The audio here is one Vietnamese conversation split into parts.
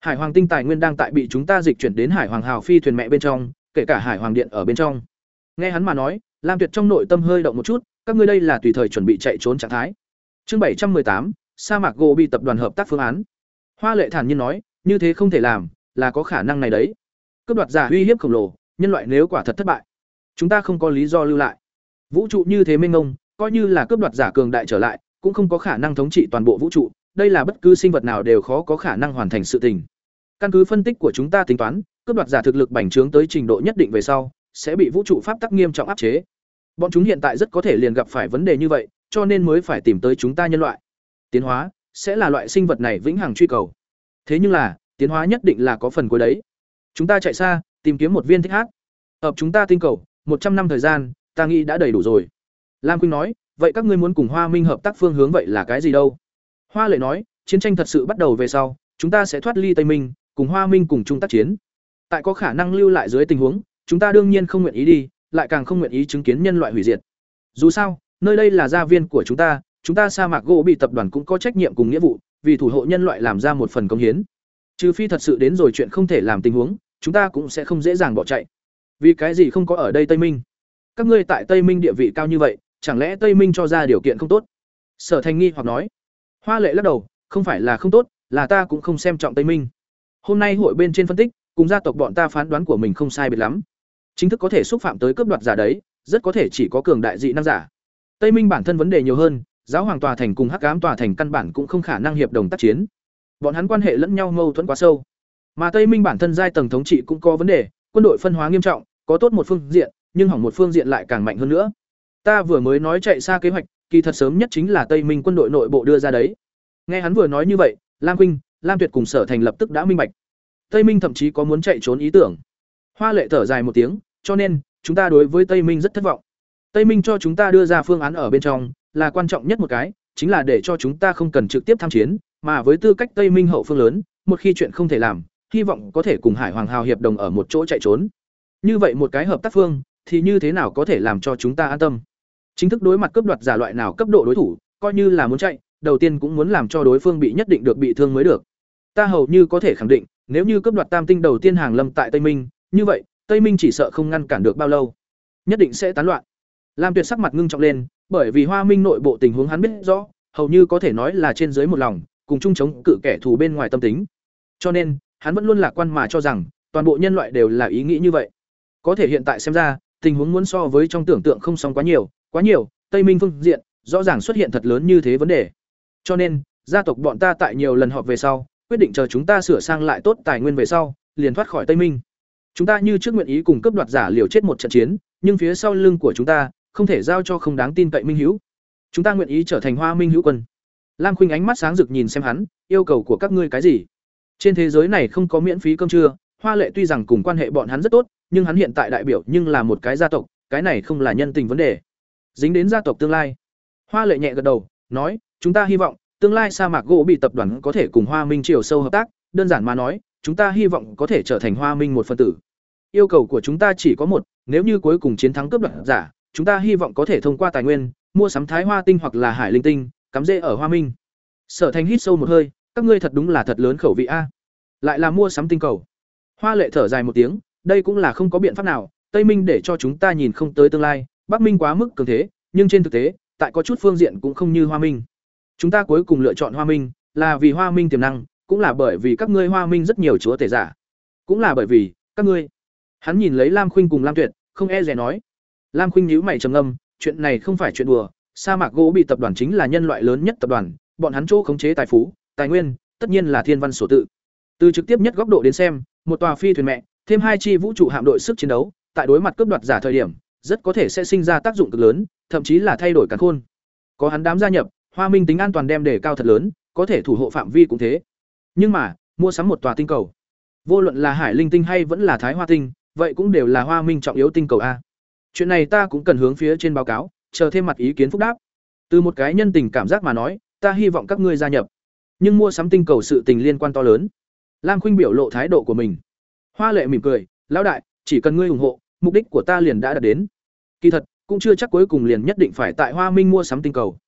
Hải Hoàng tinh tài nguyên đang tại bị chúng ta dịch chuyển đến Hải Hoàng Hào phi thuyền mẹ bên trong, kể cả Hải Hoàng điện ở bên trong. Nghe hắn mà nói, Lam Tuyệt trong nội tâm hơi động một chút, các ngươi đây là tùy thời chuẩn bị chạy trốn trạng thái. Chương bảy trăm tám, sa mạc gỗ bị tập đoàn hợp tác phương án. Hoa Lệ thản nhiên nói, như thế không thể làm, là có khả năng này đấy. Cướp đoạt giả uy hiếp khổng lồ, nhân loại nếu quả thật thất bại, chúng ta không có lý do lưu lại. Vũ trụ như thế mênh mông, coi như là cướp đoạt giả cường đại trở lại, cũng không có khả năng thống trị toàn bộ vũ trụ, đây là bất cứ sinh vật nào đều khó có khả năng hoàn thành sự tình. Căn cứ phân tích của chúng ta tính toán, cướp đoạt giả thực lực bành trướng tới trình độ nhất định về sau, sẽ bị vũ trụ pháp tắc nghiêm trọng áp chế. Bọn chúng hiện tại rất có thể liền gặp phải vấn đề như vậy, cho nên mới phải tìm tới chúng ta nhân loại. Tiến hóa sẽ là loại sinh vật này vĩnh hằng truy cầu. Thế nhưng là, tiến hóa nhất định là có phần cuối đấy. Chúng ta chạy xa, tìm kiếm một viên thích hát. Hợp chúng ta tinh cầu, một trăm năm thời gian, ta nghĩ đã đầy đủ rồi. Lam Quynh nói, vậy các ngươi muốn cùng Hoa Minh hợp tác phương hướng vậy là cái gì đâu? Hoa Lệ nói, chiến tranh thật sự bắt đầu về sau, chúng ta sẽ thoát ly Tây Minh, cùng Hoa Minh cùng chung tác chiến. Tại có khả năng lưu lại dưới tình huống, chúng ta đương nhiên không nguyện ý đi, lại càng không nguyện ý chứng kiến nhân loại hủy diệt. Dù sao, nơi đây là gia viên của chúng ta, chúng ta sa mạc gỗ bị tập đoàn cũng có trách nhiệm cùng nghĩa vụ, vì thủ hộ nhân loại làm ra một phần công hiến. Trừ phi thật sự đến rồi chuyện không thể làm tình huống, chúng ta cũng sẽ không dễ dàng bỏ chạy. Vì cái gì không có ở đây Tây Minh? Các ngươi tại Tây Minh địa vị cao như vậy, chẳng lẽ Tây Minh cho ra điều kiện không tốt? Sở Thành nghi hoặc nói. Hoa Lệ lắc đầu, không phải là không tốt, là ta cũng không xem trọng Tây Minh. Hôm nay hội bên trên phân tích, cùng gia tộc bọn ta phán đoán của mình không sai biệt lắm. Chính thức có thể xúc phạm tới cướp đoạt giả đấy, rất có thể chỉ có cường đại dị năng giả. Tây Minh bản thân vấn đề nhiều hơn, giáo hoàng tòa thành cùng Hắc ám tòa thành căn bản cũng không khả năng hiệp đồng tác chiến. Bọn hắn quan hệ lẫn nhau mâu thuẫn quá sâu. Mà Tây Minh bản thân giai tầng thống trị cũng có vấn đề, quân đội phân hóa nghiêm trọng, có tốt một phương diện, nhưng hỏng một phương diện lại càng mạnh hơn nữa. Ta vừa mới nói chạy xa kế hoạch, kỳ thật sớm nhất chính là Tây Minh quân đội nội bộ đưa ra đấy. Nghe hắn vừa nói như vậy, Lam Quynh, Lam Tuyệt cùng Sở Thành lập tức đã minh bạch. Tây Minh thậm chí có muốn chạy trốn ý tưởng. Hoa Lệ thở dài một tiếng, cho nên chúng ta đối với Tây Minh rất thất vọng. Tây Minh cho chúng ta đưa ra phương án ở bên trong, là quan trọng nhất một cái, chính là để cho chúng ta không cần trực tiếp tham chiến, mà với tư cách Tây Minh hậu phương lớn, một khi chuyện không thể làm, hy vọng có thể cùng Hải Hoàng Hào hiệp đồng ở một chỗ chạy trốn. Như vậy một cái hợp tác phương, thì như thế nào có thể làm cho chúng ta an tâm? Chính thức đối mặt cấp đoạt giả loại nào cấp độ đối thủ, coi như là muốn chạy, đầu tiên cũng muốn làm cho đối phương bị nhất định được bị thương mới được. Ta hầu như có thể khẳng định, nếu như cướp đoạt tam tinh đầu tiên hàng lâm tại Tây Minh, như vậy, Tây Minh chỉ sợ không ngăn cản được bao lâu, nhất định sẽ tán loạn. Lam Tuyệt sắc mặt ngưng trọng lên, bởi vì Hoa Minh nội bộ tình huống hắn biết rõ, hầu như có thể nói là trên dưới một lòng, cùng chung chống cự kẻ thù bên ngoài tâm tính. Cho nên, hắn vẫn luôn lạc quan mà cho rằng, toàn bộ nhân loại đều là ý nghĩ như vậy. Có thể hiện tại xem ra, tình huống muốn so với trong tưởng tượng không song quá nhiều, quá nhiều, Tây Minh phương diện rõ ràng xuất hiện thật lớn như thế vấn đề. Cho nên, gia tộc bọn ta tại nhiều lần họp về sau, quyết định chờ chúng ta sửa sang lại tốt tài nguyên về sau, liền thoát khỏi Tây Minh. Chúng ta như trước nguyện ý cùng cấp đoạt giả liều chết một trận chiến, nhưng phía sau lưng của chúng ta không thể giao cho không đáng tin cậy minh hữu. Chúng ta nguyện ý trở thành Hoa Minh hữu quân. Lam Khuynh ánh mắt sáng rực nhìn xem hắn, yêu cầu của các ngươi cái gì? Trên thế giới này không có miễn phí cơm trưa, Hoa Lệ tuy rằng cùng quan hệ bọn hắn rất tốt, nhưng hắn hiện tại đại biểu nhưng là một cái gia tộc, cái này không là nhân tình vấn đề. Dính đến gia tộc tương lai. Hoa Lệ nhẹ gật đầu, nói, chúng ta hy vọng tương lai sa mạc gỗ bị tập đoàn có thể cùng Hoa Minh chiều sâu hợp tác, đơn giản mà nói, chúng ta hy vọng có thể trở thành Hoa Minh một phần tử. Yêu cầu của chúng ta chỉ có một, nếu như cuối cùng chiến thắng cướp đoạt giả, chúng ta hy vọng có thể thông qua tài nguyên, mua sắm Thái Hoa tinh hoặc là Hải Linh tinh, cắm rễ ở Hoa Minh. Sở Thành hít sâu một hơi, các ngươi thật đúng là thật lớn khẩu vị a. Lại là mua sắm tinh cầu. Hoa Lệ thở dài một tiếng, đây cũng là không có biện pháp nào, Tây Minh để cho chúng ta nhìn không tới tương lai, Bắc Minh quá mức cường thế, nhưng trên thực tế, tại có chút phương diện cũng không như Hoa Minh. Chúng ta cuối cùng lựa chọn Hoa Minh, là vì Hoa Minh tiềm năng, cũng là bởi vì các ngươi Hoa Minh rất nhiều chúa tể giả. Cũng là bởi vì các ngươi. Hắn nhìn lấy Lam Khuynh cùng Lam Tuyệt, không e rè nói. Lam Khuynh nhíu mày trầm ngâm, chuyện này không phải chuyện đùa, sa mạc gỗ bị tập đoàn chính là nhân loại lớn nhất tập đoàn, bọn hắn chỗ khống chế tài phú, tài nguyên, tất nhiên là thiên văn sổ tự. Từ trực tiếp nhất góc độ đến xem, một tòa phi thuyền mẹ, thêm hai chi vũ trụ hạm đội sức chiến đấu, tại đối mặt cướp đoạt giả thời điểm, rất có thể sẽ sinh ra tác dụng cực lớn, thậm chí là thay đổi cả khôn. Có hắn đám gia nhập, Hoa Minh tính an toàn đem đề cao thật lớn, có thể thủ hộ phạm vi cũng thế. Nhưng mà, mua sắm một tòa tinh cầu, vô luận là Hải Linh tinh hay vẫn là Thái Hoa tinh, vậy cũng đều là Hoa Minh trọng yếu tinh cầu a. Chuyện này ta cũng cần hướng phía trên báo cáo, chờ thêm mặt ý kiến phúc đáp. Từ một cái nhân tình cảm giác mà nói, ta hy vọng các ngươi gia nhập. Nhưng mua sắm tinh cầu sự tình liên quan to lớn. Lam Khuynh biểu lộ thái độ của mình. Hoa Lệ mỉm cười, "Lão đại, chỉ cần ngươi ủng hộ, mục đích của ta liền đã đạt đến." Kỳ thật, cũng chưa chắc cuối cùng liền nhất định phải tại Hoa Minh mua sắm tinh cầu.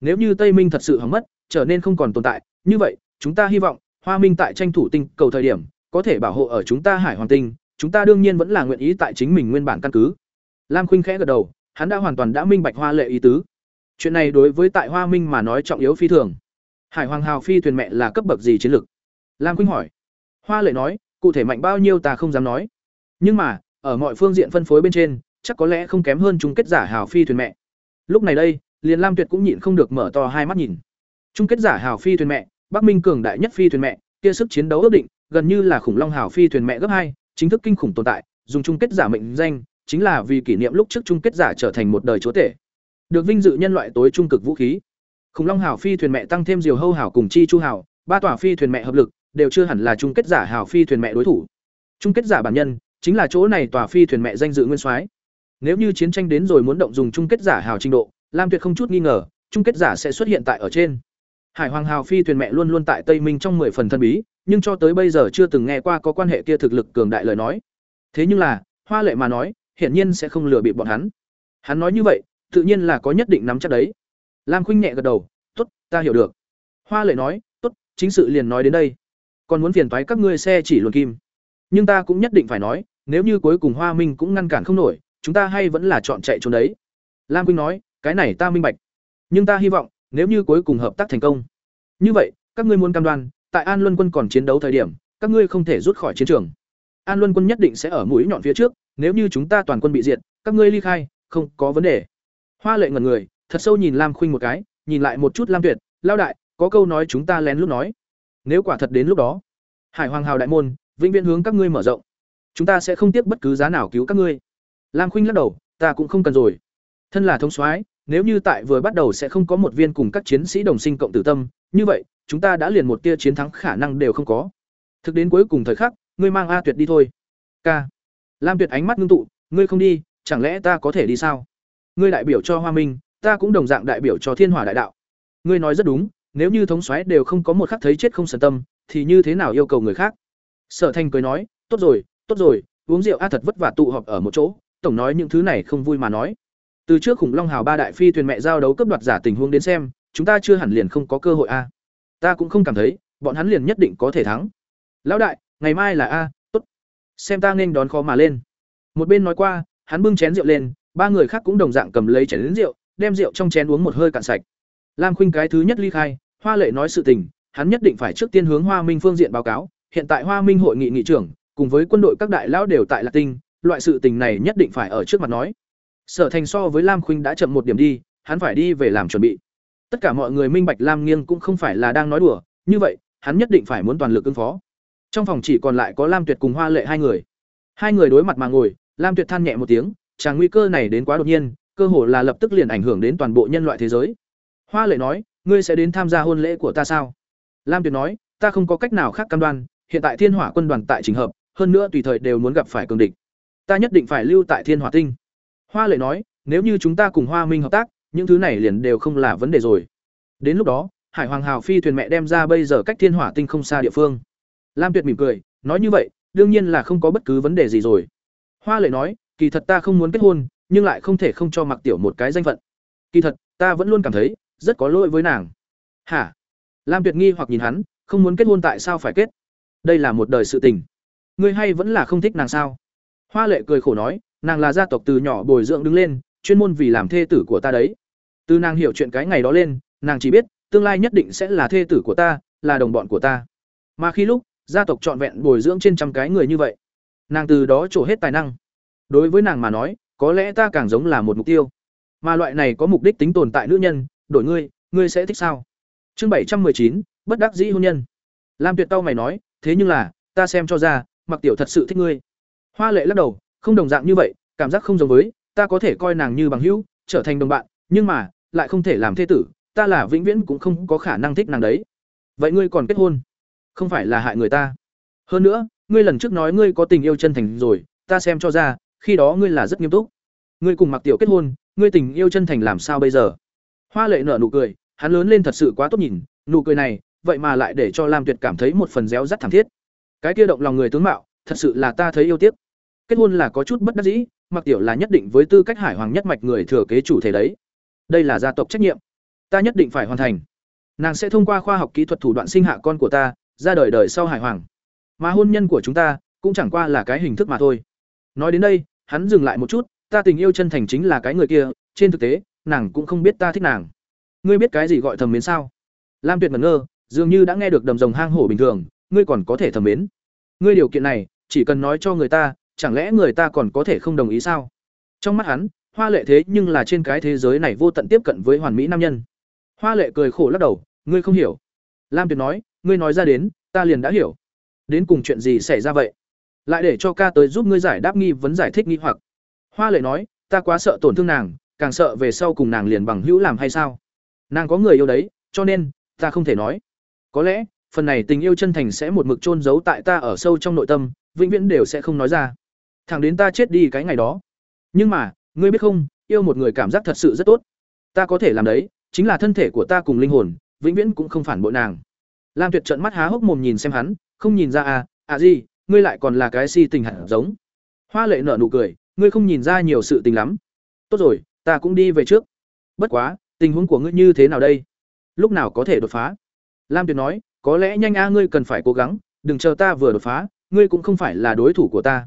Nếu như Tây Minh thật sự hỏng mất, trở nên không còn tồn tại, như vậy, chúng ta hy vọng Hoa Minh tại tranh thủ tinh cầu thời điểm, có thể bảo hộ ở chúng ta Hải Hoàng tinh, chúng ta đương nhiên vẫn là nguyện ý tại chính mình nguyên bản căn cứ. Lam Khuynh khẽ gật đầu, hắn đã hoàn toàn đã minh bạch Hoa Lệ ý tứ. Chuyện này đối với tại Hoa Minh mà nói trọng yếu phi thường. Hải Hoàng Hào phi thuyền mẹ là cấp bậc gì chiến lược? Lam Khuynh hỏi. Hoa Lệ nói, cụ thể mạnh bao nhiêu ta không dám nói. Nhưng mà, ở mọi phương diện phân phối bên trên, chắc có lẽ không kém hơn chung kết giả Hào phi thuyền mẹ. Lúc này đây, liền Lam Tuyệt cũng nhịn không được mở to hai mắt nhìn. Chung kết giả Hào phi thuyền mẹ, Bắc Minh cường đại nhất phi thuyền mẹ, kia sức chiến đấu ước định, gần như là khủng long Hào phi thuyền mẹ gấp hai, chính thức kinh khủng tồn tại, dùng chung kết giả mệnh danh, chính là vì kỷ niệm lúc trước chung kết giả trở thành một đời chúa tể. Được vinh dự nhân loại tối trung cực vũ khí. Khủng long hào phi thuyền mẹ tăng thêm diều hâu hào cùng chi chu hào, ba tòa phi thuyền mẹ hợp lực, đều chưa hẳn là chung kết giả hào phi thuyền mẹ đối thủ. Chung kết giả bản nhân, chính là chỗ này tòa phi thuyền mẹ danh dự nguyên soái. Nếu như chiến tranh đến rồi muốn động dùng chung kết giả hào trình độ, Lam Tuyệt không chút nghi ngờ, chung kết giả sẽ xuất hiện tại ở trên. Hải Hoàng Hào phi thuyền mẹ luôn luôn tại Tây Minh trong 10 phần thân bí, nhưng cho tới bây giờ chưa từng nghe qua có quan hệ kia thực lực cường đại lời nói. Thế nhưng là, Hoa Lệ mà nói, hiển nhiên sẽ không lừa bịp bọn hắn. Hắn nói như vậy, tự nhiên là có nhất định nắm chắc đấy. Lam Khuynh nhẹ gật đầu, "Tốt, ta hiểu được." Hoa Lệ nói, "Tốt, chính sự liền nói đến đây. Còn muốn phiền toái các ngươi xe chỉ luồn kim. Nhưng ta cũng nhất định phải nói, nếu như cuối cùng Hoa Minh cũng ngăn cản không nổi, chúng ta hay vẫn là chọn chạy trốn đấy." Lam Khuynh nói, "Cái này ta minh bạch, nhưng ta hy vọng, nếu như cuối cùng hợp tác thành công, như vậy, các ngươi muốn cam đoan, tại An Luân quân còn chiến đấu thời điểm, các ngươi không thể rút khỏi chiến trường. An Luân quân nhất định sẽ ở mũi nhọn phía trước, nếu như chúng ta toàn quân bị diệt, các ngươi ly khai, không có vấn đề." Hoa Lệ ngẩn người, thật sâu nhìn Lam Khuynh một cái, nhìn lại một chút Lam Tuyệt, lao đại, có câu nói chúng ta lén lúc nói. Nếu quả thật đến lúc đó, Hải Hoàng Hào đại môn, vĩnh viễn hướng các ngươi mở rộng. Chúng ta sẽ không tiếc bất cứ giá nào cứu các ngươi. Lam Khuynh lắc đầu, ta cũng không cần rồi. Thân là thống soái, nếu như tại vừa bắt đầu sẽ không có một viên cùng các chiến sĩ đồng sinh cộng tử tâm, như vậy, chúng ta đã liền một tia chiến thắng khả năng đều không có. Thực đến cuối cùng thời khắc, ngươi mang A Tuyệt đi thôi. K. Lam Tuyệt ánh mắt ngưng tụ, ngươi không đi, chẳng lẽ ta có thể đi sao? Ngươi đại biểu cho Hoa Minh, ta cũng đồng dạng đại biểu cho Thiên Hỏa đại đạo. Ngươi nói rất đúng, nếu như thống soái đều không có một khắc thấy chết không sờn tâm, thì như thế nào yêu cầu người khác? Sở Thanh cười nói, tốt rồi, tốt rồi, uống rượu a thật vất vả tụ họp ở một chỗ, tổng nói những thứ này không vui mà nói. Từ trước khủng long hào ba đại phi thuyền mẹ giao đấu cấp đoạt giả tình huống đến xem, chúng ta chưa hẳn liền không có cơ hội a. Ta cũng không cảm thấy, bọn hắn liền nhất định có thể thắng. Lão đại, ngày mai là a, tốt. Xem ta nên đón khó mà lên. Một bên nói qua, hắn bưng chén rượu lên, ba người khác cũng đồng dạng cầm lấy chén đến rượu, đem rượu trong chén uống một hơi cạn sạch. Lam Khuynh cái thứ nhất ly khai, Hoa Lệ nói sự tình, hắn nhất định phải trước tiên hướng Hoa Minh phương diện báo cáo, hiện tại Hoa Minh hội nghị nghị trưởng, cùng với quân đội các đại lão đều tại Lạc Tinh, loại sự tình này nhất định phải ở trước mặt nói. Sở Thành so với Lam Khuynh đã chậm một điểm đi, hắn phải đi về làm chuẩn bị. Tất cả mọi người minh bạch Lam Nghiêng cũng không phải là đang nói đùa, như vậy, hắn nhất định phải muốn toàn lực ứng phó. Trong phòng chỉ còn lại có Lam Tuyệt cùng Hoa Lệ hai người. Hai người đối mặt mà ngồi, Lam Tuyệt than nhẹ một tiếng, chàng nguy cơ này đến quá đột nhiên, cơ hồ là lập tức liền ảnh hưởng đến toàn bộ nhân loại thế giới. Hoa Lệ nói, ngươi sẽ đến tham gia hôn lễ của ta sao? Lam Tuyệt nói, ta không có cách nào khác cam đoan, hiện tại Thiên Hỏa quân đoàn tại trình hợp, hơn nữa tùy thời đều muốn gặp phải cường địch. Ta nhất định phải lưu tại Thiên Hỏa tinh. Hoa Lệ nói, nếu như chúng ta cùng Hoa Minh hợp tác, những thứ này liền đều không là vấn đề rồi. Đến lúc đó, Hải Hoàng Hào phi thuyền mẹ đem ra bây giờ cách Thiên Hỏa tinh không xa địa phương. Lam Tuyệt mỉm cười, nói như vậy, đương nhiên là không có bất cứ vấn đề gì rồi. Hoa Lệ nói, kỳ thật ta không muốn kết hôn, nhưng lại không thể không cho Mặc Tiểu một cái danh phận. Kỳ thật, ta vẫn luôn cảm thấy rất có lỗi với nàng. Hả? Lam Tuyệt nghi hoặc nhìn hắn, không muốn kết hôn tại sao phải kết? Đây là một đời sự tình. Ngươi hay vẫn là không thích nàng sao? Hoa Lệ cười khổ nói, nàng là gia tộc từ nhỏ bồi dưỡng đứng lên, chuyên môn vì làm thê tử của ta đấy. Từ nàng hiểu chuyện cái ngày đó lên, nàng chỉ biết, tương lai nhất định sẽ là thê tử của ta, là đồng bọn của ta. Mà khi lúc, gia tộc trọn vẹn bồi dưỡng trên trăm cái người như vậy, nàng từ đó trổ hết tài năng. Đối với nàng mà nói, có lẽ ta càng giống là một mục tiêu. Mà loại này có mục đích tính tồn tại nữ nhân, đổi ngươi, ngươi sẽ thích sao? Chương bảy trăm chín, bất đắc dĩ hôn nhân. Lam Tuyệt tao mày nói, thế nhưng là, ta xem cho ra, Mặc Tiểu thật sự thích ngươi. Hoa Lệ lắc đầu, không đồng dạng như vậy, cảm giác không giống với, ta có thể coi nàng như bằng hữu, trở thành đồng bạn, nhưng mà, lại không thể làm thê tử, ta là vĩnh viễn cũng không có khả năng thích nàng đấy. Vậy ngươi còn kết hôn? Không phải là hại người ta. Hơn nữa, ngươi lần trước nói ngươi có tình yêu chân thành rồi, ta xem cho ra, khi đó ngươi là rất nghiêm túc. Ngươi cùng Mặc Tiểu kết hôn, ngươi tình yêu chân thành làm sao bây giờ? Hoa Lệ nở nụ cười, hắn lớn lên thật sự quá tốt nhìn, nụ cười này, vậy mà lại để cho Lam Tuyệt cảm thấy một phần réo rắt thảm thiết. Cái kia động lòng người tướng mạo, thật sự là ta thấy yêu tiếc. Kết hôn là có chút bất đắc dĩ, Mặc Tiểu là nhất định với tư cách Hải Hoàng nhất mạch người thừa kế chủ thể đấy. Đây là gia tộc trách nhiệm, ta nhất định phải hoàn thành. Nàng sẽ thông qua khoa học kỹ thuật thủ đoạn sinh hạ con của ta, ra đời đời sau hải hoàng. Mà hôn nhân của chúng ta cũng chẳng qua là cái hình thức mà thôi. Nói đến đây, hắn dừng lại một chút, ta tình yêu chân thành chính là cái người kia, trên thực tế, nàng cũng không biết ta thích nàng. Ngươi biết cái gì gọi thầm mến sao? Lam Tuyệt ngẩn ngơ, dường như đã nghe được đầm rồng hang hổ bình thường, ngươi còn có thể thầm mến. Ngươi điều kiện này, chỉ cần nói cho người ta, chẳng lẽ người ta còn có thể không đồng ý sao? Trong mắt hắn, Hoa Lệ thế nhưng là trên cái thế giới này vô tận tiếp cận với hoàn mỹ nam nhân. Hoa Lệ cười khổ lắc đầu, ngươi không hiểu. Lam Tuyệt nói, ngươi nói ra đến, ta liền đã hiểu. Đến cùng chuyện gì xảy ra vậy? Lại để cho ca tới giúp ngươi giải đáp nghi vấn giải thích nghi hoặc. Hoa Lệ nói, ta quá sợ tổn thương nàng, càng sợ về sau cùng nàng liền bằng hữu làm hay sao? Nàng có người yêu đấy, cho nên ta không thể nói. Có lẽ, phần này tình yêu chân thành sẽ một mực chôn giấu tại ta ở sâu trong nội tâm, vĩnh viễn đều sẽ không nói ra. Thẳng đến ta chết đi cái ngày đó. Nhưng mà, ngươi biết không, yêu một người cảm giác thật sự rất tốt. Ta có thể làm đấy, chính là thân thể của ta cùng linh hồn, vĩnh viễn cũng không phản bội nàng. Lam Tuyệt trợn mắt há hốc mồm nhìn xem hắn, không nhìn ra à, à gì, ngươi lại còn là cái si tình hẳn giống. Hoa Lệ nở nụ cười, ngươi không nhìn ra nhiều sự tình lắm. Tốt rồi, ta cũng đi về trước. Bất quá, tình huống của ngươi như thế nào đây? Lúc nào có thể đột phá? Lam Tuyệt nói, có lẽ nhanh a ngươi cần phải cố gắng, đừng chờ ta vừa đột phá, ngươi cũng không phải là đối thủ của ta.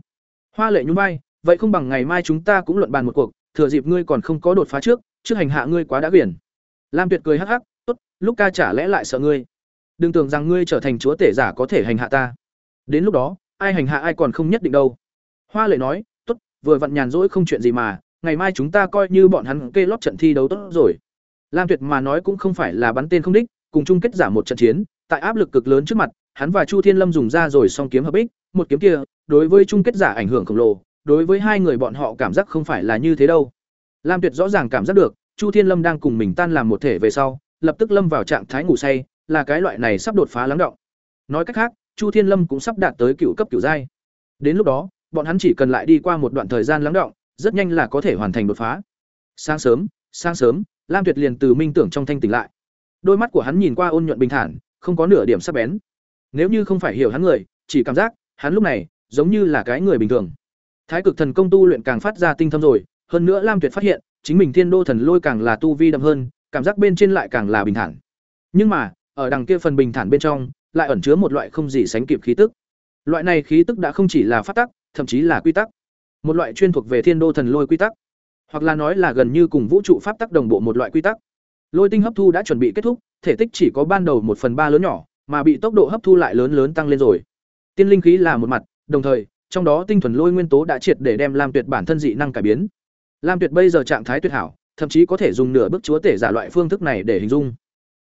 Hoa Lệ nhún vai, vậy không bằng ngày mai chúng ta cũng luận bàn một cuộc, thừa dịp ngươi còn không có đột phá trước, trước hành hạ ngươi quá đã biển. Lam Tuyệt cười hắc hắc, tốt, lúc ca chả lẽ lại sợ ngươi? Đừng tưởng rằng ngươi trở thành chúa tể giả có thể hành hạ ta. Đến lúc đó, ai hành hạ ai còn không nhất định đâu. Hoa Lệ nói, tốt, vừa vặn nhàn rỗi không chuyện gì mà, ngày mai chúng ta coi như bọn hắn kê lót trận thi đấu tốt rồi. Lam Tuyệt mà nói cũng không phải là bắn tên không đích, cùng chung kết giả một trận chiến, tại áp lực cực lớn trước mặt, hắn và Chu Thiên Lâm dùng ra rồi song kiếm hợp ích, một kiếm kia, đối với chung kết giả ảnh hưởng khổng lồ, đối với hai người bọn họ cảm giác không phải là như thế đâu. Lam Tuyệt rõ ràng cảm giác được, Chu Thiên Lâm đang cùng mình tan làm một thể về sau, lập tức lâm vào trạng thái ngủ say, là cái loại này sắp đột phá lắng động. Nói cách khác, Chu Thiên Lâm cũng sắp đạt tới cựu cấp cựu giai. Đến lúc đó, bọn hắn chỉ cần lại đi qua một đoạn thời gian lắng động, rất nhanh là có thể hoàn thành đột phá. Sáng sớm, sáng sớm, Lam Tuyệt liền từ minh tưởng trong thanh tỉnh lại. Đôi mắt của hắn nhìn qua ôn nhuận bình thản, không có nửa điểm sắc bén. Nếu như không phải hiểu hắn người, chỉ cảm giác, hắn lúc này giống như là cái người bình thường. Thái cực thần công tu luyện càng phát ra tinh thâm rồi, hơn nữa Lam Tuyệt phát hiện, chính mình Thiên Đô thần lôi càng là tu vi đậm hơn, cảm giác bên trên lại càng là bình thản. Nhưng mà, ở đằng kia phần bình thản bên trong, lại ẩn chứa một loại không gì sánh kịp khí tức. Loại này khí tức đã không chỉ là phát tắc, thậm chí là quy tắc. Một loại chuyên thuộc về Thiên Đô thần lôi quy tắc, hoặc là nói là gần như cùng vũ trụ pháp tắc đồng bộ một loại quy tắc. Lôi tinh hấp thu đã chuẩn bị kết thúc, thể tích chỉ có ban đầu một phần ba lớn nhỏ, mà bị tốc độ hấp thu lại lớn lớn tăng lên rồi. Tiên linh khí là một mặt, đồng thời, trong đó tinh thuần lôi nguyên tố đã triệt để đem Lam Tuyệt bản thân dị năng cải biến. Lam Tuyệt bây giờ trạng thái tuyệt hảo, thậm chí có thể dùng nửa bước chúa tể giả loại phương thức này để hình dung.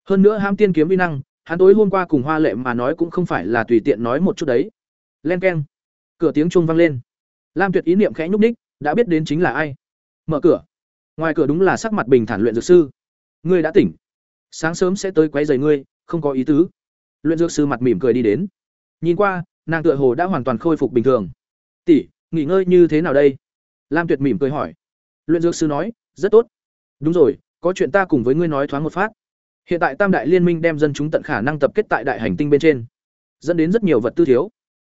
Hơn nữa ham tiên kiếm vi năng, hắn tối hôm qua cùng Hoa Lệ mà nói cũng không phải là tùy tiện nói một chút đấy. Len keng. Cửa tiếng chuông vang lên. Lam Tuyệt ý niệm khẽ nhúc nhích, đã biết đến chính là ai. Mở cửa. Ngoài cửa đúng là sắc mặt bình thản luyện dược sư. Ngươi đã tỉnh. Sáng sớm sẽ tới quấy rầy ngươi, không có ý tứ. Luyện dược sư mặt mỉm cười đi đến. Nhìn qua, nàng tựa hồ đã hoàn toàn khôi phục bình thường. "Tỷ, nghỉ ngơi như thế nào đây?" Lam Tuyệt mỉm cười hỏi. Luyện dược sư nói, "Rất tốt." "Đúng rồi, có chuyện ta cùng với ngươi nói thoáng một phát." Hiện tại Tam đại liên minh đem dân chúng tận khả năng tập kết tại đại hành tinh bên trên, dẫn đến rất nhiều vật tư thiếu.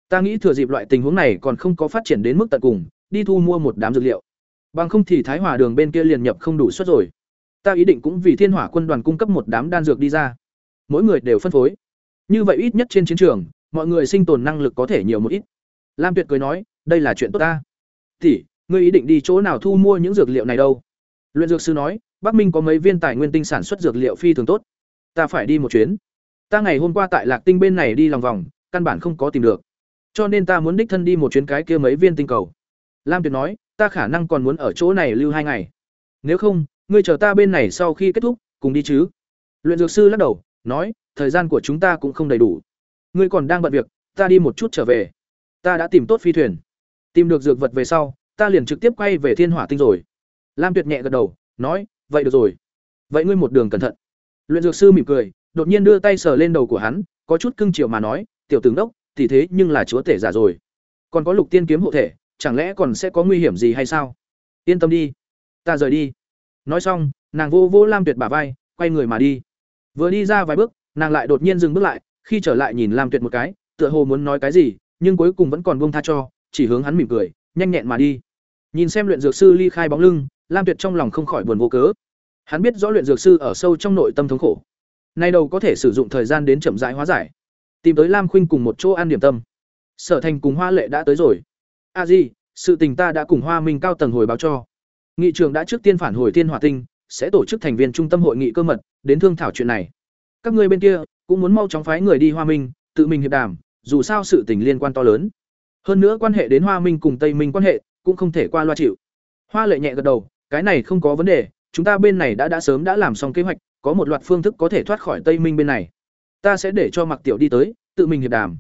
Ta nghĩ thừa dịp loại tình huống này còn không có phát triển đến mức tận cùng, đi thu mua một đám dược liệu. Bằng không thì Thái Hòa Đường bên kia liền nhập không đủ suất rồi. Ta ý định cũng vì Thiên Hỏa quân đoàn cung cấp một đám đan dược đi ra. Mỗi người đều phân phối. Như vậy ít nhất trên chiến trường, mọi người sinh tồn năng lực có thể nhiều một ít. Lam Tuyệt cười nói, đây là chuyện tốt ta. Tỷ, ngươi ý định đi chỗ nào thu mua những dược liệu này đâu? Luyện dược sư nói, Bắc Minh có mấy viên tài nguyên tinh sản xuất dược liệu phi thường tốt. Ta phải đi một chuyến. Ta ngày hôm qua tại Lạc Tinh bên này đi lòng vòng, căn bản không có tìm được. Cho nên ta muốn đích thân đi một chuyến cái kia mấy viên tinh cầu. Lam Tuyệt nói, ta khả năng còn muốn ở chỗ này lưu hai ngày. Nếu không, ngươi chờ ta bên này sau khi kết thúc, cùng đi chứ? Luyện dược sư lắc đầu, nói, thời gian của chúng ta cũng không đầy đủ. Ngươi còn đang bận việc, ta đi một chút trở về. Ta đã tìm tốt phi thuyền. Tìm được dược vật về sau, ta liền trực tiếp quay về Thiên Hỏa Tinh rồi. Lam Tuyệt nhẹ gật đầu, nói, vậy được rồi. Vậy ngươi một đường cẩn thận. Luyện dược sư mỉm cười, đột nhiên đưa tay sờ lên đầu của hắn, có chút cưng chiều mà nói, tiểu tướng đốc, thì thế nhưng là chúa tể giả rồi. Còn có lục tiên kiếm hộ thể, chẳng lẽ còn sẽ có nguy hiểm gì hay sao? Yên tâm đi, ta rời đi. Nói xong, nàng vô vô Lam Tuyệt bả vai, quay người mà đi. Vừa đi ra vài bước, nàng lại đột nhiên dừng bước lại, khi trở lại nhìn Lam Tuyệt một cái, tựa hồ muốn nói cái gì, nhưng cuối cùng vẫn còn buông tha cho, chỉ hướng hắn mỉm cười, nhanh nhẹn mà đi. Nhìn xem luyện dược sư ly khai bóng lưng, Lam Tuyệt trong lòng không khỏi buồn vô cớ. Hắn biết rõ luyện dược sư ở sâu trong nội tâm thống khổ. Nay đầu có thể sử dụng thời gian đến chậm rãi hóa giải. tìm tới lam khuynh cùng một chỗ ăn điểm tâm sở thành cùng hoa lệ đã tới rồi a di sự tình ta đã cùng hoa minh cao tầng hồi báo cho nghị trường đã trước tiên phản hồi thiên hỏa tinh sẽ tổ chức thành viên trung tâm hội nghị cơ mật đến thương thảo chuyện này các ngươi bên kia cũng muốn mau chóng phái người đi hoa minh, tự mình hiệp đàm, dù sao sự tình liên quan to lớn. Hơn nữa quan hệ đến hoa minh cùng tây minh quan hệ cũng không thể qua loa chịu. Hoa lệ nhẹ gật đầu, cái này không có vấn đề, chúng ta bên này đã đã sớm đã làm xong kế hoạch, có một loạt phương thức có thể thoát khỏi tây minh bên này. Ta sẽ để cho mặc tiểu đi tới, tự mình hiệp đàm.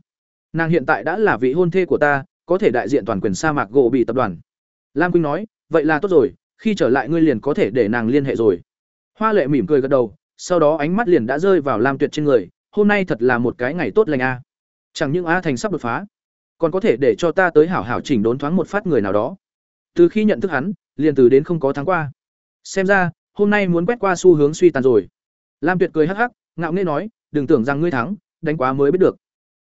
Nàng hiện tại đã là vị hôn thê của ta, có thể đại diện toàn quyền sa mạc gỗ bị tập đoàn. Lam quynh nói, vậy là tốt rồi, khi trở lại ngươi liền có thể để nàng liên hệ rồi. Hoa lệ mỉm cười gật đầu, sau đó ánh mắt liền đã rơi vào lam tuyệt trên người hôm nay thật là một cái ngày tốt lành a. Chẳng những a thành sắp đột phá, còn có thể để cho ta tới hảo hảo chỉnh đốn thoáng một phát người nào đó. Từ khi nhận thức hắn, liền từ đến không có tháng qua. Xem ra, hôm nay muốn quét qua xu hướng suy tàn rồi. Lam tuyệt cười hắc hắc, ngạo nghễ nói, đừng tưởng rằng ngươi thắng, đánh quá mới biết được.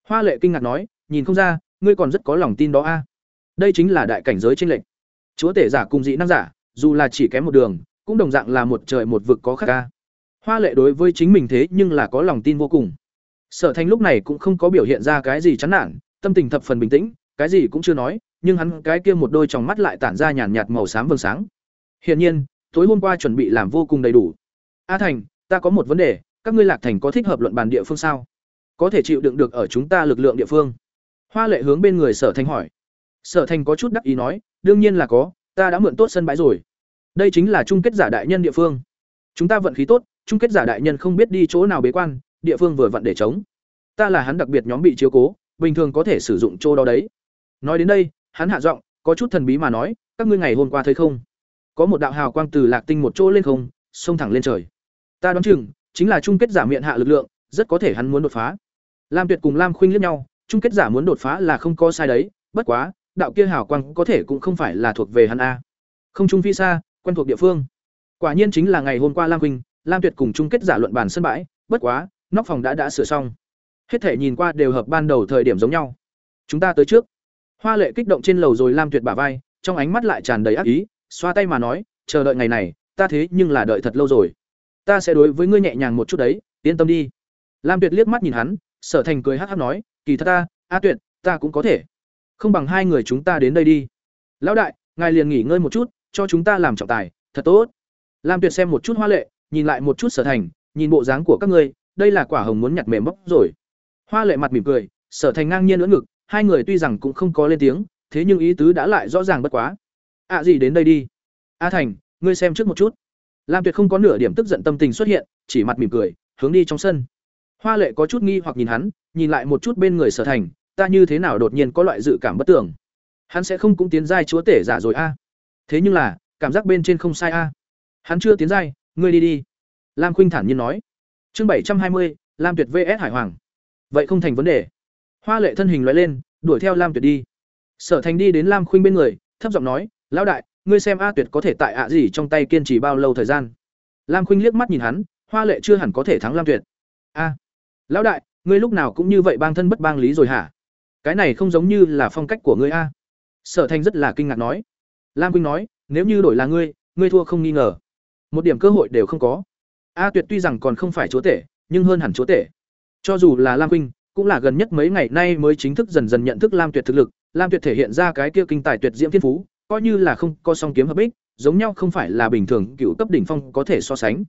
Hoa lệ kinh ngạc nói, nhìn không ra, ngươi còn rất có lòng tin đó a. Đây chính là đại cảnh giới tranh lệch. Chúa tể giả cùng dị năng giả, dù là chỉ kém một đường, cũng đồng dạng là một trời một vực có khác ca hoa lệ đối với chính mình thế nhưng là có lòng tin vô cùng sở thành lúc này cũng không có biểu hiện ra cái gì chán nản, tâm tình thập phần bình tĩnh, cái gì cũng chưa nói, nhưng hắn cái kia một đôi tròng mắt lại tản ra nhàn nhạt màu xám vầng sáng. Hiển nhiên, tối hôm qua chuẩn bị làm vô cùng đầy đủ. A thành, ta có một vấn đề, các ngươi lạc thành có thích hợp luận bàn địa phương sao? Có thể chịu đựng được ở chúng ta lực lượng địa phương? Hoa lệ hướng bên người sở thành hỏi. Sở thành có chút đắc ý nói, đương nhiên là có, ta đã mượn tốt sân bãi rồi. Đây chính là chung kết giả đại nhân địa phương. Chúng ta vận khí tốt, chung kết giả đại nhân không biết đi chỗ nào bế quan địa phương vừa vặn để chống ta là hắn đặc biệt nhóm bị chiếu cố, bình thường có thể sử dụng chỗ đó đấy. Nói đến đây, hắn hạ giọng, có chút thần bí mà nói, các ngươi ngày hôm qua thấy không? Có một đạo hào quang từ lạc tinh một chỗ lên không, xông thẳng lên trời. Ta đoán chừng, chính là chung kết giả miệng hạ lực lượng, rất có thể hắn muốn đột phá. Lam tuyệt cùng lam khuynh liếc nhau, chung kết giả muốn đột phá là không có sai đấy, bất quá, đạo kia hào quang có thể cũng không phải là thuộc về hắn a. Không trung phi xa, quen thuộc địa phương. Quả nhiên chính là ngày hôm qua lam khuynh, lam tuyệt cùng chung kết giả luận bàn sân bãi, bất quá nóc phòng đã đã sửa xong. Hết thể nhìn qua đều hợp ban đầu thời điểm giống nhau. Chúng ta tới trước. Hoa lệ kích động trên lầu rồi lam tuyệt bả vai, trong ánh mắt lại tràn đầy ác ý, xoa tay mà nói, chờ đợi ngày này, ta thế nhưng là đợi thật lâu rồi. Ta sẽ đối với ngươi nhẹ nhàng một chút đấy, yên tâm đi. Lam tuyệt liếc mắt nhìn hắn, sở thành cười hắc hắc nói, kỳ thật ta, a tuyệt, ta cũng có thể. Không bằng hai người chúng ta đến đây đi. Lão đại, ngài liền nghỉ ngơi một chút, cho chúng ta làm trọng tài, thật tốt. Lam tuyệt xem một chút hoa lệ, nhìn lại một chút sở thành, nhìn bộ dáng của các ngươi đây là quả hồng muốn nhặt mềm bóc rồi. Hoa lệ mặt mỉm cười, sở thành ngang nhiên lưỡn ngực, hai người tuy rằng cũng không có lên tiếng, thế nhưng ý tứ đã lại rõ ràng bất quá. Ạ à gì đến đây đi. A thành, ngươi xem trước một chút. Lam tuyệt không có nửa điểm tức giận tâm tình xuất hiện, chỉ mặt mỉm cười, hướng đi trong sân. Hoa lệ có chút nghi hoặc nhìn hắn, nhìn lại một chút bên người sở thành, ta như thế nào đột nhiên có loại dự cảm bất tưởng. Hắn sẽ không cũng tiến giai chúa tể giả rồi a. Thế nhưng là, cảm giác bên trên không sai a. Hắn chưa tiến giai, ngươi đi đi. Lam khuynh thản nhiên nói chương bảy trăm hai mươi, lam tuyệt vs hải hoàng. Vậy không thành vấn đề. Hoa lệ thân hình lóe lên, đuổi theo lam tuyệt đi. Sở thành đi đến lam khuynh bên người, thấp giọng nói, lão đại, ngươi xem a tuyệt có thể tại ạ gì trong tay kiên trì bao lâu thời gian? Lam khuynh liếc mắt nhìn hắn, hoa lệ chưa hẳn có thể thắng lam tuyệt. A, lão đại, ngươi lúc nào cũng như vậy bang thân bất bang lý rồi hả? Cái này không giống như là phong cách của ngươi a. Sở thành rất là kinh ngạc nói. Lam khuynh nói, nếu như đổi là ngươi ngươi thua không nghi ngờ. Một điểm cơ hội đều không có a tuyệt tuy rằng còn không phải chúa tể, nhưng hơn hẳn chúa tể. Cho dù là lam huynh cũng là gần nhất mấy ngày nay mới chính thức dần dần nhận thức lam tuyệt thực lực. Lam tuyệt thể hiện ra cái kia kinh tài tuyệt diễm thiên phú, coi như là không có song kiếm hợp ích giống nhau không phải là bình thường cựu cấp đỉnh phong có thể so sánh.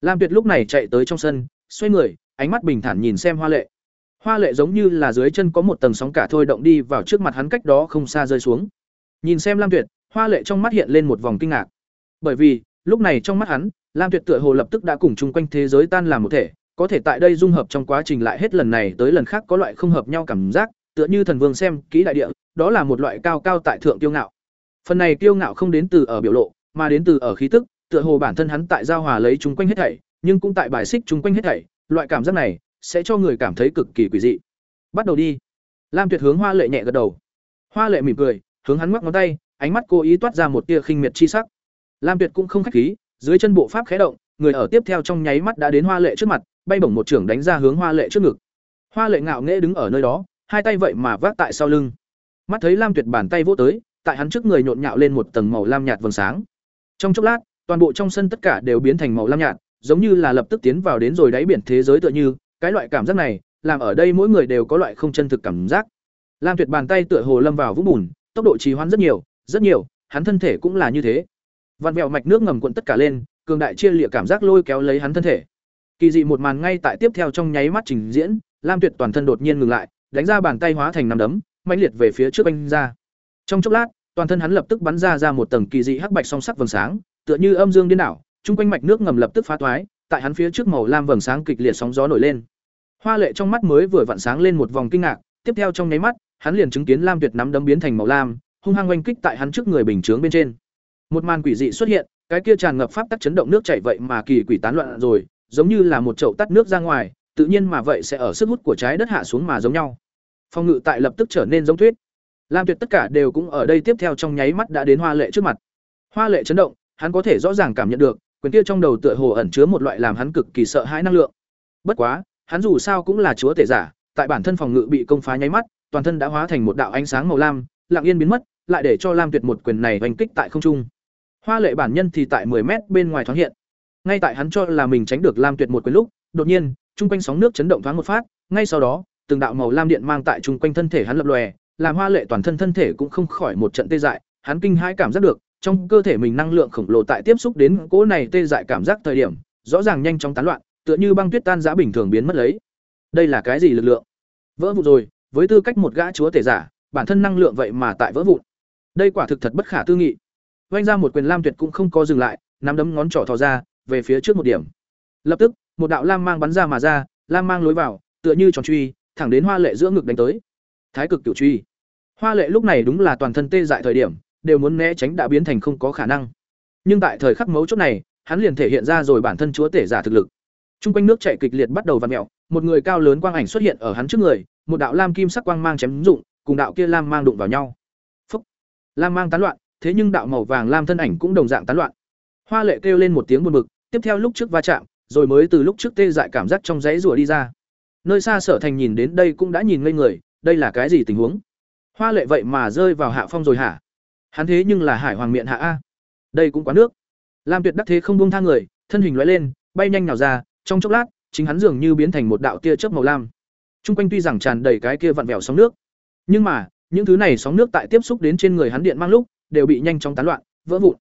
Lam tuyệt lúc này chạy tới trong sân, xoay người, ánh mắt bình thản nhìn xem hoa lệ. Hoa lệ giống như là dưới chân có một tầng sóng cả thôi động đi vào trước mặt hắn cách đó không xa rơi xuống. Nhìn xem lam tuyệt, hoa lệ trong mắt hiện lên một vòng kinh ngạc. Bởi vì, lúc này trong mắt hắn lam tuyệt tựa hồ lập tức đã cùng chung quanh thế giới tan làm một thể, có thể tại đây dung hợp trong quá trình lại hết lần này tới lần khác có loại không hợp nhau cảm giác, tựa như thần vương xem kỹ đại địa, đó là một loại cao cao tại thượng kiêu ngạo. Phần này kiêu ngạo không đến từ ở biểu lộ, mà đến từ ở khí tức, tựa hồ bản thân hắn tại giao hòa lấy chúng quanh hết thảy, nhưng cũng tại bài xích chúng quanh hết thảy, loại cảm giác này sẽ cho người cảm thấy cực kỳ quỷ dị. Bắt đầu đi. Lam tuyệt hướng hoa lệ nhẹ gật đầu. Hoa lệ mỉm cười, hướng hắn ngoắc ngón tay, ánh mắt cố ý toát ra một tia khinh miệt chi sắc. Lam tuyệt cũng không khách khí dưới chân bộ pháp khé động người ở tiếp theo trong nháy mắt đã đến hoa lệ trước mặt bay bổng một trưởng đánh ra hướng hoa lệ trước ngực hoa lệ ngạo nghễ đứng ở nơi đó hai tay vậy mà vác tại sau lưng mắt thấy lam tuyệt bàn tay vỗ tới tại hắn trước người nhộn nhạo lên một tầng màu lam nhạt vầng sáng trong chốc lát toàn bộ trong sân tất cả đều biến thành màu lam nhạt giống như là lập tức tiến vào đến rồi đáy biển thế giới tựa như cái loại cảm giác này làm ở đây mỗi người đều có loại không chân thực cảm giác. Lam Tuyệt bàn tay tựa hồ lâm vào vũng bùn, tốc độ trì hoãn rất nhiều, rất nhiều, hắn thân thể cũng là như thế. Vạn vẹo mạch nước ngầm cuộn tất cả lên, cường đại chia liệt cảm giác lôi kéo lấy hắn thân thể. Kỳ dị một màn ngay tại tiếp theo trong nháy mắt trình diễn, Lam Tuyệt toàn thân đột nhiên ngừng lại, đánh ra bàn tay hóa thành năm đấm, mãnh liệt về phía trước anh ra. Trong chốc lát, toàn thân hắn lập tức bắn ra ra một tầng kỳ dị hắc bạch song sắc vầng sáng, tựa như âm dương điên đảo, trung quanh mạch nước ngầm lập tức phá toái, tại hắn phía trước màu lam vầng sáng kịch liệt sóng gió nổi lên. Hoa Lệ trong mắt mới vừa vặn sáng lên một vòng kinh ngạc, tiếp theo trong nháy mắt, hắn liền chứng kiến lam tuyệt nắm đấm biến thành màu lam, hung hăng oanh kích tại hắn trước người bình chướng bên trên. Một màn quỷ dị xuất hiện, cái kia tràn ngập pháp tắc chấn động nước chảy vậy mà kỳ quỷ tán loạn rồi, giống như là một chậu tắt nước ra ngoài, tự nhiên mà vậy sẽ ở sức hút của trái đất hạ xuống mà giống nhau. Phong ngự tại lập tức trở nên giống thuyết. Lam Tuyệt tất cả đều cũng ở đây tiếp theo trong nháy mắt đã đến Hoa Lệ trước mặt. Hoa Lệ chấn động, hắn có thể rõ ràng cảm nhận được, quyền kia trong đầu tựa hồ ẩn chứa một loại làm hắn cực kỳ sợ hãi năng lượng. Bất quá, hắn dù sao cũng là chúa tể giả, tại bản thân phòng ngự bị công phá nháy mắt, toàn thân đã hóa thành một đạo ánh sáng màu lam, lặng yên biến mất, lại để cho Lam Tuyệt một quyền này oanh kích tại không trung. Hoa Lệ bản nhân thì tại 10 mét bên ngoài thoáng hiện. Ngay tại hắn cho là mình tránh được Lam Tuyệt một quyền lúc, đột nhiên, trung quanh sóng nước chấn động thoáng một phát, ngay sau đó, từng đạo màu lam điện mang tại trung quanh thân thể hắn lập lòe, làm Hoa Lệ toàn thân thân thể cũng không khỏi một trận tê dại, hắn kinh hãi cảm giác được, trong cơ thể mình năng lượng khổng lồ tại tiếp xúc đến cỗ này tê dại cảm giác thời điểm, rõ ràng nhanh chóng tán loạn, tựa như băng tuyết tan rã bình thường biến mất lấy. Đây là cái gì lực lượng? Vỡ vụn rồi, với tư cách một gã chúa tể giả, bản thân năng lượng vậy mà tại vỡ vụn. Đây quả thực thật bất khả tư nghị. Vành ra một quyền lam tuyệt cũng không có dừng lại, nắm đấm ngón trỏ thò ra, về phía trước một điểm. Lập tức, một đạo lam mang bắn ra mà ra, lam mang lối vào, tựa như tròn truy, thẳng đến Hoa Lệ giữa ngực đánh tới. Thái cực cửu truy. Hoa Lệ lúc này đúng là toàn thân tê dại thời điểm, đều muốn né tránh đã biến thành không có khả năng. Nhưng tại thời khắc mấu chốt này, hắn liền thể hiện ra rồi bản thân chúa tể giả thực lực. Trung quanh nước chảy kịch liệt bắt đầu vặn mèo, một người cao lớn quang ảnh xuất hiện ở hắn trước người, một đạo lam kim sắc quang mang chém dụng, cùng đạo kia lam mang đụng vào nhau. Phúc! Lam mang tán loạn, thế nhưng đạo màu vàng lam thân ảnh cũng đồng dạng tán loạn. Hoa Lệ kêu lên một tiếng buồn bực, tiếp theo lúc trước va chạm, rồi mới từ lúc trước tê dại cảm giác trong dãy rùa đi ra. Nơi xa Sở Thành nhìn đến đây cũng đã nhìn ngây người, đây là cái gì tình huống? Hoa Lệ vậy mà rơi vào hạ phong rồi hả? Hắn thế nhưng là Hải Hoàng miệng hạ a. Đây cũng quá nước. Lam Tuyệt đắc thế không buông tha người, thân hình lóe lên, bay nhanh nào ra, trong chốc lát, chính hắn dường như biến thành một đạo tia chớp màu lam. Trung quanh tuy rằng tràn đầy cái kia vặn vẹo sóng nước, nhưng mà, những thứ này sóng nước tại tiếp xúc đến trên người hắn điện mang lúc, đều bị nhanh chóng tán loạn, vỡ vụn.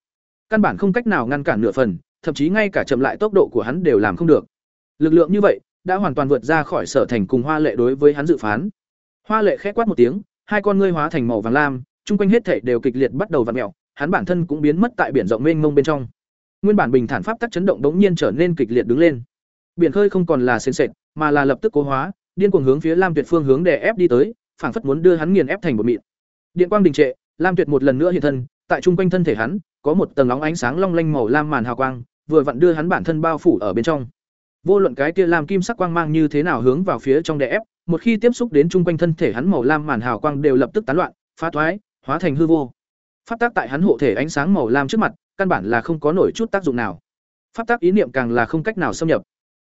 Căn bản không cách nào ngăn cản nửa phần, thậm chí ngay cả chậm lại tốc độ của hắn đều làm không được. Lực lượng như vậy, đã hoàn toàn vượt ra khỏi sở thành cùng Hoa Lệ đối với hắn dự phán. Hoa Lệ khẽ quát một tiếng, hai con ngươi hóa thành màu vàng lam, chung quanh hết thảy đều kịch liệt bắt đầu vặn mèo, hắn bản thân cũng biến mất tại biển rộng mênh mông bên trong. Nguyên bản bình thản pháp tắc chấn động đống nhiên trở nên kịch liệt đứng lên. Biển khơi không còn là xiên sệt, mà là lập tức cố hóa, điên cuồng hướng phía Lam Tuyệt phương hướng đè ép đi tới, phảng phất muốn đưa hắn nghiền ép thành một mịn. Điện quang đình trệ, Lam Tuyệt một lần nữa hiện thân, tại trung quanh thân thể hắn, có một tầng óng ánh sáng long lanh màu lam màn hào quang, vừa vặn đưa hắn bản thân bao phủ ở bên trong. Vô luận cái kia lam kim sắc quang mang như thế nào hướng vào phía trong đè ép, một khi tiếp xúc đến trung quanh thân thể hắn màu lam màn hào quang đều lập tức tán loạn, phá thoái, hóa thành hư vô. Pháp tác tại hắn hộ thể ánh sáng màu lam trước mặt, căn bản là không có nổi chút tác dụng nào. Pháp tác ý niệm càng là không cách nào xâm nhập.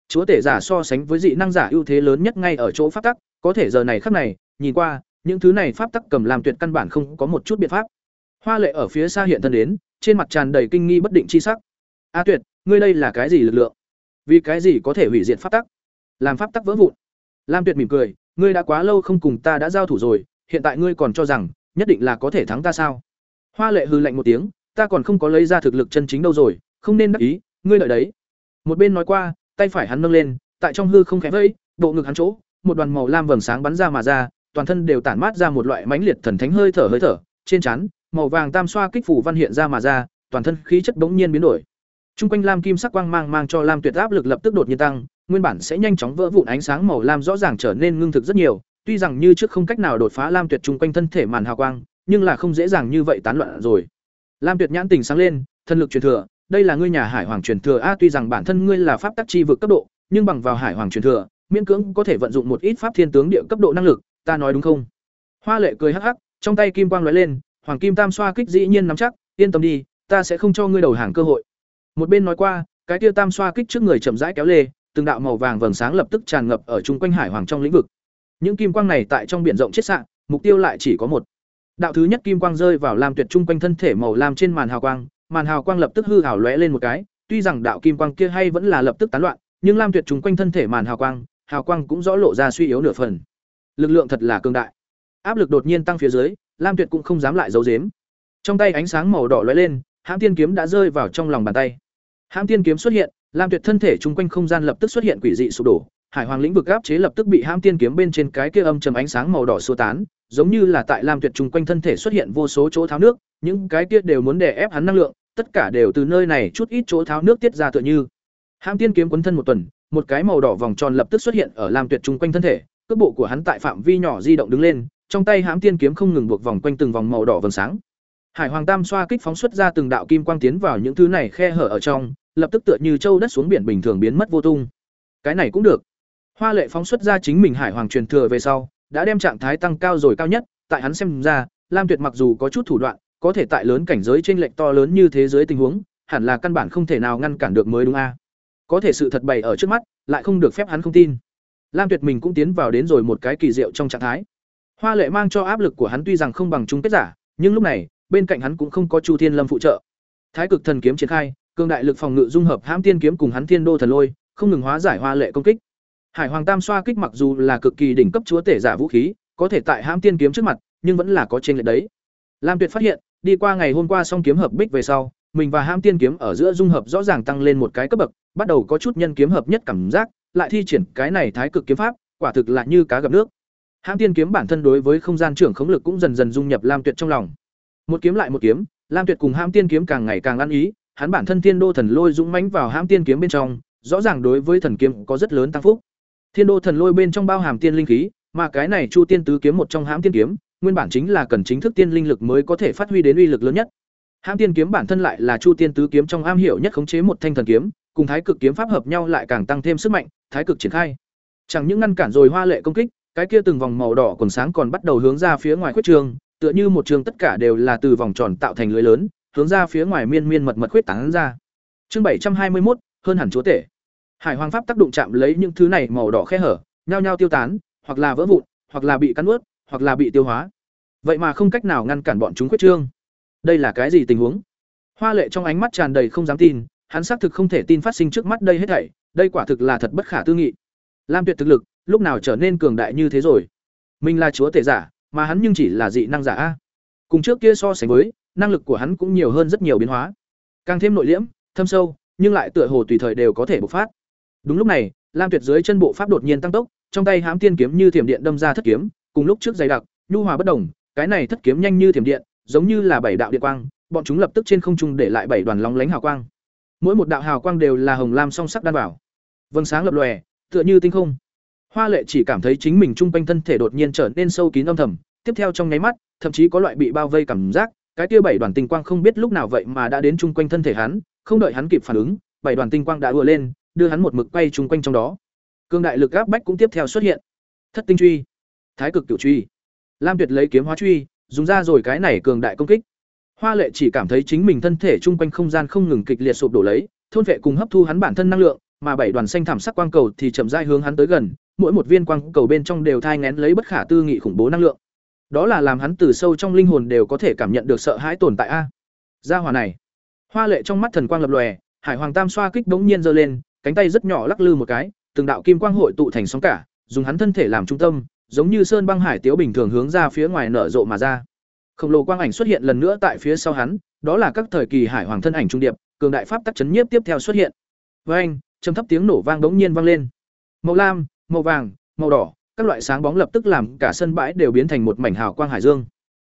Chúa tể giả so sánh với dị năng giả ưu thế lớn nhất ngay ở chỗ pháp tắc, có thể giờ này khắc này, nhìn qua, những thứ này pháp tắc cầm làm tuyệt căn bản không có một chút biện pháp. Hoa Lệ ở phía xa hiện thân đến, trên mặt tràn đầy kinh nghi bất định chi sắc. "A Tuyệt, ngươi đây là cái gì lực lượng? Vì cái gì có thể hủy diệt pháp tắc? Làm pháp tắc vỡ vụn?" Lam Tuyệt mỉm cười, "Ngươi đã quá lâu không cùng ta đã giao thủ rồi, hiện tại ngươi còn cho rằng nhất định là có thể thắng ta sao?" Hoa Lệ hừ lạnh một tiếng, "Ta còn không có lấy ra thực lực chân chính đâu rồi, không nên đắc ý, ngươi lợi đấy." Một bên nói qua, tay phải hắn nâng lên, tại trong hư không khẽ vẫy, bộ ngực hắn chỗ, một đoàn màu lam vầng sáng bắn ra mà ra, toàn thân đều tản mát ra một loại mãnh liệt thần thánh hơi thở hơi thở, trên trán, màu vàng tam xoa kích phủ văn hiện ra mà ra, toàn thân khí chất bỗng nhiên biến đổi. Trung quanh lam kim sắc quang mang mang cho lam tuyệt áp lực lập tức đột nhiên tăng, nguyên bản sẽ nhanh chóng vỡ vụn ánh sáng màu lam rõ ràng trở nên ngưng thực rất nhiều, tuy rằng như trước không cách nào đột phá lam tuyệt trung quanh thân thể màn hào quang, nhưng là không dễ dàng như vậy tán loạn rồi. Lam Tuyệt nhãn tình sáng lên, thân lực truyền thừa, đây là ngươi nhà Hải Hoàng truyền thừa a, tuy rằng bản thân ngươi là pháp tắc chi vực cấp độ, nhưng bằng vào Hải Hoàng truyền thừa, miễn cưỡng có thể vận dụng một ít pháp thiên tướng địa cấp độ năng lực, ta nói đúng không? Hoa Lệ cười hắc hắc, trong tay kim quang lóe lên, Hoàng kim tam xoa kích dĩ nhiên nắm chắc, yên tâm đi, ta sẽ không cho ngươi đầu hàng cơ hội. Một bên nói qua, cái kia tam xoa kích trước người chậm rãi kéo lê, từng đạo màu vàng vầng sáng lập tức tràn ngập ở trung quanh Hải Hoàng trong lĩnh vực. Những kim quang này tại trong biển rộng chết sạng, mục tiêu lại chỉ có một. Đạo thứ nhất kim quang rơi vào lam tuyệt trung quanh thân thể màu lam trên màn hào quang, màn hào quang lập tức hư ảo lóe lên một cái, tuy rằng đạo kim quang kia hay vẫn là lập tức tán loạn, nhưng lam tuyệt trung quanh thân thể màn hào quang hào quang cũng rõ lộ ra suy yếu nửa phần. Lực lượng thật là cường đại. Áp lực đột nhiên tăng phía dưới, Lam Tuyệt cũng không dám lại giấu giếm. Trong tay ánh sáng màu đỏ lóe lên, Hãm Tiên kiếm đã rơi vào trong lòng bàn tay. Hãm Tiên kiếm xuất hiện, Lam Tuyệt thân thể chung quanh không gian lập tức xuất hiện quỷ dị sụp đổ, Hải Hoàng lĩnh vực áp chế lập tức bị Hãm Tiên kiếm bên trên cái kia âm trầm ánh sáng màu đỏ xua tán, giống như là tại Lam Tuyệt chung quanh thân thể xuất hiện vô số chỗ tháo nước, những cái kia đều muốn đè ép hắn năng lượng, tất cả đều từ nơi này chút ít chỗ tháo nước tiết ra tựa như. Hãm Tiên kiếm quấn thân một tuần, một cái màu đỏ vòng tròn lập tức xuất hiện ở Lam Tuyệt chung quanh thân thể, cước bộ của hắn tại phạm vi nhỏ di động đứng lên, trong tay Hãm Tiên kiếm không ngừng buộc vòng quanh từng vòng màu đỏ vầng sáng. Hải Hoàng Tam xoa kích phóng xuất ra từng đạo kim quang tiến vào những thứ này khe hở ở trong, lập tức tựa như châu đất xuống biển bình thường biến mất vô tung. Cái này cũng được. Hoa Lệ phóng xuất ra chính mình Hải Hoàng truyền thừa về sau, đã đem trạng thái tăng cao rồi cao nhất, tại hắn xem ra, Lam Tuyệt mặc dù có chút thủ đoạn, có thể tại lớn cảnh giới trên lệch to lớn như thế giới tình huống, hẳn là căn bản không thể nào ngăn cản được mới đúng a. Có thể sự thật bày ở trước mắt, lại không được phép hắn không tin. Lam Tuyệt mình cũng tiến vào đến rồi một cái kỳ diệu trong trạng thái. Hoa Lệ mang cho áp lực của hắn tuy rằng không bằng chung kết giả, nhưng lúc này, bên cạnh hắn cũng không có Chu Thiên Lâm phụ trợ. Thái cực thần kiếm triển khai, cường đại lực phòng ngự dung hợp hãm tiên kiếm cùng hắn Thiên Đô thần lôi, không ngừng hóa giải Hoa Lệ công kích. Hải Hoàng Tam xoa kích mặc dù là cực kỳ đỉnh cấp chúa tể giả vũ khí, có thể tại hãm tiên kiếm trước mặt, nhưng vẫn là có trên lệch đấy. Lam Tuyệt phát hiện, đi qua ngày hôm qua song kiếm hợp bích về sau, mình và hãm tiên kiếm ở giữa dung hợp rõ ràng tăng lên một cái cấp bậc, bắt đầu có chút nhân kiếm hợp nhất cảm giác, lại thi triển cái này thái cực kiếm pháp, quả thực là như cá gặp nước. Hãng tiên kiếm bản thân đối với không gian trưởng khống lực cũng dần dần dung nhập Lam Tuyệt trong lòng. Một kiếm lại một kiếm, Lam Tuyệt cùng Hãng tiên kiếm càng ngày càng ăn ý, hắn bản thân Thiên Đô thần lôi dũng mãnh vào Hãng tiên kiếm bên trong, rõ ràng đối với thần kiếm có rất lớn tăng phúc. Thiên Đô thần lôi bên trong bao hàm tiên linh khí, mà cái này Chu Tiên tứ kiếm một trong Hãng tiên kiếm, nguyên bản chính là cần chính thức tiên linh lực mới có thể phát huy đến uy lực lớn nhất. Hãng tiên kiếm bản thân lại là Chu Tiên tứ kiếm trong am hiểu nhất khống chế một thanh thần kiếm, cùng Thái cực kiếm pháp hợp nhau lại càng tăng thêm sức mạnh, Thái cực triển khai. Chẳng những ngăn cản rồi hoa lệ công kích, cái kia từng vòng màu đỏ còn sáng còn bắt đầu hướng ra phía ngoài khuyết trường, tựa như một trường tất cả đều là từ vòng tròn tạo thành lưới lớn, hướng ra phía ngoài miên miên mật mật khuyết tán ra. Chương bảy trăm hai mươi một hơn hẳn chúa tể. Hải Hoàng pháp tác động chạm lấy những thứ này màu đỏ khe hở, nhao nhao tiêu tán, hoặc là vỡ vụn, hoặc là bị cắn nuốt, hoặc là bị tiêu hóa. Vậy mà không cách nào ngăn cản bọn chúng quyết trương. Đây là cái gì tình huống? Hoa Lệ trong ánh mắt tràn đầy không dám tin, hắn xác thực không thể tin phát sinh trước mắt đây hết thảy, đây quả thực là thật bất khả tư nghị. Lam Tuyệt thực lực, lúc nào trở nên cường đại như thế rồi? Mình là chúa tể giả, mà hắn nhưng chỉ là dị năng giả a. Cùng trước kia so sánh với, năng lực của hắn cũng nhiều hơn rất nhiều biến hóa. Càng thêm nội liễm, thâm sâu, nhưng lại tựa hồ tùy thời đều có thể bộc phát. Đúng lúc này, Lam Tuyệt dưới chân bộ pháp đột nhiên tăng tốc, trong tay hám tiên kiếm như thiểm điện đâm ra thất kiếm, cùng lúc trước dày đặc, nhu hòa bất đồng, cái này thất kiếm nhanh như thiểm điện, giống như là bảy đạo điện quang, bọn chúng lập tức trên không trung để lại bảy đoàn lóng lánh hào quang. Mỗi một đạo hào quang đều là hồng lam song sắc đan bảo. Vầng sáng lập lòe, tựa như tinh không. Hoa Lệ chỉ cảm thấy chính mình trung quanh thân thể đột nhiên trở nên sâu kín âm thầm, tiếp theo trong nháy mắt, thậm chí có loại bị bao vây cảm giác, cái tia bảy đoàn tinh quang không biết lúc nào vậy mà đã đến trung quanh thân thể hắn, không đợi hắn kịp phản ứng, bảy đoàn tinh quang đã ùa lên, đưa hắn một mực quay trung quanh trong đó. Cương đại lực áp bách cũng tiếp theo xuất hiện. Thất tinh truy, Thái cực cửu truy. Lam Tuyệt lấy kiếm hóa truy, dùng ra rồi cái này cường đại công kích. Hoa Lệ chỉ cảm thấy chính mình thân thể trung quanh không gian không ngừng kịch liệt sụp đổ lấy, thôn vệ cùng hấp thu hắn bản thân năng lượng, mà bảy đoàn xanh thảm sắc quang cầu thì chậm rãi hướng hắn tới gần, mỗi một viên quang cầu bên trong đều thai nghén lấy bất khả tư nghị khủng bố năng lượng. Đó là làm hắn từ sâu trong linh hồn đều có thể cảm nhận được sợ hãi tồn tại a. Gia hỏa này. Hoa Lệ trong mắt thần quang lập lòe, Hải Hoàng Tam xoa kích bỗng nhiên giơ lên, cánh tay rất nhỏ lắc lư một cái, từng đạo kim quang hội tụ thành sóng cả, dùng hắn thân thể làm trung tâm, giống như sơn băng hải tiếu bình thường hướng ra phía ngoài nở rộ mà ra. Khổng lồ quang ảnh xuất hiện lần nữa tại phía sau hắn, đó là các thời kỳ hải hoàng thân ảnh trung điệp, cường đại pháp tắc chấn nhiếp tiếp theo xuất hiện. Với anh, trầm thấp tiếng nổ vang bỗng nhiên vang lên. Màu lam, màu vàng, màu đỏ, các loại sáng bóng lập tức làm cả sân bãi đều biến thành một mảnh hào quang hải dương.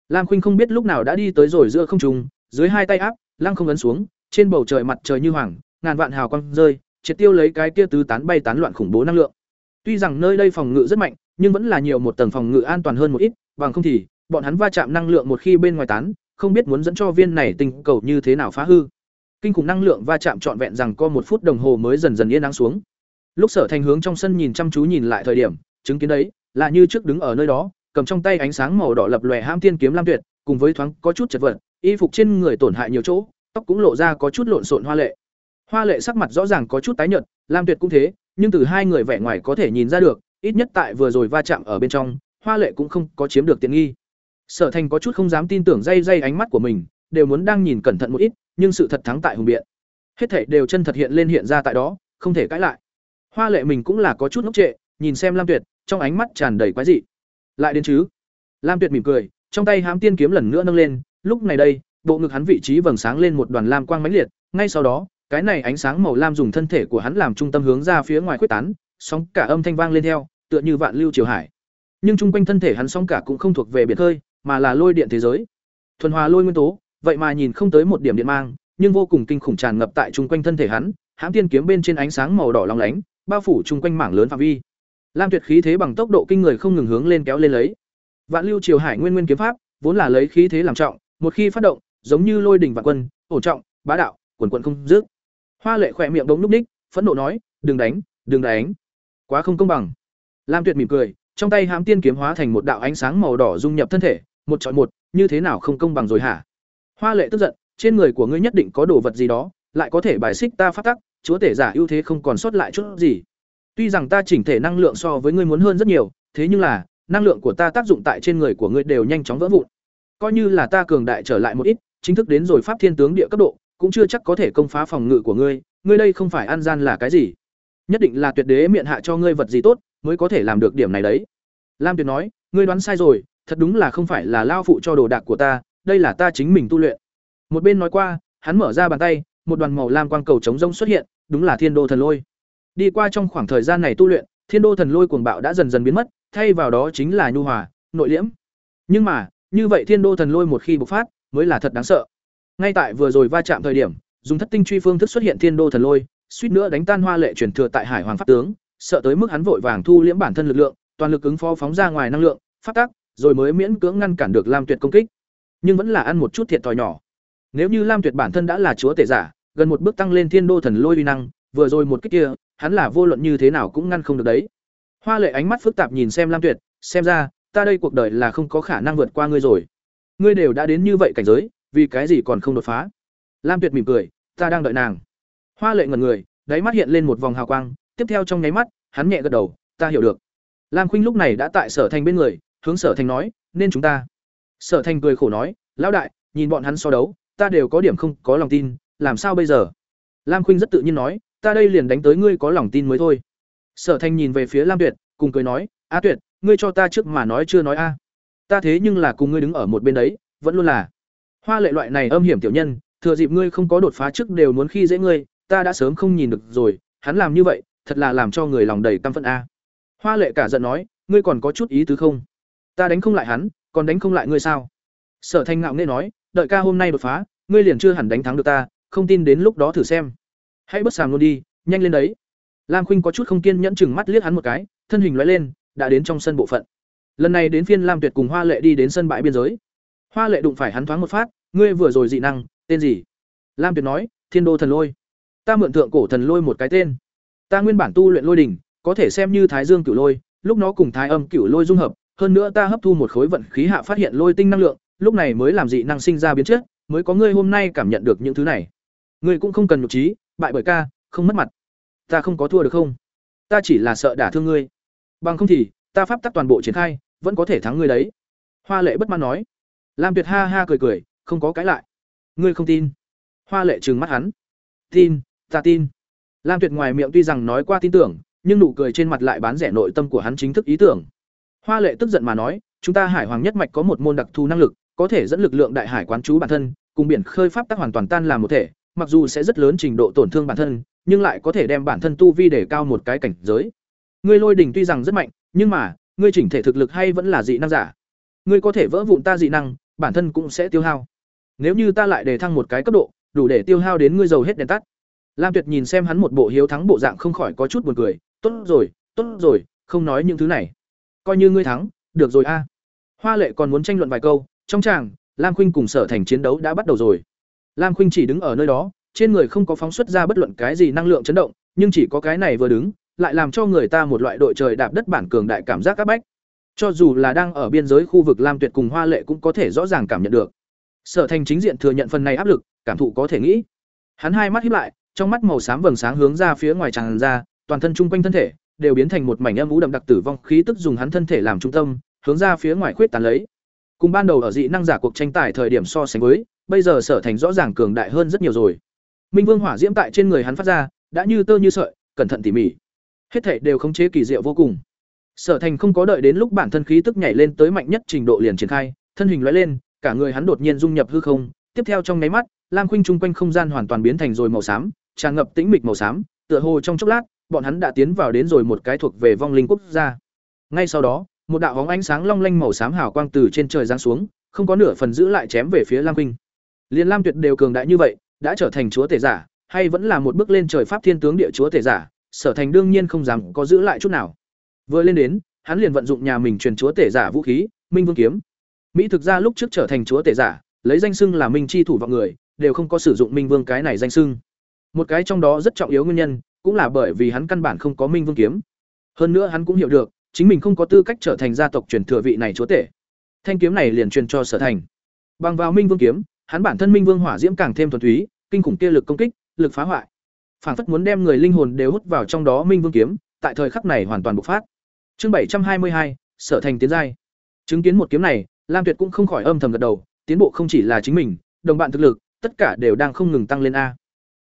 Lam Khuynh không biết lúc nào đã đi tới rồi giữa không trùng dưới hai tay áp, lăng không ấn xuống, trên bầu trời mặt trời như hoàng, ngàn vạn hào quang rơi, triệt tiêu lấy cái kia tứ tán bay tán loạn khủng bố năng lượng. Tuy rằng nơi đây phòng ngự rất mạnh, nhưng vẫn là nhiều một tầng phòng ngự an toàn hơn một ít, bằng không thì bọn hắn va chạm năng lượng một khi bên ngoài tán, không biết muốn dẫn cho viên này tinh cầu như thế nào phá hư. Kinh khủng năng lượng va chạm trọn vẹn rằng có một phút đồng hồ mới dần dần yên lắng xuống. Lúc Sở Thành hướng trong sân nhìn chăm chú nhìn lại thời điểm, chứng kiến đấy, là như trước đứng ở nơi đó, cầm trong tay ánh sáng màu đỏ lập lòe ham tiên kiếm lam tuyệt, cùng với thoáng có chút chật vật, y phục trên người tổn hại nhiều chỗ, tóc cũng lộ ra có chút lộn xộn hoa lệ. Hoa lệ sắc mặt rõ ràng có chút tái nhợt, lam tuyệt cũng thế, nhưng từ hai người vẻ ngoài có thể nhìn ra được, ít nhất tại vừa rồi va chạm ở bên trong, hoa lệ cũng không có chiếm được tiện nghi. Sở Thành có chút không dám tin tưởng dây dây ánh mắt của mình, đều muốn đang nhìn cẩn thận một ít, nhưng sự thật thắng tại hùng biện. Hết thảy đều chân thật hiện lên hiện ra tại đó, không thể cãi lại. Hoa Lệ mình cũng là có chút ngốc trệ, nhìn xem lam tuyệt trong ánh mắt tràn đầy quái dị lại đến chứ lam tuyệt mỉm cười trong tay hám tiên kiếm lần nữa nâng lên lúc này đây bộ ngực hắn vị trí vầng sáng lên một đoàn lam quang mãnh liệt ngay sau đó cái này ánh sáng màu lam dùng thân thể của hắn làm trung tâm hướng ra phía ngoài quyết tán sóng cả âm thanh vang lên theo tựa như vạn lưu triều hải nhưng chung quanh thân thể hắn sóng cả cũng không thuộc về biển khơi mà là lôi điện thế giới. Thuần hòa lôi nguyên tố, vậy mà nhìn không tới một điểm điện mang, nhưng vô cùng kinh khủng tràn ngập tại chung quanh thân thể hắn, hãm tiên kiếm bên trên ánh sáng màu đỏ long lánh, bao phủ chung quanh mảng lớn phạm vi. Lam tuyệt khí thế bằng tốc độ kinh người không ngừng hướng lên kéo lên lấy. Vạn lưu triều hải nguyên nguyên kiếm pháp, vốn là lấy khí thế làm trọng, một khi phát động, giống như lôi đỉnh vạn quân, ổn trọng, bá đạo, quần quần không dứt. Hoa lệ khỏe miệng đống núp ních, phẫn nộ nói, đừng đánh đừng đánh. Quá không công bằng. Lam tuyệt mỉm cười, trong tay hãm tiên kiếm hóa thành một đạo ánh sáng màu đỏ dung nhập thân thể một chọi một, như thế nào không công bằng rồi hả? Hoa lệ tức giận, trên người của ngươi nhất định có đồ vật gì đó, lại có thể bài xích ta phát tắc, chúa tể giả ưu thế không còn sót lại chút gì. Tuy rằng ta chỉnh thể năng lượng so với ngươi muốn hơn rất nhiều, thế nhưng là, năng lượng của ta tác dụng tại trên người của ngươi đều nhanh chóng vỡ vụn. Coi như là ta cường đại trở lại một ít, chính thức đến rồi pháp thiên tướng địa cấp độ, cũng chưa chắc có thể công phá phòng ngự của ngươi ngươi đây không phải ăn gian là cái gì? Nhất định là tuyệt đế miệng hạ cho ngươi vật gì tốt, mới có thể làm được điểm này đấy. Lam tuyệt nói, ngươi đoán sai rồi thật đúng là không phải là lao phụ cho đồ đạc của ta, đây là ta chính mình tu luyện. Một bên nói qua, hắn mở ra bàn tay, một đoàn màu lam quang cầu chống rông xuất hiện, đúng là thiên đô thần lôi. Đi qua trong khoảng thời gian này tu luyện, thiên đô thần lôi cuồng bạo đã dần dần biến mất, thay vào đó chính là nhu hòa, nội liễm. Nhưng mà, như vậy thiên đô thần lôi một khi bộc phát, mới là thật đáng sợ. Ngay tại vừa rồi va chạm thời điểm, dùng thất tinh truy phương thức xuất hiện thiên đô thần lôi, suýt nữa đánh tan hoa lệ truyền thừa tại hải hoàng pháp tướng, sợ tới mức hắn vội vàng thu liễm bản thân lực lượng, toàn lực ứng phó phóng ra ngoài năng lượng phát tác rồi mới miễn cưỡng ngăn cản được lam tuyệt công kích. Nhưng vẫn là ăn một chút thiệt thòi nhỏ. Nếu như lam tuyệt bản thân đã là chúa tể giả, gần một bước tăng lên thiên đô thần lôi uy năng, vừa rồi một kích kia, hắn là vô luận như thế nào cũng ngăn không được đấy. Hoa lệ ánh mắt phức tạp nhìn xem lam tuyệt, xem ra, ta đây cuộc đời là không có khả năng vượt qua ngươi rồi. Ngươi đều đã đến như vậy cảnh giới, vì cái gì còn không đột phá? Lam tuyệt mỉm cười, ta đang đợi nàng. Hoa lệ ngẩn người, đáy mắt hiện lên một vòng hào quang, tiếp theo trong nháy mắt, hắn nhẹ gật đầu, ta hiểu được. Lam khuynh lúc này đã tại sở thành bên người hướng sở thành nói, nên chúng ta. Sở thành cười khổ nói, lão đại, nhìn bọn hắn so đấu, ta đều có điểm không có lòng tin, làm sao bây giờ? Lam khuynh rất tự nhiên nói, ta đây liền đánh tới ngươi có lòng tin mới thôi. Sở thành nhìn về phía lam tuyệt, cùng cười nói, a tuyệt, ngươi cho ta trước mà nói chưa nói a. Ta thế nhưng là cùng ngươi đứng ở một bên đấy, vẫn luôn là. Hoa lệ loại này âm hiểm tiểu nhân, thừa dịp ngươi không có đột phá trước đều muốn khi dễ ngươi, ta đã sớm không nhìn được rồi, hắn làm như vậy, thật là làm cho người lòng đầy căm phận a. Hoa lệ cả giận nói, ngươi còn có chút ý tứ không? Ta đánh không lại hắn, còn đánh không lại ngươi sao? Sở thanh ngạo nghe nói, đợi ca hôm nay đột phá, ngươi liền chưa hẳn đánh thắng được ta, không tin đến lúc đó thử xem. Hãy bất sàng luôn đi, nhanh lên đấy. Lam khuynh có chút không kiên nhẫn chừng mắt liếc hắn một cái, thân hình loay lên, đã đến trong sân bộ phận. Lần này đến phiên lam tuyệt cùng hoa lệ đi đến sân bãi biên giới. Hoa lệ đụng phải hắn thoáng một phát, ngươi vừa rồi dị năng, tên gì? Lam tuyệt nói, thiên đô thần lôi. Ta mượn thượng cổ thần lôi một cái tên. Ta nguyên bản tu luyện lôi đỉnh, có thể xem như thái dương cửu lôi, lúc nó cùng thái âm cửu lôi dung hợp hơn nữa ta hấp thu một khối vận khí hạ phát hiện lôi tinh năng lượng, lúc này mới làm dị năng sinh ra biến chất, mới có ngươi hôm nay cảm nhận được những thứ này. Ngươi cũng không cần nhục trí, bại bởi ca, không mất mặt. Ta không có thua được không? Ta chỉ là sợ đả thương ngươi. Bằng không thì, ta pháp tắc toàn bộ triển khai, vẫn có thể thắng ngươi đấy. Hoa lệ bất mãn nói. Lam tuyệt ha ha cười cười, không có cái lại. Ngươi không tin. Hoa lệ trừng mắt hắn. Tin, ta tin. Lam tuyệt ngoài miệng tuy rằng nói qua tin tưởng, nhưng nụ cười trên mặt lại bán rẻ nội tâm của hắn chính thức ý tưởng hoa lệ tức giận mà nói, chúng ta hải hoàng nhất mạch có một môn đặc thù năng lực, có thể dẫn lực lượng đại hải quán chú bản thân, cùng biển khơi pháp tắc hoàn toàn tan làm một thể, mặc dù sẽ rất lớn trình độ tổn thương bản thân, nhưng lại có thể đem bản thân tu vi để cao một cái cảnh giới. Ngươi lôi đỉnh tuy rằng rất mạnh, nhưng mà, ngươi chỉnh thể thực lực hay vẫn là dị năng giả. Ngươi có thể vỡ vụn ta dị năng, bản thân cũng sẽ tiêu hao. Nếu như ta lại đề thăng một cái cấp độ, đủ để tiêu hao đến ngươi dầu hết đèn tắt. Lam tuyệt nhìn xem hắn một bộ hiếu thắng bộ dạng không khỏi có chút buồn cười. Tốt rồi tốt rồi, không nói những thứ này coi như ngươi thắng, được rồi a. Hoa lệ còn muốn tranh luận vài câu, trong tràng, lam khuynh cùng sở thành chiến đấu đã bắt đầu rồi. Lam khuynh chỉ đứng ở nơi đó, trên người không có phóng xuất ra bất luận cái gì năng lượng chấn động, nhưng chỉ có cái này vừa đứng, lại làm cho người ta một loại đội trời đạp đất bản cường đại cảm giác áp bách. Cho dù là đang ở biên giới khu vực lam tuyệt cùng hoa lệ cũng có thể rõ ràng cảm nhận được. Sở thành chính diện thừa nhận phần này áp lực, cảm thụ có thể nghĩ. Hắn hai mắt hiếp lại, trong mắt màu xám vầng sáng hướng ra phía ngoài tràn ra, toàn thân chung quanh thân thể đều biến thành một mảnh âm u đậm đặc tử vong khí tức dùng hắn thân thể làm trung tâm hướng ra phía ngoài khuyết tán lấy. Cùng ban đầu ở dị năng giả cuộc tranh tài thời điểm so sánh với bây giờ sở thành rõ ràng cường đại hơn rất nhiều rồi. Minh vương hỏa diễm tại trên người hắn phát ra đã như tơ như sợi cẩn thận tỉ mỉ. Hết thảy đều khống chế kỳ diệu vô cùng. Sở Thành không có đợi đến lúc bản thân khí tức nhảy lên tới mạnh nhất trình độ liền triển khai, thân hình lóe lên, cả người hắn đột nhiên dung nhập hư không, tiếp theo trong nháy mắt, Lam Khuynh trung quanh không gian hoàn toàn biến thành rồi màu xám, tràn ngập tĩnh mịch màu xám, tựa hồ trong chốc lát, bọn hắn đã tiến vào đến rồi một cái thuộc về vong linh quốc gia. Ngay sau đó, một đạo bóng ánh sáng long lanh màu xám hào quang từ trên trời giáng xuống, không có nửa phần giữ lại chém về phía Lam Khuynh. Liên Lam Tuyệt đều cường đại như vậy, đã trở thành chúa tể giả, hay vẫn là một bước lên trời pháp thiên tướng địa chúa tể giả, Sở Thành đương nhiên không dám có giữ lại chút nào. Vừa lên đến, hắn liền vận dụng nhà mình truyền chúa tể giả vũ khí, Minh Vương kiếm. Mỹ thực ra lúc trước trở thành chúa tể giả, lấy danh xưng là Minh chi thủ vọng người, đều không có sử dụng Minh Vương cái này danh xưng. Một cái trong đó rất trọng yếu nguyên nhân, cũng là bởi vì hắn căn bản không có Minh Vương kiếm. Hơn nữa hắn cũng hiểu được, chính mình không có tư cách trở thành gia tộc truyền thừa vị này chúa tể. Thanh kiếm này liền truyền cho Sở Thành. Bằng vào Minh Vương kiếm, hắn bản thân Minh Vương hỏa diễm càng thêm thuần túy, kinh khủng kia lực công kích, lực phá hoại. Phản phất muốn đem người linh hồn đều hút vào trong đó Minh Vương kiếm, tại thời khắc này hoàn toàn bộc phát. Chương bảy trăm hai mươi hai, Sở Thành tiến giai. Chứng kiến một kiếm này, Lam Tuyệt cũng không khỏi âm thầm gật đầu, tiến bộ không chỉ là chính mình, đồng bạn thực lực, tất cả đều đang không ngừng tăng lên a.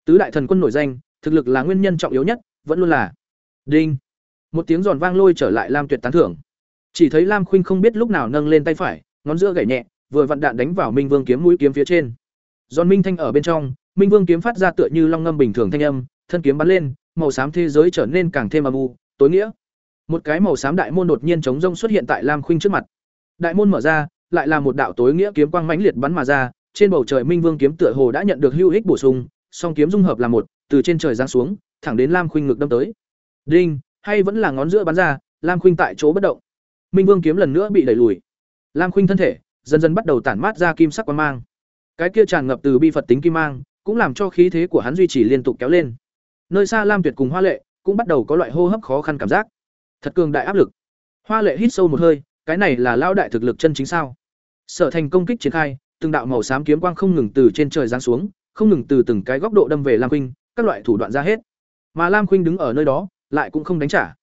Tứ đại thần quân nổi danh, thực lực là nguyên nhân trọng yếu nhất, vẫn luôn là. Đinh. Một tiếng giòn vang lôi trở lại Lam Tuyệt tán thưởng. Chỉ thấy Lam Khuynh không biết lúc nào nâng lên tay phải, ngón giữa gảy nhẹ, vừa vặn đạn đánh vào Minh Vương kiếm mũi kiếm phía trên. Giòn minh thanh ở bên trong, Minh Vương kiếm phát ra tựa như long ngâm bình thường thanh âm, thân kiếm bắn lên, màu xám thế giới trở nên càng thêm âm u, tối nghĩa. Một cái màu xám đại môn đột nhiên chống rông xuất hiện tại Lam Khuynh trước mặt. Đại môn mở ra, lại là một đạo tối nghĩa kiếm quang mãnh liệt bắn mà ra, trên bầu trời Minh Vương kiếm tựa hồ đã nhận được hữu ích bổ sung, song kiếm dung hợp là một, từ trên trời giáng xuống, thẳng đến Lam Khuynh ngực đâm tới. Đinh, hay vẫn là ngón giữa bắn ra, Lam Khuynh tại chỗ bất động. Minh Vương kiếm lần nữa bị đẩy lùi. Lam Khuynh thân thể dần dần bắt đầu tản mát ra kim sắc quang mang. Cái kia tràn ngập từ bi Phật tính kim mang, cũng làm cho khí thế của hắn duy trì liên tục kéo lên. Nơi xa Lam Tuyệt cùng Hoa Lệ cũng bắt đầu có loại hô hấp khó khăn cảm giác. Thật cường đại áp lực. Hoa Lệ hít sâu một hơi, cái này là lao đại thực lực chân chính sao? Sở Thành công kích triển khai, từng đạo màu xám kiếm quang không ngừng từ trên trời giáng xuống, không ngừng từ từng cái góc độ đâm về Lam Khuynh, các loại thủ đoạn ra hết. Mà Lam Khuynh đứng ở nơi đó, lại cũng không đánh trả.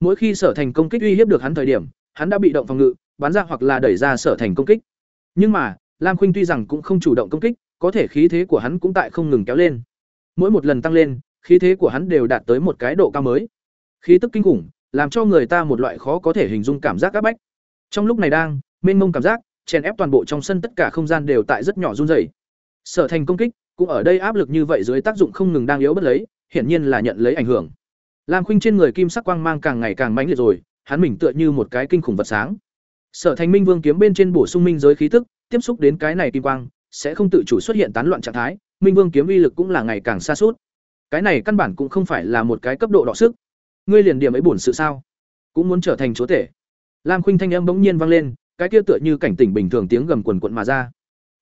Mỗi khi Sở Thành công kích uy hiếp được hắn thời điểm, hắn đã bị động phòng ngự, bắn ra hoặc là đẩy ra Sở Thành công kích. Nhưng mà, Lam Khuynh tuy rằng cũng không chủ động công kích, có thể khí thế của hắn cũng tại không ngừng kéo lên. Mỗi một lần tăng lên, khí thế của hắn đều đạt tới một cái độ cao mới. Khí tức kinh khủng, làm cho người ta một loại khó có thể hình dung cảm giác áp bách. Trong lúc này đang, mênh mông cảm giác, chèn ép toàn bộ trong sân tất cả không gian đều tại rất nhỏ run rẩy. Sở Thành công kích, cũng ở đây áp lực như vậy dưới tác dụng không ngừng đang yếu bất lấy, hiển nhiên là nhận lấy ảnh hưởng. Lam Khuynh trên người kim sắc quang mang càng ngày càng mãnh liệt rồi, hắn mình tựa như một cái kinh khủng vật sáng. Sở Thành Minh Vương kiếm bên trên bổ sung minh giới khí tức, tiếp xúc đến cái này kim quang, sẽ không tự chủ xuất hiện tán loạn trạng thái, Minh Vương kiếm uy lực cũng là ngày càng xa suốt. Cái này căn bản cũng không phải là một cái cấp độ đọ sức. Ngươi liền điểm ấy bổn sự sao? Cũng muốn trở thành chúa tể. Lam Khuynh thanh âm bỗng nhiên vang lên, cái kia tựa như cảnh tỉnh bình thường tiếng gầm quần quật mà ra.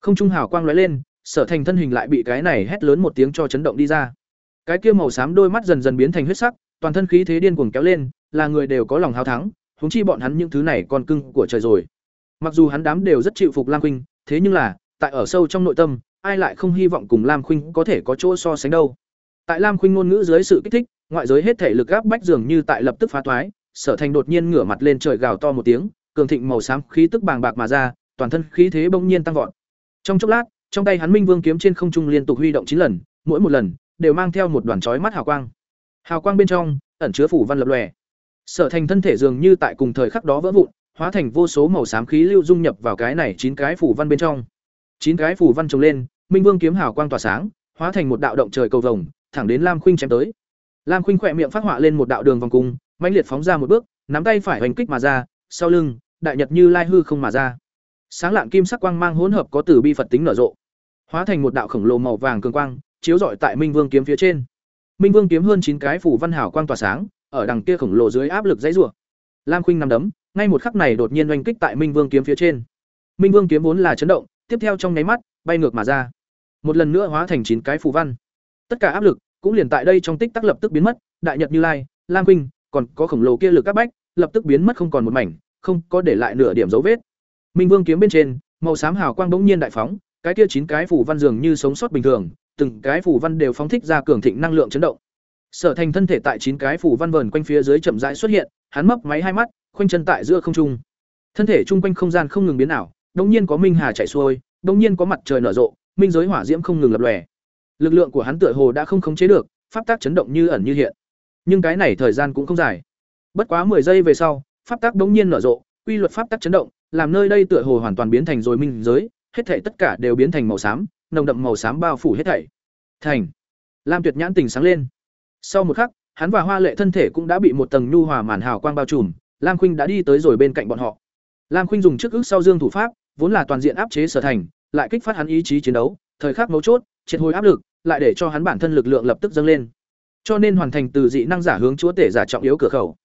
Không trung hào quang lóe lên, Sở Thành thân hình lại bị cái này hét lớn một tiếng cho chấn động đi ra. Cái kia màu xám đôi mắt dần dần biến thành huyết sắc, toàn thân khí thế điên cuồng kéo lên, là người đều có lòng hào thắng, húng chi bọn hắn những thứ này còn cưng của trời rồi. Mặc dù hắn đám đều rất chịu phục Lam Khuynh, thế nhưng là, tại ở sâu trong nội tâm, ai lại không hy vọng cùng Lam Khuynh có thể có chỗ so sánh đâu. Tại Lam Khuynh ngôn ngữ dưới sự kích thích, ngoại giới hết thể lực áp bách dường như tại lập tức phá thoái, Sở Thành đột nhiên ngửa mặt lên trời gào to một tiếng, cường thịnh màu xám khí tức bàng bạc mà ra, toàn thân khí thế bỗng nhiên tăng vọt. Trong chốc lát, trong tay hắn Minh Vương kiếm trên không trung liên tục huy động chín lần, mỗi một lần đều mang theo một đoàn chói mắt hào quang. Hào quang bên trong ẩn chứa phủ văn lập lòe. Sở Thành thân thể dường như tại cùng thời khắc đó vỡ vụn, hóa thành vô số màu xám khí lưu dung nhập vào cái này chín cái phủ văn bên trong. Chín cái phủ văn trồng lên, Minh Vương kiếm hào quang tỏa sáng, hóa thành một đạo động trời cầu vồng, thẳng đến Lam Khuynh chém tới. Lam Khuynh khỏe miệng phát họa lên một đạo đường vòng cung, mãnh liệt phóng ra một bước, nắm tay phải hành kích mà ra, sau lưng, đại nhật như lai hư không mà ra. Sáng lạng kim sắc quang mang hỗn hợp có từ bi Phật tính nở rộ, hóa thành một đạo khổng lồ màu vàng cường quang, chiếu rọi tại Minh Vương kiếm phía trên. Minh Vương kiếm hơn chín cái phủ văn hảo quang tỏa sáng, ở đằng kia khổng lồ dưới áp lực dãy rủa. Lam Khuynh nằm đấm, ngay một khắc này đột nhiên oanh kích tại Minh Vương kiếm phía trên. Minh Vương kiếm vốn là chấn động, tiếp theo trong nháy mắt, bay ngược mà ra. Một lần nữa hóa thành chín cái phù văn. Tất cả áp lực cũng liền tại đây trong tích tắc lập tức biến mất, đại nhật Như Lai, Lam Khuynh, còn có khổng lồ kia lực các bách, lập tức biến mất không còn một mảnh, không có để lại nửa điểm dấu vết. Minh Vương kiếm bên trên, màu xám hào quang bỗng nhiên đại phóng, cái kia chín cái phù văn dường như sống sót bình thường, từng cái phù văn đều phóng thích ra cường thịnh năng lượng chấn động. Sở Thành thân thể tại chín cái phù văn vờn quanh phía dưới chậm rãi xuất hiện, hắn mấp máy hai mắt, khoanh chân tại giữa không trung. Thân thể trung quanh không gian không ngừng biến ảo, đột nhiên có minh hà chảy xuôi, đột nhiên có mặt trời nở rộ, minh giới hỏa diễm không ngừng lập lòe. Lực lượng của hắn tựa hồ đã không khống chế được, pháp tác chấn động như ẩn như hiện. Nhưng cái này thời gian cũng không dài. Bất quá 10 giây về sau, pháp tắc đột nhiên nở rộ, quy luật pháp tắc chấn động, làm nơi đây tựa hồ hoàn toàn biến thành rồi minh giới, hết thảy tất cả đều biến thành màu xám, nồng đậm màu xám bao phủ hết thảy. Thành. Lam Tuyệt nhãn tình sáng lên. Sau một khắc, hắn và Hoa Lệ thân thể cũng đã bị một tầng nhu hòa màn hào quang bao trùm, Lam Khuynh đã đi tới rồi bên cạnh bọn họ. Lam Khuynh dùng trước ức sau dương thủ pháp, vốn là toàn diện áp chế sở thành, lại kích phát hắn ý chí chiến đấu, thời khắc mấu chốt, triệt hồi áp lực, lại để cho hắn bản thân lực lượng lập tức dâng lên. Cho nên hoàn thành từ dị năng giả hướng chúa tể giả trọng yếu cửa khẩu.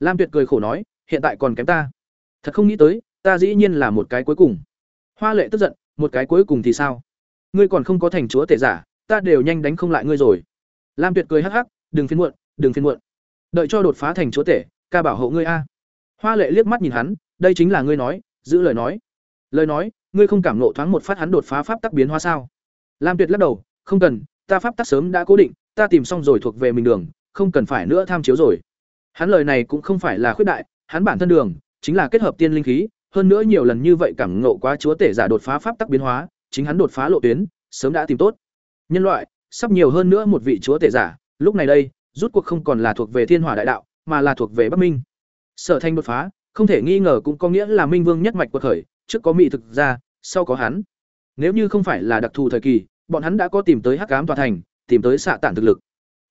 Lam Tuyệt cười khổ nói, hiện tại còn kém ta. Thật không nghĩ tới, ta dĩ nhiên là một cái cuối cùng. Hoa Lệ tức giận, một cái cuối cùng thì sao? Ngươi còn không có thành chúa tể giả, ta đều nhanh đánh không lại ngươi rồi. Lam Tuyệt cười hắc hắc, đừng phiền muộn, đừng phiền muộn. Đợi cho đột phá thành chúa tể, ca bảo hộ ngươi a. Hoa Lệ liếc mắt nhìn hắn, đây chính là ngươi nói, giữ lời nói. Lời nói, ngươi không cảm nộ thoáng một phát hắn đột phá pháp tắc biến hóa sao? Lam Tuyệt lắc đầu, không cần, ta pháp tắc sớm đã cố định, ta tìm xong rồi thuộc về mình đường, không cần phải nữa tham chiếu rồi. Hắn lời này cũng không phải là khuyết đại, hắn bản thân đường chính là kết hợp tiên linh khí, hơn nữa nhiều lần như vậy cảm ngộ quá chúa tể giả đột phá pháp tắc biến hóa, chính hắn đột phá lộ tuyến, sớm đã tìm tốt. Nhân loại, sắp nhiều hơn nữa một vị chúa tể giả, lúc này đây, rút cuộc không còn là thuộc về Thiên Hỏa Đại Đạo, mà là thuộc về Bắc Minh. Sở Thanh đột phá, không thể nghi ngờ cũng có nghĩa là Minh Vương nhất mạch quật khởi, trước có mỹ thực ra, sau có hắn. Nếu như không phải là đặc thù thời kỳ, bọn hắn đã có tìm tới Hắc cám tòa thành, tìm tới xạ tản thực lực.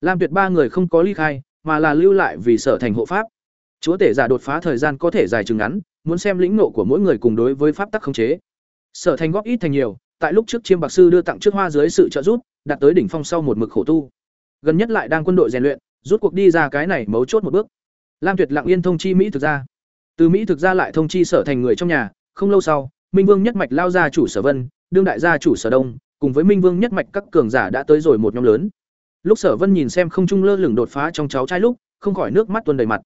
Lam Tuyệt ba người không có ly khai, mà là lưu lại vì sở thành hộ pháp. Chúa tể giả đột phá thời gian có thể dài chừng ngắn, muốn xem lĩnh ngộ của mỗi người cùng đối với pháp tắc khống chế. Sở thành góp ít thành nhiều, tại lúc trước chiêm bạc sư đưa tặng trước hoa dưới sự trợ giúp, đạt tới đỉnh phong sau một mực khổ tu. Gần nhất lại đang quân đội rèn luyện, rút cuộc đi ra cái này mấu chốt một bước. Lam Tuyệt lặng yên thông chi Mỹ thực ra. Từ Mỹ thực ra lại thông chi sở thành người trong nhà, không lâu sau, Minh Vương nhất mạch lao ra chủ Sở Vân, đương đại gia chủ Sở Đông, cùng với Minh Vương nhất mạch các cường giả đã tới rồi một nhóm lớn. Lúc Sở Vân nhìn xem không trung lơ lửng đột phá trong cháu trai lúc, không khỏi nước mắt tuôn đầy mặt.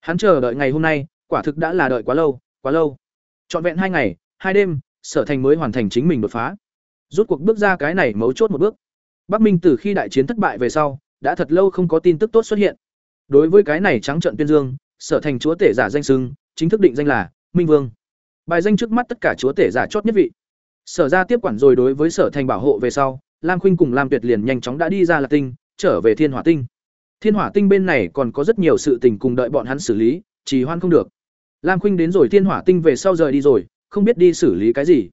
Hắn chờ đợi ngày hôm nay, quả thực đã là đợi quá lâu, quá lâu. Trọn vẹn hai ngày, hai đêm, Sở Thành mới hoàn thành chính mình đột phá. Rút cuộc bước ra cái này mấu chốt một bước. Bắc Minh từ khi đại chiến thất bại về sau, đã thật lâu không có tin tức tốt xuất hiện. Đối với cái này trắng trận tuyên dương, Sở Thành chúa tể giả danh sưng chính thức định danh là Minh Vương. Bài danh trước mắt tất cả chúa tể giả chót nhất vị. Sở ra tiếp quản rồi đối với Sở Thành bảo hộ về sau, Lam Khuynh cùng Lam Tuyệt liền nhanh chóng đã đi ra Lạc Tinh, trở về Thiên Hỏa Tinh. Thiên Hỏa Tinh bên này còn có rất nhiều sự tình cùng đợi bọn hắn xử lý, trì hoan không được. Lam Khuynh đến rồi Thiên Hỏa Tinh về sau rời đi rồi, không biết đi xử lý cái gì.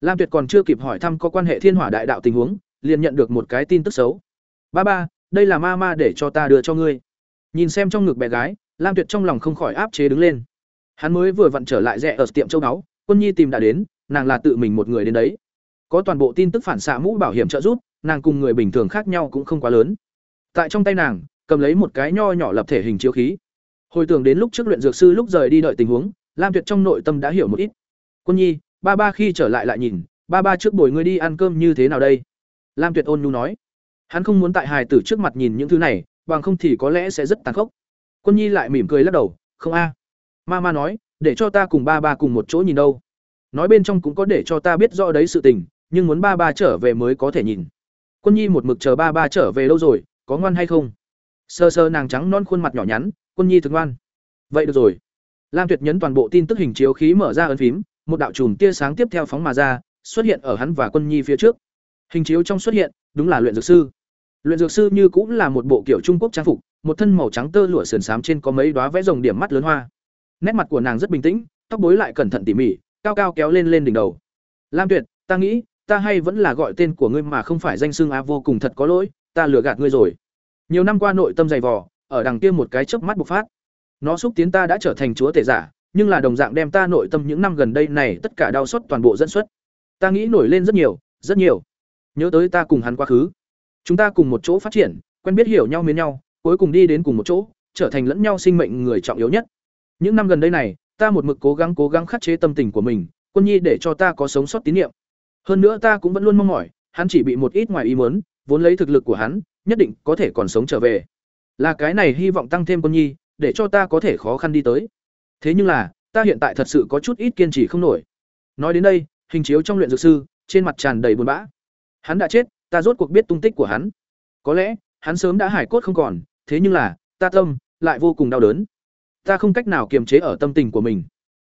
Lam Tuyệt còn chưa kịp hỏi thăm có quan hệ Thiên Hỏa Đại Đạo tình huống, liền nhận được một cái tin tức xấu. "Ba ba, đây là ma ma để cho ta đưa cho ngươi." Nhìn xem trong ngực bé gái, Lam Tuyệt trong lòng không khỏi áp chế đứng lên. Hắn mới vừa vặn trở lại rẻ ở tiệm châu báu, Quân Nhi tìm đã đến, nàng là tự mình một người đến đấy. Có toàn bộ tin tức phản xạ mũ bảo hiểm trợ giúp, nàng cùng người bình thường khác nhau cũng không quá lớn. Tại trong tay nàng, cầm lấy một cái nho nhỏ lập thể hình chiếu khí. Hồi tưởng đến lúc trước luyện dược sư lúc rời đi đợi tình huống, Lam Tuyệt trong nội tâm đã hiểu một ít. Quân Nhi, ba ba khi trở lại lại nhìn, ba ba trước buổi ngươi đi ăn cơm như thế nào đây? Lam Tuyệt ôn nhu nói. Hắn không muốn tại hài tử trước mặt nhìn những thứ này, bằng không thì có lẽ sẽ rất tàn khốc. Quân Nhi lại mỉm cười lắc đầu, "Không a." Mama nói, "Để cho ta cùng ba ba cùng một chỗ nhìn đâu." Nói bên trong cũng có để cho ta biết rõ đấy sự tình, nhưng muốn ba ba trở về mới có thể nhìn. Quân Nhi một mực chờ ba ba trở về lâu rồi, có ngoan hay không? Sơ sơ nàng trắng non khuôn mặt nhỏ nhắn, Quân Nhi thực ngoan. Vậy được rồi. Lam Tuyệt nhấn toàn bộ tin tức hình chiếu khí mở ra ấn phím, một đạo chùm tia sáng tiếp theo phóng mà ra, xuất hiện ở hắn và Quân Nhi phía trước. Hình chiếu trong xuất hiện, đúng là luyện dược sư. Luyện dược sư như cũng là một bộ kiểu Trung Quốc trang phục, một thân màu trắng tơ lụa sườn xám trên có mấy đóa vẽ rồng điểm mắt lớn hoa. Nét mặt của nàng rất bình tĩnh, tóc bối lại cẩn thận tỉ mỉ, cao cao kéo lên lên đỉnh đầu. Lam Tuyệt, ta nghĩ, ta hay vẫn là gọi tên của ngươi mà không phải danh xưng á vô cùng thật có lỗi, ta lừa gạt ngươi rồi. Nhiều năm qua nội tâm dày vò, ở đằng kia một cái chớp mắt bộc phát. Nó xúc tiến ta đã trở thành chúa tể giả, nhưng là đồng dạng đem ta nội tâm những năm gần đây này tất cả đau xót toàn bộ dẫn xuất. Ta nghĩ nổi lên rất nhiều, rất nhiều. Nhớ tới ta cùng hắn quá khứ. Chúng ta cùng một chỗ phát triển, quen biết hiểu nhau miến nhau, cuối cùng đi đến cùng một chỗ, trở thành lẫn nhau sinh mệnh người trọng yếu nhất. Những năm gần đây này, ta một mực cố gắng cố gắng khắc chế tâm tình của mình, quân nhi để cho ta có sống sót tín niệm. Hơn nữa ta cũng vẫn luôn mong mỏi, hắn chỉ bị một ít ngoài ý muốn, vốn lấy thực lực của hắn, nhất định có thể còn sống trở về. Là cái này hy vọng tăng thêm quân nhi, để cho ta có thể khó khăn đi tới. Thế nhưng là, ta hiện tại thật sự có chút ít kiên trì không nổi. Nói đến đây, hình chiếu trong luyện dược sư, trên mặt tràn đầy buồn bã. Hắn đã chết, ta rốt cuộc biết tung tích của hắn. Có lẽ, hắn sớm đã hải cốt không còn, thế nhưng là, ta tâm lại vô cùng đau đớn. Ta không cách nào kiềm chế ở tâm tình của mình.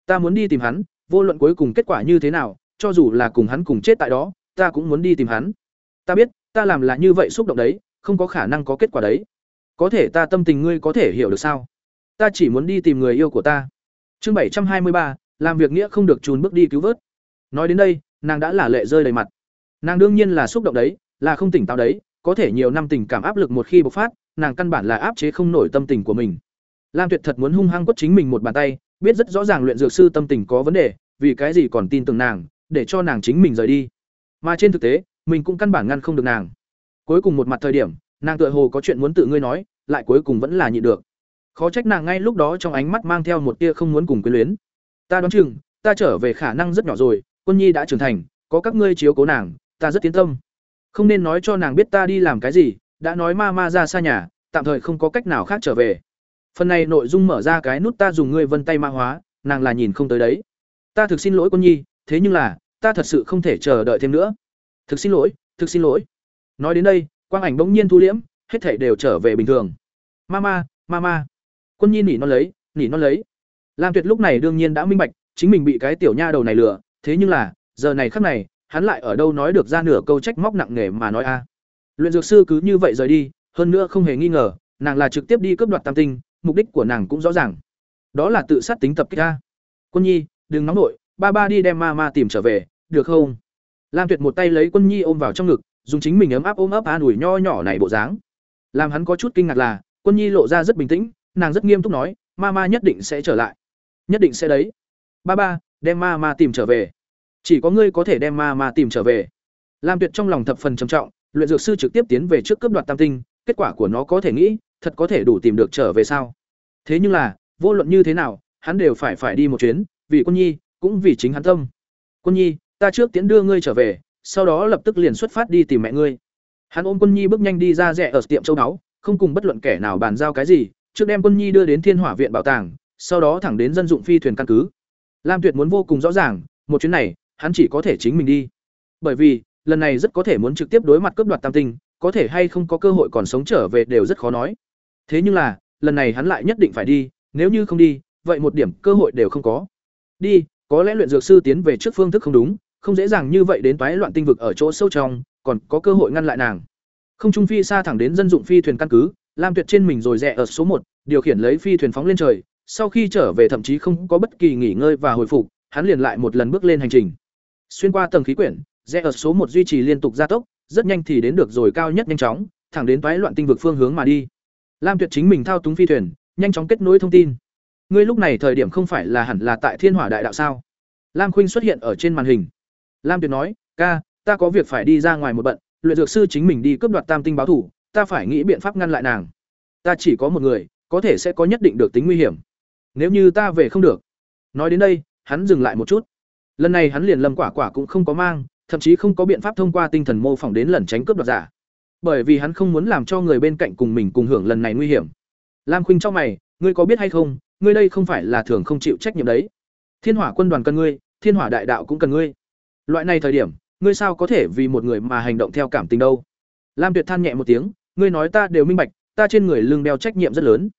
Ta muốn đi tìm hắn, vô luận cuối cùng kết quả như thế nào, cho dù là cùng hắn cùng chết tại đó, ta cũng muốn đi tìm hắn. Ta biết, ta làm là như vậy xúc động đấy, không có khả năng có kết quả đấy. Có thể ta tâm tình ngươi có thể hiểu được sao? Ta chỉ muốn đi tìm người yêu của ta. Chương bảy trăm hai mươi ba, làm việc nghĩa không được trùn bước đi cứu vớt. Nói đến đây, nàng đã là lệ rơi đầy mặt. Nàng đương nhiên là xúc động đấy, là không tỉnh táo đấy, có thể nhiều năm tình cảm áp lực một khi bộc phát, nàng căn bản là áp chế không nổi tâm tình của mình. Lam Tuyệt thật muốn hung hăng quất chính mình một bàn tay, biết rất rõ ràng luyện dược sư tâm tình có vấn đề, vì cái gì còn tin tưởng nàng, để cho nàng chính mình rời đi. Mà trên thực tế, mình cũng căn bản ngăn không được nàng. Cuối cùng một mặt thời điểm, nàng tựa hồ có chuyện muốn tự ngươi nói, lại cuối cùng vẫn là nhịn được. Khó trách nàng ngay lúc đó trong ánh mắt mang theo một tia không muốn cùng quyến luyến. Ta đoán chừng, ta trở về khả năng rất nhỏ rồi, Quân Nhi đã trưởng thành, có các ngươi chiếu cố nàng, ta rất tiến tâm. Không nên nói cho nàng biết ta đi làm cái gì, đã nói ma ma ra xa nhà, tạm thời không có cách nào khác trở về. Phần này nội dung mở ra cái nút ta dùng ngươi vân tay ma hóa, nàng là nhìn không tới đấy. Ta thực xin lỗi Quân Nhi, thế nhưng là, ta thật sự không thể chờ đợi thêm nữa. Thực xin lỗi, thực xin lỗi. Nói đến đây, quang ảnh bỗng nhiên thu liễm, hết thảy đều trở về bình thường. Mama, mama. Quân Nhi nỉ nó lấy, nỉ nó lấy. Lam Tuyệt lúc này đương nhiên đã minh bạch, chính mình bị cái tiểu nha đầu này lừa, thế nhưng là, giờ này khắc này, hắn lại ở đâu nói được ra nửa câu trách móc nặng nề mà nói a. Luyện dược sư cứ như vậy rời đi, hơn nữa không hề nghi ngờ, nàng là trực tiếp đi cướp đoạt tam tinh, mục đích của nàng cũng rõ ràng. Đó là tự sát tính tập kích a. Quân Nhi, đừng nóng nổi, ba ba đi đem ma ma tìm trở về, được không? Lam Tuyệt một tay lấy Quân Nhi ôm vào trong ngực, dùng chính mình ấm áp ôm ấp an ủi nho nhỏ này bộ dáng. Làm hắn có chút kinh ngạc là, Quân Nhi lộ ra rất bình tĩnh, nàng rất nghiêm túc nói, "Ma ma nhất định sẽ trở lại." "Nhất định sẽ đấy." "Ba ba, đem ma ma tìm trở về." "Chỉ có ngươi có thể đem ma ma tìm trở về." Lam Tuyệt trong lòng thập phần trầm trọng, luyện dược sư trực tiếp tiến về trước cướp đoạt tam tinh, kết quả của nó có thể nghĩ, thật có thể đủ tìm được trở về sao? Thế nhưng là, vô luận như thế nào, hắn đều phải phải đi một chuyến, vì Quân Nhi, cũng vì chính hắn tâm. "Quân Nhi, ta trước tiến đưa ngươi trở về, sau đó lập tức liền xuất phát đi tìm mẹ ngươi." Hắn ôm Quân Nhi bước nhanh đi ra rẽ ở tiệm châu báu, không cùng bất luận kẻ nào bàn giao cái gì, trước đem Quân Nhi đưa đến Thiên Hỏa viện bảo tàng, sau đó thẳng đến dân dụng phi thuyền căn cứ. Lam Tuyệt muốn vô cùng rõ ràng, một chuyến này, hắn chỉ có thể chính mình đi. Bởi vì, lần này rất có thể muốn trực tiếp đối mặt cướp đoạt tam tinh, có thể hay không có cơ hội còn sống trở về đều rất khó nói. Thế nhưng là, lần này hắn lại nhất định phải đi, nếu như không đi, vậy một điểm cơ hội đều không có. Đi, có lẽ luyện dược sư tiến về trước phương thức không đúng, không dễ dàng như vậy đến toái loạn tinh vực ở chỗ sâu trong, còn có cơ hội ngăn lại nàng. Không trung phi xa thẳng đến dân dụng phi thuyền căn cứ, Lam Tuyệt trên mình rồi rẽ ở số một, điều khiển lấy phi thuyền phóng lên trời, sau khi trở về thậm chí không có bất kỳ nghỉ ngơi và hồi phục, hắn liền lại một lần bước lên hành trình. Xuyên qua tầng khí quyển, rẽ ở số một duy trì liên tục gia tốc, rất nhanh thì đến được rồi cao nhất nhanh chóng, thẳng đến toái loạn tinh vực phương hướng mà đi. Lam Tuyệt chính mình thao túng phi thuyền, nhanh chóng kết nối thông tin. Ngươi lúc này thời điểm không phải là hẳn là tại Thiên Hỏa Đại Đạo sao? Lam Khuynh xuất hiện ở trên màn hình. Lam Tuyệt nói, "Ca, ta có việc phải đi ra ngoài một bận, luyện dược sư chính mình đi cướp đoạt tam tinh báo thủ, ta phải nghĩ biện pháp ngăn lại nàng. Ta chỉ có một người, có thể sẽ có nhất định được tính nguy hiểm. Nếu như ta về không được." Nói đến đây, hắn dừng lại một chút. Lần này hắn liền Lâm Quả Quả cũng không có mang, thậm chí không có biện pháp thông qua tinh thần mô phỏng đến lẩn tránh cướp đoạt giả. Bởi vì hắn không muốn làm cho người bên cạnh cùng mình cùng hưởng lần này nguy hiểm. Lam Khuynh trong mày, ngươi có biết hay không, ngươi đây không phải là thường không chịu trách nhiệm đấy. Thiên Hỏa quân đoàn cần ngươi, Thiên Hỏa đại đạo cũng cần ngươi. Loại này thời điểm, ngươi sao có thể vì một người mà hành động theo cảm tình đâu? Lam Tuyệt than nhẹ một tiếng, ngươi nói ta đều minh bạch, ta trên người lưng đeo trách nhiệm rất lớn.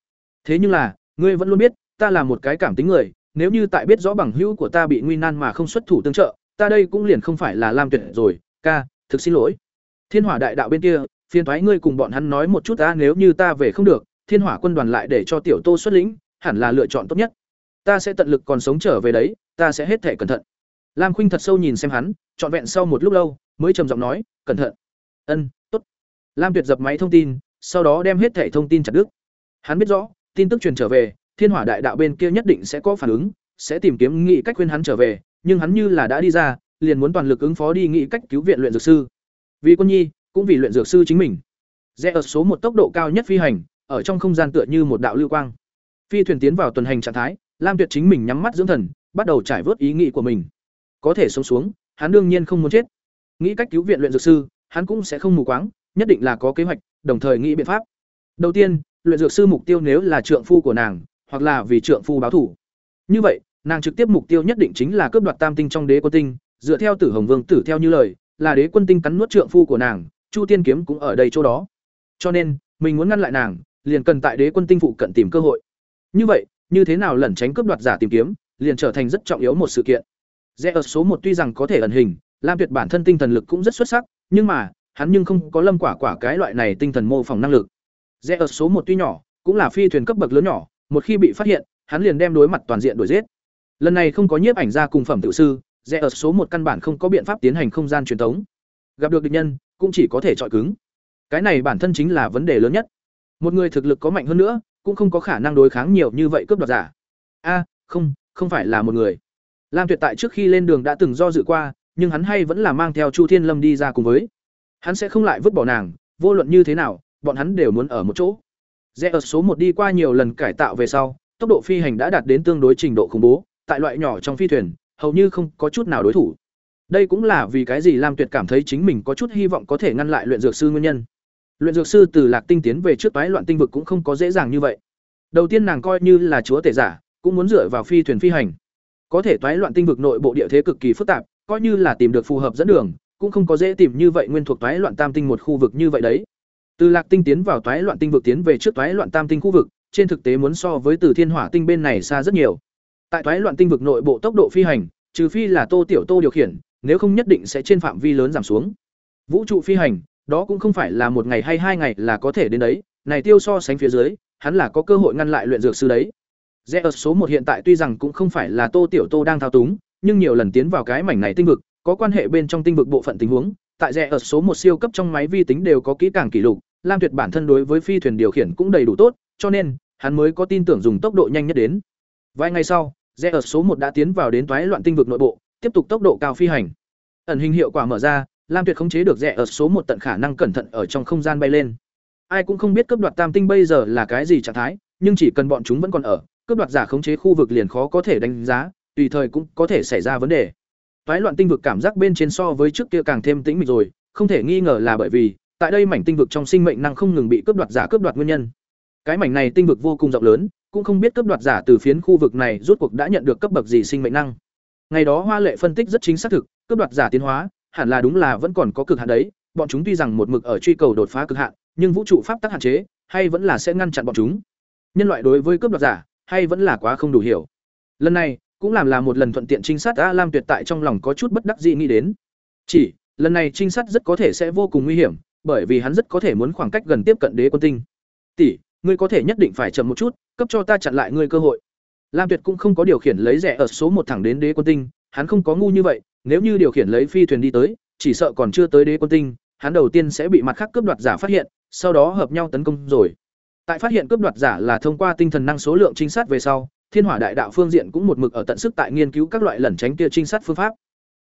Thế nhưng là, ngươi vẫn luôn biết, ta là một cái cảm tính người, nếu như tại biết rõ bằng hữu của ta bị nguy nan mà không xuất thủ tương trợ, ta đây cũng liền không phải là Lam Tuyệt rồi, ca, thực xin lỗi. Thiên Hỏa đại đạo bên kia, phiền thoái ngươi cùng bọn hắn nói một chút ta nếu như ta về không được, Thiên Hỏa quân đoàn lại để cho tiểu Tô xuất lĩnh, hẳn là lựa chọn tốt nhất. Ta sẽ tận lực còn sống trở về đấy, ta sẽ hết thể cẩn thận. Lam Khuynh thật sâu nhìn xem hắn, trọn vẹn sau một lúc lâu, mới trầm giọng nói, "Cẩn thận." "Ân, tốt." Lam Tuyệt dập máy thông tin, sau đó đem hết thảy thông tin chặt đứt. Hắn biết rõ, tin tức truyền trở về, Thiên Hỏa Đại Đạo bên kia nhất định sẽ có phản ứng, sẽ tìm kiếm nghị cách khuyên hắn trở về, nhưng hắn như là đã đi ra, liền muốn toàn lực ứng phó đi nghị cách cứu viện luyện dược sư. Vì quân nhi, cũng vì luyện dược sư chính mình. Rẽ ở số một tốc độ cao nhất phi hành, ở trong không gian tựa như một đạo lưu quang. Phi thuyền tiến vào tuần hành trạng thái, Lam Tuyệt chính mình nhắm mắt dưỡng thần, bắt đầu trải vớt ý nghĩ của mình có thể sống xuống, hắn đương nhiên không muốn chết. Nghĩ cách cứu viện luyện dược sư, hắn cũng sẽ không mù quáng, nhất định là có kế hoạch, đồng thời nghĩ biện pháp. Đầu tiên, luyện dược sư mục tiêu nếu là trượng phu của nàng, hoặc là vì trượng phu báo thủ. Như vậy, nàng trực tiếp mục tiêu nhất định chính là cướp đoạt tam tinh trong đế quân tinh, dựa theo tử hồng vương tử theo như lời, là đế quân tinh cắn nuốt trượng phu của nàng, chu tiên kiếm cũng ở đây chỗ đó. Cho nên, mình muốn ngăn lại nàng, liền cần tại đế quân tinh phụ cận tìm cơ hội. Như vậy, như thế nào lẩn tránh cướp đoạt giả tìm kiếm, liền trở thành rất trọng yếu một sự kiện. Rẽ ở số một tuy rằng có thể ẩn hình, Lam Tuyệt bản thân tinh thần lực cũng rất xuất sắc, nhưng mà, hắn nhưng không có Lâm Quả Quả cái loại này tinh thần mô phỏng năng lực. rẽ ở số một tuy nhỏ cũng là phi thuyền cấp bậc lớn nhỏ một khi bị phát hiện hắn liền đem đối mặt toàn diện đuổi giết. Lần này không có nhiếp ảnh ra cùng phẩm tự sư rẽ ở số một căn bản không có biện pháp tiến hành không gian truyền thống. Gặp được địch nhân cũng chỉ có thể chọi cứng. Cái này bản thân chính là vấn đề lớn nhất. Một người thực lực có mạnh hơn nữa cũng không có khả năng đối kháng nhiều như vậy cướp đoạt giả. A không không phải là một người lam tuyệt tại trước khi lên đường đã từng do dự qua, nhưng hắn hay vẫn là mang theo chu thiên lâm đi ra cùng với. Hắn sẽ không lại vứt bỏ nàng, vô luận như thế nào, bọn hắn đều muốn ở một chỗ. Rẽ ở số một đi qua nhiều lần cải tạo về sau, tốc độ phi hành đã đạt đến tương đối trình độ khủng bố, tại loại nhỏ trong phi thuyền, hầu như không có chút nào đối thủ. Đây cũng là vì cái gì lam tuyệt cảm thấy chính mình có chút hy vọng có thể ngăn lại luyện dược sư nguyên nhân. Luyện dược sư từ lạc tinh tiến về trước toái loạn tinh vực cũng không có dễ dàng như vậy. Đầu tiên nàng coi như là chúa tể giả, cũng muốn dựa vào phi thuyền phi hành có thể toái loạn tinh vực nội bộ địa thế cực kỳ phức tạp, coi như là tìm được phù hợp dẫn đường, cũng không có dễ tìm như vậy nguyên thuộc toái loạn tam tinh một khu vực như vậy đấy. Từ lạc tinh tiến vào toái loạn tinh vực tiến về trước toái loạn tam tinh khu vực, trên thực tế muốn so với từ thiên hỏa tinh bên này xa rất nhiều. Tại toái loạn tinh vực nội bộ tốc độ phi hành, trừ phi là tô tiểu tô điều khiển, nếu không nhất định sẽ trên phạm vi lớn giảm xuống. Vũ trụ phi hành, đó cũng không phải là một ngày hay hai ngày là có thể đến đấy, này tiêu so sánh phía dưới, hắn là có cơ hội ngăn lại luyện dược sư đấy rẽ ở số một hiện tại tuy rằng cũng không phải là tô tiểu tô đang thao túng, nhưng nhiều lần tiến vào cái mảnh này tinh vực, có quan hệ bên trong tinh vực bộ phận tình huống. Tại rẽ ở số một siêu cấp trong máy vi tính đều có kỹ càng kỷ lục, lam tuyệt bản thân đối với phi thuyền điều khiển cũng đầy đủ tốt, cho nên, hắn mới có tin tưởng dùng tốc độ nhanh nhất đến. Vài ngày sau, rẽ ở số một đã tiến vào đến toái loạn tinh vực nội bộ, tiếp tục tốc độ cao phi hành. Ẩn hình hiệu quả mở ra, lam tuyệt khống chế được rẽ ở số một tận khả năng cẩn thận ở trong không gian bay lên. Ai cũng không biết cấp đoạt tam tinh bây giờ là cái gì trạng thái, nhưng chỉ cần bọn chúng vẫn còn ở cướp đoạt giả khống chế khu vực liền khó có thể đánh giá, tùy thời cũng có thể xảy ra vấn đề. Toái loạn tinh vực cảm giác bên trên so với trước kia càng thêm tĩnh mịch rồi, không thể nghi ngờ là bởi vì, tại đây mảnh tinh vực trong sinh mệnh năng không ngừng bị cướp đoạt giả cướp đoạt nguyên nhân. Cái mảnh này tinh vực vô cùng rộng lớn, cũng không biết cướp đoạt giả từ phiến khu vực này rút cuộc đã nhận được cấp bậc gì sinh mệnh năng. Ngày đó hoa lệ phân tích rất chính xác thực, cướp đoạt giả tiến hóa, hẳn là đúng là vẫn còn có cực hạn đấy, bọn chúng tuy rằng một mực ở truy cầu đột phá cực hạn, nhưng vũ trụ pháp tắc hạn chế, hay vẫn là sẽ ngăn chặn bọn chúng. Nhân loại đối với cướp đoạt giả hay vẫn là quá không đủ hiểu. Lần này, cũng làm là một lần thuận tiện trinh sát a lam tuyệt tại trong lòng có chút bất đắc dĩ nghĩ đến. Chỉ, lần này trinh sát rất có thể sẽ vô cùng nguy hiểm, bởi vì hắn rất có thể muốn khoảng cách gần tiếp cận đế quân tinh. Tỷ, ngươi có thể nhất định phải chậm một chút, cấp cho ta chặn lại ngươi cơ hội. Lam tuyệt cũng không có điều khiển lấy rẻ ở số một thẳng đến đế quân tinh, hắn không có ngu như vậy, nếu như điều khiển lấy phi thuyền đi tới, chỉ sợ còn chưa tới đế quân tinh, hắn đầu tiên sẽ bị mặt khác cướp đoạt giả phát hiện, sau đó hợp nhau tấn công rồi tại phát hiện cướp đoạt giả là thông qua tinh thần năng số lượng trinh sát về sau, thiên hỏa đại đạo phương diện cũng một mực ở tận sức tại nghiên cứu các loại lẩn tránh kia trinh sát phương pháp.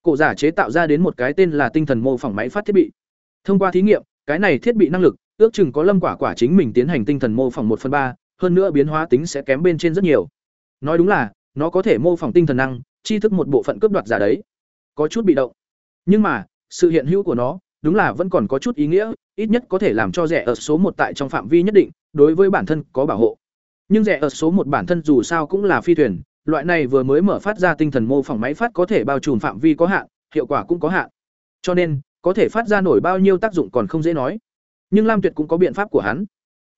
Cổ giả chế tạo ra đến một cái tên là tinh thần mô phỏng máy phát thiết bị. Thông qua thí nghiệm, cái này thiết bị năng lực, ước chừng có lâm quả quả chính mình tiến hành tinh thần mô phỏng một phần ba, hơn nữa biến hóa tính sẽ kém bên trên rất nhiều. Nói đúng là, nó có thể mô phỏng tinh thần năng chi thức một bộ phận cướp đoạt giả đấy. Có chút bị động. Nhưng mà, sự hiện hữu của nó, đúng là vẫn còn có chút ý nghĩa ít nhất có thể làm cho rẻ ở số một tại trong phạm vi nhất định, đối với bản thân có bảo hộ. Nhưng rẻ ở số một bản thân dù sao cũng là phi thuyền, loại này vừa mới mở phát ra tinh thần mô phỏng máy phát có thể bao trùm phạm vi có hạn, hiệu quả cũng có hạn. Cho nên, có thể phát ra nổi bao nhiêu tác dụng còn không dễ nói. Nhưng lam tuyệt cũng có biện pháp của hắn.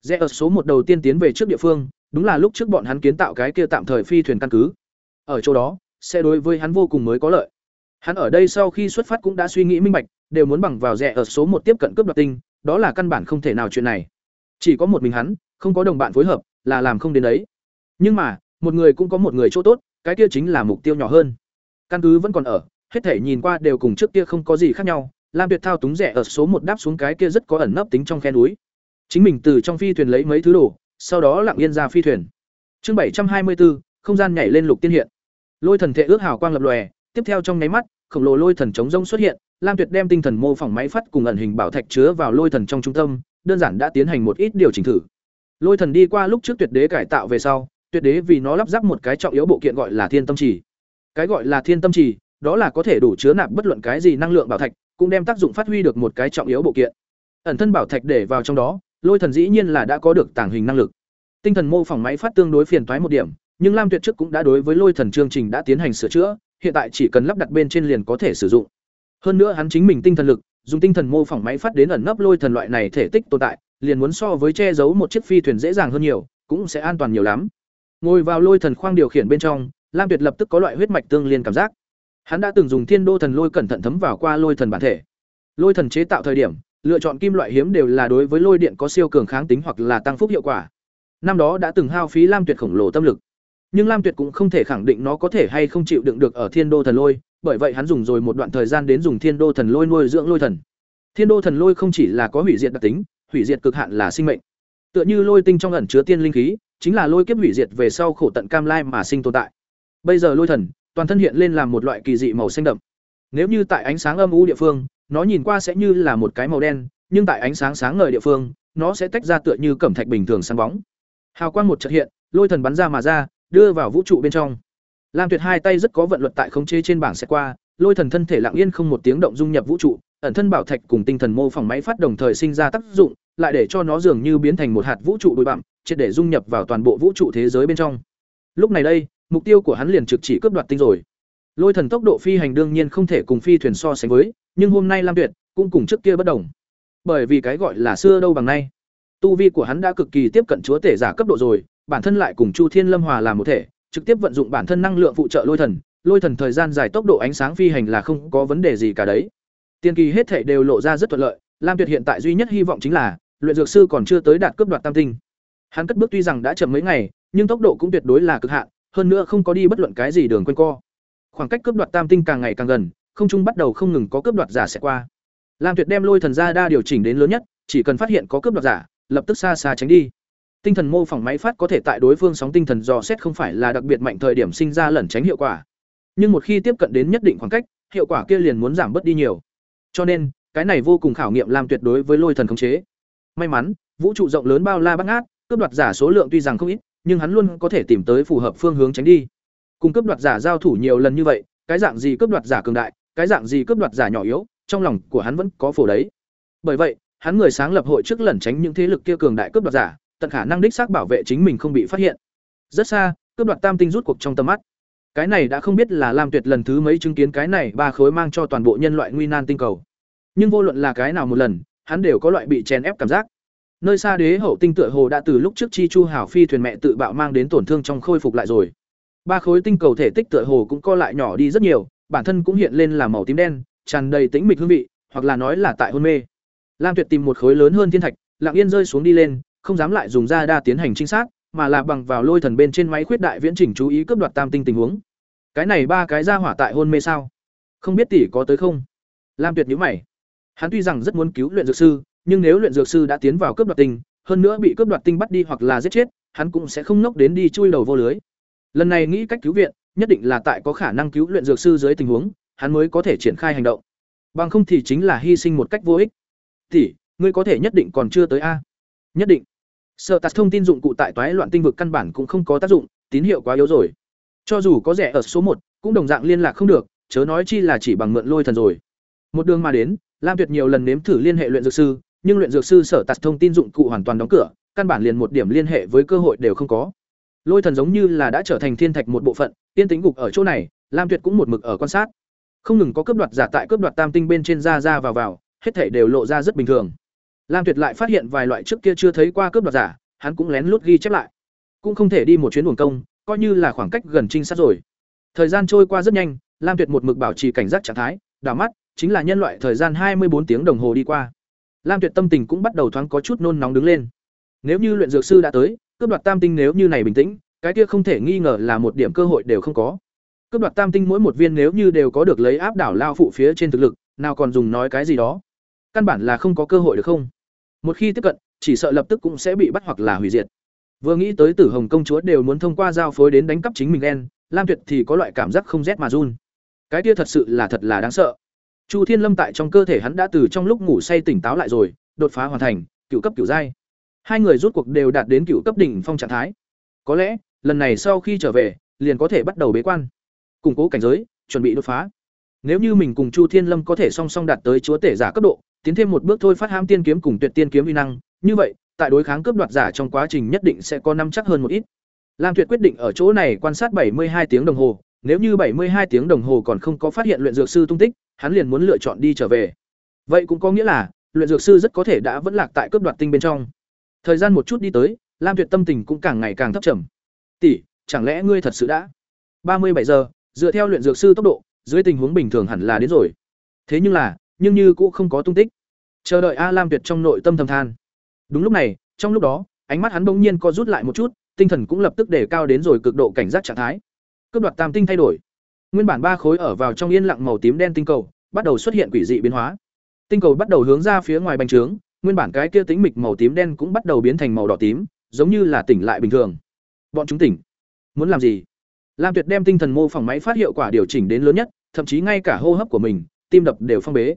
Rẽ ở số một đầu tiên tiến về trước địa phương, đúng là lúc trước bọn hắn kiến tạo cái kia tạm thời phi thuyền căn cứ. Ở chỗ đó, sẽ đối với hắn vô cùng mới có lợi. Hắn ở đây sau khi xuất phát cũng đã suy nghĩ minh bạch đều muốn bằng vào rẻ ở số một tiếp cận cướp đoạt tinh, đó là căn bản không thể nào chuyện này. Chỉ có một mình hắn, không có đồng bạn phối hợp, là làm không đến đấy. Nhưng mà, một người cũng có một người chỗ tốt, cái kia chính là mục tiêu nhỏ hơn. Căn cứ vẫn còn ở, hết thể nhìn qua đều cùng trước kia không có gì khác nhau, lam tuyệt thao túng rẻ ở số một đáp xuống cái kia rất có ẩn nấp tính trong khe núi. Chính mình từ trong phi thuyền lấy mấy thứ đồ, sau đó lặng yên ra phi thuyền. Chương bảy trăm hai mươi bốn không gian nhảy lên lục tiên hiện. Lôi thần thể ước hào quang lập lòe, tiếp theo trong nháy mắt khổng lồ lôi thần chống rông xuất hiện, lam tuyệt đem tinh thần mô phỏng máy phát cùng ẩn hình bảo thạch chứa vào lôi thần trong trung tâm, đơn giản đã tiến hành một ít điều chỉnh thử. Lôi thần đi qua lúc trước tuyệt đế cải tạo về sau, tuyệt đế vì nó lắp ráp một cái trọng yếu bộ kiện gọi là thiên tâm trì. Cái gọi là thiên tâm trì, đó là có thể đủ chứa nạp bất luận cái gì năng lượng bảo thạch, cũng đem tác dụng phát huy được một cái trọng yếu bộ kiện. Ẩn thân bảo thạch để vào trong đó, lôi thần dĩ nhiên là đã có được tàng hình năng lực. Tinh thần mô phỏng máy phát tương đối phiền toái một điểm, nhưng lam tuyệt trước cũng đã đối với lôi thần chương trình đã tiến hành sửa chữa hiện tại chỉ cần lắp đặt bên trên liền có thể sử dụng hơn nữa hắn chính mình tinh thần lực, dùng tinh thần mô phỏng máy phát đến ẩn nấp lôi thần loại này thể tích tồn tại, liền muốn so với che giấu một chiếc phi thuyền dễ dàng hơn nhiều, cũng sẽ an toàn nhiều lắm ngồi vào lôi thần khoang điều khiển bên trong, lam tuyệt lập tức có loại huyết mạch tương liên cảm giác hắn đã từng dùng thiên đô thần lôi cẩn thận thấm vào qua lôi thần bản thể lôi thần chế tạo thời điểm, lựa chọn kim loại hiếm đều là đối với lôi điện có siêu cường kháng tính hoặc là tăng phúc hiệu quả. Năm đó đã từng hao phí Lam Tuyệt khổng lồ tâm lực. Nhưng Lam Tuyệt cũng không thể khẳng định nó có thể hay không chịu đựng được ở Thiên Đô Thần Lôi, bởi vậy hắn dùng rồi một đoạn thời gian đến dùng Thiên Đô Thần Lôi nuôi dưỡng lôi thần. Thiên Đô Thần Lôi không chỉ là có hủy diệt đặc tính, hủy diệt cực hạn là sinh mệnh. Tựa như lôi tinh trong ẩn chứa tiên linh khí, chính là lôi kiếp hủy diệt về sau khổ tận cam lai mà sinh tồn tại. Bây giờ lôi thần, toàn thân hiện lên làm một loại kỳ dị màu xanh đậm. Nếu như tại ánh sáng âm u địa phương, nó nhìn qua sẽ như là một cái màu đen, nhưng tại ánh sáng sáng ngời địa phương, nó sẽ tách ra tựa như cẩm thạch bình thường sáng bóng. Hào quang một chợt hiện, lôi thần bắn ra mà ra, đưa vào vũ trụ bên trong. Lam Tuyệt hai tay rất có vận luật tại khống chế trên bảng sẽ qua, lôi thần thân thể lặng yên không một tiếng động dung nhập vũ trụ, ẩn thân bảo thạch cùng tinh thần mô phỏng máy phát đồng thời sinh ra tác dụng, lại để cho nó dường như biến thành một hạt vũ trụ bụi bặm, triệt để dung nhập vào toàn bộ vũ trụ thế giới bên trong. Lúc này đây, mục tiêu của hắn liền trực chỉ cướp đoạt tinh rồi. Lôi thần tốc độ phi hành đương nhiên không thể cùng phi thuyền so sánh với, nhưng hôm nay Lam Tuyệt cũng cùng trước kia bất đồng. Bởi vì cái gọi là xưa đâu bằng nay. Tu vi của hắn đã cực kỳ tiếp cận chúa tể giả cấp độ rồi, bản thân lại cùng Chu Thiên Lâm hòa làm một thể, trực tiếp vận dụng bản thân năng lượng phụ trợ lôi thần, lôi thần thời gian dài tốc độ ánh sáng phi hành là không có vấn đề gì cả đấy. Tiên kỳ hết thể đều lộ ra rất thuận lợi, Lam Tuyệt hiện tại duy nhất hy vọng chính là luyện dược sư còn chưa tới đạt cấp đoạt tam tinh. Hắn cất bước tuy rằng đã chậm mấy ngày, nhưng tốc độ cũng tuyệt đối là cực hạn, hơn nữa không có đi bất luận cái gì đường quanh co. Khoảng cách cướp đoạt tam tinh càng ngày càng gần, không trung bắt đầu không ngừng có cướp đoạt giả sẽ qua. Lam Tuyệt đem lôi thần ra đa điều chỉnh đến lớn nhất, chỉ cần phát hiện có cướp đoạt giả, lập tức xa xa tránh đi. Tinh thần mô phỏng máy phát có thể tại đối phương sóng tinh thần dò xét không phải là đặc biệt mạnh thời điểm sinh ra lẩn tránh hiệu quả. Nhưng một khi tiếp cận đến nhất định khoảng cách, hiệu quả kia liền muốn giảm bớt đi nhiều. Cho nên, cái này vô cùng khảo nghiệm làm tuyệt đối với lôi thần khống chế. May mắn, vũ trụ rộng lớn bao la bắt ngát, cướp đoạt giả số lượng tuy rằng không ít, nhưng hắn luôn có thể tìm tới phù hợp phương hướng tránh đi. Cùng cướp đoạt giả giao thủ nhiều lần như vậy, cái dạng gì cướp đoạt giả cường đại, cái dạng gì cướp đoạt giả nhỏ yếu, trong lòng của hắn vẫn có phổ đấy. Bởi vậy, hắn người sáng lập hội trước lẩn tránh những thế lực kia cường đại cướp đoạt giả, tận khả năng đích xác bảo vệ chính mình không bị phát hiện. Rất xa, cướp đoạt tam tinh rút cuộc trong tầm mắt. Cái này đã không biết là Lam Tuyệt lần thứ mấy chứng kiến cái này ba khối mang cho toàn bộ nhân loại nguy nan tinh cầu. Nhưng vô luận là cái nào một lần, hắn đều có loại bị chèn ép cảm giác. Nơi xa đế hậu tinh tựa hồ đã từ lúc trước chi chu hảo phi thuyền mẹ tự bạo mang đến tổn thương trong khôi phục lại rồi. Ba khối tinh cầu thể tích tựa hồ cũng co lại nhỏ đi rất nhiều, bản thân cũng hiện lên là màu tím đen, tràn đầy tĩnh mịch hương vị, hoặc là nói là tại hôn mê. Lam Tuyệt tìm một khối lớn hơn thiên thạch, lặng yên rơi xuống đi lên, không dám lại dùng ra đa tiến hành trinh sát, mà là bằng vào lôi thần bên trên máy khuyết đại viễn chỉnh chú ý cướp đoạt tam tinh tình huống. Cái này ba cái ra hỏa tại hôn mê sao? Không biết tỷ có tới không? Lam Tuyệt nhíu mày. Hắn tuy rằng rất muốn cứu luyện dược sư, nhưng nếu luyện dược sư đã tiến vào cướp đoạt tinh, hơn nữa bị cướp đoạt tinh bắt đi hoặc là giết chết, hắn cũng sẽ không nốc đến đi chui đầu vô lưới. Lần này nghĩ cách cứu viện, nhất định là tại có khả năng cứu luyện dược sư dưới tình huống, hắn mới có thể triển khai hành động. Bằng không thì chính là hy sinh một cách vô ích. Tỷ, ngươi có thể nhất định còn chưa tới a? Nhất định. Sở tạt thông tin dụng cụ tại toái loạn tinh vực căn bản cũng không có tác dụng, tín hiệu quá yếu rồi. Cho dù có rẻ ở số một, cũng đồng dạng liên lạc không được, chớ nói chi là chỉ bằng mượn lôi thần rồi. Một đường mà đến, Lam Tuyệt nhiều lần nếm thử liên hệ luyện dược sư, nhưng luyện dược sư sở tạt thông tin dụng cụ hoàn toàn đóng cửa, căn bản liền một điểm liên hệ với cơ hội đều không có. Lôi thần giống như là đã trở thành thiên thạch một bộ phận, tiên tính gục ở chỗ này, Lam Tuyệt cũng một mực ở quan sát. Không ngừng có cướp đoạt giả tại cướp đoạt tam tinh bên trên ra ra vào vào, hết thảy đều lộ ra rất bình thường. Lam Tuyệt lại phát hiện vài loại trước kia chưa thấy qua cướp đoạt giả, hắn cũng lén lút ghi chép lại. Cũng không thể đi một chuyến uổng công, coi như là khoảng cách gần trinh sát rồi. Thời gian trôi qua rất nhanh, Lam Tuyệt một mực bảo trì cảnh giác trạng thái, đảo mắt, chính là nhân loại thời gian hai mươi bốn tiếng đồng hồ đi qua. Lam Tuyệt tâm tình cũng bắt đầu thoáng có chút nôn nóng đứng lên. Nếu như luyện dược sư đã tới, cướp đoạt tam tinh nếu như này bình tĩnh, cái kia không thể nghi ngờ là một điểm cơ hội đều không có. Cướp đoạt tam tinh mỗi một viên nếu như đều có được lấy áp đảo lao phụ phía trên thực lực, nào còn dùng nói cái gì đó. Căn bản là không có cơ hội được không? Một khi tiếp cận, chỉ sợ lập tức cũng sẽ bị bắt hoặc là hủy diệt. Vừa nghĩ tới Tử Hồng công chúa đều muốn thông qua giao phối đến đánh cắp chính mình đen, Lam Tuyệt thì có loại cảm giác không rét mà run. Cái kia thật sự là thật là đáng sợ. Chu Thiên Lâm tại trong cơ thể hắn đã từ trong lúc ngủ say tỉnh táo lại rồi, đột phá hoàn thành, cựu cấp cựu giai. Hai người rút cuộc đều đạt đến cựu cấp đỉnh phong trạng thái. Có lẽ, lần này sau khi trở về, liền có thể bắt đầu bế quan, củng cố cảnh giới, chuẩn bị đột phá. Nếu như mình cùng Chu Thiên Lâm có thể song song đạt tới chúa tể giả cấp độ, tiến thêm một bước thôi phát ham tiên kiếm cùng tuyệt tiên kiếm uy năng, như vậy, tại đối kháng cướp đoạt giả trong quá trình nhất định sẽ có năm chắc hơn một ít. Lam Tuyệt quyết định ở chỗ này quan sát 72 tiếng đồng hồ, nếu như 72 tiếng đồng hồ còn không có phát hiện luyện dược sư tung tích, hắn liền muốn lựa chọn đi trở về. Vậy cũng có nghĩa là, luyện dược sư rất có thể đã vẫn lạc tại cướp đoạt tinh bên trong. Thời gian một chút đi tới, Lam Tuyệt tâm tình cũng càng ngày càng thấp trầm. "Tỷ, chẳng lẽ ngươi thật sự đã?" 37 giờ, dựa theo luyện dược sư tốc độ, dưới tình huống bình thường hẳn là đến rồi. Thế nhưng là, nhưng như cũng không có tung tích. chờ đợi a lam tuyệt trong nội tâm thầm than. Đúng lúc này, trong lúc đó, ánh mắt hắn bỗng nhiên co rút lại một chút, tinh thần cũng lập tức để cao đến rồi cực độ cảnh giác trạng thái. Cướp đoạt tam tinh thay đổi. Nguyên bản ba khối ở vào trong yên lặng màu tím đen tinh cầu, bắt đầu xuất hiện quỷ dị biến hóa. Tinh cầu bắt đầu hướng ra phía ngoài bành trướng, nguyên bản cái kia tính mịch màu tím đen cũng bắt đầu biến thành màu đỏ tím, giống như là tỉnh lại bình thường. Bọn chúng tỉnh. Muốn làm gì? Lam tuyệt đem tinh thần mô phỏng máy phát hiệu quả điều chỉnh đến lớn nhất, thậm chí ngay cả hô hấp của mình, tim đập đều phong bế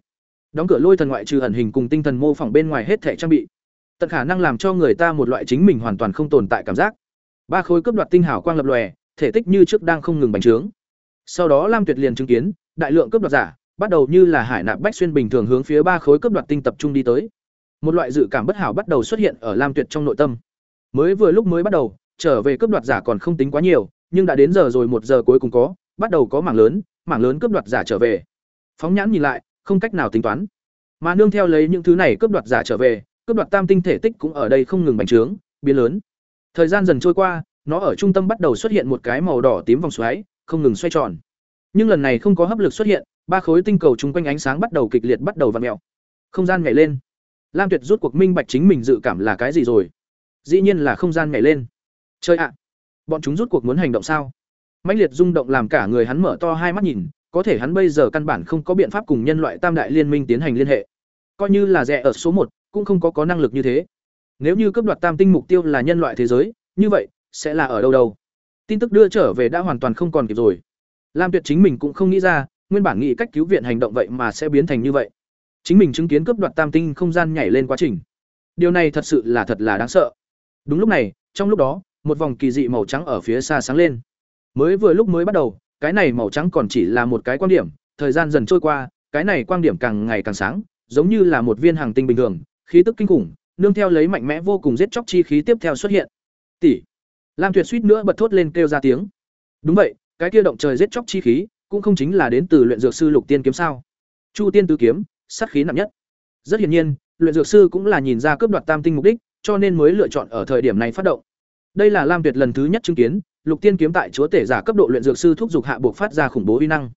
đóng cửa lôi thần ngoại trừ ẩn hình cùng tinh thần mô phỏng bên ngoài hết thể trang bị. Tận khả năng làm cho người ta một loại chính mình hoàn toàn không tồn tại cảm giác. Ba khối cướp đoạt tinh hảo quang lập lòe, thể tích như trước đang không ngừng bành trướng. Sau đó lam tuyệt liền chứng kiến, đại lượng cướp đoạt giả, bắt đầu như là hải nạp bách xuyên bình thường hướng phía ba khối cướp đoạt tinh tập trung đi tới. Một loại dự cảm bất hảo bắt đầu xuất hiện ở lam tuyệt trong nội tâm. Mới vừa lúc mới bắt đầu, trở về cướp đoạt giả còn không tính quá nhiều, nhưng đã đến giờ rồi một giờ cuối cùng có, bắt đầu có mảng lớn mảng lớn cướp đoạt giả trở về. Phóng nhãn nhìn lại không cách nào tính toán. Mà nương theo lấy những thứ này cướp đoạt giả trở về, cướp đoạt tam tinh thể tích cũng ở đây không ngừng bành trướng, biến lớn. Thời gian dần trôi qua, nó ở trung tâm bắt đầu xuất hiện một cái màu đỏ tím vòng xoáy, không ngừng xoay tròn. Nhưng lần này không có hấp lực xuất hiện, ba khối tinh cầu chung quanh ánh sáng bắt đầu kịch liệt bắt đầu v ặ mẹo không gian nhảy lên. Lam tuyệt rút cuộc minh bạch chính mình dự cảm là cái gì rồi. Dĩ nhiên là không gian nhảy lên. Chơi ạ! Bọn chúng rút cuộc muốn hành động sao? Mãnh liệt rung động làm cả người hắn mở to hai mắt nhìn có thể hắn bây giờ căn bản không có biện pháp cùng nhân loại tam đại liên minh tiến hành liên hệ. Coi như là rẻ ở số một, cũng không có có năng lực như thế. Nếu như cấp đoạt tam tinh mục tiêu là nhân loại thế giới, như vậy, sẽ là ở đâu đâu? Tin tức đưa trở về đã hoàn toàn không còn kịp rồi. Lam tuyệt chính mình cũng không nghĩ ra, nguyên bản nghĩ cách cứu viện hành động vậy mà sẽ biến thành như vậy. Chính mình chứng kiến cấp đoạt tam tinh không gian nhảy lên quá trình. Điều này thật sự là thật là đáng sợ. Đúng lúc này, trong lúc đó, một vòng kỳ dị màu trắng ở phía xa sáng lên. Mới vừa lúc mới bắt đầu cái này màu trắng còn chỉ là một cái quan điểm, thời gian dần trôi qua, cái này quan điểm càng ngày càng sáng, giống như là một viên hàng tinh bình thường, khí tức kinh khủng, nương theo lấy mạnh mẽ vô cùng giết chóc chi khí tiếp theo xuất hiện. Tỷ. Lam tuyệt suýt nữa bật thốt lên kêu ra tiếng. Đúng vậy, cái kia động trời giết chóc chi khí, cũng không chính là đến từ luyện dược sư lục tiên kiếm sao? Chu tiên tứ kiếm, sát khí nặng nhất. Rất hiển nhiên, luyện dược sư cũng là nhìn ra cướp đoạt tam tinh mục đích, cho nên mới lựa chọn ở thời điểm này phát động. Đây là lam tuyệt lần thứ nhất chứng kiến lục tiên kiếm tại chúa tể giả cấp độ luyện dược sư thúc giục hạ buộc phát ra khủng bố uy năng.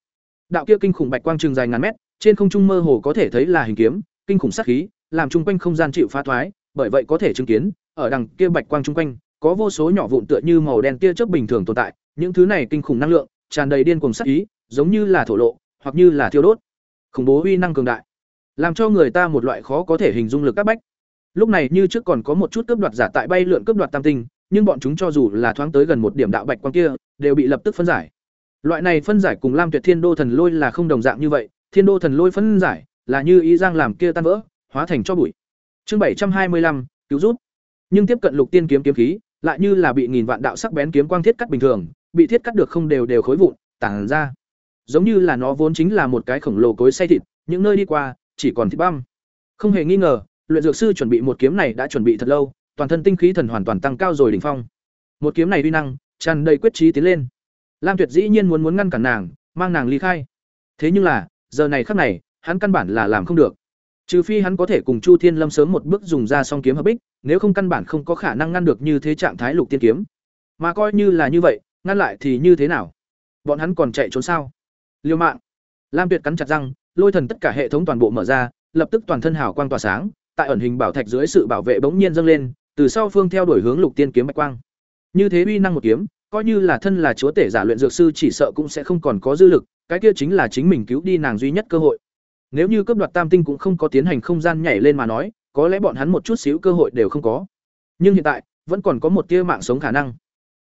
Đạo kia kinh khủng bạch quang trường dài ngàn mét, trên không trung mơ hồ có thể thấy là hình kiếm, kinh khủng sát khí, làm chung quanh không gian chịu phá thoái, bởi vậy có thể chứng kiến, ở đằng kia bạch quang chung quanh, có vô số nhỏ vụn tựa như màu đen tia chớp bình thường tồn tại, những thứ này kinh khủng năng lượng, tràn đầy điên cuồng sát ý, giống như là thổ lộ, hoặc như là thiêu đốt. Khủng bố uy năng cường đại, làm cho người ta một loại khó có thể hình dung lực các bách. Lúc này như trước còn có một chút cướp đoạt giả tại bay lượn cướp đoạt tam tinh nhưng bọn chúng cho dù là thoáng tới gần một điểm đạo bạch quang kia, đều bị lập tức phân giải. Loại này phân giải cùng lam tuyệt thiên đô thần lôi là không đồng dạng như vậy, thiên đô thần lôi phân giải là như ý giang làm kia tan vỡ, hóa thành cho bụi. Chương bảy trăm hai mươi lăm, cứu rút. Nhưng tiếp cận lục tiên kiếm kiếm khí, lại như là bị nghìn vạn đạo sắc bén kiếm quang thiết cắt bình thường, bị thiết cắt được không đều đều khối vụn, tản ra. Giống như là nó vốn chính là một cái khổng lồ cối xay thịt, những nơi đi qua, chỉ còn thịt băm. Không hề nghi ngờ, luyện dược sư chuẩn bị một kiếm này đã chuẩn bị thật lâu toàn thân tinh khí thần hoàn toàn tăng cao rồi đỉnh phong. Một kiếm này uy năng, tràn đầy quyết trí tiến lên. Lam tuyệt dĩ nhiên muốn muốn ngăn cản nàng, mang nàng ly khai. Thế nhưng là, giờ này khắc này, hắn căn bản là làm không được. Trừ phi hắn có thể cùng chu thiên lâm sớm một bước dùng ra song kiếm hợp bích, nếu không căn bản không có khả năng ngăn được như thế trạng thái lục tiên kiếm. Mà coi như là như vậy, ngăn lại thì như thế nào? Bọn hắn còn chạy trốn sao? Liêu mạng. Lam tuyệt cắn chặt răng, lôi thần tất cả hệ thống toàn bộ mở ra, lập tức toàn thân hào quang tỏa sáng, tại ẩn hình bảo thạch dưới sự bảo vệ bỗng nhiên dâng lên từ sau phương theo đuổi hướng lục tiên kiếm bạch quang. Như thế uy năng một kiếm, coi như là thân là chúa tể giả luyện dược sư chỉ sợ cũng sẽ không còn có dư lực, cái kia chính là chính mình cứu đi nàng duy nhất cơ hội. Nếu như cấp đoạt tam tinh cũng không có tiến hành không gian nhảy lên mà nói, có lẽ bọn hắn một chút xíu cơ hội đều không có. Nhưng hiện tại, vẫn còn có một tia mạng sống khả năng.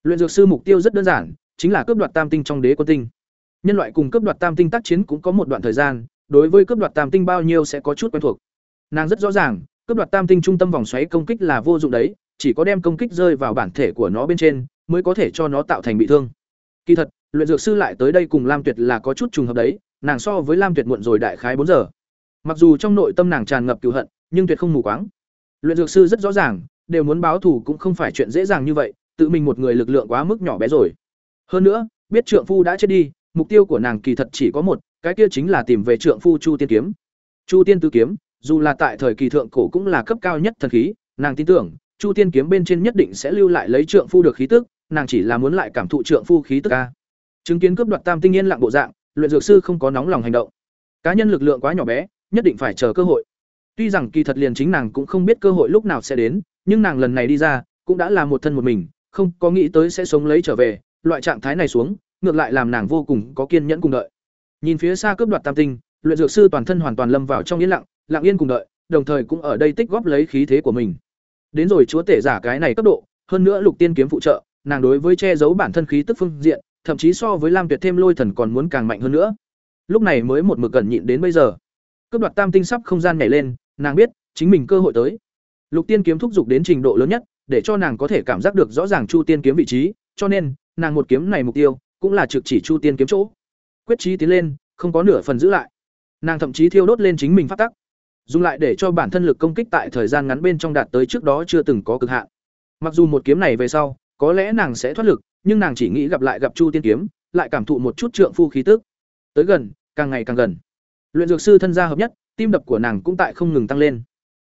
Luyện dược sư mục tiêu rất đơn giản, chính là cướp đoạt tam tinh trong đế quân tinh. Nhân loại cùng cướp đoạt tam tinh tác chiến cũng có một đoạn thời gian, đối với cướp đoạt tam tinh bao nhiêu sẽ có chút quen thuộc. Nàng rất rõ ràng cướp đoạt tam tinh trung tâm vòng xoáy công kích là vô dụng đấy, chỉ có đem công kích rơi vào bản thể của nó bên trên, mới có thể cho nó tạo thành bị thương. Kỳ thật, luyện dược sư lại tới đây cùng lam tuyệt là có chút trùng hợp đấy, nàng so với lam tuyệt muộn rồi đại khái bốn giờ. Mặc dù trong nội tâm nàng tràn ngập cựu hận, nhưng tuyệt không mù quáng. Luyện dược sư rất rõ ràng, đều muốn báo thù cũng không phải chuyện dễ dàng như vậy, tự mình một người lực lượng quá mức nhỏ bé rồi. Hơn nữa, biết trượng phu đã chết đi, mục tiêu của nàng kỳ thật chỉ có một, cái kia chính là tìm về trượng phu chu tiên kiếm. Chu tiên tư kiếm dù là tại thời kỳ thượng cổ cũng là cấp cao nhất thần khí nàng tin tưởng chu tiên kiếm bên trên nhất định sẽ lưu lại lấy trượng phu được khí tức nàng chỉ là muốn lại cảm thụ trượng phu khí tức ca chứng kiến cướp đoạt tam tinh yên lặng bộ dạng luyện dược sư không có nóng lòng hành động. Cá nhân lực lượng quá nhỏ bé nhất định phải chờ cơ hội. Tuy rằng kỳ thật liền chính nàng cũng không biết cơ hội lúc nào sẽ đến, nhưng nàng lần này đi ra, cũng đã là một thân một mình, không có nghĩ tới sẽ sống lấy trở về, loại trạng thái này xuống, ngược lại làm nàng vô cùng có kiên nhẫn cùng đợi. Nhìn phía xa cướp đoạt tam tinh, luyện dược sư toàn thân hoàn toàn lâm vào trong yên lặng, lặng yên cùng đợi, đồng thời cũng ở đây tích góp lấy khí thế của mình. Đến rồi chúa tể giả cái này cấp độ, hơn nữa lục tiên kiếm phụ trợ, nàng đối với che giấu bản thân khí tức phương diện, thậm chí so với Lam Tuyệt thêm lôi thần còn muốn càng mạnh hơn nữa. Lúc này mới một mực gần nhịn đến bây giờ. Cướp đoạt tam tinh sắp không gian nhảy lên, nàng biết, chính mình cơ hội tới. Lục tiên kiếm thúc dục đến trình độ lớn nhất, để cho nàng có thể cảm giác được rõ ràng Chu tiên kiếm vị trí, cho nên, nàng một kiếm này mục tiêu, cũng là trực chỉ Chu tiên kiếm chỗ. Quyết chí tiến lên, không có nửa phần giữ lại. Nàng thậm chí thiêu đốt lên chính mình phát tắc, dùng lại để cho bản thân lực công kích tại thời gian ngắn bên trong đạt tới trước đó chưa từng có cực hạn. Mặc dù một kiếm này về sau, có lẽ nàng sẽ thoát lực, nhưng nàng chỉ nghĩ gặp lại gặp Chu tiên kiếm, lại cảm thụ một chút trượng phu khí tức. Tới gần, càng ngày càng gần. Luyện dược sư thân gia hợp nhất, tim đập của nàng cũng tại không ngừng tăng lên.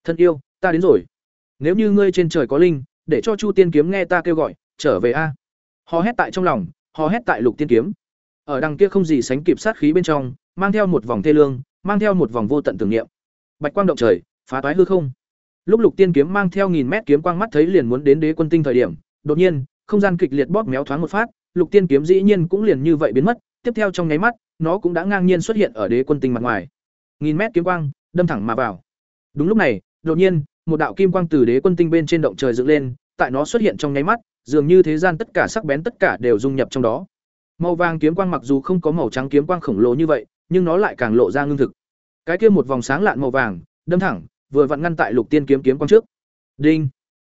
Thân yêu, ta đến rồi. Nếu như ngươi trên trời có linh, để cho Chu tiên kiếm nghe ta kêu gọi, trở về a. Hò hét tại trong lòng, hò hét tại Lục tiên kiếm. Ở đằng kia không gì sánh kịp sát khí bên trong, mang theo một vòng thê lương, mang theo một vòng vô tận tưởng niệm. Bạch quang động trời, phá toái hư không. Lúc Lục Tiên kiếm mang theo nghìn mét kiếm quang mắt thấy liền muốn đến Đế Quân Tinh thời điểm, đột nhiên, không gian kịch liệt bóp méo thoáng một phát, Lục Tiên kiếm dĩ nhiên cũng liền như vậy biến mất, tiếp theo trong nháy mắt, nó cũng đã ngang nhiên xuất hiện ở Đế Quân Tinh mặt ngoài. Nghìn mét kiếm quang, đâm thẳng mà vào. Đúng lúc này, đột nhiên, một đạo kim quang từ Đế Quân Tinh bên trên động trời dựng lên, tại nó xuất hiện trong nháy mắt, dường như thế gian tất cả sắc bén tất cả đều dung nhập trong đó. Màu vàng kiếm quang mặc dù không có màu trắng kiếm quang khổng lồ như vậy, nhưng nó lại càng lộ ra ngưng thực. Cái kia một vòng sáng lạn màu vàng, đâm thẳng, vừa vặn ngăn tại Lục Tiên kiếm kiếm quang trước. Đinh.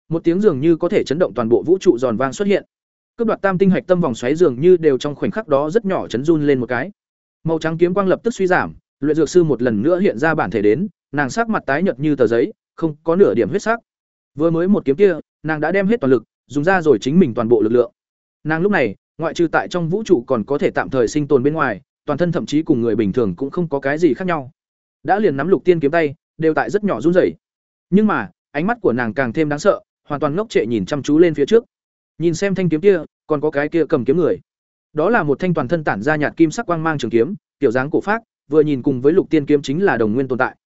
Một tiếng dường như có thể chấn động toàn bộ vũ trụ giòn vang xuất hiện. Cướp đoạt tam tinh hạch tâm vòng xoáy dường như đều trong khoảnh khắc đó rất nhỏ chấn run lên một cái. Màu trắng kiếm quang lập tức suy giảm, luyện dược sư một lần nữa hiện ra bản thể đến, nàng sắc mặt tái nhợt như tờ giấy, không có nửa điểm huyết sắc. Vừa mới một kiếm kia, nàng đã đem hết toàn lực, dùng ra rồi chính mình toàn bộ lực lượng. Nàng lúc này, ngoại trừ tại trong vũ trụ còn có thể tạm thời sinh tồn bên ngoài, toàn thân thậm chí cùng người bình thường cũng không có cái gì khác nhau. Đã liền nắm lục tiên kiếm tay, đều tại rất nhỏ run rẩy. Nhưng mà, ánh mắt của nàng càng thêm đáng sợ, hoàn toàn ngốc trệ nhìn chăm chú lên phía trước. Nhìn xem thanh kiếm kia, còn có cái kia cầm kiếm người. Đó là một thanh toàn thân tản ra nhạt kim sắc quang mang trường kiếm, tiểu dáng cổ phác, vừa nhìn cùng với lục tiên kiếm chính là đồng nguyên tồn tại.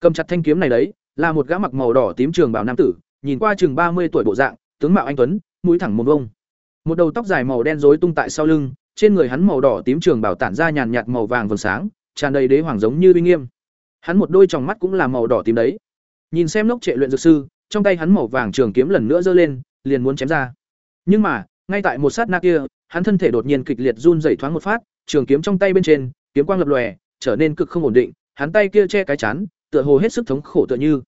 Cầm chặt thanh kiếm này đấy, là một gã mặc màu đỏ tím trường bảo nam tử, nhìn qua chừng mươi tuổi bộ dạng, tướng mạo anh tuấn, mũi thẳng một vông. Một đầu tóc dài màu đen rối tung tại sau lưng, trên người hắn màu đỏ tím trường bảo tản ra nhàn nhạt màu vàng vầng sáng, tràn đầy đế hoàng giống như uy nghiêm. Hắn một đôi tròng mắt cũng là màu đỏ tím đấy. Nhìn xem lốc trệ luyện dược sư, trong tay hắn màu vàng trường kiếm lần nữa giơ lên, liền muốn chém ra. Nhưng mà, ngay tại một sát na kia, hắn thân thể đột nhiên kịch liệt run rẩy thoáng một phát, trường kiếm trong tay bên trên, kiếm quang lập lòe, trở nên cực không ổn định, hắn tay kia che cái chắn, tựa hồ hết sức thống khổ tựa như.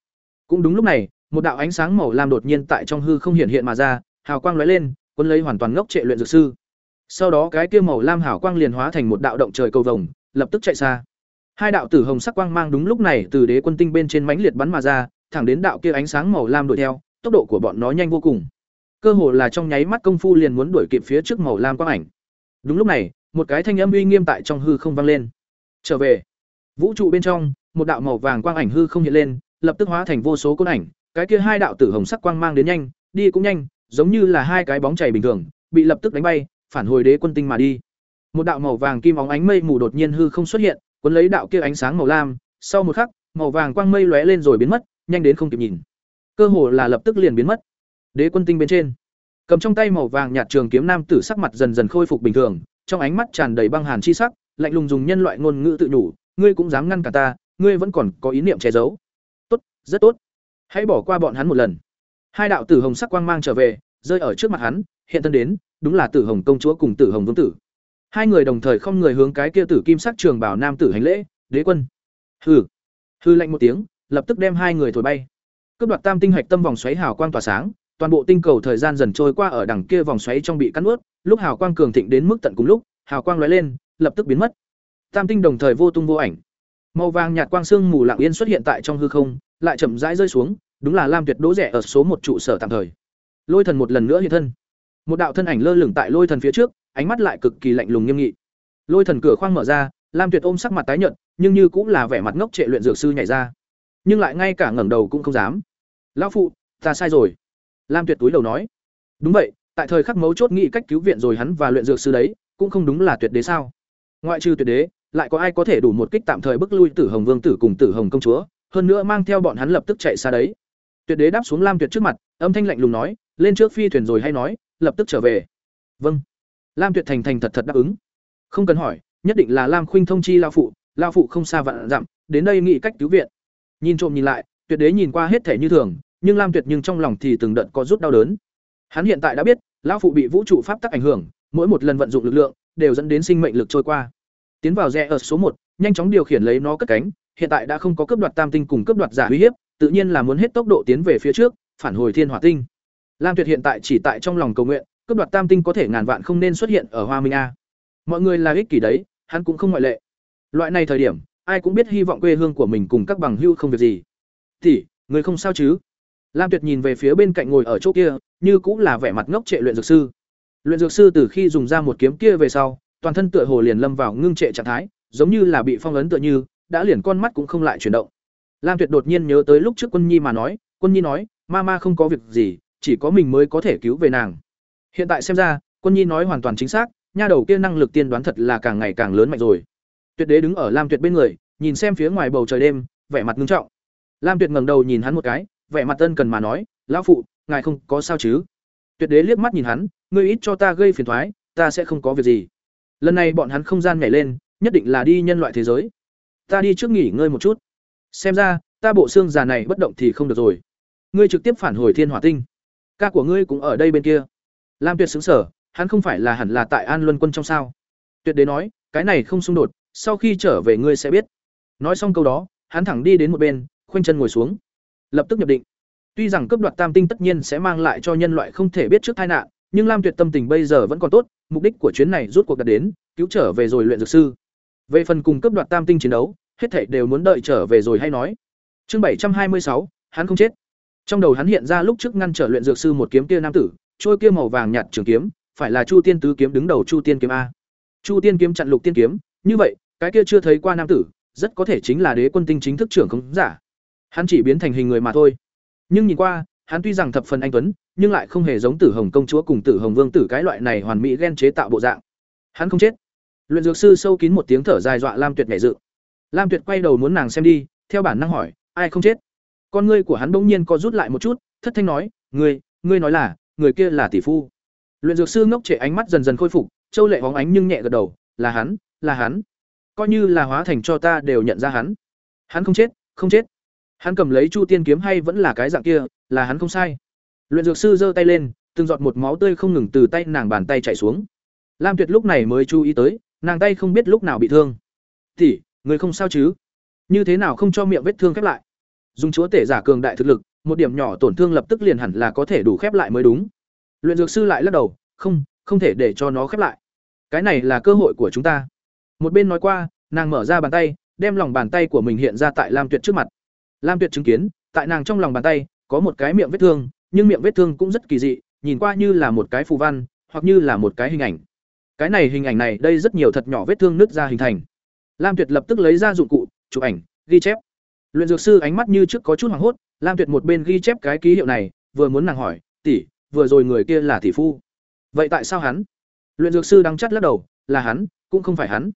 Cũng đúng lúc này, một đạo ánh sáng màu lam đột nhiên tại trong hư không hiện hiện mà ra, hào quang lóe lên, quân lấy hoàn toàn ngốc trệ luyện dược sư. Sau đó cái kia màu lam hào quang liền hóa thành một đạo động trời cầu vồng, lập tức chạy xa. Hai đạo tử hồng sắc quang mang đúng lúc này từ đế quân tinh bên trên mãnh liệt bắn mà ra, thẳng đến đạo kia ánh sáng màu lam đuổi theo, tốc độ của bọn nó nhanh vô cùng. Cơ hồ là trong nháy mắt công phu liền muốn đuổi kịp phía trước màu lam quang ảnh. Đúng lúc này, một cái thanh âm uy nghiêm tại trong hư không vang lên. Trở về. Vũ trụ bên trong, một đạo màu vàng quang ảnh hư không hiện lên, lập tức hóa thành vô số côn ảnh, cái kia hai đạo tử hồng sắc quang mang đến nhanh, đi cũng nhanh, giống như là hai cái bóng chảy bình thường, bị lập tức đánh bay, phản hồi đế quân tinh mà đi. Một đạo màu vàng kim óng ánh mây mù đột nhiên hư không xuất hiện, cuốn lấy đạo kia ánh sáng màu lam, sau một khắc, màu vàng quang mây lóe lên rồi biến mất, nhanh đến không kịp nhìn. Cơ hồ là lập tức liền biến mất. Đế quân tinh bên trên, cầm trong tay màu vàng nhạt trường kiếm nam tử sắc mặt dần dần khôi phục bình thường, trong ánh mắt tràn đầy băng hàn chi sắc, lạnh lùng dùng nhân loại ngôn ngữ tự nhủ, ngươi cũng dám ngăn cả ta, ngươi vẫn còn có ý niệm che giấu. Tốt, rất tốt. Hãy bỏ qua bọn hắn một lần. Hai đạo tử hồng sắc quang mang trở về, rơi ở trước mặt hắn, hiện thân đến, đúng là Tử Hồng công chúa cùng Tử Hồng vương tử. Hai người đồng thời không người hướng cái kia tử kim sắc trường bảo nam tử hành lễ, "Đế quân." Hừ. Hừ lạnh một tiếng, lập tức đem hai người thổi bay. Cướp đoạt tam tinh hạch tâm vòng xoáy hào quang tỏa sáng, toàn bộ tinh cầu thời gian dần trôi qua ở đằng kia vòng xoáy trong bị cắn nuốt, lúc hào quang cường thịnh đến mức tận cùng lúc, hào quang lóe lên, lập tức biến mất. Tam tinh đồng thời vô tung vô ảnh. Màu vàng nhạt quang xương mù lặng yên xuất hiện tại trong hư không, lại chậm rãi rơi xuống, đúng là Lam Tuyệt Đỗ rẻ ở số một trụ sở tạm thời. Lôi thần một lần nữa hiện thân. Một đạo thân ảnh lơ lửng tại Lôi thần phía trước, ánh mắt lại cực kỳ lạnh lùng nghiêm nghị. Lôi thần cửa khoang mở ra, Lam Tuyệt ôm sắc mặt tái nhợt, nhưng như cũng là vẻ mặt ngốc trệ luyện dược sư nhảy ra. Nhưng lại ngay cả ngẩng đầu cũng không dám. "Lão phụ, ta sai rồi." Lam Tuyệt túi đầu nói. "Đúng vậy, tại thời khắc mấu chốt nghĩ cách cứu viện rồi hắn và luyện dược sư đấy, cũng không đúng là tuyệt đế sao? Ngoại trừ tuyệt đế, lại có ai có thể đủ một kích tạm thời bức lui Tử Hồng Vương tử cùng Tử Hồng công chúa, hơn nữa mang theo bọn hắn lập tức chạy xa đấy. Tuyệt đế đáp xuống Lam Tuyệt trước mặt, âm thanh lạnh lùng nói, "Lên trước phi thuyền rồi hay nói, lập tức trở về." "Vâng." Lam Tuyệt thành thành thật thật đáp ứng. Không cần hỏi, nhất định là Lam Khuynh thông chi lão phụ, lão phụ không xa vạn dặm, đến đây nghĩ cách cứu viện. Nhìn trộm nhìn lại, Tuyệt đế nhìn qua hết thể như thường, nhưng Lam Tuyệt nhưng trong lòng thì từng đợt có rút đau đớn. Hắn hiện tại đã biết, lão phụ bị vũ trụ pháp tắc ảnh hưởng, mỗi một lần vận dụng lực lượng đều dẫn đến sinh mệnh lực trôi qua. Tiến vào rẽ ở số một, nhanh chóng điều khiển lấy nó cất cánh, hiện tại đã không có cướp đoạt tam tinh cùng cướp đoạt giả uy hiếp, tự nhiên là muốn hết tốc độ tiến về phía trước, phản hồi thiên hỏa tinh. Lam Tuyệt hiện tại chỉ tại trong lòng cầu nguyện, cướp đoạt tam tinh có thể ngàn vạn không nên xuất hiện ở Hoa Minh a. Mọi người là ích kỷ đấy, hắn cũng không ngoại lệ. Loại này thời điểm, ai cũng biết hy vọng quê hương của mình cùng các bằng hữu không việc gì. "Tỷ, người không sao chứ?" Lam Tuyệt nhìn về phía bên cạnh ngồi ở chỗ kia, như cũng là vẻ mặt ngốc trệ luyện dược sư. Luyện dược sư từ khi dùng ra một kiếm kia về sau, toàn thân tựa hồ liền lâm vào ngưng trệ trạng thái, giống như là bị phong ấn tựa như, đã liền con mắt cũng không lại chuyển động. Lam Tuyệt đột nhiên nhớ tới lúc trước Quân Nhi mà nói, Quân Nhi nói, "Mama không có việc gì, chỉ có mình mới có thể cứu về nàng." Hiện tại xem ra, Quân Nhi nói hoàn toàn chính xác, nha đầu kia năng lực tiên đoán thật là càng ngày càng lớn mạnh rồi. Tuyệt Đế đứng ở Lam Tuyệt bên người, nhìn xem phía ngoài bầu trời đêm, vẻ mặt nghiêm trọng. Lam Tuyệt ngẩng đầu nhìn hắn một cái, vẻ mặt ân cần mà nói, "Lão phụ, ngài không có sao chứ?" Tuyệt Đế liếc mắt nhìn hắn, "Ngươi ít cho ta gây phiền toái, ta sẽ không có việc gì." Lần này bọn hắn không gian nhảy lên, nhất định là đi nhân loại thế giới. Ta đi trước nghỉ ngơi một chút. Xem ra, ta bộ xương già này bất động thì không được rồi. Ngươi trực tiếp phản hồi Thiên Hỏa Tinh. Ca của ngươi cũng ở đây bên kia. Lam Tuyệt sững sở, hắn không phải là hẳn là tại An Luân Quân trong sao? Tuyệt Đế nói, cái này không xung đột, sau khi trở về ngươi sẽ biết. Nói xong câu đó, hắn thẳng đi đến một bên, khoanh chân ngồi xuống. Lập tức nhập định. Tuy rằng cấp đoạt tam tinh tất nhiên sẽ mang lại cho nhân loại không thể biết trước tai nạn, nhưng Lam Tuyệt tâm tình bây giờ vẫn còn tốt, mục đích của chuyến này rút cuộc đạt đến, cứu trở về rồi luyện dược sư. Về phần cùng cấp đoạt tam tinh chiến đấu, hết thảy đều muốn đợi trở về rồi hay nói. Chương bảy trăm hai mươi sáu, hắn không chết. Trong đầu hắn hiện ra lúc trước ngăn trở luyện dược sư một kiếm kia nam tử, trôi kia màu vàng nhạt trường kiếm, phải là Chu Tiên tứ kiếm đứng đầu Chu Tiên kiếm a. Chu Tiên kiếm chặn Lục Tiên kiếm, như vậy, cái kia chưa thấy qua nam tử, rất có thể chính là đế quân tinh chính thức trưởng không giả. Hắn chỉ biến thành hình người mà thôi. Nhưng nhìn qua, hắn tuy rằng thập phần anh tuấn, nhưng lại không hề giống Tử Hồng công chúa cùng Tử Hồng vương tử cái loại này hoàn mỹ ghen chế tạo bộ dạng. Hắn không chết. Luyện dược sư sâu kín một tiếng thở dài dọa Lam Tuyệt nhảy dựng. Lam Tuyệt quay đầu muốn nàng xem đi, theo bản năng hỏi, ai không chết? Con ngươi của hắn bỗng nhiên co rút lại một chút, thất thanh nói, "Ngươi, ngươi nói là, người kia là tỷ phu." Luyện dược sư ngốc trệ ánh mắt dần dần khôi phục, châu lệ hóng ánh nhưng nhẹ gật đầu, "Là hắn, là hắn." Coi như là hóa thành cho ta đều nhận ra hắn. Hắn không chết, không chết. Hắn cầm lấy Chu Tiên kiếm hay vẫn là cái dạng kia, là hắn không sai. Luyện dược sư giơ tay lên, từng giọt một máu tươi không ngừng từ tay nàng bàn tay chảy xuống. Lam Tuyệt lúc này mới chú ý tới, nàng tay không biết lúc nào bị thương. "Tỷ, người không sao chứ? Như thế nào không cho miệng vết thương khép lại?" Dùng chúa tể giả cường đại thực lực, một điểm nhỏ tổn thương lập tức liền hẳn là có thể đủ khép lại mới đúng. Luyện dược sư lại lắc đầu, "Không, không thể để cho nó khép lại. Cái này là cơ hội của chúng ta." Một bên nói qua, nàng mở ra bàn tay, đem lòng bàn tay của mình hiện ra tại Lam Tuyệt trước mặt. Lam Tuyệt chứng kiến, tại nàng trong lòng bàn tay có một cái miệng vết thương, nhưng miệng vết thương cũng rất kỳ dị, nhìn qua như là một cái phù văn, hoặc như là một cái hình ảnh. Cái này hình ảnh này đây rất nhiều thật nhỏ vết thương nứt ra hình thành. Lam Tuyệt lập tức lấy ra dụng cụ, chụp ảnh, ghi chép. Luyện dược sư ánh mắt như trước có chút hoảng hốt, Lam Tuyệt một bên ghi chép cái ký hiệu này, vừa muốn nàng hỏi, "Tỷ, vừa rồi người kia là tỷ phu. Vậy tại sao hắn?" Luyện dược sư đắng chắt lắc đầu, "Là hắn, cũng không phải hắn.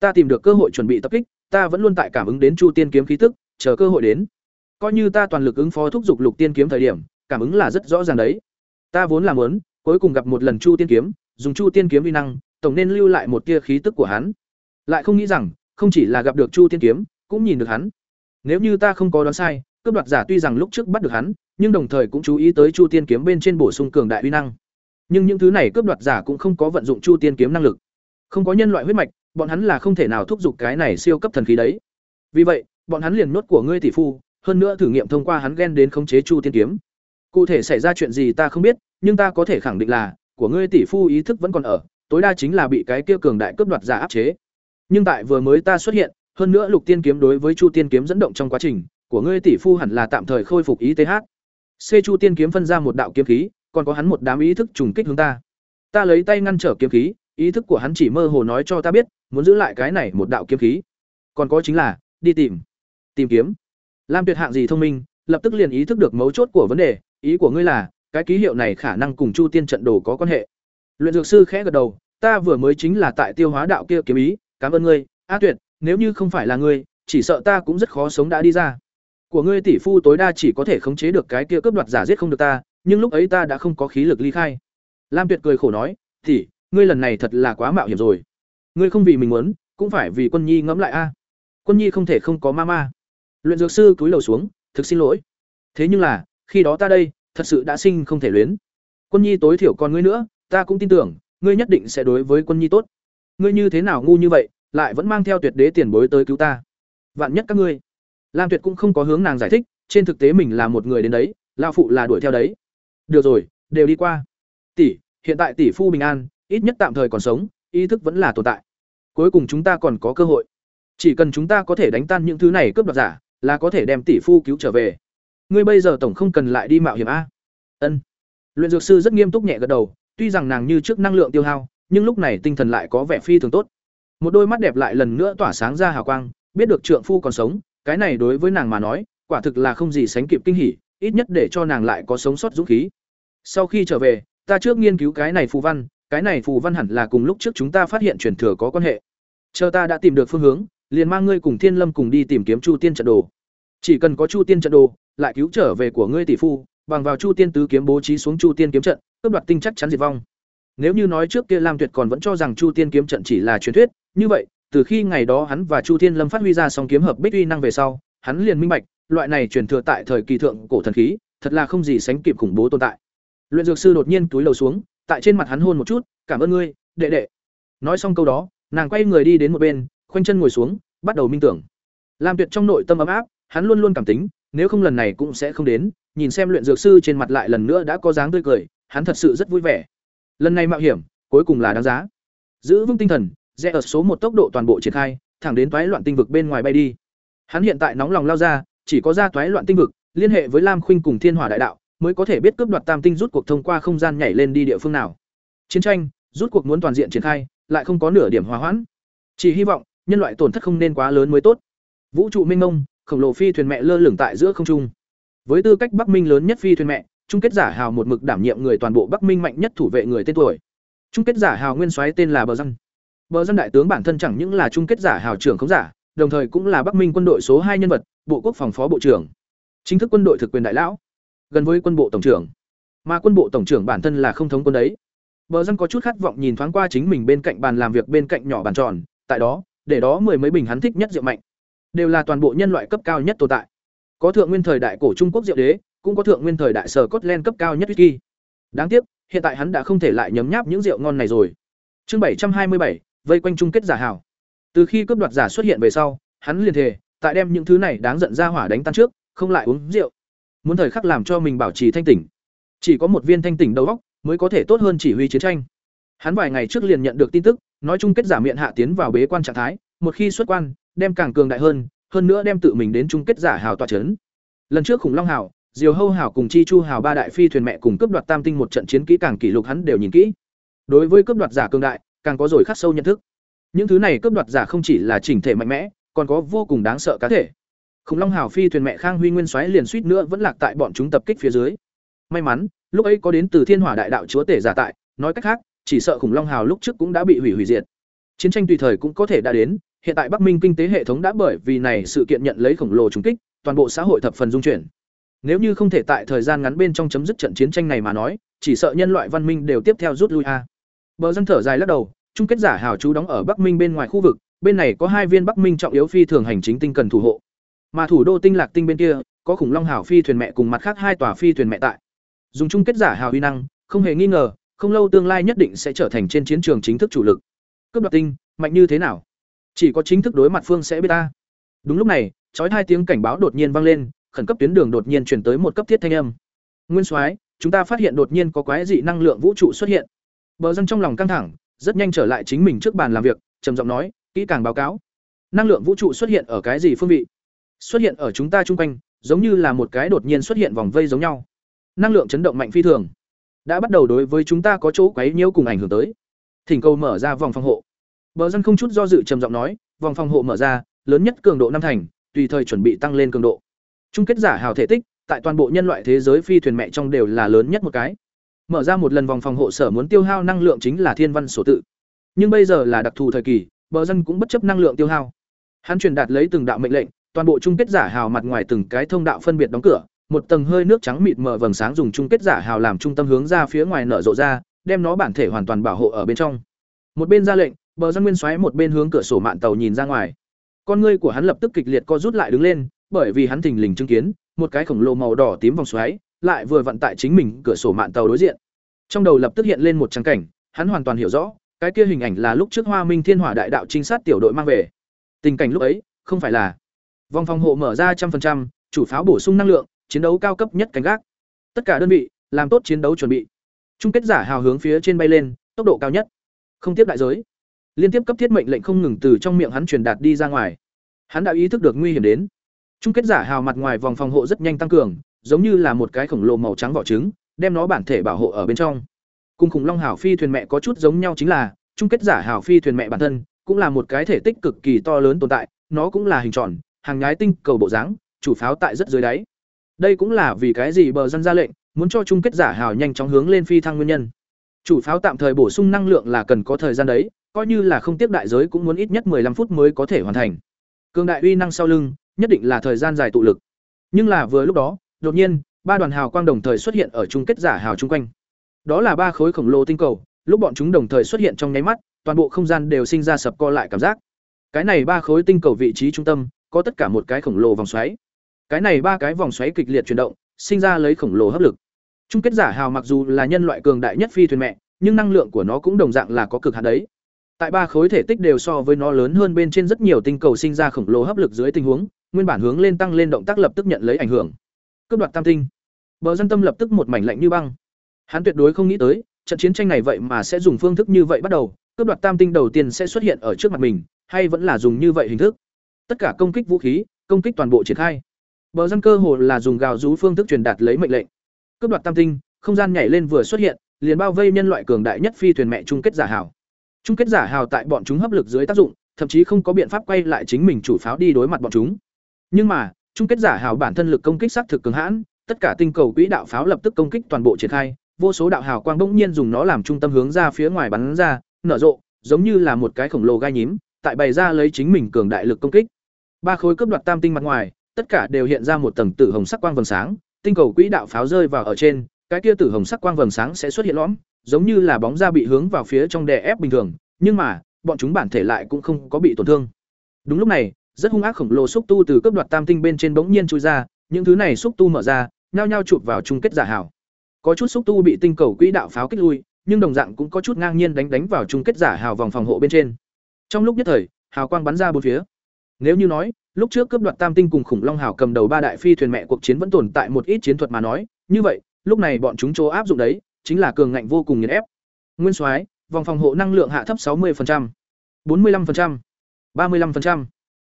Ta tìm được cơ hội chuẩn bị tập kích, ta vẫn luôn tại cảm ứng đến Chu Tiên kiếm khí tức, chờ cơ hội đến. Coi như ta toàn lực ứng phó thúc dục Lục Tiên kiếm thời điểm, cảm ứng là rất rõ ràng đấy. Ta vốn là muốn, cuối cùng gặp một lần Chu Tiên kiếm, dùng Chu Tiên kiếm uy năng, tổng nên lưu lại một tia khí tức của hắn. Lại không nghĩ rằng, không chỉ là gặp được Chu Tiên kiếm, cũng nhìn được hắn. Nếu như ta không có đoán sai, cướp đoạt giả tuy rằng lúc trước bắt được hắn, nhưng đồng thời cũng chú ý tới Chu Tiên kiếm bên trên bổ sung cường đại uy năng. Nhưng những thứ này cướp đoạt giả cũng không có vận dụng Chu Tiên kiếm năng lực. Không có nhân loại huyết mạch, bọn hắn là không thể nào thúc giục cái này siêu cấp thần khí đấy. Vì vậy, bọn hắn liền nốt của ngươi tỷ phu, hơn nữa thử nghiệm thông qua hắn ghen đến khống chế Chu Tiên kiếm. Cụ thể xảy ra chuyện gì ta không biết, nhưng ta có thể khẳng định là, của ngươi tỷ phu ý thức vẫn còn ở, tối đa chính là bị cái kia cường đại cướp đoạt giả áp chế. Nhưng tại vừa mới ta xuất hiện, hơn nữa Lục Tiên kiếm đối với Chu Tiên kiếm dẫn động trong quá trình, của ngươi tỷ phu hẳn là tạm thời khôi phục ý TH. C Chu Tiên kiếm phân ra một đạo kiếm khí, còn có hắn một đám ý thức trùng kích hướng ta. Ta lấy tay ngăn trở kiếm khí, ý thức của hắn chỉ mơ hồ nói cho ta biết, muốn giữ lại cái này một đạo kiếm khí. Còn có chính là, đi tìm, tìm kiếm. Lam Tuyệt hạng gì thông minh, lập tức liền ý thức được mấu chốt của vấn đề, ý của ngươi là, cái ký hiệu này khả năng cùng Chu Tiên trận đồ có quan hệ. Luyện dược sư khẽ gật đầu, ta vừa mới chính là tại tiêu hóa đạo kia kiếm ý, cảm ơn ngươi, A Tuyệt, nếu như không phải là ngươi, chỉ sợ ta cũng rất khó sống đã đi ra. của ngươi tỷ phu tối đa chỉ có thể khống chế được cái kia cướp đoạt giả giết không được ta nhưng lúc ấy ta đã không có khí lực ly khai. Lam tuyệt cười khổ nói tỷ ngươi lần này thật là quá mạo hiểm rồi. Ngươi không vì mình muốn cũng phải vì quân nhi ngẫm lại a. Quân nhi không thể không có Mama. luyện dược sư cúi đầu xuống thực xin lỗi. Thế nhưng là khi đó ta đây thật sự đã sinh không thể luyến. Quân nhi tối thiểu còn ngươi nữa ta cũng tin tưởng ngươi nhất định sẽ đối với quân nhi tốt. Ngươi như thế nào ngu như vậy lại vẫn mang theo tuyệt đế tiền bối tới cứu ta. Vạn nhất các ngươi. Lam tuyệt cũng không có hướng nàng giải thích, trên thực tế mình là một người đến đấy lao phụ là đuổi theo đấy. Được rồi, đều đi qua. Tỷ, hiện tại tỷ phu bình an, ít nhất tạm thời còn sống, ý thức vẫn là tồn tại. Cuối cùng chúng ta còn có cơ hội. Chỉ cần chúng ta có thể đánh tan những thứ này cướp đoạt giả, là có thể đem tỷ phu cứu trở về. Ngươi bây giờ tổng không cần lại đi mạo hiểm a. Ân. Luyện dược sư rất nghiêm túc nhẹ gật đầu, tuy rằng nàng như trước năng lượng tiêu hao, nhưng lúc này tinh thần lại có vẻ phi thường tốt một đôi mắt đẹp lại lần nữa tỏa sáng ra hào quang, biết được trượng phu còn sống, cái này đối với nàng mà nói, quả thực là không gì sánh kịp kinh hỉ, ít nhất để cho nàng lại có sống sót dũng khí. Sau khi trở về, ta trước nghiên cứu cái này phù văn, cái này phù văn hẳn là cùng lúc trước chúng ta phát hiện truyền thừa có quan hệ. Chờ ta đã tìm được phương hướng, liền mang ngươi cùng thiên lâm cùng đi tìm kiếm chu tiên trận đồ. Chỉ cần có chu tiên trận đồ, lại cứu trở về của ngươi tỷ phu, bằng vào chu tiên tứ kiếm bố trí xuống chu tiên kiếm trận, cướp đoạt tinh chắc chắn diệt vong. Nếu như nói trước kia lam tuyệt còn vẫn cho rằng chu tiên kiếm trận chỉ là truyền thuyết như vậy, từ khi ngày đó hắn và chu thiên lâm phát huy ra song kiếm hợp bích uy năng về sau, hắn liền minh bạch, loại này truyền thừa tại thời kỳ thượng cổ thần khí, thật là không gì sánh kịp khủng bố tồn tại. Luyện dược sư đột nhiên túi lầu xuống, tại trên mặt hắn hôn một chút, cảm ơn ngươi, đệ đệ. Nói xong câu đó, nàng quay người đi đến một bên, khoanh chân ngồi xuống, bắt đầu minh tưởng. Lam tuyệt trong nội tâm ấm áp, hắn luôn luôn cảm tính, nếu không lần này cũng sẽ không đến, nhìn xem luyện dược sư trên mặt lại lần nữa đã có dáng tươi cười, hắn thật sự rất vui vẻ. Lần này mạo hiểm, cuối cùng là đáng giá. Giữ vững tinh thần rẽ ở số một tốc độ toàn bộ triển khai, thẳng đến toái loạn tinh vực bên ngoài bay đi. Hắn hiện tại nóng lòng lao ra, chỉ có ra toái loạn tinh vực, liên hệ với lam khuynh cùng thiên hỏa đại đạo, mới có thể biết cướp đoạt tam tinh rút cuộc thông qua không gian nhảy lên đi địa phương nào. Chiến tranh, rút cuộc muốn toàn diện triển khai, lại không có nửa điểm hòa hoãn. Chỉ hy vọng, nhân loại tổn thất không nên quá lớn mới tốt. Vũ trụ minh mông, khổng lồ phi thuyền mẹ lơ lửng tại giữa không trung. Với tư cách bắc minh lớn nhất phi thuyền mẹ, chung kết giả hào một mực đảm nhiệm người toàn bộ bắc minh mạnh nhất thủ vệ người tên tuổi. Chung kết giả hào nguyên soái tên là bờ răng bờ dân đại tướng bản thân chẳng những là chung kết giả hào trưởng không giả đồng thời cũng là bắc minh quân đội số hai nhân vật bộ quốc phòng phó bộ trưởng. Chính thức quân đội thực quyền đại lão gần với quân bộ tổng trưởng. Mà quân bộ tổng trưởng bản thân là không thống quân đấy. Bờ dân có chút khát vọng nhìn thoáng qua chính mình bên cạnh bàn làm việc bên cạnh nhỏ bàn tròn tại đó để đó mười mấy bình hắn thích nhất rượu mạnh. Đều là toàn bộ nhân loại cấp cao nhất tồn tại. Có thượng nguyên thời đại cổ trung quốc rượu đế cũng có thượng nguyên thời đại sở Scotland cấp cao nhất whisky. Đáng tiếc, hiện tại hắn đã không thể lại nhấm nháp những rượu ngon này rồi. Chương bảy trăm hai mươi bảy vây quanh chung kết giả hảo. Từ khi cướp đoạt giả xuất hiện về sau, hắn liền thề, tại đem những thứ này đáng giận ra hỏa đánh tan trước, không lại uống rượu. Muốn thời khắc làm cho mình bảo trì thanh tỉnh. Chỉ có một viên thanh tỉnh đầu óc mới có thể tốt hơn chỉ huy chiến tranh. Hắn vài ngày trước liền nhận được tin tức, nói chung kết giả miệng hạ tiến vào bế quan trạng thái, một khi xuất quan, đem càng cường đại hơn, hơn nữa đem tự mình đến chung kết giả hào tọa chấn. Lần trước khủng long hào, Diều Hâu Hảo cùng Chi Chu Hảo ba đại phi thuyền mẹ cùng cướp đoạt tam tinh một trận chiến kỹ càng kỷ lục hắn đều nhìn kỹ. Đối với cướp đoạt giả cường đại, càng có rồi khắc sâu nhận thức. Những thứ này cướp đoạt giả không chỉ là chỉnh thể mạnh mẽ, còn có vô cùng đáng sợ cá thể. Khủng Long hào phi thuyền mẹ Khang Huy Nguyên xoáy liền suýt nữa vẫn lạc tại bọn chúng tập kích phía dưới. May mắn, lúc ấy có đến từ Thiên Hỏa Đại Đạo chúa tể giả tại, nói cách khác, chỉ sợ Khủng Long hào lúc trước cũng đã bị hủy hủy diệt. Chiến tranh tùy thời cũng có thể đã đến, hiện tại Bắc Minh kinh tế hệ thống đã bởi vì này sự kiện nhận lấy khổng lồ trùng kích, toàn bộ xã hội thập phần dung chuyển. Nếu như không thể tại thời gian ngắn bên trong chấm dứt trận chiến tranh này mà nói, chỉ sợ nhân loại văn minh đều tiếp theo rút lui a. Bờ dân thở dài lắc đầu, chung kết giả hào chú đóng ở Bắc Minh bên ngoài khu vực, bên này có hai viên Bắc Minh trọng yếu phi thường hành chính tinh cần thủ hộ. Mà thủ đô Tinh Lạc Tinh bên kia, có khủng long hào phi thuyền mẹ cùng mặt khác hai tòa phi thuyền mẹ tại. Dùng chung kết giả hào uy năng, không hề nghi ngờ, không lâu tương lai nhất định sẽ trở thành trên chiến trường chính thức chủ lực. Cướp đoạt tinh, mạnh như thế nào? Chỉ có chính thức đối mặt phương sẽ biết ta. Đúng lúc này, chói hai tiếng cảnh báo đột nhiên vang lên, khẩn cấp tuyến đường đột nhiên chuyển tới một cấp thiết thanh âm. Nguyên Soái, chúng ta phát hiện đột nhiên có quái dị năng lượng vũ trụ xuất hiện. Bờ dân trong lòng căng thẳng, rất nhanh trở lại chính mình trước bàn làm việc, trầm giọng nói, kỹ càng báo cáo. Năng lượng vũ trụ xuất hiện ở cái gì phương vị? Xuất hiện ở chúng ta chung quanh, giống như là một cái đột nhiên xuất hiện vòng vây giống nhau. Năng lượng chấn động mạnh phi thường, đã bắt đầu đối với chúng ta có chỗ quấy nhiễu cùng ảnh hưởng tới. Thỉnh cầu mở ra vòng phòng hộ. Bờ dân không chút do dự trầm giọng nói, vòng phòng hộ mở ra, lớn nhất cường độ năm thành, tùy thời chuẩn bị tăng lên cường độ. Chung kết giả hào thể tích, tại toàn bộ nhân loại thế giới phi thuyền mẹ trong đều là lớn nhất một cái. Mở ra một lần vòng phòng hộ sở muốn tiêu hao năng lượng chính là thiên văn sổ tự. Nhưng bây giờ là đặc thù thời kỳ, bờ dân cũng bất chấp năng lượng tiêu hao. Hắn truyền đạt lấy từng đạo mệnh lệnh, toàn bộ chung kết giả hào mặt ngoài từng cái thông đạo phân biệt đóng cửa, một tầng hơi nước trắng mịt mờ vầng sáng dùng chung kết giả hào làm trung tâm hướng ra phía ngoài nở rộ ra, đem nó bản thể hoàn toàn bảo hộ ở bên trong. Một bên ra lệnh, bờ dân nguyên xoáy một bên hướng cửa sổ mạn tàu nhìn ra ngoài. Con ngươi của hắn lập tức kịch liệt co rút lại đứng lên, bởi vì hắn thình lình chứng kiến một cái khổng lồ màu đỏ tím vòng xoáy, lại vừa vận tại chính mình cửa sổ mạn tàu đối diện. Trong đầu lập tức hiện lên một trang cảnh, hắn hoàn toàn hiểu rõ, cái kia hình ảnh là lúc trước Hoa Minh Thiên Hỏa Đại Đạo trinh sát tiểu đội mang về. Tình cảnh lúc ấy, không phải là vòng phòng hộ mở ra trăm phần trăm, chủ pháo bổ sung năng lượng, chiến đấu cao cấp nhất cảnh gác. Tất cả đơn vị, làm tốt chiến đấu chuẩn bị. Chung kết giả hào hướng phía trên bay lên, tốc độ cao nhất. Không tiếp đại giới. Liên tiếp cấp thiết mệnh lệnh không ngừng từ trong miệng hắn truyền đạt đi ra ngoài. Hắn đã ý thức được nguy hiểm đến. Chung kết giả hào mặt ngoài vòng phòng hộ rất nhanh tăng cường, giống như là một cái khổng lồ màu trắng vỏ trứng, đem nó bản thể bảo hộ ở bên trong. Cùng khủng long hào phi thuyền mẹ có chút giống nhau chính là, chung kết giả hào phi thuyền mẹ bản thân cũng là một cái thể tích cực kỳ to lớn tồn tại, nó cũng là hình tròn, hàng nhái tinh cầu bộ dáng, chủ pháo tại rất dưới đáy. Đây cũng là vì cái gì bờ dân ra lệnh, muốn cho chung kết giả hào nhanh chóng hướng lên phi thăng nguyên nhân. Chủ pháo tạm thời bổ sung năng lượng là cần có thời gian đấy, coi như là không tiếp đại giới cũng muốn ít nhất 15 phút mới có thể hoàn thành. Cương đại uy năng sau lưng, nhất định là thời gian dài tụ lực. Nhưng là vừa lúc đó, đột nhiên, ba đoàn hào quang đồng thời xuất hiện ở chung kết giả hào chung quanh. Đó là ba khối khổng lồ tinh cầu, lúc bọn chúng đồng thời xuất hiện trong nháy mắt, toàn bộ không gian đều sinh ra sập co lại cảm giác. Cái này ba khối tinh cầu vị trí trung tâm, có tất cả một cái khổng lồ vòng xoáy. Cái này ba cái vòng xoáy kịch liệt chuyển động, sinh ra lấy khổng lồ hấp lực. Chung kết giả hào mặc dù là nhân loại cường đại nhất phi thuyền mẹ, nhưng năng lượng của nó cũng đồng dạng là có cực hạn đấy. Tại ba khối thể tích đều so với nó lớn hơn bên trên rất nhiều tinh cầu sinh ra khổng lồ hấp lực dưới tình huống, nguyên bản hướng lên tăng lên động tác lập tức nhận lấy ảnh hưởng. Cướp đoạt tam tinh. Bờ dân tâm lập tức một mảnh lạnh như băng. Hắn tuyệt đối không nghĩ tới, trận chiến tranh này vậy mà sẽ dùng phương thức như vậy bắt đầu, cướp đoạt tam tinh đầu tiên sẽ xuất hiện ở trước mặt mình, hay vẫn là dùng như vậy hình thức. Tất cả công kích vũ khí, công kích toàn bộ triển khai. Bờ dân cơ hồ là dùng gào rú phương thức truyền đạt lấy mệnh lệnh. Cướp đoạt tam tinh, không gian nhảy lên vừa xuất hiện, liền bao vây nhân loại cường đại nhất phi thuyền mẹ chung kết giả hào. Chung kết giả hào tại bọn chúng hấp lực dưới tác dụng, thậm chí không có biện pháp quay lại chính mình chủ pháo đi đối mặt bọn chúng. Nhưng mà, chung kết giả hào bản thân lực công kích sát thực cường hãn, tất cả tinh cầu quỹ đạo pháo lập tức công kích toàn bộ triển khai, vô số đạo hào quang bỗng nhiên dùng nó làm trung tâm hướng ra phía ngoài bắn ra, nở rộ, giống như là một cái khổng lồ gai nhím, tại bày ra lấy chính mình cường đại lực công kích. Ba khối cấp đoạt tam tinh mặt ngoài, tất cả đều hiện ra một tầng tử hồng sắc quang vầng sáng, tinh cầu quỹ đạo pháo rơi vào ở trên, cái kia tử hồng sắc quang vầng sáng sẽ xuất hiện lõm, giống như là bóng da bị hướng vào phía trong đè ép bình thường, nhưng mà, bọn chúng bản thể lại cũng không có bị tổn thương. Đúng lúc này, rất hung ác khổng lồ xúc tu từ cấp đoạt tam tinh bên trên bỗng nhiên chui ra, những thứ này xúc tu mở ra, nhao nhao chụp vào chung kết giả hảo. Có chút xúc tu bị tinh cầu quỹ đạo pháo kích lui, nhưng đồng dạng cũng có chút ngang nhiên đánh đánh vào chung kết giả hào vòng phòng hộ bên trên. Trong lúc nhất thời, hào quang bắn ra bốn phía. Nếu như nói, lúc trước cướp đoạt tam tinh cùng khủng long hào cầm đầu ba đại phi thuyền mẹ cuộc chiến vẫn tồn tại một ít chiến thuật mà nói, như vậy, lúc này bọn chúng chỗ áp dụng đấy, chính là cường ngạnh vô cùng nghiền ép. Nguyên soái, vòng phòng hộ năng lượng hạ thấp 60%, 45%, 35%.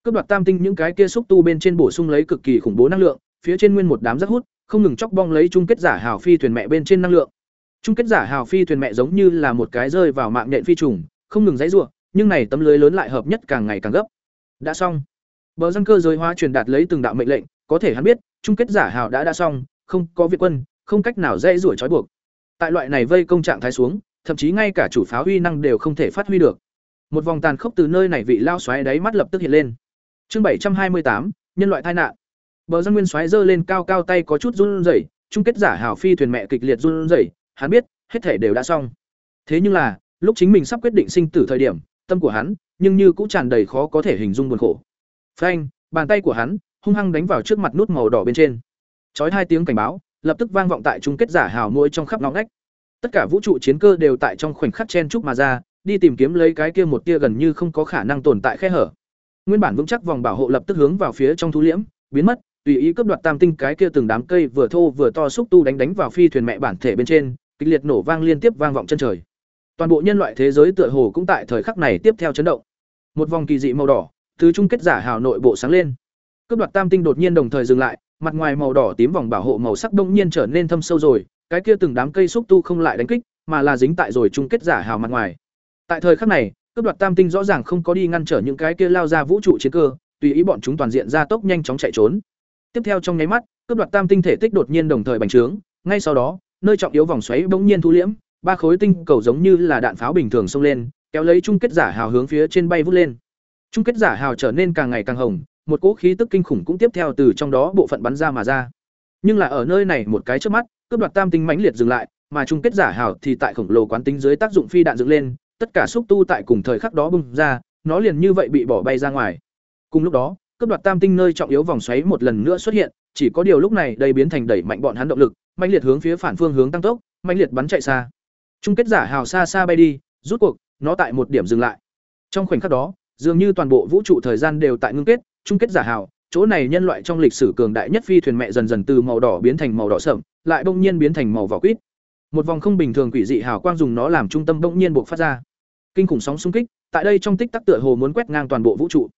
Cướp đoạt tam tinh những cái kia xúc tu bên trên bổ sung lấy cực kỳ khủng bố năng lượng, phía trên nguyên một đám rất hút, không ngừng chọc bong lấy chung kết giả hào phi thuyền mẹ bên trên năng lượng. Chung kết giả hào phi thuyền mẹ giống như là một cái rơi vào mạng nhện phi trùng, không ngừng dãy rủa, nhưng này tấm lưới lớn lại hợp nhất càng ngày càng gấp. Đã xong. Bờ dân cơ giới hóa truyền đạt lấy từng đạo mệnh lệnh, có thể hắn biết, chung kết giả hào đã đã xong, không có việt quân, không cách nào dãy rủa trói buộc. Tại loại này vây công trạng thái xuống, thậm chí ngay cả chủ pháo huy năng đều không thể phát huy được. Một vòng tàn khốc từ nơi này vị lao xoáy đáy mắt lập tức hiện lên. Chương bảy trăm hai mươi tám nhân loại tai nạn. Bờ dân nguyên xoáy giơ lên cao cao tay có chút run rẩy, chung kết giả hảo phi thuyền mẹ kịch liệt run rẩy, hắn biết, hết thể đều đã xong. Thế nhưng là, lúc chính mình sắp quyết định sinh tử thời điểm, tâm của hắn, nhưng như cũng tràn đầy khó có thể hình dung buồn khổ. Phanh, bàn tay của hắn hung hăng đánh vào trước mặt nút màu đỏ bên trên. Chói hai tiếng cảnh báo, lập tức vang vọng tại chung kết giả hào nuôi trong khắp ngóc ngách. Tất cả vũ trụ chiến cơ đều tại trong khoảnh khắc chen chúc mà ra, đi tìm kiếm lấy cái kia một tia gần như không có khả năng tồn tại khe hở. Nguyên bản vững chắc vòng bảo hộ lập tức hướng vào phía trong thu liễm, biến mất, tùy ý cướp đoạt tam tinh cái kia từng đám cây vừa thô vừa to xúc tu đánh đánh vào phi thuyền mẹ bản thể bên trên, kịch liệt nổ vang liên tiếp vang vọng chân trời. Toàn bộ nhân loại thế giới tựa hồ cũng tại thời khắc này tiếp theo chấn động. Một vòng kỳ dị màu đỏ, từ chung kết giả hào nội bộ sáng lên. Cướp đoạt tam tinh đột nhiên đồng thời dừng lại, mặt ngoài màu đỏ tím vòng bảo hộ màu sắc đông nhiên trở nên thâm sâu rồi, cái kia từng đám cây xúc tu không lại đánh kích, mà là dính tại rồi chung kết giả hào mặt ngoài. Tại thời khắc này, cướp đoạt tam tinh rõ ràng không có đi ngăn trở những cái kia lao ra vũ trụ chiến cơ, tùy ý bọn chúng toàn diện ra tốc nhanh chóng chạy trốn. Tiếp theo trong nháy mắt, cướp đoạt tam tinh thể tích đột nhiên đồng thời bành trướng, ngay sau đó, nơi trọng yếu vòng xoáy bỗng nhiên thu liễm, ba khối tinh cầu giống như là đạn pháo bình thường xông lên, kéo lấy chung kết giả hào hướng phía trên bay vút lên. Chung kết giả hào trở nên càng ngày càng hồng, một cỗ khí tức kinh khủng cũng tiếp theo từ trong đó bộ phận bắn ra mà ra. Nhưng là ở nơi này một cái trước mắt, cướp đoạt tam tinh mãnh liệt dừng lại, mà chung kết giả hào thì tại khổng lồ quán tính dưới tác dụng phi đạn dựng lên, tất cả xúc tu tại cùng thời khắc đó bung ra, nó liền như vậy bị bỏ bay ra ngoài. Cùng lúc đó, cấp đoạt tam tinh nơi trọng yếu vòng xoáy một lần nữa xuất hiện, chỉ có điều lúc này đây biến thành đẩy mạnh bọn hắn động lực, mãnh liệt hướng phía phản phương hướng tăng tốc, mãnh liệt bắn chạy xa. Chung kết giả hào xa xa bay đi, rút cuộc, nó tại một điểm dừng lại. Trong khoảnh khắc đó, dường như toàn bộ vũ trụ thời gian đều tại ngưng kết, chung kết giả hào, chỗ này nhân loại trong lịch sử cường đại nhất phi thuyền mẹ dần dần từ màu đỏ biến thành màu đỏ sẫm, lại bỗng nhiên biến thành màu vỏ quýt. Một vòng không bình thường quỷ dị hào quang dùng nó làm trung tâm bỗng nhiên bộc phát ra. Kinh khủng sóng xung kích, tại đây trong tích tắc tựa hồ muốn quét ngang toàn bộ vũ trụ.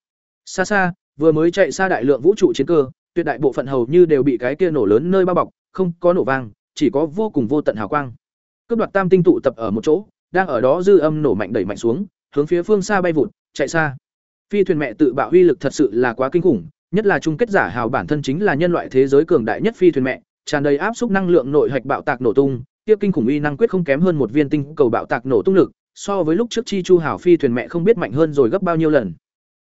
Xa xa, vừa mới chạy xa đại lượng vũ trụ chiến cơ, tuyệt đại bộ phận hầu như đều bị cái kia nổ lớn nơi bao bọc, không có nổ vang, chỉ có vô cùng vô tận hào quang. Cướp đoạt tam tinh tụ tập ở một chỗ, đang ở đó dư âm nổ mạnh đẩy mạnh xuống, hướng phía phương xa bay vụt, chạy xa. Phi thuyền mẹ tự bạo uy lực thật sự là quá kinh khủng, nhất là chung kết giả hào bản thân chính là nhân loại thế giới cường đại nhất phi thuyền mẹ, tràn đầy áp suất năng lượng nội hạch bạo tạc nổ tung, tiếp kinh khủng uy năng quyết không kém hơn một viên tinh cầu bạo tạc nổ tung lực, so với lúc trước chi chu hào phi thuyền mẹ không biết mạnh hơn rồi gấp bao nhiêu lần.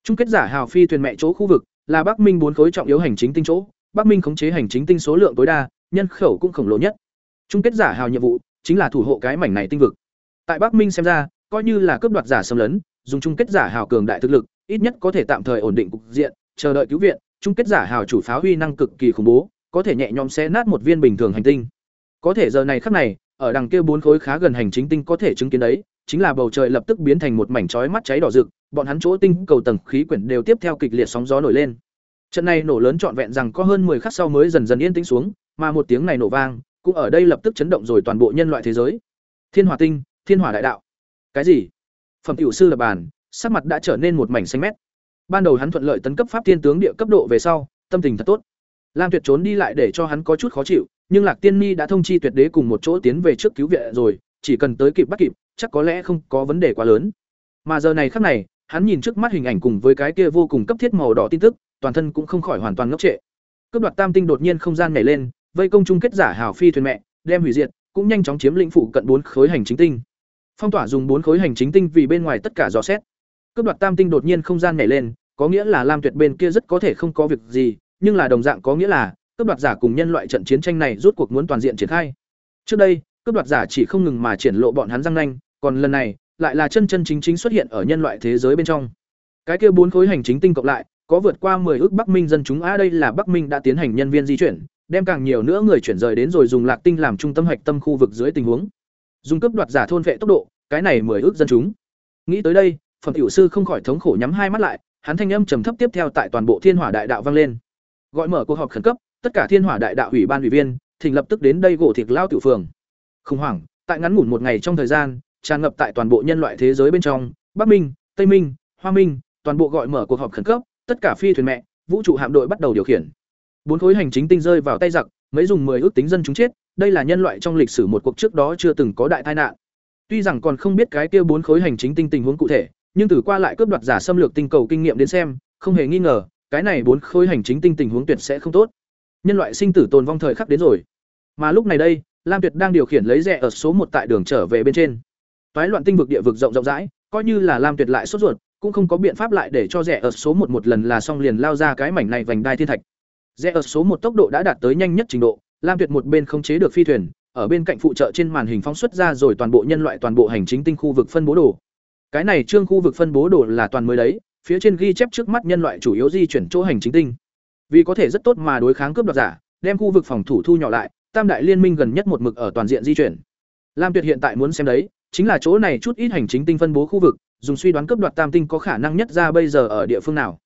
Chung kết giả hào phi thuyền mẹ chỗ khu vực là Bắc Minh bốn khối trọng yếu hành chính tinh chỗ, Bắc Minh khống chế hành chính tinh số lượng tối đa, nhân khẩu cũng khổng lồ nhất. Chung kết giả hào nhiệm vụ chính là thủ hộ cái mảnh này tinh vực. Tại Bắc Minh xem ra, coi như là cướp đoạt giả xâm lấn, dùng chung kết giả hào cường đại thực lực, ít nhất có thể tạm thời ổn định cục diện, chờ đợi cứu viện, chung kết giả hào chủ pháo huy năng cực kỳ khủng bố, có thể nhẹ nhõm xé nát một viên bình thường hành tinh. Có thể giờ này khắc này, ở đằng kia bốn khối khá gần hành chính tinh có thể chứng kiến đấy, chính là bầu trời lập tức biến thành một mảnh chói mắt cháy đỏ rực, bọn hắn chỗ tinh cầu tầng khí quyển đều tiếp theo kịch liệt sóng gió nổi lên. Trận này nổ lớn trọn vẹn rằng có hơn 10 khắc sau mới dần dần yên tĩnh xuống, mà một tiếng này nổ vang, cũng ở đây lập tức chấn động rồi toàn bộ nhân loại thế giới. Thiên Hỏa Tinh, Thiên Hỏa Đại Đạo. Cái gì? Phẩm tiểu sư lập bàn, sắc mặt đã trở nên một mảnh xanh mét. Ban đầu hắn thuận lợi tấn cấp pháp thiên tướng địa cấp độ về sau, tâm tình thật tốt. Lam Tuyệt trốn đi lại để cho hắn có chút khó chịu, nhưng Lạc Tiên Ni đã thông chi Tuyệt Đế cùng một chỗ tiến về trước cứu viện rồi, chỉ cần tới kịp bắt kịp, chắc có lẽ không có vấn đề quá lớn. Mà giờ này khắc này, hắn nhìn trước mắt hình ảnh cùng với cái kia vô cùng cấp thiết màu đỏ tin tức, toàn thân cũng không khỏi hoàn toàn ngốc trệ. Cướp đoạt tam tinh đột nhiên không gian nhảy lên, vây công chung kết giả hào phi thuyền mẹ, đem hủy diệt, cũng nhanh chóng chiếm lĩnh phủ cận bốn khối hành chính tinh. Phong tỏa dùng bốn khối hành chính tinh vì bên ngoài tất cả dò xét. Cướp đoạt tam tinh đột nhiên không gian nhảy lên, có nghĩa là Lam Tuyệt bên kia rất có thể không có việc gì, nhưng là đồng dạng có nghĩa là cướp đoạt giả cùng nhân loại trận chiến tranh này rút cuộc muốn toàn diện triển khai. Trước đây, cướp đoạt giả chỉ không ngừng mà triển lộ bọn hắn răng nanh, còn lần này, lại là chân chân chính chính xuất hiện ở nhân loại thế giới bên trong. Cái kia bốn khối hành chính tinh cộng lại, có vượt qua 10 ước Bắc Minh dân chúng a đây là Bắc Minh đã tiến hành nhân viên di chuyển, đem càng nhiều nữa người chuyển rời đến rồi dùng Lạc Tinh làm trung tâm hạch tâm khu vực dưới tình huống. Dùng cấp đoạt giả thôn vệ tốc độ, cái này 10 ước dân chúng. Nghĩ tới đây, Phẩm tiểu sư không khỏi thống khổ nhắm hai mắt lại, hắn thanh âm trầm thấp tiếp theo tại toàn bộ Thiên Hỏa Đại Đạo vang lên. Gọi mở cuộc họp khẩn cấp, tất cả Thiên Hỏa Đại Đạo ủy ban ủy viên, thỉnh lập tức đến đây gỗ thịt lao tiểu phường. Khủng hoảng, tại ngắn ngủn một ngày trong thời gian, tràn ngập tại toàn bộ nhân loại thế giới bên trong, Bắc Minh, Tây Minh, Hoa Minh, toàn bộ gọi mở cuộc họp khẩn cấp, tất cả phi thuyền mẹ, vũ trụ hạm đội bắt đầu điều khiển. Bốn khối hành chính tinh rơi vào tay giặc, mấy dùng 10 ước tính dân chúng chết, đây là nhân loại trong lịch sử một cuộc trước đó chưa từng có đại tai nạn. Tuy rằng còn không biết cái kia bốn khối hành chính tinh tình huống cụ thể, nhưng từ qua lại cướp đoạt giả xâm lược tinh cầu kinh nghiệm đến xem, không hề nghi ngờ, cái này bốn khối hành chính tinh tình huống tuyệt sẽ không tốt. Nhân loại sinh tử tồn vong thời khắc đến rồi. Mà lúc này đây, Lam Tuyệt đang điều khiển lấy rẻ ở số một tại đường trở về bên trên. Toái loạn tinh vực địa vực rộng rộng rãi, coi như là Lam Tuyệt lại sốt ruột, cũng không có biện pháp lại để cho rẻ ở số một một lần là xong liền lao ra cái mảnh này vành đai thiên thạch. Rẽ ở số một tốc độ đã đạt tới nhanh nhất trình độ, Lam Tuyệt một bên không chế được phi thuyền, ở bên cạnh phụ trợ trên màn hình phóng xuất ra rồi toàn bộ nhân loại toàn bộ hành chính tinh khu vực phân bố đồ. Cái này trương khu vực phân bố đồ là toàn mới đấy, phía trên ghi chép trước mắt nhân loại chủ yếu di chuyển chỗ hành chính tinh. Vì có thể rất tốt mà đối kháng cướp đoạt giả, đem khu vực phòng thủ thu nhỏ lại, Tam đại liên minh gần nhất một mực ở toàn diện di chuyển. Lam Tuyệt hiện tại muốn xem đấy, chính là chỗ này chút ít hành chính tinh phân bố khu vực, dùng suy đoán cấp đoạt tam tinh có khả năng nhất ra bây giờ ở địa phương nào.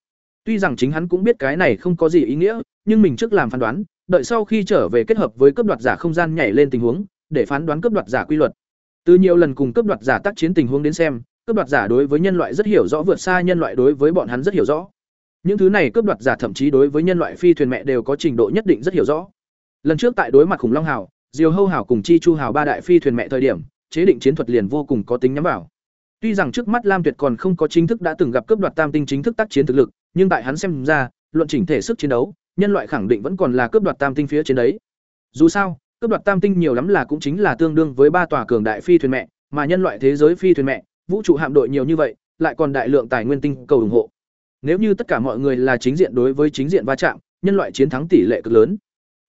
Tuy rằng chính hắn cũng biết cái này không có gì ý nghĩa, nhưng mình trước làm phán đoán, đợi sau khi trở về kết hợp với cấp đoạt giả không gian nhảy lên tình huống, để phán đoán cấp đoạt giả quy luật. Từ nhiều lần cùng cấp đoạt giả tác chiến tình huống đến xem, cấp đoạt giả đối với nhân loại rất hiểu rõ vượt xa nhân loại đối với bọn hắn rất hiểu rõ. Những thứ này cấp đoạt giả thậm chí đối với nhân loại phi thuyền mẹ đều có trình độ nhất định rất hiểu rõ. Lần trước tại đối mặt khủng long hào, diều hâu hào cùng chi chu hào ba đại phi thuyền mẹ thời điểm, chế định chiến thuật liền vô cùng có tính nhắm vào. Tuy rằng trước mắt Lam Tuyệt còn không có chính thức đã từng gặp cướp đoạt tam tinh chính thức tác chiến thực lực, nhưng tại hắn xem ra, luận chỉnh thể sức chiến đấu, nhân loại khẳng định vẫn còn là cướp đoạt tam tinh phía trên đấy. Dù sao, cướp đoạt tam tinh nhiều lắm là cũng chính là tương đương với ba tòa cường đại phi thuyền mẹ, mà nhân loại thế giới phi thuyền mẹ, vũ trụ hạm đội nhiều như vậy, lại còn đại lượng tài nguyên tinh cầu ủng hộ. Nếu như tất cả mọi người là chính diện đối với chính diện va chạm, nhân loại chiến thắng tỷ lệ cực lớn.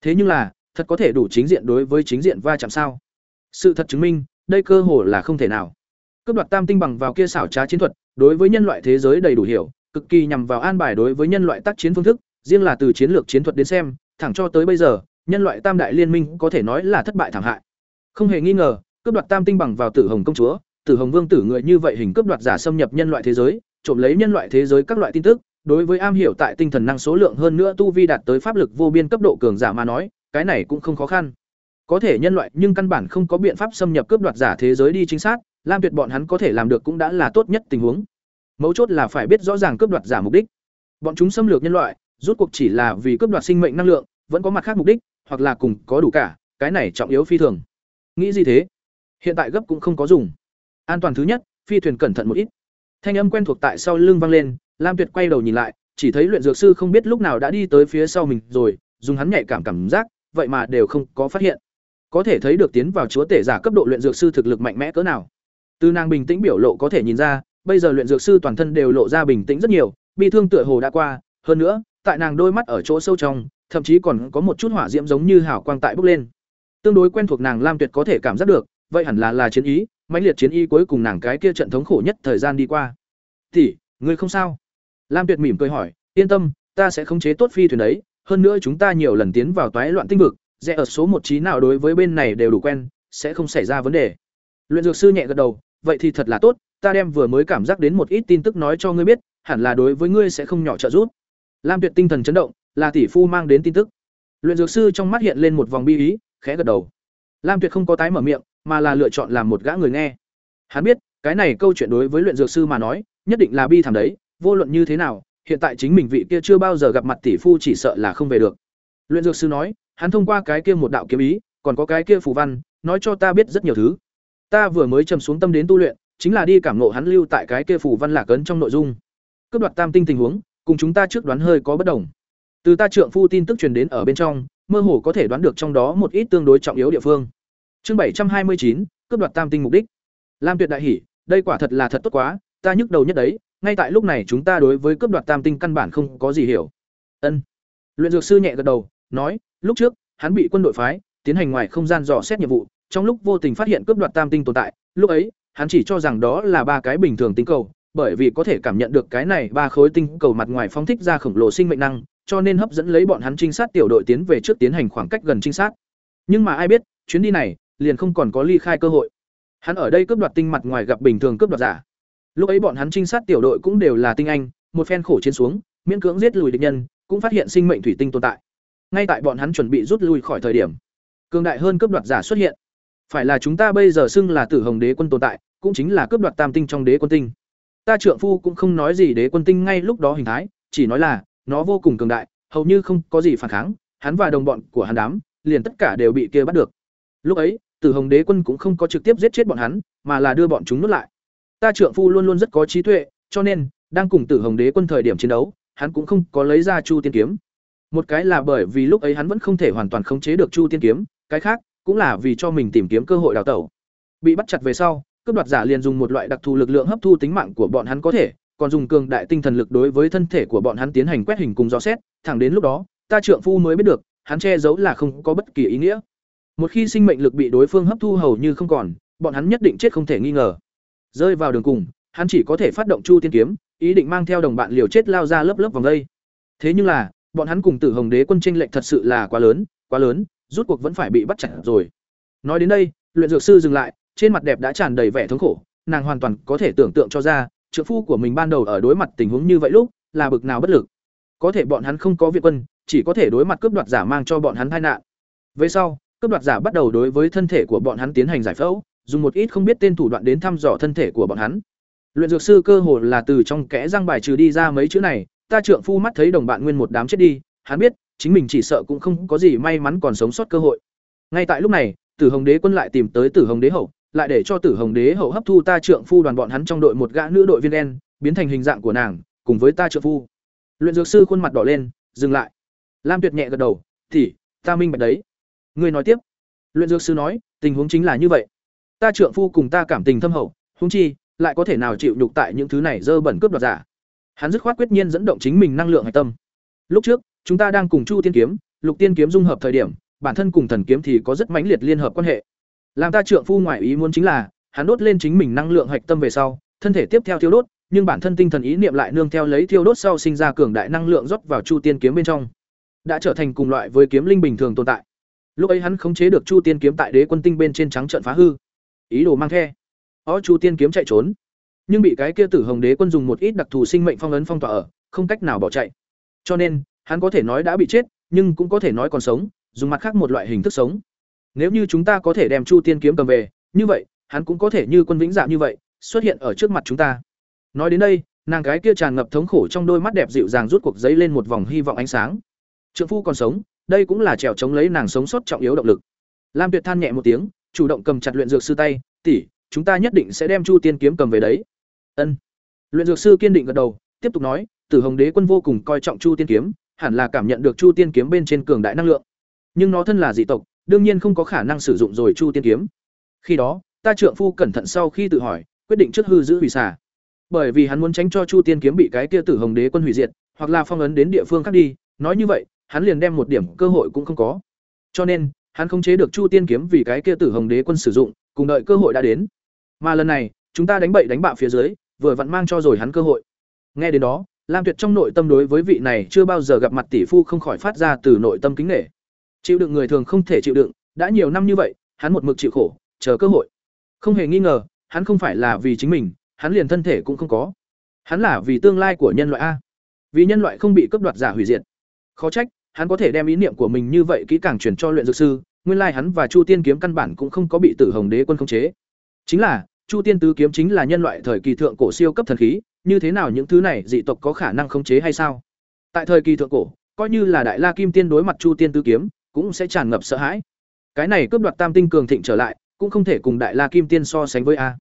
Thế nhưng là, thật có thể đủ chính diện đối với chính diện va chạm sao? Sự thật chứng minh, đây cơ hồ là không thể nào. Cướp đoạt tam tinh bằng vào kia xảo trá chiến thuật, đối với nhân loại thế giới đầy đủ hiểu, cực kỳ nhằm vào an bài đối với nhân loại tác chiến phương thức, riêng là từ chiến lược chiến thuật đến xem, thẳng cho tới bây giờ, nhân loại tam đại liên minh có thể nói là thất bại thảm hại. Không hề nghi ngờ, cướp đoạt tam tinh bằng vào Tử Hồng công chúa, Tử Hồng vương tử người như vậy hình cướp đoạt giả xâm nhập nhân loại thế giới, trộm lấy nhân loại thế giới các loại tin tức, đối với am hiểu tại tinh thần năng số lượng hơn nữa tu vi đạt tới pháp lực vô biên cấp độ cường giả mà nói, cái này cũng không khó khăn. Có thể nhân loại nhưng căn bản không có biện pháp xâm nhập cướp đoạt giả thế giới đi chính xác, Lam Tuyệt bọn hắn có thể làm được cũng đã là tốt nhất tình huống. Mấu chốt là phải biết rõ ràng cướp đoạt giả mục đích. Bọn chúng xâm lược nhân loại, rút cuộc chỉ là vì cướp đoạt sinh mệnh năng lượng, vẫn có mặt khác mục đích, hoặc là cùng có đủ cả, cái này trọng yếu phi thường. Nghĩ gì thế? Hiện tại gấp cũng không có dùng. An toàn thứ nhất, phi thuyền cẩn thận một ít. Thanh âm quen thuộc tại sau lưng vang lên, Lam Tuyệt quay đầu nhìn lại, chỉ thấy luyện dược sư không biết lúc nào đã đi tới phía sau mình rồi, dùng hắn nhạy cảm cảm giác, vậy mà đều không có phát hiện. Có thể thấy được tiến vào chúa tể giả cấp độ luyện dược sư thực lực mạnh mẽ cỡ nào. Từ nàng bình tĩnh biểu lộ có thể nhìn ra, bây giờ luyện dược sư toàn thân đều lộ ra bình tĩnh rất nhiều, bi thương tựa hồ đã qua, hơn nữa, tại nàng đôi mắt ở chỗ sâu trong, thậm chí còn có một chút hỏa diễm giống như hào quang tại bốc lên. Tương đối quen thuộc nàng Lam Tuyệt có thể cảm giác được, vậy hẳn là là chiến ý, mãnh liệt chiến ý cuối cùng nàng cái kia trận thống khổ nhất thời gian đi qua. "Tỷ, ngươi không sao?" Lam Tuyệt mỉm cười hỏi, "Yên tâm, ta sẽ khống chế tốt phi thuyền đấy, hơn nữa chúng ta nhiều lần tiến vào toái loạn tinh vực, rẽ ở số một trí nào đối với bên này đều đủ quen, sẽ không xảy ra vấn đề." Luyện dược sư nhẹ gật đầu, "Vậy thì thật là tốt, ta đem vừa mới cảm giác đến một ít tin tức nói cho ngươi biết, hẳn là đối với ngươi sẽ không nhỏ trợ giúp." Lam Tuyệt tinh thần chấn động, là tỷ phu mang đến tin tức. Luyện dược sư trong mắt hiện lên một vòng bi ý, khẽ gật đầu. Lam Tuyệt không có tái mở miệng, mà là lựa chọn làm một gã người nghe. Hắn biết, cái này câu chuyện đối với luyện dược sư mà nói, nhất định là bi thảm đấy, vô luận như thế nào, hiện tại chính mình vị kia chưa bao giờ gặp mặt tỷ phu chỉ sợ là không về được. Luyện dược sư nói, hắn thông qua cái kia một đạo kiếm ý, còn có cái kia phù văn, nói cho ta biết rất nhiều thứ. Ta vừa mới trầm xuống tâm đến tu luyện, chính là đi cảm ngộ hắn lưu tại cái kia phù văn lạc ấn trong nội dung. Cướp đoạt tam tinh tình huống, cùng chúng ta trước đoán hơi có bất đồng. Từ ta trượng phu tin tức truyền đến ở bên trong, mơ hồ có thể đoán được trong đó một ít tương đối trọng yếu địa phương. Chương bảy trăm hai mươi chín, cướp đoạt tam tinh mục đích. Lam Tuyệt đại hỉ, đây quả thật là thật tốt quá, ta nhức đầu nhất đấy, ngay tại lúc này chúng ta đối với cướp đoạt tam tinh căn bản không có gì hiểu. Ân. Luyện dược sư nhẹ gật đầu, nói, lúc trước, hắn bị quân đội phái, tiến hành ngoài không gian dò xét nhiệm vụ, trong lúc vô tình phát hiện cướp đoạt tam tinh tồn tại, lúc ấy, hắn chỉ cho rằng đó là ba cái bình thường tinh cầu, bởi vì có thể cảm nhận được cái này ba khối tinh cầu mặt ngoài phóng thích ra khổng lồ sinh mệnh năng, cho nên hấp dẫn lấy bọn hắn trinh sát tiểu đội tiến về trước tiến hành khoảng cách gần trinh sát. Nhưng mà ai biết, chuyến đi này liền không còn có ly khai cơ hội. Hắn ở đây cướp đoạt tinh mặt ngoài gặp bình thường cướp đoạt giả. Lúc ấy bọn hắn trinh sát tiểu đội cũng đều là tinh anh, một phen khổ chiến xuống, miễn cưỡng giết lùi địch nhân, cũng phát hiện sinh mệnh thủy tinh tồn tại. Ngay tại bọn hắn chuẩn bị rút lui khỏi thời điểm, cường đại hơn cướp đoạt giả xuất hiện. Phải là chúng ta bây giờ xưng là Tử Hồng Đế quân tồn tại, cũng chính là cướp đoạt tam tinh trong đế quân tinh. Ta trượng phu cũng không nói gì đế quân tinh ngay lúc đó hình thái, chỉ nói là nó vô cùng cường đại, hầu như không có gì phản kháng, hắn và đồng bọn của hắn đám, liền tất cả đều bị kia bắt được. Lúc ấy, Tử Hồng Đế quân cũng không có trực tiếp giết chết bọn hắn, mà là đưa bọn chúng nuốt lại. Ta trượng phu luôn luôn rất có trí tuệ, cho nên, đang cùng Tử Hồng Đế quân thời điểm chiến đấu, hắn cũng không có lấy ra Chu Tiên kiếm. Một cái là bởi vì lúc ấy hắn vẫn không thể hoàn toàn khống chế được Chu Tiên kiếm, cái khác cũng là vì cho mình tìm kiếm cơ hội đào tẩu. Bị bắt chặt về sau, cướp đoạt giả liền dùng một loại đặc thù lực lượng hấp thu tính mạng của bọn hắn có thể, còn dùng cường đại tinh thần lực đối với thân thể của bọn hắn tiến hành quét hình cùng dò xét, thẳng đến lúc đó, ta trượng phu mới biết được, hắn che giấu là không có bất kỳ ý nghĩa. Một khi sinh mệnh lực bị đối phương hấp thu hầu như không còn, bọn hắn nhất định chết không thể nghi ngờ. Rơi vào đường cùng, hắn chỉ có thể phát động Chu Tiên kiếm, ý định mang theo đồng bạn liều chết lao ra lớp lớp vòng đây. Thế nhưng là, bọn hắn cùng Tử Hồng Đế quân chênh lệch thật sự là quá lớn, quá lớn, rút cuộc vẫn phải bị bắt chặt rồi. Nói đến đây, luyện dược sư dừng lại, trên mặt đẹp đã tràn đầy vẻ thống khổ, nàng hoàn toàn có thể tưởng tượng cho ra, trợ phu của mình ban đầu ở đối mặt tình huống như vậy lúc, là bực nào bất lực. Có thể bọn hắn không có viện quân, chỉ có thể đối mặt cướp đoạt giả mang cho bọn hắn tai nạn. Về sau, cướp đoạt giả bắt đầu đối với thân thể của bọn hắn tiến hành giải phẫu, dùng một ít không biết tên thủ đoạn đến thăm dò thân thể của bọn hắn. Luyện dược sư cơ hồ là từ trong kẽ răng bài trừ đi ra mấy chữ này, ta trượng phu mắt thấy đồng bạn nguyên một đám chết đi, hắn biết, chính mình chỉ sợ cũng không có gì may mắn còn sống sót cơ hội. Ngay tại lúc này, Tử Hồng Đế quân lại tìm tới Tử Hồng Đế hậu, lại để cho Tử Hồng Đế hậu hấp thu ta trượng phu đoàn bọn hắn trong đội một gã nữ đội viên đen, biến thành hình dạng của nàng, cùng với ta trượng phu. Luyện dược sư khuôn mặt đỏ lên, dừng lại. Lam Tuyệt nhẹ gật đầu, "Thì, ta minh bạch đấy." người nói tiếp. Luyện dược sư nói, tình huống chính là như vậy. Ta trượng phu cùng ta cảm tình thâm hậu, huống chi lại có thể nào chịu nhục tại những thứ này dơ bẩn cướp đoạt giả. Hắn dứt khoát quyết nhiên dẫn động chính mình năng lượng hạch tâm. Lúc trước, chúng ta đang cùng Chu Tiên kiếm, Lục Tiên kiếm dung hợp thời điểm, bản thân cùng thần kiếm thì có rất mãnh liệt liên hợp quan hệ. Làm ta trượng phu ngoại ý muốn chính là, hắn đốt lên chính mình năng lượng hạch tâm về sau, thân thể tiếp theo thiêu đốt, nhưng bản thân tinh thần ý niệm lại nương theo lấy thiêu đốt sau sinh ra cường đại năng lượng rót vào Chu Tiên kiếm bên trong, đã trở thành cùng loại với kiếm linh bình thường tồn tại. Lúc ấy hắn khống chế được Chu Tiên kiếm tại Đế Quân Tinh bên trên trắng trận phá hư, ý đồ mang the. Ó Chu Tiên kiếm chạy trốn, nhưng bị cái kia Tử Hồng Đế Quân dùng một ít đặc thù sinh mệnh phong ấn phong tỏa ở, không cách nào bỏ chạy. Cho nên, hắn có thể nói đã bị chết, nhưng cũng có thể nói còn sống, dùng mặt khác một loại hình thức sống. Nếu như chúng ta có thể đem Chu Tiên kiếm cầm về, như vậy, hắn cũng có thể như quân vĩnh dạ như vậy, xuất hiện ở trước mặt chúng ta. Nói đến đây, nàng cái kia tràn ngập thống khổ trong đôi mắt đẹp dịu dàng rút cuộc giấy lên một vòng hy vọng ánh sáng. Trượng phu còn sống, đây cũng là trèo chống lấy nàng sống sót trọng yếu động lực. Lam Tuyệt than nhẹ một tiếng, chủ động cầm chặt luyện dược sư tay, "Tỷ, chúng ta nhất định sẽ đem Chu Tiên kiếm cầm về đấy." Ân. Luyện dược sư kiên định gật đầu, tiếp tục nói, Tử Hồng Đế quân vô cùng coi trọng Chu Tiên kiếm, hẳn là cảm nhận được Chu Tiên kiếm bên trên cường đại năng lượng. Nhưng nó thân là dị tộc, đương nhiên không có khả năng sử dụng rồi Chu Tiên kiếm. Khi đó, ta trượng phu cẩn thận sau khi tự hỏi, quyết định trước hư giữ hủy xả. Bởi vì hắn muốn tránh cho Chu Tiên kiếm bị cái kia Tử Hồng Đế quân hủy diệt, hoặc là phong ấn đến địa phương khác đi, nói như vậy, hắn liền đem một điểm cơ hội cũng không có. Cho nên, hắn không chế được Chu Tiên kiếm vì cái kia Tử Hồng Đế quân sử dụng, cùng đợi cơ hội đã đến. Mà lần này, chúng ta đánh bậy đánh bạo phía dưới, vừa vặn mang cho rồi hắn cơ hội. Nghe đến đó, Lam Tuyệt trong nội tâm đối với vị này chưa bao giờ gặp mặt tỷ phu không khỏi phát ra từ nội tâm kính nể. Chịu đựng người thường không thể chịu đựng, đã nhiều năm như vậy, hắn một mực chịu khổ, chờ cơ hội. Không hề nghi ngờ, hắn không phải là vì chính mình, hắn liền thân thể cũng không có. Hắn là vì tương lai của nhân loại a. Vì nhân loại không bị cấp đoạt giả hủy diệt. Khó trách, hắn có thể đem ý niệm của mình như vậy kỹ càng chuyển cho luyện dược sư, nguyên lai hắn và Chu Tiên kiếm căn bản cũng không có bị Tử Hồng Đế quân khống chế. Chính là, Chu Tiên tứ kiếm chính là nhân loại thời kỳ thượng cổ siêu cấp thần khí, như thế nào những thứ này dị tộc có khả năng khống chế hay sao? Tại thời kỳ thượng cổ, coi như là Đại La Kim Tiên đối mặt Chu Tiên tứ kiếm, cũng sẽ tràn ngập sợ hãi. Cái này cướp đoạt Tam tinh cường thịnh trở lại, cũng không thể cùng Đại La Kim Tiên so sánh với a.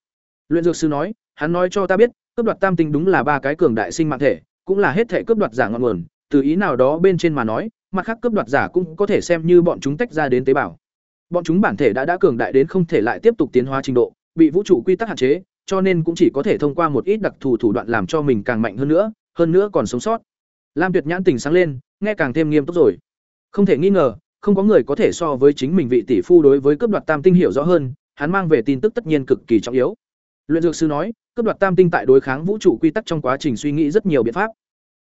Luyện dược sư nói, hắn nói cho ta biết, cướp đoạt Tam tinh đúng là ba cái cường đại sinh mạng thể, cũng là hết thể cướp đoạt giả ngọn nguồn, từ ý nào đó bên trên mà nói, mặt khác cướp đoạt giả cũng có thể xem như bọn chúng tách ra đến tế bào. Bọn chúng bản thể đã đã cường đại đến không thể lại tiếp tục tiến hóa trình độ, bị vũ trụ quy tắc hạn chế, cho nên cũng chỉ có thể thông qua một ít đặc thù thủ đoạn làm cho mình càng mạnh hơn nữa, hơn nữa còn sống sót. Lam Tuyệt nhãn tỉnh sáng lên, nghe càng thêm nghiêm túc rồi. Không thể nghi ngờ, không có người có thể so với chính mình vị tỷ phu đối với cướp đoạt tam tinh hiểu rõ hơn, hắn mang về tin tức tất nhiên cực kỳ trọng yếu. Luyện dược sư nói, cướp đoạt tam tinh tại đối kháng vũ trụ quy tắc trong quá trình suy nghĩ rất nhiều biện pháp.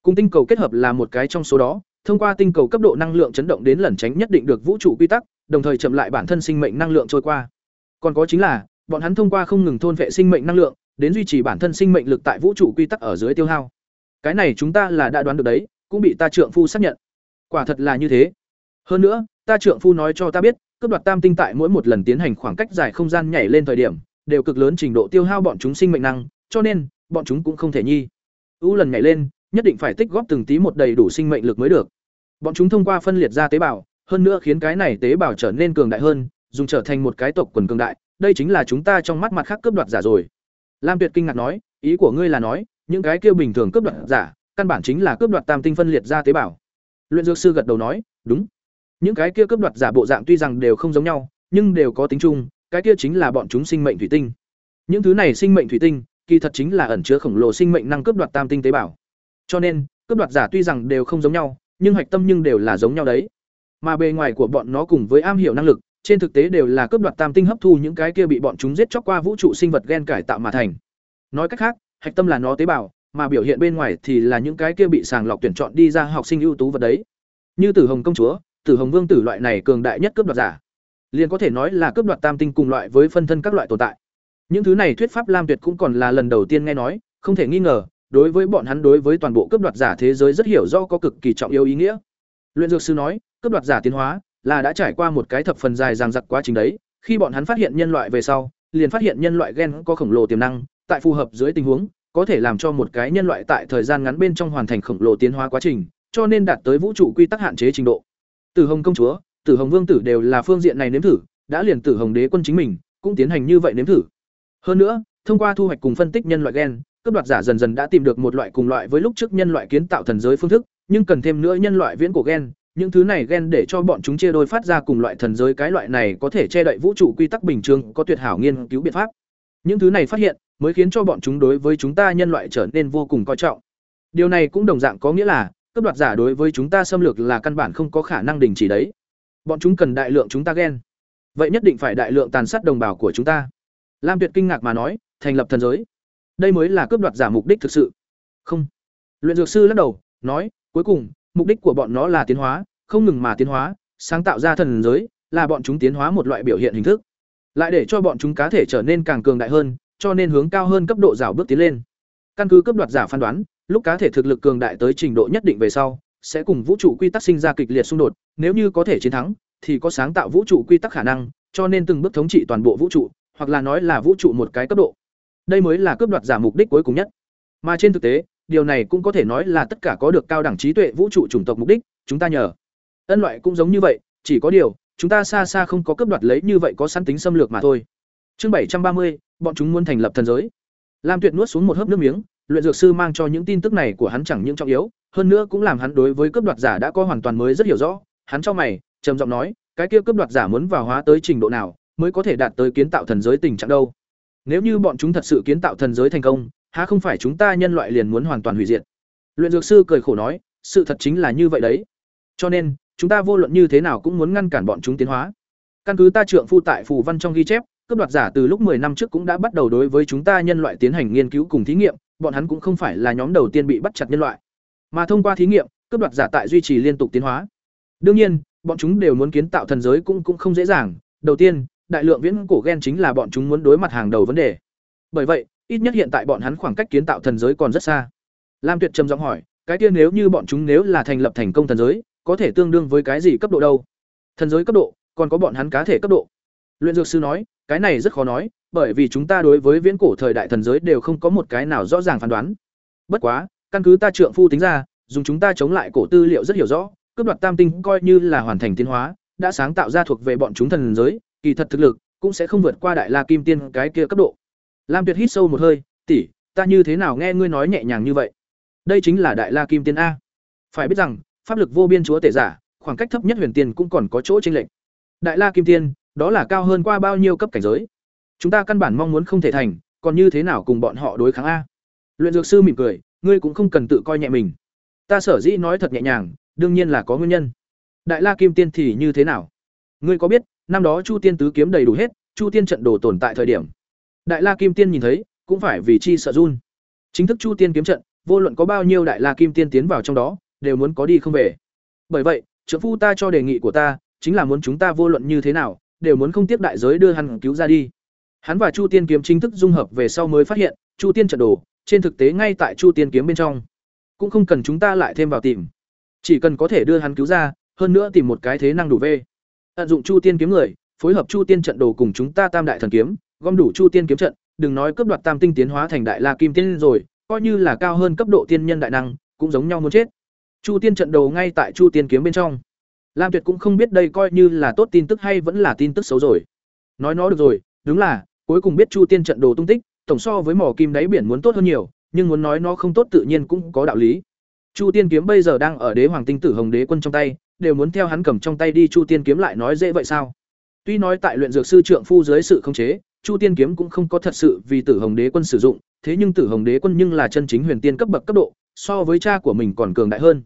Cùng tinh cầu kết hợp là một cái trong số đó, thông qua tinh cầu cấp độ năng lượng chấn động đến lẩn tránh nhất định được vũ trụ quy tắc, đồng thời chậm lại bản thân sinh mệnh năng lượng trôi qua. Còn có chính là, bọn hắn thông qua không ngừng thôn vệ sinh mệnh năng lượng, đến duy trì bản thân sinh mệnh lực tại vũ trụ quy tắc ở dưới tiêu hao. Cái này chúng ta là đã đoán được đấy, cũng bị ta trượng phu xác nhận. Quả thật là như thế. Hơn nữa, ta trượng phu nói cho ta biết, cướp đoạt tam tinh tại mỗi một lần tiến hành khoảng cách dài không gian nhảy lên thời điểm, đều cực lớn trình độ tiêu hao bọn chúng sinh mệnh năng, cho nên, bọn chúng cũng không thể nhi. U lần nhảy lên, nhất định phải tích góp từng tí một đầy đủ sinh mệnh lực mới được. Bọn chúng thông qua phân liệt ra tế bào, hơn nữa khiến cái này tế bào trở nên cường đại hơn, dùng trở thành một cái tộc quần cường đại, đây chính là chúng ta trong mắt mặt khác cướp đoạt giả rồi. Lam Tuyệt kinh ngạc nói, ý của ngươi là nói, những cái kia bình thường cướp đoạt giả, căn bản chính là cướp đoạt tam tinh phân liệt ra tế bào. Luyện dược sư gật đầu nói, đúng. Những cái kia cướp đoạt giả bộ dạng tuy rằng đều không giống nhau, nhưng đều có tính chung, cái kia chính là bọn chúng sinh mệnh thủy tinh. Những thứ này sinh mệnh thủy tinh, kỳ thật chính là ẩn chứa khổng lồ sinh mệnh năng cướp đoạt tam tinh tế bào. Cho nên, cướp đoạt giả tuy rằng đều không giống nhau, nhưng hạch tâm nhưng đều là giống nhau đấy. Mà bề ngoài của bọn nó cùng với am hiểu năng lực, trên thực tế đều là cướp đoạt tam tinh hấp thu những cái kia bị bọn chúng giết chóc qua vũ trụ sinh vật gen cải tạo mà thành. Nói cách khác, hạch tâm là nó tế bào, mà biểu hiện bên ngoài thì là những cái kia bị sàng lọc tuyển chọn đi ra học sinh ưu tú vật đấy. Như Tử Hồng công chúa, Tử Hồng vương tử loại này cường đại nhất cướp đoạt giả, liền có thể nói là cướp đoạt tam tinh cùng loại với phân thân các loại tồn tại. Những thứ này thuyết pháp Lam Tuyệt cũng còn là lần đầu tiên nghe nói, không thể nghi ngờ, đối với bọn hắn đối với toàn bộ cướp đoạt giả thế giới rất hiểu rõ có cực kỳ trọng yếu ý nghĩa. Luyện dược sư nói, cướp đoạt giả tiến hóa là đã trải qua một cái thập phần dài dằng dặc quá trình đấy, khi bọn hắn phát hiện nhân loại về sau, liền phát hiện nhân loại gen có khổng lồ tiềm năng, tại phù hợp dưới tình huống, có thể làm cho một cái nhân loại tại thời gian ngắn bên trong hoàn thành khổng lồ tiến hóa quá trình, cho nên đạt tới vũ trụ quy tắc hạn chế trình độ. Tử Hồng công chúa, Tử Hồng vương tử đều là phương diện này nếm thử, đã liền Tử Hồng đế quân chính mình cũng tiến hành như vậy nếm thử. Hơn nữa, thông qua thu hoạch cùng phân tích nhân loại gen, cấp đoạt giả dần dần đã tìm được một loại cùng loại với lúc trước nhân loại kiến tạo thần giới phương thức, nhưng cần thêm nữa nhân loại viễn cổ gen, những thứ này gen để cho bọn chúng chia đôi phát ra cùng loại thần giới cái loại này có thể che đậy vũ trụ quy tắc bình thường, có tuyệt hảo nghiên cứu biện pháp. Những thứ này phát hiện mới khiến cho bọn chúng đối với chúng ta nhân loại trở nên vô cùng coi trọng. Điều này cũng đồng dạng có nghĩa là, cấp đoạt giả đối với chúng ta xâm lược là căn bản không có khả năng đình chỉ đấy. Bọn chúng cần đại lượng chúng ta ghen. Vậy nhất định phải đại lượng tàn sát đồng bào của chúng ta. Lam Tuyệt kinh ngạc mà nói, thành lập thần giới. Đây mới là cướp đoạt giả mục đích thực sự. Không. Luyện dược sư lắc đầu, nói, cuối cùng, mục đích của bọn nó là tiến hóa, không ngừng mà tiến hóa, sáng tạo ra thần giới, là bọn chúng tiến hóa một loại biểu hiện hình thức. Lại để cho bọn chúng cá thể trở nên càng cường đại hơn, cho nên hướng cao hơn cấp độ rào bước tiến lên. Căn cứ cấp đoạt giả phán đoán, lúc cá thể thực lực cường đại tới trình độ nhất định về sau, sẽ cùng vũ trụ quy tắc sinh ra kịch liệt xung đột, nếu như có thể chiến thắng, thì có sáng tạo vũ trụ quy tắc khả năng, cho nên từng bước thống trị toàn bộ vũ trụ, hoặc là nói là vũ trụ một cái cấp độ. Đây mới là cướp đoạt giả mục đích cuối cùng nhất. Mà trên thực tế, điều này cũng có thể nói là tất cả có được cao đẳng trí tuệ vũ trụ chủng tộc mục đích, chúng ta nhờ. Ân loại cũng giống như vậy, chỉ có điều, chúng ta xa xa không có cướp đoạt lấy như vậy có sẵn tính xâm lược mà thôi. Chương bảy trăm ba mươi, bọn chúng muốn thành lập thần giới. Lam Tuyệt nuốt xuống một hớp nước miếng, luyện dược sư mang cho những tin tức này của hắn chẳng những trọng yếu, hơn nữa cũng làm hắn đối với cướp đoạt giả đã có hoàn toàn mới rất hiểu rõ. Hắn cho mày, trầm giọng nói, cái kia cướp đoạt giả muốn vào hóa tới trình độ nào, mới có thể đạt tới kiến tạo thần giới tình trạng đâu? Nếu như bọn chúng thật sự kiến tạo thần giới thành công, há không phải chúng ta nhân loại liền muốn hoàn toàn hủy diệt? Luyện dược sư cười khổ nói, sự thật chính là như vậy đấy. Cho nên, chúng ta vô luận như thế nào cũng muốn ngăn cản bọn chúng tiến hóa. Căn cứ ta trượng phu tại phù văn trong ghi chép, cướp đoạt giả từ lúc 10 năm trước cũng đã bắt đầu đối với chúng ta nhân loại tiến hành nghiên cứu cùng thí nghiệm, bọn hắn cũng không phải là nhóm đầu tiên bị bắt chặt nhân loại, mà thông qua thí nghiệm, cướp đoạt giả tại duy trì liên tục tiến hóa. Đương nhiên, bọn chúng đều muốn kiến tạo thần giới cũng cũng không dễ dàng. Đầu tiên, đại lượng viễn cổ gen chính là bọn chúng muốn đối mặt hàng đầu vấn đề. Bởi vậy, ít nhất hiện tại bọn hắn khoảng cách kiến tạo thần giới còn rất xa. Lam Tuyệt trầm giọng hỏi, cái kia nếu như bọn chúng nếu là thành lập thành công thần giới, có thể tương đương với cái gì cấp độ đâu? Thần giới cấp độ, còn có bọn hắn cá thể cấp độ. Luyện dược sư nói, cái này rất khó nói, bởi vì chúng ta đối với viễn cổ thời đại thần giới đều không có một cái nào rõ ràng phán đoán. Bất quá, căn cứ ta trượng phu tính ra, dùng chúng ta chống lại cổ tư liệu rất hiểu rõ, cướp đoạt tam tinh coi như là hoàn thành tiến hóa, đã sáng tạo ra thuộc về bọn chúng thần giới, kỳ thật thực lực cũng sẽ không vượt qua đại la kim tiên cái kia cấp độ. Lam Tuyệt hít sâu một hơi, "Tỷ, ta như thế nào nghe ngươi nói nhẹ nhàng như vậy? Đây chính là đại la kim tiên a." Phải biết rằng, pháp lực vô biên chúa tể giả, khoảng cách thấp nhất huyền tiên cũng còn có chỗ tranh lệch. Đại la kim tiên, đó là cao hơn qua bao nhiêu cấp cảnh giới? Chúng ta căn bản mong muốn không thể thành, còn như thế nào cùng bọn họ đối kháng a? Luyện dược sư mỉm cười, ngươi cũng không cần tự coi nhẹ mình. Ta sở dĩ nói thật nhẹ nhàng, đương nhiên là có nguyên nhân. Đại La Kim Tiên thì như thế nào? Ngươi có biết, năm đó Chu Tiên tứ kiếm đầy đủ hết, Chu Tiên trận đồ tồn tại thời điểm. Đại La Kim Tiên nhìn thấy, cũng phải vì chi sợ run. Chính thức Chu Tiên kiếm trận, vô luận có bao nhiêu Đại La Kim Tiên tiến vào trong đó, đều muốn có đi không về. Bởi vậy, trưởng phu ta cho đề nghị của ta, chính là muốn chúng ta vô luận như thế nào, đều muốn không tiếp đại giới đưa hắn cứu ra đi. Hắn và Chu Tiên kiếm chính thức dung hợp về sau mới phát hiện, Chu Tiên trận đồ, trên thực tế ngay tại Chu Tiên kiếm bên trong. Cũng không cần chúng ta lại thêm vào tìm. Chỉ cần có thể đưa hắn cứu ra, hơn nữa tìm một cái thế năng đủ về. Tận dụng Chu Tiên kiếm người, phối hợp Chu Tiên trận đồ cùng chúng ta Tam đại thần kiếm, gom đủ Chu Tiên kiếm trận, đừng nói cấp đoạt Tam tinh tiến hóa thành đại La Kim tiên rồi, coi như là cao hơn cấp độ tiên nhân đại năng, cũng giống nhau muốn chết. Chu Tiên trận đồ ngay tại Chu Tiên kiếm bên trong. Lam Tuyệt cũng không biết đây coi như là tốt tin tức hay vẫn là tin tức xấu rồi. Nói nó được rồi, đúng là, cuối cùng biết Chu Tiên trận đồ tung tích, tổng so với mỏ kim đáy biển muốn tốt hơn nhiều, nhưng muốn nói nó không tốt tự nhiên cũng có đạo lý. Chu Tiên kiếm bây giờ đang ở Đế Hoàng Tinh Tử Hồng Đế quân trong tay, đều muốn theo hắn cầm trong tay đi Chu Tiên kiếm lại nói dễ vậy sao? Tuy nói tại luyện dược sư trưởng phu dưới sự khống chế, Chu Tiên kiếm cũng không có thật sự vì Tử Hồng Đế quân sử dụng, thế nhưng Tử Hồng Đế quân nhưng là chân chính huyền tiên cấp bậc cấp độ, so với cha của mình còn cường đại hơn.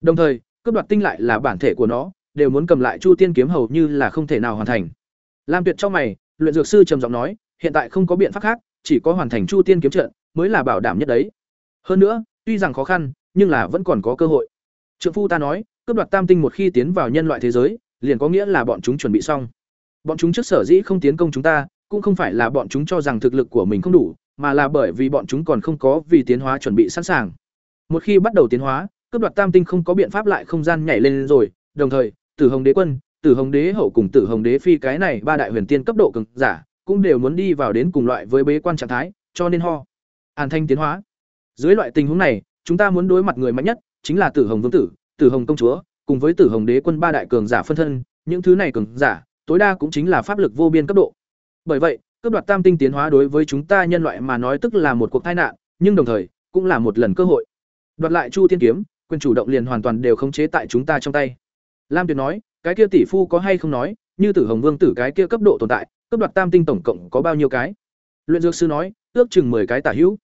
Đồng thời, cấp đoạt tinh lại là bản thể của nó, đều muốn cầm lại Chu Tiên kiếm hầu như là không thể nào hoàn thành. Lam Tuyệt trong mày, luyện dược sư trầm giọng nói, hiện tại không có biện pháp khác, chỉ có hoàn thành Chu Tiên kiếm trận mới là bảo đảm nhất đấy. Hơn nữa, tuy rằng khó khăn, nhưng là vẫn còn có cơ hội. Trượng phu ta nói, cướp đoạt tam tinh một khi tiến vào nhân loại thế giới, liền có nghĩa là bọn chúng chuẩn bị xong. Bọn chúng trước sở dĩ không tiến công chúng ta, cũng không phải là bọn chúng cho rằng thực lực của mình không đủ, mà là bởi vì bọn chúng còn không có vì tiến hóa chuẩn bị sẵn sàng. Một khi bắt đầu tiến hóa, cướp đoạt tam tinh không có biện pháp lại không gian nhảy lên rồi, đồng thời, Tử Hồng Đế quân, Tử Hồng Đế hậu cùng Tử Hồng Đế phi cái này ba đại huyền tiên cấp độ cường giả, cũng đều muốn đi vào đến cùng loại với bế quan trạng thái, cho nên ho. An thanh tiến hóa. Dưới loại tình huống này, chúng ta muốn đối mặt người mạnh nhất, chính là Tử Hồng Vương tử, Tử Hồng công chúa, cùng với Tử Hồng Đế quân ba đại cường giả phân thân, những thứ này cường giả, tối đa cũng chính là pháp lực vô biên cấp độ. Bởi vậy, cấp đoạt tam tinh tiến hóa đối với chúng ta nhân loại mà nói tức là một cuộc tai nạn, nhưng đồng thời, cũng là một lần cơ hội. Đoạt lại Chu Tiên kiếm, quyền chủ động liền hoàn toàn đều khống chế tại chúng ta trong tay. Lam Tuyệt nói, cái kia tỷ phu có hay không nói, như Tử Hồng Vương tử cái kia cấp độ tồn tại, cấp đoạt tam tinh tổng cộng có bao nhiêu cái? Luyện dược sư nói, ước chừng 10 cái tả hữu.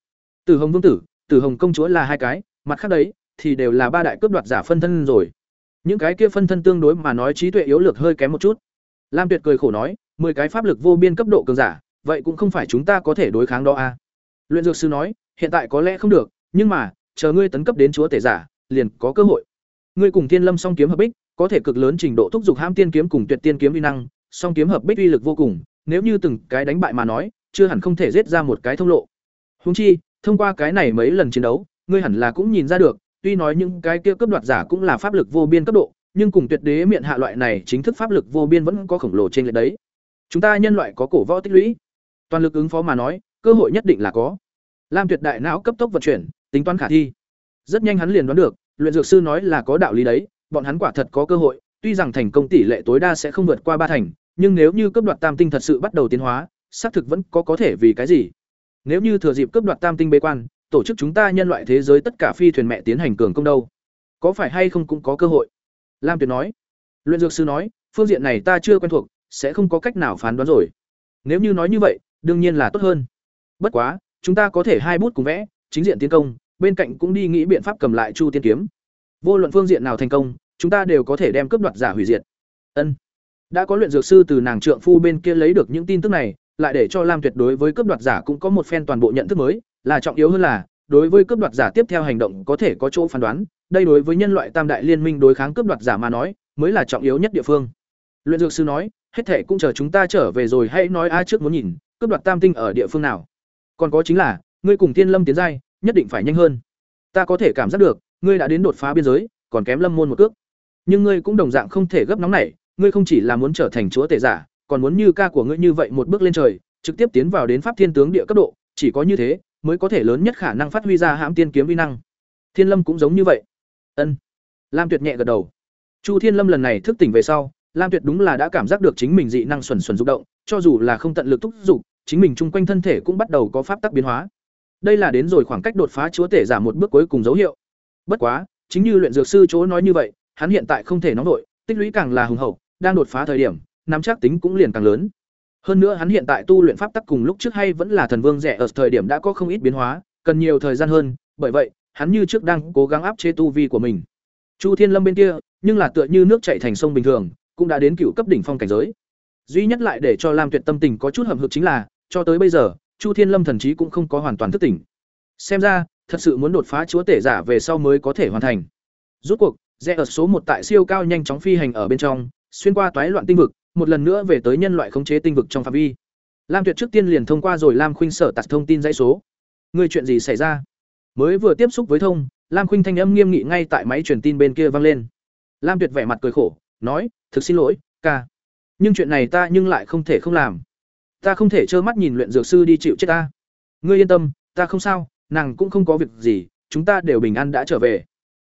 Tử Hồng Vương tử, Tử Hồng công chúa là hai cái, mặt khác đấy thì đều là ba đại cướp đoạt giả phân thân rồi. Những cái kia phân thân tương đối mà nói trí tuệ yếu lược hơi kém một chút. Lam Tuyệt cười khổ nói, mười cái pháp lực vô biên cấp độ cường giả, vậy cũng không phải chúng ta có thể đối kháng đó a. À. Luyện dược sư nói, hiện tại có lẽ không được, nhưng mà, chờ ngươi tấn cấp đến chúa tể giả, liền có cơ hội. Ngươi cùng Thiên Lâm song kiếm hợp bích, có thể cực lớn trình độ thúc giục hãm tiên kiếm cùng tuyệt tiên kiếm uy năng, song kiếm hợp bích uy lực vô cùng, nếu như từng cái đánh bại mà nói, chưa hẳn không thể giết ra một cái thông lộ. Huống chi, thông qua cái này mấy lần chiến đấu, ngươi hẳn là cũng nhìn ra được, tuy nói những cái kia cấp đoạt giả cũng là pháp lực vô biên cấp độ, nhưng cùng tuyệt đế miệng hạ loại này chính thức pháp lực vô biên vẫn có khổng lồ trên lệch đấy. Chúng ta nhân loại có cổ võ tích lũy, toàn lực ứng phó mà nói, cơ hội nhất định là có. Lam Tuyệt đại não cấp tốc vận chuyển, tính toán khả thi. Rất nhanh hắn liền đoán được, luyện dược sư nói là có đạo lý đấy, bọn hắn quả thật có cơ hội, tuy rằng thành công tỷ lệ tối đa sẽ không vượt qua ba thành, nhưng nếu như cấp đoạt tam tinh thật sự bắt đầu tiến hóa, xác thực vẫn có có thể vì cái gì? Nếu như thừa dịp cướp đoạt tam tinh bế quan, tổ chức chúng ta nhân loại thế giới tất cả phi thuyền mẹ tiến hành cường công đâu? Có phải hay không cũng có cơ hội? Lam tuyệt nói. Luyện dược sư nói phương diện này ta chưa quen thuộc sẽ không có cách nào phán đoán rồi. Nếu như nói như vậy đương nhiên là tốt hơn. Bất quá chúng ta có thể hai bút cùng vẽ chính diện tiến công bên cạnh cũng đi nghĩ biện pháp cầm lại chu tiên kiếm. Vô luận phương diện nào thành công chúng ta đều có thể đem cướp đoạt giả hủy diệt. Ân. Đã có luyện dược sư từ nàng trượng phu bên kia lấy được những tin tức này lại để cho lam tuyệt đối với cướp đoạt giả cũng có một phen toàn bộ nhận thức mới, là trọng yếu hơn là, đối với cướp đoạt giả tiếp theo hành động có thể có chỗ phán đoán, đây đối với nhân loại tam đại liên minh đối kháng cướp đoạt giả mà nói, mới là trọng yếu nhất địa phương. Luyện dược sư nói, hết thể cũng chờ chúng ta trở về rồi hãy nói ai trước muốn nhìn, cướp đoạt tam tinh ở địa phương nào. Còn có chính là, ngươi cùng thiên lâm tiến giai, nhất định phải nhanh hơn. Ta có thể cảm giác được, ngươi đã đến đột phá biên giới, còn kém lâm môn một cước. Nhưng ngươi cũng đồng dạng không thể gấp nóng này ngươi không chỉ là muốn trở thành chúa tể giả còn muốn như ca của ngươi như vậy một bước lên trời, trực tiếp tiến vào đến pháp thiên tướng địa cấp độ, chỉ có như thế, mới có thể lớn nhất khả năng phát huy ra hãm tiên kiếm uy năng. Thiên lâm cũng giống như vậy. Ân. Lam tuyệt nhẹ gật đầu. Chu thiên lâm lần này thức tỉnh về sau, lam tuyệt đúng là đã cảm giác được chính mình dị năng xuẩn xuẩn rung động, cho dù là không tận lực thúc giục, chính mình chung quanh thân thể cũng bắt đầu có pháp tắc biến hóa. Đây là đến rồi khoảng cách đột phá chúa tể giảm một bước cuối cùng dấu hiệu. Bất quá, chính như luyện dược sư chỗ nói như vậy, hắn hiện tại không thể nóng nổi, tích lũy càng là hùng hậu, đang đột phá thời điểm nắm chắc tính cũng liền càng lớn hơn nữa hắn hiện tại tu luyện pháp tắc cùng lúc trước hay vẫn là thần vương rẻ ở thời điểm đã có không ít biến hóa, cần nhiều thời gian hơn, bởi vậy, hắn như trước đang cố gắng áp chế tu vi của mình. Chu Thiên Lâm bên kia, nhưng là tựa như nước chảy thành sông bình thường, cũng đã đến cựu cấp đỉnh phong cảnh giới. Duy nhất lại để cho Lam Tuyệt tâm tình có chút hậm hực chính là, cho tới bây giờ, Chu Thiên Lâm thần trí cũng không có hoàn toàn thức tỉnh. Xem ra, thật sự muốn đột phá chúa tể giả về sau mới có thể hoàn thành. Rút cuộc, rẽ ở số một tại siêu cao nhanh chóng phi hành ở bên trong, xuyên qua toái loạn tinh vực, một lần nữa về tới nhân loại khống chế tinh vực trong phạm vi. Lam Tuyệt trước tiên liền thông qua rồi Lam Khuynh sở tạt thông tin dãy số. Người chuyện gì xảy ra? Mới vừa tiếp xúc với thông, Lam Khuynh thanh âm nghiêm nghị ngay tại máy truyền tin bên kia vang lên. Lam Tuyệt vẻ mặt cười khổ, nói: "Thực xin lỗi, ca. Nhưng chuyện này ta nhưng lại không thể không làm. Ta không thể trơ mắt nhìn luyện dược sư đi chịu chết ta. Ngươi yên tâm, ta không sao, nàng cũng không có việc gì, chúng ta đều bình an đã trở về."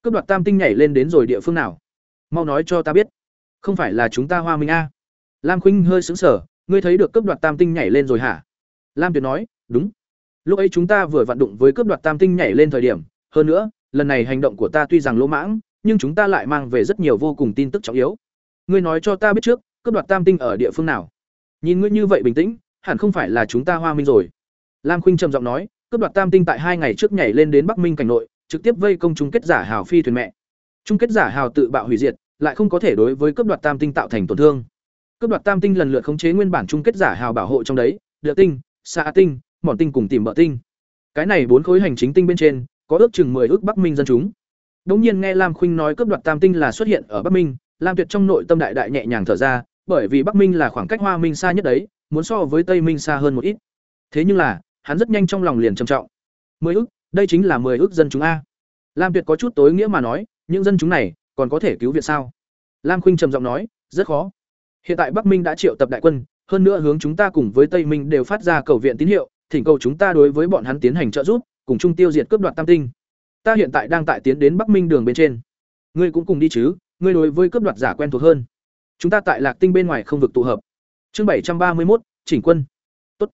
Cướp đoạt tam tinh nhảy lên đến rồi địa phương nào? Mau nói cho ta biết. Không phải là chúng ta Hoa Minh a? Lam Khuynh hơi sững sờ, ngươi thấy được cấp đoạt tam tinh nhảy lên rồi hả? Lam Tuyệt nói, đúng. Lúc ấy chúng ta vừa vận động với cấp đoạt tam tinh nhảy lên thời điểm, hơn nữa, lần này hành động của ta tuy rằng lỗ mãng, nhưng chúng ta lại mang về rất nhiều vô cùng tin tức trọng yếu. Ngươi nói cho ta biết trước, cấp đoạt tam tinh ở địa phương nào? Nhìn ngươi như vậy bình tĩnh, hẳn không phải là chúng ta Hoa Minh rồi. Lam Khuynh trầm giọng nói, cấp đoạt tam tinh tại hai ngày trước nhảy lên đến Bắc Minh cảnh nội, trực tiếp vây công chung kết giả hào phi thuyền mẹ. Chung kết giả hào tự bạo hủy diệt, lại không có thể đối với cấp đoạt tam tinh tạo thành tổn thương. Cướp đoạt tam tinh lần lượt khống chế nguyên bản chung kết giả hào bảo hộ trong đấy, địa tinh, xạ tinh, mỏn tinh cùng tìm bợ tinh. Cái này bốn khối hành chính tinh bên trên, có ước chừng 10 ước Bắc Minh dân chúng. Đống nhiên nghe Lam Khuynh nói cướp đoạt tam tinh là xuất hiện ở Bắc Minh, Lam Tuyệt trong nội tâm đại đại nhẹ nhàng thở ra, bởi vì Bắc Minh là khoảng cách Hoa Minh xa nhất đấy, muốn so với Tây Minh xa hơn một ít. Thế nhưng là, hắn rất nhanh trong lòng liền trầm trọng. 10 ước, đây chính là 10 ước dân chúng a. Lam Tuyệt có chút tối nghĩa mà nói, những dân chúng này còn có thể cứu viện sao? Lam Khuynh trầm giọng nói, rất khó. Hiện tại Bắc Minh đã triệu tập đại quân, hơn nữa hướng chúng ta cùng với Tây Minh đều phát ra cầu viện tín hiệu, thỉnh cầu chúng ta đối với bọn hắn tiến hành trợ giúp, cùng chung tiêu diệt cướp đoạt Tam Tinh. Ta hiện tại đang tại tiến đến Bắc Minh đường bên trên. Ngươi cũng cùng đi chứ, ngươi đối với cướp đoạt giả quen thuộc hơn. Chúng ta tại Lạc Tinh bên ngoài không vực tụ hợp. Chương bảy trăm ba mươi một, chỉnh quân. Tốt.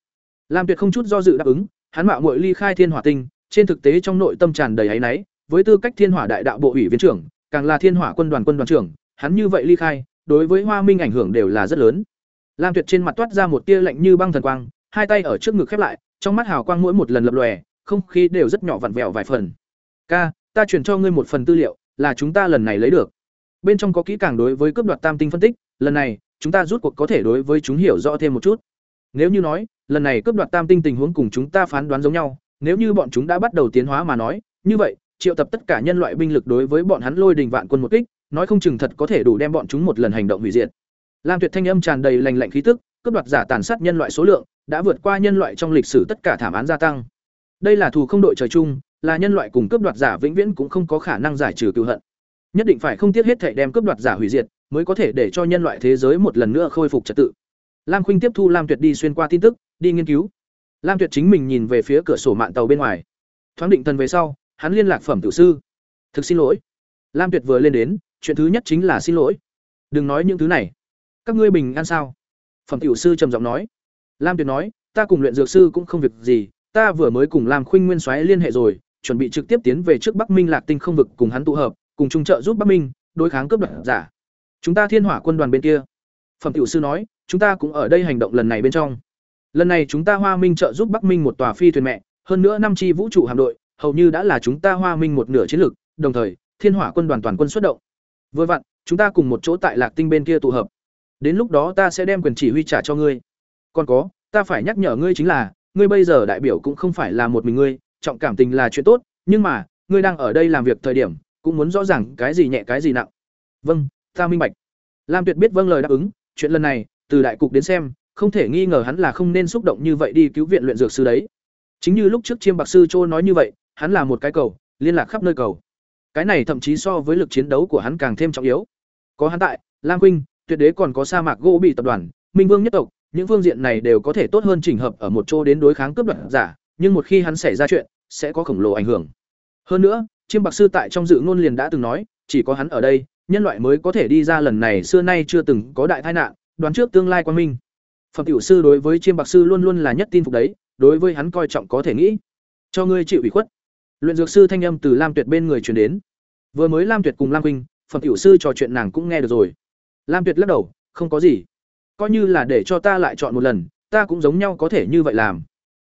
Lam Tuyệt không chút do dự đáp ứng, hắn mạo muội ly khai Thiên Hỏa Tinh, trên thực tế trong nội tâm tràn đầy áy náy, với tư cách Thiên Hỏa Đại Đạo Bộ ủy viên trưởng, càng là Thiên Hỏa Quân đoàn quân đoàn trưởng, hắn như vậy ly khai, đối với Hoa Minh ảnh hưởng đều là rất lớn. Lam Tuyệt trên mặt toát ra một tia lạnh như băng thần quang, hai tay ở trước ngực khép lại, trong mắt hào quang mỗi một lần lập lòe, không khí đều rất nhỏ vặn vẹo vài phần. "Ca, ta chuyển cho ngươi một phần tư liệu là chúng ta lần này lấy được bên trong có kỹ càng đối với cướp đoạt tam tinh phân tích lần này chúng ta rút cuộc có thể đối với chúng hiểu rõ thêm một chút nếu như nói lần này cướp đoạt tam tinh tình huống cùng chúng ta phán đoán giống nhau nếu như bọn chúng đã bắt đầu tiến hóa mà nói như vậy triệu tập tất cả nhân loại binh lực đối với bọn hắn lôi đình vạn quân một kích nói không chừng thật có thể đủ đem bọn chúng một lần hành động hủy diệt. Lam tuyệt thanh âm tràn đầy lành lạnh khí tức, cướp đoạt giả tàn sát nhân loại số lượng, đã vượt qua nhân loại trong lịch sử tất cả thảm án gia tăng. Đây là thù không đội trời chung, là nhân loại cùng cướp đoạt giả vĩnh viễn cũng không có khả năng giải trừ cừu hận. Nhất định phải không tiếc hết thảy đem cướp đoạt giả hủy diệt, mới có thể để cho nhân loại thế giới một lần nữa khôi phục trật tự. Lam khuynh tiếp thu lam tuyệt đi xuyên qua tin tức, đi nghiên cứu. Lam tuyệt chính mình nhìn về phía cửa sổ mạng tàu bên ngoài. Thoáng định thần về sau, hắn liên lạc phẩm tiểu sư. Thực xin lỗi. Lam tuyệt vừa lên đến chuyện thứ nhất chính là xin lỗi. Đừng nói những thứ này. Các ngươi bình an sao? Phẩm tiểu sư trầm giọng nói. Lam tuyệt nói, ta cùng luyện dược sư cũng không việc gì, ta vừa mới cùng lam khuynh nguyên soái liên hệ rồi, chuẩn bị trực tiếp tiến về trước bắc minh lạc tinh không vực cùng hắn tụ hợp, cùng trung trợ giúp bắc minh, đối kháng cướp đoạt giả. Chúng ta thiên hỏa quân đoàn bên kia. Phẩm tiểu sư nói, chúng ta cũng ở đây hành động lần này bên trong. Lần này chúng ta hoa minh trợ giúp bắc minh một tòa phi thuyền mẹ, hơn nữa năm chi vũ trụ hạm đội, hầu như đã là chúng ta hoa minh một nửa chiến lược, đồng thời, thiên hỏa quân đoàn toàn quân xuất động vừa vặn, chúng ta cùng một chỗ tại lạc tinh bên kia tụ hợp. Đến lúc đó ta sẽ đem quyền chỉ huy trả cho ngươi. Còn có, ta phải nhắc nhở ngươi chính là, ngươi bây giờ đại biểu cũng không phải là một mình ngươi, trọng cảm tình là chuyện tốt, nhưng mà, ngươi đang ở đây làm việc thời điểm, cũng muốn rõ ràng cái gì nhẹ cái gì nặng. Vâng ta minh bạch. Lam tuyệt biết vâng lời đáp ứng, chuyện lần này, từ đại cục đến xem, không thể nghi ngờ hắn là không nên xúc động như vậy đi cứu viện luyện dược sư đấy. Chính như lúc trước chiêm bạc sư Trô nói như vậy, hắn là một cái cầu, liên lạc khắp nơi cầu cái này thậm chí so với lực chiến đấu của hắn càng thêm trọng yếu. Có hắn tại, lam huynh tuyệt đế còn có sa mạc gỗ bị tập đoàn, minh vương nhất tộc, những phương diện này đều có thể tốt hơn chỉnh hợp ở một chỗ đến đối kháng cướp đoạt giả, nhưng một khi hắn xảy ra chuyện, sẽ có khổng lồ ảnh hưởng. Hơn nữa, chiêm bạc sư tại trong dự ngôn liền đã từng nói, chỉ có hắn ở đây, nhân loại mới có thể đi ra lần này xưa nay chưa từng có đại tai nạn, đoán trước tương lai quan minh. Phẩm tiểu sư đối với chiêm bạc sư luôn luôn là nhất tin phục đấy, đối với hắn coi trọng có thể nghĩ. Cho ngươi chịu ủy khuất luyện dược sư thanh âm từ lam tuyệt bên người truyền đến. Vừa mới lam tuyệt cùng lam huynh, phẩm tiểu sư trò chuyện nàng cũng nghe được rồi. Lam tuyệt lắc đầu, không có gì. Coi như là để cho ta lại chọn một lần, ta cũng giống nhau có thể như vậy làm.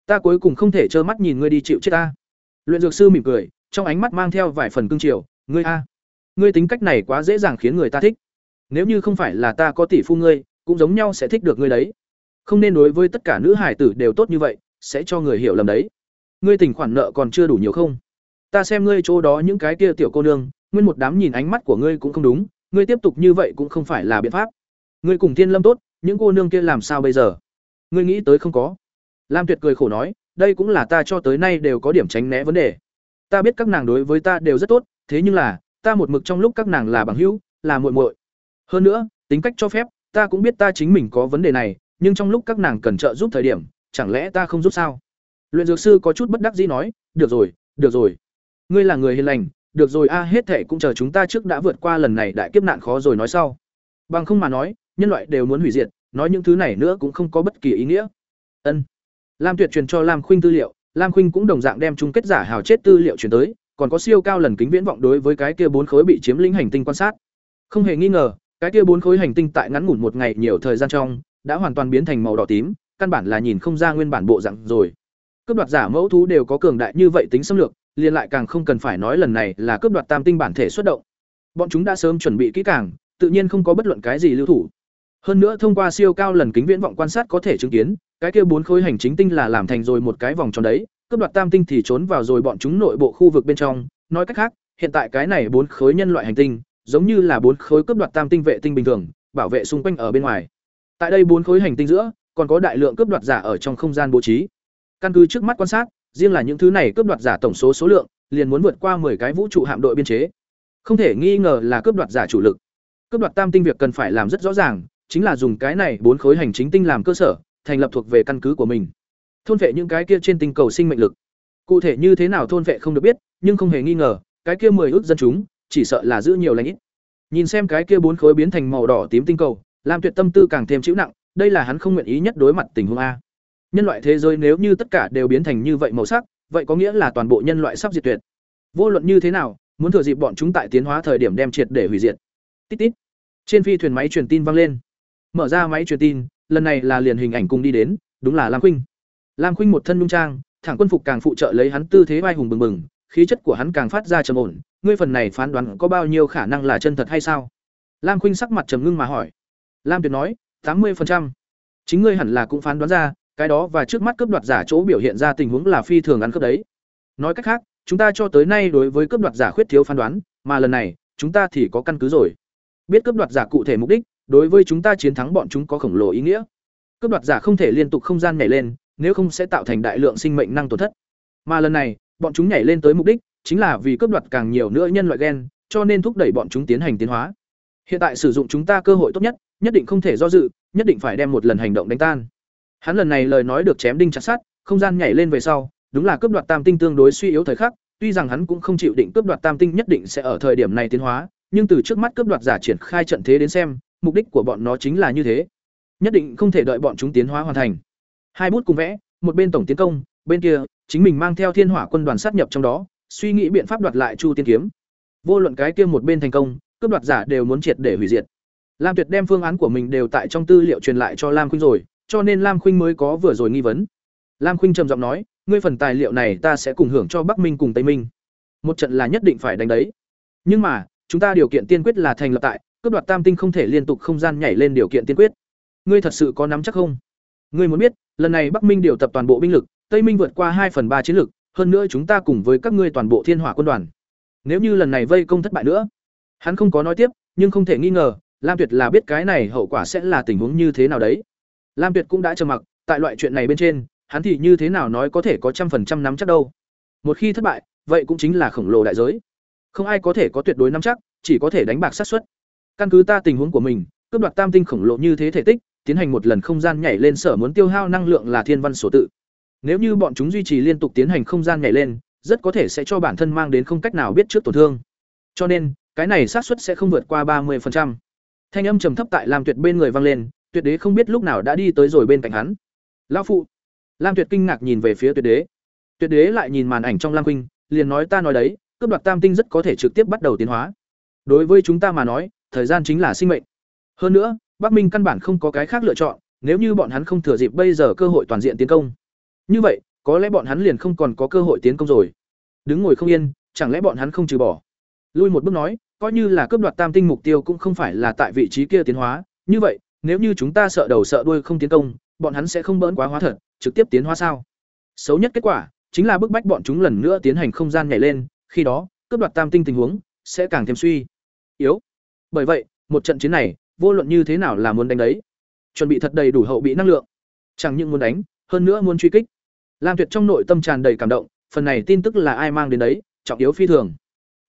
Ta cuối cùng không thể trơ mắt nhìn ngươi đi chịu chết ta. Luyện dược sư mỉm cười, trong ánh mắt mang theo vài phần cương triều, ngươi a, ngươi tính cách này quá dễ dàng khiến người ta thích. Nếu như không phải là ta có tỷ phu ngươi, cũng giống nhau sẽ thích được ngươi đấy. Không nên đối với tất cả nữ hải tử đều tốt như vậy, sẽ cho người hiểu lầm đấy ngươi tình khoản nợ còn chưa đủ nhiều không? Ta xem ngươi chỗ đó những cái kia tiểu cô nương, nguyên một đám nhìn ánh mắt của ngươi cũng không đúng, ngươi tiếp tục như vậy cũng không phải là biện pháp. Ngươi cùng thiên lâm tốt, những cô nương kia làm sao bây giờ? Ngươi nghĩ tới không có? Lam tuyệt cười khổ nói, đây cũng là ta cho tới nay đều có điểm tránh né vấn đề. Ta biết các nàng đối với ta đều rất tốt, thế nhưng là, ta một mực trong lúc các nàng là bằng hữu, là muội muội. Hơn nữa, tính cách cho phép, ta cũng biết ta chính mình có vấn đề này, nhưng trong lúc các nàng cần trợ giúp thời điểm, chẳng lẽ ta không giúp sao? Luyện dược sư có chút bất đắc dĩ nói, được rồi được rồi. Ngươi là người hiền lành, được rồi, a, hết thệ cũng chờ chúng ta trước đã vượt qua lần này đại kiếp nạn khó rồi nói sau. Bằng không mà nói, nhân loại đều muốn hủy diệt, nói những thứ này nữa cũng không có bất kỳ ý nghĩa. Ân. Lam tuyệt truyền cho lam khuynh tư liệu, lam khuynh cũng đồng dạng đem chung kết giả hào chết tư liệu truyền tới, còn có siêu cao lần kính viễn vọng đối với cái kia bốn khối bị chiếm lĩnh hành tinh quan sát. Không hề nghi ngờ, cái kia bốn khối hành tinh tại ngắn ngủn một ngày nhiều thời gian trong, đã hoàn toàn biến thành màu đỏ tím, căn bản là nhìn không ra nguyên bản bộ dạng rồi cướp đoạt giả mẫu thú đều có cường đại như vậy tính xâm lược, liền lại càng không cần phải nói lần này là cướp đoạt tam tinh bản thể xuất động. Bọn chúng đã sớm chuẩn bị kỹ càng, tự nhiên không có bất luận cái gì lưu thủ. Hơn nữa thông qua siêu cao lần kính viễn vọng quan sát có thể chứng kiến, cái kia bốn khối hành chính tinh là làm thành rồi một cái vòng tròn đấy, cướp đoạt tam tinh thì trốn vào rồi bọn chúng nội bộ khu vực bên trong. Nói cách khác, hiện tại cái này bốn khối nhân loại hành tinh, giống như là bốn khối cướp đoạt tam tinh vệ tinh bình thường, bảo vệ xung quanh ở bên ngoài. Tại đây bốn khối hành tinh giữa, còn có đại lượng cướp đoạt giả ở trong không gian bố trí căn cứ trước mắt quan sát, riêng là những thứ này cướp đoạt giả tổng số số lượng, liền muốn vượt qua 10 cái vũ trụ hạm đội biên chế. Không thể nghi ngờ là cướp đoạt giả chủ lực. Cướp đoạt tam tinh việc cần phải làm rất rõ ràng, chính là dùng cái này bốn khối hành chính tinh làm cơ sở, thành lập thuộc về căn cứ của mình. Thôn vệ những cái kia trên tinh cầu sinh mệnh lực. Cụ thể như thế nào thôn vệ không được biết, nhưng không hề nghi ngờ, cái kia mười ước dân chúng, chỉ sợ là giữ nhiều lãnh ít. Nhìn xem cái kia bốn khối biến thành màu đỏ tím tinh cầu làm tuyệt tâm tư càng thêm chịu nặng, đây là hắn không nguyện ý nhất đối mặt tình huống a nhân loại thế giới nếu như tất cả đều biến thành như vậy màu sắc vậy có nghĩa là toàn bộ nhân loại sắp diệt tuyệt vô luận như thế nào muốn thừa dịp bọn chúng tại tiến hóa thời điểm đem triệt để hủy diệt tít tít trên phi thuyền máy truyền tin vang lên mở ra máy truyền tin lần này là liền hình ảnh cùng đi đến đúng là lam khuynh lam khuynh một thân nhung trang thẳng quân phục càng phụ trợ lấy hắn tư thế vai hùng bừng bừng khí chất của hắn càng phát ra trầm ổn, ngươi phần này phán đoán có bao nhiêu khả năng là chân thật hay sao? Lam Khuynh sắc mặt trầm ngưng mà hỏi. Lam Tuyệt nói, tám 80%. Chính ngươi hẳn là cũng phán đoán ra, cái đó và trước mắt cướp đoạt giả chỗ biểu hiện ra tình huống là phi thường ăn cướp đấy. Nói cách khác, chúng ta cho tới nay đối với cướp đoạt giả khuyết thiếu phán đoán, mà lần này, chúng ta thì có căn cứ rồi. Biết cướp đoạt giả cụ thể mục đích, đối với chúng ta chiến thắng bọn chúng có khổng lồ ý nghĩa. Cướp đoạt giả không thể liên tục không gian nhảy lên, nếu không sẽ tạo thành đại lượng sinh mệnh năng tổn thất. Mà lần này, bọn chúng nhảy lên tới mục đích chính là vì cướp đoạt càng nhiều nữa nhân loại gen, cho nên thúc đẩy bọn chúng tiến hành tiến hóa. Hiện tại sử dụng chúng ta cơ hội tốt nhất, nhất định không thể do dự, nhất định phải đem một lần hành động đánh tan. Hắn lần này lời nói được chém đinh chặt sắt, không gian nhảy lên về sau, đúng là cướp đoạt tam tinh tương đối suy yếu thời khắc, tuy rằng hắn cũng không chịu định cướp đoạt tam tinh nhất định sẽ ở thời điểm này tiến hóa, nhưng từ trước mắt cướp đoạt giả triển khai trận thế đến xem, mục đích của bọn nó chính là như thế. Nhất định không thể đợi bọn chúng tiến hóa hoàn thành. Hai bút cùng vẽ, một bên tổng tiến công, bên kia, chính mình mang theo Thiên Hỏa quân đoàn sát nhập trong đó, suy nghĩ biện pháp đoạt lại Chu Tiên kiếm. Vô luận cái kia một bên thành công, cướp đoạt giả đều muốn triệt để hủy diệt. Lam Tuyệt đem phương án của mình đều tại trong tư liệu truyền lại cho Lam Khuynh rồi, cho nên Lam Khuynh mới có vừa rồi nghi vấn. Lam Khuynh trầm giọng nói, ngươi phần tài liệu này ta sẽ cùng hưởng cho Bắc Minh cùng Tây Minh. Một trận là nhất định phải đánh đấy. Nhưng mà, chúng ta điều kiện tiên quyết là thành lập tại, cướp đoạt tam tinh không thể liên tục không gian nhảy lên điều kiện tiên quyết. Ngươi thật sự có nắm chắc không? Ngươi muốn biết, lần này Bắc Minh điều tập toàn bộ binh lực, Tây Minh vượt qua hai phần ba chiến lực, hơn nữa chúng ta cùng với các ngươi toàn bộ Thiên Hỏa quân đoàn. Nếu như lần này vây công thất bại nữa, hắn không có nói tiếp, nhưng không thể nghi ngờ, Lam Tuyệt là biết cái này hậu quả sẽ là tình huống như thế nào đấy. Lam Tuyệt cũng đã trầm mặc, tại loại chuyện này bên trên, hắn thì như thế nào nói có thể có trăm phần trăm nắm chắc đâu. Một khi thất bại, vậy cũng chính là khổng lồ đại giới. Không ai có thể có tuyệt đối nắm chắc, chỉ có thể đánh bạc xác suất. Căn cứ ta tình huống của mình, cướp đoạt tam tinh khổng lồ như thế thể tích, tiến hành một lần không gian nhảy lên sở muốn tiêu hao năng lượng là thiên văn số tự. Nếu như bọn chúng duy trì liên tục tiến hành không gian nhảy lên, rất có thể sẽ cho bản thân mang đến không cách nào biết trước tổn thương. Cho nên, cái này xác suất sẽ không vượt qua ba 30%. Thanh âm trầm thấp tại Lam Tuyệt bên người vang lên, Tuyệt Đế không biết lúc nào đã đi tới rồi bên cạnh hắn. "Lão phụ." Lam Tuyệt kinh ngạc nhìn về phía Tuyệt Đế. Tuyệt Đế lại nhìn màn ảnh trong Lam Huynh, liền nói ta nói đấy, cướp đoạt tam tinh rất có thể trực tiếp bắt đầu tiến hóa. Đối với chúng ta mà nói, thời gian chính là sinh mệnh. Hơn nữa, Bắc Minh căn bản không có cái khác lựa chọn, nếu như bọn hắn không thừa dịp bây giờ cơ hội toàn diện tiến công. Như vậy, có lẽ bọn hắn liền không còn có cơ hội tiến công rồi. Đứng ngồi không yên, chẳng lẽ bọn hắn không trừ bỏ? Lui một bước nói, coi như là cướp đoạt tam tinh mục tiêu cũng không phải là tại vị trí kia tiến hóa, như vậy, nếu như chúng ta sợ đầu sợ đuôi không tiến công, bọn hắn sẽ không bỡn quá hóa thật, trực tiếp tiến hóa sao? Xấu nhất kết quả chính là bức bách bọn chúng lần nữa tiến hành không gian nhảy lên, khi đó, cướp đoạt tam tinh tình huống sẽ càng thêm suy yếu. Bởi vậy, một trận chiến này, vô luận như thế nào là muốn đánh đấy, chuẩn bị thật đầy đủ hậu bị năng lượng, chẳng những muốn đánh, hơn nữa muốn truy kích. Lam Tuyệt trong nội tâm tràn đầy cảm động, phần này tin tức là ai mang đến đấy, trọng yếu phi thường.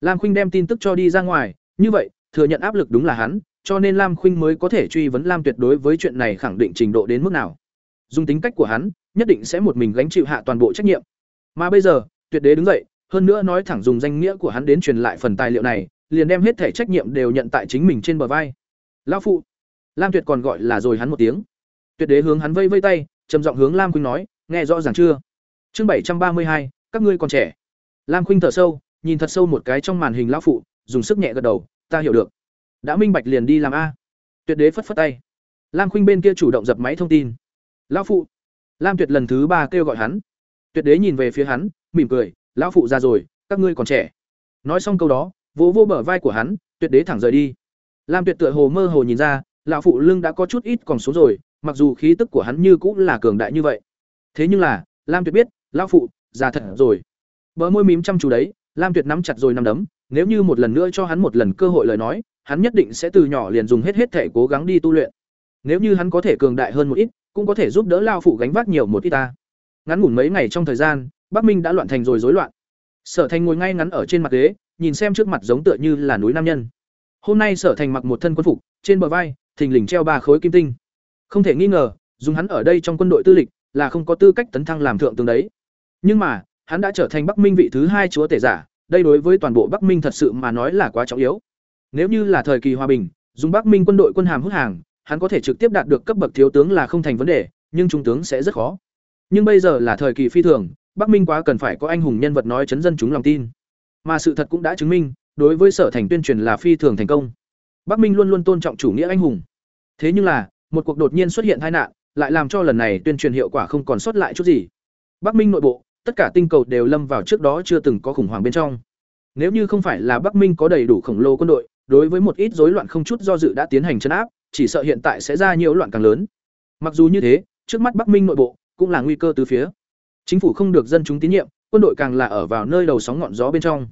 Lam Khuynh đem tin tức cho đi ra ngoài, như vậy, thừa nhận áp lực đúng là hắn, cho nên Lam Khuynh mới có thể truy vấn Lam Tuyệt đối với chuyện này khẳng định trình độ đến mức nào. Dùng tính cách của hắn, nhất định sẽ một mình gánh chịu hạ toàn bộ trách nhiệm. Mà bây giờ, Tuyệt Đế đứng dậy, hơn nữa nói thẳng dùng danh nghĩa của hắn đến truyền lại phần tài liệu này, liền đem hết thể trách nhiệm đều nhận tại chính mình trên bờ vai. Lão phụ, Lam Tuyệt còn gọi là rồi hắn một tiếng. Tuyệt Đế hướng hắn vây vây tay, trầm giọng hướng Lam Khuynh nói, nghe rõ ràng chưa? Chương bảy trăm ba mươi hai, các ngươi còn trẻ. Lam Khuynh thở sâu, nhìn thật sâu một cái trong màn hình lão phụ, dùng sức nhẹ gật đầu, ta hiểu được. Đã minh bạch liền đi làm a. Tuyệt Đế phất phất tay. Lam Khuynh bên kia chủ động dập máy thông tin. Lão phụ. Lam Tuyệt lần thứ ba kêu gọi hắn. Tuyệt Đế nhìn về phía hắn, mỉm cười, lão phụ ra rồi, các ngươi còn trẻ. Nói xong câu đó, vỗ vô bờ vai của hắn, Tuyệt Đế thẳng rời đi. Lam Tuyệt tựa hồ mơ hồ nhìn ra, lão phụ lưng đã có chút ít còn số rồi, mặc dù khí tức của hắn như cũng là cường đại như vậy. Thế nhưng là, Lam Tuyệt biết, lão phụ già thật rồi. Bờ môi mím chăm chú đấy, Lam Tuyệt nắm chặt rồi nắm đấm, nếu như một lần nữa cho hắn một lần cơ hội lời nói, hắn nhất định sẽ từ nhỏ liền dùng hết hết thể cố gắng đi tu luyện. Nếu như hắn có thể cường đại hơn một ít, cũng có thể giúp đỡ lão phụ gánh vác nhiều một ít ta. Ngắn ngủn mấy ngày trong thời gian, Bắc Minh đã loạn thành rồi rối loạn. Sở Thành ngồi ngay ngắn ở trên mặt ghế, nhìn xem trước mặt giống tựa như là núi nam nhân. Hôm nay Sở Thành mặc một thân quân phục, trên bờ vai thình lình treo ba khối kim tinh. Không thể nghi ngờ, dùng hắn ở đây trong quân đội tư lịch, là không có tư cách tấn thăng làm thượng tướng đấy. Nhưng mà, hắn đã trở thành Bắc Minh vị thứ hai chúa tể giả, đây đối với toàn bộ Bắc Minh thật sự mà nói là quá trọng yếu. Nếu như là thời kỳ hòa bình, dùng Bắc Minh quân đội quân hàm hút hàng, hắn có thể trực tiếp đạt được cấp bậc thiếu tướng là không thành vấn đề, nhưng trung tướng sẽ rất khó. Nhưng bây giờ là thời kỳ phi thường, Bắc Minh quá cần phải có anh hùng nhân vật nói chấn dân chúng lòng tin. Mà sự thật cũng đã chứng minh, đối với Sở Thành tuyên truyền là phi thường thành công. Bắc Minh luôn luôn tôn trọng chủ nghĩa anh hùng. Thế nhưng là, một cuộc đột nhiên xuất hiện tai nạn, lại làm cho lần này tuyên truyền hiệu quả không còn sót lại chút gì. Bắc Minh nội bộ, tất cả tinh cầu đều lâm vào trước đó chưa từng có khủng hoảng bên trong. Nếu như không phải là Bắc Minh có đầy đủ khổng lồ quân đội, đối với một ít rối loạn không chút do dự đã tiến hành chấn áp, chỉ sợ hiện tại sẽ ra nhiều loạn càng lớn. Mặc dù như thế, trước mắt Bắc Minh nội bộ cũng là nguy cơ từ phía. Chính phủ không được dân chúng tín nhiệm, quân đội càng là ở vào nơi đầu sóng ngọn gió bên trong.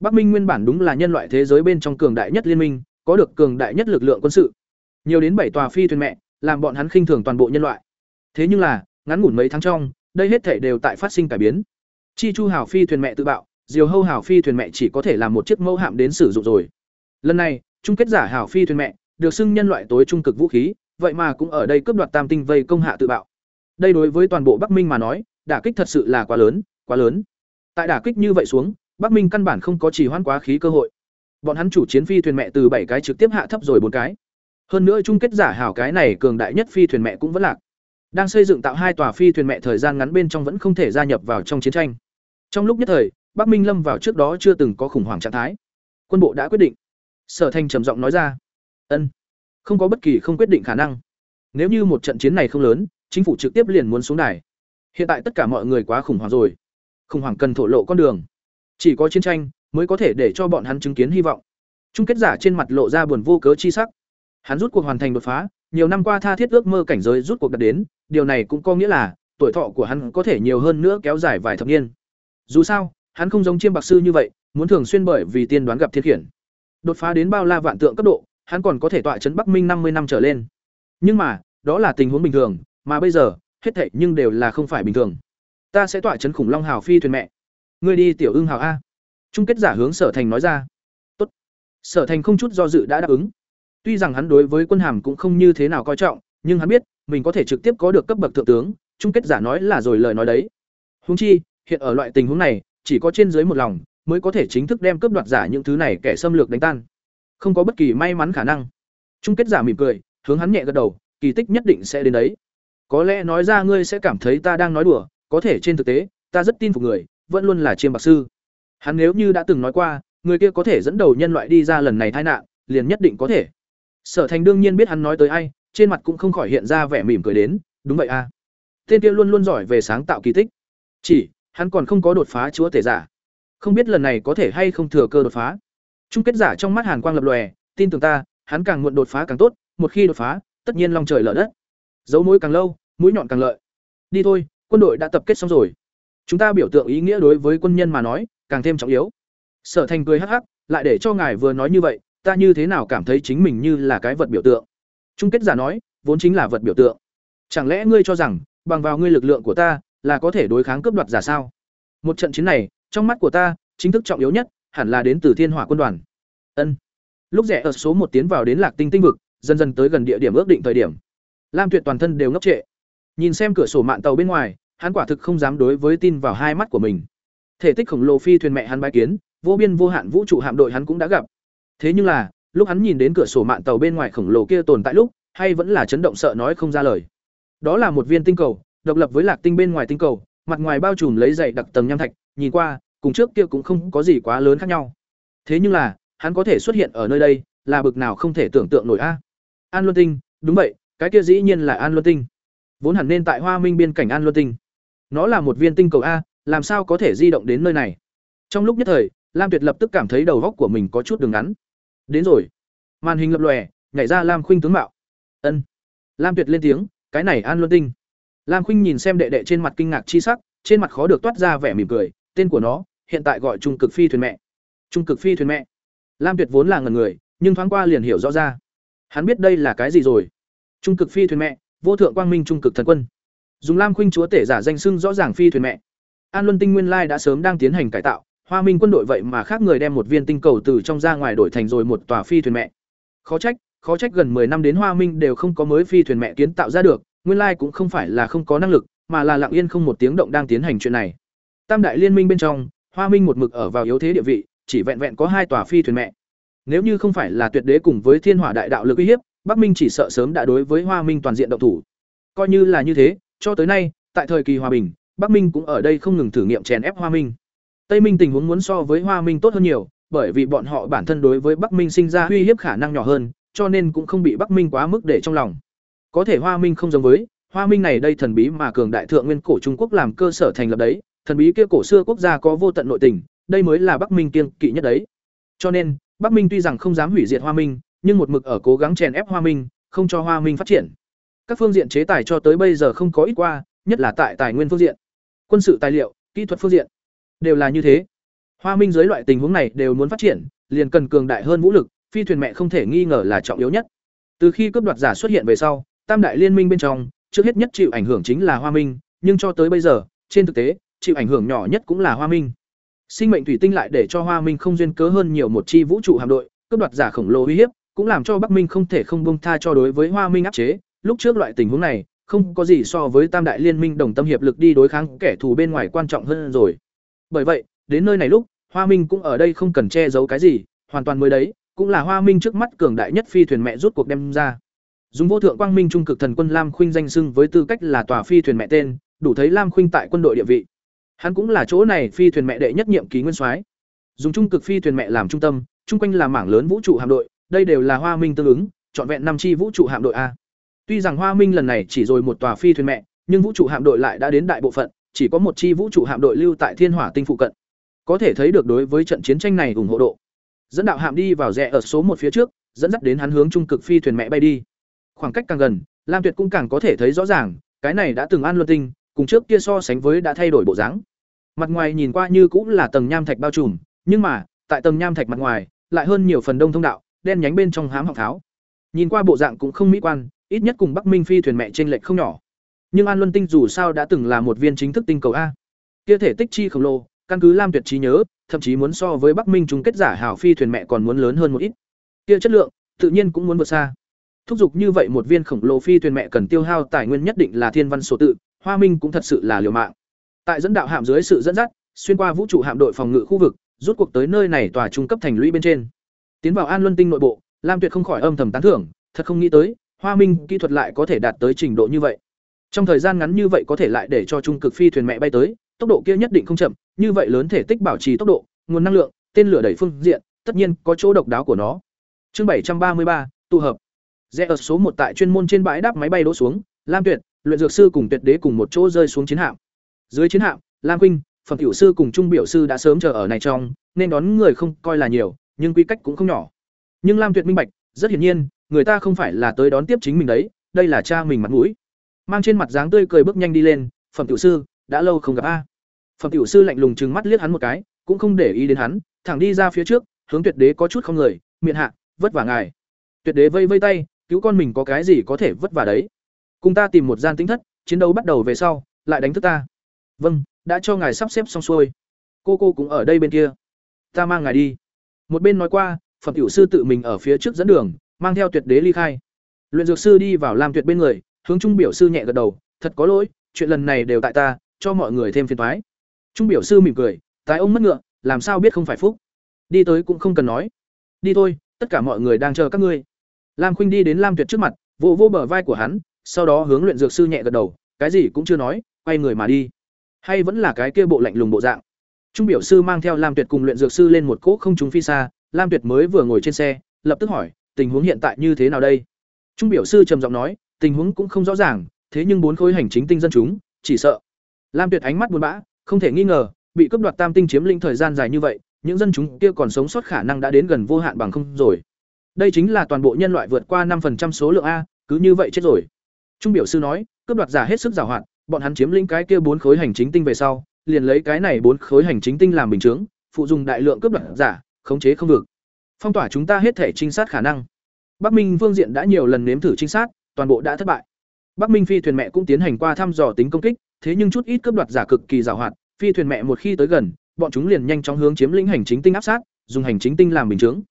Bắc Minh nguyên bản đúng là nhân loại thế giới bên trong cường đại nhất liên minh, có được cường đại nhất lực lượng quân sự. Nhiều đến bảy tòa phi thuyền mẹ, làm bọn hắn khinh thường toàn bộ nhân loại. Thế nhưng là, ngắn ngủn mấy tháng trong, đây hết thể đều tại phát sinh cải biến. Chi Chu Hảo phi thuyền mẹ tự bạo, Diều Hâu Hảo phi thuyền mẹ chỉ có thể làm một chiếc mẫu hạm đến sử dụng rồi. Lần này, chung kết giả Hảo phi thuyền mẹ, được xưng nhân loại tối trung cực vũ khí, vậy mà cũng ở đây cướp đoạt tam tinh vây công hạ tự bạo. Đây đối với toàn bộ Bắc Minh mà nói, đả kích thật sự là quá lớn, quá lớn. Tại đả kích như vậy xuống, Bắc Minh căn bản không có chỉ hoãn quá khí cơ hội. Bọn hắn chủ chiến phi thuyền mẹ từ bảy cái trực tiếp hạ thấp rồi bốn cái. Hơn nữa chung kết giả hảo cái này cường đại nhất phi thuyền mẹ cũng vẫn lạc. Đang xây dựng tạo hai tòa phi thuyền mẹ thời gian ngắn bên trong vẫn không thể gia nhập vào trong chiến tranh. Trong lúc nhất thời, Bắc Minh lâm vào trước đó chưa từng có khủng hoảng trạng thái. Quân bộ đã quyết định. Sở Thành trầm giọng nói ra. Ân, không có bất kỳ không quyết định khả năng. Nếu như một trận chiến này không lớn, chính phủ trực tiếp liền muốn xuống đài. Hiện tại tất cả mọi người quá khủng hoảng rồi. Khủng hoảng cần thổ lộ con đường. Chỉ có chiến tranh mới có thể để cho bọn hắn chứng kiến hy vọng. Chung kết giả trên mặt lộ ra buồn vô cớ chi sắc. Hắn rút cuộc hoàn thành đột phá, nhiều năm qua tha thiết ước mơ cảnh giới rút cuộc đạt đến, điều này cũng có nghĩa là tuổi thọ của hắn có thể nhiều hơn nữa kéo dài vài thập niên. Dù sao, hắn không giống chiêm bạc sư như vậy, muốn thường xuyên bởi vì tiên đoán gặp thiên khiển. Đột phá đến bao la vạn tượng cấp độ, hắn còn có thể tọa trấn Bắc Minh năm mươi năm trở lên. Nhưng mà, đó là tình huống bình thường, mà bây giờ, hết thảy nhưng đều là không phải bình thường. Ta sẽ tọa trấn khủng long hào phi thuyền mẹ. Ngươi đi tiểu ưng hào a. Trung kết giả hướng Sở Thành nói ra. Tốt. Sở Thành không chút do dự đã đáp ứng. Tuy rằng hắn đối với quân hàm cũng không như thế nào coi trọng, nhưng hắn biết, mình có thể trực tiếp có được cấp bậc thượng tướng, trung kết giả nói là rồi lời nói đấy. Huống chi, hiện ở loại tình huống này, chỉ có trên dưới một lòng mới có thể chính thức đem cướp đoạt giả những thứ này kẻ xâm lược đánh tan. Không có bất kỳ may mắn khả năng. Chung kết giả mỉm cười, hướng hắn nhẹ gật đầu, kỳ tích nhất định sẽ đến đấy. Có lẽ nói ra ngươi sẽ cảm thấy ta đang nói đùa, có thể trên thực tế, ta rất tin phục người, vẫn luôn là chiêm bạc sư. Hắn nếu như đã từng nói qua, người kia có thể dẫn đầu nhân loại đi ra lần này tai nạn, liền nhất định có thể. Sở Thành đương nhiên biết hắn nói tới ai, trên mặt cũng không khỏi hiện ra vẻ mỉm cười đến, đúng vậy. À. Tên kia luôn luôn giỏi về sáng tạo kỳ tích. Chỉ, hắn còn không có đột phá chúa tể giả. Không biết lần này có thể hay không thừa cơ đột phá. Trung kết giả trong mắt Hàn Quang lập lòe, tin tưởng ta, hắn càng muộn đột phá càng tốt, một khi đột phá, tất nhiên long trời lở đất. Dấu mũi càng lâu, mũi nhọn càng lợi. Đi thôi, quân đội đã tập kết xong rồi. Chúng ta biểu tượng ý nghĩa đối với quân nhân mà nói, càng thêm trọng yếu. Sở Thành cười hắc hắc, lại để cho ngài vừa nói như vậy, ta như thế nào cảm thấy chính mình như là cái vật biểu tượng. Trung kết giả nói, vốn chính là vật biểu tượng. Chẳng lẽ ngươi cho rằng, bằng vào ngươi lực lượng của ta, là có thể đối kháng cướp đoạt giả sao? Một trận chiến này, trong mắt của ta, chính thức trọng yếu nhất, hẳn là đến từ Thiên Hỏa quân đoàn. Ân. Lúc rẽ ở số một tiến vào đến Lạc Tinh tinh vực, dần dần tới gần địa điểm ước định thời điểm. Lam Tuyệt toàn thân đều ngốc trệ. Nhìn xem cửa sổ mạn tàu bên ngoài, hắn quả thực không dám đối với tin vào hai mắt của mình. Thể tích khổng lồ phi thuyền mẹ hắn bái kiến, vô biên vô hạn vũ trụ hạm đội hắn cũng đã gặp. Thế nhưng là, lúc hắn nhìn đến cửa sổ mạn tàu bên ngoài khổng lồ kia tồn tại lúc, hay vẫn là chấn động sợ nói không ra lời. Đó là một viên tinh cầu, độc lập với Lạc Tinh bên ngoài tinh cầu, mặt ngoài bao trùm lấy dày đặc tầng nham thạch, nhìn qua, cùng trước kia cũng không có gì quá lớn khác nhau. Thế nhưng là, hắn có thể xuất hiện ở nơi đây, là bực nào không thể tưởng tượng nổi a. An Luân Tinh, đúng vậy, cái kia dĩ nhiên là An Luân Tinh. Vốn hẳn nên tại Hoa Minh biên cảnh An Luân Tinh. Nó là một viên tinh cầu a, làm sao có thể di động đến nơi này? Trong lúc nhất thời, Lam Tuyệt lập tức cảm thấy đầu góc của mình có chút đường ngắn. Đến rồi. Màn hình lập lòe, nhảy ra Lam Khuynh tướng mạo. Ân. Lam Tuyệt lên tiếng, cái này An Luân Tinh. Lam Khuynh nhìn xem đệ đệ trên mặt kinh ngạc chi sắc, trên mặt khó được toát ra vẻ mỉm cười, tên của nó, hiện tại gọi Trung Cực Phi thuyền mẹ. Trung Cực Phi thuyền mẹ. Lam Tuyệt vốn là ngần người, nhưng thoáng qua liền hiểu rõ ra. Hắn biết đây là cái gì rồi. Trung Cực Phi thuyền mẹ, vô thượng quang minh trung cực thần quân. Dùng Lam Khuynh chúa tể giả danh xưng rõ ràng phi thuyền mẹ. An Luân Tinh nguyên lai đã sớm đang tiến hành cải tạo, Hoa Minh quân đội vậy mà khác người đem một viên tinh cầu từ trong ra ngoài đổi thành rồi một tòa phi thuyền mẹ. Khó trách, khó trách gần 10 năm đến Hoa Minh đều không có mới phi thuyền mẹ kiến tạo ra được, nguyên lai cũng không phải là không có năng lực, mà là lặng yên không một tiếng động đang tiến hành chuyện này. Tam đại liên minh bên trong, Hoa Minh một mực ở vào yếu thế địa vị, chỉ vẹn vẹn có hai tòa phi thuyền mẹ. Nếu như không phải là tuyệt đế cùng với Thiên Hỏa đại đạo lực uy hiếp, Bắc Minh chỉ sợ sớm đã đối với Hoa Minh toàn diện động thủ. Coi như là như thế, cho tới nay, tại thời kỳ hòa bình, Bắc Minh cũng ở đây không ngừng thử nghiệm chèn ép Hoa Minh. Tây Minh tình huống muốn so với Hoa Minh tốt hơn nhiều, bởi vì bọn họ bản thân đối với Bắc Minh sinh ra uy hiếp khả năng nhỏ hơn, cho nên cũng không bị Bắc Minh quá mức để trong lòng. Có thể Hoa Minh không giống với, Hoa Minh này đây thần bí mà cường đại thượng nguyên cổ Trung Quốc làm cơ sở thành lập đấy, thần bí kia cổ xưa quốc gia có vô tận nội tình, đây mới là Bắc Minh kiêng kỵ nhất đấy. Cho nên, Bắc Minh tuy rằng không dám hủy diệt Hoa Minh, nhưng một mực ở cố gắng chèn ép Hoa Minh, không cho Hoa Minh phát triển. Các phương diện chế tài cho tới bây giờ không có ít qua, nhất là tại tài nguyên phương diện, quân sự tài liệu, kỹ thuật phương diện, đều là như thế. Hoa Minh dưới loại tình huống này đều muốn phát triển, liền cần cường đại hơn vũ lực, phi thuyền mẹ không thể nghi ngờ là trọng yếu nhất. Từ khi cướp đoạt giả xuất hiện về sau, Tam đại liên minh bên trong, trước hết nhất chịu ảnh hưởng chính là Hoa Minh, nhưng cho tới bây giờ, trên thực tế, chịu ảnh hưởng nhỏ nhất cũng là Hoa Minh. Sinh mệnh thủy tinh lại để cho Hoa Minh không duyên cớ hơn nhiều một chi vũ trụ hạm đội, cướp đoạt giả khổng lồ uy hiếp, cũng làm cho Bắc Minh không thể không buông tha cho đối với Hoa Minh áp chế. Lúc trước loại tình huống này, không có gì so với Tam đại liên minh đồng tâm hiệp lực đi đối kháng kẻ thù bên ngoài quan trọng hơn rồi. Bởi vậy, đến nơi này lúc, Hoa Minh cũng ở đây không cần che giấu cái gì, hoàn toàn mới đấy, cũng là Hoa Minh trước mắt cường đại nhất phi thuyền mẹ rút cuộc đem ra. Dùng vô thượng quang minh trung cực thần quân Lam Khuynh danh xưng với tư cách là tòa phi thuyền mẹ tên, đủ thấy Lam Khuynh tại quân đội địa vị. Hắn cũng là chỗ này phi thuyền mẹ đệ nhất nhiệm ký nguyên soái. Dùng trung cực phi thuyền mẹ làm trung tâm, chung quanh là mảng lớn vũ trụ hạm đội, đây đều là Hoa Minh tương ứng, chọn vẹn năm chi vũ trụ hạm đội a. Tuy rằng Hoa Minh lần này chỉ rồi một tòa phi thuyền mẹ, nhưng vũ trụ hạm đội lại đã đến đại bộ phận, chỉ có một chi vũ trụ hạm đội lưu tại Thiên Hỏa tinh phụ cận. Có thể thấy được đối với trận chiến tranh này ủng hộ độ. Dẫn đạo hạm đi vào rẽ ở số một phía trước, dẫn dắt đến hắn hướng trung cực phi thuyền mẹ bay đi. Khoảng cách càng gần, Lam Tuyệt cũng càng có thể thấy rõ ràng, cái này đã từng an luân tinh, cùng trước kia so sánh với đã thay đổi bộ dáng. Mặt ngoài nhìn qua như cũng là tầng nham thạch bao trùm, nhưng mà, tại tầng nham thạch mặt ngoài, lại hơn nhiều phần đông thông đạo, đen nhánh bên trong hám học tháo. Nhìn qua bộ dạng cũng không mỹ quan, ít nhất cùng Bắc Minh phi thuyền mẹ trên lệch không nhỏ. Nhưng An Luân tinh dù sao đã từng là một viên chính thức tinh cầu a. Kia thể tích chi khổng lồ, căn cứ Lam Tuyệt trí nhớ, thậm chí muốn so với Bắc Minh chúng kết giả hảo phi thuyền mẹ còn muốn lớn hơn một ít. Kia chất lượng, tự nhiên cũng muốn vượt xa. Thúc giục như vậy một viên khổng lồ phi thuyền mẹ cần tiêu hao tài nguyên nhất định là thiên văn số tự, Hoa Minh cũng thật sự là liều mạng. Tại dẫn đạo hạm dưới sự dẫn dắt, xuyên qua vũ trụ hạm đội phòng ngự khu vực, rút cuộc tới nơi này tòa trung cấp thành lũy bên trên. Tiến vào An Luân Tinh nội bộ, Lam Tuyệt không khỏi âm thầm tán thưởng, thật không nghĩ tới, Hoa Minh kỹ thuật lại có thể đạt tới trình độ như vậy. Trong thời gian ngắn như vậy có thể lại để cho trung cực phi thuyền mẹ bay tới, tốc độ kia nhất định không chậm, như vậy lớn thể tích bảo trì tốc độ, nguồn năng lượng, tên lửa đẩy phương diện, tất nhiên có chỗ độc đáo của nó. Chương bảy trăm ba mươi ba tụ hợp. Rẽ ở số một tại chuyên môn trên bãi đáp máy bay đỗ xuống, Lam Tuyệt, luyện dược sư cùng Tuyệt Đế cùng một chỗ rơi xuống chiến hạm. Dưới chiến hạm, Lam Quynh, phẩm tiểu sư cùng trung biểu sư đã sớm chờ ở này trong, nên đón người không coi là nhiều, nhưng quy cách cũng không nhỏ. Nhưng Lam Tuyệt minh bạch, rất hiển nhiên, người ta không phải là tới đón tiếp chính mình đấy, đây là cha mình mặt mũi. Mang trên mặt dáng tươi cười bước nhanh đi lên, "Phẩm tiểu sư, đã lâu không gặp a." Phẩm tiểu sư lạnh lùng trừng mắt liếc hắn một cái, cũng không để ý đến hắn, thẳng đi ra phía trước, hướng Tuyệt Đế có chút không người, miệng hạ, "Vất vả ngài." Tuyệt Đế vây vây tay, "Cứu con mình có cái gì có thể vất vả đấy? Cùng ta tìm một gian tính thất, chiến đấu bắt đầu về sau, lại đánh thức ta." "Vâng, đã cho ngài sắp xếp xong xuôi. Cô cô cũng ở đây bên kia. Ta mang ngài đi." Một bên nói qua, phẩm tiểu sư tự mình ở phía trước dẫn đường, mang theo Tuyệt Đế ly khai. Luyện dược sư đi vào Lam Tuyệt bên người, hướng trung biểu sư nhẹ gật đầu, "Thật có lỗi, chuyện lần này đều tại ta, cho mọi người thêm phiền toái." Trung biểu sư mỉm cười, tái ông mất ngựa, làm sao biết không phải phúc. Đi tới cũng không cần nói. Đi thôi, tất cả mọi người đang chờ các ngươi. Lam Khuynh đi đến Lam Tuyệt trước mặt, vỗ vỗ bờ vai của hắn, sau đó hướng luyện dược sư nhẹ gật đầu, cái gì cũng chưa nói, quay người mà đi. Hay vẫn là cái kia bộ lạnh lùng bộ dạng. Trung biểu sư mang theo Lam Tuyệt cùng luyện dược sư lên một cỗ không trung phi xa, Lam Tuyệt mới vừa ngồi trên xe, lập tức hỏi, tình huống hiện tại như thế nào đây? Trung biểu sư trầm giọng nói, tình huống cũng không rõ ràng, thế nhưng bốn khối hành chính tinh dân chúng, chỉ sợ. Lam Tuyệt ánh mắt buồn bã, không thể nghi ngờ, bị cướp đoạt tam tinh chiếm lĩnh thời gian dài như vậy, những dân chúng kia còn sống sót khả năng đã đến gần vô hạn bằng không rồi. Đây chính là toàn bộ nhân loại vượt qua 5% số lượng a, cứ như vậy chết rồi. Trung biểu sư nói, cướp đoạt giả hết sức giàu hạn, bọn hắn chiếm lĩnh cái kia bốn khối hành chính tinh về sau, liền lấy cái này bốn khối hành chính tinh làm bình chứng, phụ dùng đại lượng cướp đoạt giả, khống chế không được. Phong tỏa chúng ta hết thể trinh sát khả năng. Bắc Minh Vương diện đã nhiều lần nếm thử trinh sát, toàn bộ đã thất bại. Bắc Minh phi thuyền mẹ cũng tiến hành qua thăm dò tính công kích, thế nhưng chút ít cướp đoạt giả cực kỳ giàu hoạt, phi thuyền mẹ một khi tới gần, bọn chúng liền nhanh chóng hướng chiếm lĩnh hành chính tinh áp sát, dùng hành chính tinh làm bình chứng.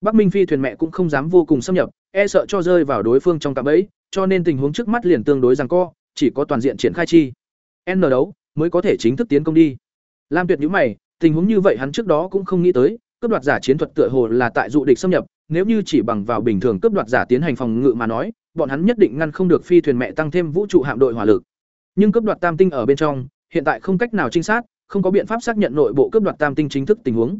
Bắc Minh phi thuyền mẹ cũng không dám vô cùng xâm nhập, e sợ cho rơi vào đối phương trong cạm bẫy, cho nên tình huống trước mắt liền tương đối giằng co, chỉ có toàn diện triển khai chi. N đấu mới có thể chính thức tiến công đi. Lam Tuyệt nhíu mày, tình huống như vậy hắn trước đó cũng không nghĩ tới, cướp đoạt giả chiến thuật tựa hồ là tại dụ địch xâm nhập, nếu như chỉ bằng vào bình thường cướp đoạt giả tiến hành phòng ngự mà nói, bọn hắn nhất định ngăn không được phi thuyền mẹ tăng thêm vũ trụ hạm đội hỏa lực. Nhưng cướp đoạt tam tinh ở bên trong, hiện tại không cách nào trinh sát, không có biện pháp xác nhận nội bộ cướp đoạt tam tinh chính thức tình huống.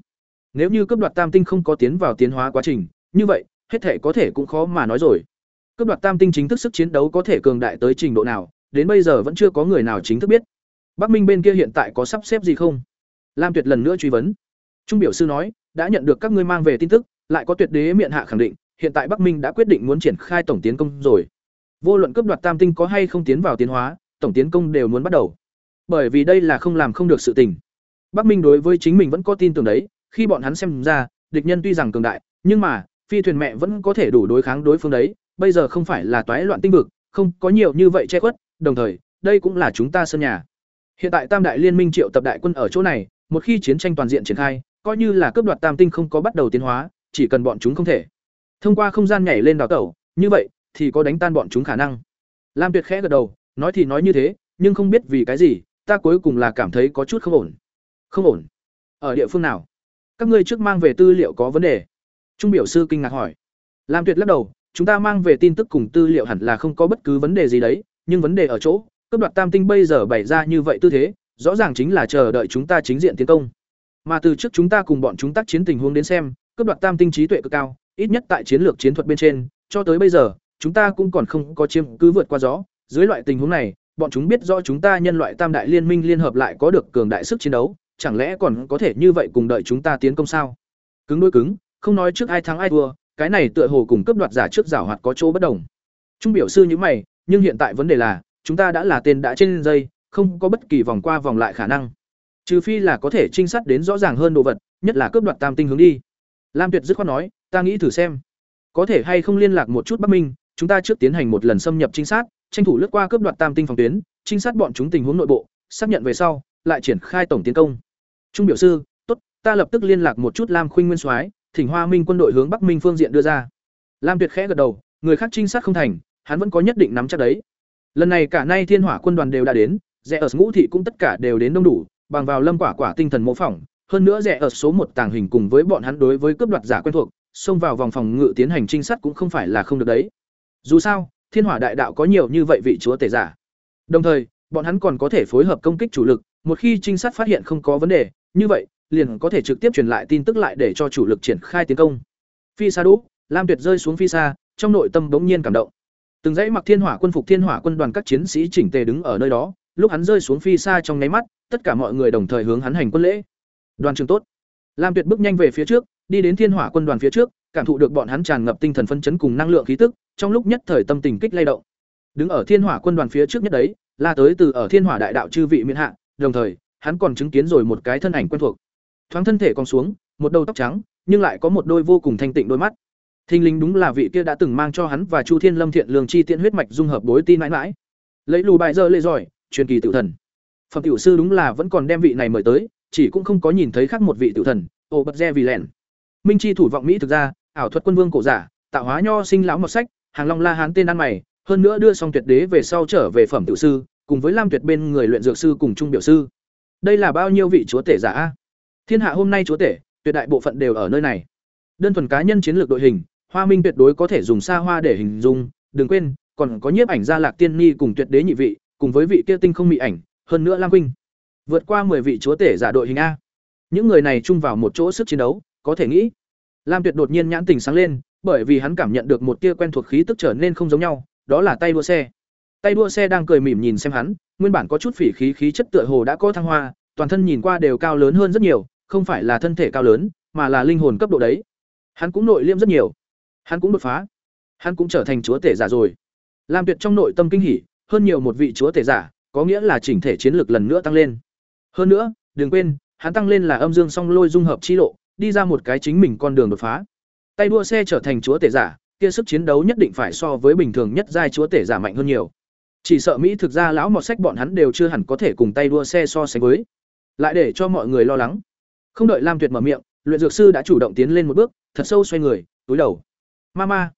Nếu như cướp đoạt tam tinh không có tiến vào tiến hóa quá trình, như vậy, hết thể có thể cũng khó mà nói rồi. Cướp đoạt tam tinh chính thức sức chiến đấu có thể cường đại tới trình độ nào, đến bây giờ vẫn chưa có người nào chính thức biết. Bắc Minh bên kia hiện tại có sắp xếp gì không? Lam Tuyệt lần nữa truy vấn. Trung biểu sư nói, đã nhận được các ngươi mang về tin tức, lại có tuyệt đế miệng hạ khẳng định, hiện tại Bắc Minh đã quyết định muốn triển khai tổng tiến công rồi. Vô luận cướp đoạt Tam tinh có hay không tiến vào tiến hóa, tổng tiến công đều muốn bắt đầu. Bởi vì đây là không làm không được sự tình. Bắc Minh đối với chính mình vẫn có tin tưởng đấy, khi bọn hắn xem ra, địch nhân tuy rằng cường đại, nhưng mà, phi thuyền mẹ vẫn có thể đủ đối kháng đối phương đấy, bây giờ không phải là toái loạn tinh vực, không có nhiều như vậy che khuất, đồng thời, đây cũng là chúng ta sân nhà. Hiện tại Tam đại liên minh triệu tập đại quân ở chỗ này, một khi chiến tranh toàn diện triển khai, coi như là cướp đoạt Tam tinh không có bắt đầu tiến hóa, chỉ cần bọn chúng không thể thông qua không gian nhảy lên đào tẩu, như vậy thì có đánh tan bọn chúng khả năng. Lam Tuyệt khẽ gật đầu, nói thì nói như thế, nhưng không biết vì cái gì, ta cuối cùng là cảm thấy có chút không ổn. Không ổn? Ở địa phương nào? Các ngươi trước mang về tư liệu có vấn đề? Trung biểu sư kinh ngạc hỏi. Lam Tuyệt lắc đầu, chúng ta mang về tin tức cùng tư liệu hẳn là không có bất cứ vấn đề gì đấy, nhưng vấn đề ở chỗ, cấp đoạt tam tinh bây giờ bày ra như vậy tư thế, rõ ràng chính là chờ đợi chúng ta chính diện tiến công. Mà từ trước chúng ta cùng bọn chúng tác chiến tình huống đến xem, cấp đoạt tam tinh trí tuệ cực cao, ít nhất tại chiến lược chiến thuật bên trên, cho tới bây giờ, chúng ta cũng còn không có chiếm cứ vượt qua gió. Dưới loại tình huống này, bọn chúng biết rõ chúng ta nhân loại tam đại liên minh liên hợp lại có được cường đại sức chiến đấu, chẳng lẽ còn có thể như vậy cùng đợi chúng ta tiến công sao? Cứng đối cứng, không nói trước ai thắng ai thua, cái này tựa hồ cùng cấp đoạt giả trước giảo hoạt có chỗ bất đồng. Trung biểu sư như mày, nhưng hiện tại vấn đề là, chúng ta đã là tên đã trên dây, không có bất kỳ vòng qua vòng lại khả năng. Trừ phi là có thể trinh sát đến rõ ràng hơn đồ vật, nhất là cướp đoạt tam tinh hướng đi. Lam Tuyệt dứt khoát nói, ta nghĩ thử xem, có thể hay không liên lạc một chút Bắc Minh, chúng ta trước tiến hành một lần xâm nhập trinh sát, tranh thủ lướt qua cướp đoạt tam tinh phòng tuyến, trinh sát bọn chúng tình huống nội bộ, xác nhận về sau, lại triển khai tổng tiến công. Trung biểu sư, tốt, ta lập tức liên lạc một chút Lam Khuynh Nguyên Soái, Thỉnh Hoa Minh quân đội hướng Bắc Minh phương diện đưa ra. Lam Tuyệt khẽ gật đầu, người khác trinh sát không thành, hắn vẫn có nhất định nắm chắc đấy. Lần này cả nay Thiên Hỏa quân đoàn đều đã đến, rẻ ở ngũ thị cũng tất cả đều đến đông đủ, bằng vào Lâm Quả Quả tinh thần mô phỏng, hơn nữa rẻ ở số một tàng hình cùng với bọn hắn đối với cướp đoạt giả quen thuộc, xông vào vòng phòng ngự tiến hành trinh sát cũng không phải là không được đấy. Dù sao, Thiên Hỏa đại đạo có nhiều như vậy vị chúa tể giả. Đồng thời, bọn hắn còn có thể phối hợp công kích chủ lực, một khi trinh sát phát hiện không có vấn đề, như vậy, liền có thể trực tiếp truyền lại tin tức lại để cho chủ lực triển khai tiến công. Phi Sa đỗ, Lam Tuyệt rơi xuống phi xa, trong nội tâm bỗng nhiên cảm động. Từng dãy mặc thiên hỏa quân phục thiên hỏa quân đoàn các chiến sĩ chỉnh tề đứng ở nơi đó, lúc hắn rơi xuống phi xa trong nháy mắt, tất cả mọi người đồng thời hướng hắn hành quân lễ. Đoàn trưởng tốt. Lam Tuyệt bước nhanh về phía trước, đi đến thiên hỏa quân đoàn phía trước, cảm thụ được bọn hắn tràn ngập tinh thần phân chấn cùng năng lượng khí tức, trong lúc nhất thời tâm tình kích lay động. Đứng ở thiên hỏa quân đoàn phía trước nhất đấy, la tới từ ở thiên hỏa đại đạo chư vị miễn hạ, đồng thời, hắn còn chứng kiến rồi một cái thân ảnh quen thuộc. Thoáng thân thể còn xuống, một đầu tóc trắng, nhưng lại có một đôi vô cùng thanh tịnh đôi mắt. Thinh linh đúng là vị kia đã từng mang cho hắn và Chu Thiên Lâm thiện lương chi tiện huyết mạch dung hợp bối tin mãi mãi. Lấy lù bài giờ lệ giỏi, truyền kỳ tự thần. Phẩm tiểu sư đúng là vẫn còn đem vị này mời tới, chỉ cũng không có nhìn thấy khác một vị tự thần, ô bật re vì lẻn. Minh chi thủ vọng mỹ thực ra, ảo thuật quân vương cổ giả, tạo hóa nho sinh lão một sách, hàng long la hán tên ăn mày, hơn nữa đưa xong tuyệt đế về sau trở về phẩm tiểu sư, cùng với Lam Tuyệt bên người luyện dược sư cùng trung biểu sư. Đây là bao nhiêu vị chúa tể giả a? Thiên hạ hôm nay chúa tể, tuyệt đại bộ phận đều ở nơi này. Đơn thuần cá nhân chiến lược đội hình, Hoa Minh tuyệt đối có thể dùng xa hoa để hình dung, đừng quên, còn có nhiếp ảnh gia Lạc Tiên Ni cùng tuyệt đế nhị vị, cùng với vị kia tinh không mị ảnh, hơn nữa Lam huynh Vượt qua 10 vị chúa tể giả đội hình a. Những người này chung vào một chỗ sức chiến đấu, có thể nghĩ. Lam Tuyệt đột nhiên nhãn tình sáng lên, bởi vì hắn cảm nhận được một tia quen thuộc khí tức trở nên không giống nhau, đó là tay đua xe. Tay đua xe đang cười mỉm nhìn xem hắn, nguyên bản có chút phỉ khí khí chất tựa hồ đã có thăng hoa, toàn thân nhìn qua đều cao lớn hơn rất nhiều, không phải là thân thể cao lớn, mà là linh hồn cấp độ đấy. Hắn cũng nội liêm rất nhiều, hắn cũng đột phá, hắn cũng trở thành chúa tể giả rồi. Lam Tuyệt trong nội tâm kinh hỉ, hơn nhiều một vị chúa tể giả, có nghĩa là chỉnh thể chiến lược lần nữa tăng lên. Hơn nữa, đừng quên, hắn tăng lên là âm dương song lôi dung hợp chi lộ, đi ra một cái chính mình con đường đột phá. Tay đua xe trở thành chúa tể giả, kia sức chiến đấu nhất định phải so với bình thường nhất giai chúa tể giả mạnh hơn nhiều. Chỉ sợ Mỹ thực ra lão mọt sách bọn hắn đều chưa hẳn có thể cùng tay đua xe so sánh với. Lại để cho mọi người lo lắng. Không đợi Lam Tuyệt mở miệng, luyện dược sư đã chủ động tiến lên một bước, thật sâu xoay người, túi đầu. "Mama."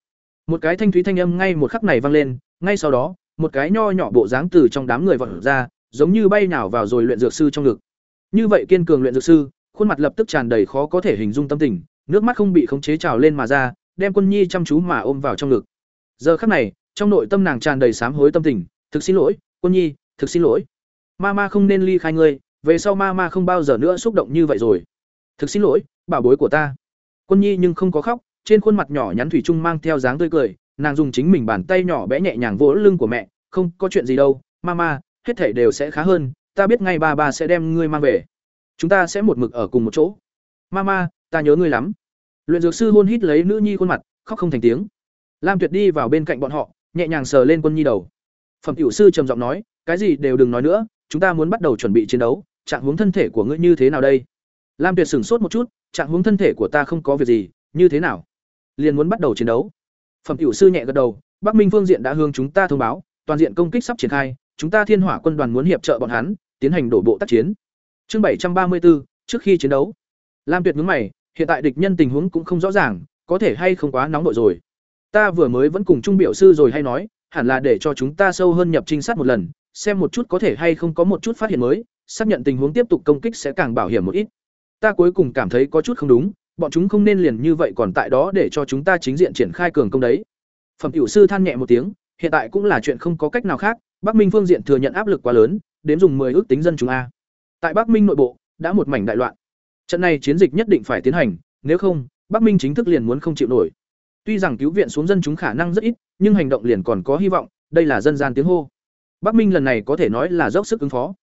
Một cái thanh thúy thanh âm ngay một khắc này vang lên, ngay sau đó, một cái nho nhỏ bộ dáng từ trong đám người vọt ra, giống như bay nào vào rồi luyện dược sư trong ngực. Như vậy kiên cường luyện dược sư, khuôn mặt lập tức tràn đầy khó có thể hình dung tâm tình, nước mắt không bị khống chế trào lên mà ra, đem Quân Nhi chăm chú mà ôm vào trong ngực. Giờ khắc này, trong nội tâm nàng tràn đầy sám hối tâm tình, thực xin lỗi, Quân Nhi, thực xin lỗi. Mama không nên ly khai ngươi, về sau Mama không bao giờ nữa xúc động như vậy rồi. Thực xin lỗi, bảo bối của ta. Quân Nhi nhưng không có khóc, trên khuôn mặt nhỏ nhắn thủy chung mang theo dáng tươi cười, nàng dùng chính mình bàn tay nhỏ bé nhẹ nhàng vỗ lưng của mẹ, không có chuyện gì đâu, Mama, hết thảy đều sẽ khá hơn, ta biết ngay ba ba sẽ đem ngươi mang về. Chúng ta sẽ một mực ở cùng một chỗ. Mama ta nhớ ngươi lắm. Luyện dược sư hôn hít lấy nữ nhi khuôn mặt khóc không thành tiếng. Lam tuyệt đi vào bên cạnh bọn họ nhẹ nhàng sờ lên quân nhi đầu. Phẩm tiểu sư trầm giọng nói cái gì đều đừng nói nữa chúng ta muốn bắt đầu chuẩn bị chiến đấu trạng huống thân thể của ngươi như thế nào đây? Lam tuyệt sửng sốt một chút trạng huống thân thể của ta không có việc gì như thế nào? Liền muốn bắt đầu chiến đấu. Phẩm tiểu sư nhẹ gật đầu, bắc minh phương diện đã hướng chúng ta thông báo, toàn diện công kích sắp triển khai, chúng ta thiên hỏa quân đoàn muốn hiệp trợ bọn hắn, tiến hành đổ bộ tác chiến. Chương bảy trăm ba mươi bốn trước khi chiến đấu. Lam tuyệt nhướng mày, hiện tại địch nhân tình huống cũng không rõ ràng, có thể hay không quá nóng nội rồi. Ta vừa mới vẫn cùng trung biểu sư rồi hay nói, hẳn là để cho chúng ta sâu hơn nhập trinh sát một lần, xem một chút có thể hay không có một chút phát hiện mới, xác nhận tình huống tiếp tục công kích sẽ càng bảo hiểm một ít. Ta cuối cùng cảm thấy có chút không đúng bọn chúng không nên liền như vậy còn tại đó để cho chúng ta chính diện triển khai cường công đấy. Phẩm tiểu sư than nhẹ một tiếng, hiện tại cũng là chuyện không có cách nào khác, bắc minh phương diện thừa nhận áp lực quá lớn đến dùng 10 ước tính dân chúng a. Tại bắc minh nội bộ, đã một mảnh đại loạn. Trận này chiến dịch nhất định phải tiến hành, nếu không, bắc minh chính thức liền muốn không chịu nổi. Tuy rằng cứu viện xuống dân chúng khả năng rất ít, nhưng hành động liền còn có hy vọng, đây là dân gian tiếng hô. Bắc minh lần này có thể nói là dốc sức ứng phó.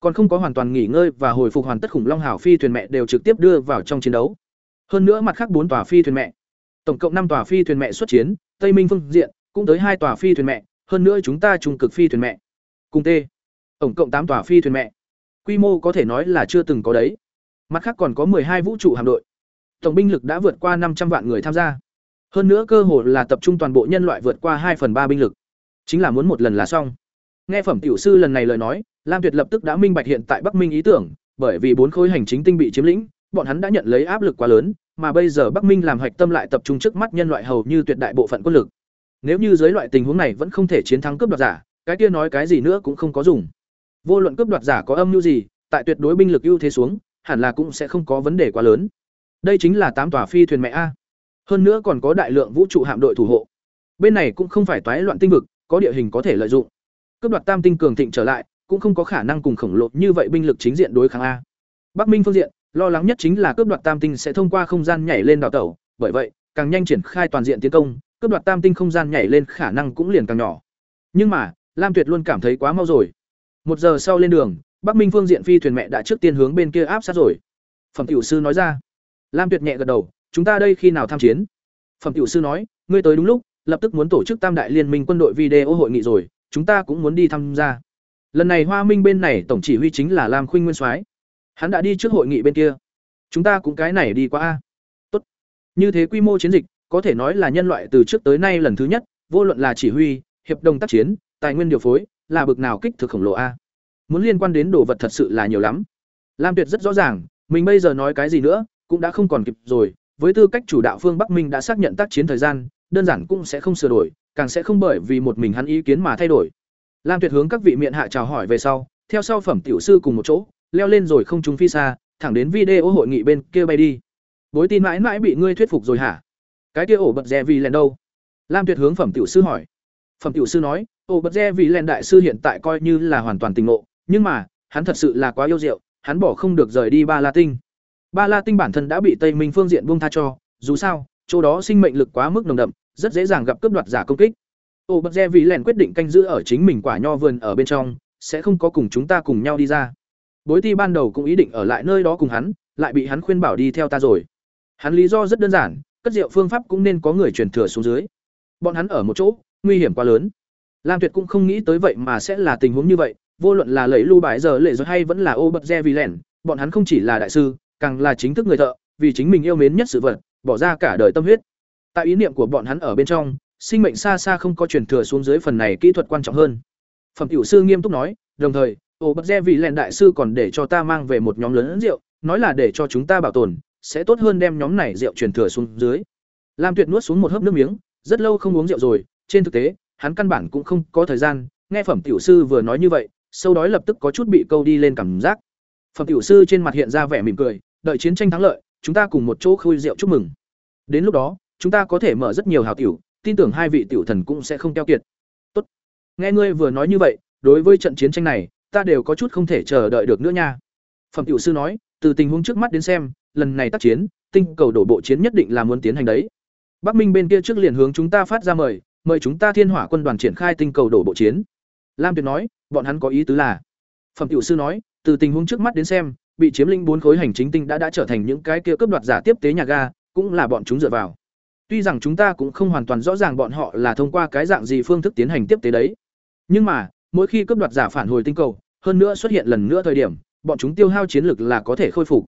Còn không có hoàn toàn nghỉ ngơi và hồi phục hoàn tất khủng long hảo phi thuyền mẹ đều trực tiếp đưa vào trong chiến đấu hơn nữa mặt khác bốn tòa phi thuyền mẹ. Tổng cộng năm tòa phi thuyền mẹ xuất chiến, tây minh phương diện, cũng tới hai tòa phi thuyền mẹ, hơn nữa chúng ta trung cực phi thuyền mẹ. Cùng t. Tổng cộng tám tòa phi thuyền mẹ. Quy mô có thể nói là chưa từng có đấy. Mặt khác còn có hai vũ trụ hạm đội. Tổng binh lực đã vượt qua năm trăm vạn người tham gia. Hơn nữa cơ hội là tập trung toàn bộ nhân loại vượt qua hai phần ba binh lực. Chính là muốn một lần là xong. Nghe phẩm tiểu sư lần này lời nói, lam tuyệt lập tức đã minh bạch hiện tại bắc minh ý tưởng, bởi vì bốn khối hành chính tinh bị chiếm lĩnh bọn hắn đã nhận lấy áp lực quá lớn, mà bây giờ bắc minh làm hạch tâm lại tập trung trước mắt nhân loại hầu như tuyệt đại bộ phận quân lực. Nếu như dưới loại tình huống này vẫn không thể chiến thắng cướp đoạt giả, cái kia nói cái gì nữa cũng không có dùng. Vô luận cướp đoạt giả có âm mưu gì, tại tuyệt đối binh lực ưu thế xuống, hẳn là cũng sẽ không có vấn đề quá lớn. Đây chính là tám tòa phi thuyền mẹ a. Hơn nữa còn có đại lượng vũ trụ hạm đội thủ hộ. Bên này cũng không phải toái loạn tinh vực, có địa hình có thể lợi dụng. Cướp đoạt tam tinh cường thịnh trở lại, cũng không có khả năng cùng khổng lồ như vậy binh lực chính diện đối kháng a. Bắc minh phương diện lo lắng nhất chính là cướp đoạt tam tinh sẽ thông qua không gian nhảy lên đào tẩu. Bởi vậy, càng nhanh triển khai toàn diện tiến công, cướp đoạt tam tinh không gian nhảy lên khả năng cũng liền càng nhỏ. Nhưng mà, lam tuyệt luôn cảm thấy quá mau rồi. Một giờ sau lên đường, bắc minh phương diện phi thuyền mẹ đã trước tiên hướng bên kia áp sát rồi. Phẩm tiểu sư nói ra. Lam tuyệt nhẹ gật đầu, chúng ta đây khi nào tham chiến? Phẩm tiểu sư nói, ngươi tới đúng lúc, lập tức muốn tổ chức tam đại liên minh quân đội video hội nghị rồi, chúng ta cũng muốn đi tham gia. Lần này hoa minh bên này tổng chỉ huy chính là lam khuynh nguyên soái hắn đã đi trước hội nghị bên kia. Chúng ta cũng cái này đi qua a. Tốt. Như thế quy mô chiến dịch, có thể nói là nhân loại từ trước tới nay lần thứ nhất, vô luận là chỉ huy, hiệp đồng tác chiến, tài nguyên điều phối, là bực nào kích thực khổng lồ a. Muốn liên quan đến đồ vật thật sự là nhiều lắm. Lam tuyệt rất rõ ràng, mình bây giờ nói cái gì nữa, cũng đã không còn kịp rồi. Với tư cách chủ đạo phương bắc minh đã xác nhận tác chiến thời gian, đơn giản cũng sẽ không sửa đổi, càng sẽ không bởi vì một mình hắn ý kiến mà thay đổi. Lam tuyệt hướng các vị miệng hạ chào hỏi về sau, theo sau phẩm tiểu sư cùng một chỗ leo lên rồi không trúng phi xa, thẳng đến video hội nghị bên kia bay đi. Bối tin mãi mãi bị ngươi thuyết phục rồi hả? Cái kia ổ bật rè vì lèn đâu? Lam tuyệt hướng phẩm tiểu sư hỏi. Phẩm tiểu sư nói, ổ bật rè vì lèn đại sư hiện tại coi như là hoàn toàn tình ngộ, nhưng mà, hắn thật sự là quá yêu rượu hắn bỏ không được rời đi ba la tinh. Ba la tinh bản thân đã bị tây minh phương diện buông tha cho, dù sao, chỗ đó sinh mệnh lực quá mức nồng đậm, rất dễ dàng gặp cướp đoạt giả công kích. Ô bật re vì lèn quyết định canh giữ ở chính mình quả nho vườn ở bên trong, sẽ không có cùng chúng ta cùng nhau đi ra bối thi ban đầu cũng ý định ở lại nơi đó cùng hắn lại bị hắn khuyên bảo đi theo ta rồi. Hắn lý do rất đơn giản cất rượu phương pháp cũng nên có người truyền thừa xuống dưới. Bọn hắn ở một chỗ nguy hiểm quá lớn. Lam tuyệt cũng không nghĩ tới vậy mà sẽ là tình huống như vậy vô luận là lấy lưu bãi giờ lệ rồi hay vẫn là ô bật re vì lẻn, bọn hắn không chỉ là đại sư càng là chính thức người thợ vì chính mình yêu mến nhất sự vật bỏ ra cả đời tâm huyết. Tại ý niệm của bọn hắn ở bên trong sinh mệnh xa xa không có truyền thừa xuống dưới phần này kỹ thuật quan trọng hơn. Phẩm tiểu sư nghiêm túc nói đồng thời ô bật re vị lẹn đại sư còn để cho ta mang về một nhóm lớn rượu, nói là để cho chúng ta bảo tồn, sẽ tốt hơn đem nhóm này rượu truyền thừa xuống dưới. Lam tuyệt nuốt xuống một hớp nước miếng, rất lâu không uống rượu rồi, trên thực tế, hắn căn bản cũng không có thời gian, nghe phẩm tiểu sư vừa nói như vậy, sâu đói lập tức có chút bị câu đi lên cảm giác. Phẩm tiểu sư trên mặt hiện ra vẻ mỉm cười, đợi chiến tranh thắng lợi, chúng ta cùng một chỗ khui rượu chúc mừng. Đến lúc đó, chúng ta có thể mở rất nhiều hào tiểu, tin tưởng hai vị tiểu thần cũng sẽ không keo kiệt. Tốt. Nghe ngươi vừa nói như vậy, đối với trận chiến tranh này ta đều có chút không thể chờ đợi được nữa nha. Phẩm tiểu sư nói từ tình huống trước mắt đến xem lần này tác chiến tinh cầu đổ bộ chiến nhất định là muốn tiến hành đấy. Bắc minh bên kia trước liền hướng chúng ta phát ra mời mời chúng ta thiên hỏa quân đoàn triển khai tinh cầu đổ bộ chiến. Lam tuyệt nói bọn hắn có ý tứ là phẩm tiểu sư nói từ tình huống trước mắt đến xem, bị chiếm lĩnh bốn khối hành chính tinh đã đã trở thành những cái kia cướp đoạt giả tiếp tế nhà ga, cũng là bọn chúng dựa vào. Tuy rằng chúng ta cũng không hoàn toàn rõ ràng bọn họ là thông qua cái dạng gì phương thức tiến hành tiếp tế đấy, nhưng mà, mỗi khi cướp đoạt giả phản hồi tinh cầu, hơn nữa xuất hiện lần nữa thời điểm, bọn chúng tiêu hao chiến lực là có thể khôi phục.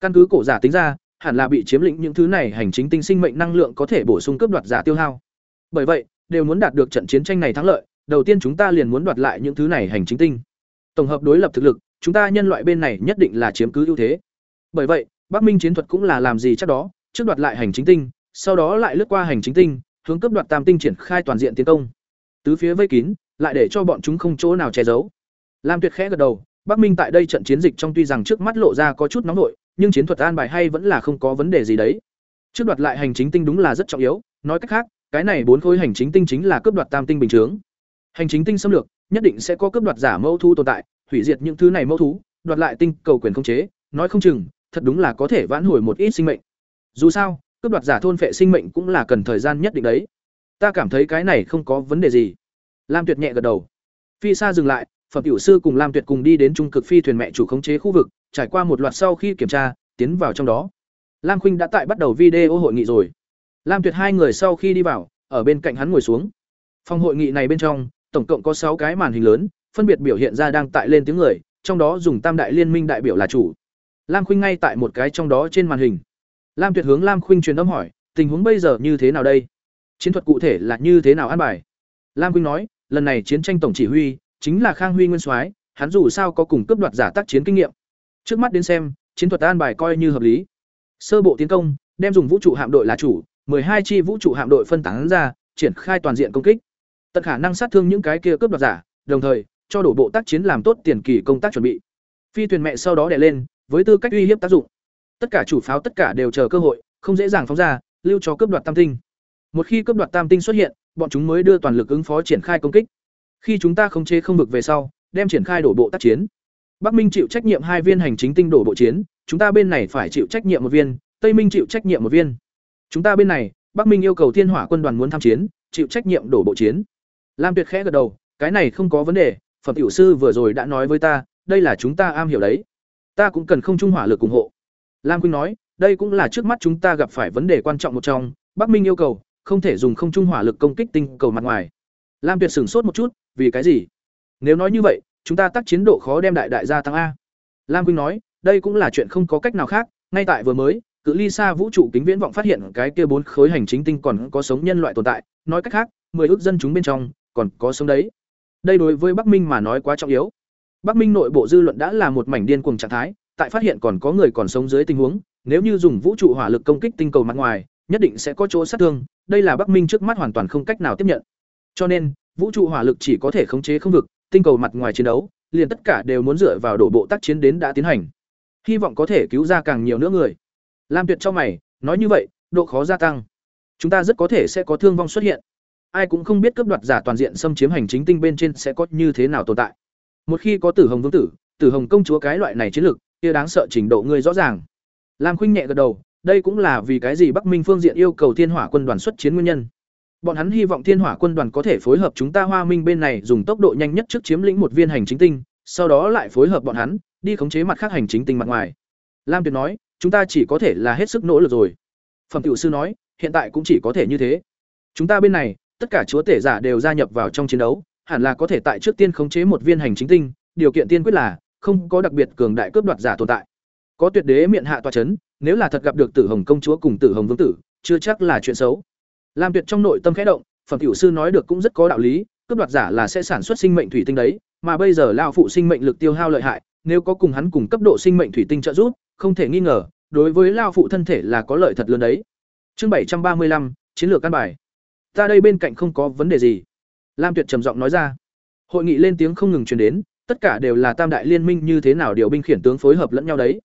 Căn cứ cổ giả tính ra, hẳn là bị chiếm lĩnh những thứ này hành chính tinh sinh mệnh năng lượng có thể bổ sung cướp đoạt giả tiêu hao. Bởi vậy, đều muốn đạt được trận chiến tranh này thắng lợi, đầu tiên chúng ta liền muốn đoạt lại những thứ này hành chính tinh. Tổng hợp đối lập thực lực, chúng ta nhân loại bên này nhất định là chiếm cứ ưu thế. Bởi vậy, Bắc Minh chiến thuật cũng là làm gì chắc đó, trước đoạt lại hành chính tinh, sau đó lại lướt qua hành chính tinh, hướng cấp đoạt tam tinh triển khai toàn diện tiến công. Tứ phía vây kín, lại để cho bọn chúng không chỗ nào che giấu. Lam Tuyệt khẽ gật đầu, Bắc Minh tại đây trận chiến dịch trong tuy rằng trước mắt lộ ra có chút nóng nội, nhưng chiến thuật an bài hay vẫn là không có vấn đề gì đấy. Trước đoạt lại hành chính tinh đúng là rất trọng yếu, nói cách khác, cái này bốn khối hành chính tinh chính là cướp đoạt tam tinh bình thường. Hành chính tinh xâm lược, nhất định sẽ có cướp đoạt giả mâu thu tồn tại, hủy diệt những thứ này mâu thú, đoạt lại tinh cầu quyền khống chế, nói không chừng, thật đúng là có thể vãn hồi một ít sinh mệnh. Dù sao, cướp đoạt giả thôn phệ sinh mệnh cũng là cần thời gian nhất định đấy. Ta cảm thấy cái này không có vấn đề gì. Lam Tuyệt nhẹ gật đầu. Phi xa dừng lại, phẩm tiểu sư cùng Lam Tuyệt cùng đi đến trung cực phi thuyền mẹ chủ khống chế khu vực, trải qua một loạt sau khi kiểm tra, tiến vào trong đó. Lam Khuynh đã tại bắt đầu video hội nghị rồi. Lam Tuyệt hai người sau khi đi vào, ở bên cạnh hắn ngồi xuống. Phòng hội nghị này bên trong, tổng cộng có sáu cái màn hình lớn, phân biệt biểu hiện ra đang tại lên tiếng người, trong đó dùng Tam đại liên minh đại biểu là chủ. Lam Khuynh ngay tại một cái trong đó trên màn hình. Lam Tuyệt hướng Lam Khuynh truyền âm hỏi, tình huống bây giờ như thế nào đây? Chiến thuật cụ thể là như thế nào an bài? Lam Khuynh nói, lần này chiến tranh tổng chỉ huy chính là Khang Huy Nguyên Soái, hắn dù sao có cùng cấp đoạt giả tác chiến kinh nghiệm. Trước mắt đến xem, chiến thuật an bài coi như hợp lý. Sơ bộ tiến công, đem dùng vũ trụ hạm đội là chủ, hai chi vũ trụ hạm đội phân tán ra, triển khai toàn diện công kích. Tận khả năng sát thương những cái kia cướp đoạt giả, đồng thời cho đổ bộ tác chiến làm tốt tiền kỳ công tác chuẩn bị. Phi thuyền mẹ sau đó đè lên, với tư cách uy hiếp tác dụng. Tất cả chủ pháo tất cả đều chờ cơ hội, không dễ dàng phóng ra, lưu cho cướp đoạt tam tinh. Một khi cướp đoạt tam tinh xuất hiện, bọn chúng mới đưa toàn lực ứng phó triển khai công kích. Khi chúng ta không chế không vực về sau, đem triển khai đổ bộ tác chiến. Bắc Minh chịu trách nhiệm hai viên hành chính tinh đổ bộ chiến, chúng ta bên này phải chịu trách nhiệm một viên, Tây Minh chịu trách nhiệm một viên. Chúng ta bên này, Bắc Minh yêu cầu Thiên Hỏa quân đoàn muốn tham chiến, chịu trách nhiệm đổ bộ chiến. Lam Tuyệt khẽ gật đầu, cái này không có vấn đề, phẩm tiểu sư vừa rồi đã nói với ta, đây là chúng ta am hiểu đấy. Ta cũng cần không trung hỏa lực ủng hộ. Lam Quynh nói, đây cũng là trước mắt chúng ta gặp phải vấn đề quan trọng một trong, Bắc Minh yêu cầu không thể dùng không trung hỏa lực công kích tinh cầu mặt ngoài. Lam Tuyệt sửng sốt một chút, vì cái gì? Nếu nói như vậy, chúng ta tác chiến độ khó đem đại đại gia tăng a. Lam Quynh nói, đây cũng là chuyện không có cách nào khác, ngay tại vừa mới, cự ly xa vũ trụ kính viễn vọng phát hiện cái kia bốn khối hành chính tinh còn có sống nhân loại tồn tại, nói cách khác, mười ước dân chúng bên trong còn có sống đấy. Đây đối với Bắc Minh mà nói quá trọng yếu. Bắc Minh nội bộ dư luận đã là một mảnh điên cuồng trạng thái, tại phát hiện còn có người còn sống dưới tình huống, nếu như dùng vũ trụ hỏa lực công kích tinh cầu mặt ngoài, nhất định sẽ có chỗ sát thương, đây là Bắc Minh trước mắt hoàn toàn không cách nào tiếp nhận. Cho nên, vũ trụ hỏa lực chỉ có thể khống chế không vực, tinh cầu mặt ngoài chiến đấu, liền tất cả đều muốn dựa vào đổ bộ tác chiến đến đã tiến hành. Hy vọng có thể cứu ra càng nhiều nữa người. Lam Tuyệt cho mày, nói như vậy, độ khó gia tăng. Chúng ta rất có thể sẽ có thương vong xuất hiện. Ai cũng không biết cấp đoạt giả toàn diện xâm chiếm hành chính tinh bên trên sẽ có như thế nào tồn tại. Một khi có Tử Hồng Vương tử, Tử Hồng công chúa cái loại này chiến lược, kia đáng sợ trình độ ngươi rõ ràng. Lam Khuynh nhẹ gật đầu, đây cũng là vì cái gì Bắc Minh phương diện yêu cầu Thiên Hỏa quân đoàn xuất chiến nguyên nhân. Bọn hắn hy vọng Thiên Hỏa quân đoàn có thể phối hợp chúng ta Hoa Minh bên này dùng tốc độ nhanh nhất trước chiếm lĩnh một viên hành chính tinh, sau đó lại phối hợp bọn hắn đi khống chế mặt khác hành chính tinh mặt ngoài. Lam Tuyệt nói, chúng ta chỉ có thể là hết sức nỗ lực rồi. Phẩm tiểu sư nói, hiện tại cũng chỉ có thể như thế. Chúng ta bên này, tất cả chúa tể giả đều gia nhập vào trong chiến đấu, hẳn là có thể tại trước tiên khống chế một viên hành chính tinh, điều kiện tiên quyết là không có đặc biệt cường đại cướp đoạt giả tồn tại. Có tuyệt đế miệng hạ tòa chấn, nếu là thật gặp được Tử Hồng công chúa cùng Tử Hồng vương tử, chưa chắc là chuyện xấu. Lam Tuyệt trong nội tâm khẽ động, phẩm tiểu sư nói được cũng rất có đạo lý, cướp đoạt giả là sẽ sản xuất sinh mệnh thủy tinh đấy, mà bây giờ lão phụ sinh mệnh lực tiêu hao lợi hại, nếu có cùng hắn cùng cấp độ sinh mệnh thủy tinh trợ giúp, không thể nghi ngờ, đối với lão phụ thân thể là có lợi thật lớn đấy. Chương bảy trăm ba mươi lăm chiến lược căn bài. Ta đây bên cạnh không có vấn đề gì. Lam Tuyệt trầm giọng nói ra. Hội nghị lên tiếng không ngừng truyền đến, tất cả đều là tam đại liên minh như thế nào điều binh khiển tướng phối hợp lẫn nhau đấy.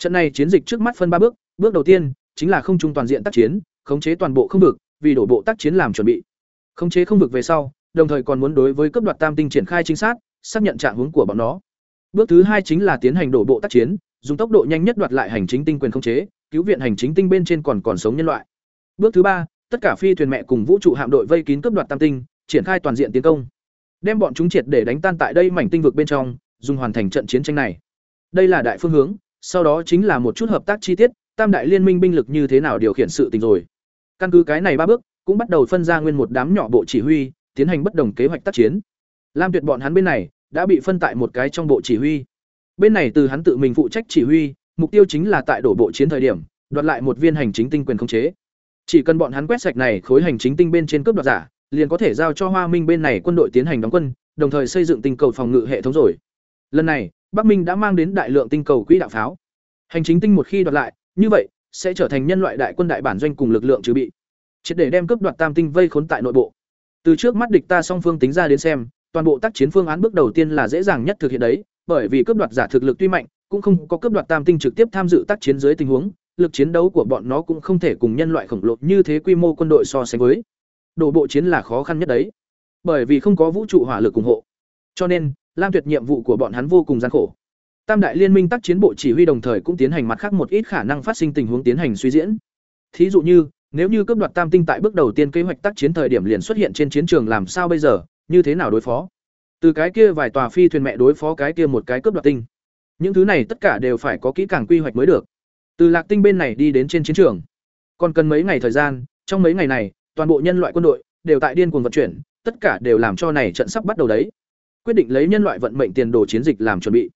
Trận này chiến dịch trước mắt phân ba bước, bước đầu tiên chính là không trung toàn diện tác chiến, khống chế toàn bộ không vực, vì đổ bộ tác chiến làm chuẩn bị. Khống chế không vực về sau, đồng thời còn muốn đối với cấp đoạt tam tinh triển khai chính xác, xác nhận trạng hướng của bọn nó. Bước thứ hai chính là tiến hành đổ bộ tác chiến, dùng tốc độ nhanh nhất đoạt lại hành chính tinh quyền khống chế, cứu viện hành chính tinh bên trên còn còn sống nhân loại. Bước thứ ba, tất cả phi thuyền mẹ cùng vũ trụ hạm đội vây kín cấp đoạt tam tinh, triển khai toàn diện tiến công. Đem bọn chúng triệt để đánh tan tại đây mảnh tinh vực bên trong, dùng hoàn thành trận chiến tranh này. Đây là đại phương hướng, sau đó chính là một chút hợp tác chi tiết, tam đại liên minh binh lực như thế nào điều khiển sự tình rồi. Căn cứ cái này ba bước, cũng bắt đầu phân ra nguyên một đám nhỏ bộ chỉ huy, tiến hành bất đồng kế hoạch tác chiến. Lam Tuyệt bọn hắn bên này đã bị phân tại một cái trong bộ chỉ huy. Bên này từ hắn tự mình phụ trách chỉ huy, mục tiêu chính là tại đổ bộ chiến thời điểm, đoạt lại một viên hành chính tinh quyền khống chế. Chỉ cần bọn hắn quét sạch này khối hành chính tinh bên trên cướp đoạt giả, liền có thể giao cho Hoa Minh bên này quân đội tiến hành đóng quân, đồng thời xây dựng tinh cầu phòng ngự hệ thống rồi. Lần này, Bắc Minh đã mang đến đại lượng tinh cầu quỹ đạo pháo. Hành chính tinh một khi đoạt lại, như vậy sẽ trở thành nhân loại đại quân đại bản doanh cùng lực lượng trừ bị. Triệt để đem cướp đoạt tam tinh vây khốn tại nội bộ. Từ trước mắt địch ta song phương tính ra đến xem, toàn bộ tác chiến phương án bước đầu tiên là dễ dàng nhất thực hiện đấy, bởi vì cướp đoạt giả thực lực tuy mạnh, cũng không có cướp đoạt tam tinh trực tiếp tham dự tác chiến dưới tình huống, lực chiến đấu của bọn nó cũng không thể cùng nhân loại khổng lồ như thế quy mô quân đội so sánh với. Đổ bộ chiến là khó khăn nhất đấy, bởi vì không có vũ trụ hỏa lực ủng hộ. Cho nên, Lam Tuyệt nhiệm vụ của bọn hắn vô cùng gian khổ. Tam đại liên minh tác chiến bộ chỉ huy đồng thời cũng tiến hành mặt khác một ít khả năng phát sinh tình huống tiến hành suy diễn. Thí dụ như, nếu như cướp đoạt tam tinh tại bước đầu tiên kế hoạch tác chiến thời điểm liền xuất hiện trên chiến trường làm sao bây giờ, như thế nào đối phó? Từ cái kia vài tòa phi thuyền mẹ đối phó cái kia một cái cướp đoạt tinh. Những thứ này tất cả đều phải có kỹ càng quy hoạch mới được. Từ Lạc Tinh bên này đi đến trên chiến trường, còn cần mấy ngày thời gian, trong mấy ngày này, toàn bộ nhân loại quân đội đều tại điên cuồng vận chuyển, tất cả đều làm cho này trận sắp bắt đầu đấy. Quyết định lấy nhân loại vận mệnh tiền đồ chiến dịch làm chuẩn bị.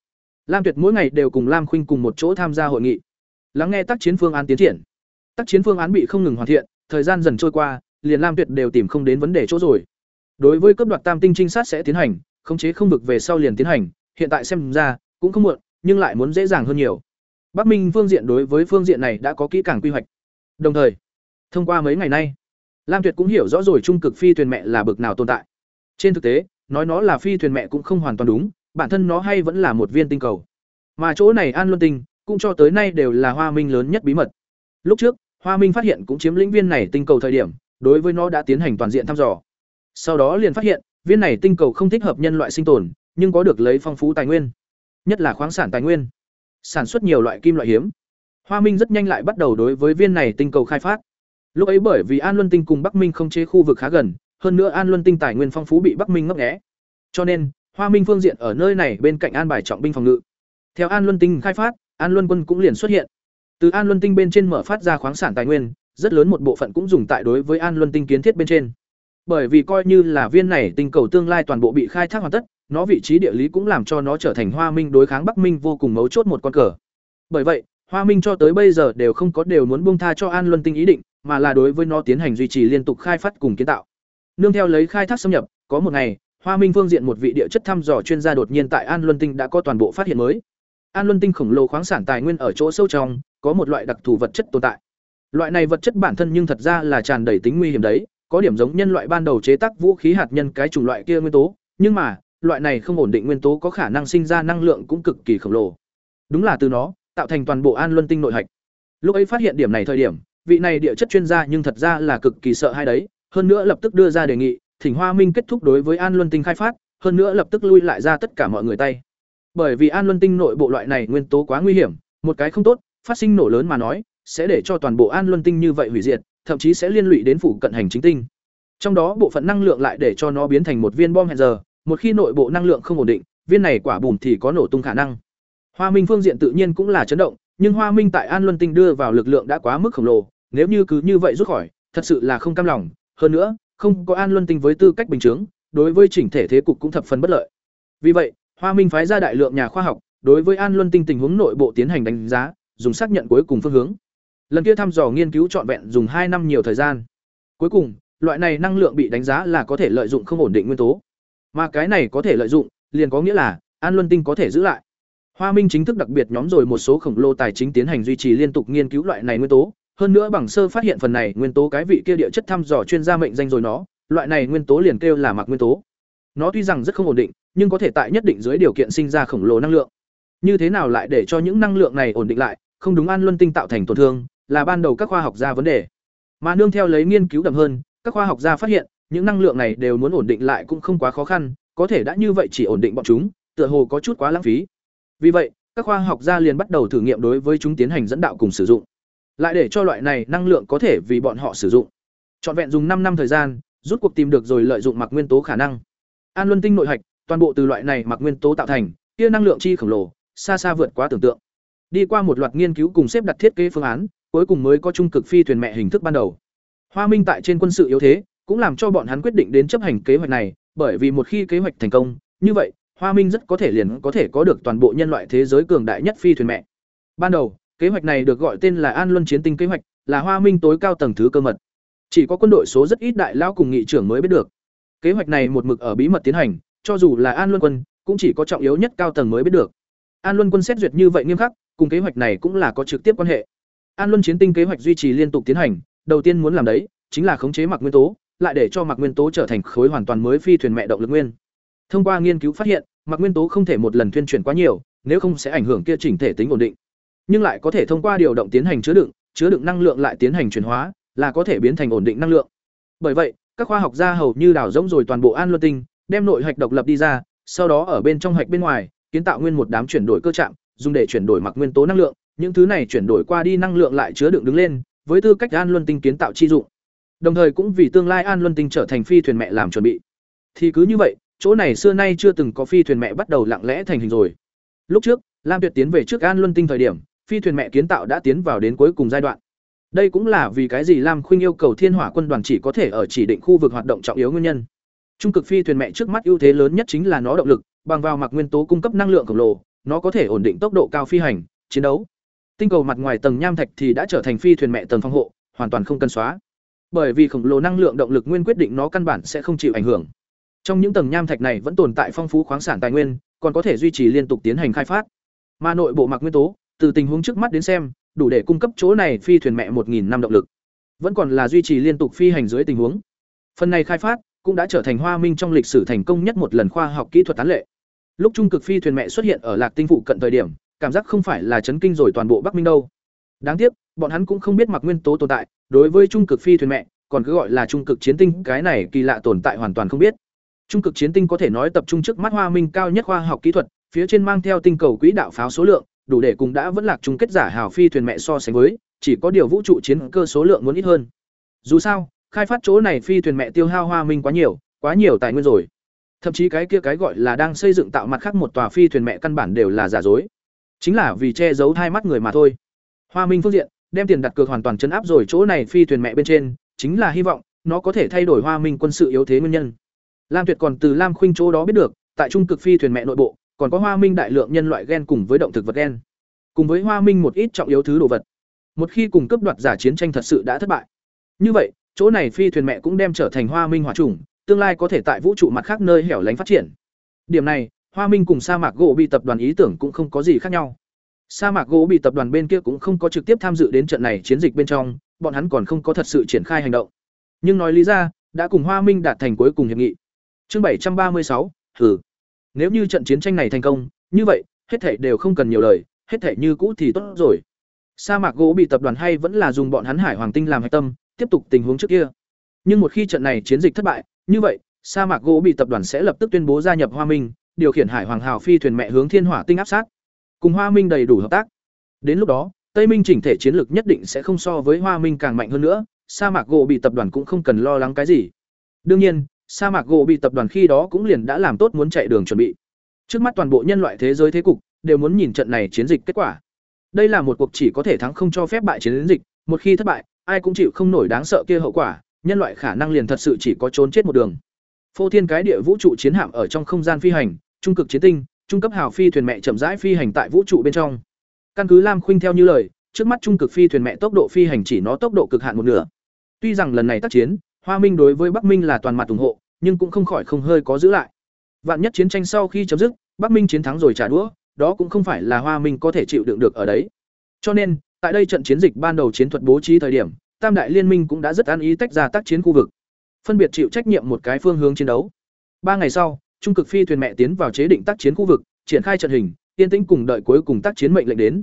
Lam Tuyệt mỗi ngày đều cùng Lam Khuynh cùng một chỗ tham gia hội nghị, lắng nghe tác chiến phương án tiến triển. Tác chiến phương án bị không ngừng hoàn thiện, thời gian dần trôi qua, liền Lam Tuyệt đều tìm không đến vấn đề chỗ rồi. Đối với cấp đoạt tam tinh trinh sát sẽ tiến hành, khống chế không vực về sau liền tiến hành, hiện tại xem ra cũng không muộn, nhưng lại muốn dễ dàng hơn nhiều. Bắc Minh phương diện đối với phương diện này đã có kỹ càng quy hoạch. Đồng thời, thông qua mấy ngày nay, Lam Tuyệt cũng hiểu rõ rồi trung cực phi thuyền mẹ là bực nào tồn tại. Trên thực tế, nói nó là phi thuyền mẹ cũng không hoàn toàn đúng, bản thân nó hay vẫn là một viên tinh cầu. Mà chỗ này An Luân Tinh, cũng cho tới nay đều là Hoa Minh lớn nhất bí mật. Lúc trước, Hoa Minh phát hiện cũng chiếm lĩnh viên này tinh cầu thời điểm, đối với nó đã tiến hành toàn diện thăm dò. Sau đó liền phát hiện, viên này tinh cầu không thích hợp nhân loại sinh tồn, nhưng có được lấy phong phú tài nguyên, nhất là khoáng sản tài nguyên, sản xuất nhiều loại kim loại hiếm. Hoa Minh rất nhanh lại bắt đầu đối với viên này tinh cầu khai phát. Lúc ấy bởi vì An Luân Tinh cùng Bắc Minh không chế khu vực khá gần, hơn nữa An Luân Tinh tài nguyên phong phú bị Bắc Minh ngấp nghé. Cho nên, Hoa Minh phương diện ở nơi này bên cạnh an bài trọng binh phòng ngự. Theo An Luân Tinh khai phát, An Luân quân cũng liền xuất hiện. Từ An Luân Tinh bên trên mở phát ra khoáng sản tài nguyên, rất lớn một bộ phận cũng dùng tại đối với An Luân Tinh kiến thiết bên trên. Bởi vì coi như là viên này tinh cầu tương lai toàn bộ bị khai thác hoàn tất, nó vị trí địa lý cũng làm cho nó trở thành Hoa Minh đối kháng Bắc Minh vô cùng mấu chốt một con cờ. Bởi vậy, Hoa Minh cho tới bây giờ đều không có đều muốn buông tha cho An Luân Tinh ý định, mà là đối với nó tiến hành duy trì liên tục khai phát cùng kiến tạo. Nương theo lấy khai thác xâm nhập, có một ngày, Hoa Minh Vương diện một vị địa chất thăm dò chuyên gia đột nhiên tại An Luân Tinh đã có toàn bộ phát hiện mới. An Luân Tinh khổng lồ khoáng sản tài nguyên ở chỗ sâu trong, có một loại đặc thù vật chất tồn tại. Loại này vật chất bản thân nhưng thật ra là tràn đầy tính nguy hiểm đấy, có điểm giống nhân loại ban đầu chế tác vũ khí hạt nhân cái chủng loại kia nguyên tố, nhưng mà, loại này không ổn định nguyên tố có khả năng sinh ra năng lượng cũng cực kỳ khổng lồ. Đúng là từ nó, tạo thành toàn bộ An Luân Tinh nội hạch. Lúc ấy phát hiện điểm này thời điểm, vị này địa chất chuyên gia nhưng thật ra là cực kỳ sợ hai đấy, hơn nữa lập tức đưa ra đề nghị, Thỉnh Hoa Minh kết thúc đối với An Luân Tinh khai phát, hơn nữa lập tức lui lại ra tất cả mọi người tay. Bởi vì An Luân Tinh nội bộ loại này nguyên tố quá nguy hiểm, một cái không tốt, phát sinh nổ lớn mà nói, sẽ để cho toàn bộ An Luân Tinh như vậy hủy diệt, thậm chí sẽ liên lụy đến phủ cận hành chính tinh. Trong đó bộ phận năng lượng lại để cho nó biến thành một viên bom hẹn giờ, một khi nội bộ năng lượng không ổn định, viên này quả bùm thì có nổ tung khả năng. Hoa Minh phương diện tự nhiên cũng là chấn động, nhưng Hoa Minh tại An Luân Tinh đưa vào lực lượng đã quá mức khổng lồ, nếu như cứ như vậy rút khỏi, thật sự là không cam lòng, hơn nữa, không có An Luân Tinh với tư cách bình chứng, đối với chỉnh thể thế cục cũng thập phần bất lợi. Vì vậy, Hoa Minh phái ra đại lượng nhà khoa học, đối với An Luân Tinh tình huống nội bộ tiến hành đánh giá, dùng xác nhận cuối cùng phương hướng. Lần kia thăm dò nghiên cứu trọn vẹn dùng hai năm nhiều thời gian. Cuối cùng, loại này năng lượng bị đánh giá là có thể lợi dụng không ổn định nguyên tố. Mà cái này có thể lợi dụng, liền có nghĩa là An Luân Tinh có thể giữ lại. Hoa Minh chính thức đặc biệt nhóm rồi một số khổng lồ tài chính tiến hành duy trì liên tục nghiên cứu loại này nguyên tố, hơn nữa bằng sơ phát hiện phần này nguyên tố cái vị kia địa chất thăm dò chuyên gia mệnh danh rồi nó, loại này nguyên tố liền kêu là mặc nguyên tố. Nó tuy rằng rất không ổn định, nhưng có thể tại nhất định dưới điều kiện sinh ra khổng lồ năng lượng. Như thế nào lại để cho những năng lượng này ổn định lại, không đúng an luân tinh tạo thành tổn thương, là ban đầu các khoa học gia vấn đề. Mà nương theo lấy nghiên cứu đậm hơn, các khoa học gia phát hiện, những năng lượng này đều muốn ổn định lại cũng không quá khó khăn, có thể đã như vậy chỉ ổn định bọn chúng, tựa hồ có chút quá lãng phí. Vì vậy, các khoa học gia liền bắt đầu thử nghiệm đối với chúng tiến hành dẫn đạo cùng sử dụng lại để cho loại này năng lượng có thể vì bọn họ sử dụng. Trọn vẹn dùng năm năm thời gian, rút cuộc tìm được rồi lợi dụng mặc nguyên tố khả năng. An Luân tinh nội hạch, toàn bộ từ loại này mặc nguyên tố tạo thành, kia năng lượng chi khổng lồ, xa xa vượt quá tưởng tượng. Đi qua một loạt nghiên cứu cùng xếp đặt thiết kế phương án, cuối cùng mới có trung cực phi thuyền mẹ hình thức ban đầu. Hoa Minh tại trên quân sự yếu thế, cũng làm cho bọn hắn quyết định đến chấp hành kế hoạch này, bởi vì một khi kế hoạch thành công, như vậy, Hoa Minh rất có thể liền có thể có được toàn bộ nhân loại thế giới cường đại nhất phi thuyền mẹ. Ban đầu, kế hoạch này được gọi tên là An Luân Chiến Tinh kế hoạch, là Hoa Minh tối cao tầng thứ cơ mật. Chỉ có quân đội số rất ít đại lão cùng nghị trưởng mới biết được. Kế hoạch này một mực ở bí mật tiến hành, cho dù là An Luân quân, cũng chỉ có trọng yếu nhất cao tầng mới biết được. An Luân quân xét duyệt như vậy nghiêm khắc, cùng kế hoạch này cũng là có trực tiếp quan hệ. An Luân chiến tinh kế hoạch duy trì liên tục tiến hành, đầu tiên muốn làm đấy chính là khống chế mặc nguyên tố, lại để cho mặc nguyên tố trở thành khối hoàn toàn mới phi thuyền mẹ động lực nguyên. Thông qua nghiên cứu phát hiện, mặc nguyên tố không thể một lần thuyên chuyển quá nhiều, nếu không sẽ ảnh hưởng kia chỉnh thể tính ổn định. Nhưng lại có thể thông qua điều động tiến hành chứa đựng, chứa đựng năng lượng lại tiến hành chuyển hóa, là có thể biến thành ổn định năng lượng. Bởi vậy, các khoa học gia hầu như đào rỗng rồi toàn bộ An Luân tinh, đem nội hạch độc lập đi ra, sau đó ở bên trong hạch bên ngoài, kiến tạo nguyên một đám chuyển đổi cơ trạng, dùng để chuyển đổi mặc nguyên tố năng lượng, những thứ này chuyển đổi qua đi năng lượng lại chứa đựng đứng lên, với tư cách An Luân tinh kiến tạo chi dụng. Đồng thời cũng vì tương lai An Luân tinh trở thành phi thuyền mẹ làm chuẩn bị. Thì cứ như vậy, chỗ này xưa nay chưa từng có phi thuyền mẹ bắt đầu lặng lẽ thành hình rồi. Lúc trước, Lam Tuyệt tiến về trước An Luân tinh thời điểm, phi thuyền mẹ kiến tạo đã tiến vào đến cuối cùng giai đoạn. Đây cũng là vì cái gì Lam Khuynh yêu cầu Thiên Hỏa quân đoàn chỉ có thể ở chỉ định khu vực hoạt động trọng yếu nguyên nhân. Trung cực phi thuyền mẹ trước mắt ưu thế lớn nhất chính là nó động lực, bằng vào mặc nguyên tố cung cấp năng lượng khổng lồ, nó có thể ổn định tốc độ cao phi hành, chiến đấu. Tinh cầu mặt ngoài tầng nham thạch thì đã trở thành phi thuyền mẹ tầng phòng hộ, hoàn toàn không cần xóa. Bởi vì khổng lồ năng lượng động lực nguyên quyết định nó căn bản sẽ không chịu ảnh hưởng. Trong những tầng nham thạch này vẫn tồn tại phong phú khoáng sản tài nguyên, còn có thể duy trì liên tục tiến hành khai phát. Mà nội bộ mặc nguyên tố, từ tình huống trước mắt đến xem, đủ để cung cấp chỗ này phi thuyền mẹ 1000 năm động lực. Vẫn còn là duy trì liên tục phi hành dưới tình huống. Phần này khai phát cũng đã trở thành Hoa Minh trong lịch sử thành công nhất một lần khoa học kỹ thuật tán lệ. Lúc trung cực phi thuyền mẹ xuất hiện ở Lạc Tinh phụ cận thời điểm, cảm giác không phải là chấn kinh rồi toàn bộ Bắc Minh đâu. Đáng tiếc, bọn hắn cũng không biết mặc nguyên tố tồn tại, đối với trung cực phi thuyền mẹ, còn cứ gọi là trung cực chiến tinh, cái này kỳ lạ tồn tại hoàn toàn không biết. Trung cực chiến tinh có thể nói tập trung trước mắt Hoa Minh cao nhất khoa học kỹ thuật, phía trên mang theo tinh cầu quỹ đạo pháo số lượng, đủ để cùng đã vẫn lạc chung kết giả hào phi thuyền mẹ so sánh với, chỉ có điều vũ trụ chiến cơ số lượng muốn ít hơn. Dù sao, khai phát chỗ này phi thuyền mẹ tiêu hao Hoa Minh quá nhiều, quá nhiều tài nguyên rồi. Thậm chí cái kia cái gọi là đang xây dựng tạo mặt khác một tòa phi thuyền mẹ căn bản đều là giả dối. Chính là vì che giấu hai mắt người mà thôi. Hoa Minh phương diện, đem tiền đặt cược hoàn toàn chấn áp rồi chỗ này phi thuyền mẹ bên trên, chính là hy vọng nó có thể thay đổi Hoa Minh quân sự yếu thế nguyên nhân. Lam Tuyệt còn từ Lam Khuynh chỗ đó biết được, tại trung cực phi thuyền mẹ nội bộ, còn có Hoa Minh đại lượng nhân loại gen cùng với động thực vật gen, cùng với Hoa Minh một ít trọng yếu thứ đồ vật. Một khi cùng cấp đoạt giả chiến tranh thật sự đã thất bại, như vậy, chỗ này phi thuyền mẹ cũng đem trở thành Hoa Minh hỏa chủng, tương lai có thể tại vũ trụ mặt khác nơi hẻo lánh phát triển. Điểm này, Hoa Minh cùng sa mạc gỗ bị tập đoàn ý tưởng cũng không có gì khác nhau. Sa mạc gỗ bị tập đoàn bên kia cũng không có trực tiếp tham dự đến trận này chiến dịch bên trong, bọn hắn còn không có thật sự triển khai hành động. Nhưng nói lý ra, đã cùng Hoa Minh đạt thành cuối cùng hiệp nghị. Chương bảy trăm ba mươi sáu, thử. Nếu như trận chiến tranh này thành công, như vậy, hết thảy đều không cần nhiều lời, hết thảy như cũ thì tốt rồi. Sa mạc gỗ bị tập đoàn hay vẫn là dùng bọn hắn Hải Hoàng tinh làm hệ tâm, tiếp tục tình huống trước kia. Nhưng một khi trận này chiến dịch thất bại, như vậy, sa mạc gỗ bị tập đoàn sẽ lập tức tuyên bố gia nhập Hoa Minh, điều khiển Hải Hoàng Hào phi thuyền mẹ hướng Thiên Hỏa tinh áp sát. Cùng Hoa Minh đầy đủ hợp tác. Đến lúc đó, Tây Minh chỉnh thể chiến lược nhất định sẽ không so với Hoa Minh càng mạnh hơn nữa, sa mạc gỗ bị tập đoàn cũng không cần lo lắng cái gì. Đương nhiên, sa mạc gỗ bị tập đoàn khi đó cũng liền đã làm tốt muốn chạy đường chuẩn bị. Trước mắt toàn bộ nhân loại thế giới thế cục đều muốn nhìn trận này chiến dịch kết quả. Đây là một cuộc chỉ có thể thắng không cho phép bại chiến dịch, một khi thất bại, ai cũng chịu không nổi đáng sợ kia hậu quả, nhân loại khả năng liền thật sự chỉ có trốn chết một đường. Phô thiên cái địa vũ trụ chiến hạm ở trong không gian phi hành, trung cực chiến tinh, trung cấp hào phi thuyền mẹ chậm rãi phi hành tại vũ trụ bên trong. Căn cứ Lam Khuynh theo như lời, trước mắt trung cực phi thuyền mẹ tốc độ phi hành chỉ nó tốc độ cực hạn một nửa. Tuy rằng lần này tác chiến, Hoa Minh đối với Bắc Minh là toàn mặt ủng hộ, nhưng cũng không khỏi không hơi có giữ lại. Vạn nhất chiến tranh sau khi chấm dứt, Bắc Minh chiến thắng rồi trả đũa, đó cũng không phải là Hoa Minh có thể chịu đựng được ở đấy. Cho nên, tại đây trận chiến dịch ban đầu chiến thuật bố trí thời điểm, Tam đại liên minh cũng đã rất an ý tách ra tác chiến khu vực, phân biệt chịu trách nhiệm một cái phương hướng chiến đấu. Ba ngày sau, trung cực phi thuyền mẹ tiến vào chế định tác chiến khu vực, triển khai trận hình, tiên tĩnh cùng đợi cuối cùng tác chiến mệnh lệnh đến.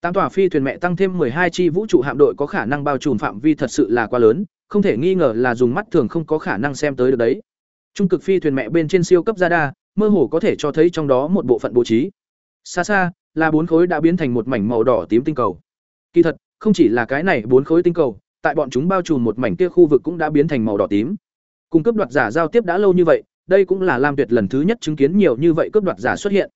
Tam tòa phi thuyền mẹ tăng thêm hai chi vũ trụ hạm đội có khả năng bao trùm phạm vi thật sự là quá lớn, không thể nghi ngờ là dùng mắt thường không có khả năng xem tới được đấy. Trung cực phi thuyền mẹ bên trên siêu cấp radar, mơ hồ có thể cho thấy trong đó một bộ phận bố trí. Xa xa, là bốn khối đã biến thành một mảnh màu đỏ tím tinh cầu. Kỳ thật, không chỉ là cái này bốn khối tinh cầu, tại bọn chúng bao trùm một mảnh kia khu vực cũng đã biến thành màu đỏ tím. Cung cấp đoạt giả giao tiếp đã lâu như vậy, đây cũng là Lam Tuyệt lần thứ nhất chứng kiến nhiều như vậy cướp đoạt giả xuất hiện.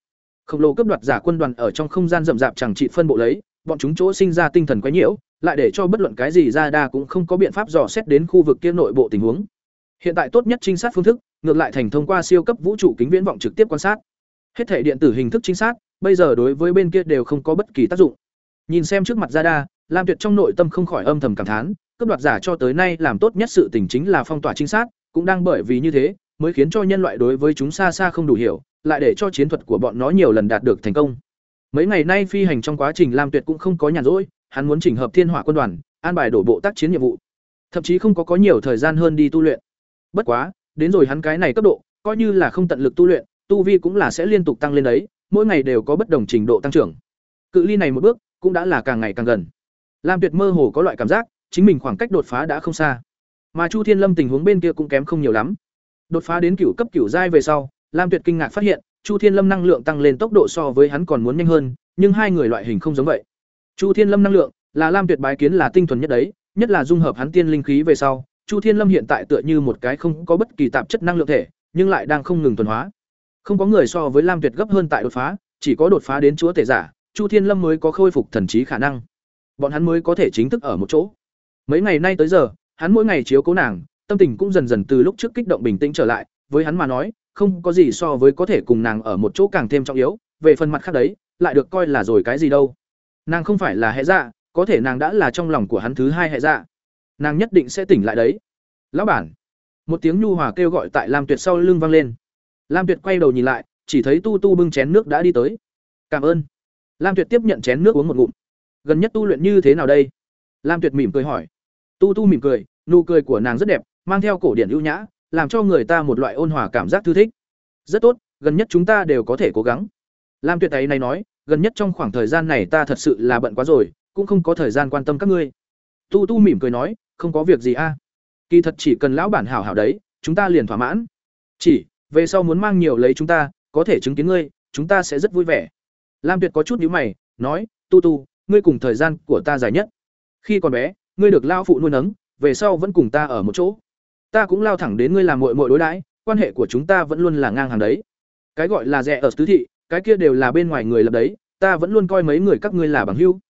khổng lồ cấp đoạt giả quân đoàn ở trong không gian rậm rạp chẳng trị phân bộ lấy bọn chúng chỗ sinh ra tinh thần quá nhiễu lại để cho bất luận cái gì ra đa cũng không có biện pháp dò xét đến khu vực kia nội bộ tình huống. Hiện tại tốt nhất trinh sát phương thức, ngược lại thành thông qua siêu cấp vũ trụ kính viễn vọng trực tiếp quan sát. Hết thể điện tử hình thức trinh sát, bây giờ đối với bên kia đều không có bất kỳ tác dụng. Nhìn xem trước mặt ra đa, lam tuyệt trong nội tâm không khỏi âm thầm cảm thán, cấp đoạt giả cho tới nay làm tốt nhất sự tình chính là phong tỏa trinh sát, cũng đang bởi vì như thế, mới khiến cho nhân loại đối với chúng xa xa không đủ hiểu, lại để cho chiến thuật của bọn nó nhiều lần đạt được thành công. Mấy ngày nay phi hành trong quá trình lam tuyệt cũng không có nhàn rỗi hắn muốn chỉnh hợp thiên hỏa quân đoàn, an bài đổ bộ tác chiến nhiệm vụ. Thậm chí không có có nhiều thời gian hơn đi tu luyện. Bất quá, đến rồi hắn cái này cấp độ, coi như là không tận lực tu luyện, tu vi cũng là sẽ liên tục tăng lên đấy, mỗi ngày đều có bất đồng trình độ tăng trưởng. Cự ly này một bước, cũng đã là càng ngày càng gần. Lam tuyệt mơ hồ có loại cảm giác, chính mình khoảng cách đột phá đã không xa. Mà chu thiên lâm tình huống bên kia cũng kém không nhiều lắm. Đột phá đến cửu cấp cửu giai về sau, lam tuyệt kinh ngạc phát hiện, chu thiên lâm năng lượng tăng lên tốc độ so với hắn còn muốn nhanh hơn, nhưng hai người loại hình không giống vậy chu thiên lâm năng lượng, là lam tuyệt bái kiến là tinh thuần nhất đấy, nhất là dung hợp hắn tiên linh khí về sau, chu thiên lâm hiện tại tựa như một cái không có bất kỳ tạp chất năng lượng thể, nhưng lại đang không ngừng tuần hóa. Không có người so với lam tuyệt gấp hơn tại đột phá, chỉ có đột phá đến chúa tể giả, chu thiên lâm mới có khôi phục thần trí khả năng. Bọn hắn mới có thể chính thức ở một chỗ. Mấy ngày nay tới giờ, hắn mỗi ngày chiếu cố nàng, tâm tình cũng dần dần từ lúc trước kích động bình tĩnh trở lại, với hắn mà nói, không có gì so với có thể cùng nàng ở một chỗ càng thêm trọng yếu, về phần mặt khác đấy, lại được coi là rồi cái gì đâu nàng không phải là hệ dạ có thể nàng đã là trong lòng của hắn thứ hai hệ dạ. Nàng nhất định sẽ tỉnh lại đấy. Lão bản. Một tiếng nhu hòa kêu gọi tại lam tuyệt sau lưng vang lên. Lam tuyệt quay đầu nhìn lại, chỉ thấy tu tu bưng chén nước đã đi tới. Cảm ơn. Lam tuyệt tiếp nhận chén nước uống một ngụm. Gần nhất tu luyện như thế nào đây? Lam tuyệt mỉm cười hỏi. Tu tu mỉm cười, nụ cười của nàng rất đẹp, mang theo cổ điển ưu nhã, làm cho người ta một loại ôn hòa cảm giác thư thích. Rất tốt, gần nhất chúng ta đều có thể cố gắng. Lam tuyệt ấy này nói gần nhất trong khoảng thời gian này ta thật sự là bận quá rồi, cũng không có thời gian quan tâm các ngươi. Tu tu mỉm cười nói, không có việc gì a. Kỳ thật chỉ cần lão bản hảo hảo đấy, chúng ta liền thỏa mãn. Chỉ, về sau muốn mang nhiều lấy chúng ta, có thể chứng kiến ngươi, chúng ta sẽ rất vui vẻ. Lam tuyệt có chút nhíu mày, nói, tu tu, ngươi cùng thời gian của ta dài nhất. Khi còn bé, ngươi được lao phụ nuôi nấng, về sau vẫn cùng ta ở một chỗ. Ta cũng lao thẳng đến ngươi làm muội muội đối đãi, quan hệ của chúng ta vẫn luôn là ngang hàng đấy. Cái gọi là rẻ ở tứ thị cái kia đều là bên ngoài người lập đấy, ta vẫn luôn coi mấy người các ngươi là bằng hữu.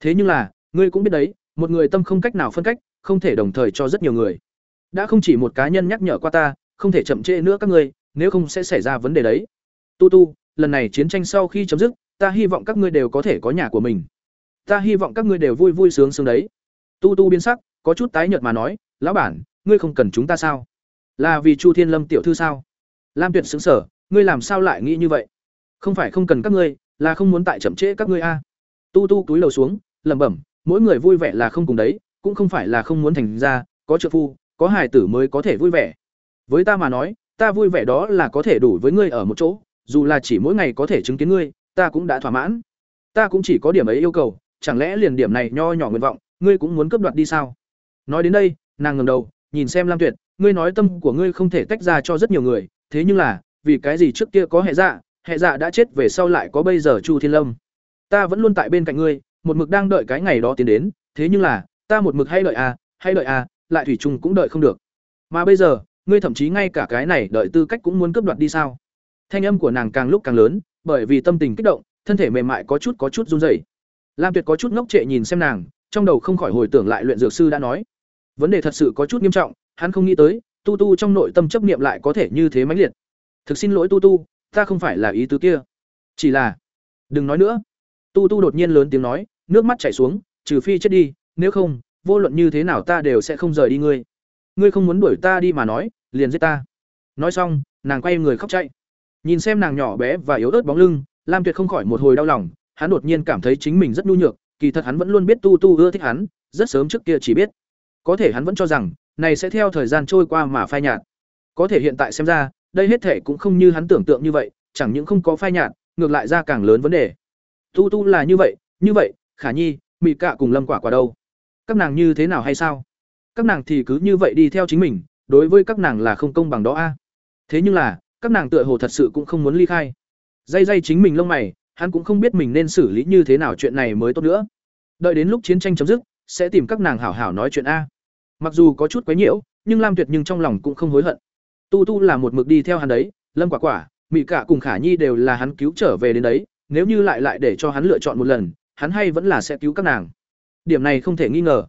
Thế nhưng là, ngươi cũng biết đấy, một người tâm không cách nào phân cách, không thể đồng thời cho rất nhiều người. Đã không chỉ một cá nhân nhắc nhở qua ta, không thể chậm trễ nữa các ngươi, nếu không sẽ xảy ra vấn đề đấy. Tu tu, lần này chiến tranh sau khi chấm dứt, ta hy vọng các ngươi đều có thể có nhà của mình. Ta hy vọng các ngươi đều vui vui sướng sướng đấy. Tu tu biến sắc, có chút tái nhợt mà nói, lão bản, ngươi không cần chúng ta sao? Là vì chu thiên lâm tiểu thư sao? Lam tuyệt xứng sở ngươi làm sao lại nghĩ như vậy? Không phải không cần các ngươi, là không muốn tại chậm trễ các ngươi a. Tu tu túi đầu xuống, lẩm bẩm, mỗi người vui vẻ là không cùng đấy, cũng không phải là không muốn thành ra, có trợ phu, có hài tử mới có thể vui vẻ. Với ta mà nói, ta vui vẻ đó là có thể đủ với ngươi ở một chỗ, dù là chỉ mỗi ngày có thể chứng kiến ngươi, ta cũng đã thỏa mãn. Ta cũng chỉ có điểm ấy yêu cầu, chẳng lẽ liền điểm này nho nhỏ nguyện vọng, ngươi cũng muốn cướp đoạt đi sao? Nói đến đây, nàng ngầm đầu, nhìn xem lam tuyệt, ngươi nói tâm của ngươi không thể tách ra cho rất nhiều người, thế nhưng là, vì cái gì trước kia có hệ dạ hệ dạ đã chết về sau lại có bây giờ chu thiên lâm. Ta vẫn luôn tại bên cạnh ngươi, một mực đang đợi cái ngày đó tiến đến, thế nhưng là, ta một mực hay đợi à hay đợi à lại thủy chung cũng đợi không được. Mà bây giờ, ngươi thậm chí ngay cả cái này đợi tư cách cũng muốn cướp đoạt đi sao? Thanh âm của nàng càng lúc càng lớn, bởi vì tâm tình kích động, thân thể mềm mại có chút có chút run rẩy. Lam tuyệt có chút ngốc trệ nhìn xem nàng, trong đầu không khỏi hồi tưởng lại luyện dược sư đã nói. Vấn đề thật sự có chút nghiêm trọng, hắn không nghĩ tới, tu tu trong nội tâm chấp niệm lại có thể như thế mãnh liệt. Thực xin lỗi tu tu ta không phải là ý tứ kia. Chỉ là, đừng nói nữa. Tu tu đột nhiên lớn tiếng nói, nước mắt chảy xuống, trừ phi chết đi, nếu không, vô luận như thế nào ta đều sẽ không rời đi ngươi. Ngươi không muốn đuổi ta đi mà nói, liền giết ta. Nói xong, nàng quay người khóc chạy. Nhìn xem nàng nhỏ bé và yếu ớt bóng lưng, lam tuyệt không khỏi một hồi đau lòng, hắn đột nhiên cảm thấy chính mình rất nhu nhược, kỳ thật hắn vẫn luôn biết tu tu ưa thích hắn, rất sớm trước kia chỉ biết. Có thể hắn vẫn cho rằng, này sẽ theo thời gian trôi qua mà phai nhạt. Có thể hiện tại xem ra đây hết thể cũng không như hắn tưởng tượng như vậy, chẳng những không có phai nhạt, ngược lại ra càng lớn vấn đề. Tu tu là như vậy như vậy, khả nhi, mị cạ cùng lâm quả quả đâu? Các nàng như thế nào hay sao? Các nàng thì cứ như vậy đi theo chính mình, đối với các nàng là không công bằng đó a. Thế nhưng là, các nàng tựa hồ thật sự cũng không muốn ly khai. Dây dây chính mình lông mày, hắn cũng không biết mình nên xử lý như thế nào chuyện này mới tốt nữa. Đợi đến lúc chiến tranh chấm dứt, sẽ tìm các nàng hảo hảo nói chuyện a. Mặc dù có chút quấy nhiễu, nhưng lam tuyệt nhưng trong lòng cũng không hối hận tu tu là một mực đi theo hắn đấy, lâm quả quả mỹ cả cùng khả nhi đều là hắn cứu trở về đến đấy, nếu như lại lại để cho hắn lựa chọn một lần, hắn hay vẫn là sẽ cứu các nàng. Điểm này không thể nghi ngờ.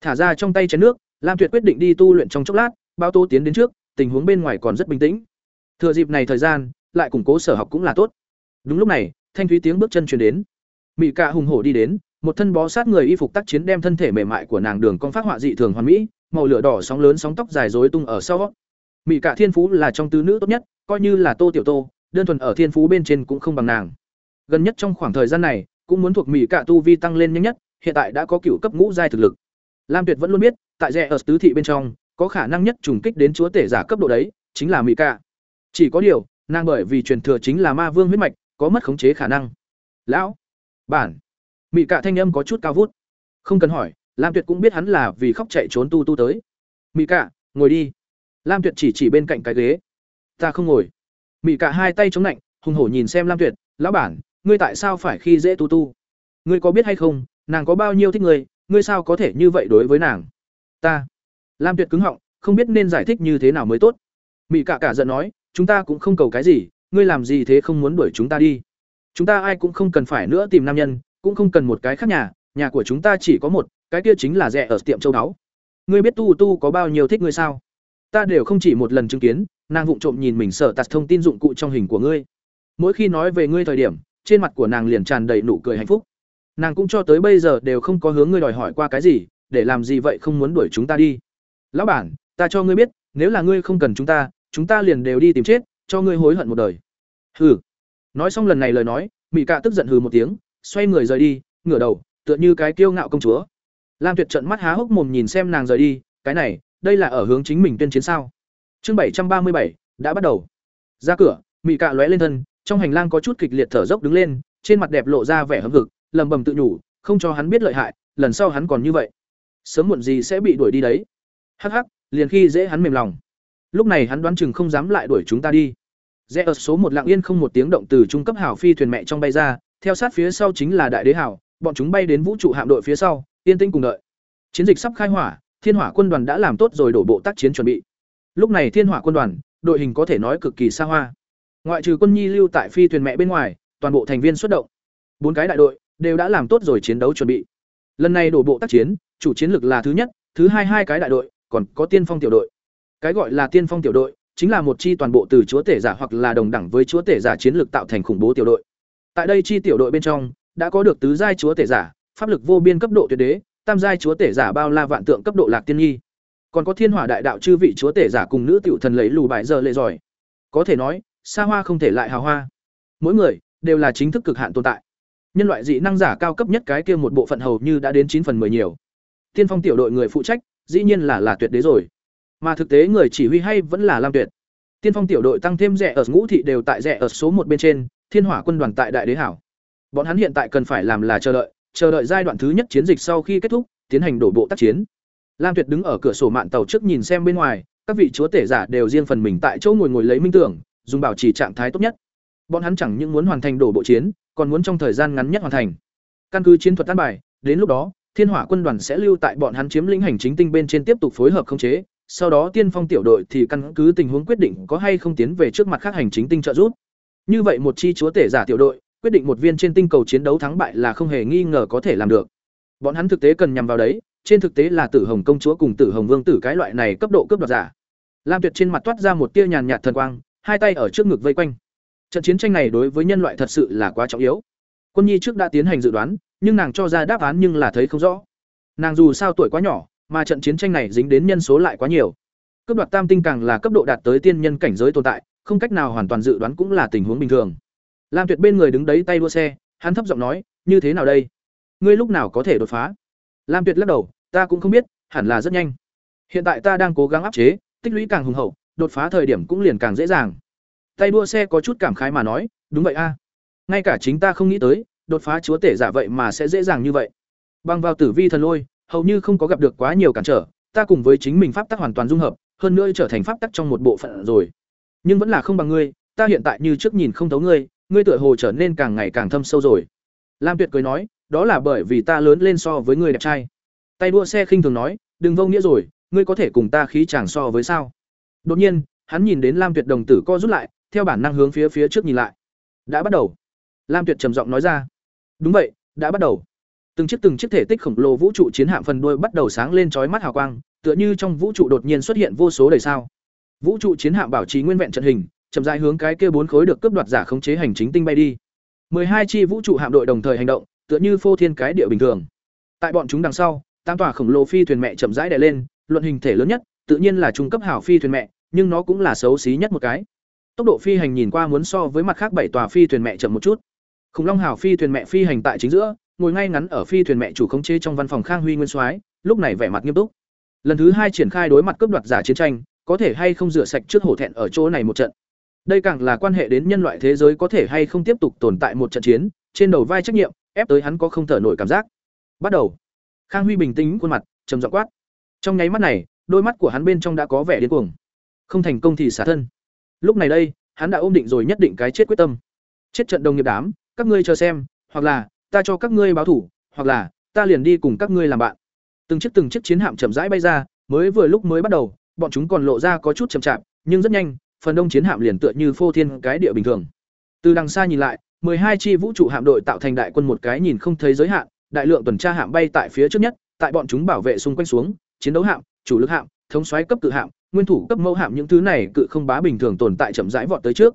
Thả ra trong tay chén nước, lam tuyệt quyết định đi tu luyện trong chốc lát bao tô tiến đến trước, tình huống bên ngoài còn rất bình tĩnh. Thừa dịp này thời gian, lại củng cố sở học cũng là tốt. Đúng lúc này, thanh thúy tiếng bước chân truyền đến. Mỹ cạ hùng hổ đi đến, một thân bó sát người y phục tác chiến đem thân thể mềm mại của nàng đường con phát họa dị thường hoàn mỹ, màu lửa đỏ sóng lớn sóng tóc dài rối tung ở sau mỹ Cả thiên phú là trong tứ nữ tốt nhất coi như là tô tiểu tô đơn thuần ở thiên phú bên trên cũng không bằng nàng. Gần nhất trong khoảng thời gian này cũng muốn thuộc mỹ Cả tu vi tăng lên nhanh nhất hiện tại đã có cựu cấp ngũ giai thực lực. Lam tuyệt vẫn luôn biết tại rẽ ở tứ thị bên trong có khả năng nhất trùng kích đến chúa tể giả cấp độ đấy chính là mỹ Cả. chỉ có điều nàng bởi vì truyền thừa chính là ma vương huyết mạch có mất khống chế khả năng. Lão bản. Mỹ Cả thanh âm có chút cao vút. Không cần hỏi lam tuyệt cũng biết hắn là vì khóc chạy trốn tu tu tới. Mỹ Cả, ngồi đi lam tuyệt chỉ chỉ bên cạnh cái ghế. Ta không ngồi. Mị cả hai tay chống lạnh, hùng hổ nhìn xem lam tuyệt. Lão bản, ngươi tại sao phải khi dễ tu tu? Ngươi có biết hay không, nàng có bao nhiêu thích ngươi ngươi sao có thể như vậy đối với nàng? Ta. Lam tuyệt cứng họng, không biết nên giải thích như thế nào mới tốt. Mị cả cả giận nói, chúng ta cũng không cầu cái gì, ngươi làm gì thế không muốn đuổi chúng ta đi. Chúng ta ai cũng không cần phải nữa tìm nam nhân, cũng không cần một cái khác nhà nhà của chúng ta chỉ có một, cái kia chính là rẻ ở tiệm châu đáo. Ngươi biết tu tu có bao nhiêu thích ngươi sao? Ta đều không chỉ một lần chứng kiến, nàng vụng trộm nhìn mình sở tạt thông tin dụng cụ trong hình của ngươi. Mỗi khi nói về ngươi thời điểm, trên mặt của nàng liền tràn đầy nụ cười hạnh phúc. Nàng cũng cho tới bây giờ đều không có hướng ngươi đòi hỏi qua cái gì, để làm gì vậy không muốn đuổi chúng ta đi. Lão bản, ta cho ngươi biết, nếu là ngươi không cần chúng ta chúng ta liền đều đi tìm chết, cho ngươi hối hận một đời. Hừ. Nói xong lần này lời nói mỹ cạ tức giận hừ một tiếng, xoay người rời đi, ngửa đầu, tựa như cái kiêu ngạo công chúa. Lam tuyệt trận mắt há hốc mồm nhìn xem nàng rời đi, cái này đây là ở hướng chính mình tuyên chiến sao? Chương bảy trăm ba mươi bảy, đã bắt đầu. Ra cửa, Mị cạ lóe lên thân, trong hành lang có chút kịch liệt thở dốc đứng lên, trên mặt đẹp lộ ra vẻ hâm hực lầm bầm tự nhủ, không cho hắn biết lợi hại, lần sau hắn còn như vậy. Sớm muộn gì sẽ bị đuổi đi đấy. Hắc hắc, liền khi dễ hắn mềm lòng. Lúc này hắn đoán chừng không dám lại đuổi chúng ta đi. Rẽ ở số một lặng yên không một tiếng động từ trung cấp hảo phi thuyền mẹ trong bay ra, theo sát phía sau chính là đại đế hảo bọn chúng bay đến vũ trụ hạm đội phía sau, yên tĩnh cùng đợi. Chiến dịch sắp khai hỏa thiên hỏa quân đoàn đã làm tốt rồi đổ bộ tác chiến chuẩn bị. Lúc này thiên hỏa quân đoàn, đội hình có thể nói cực kỳ xa hoa. Ngoại trừ quân nhi lưu tại phi thuyền mẹ bên ngoài, toàn bộ thành viên xuất động. Bốn cái đại đội đều đã làm tốt rồi chiến đấu chuẩn bị. Lần này đổ bộ tác chiến, chủ chiến lược là thứ nhất, thứ hai hai cái đại đội, còn có tiên phong tiểu đội. Cái gọi là tiên phong tiểu đội chính là một chi toàn bộ từ chúa tể giả hoặc là đồng đẳng với chúa tể giả chiến lược tạo thành khủng bố tiểu đội. Tại đây chi tiểu đội bên trong, đã có được tứ giai chúa tể giả, pháp lực vô biên cấp độ tuyệt đế tam giai chúa tể giả bao la vạn tượng cấp độ lạc tiên nhi. Còn có thiên hỏa đại đạo chư vị chúa tể giả cùng nữ tiểu thần lấy lù bại giờ lệ giỏi. Có thể nói, xa hoa không thể lại hào hoa. Mỗi người, đều là chính thức cực hạn tồn tại. Nhân loại dị năng giả cao cấp nhất cái kia một bộ phận hầu như đã đến chín phần 10 nhiều. Tiên phong tiểu đội người phụ trách, dĩ nhiên là là tuyệt đế rồi. Mà thực tế người chỉ huy hay vẫn là lam tuyệt. Tiên phong tiểu đội tăng thêm rẻ ở ngũ thị đều tại rẻ ở số một bên trên, thiên hỏa quân đoàn tại đại đế hảo. Bọn hắn hiện tại cần phải làm là chờ đợi chờ đợi giai đoạn thứ nhất chiến dịch sau khi kết thúc, tiến hành đổ bộ tác chiến. Lam tuyệt đứng ở cửa sổ mạn tàu trước nhìn xem bên ngoài, các vị chúa tể giả đều riêng phần mình tại chỗ ngồi ngồi lấy minh tưởng, dùng bảo trì trạng thái tốt nhất. Bọn hắn chẳng những muốn hoàn thành đổ bộ chiến, còn muốn trong thời gian ngắn nhất hoàn thành. Căn cứ chiến thuật tan bài, đến lúc đó, thiên hỏa quân đoàn sẽ lưu tại bọn hắn chiếm lĩnh hành chính tinh bên trên tiếp tục phối hợp khống chế, sau đó tiên phong tiểu đội thì căn cứ tình huống quyết định có hay không tiến về trước mặt khác hành chính tinh trợ giúp. Như vậy một chi chúa tể giả tiểu đội quyết định một viên trên tinh cầu chiến đấu thắng bại là không hề nghi ngờ có thể làm được. Bọn hắn thực tế cần nhằm vào đấy, trên thực tế là tử hồng công chúa cùng tử hồng vương tử cái loại này cấp độ cấp đoạt giả. Lam tuyệt trên mặt toát ra một tia nhàn nhạt thần quang, hai tay ở trước ngực vây quanh. Trận chiến tranh này đối với nhân loại thật sự là quá trọng yếu. Quân nhi trước đã tiến hành dự đoán, nhưng nàng cho ra đáp án nhưng là thấy không rõ. Nàng dù sao tuổi quá nhỏ, mà trận chiến tranh này dính đến nhân số lại quá nhiều. Cấp đoạt tam tinh càng là cấp độ đạt tới tiên nhân cảnh giới tồn tại, không cách nào hoàn toàn dự đoán cũng là tình huống bình thường lam tuyệt bên người đứng đấy tay đua xe, hắn thấp giọng nói, như thế nào đây? Ngươi lúc nào có thể đột phá? Lam tuyệt lắc đầu, ta cũng không biết, hẳn là rất nhanh. Hiện tại ta đang cố gắng áp chế, tích lũy càng hùng hậu, đột phá thời điểm cũng liền càng dễ dàng. Tay đua xe có chút cảm khái mà nói, đúng vậy a. Ngay cả chính ta không nghĩ tới, đột phá chúa tể giả vậy mà sẽ dễ dàng như vậy. Bằng vào tử vi thần lôi, hầu như không có gặp được quá nhiều cản trở, ta cùng với chính mình pháp tắc hoàn toàn dung hợp, hơn nữa trở thành pháp tắc trong một bộ phận rồi. Nhưng vẫn là không bằng ngươi, ta hiện tại như trước nhìn không thấu ngươi ngươi tựa hồ trở nên càng ngày càng thâm sâu rồi lam tuyệt cười nói đó là bởi vì ta lớn lên so với ngươi đẹp trai tay đua xe khinh thường nói đừng vô nghĩa rồi ngươi có thể cùng ta khí chàng so với sao đột nhiên hắn nhìn đến lam tuyệt đồng tử co rút lại theo bản năng hướng phía phía trước nhìn lại. Đã bắt đầu. Lam Tuyệt trầm giọng nói ra. Đúng vậy, đã bắt đầu. Từng chiếc từng chiếc thể tích khổng lồ vũ trụ chiến hạm phần đuôi bắt đầu sáng lên chói mắt hào quang, tựa như trong vũ trụ đột nhiên xuất hiện vô số đầy sao. Vũ trụ chiến hạm bảo trì nguyên vẹn trận hình, chậm rãi hướng cái kia bốn khối được cướp đoạt giả khống chế hành chính tinh bay đi. hai chi vũ trụ hạm đội đồng thời hành động, tựa như phô thiên cái địa bình thường. Tại bọn chúng đằng sau, tam tòa khổng lồ phi thuyền mẹ chậm rãi đè lên, luận hình thể lớn nhất, tự nhiên là trung cấp hảo phi thuyền mẹ, nhưng nó cũng là xấu xí nhất một cái. Tốc độ phi hành nhìn qua muốn so với mặt khác bảy tòa phi thuyền mẹ chậm một chút. Khủng Long hảo phi thuyền mẹ phi hành tại chính giữa, ngồi ngay ngắn ở phi thuyền mẹ chủ khống chế trong văn phòng Khang Huy Nguyên Soái, lúc này vẻ mặt nghiêm túc. Lần thứ hai triển khai đối mặt cướp đoạt giả chiến tranh, có thể hay không rửa sạch trước hổ thẹn ở chỗ này một trận. Đây càng là quan hệ đến nhân loại thế giới có thể hay không tiếp tục tồn tại một trận chiến, trên đầu vai trách nhiệm, ép tới hắn có không thở nổi cảm giác. Bắt đầu. Khang Huy bình tĩnh khuôn mặt, trầm giọng quát. Trong nháy mắt này, đôi mắt của hắn bên trong đã có vẻ điên cuồng. Không thành công thì xả thân. Lúc này đây, hắn đã ôm định rồi nhất định cái chết quyết tâm. Chết trận đồng nghiệp đám, các ngươi chờ xem, hoặc là ta cho các ngươi báo thủ, hoặc là ta liền đi cùng các ngươi làm bạn. Từng chiếc từng chiếc chiến hạm chậm rãi bay ra, mới vừa lúc mới bắt đầu, bọn chúng còn lộ ra có chút chậm chạp, nhưng rất nhanh, phần đông chiến hạm liền tựa như phô thiên cái địa bình thường. Từ đằng xa nhìn lại, hai chi vũ trụ hạm đội tạo thành đại quân một cái nhìn không thấy giới hạn, đại lượng tuần tra hạm bay tại phía trước nhất, tại bọn chúng bảo vệ xung quanh xuống, chiến đấu hạm, chủ lực hạm, thống soái cấp cự hạm, nguyên thủ cấp mẫu hạm những thứ này cự không bá bình thường tồn tại chậm rãi vọt tới trước.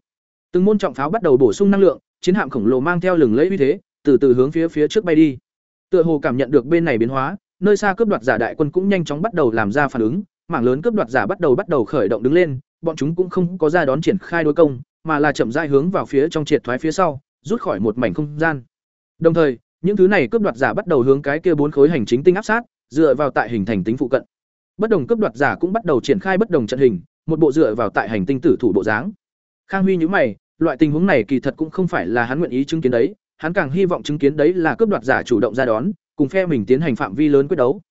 Từng môn trọng pháo bắt đầu bổ sung năng lượng, chiến hạm khổng lồ mang theo lừng lẫy uy thế, từ từ hướng phía phía trước bay đi. Tựa hồ cảm nhận được bên này biến hóa, nơi xa cướp đoạt giả đại quân cũng nhanh chóng bắt đầu làm ra phản ứng, mảng lớn cướp đoạt giả bắt đầu bắt đầu khởi động đứng lên, bọn chúng cũng không có ra đón triển khai đối công, mà là chậm rãi hướng vào phía trong triệt thoái phía sau, rút khỏi một mảnh không gian. Đồng thời, những thứ này cướp đoạt giả bắt đầu hướng cái kia bốn khối hành chính tinh áp sát, dựa vào tại hình thành tính phụ cận. Bất đồng cướp đoạt giả cũng bắt đầu triển khai bất đồng trận hình, một bộ dựa vào tại hành tinh tử thủ bộ dáng. Khang Huy nhíu mày, loại tình huống này kỳ thật cũng không phải là hắn nguyện ý chứng kiến đấy, hắn càng hy vọng chứng kiến đấy là cướp đoạt giả chủ động ra đón, cùng phe mình tiến hành phạm vi lớn quyết đấu.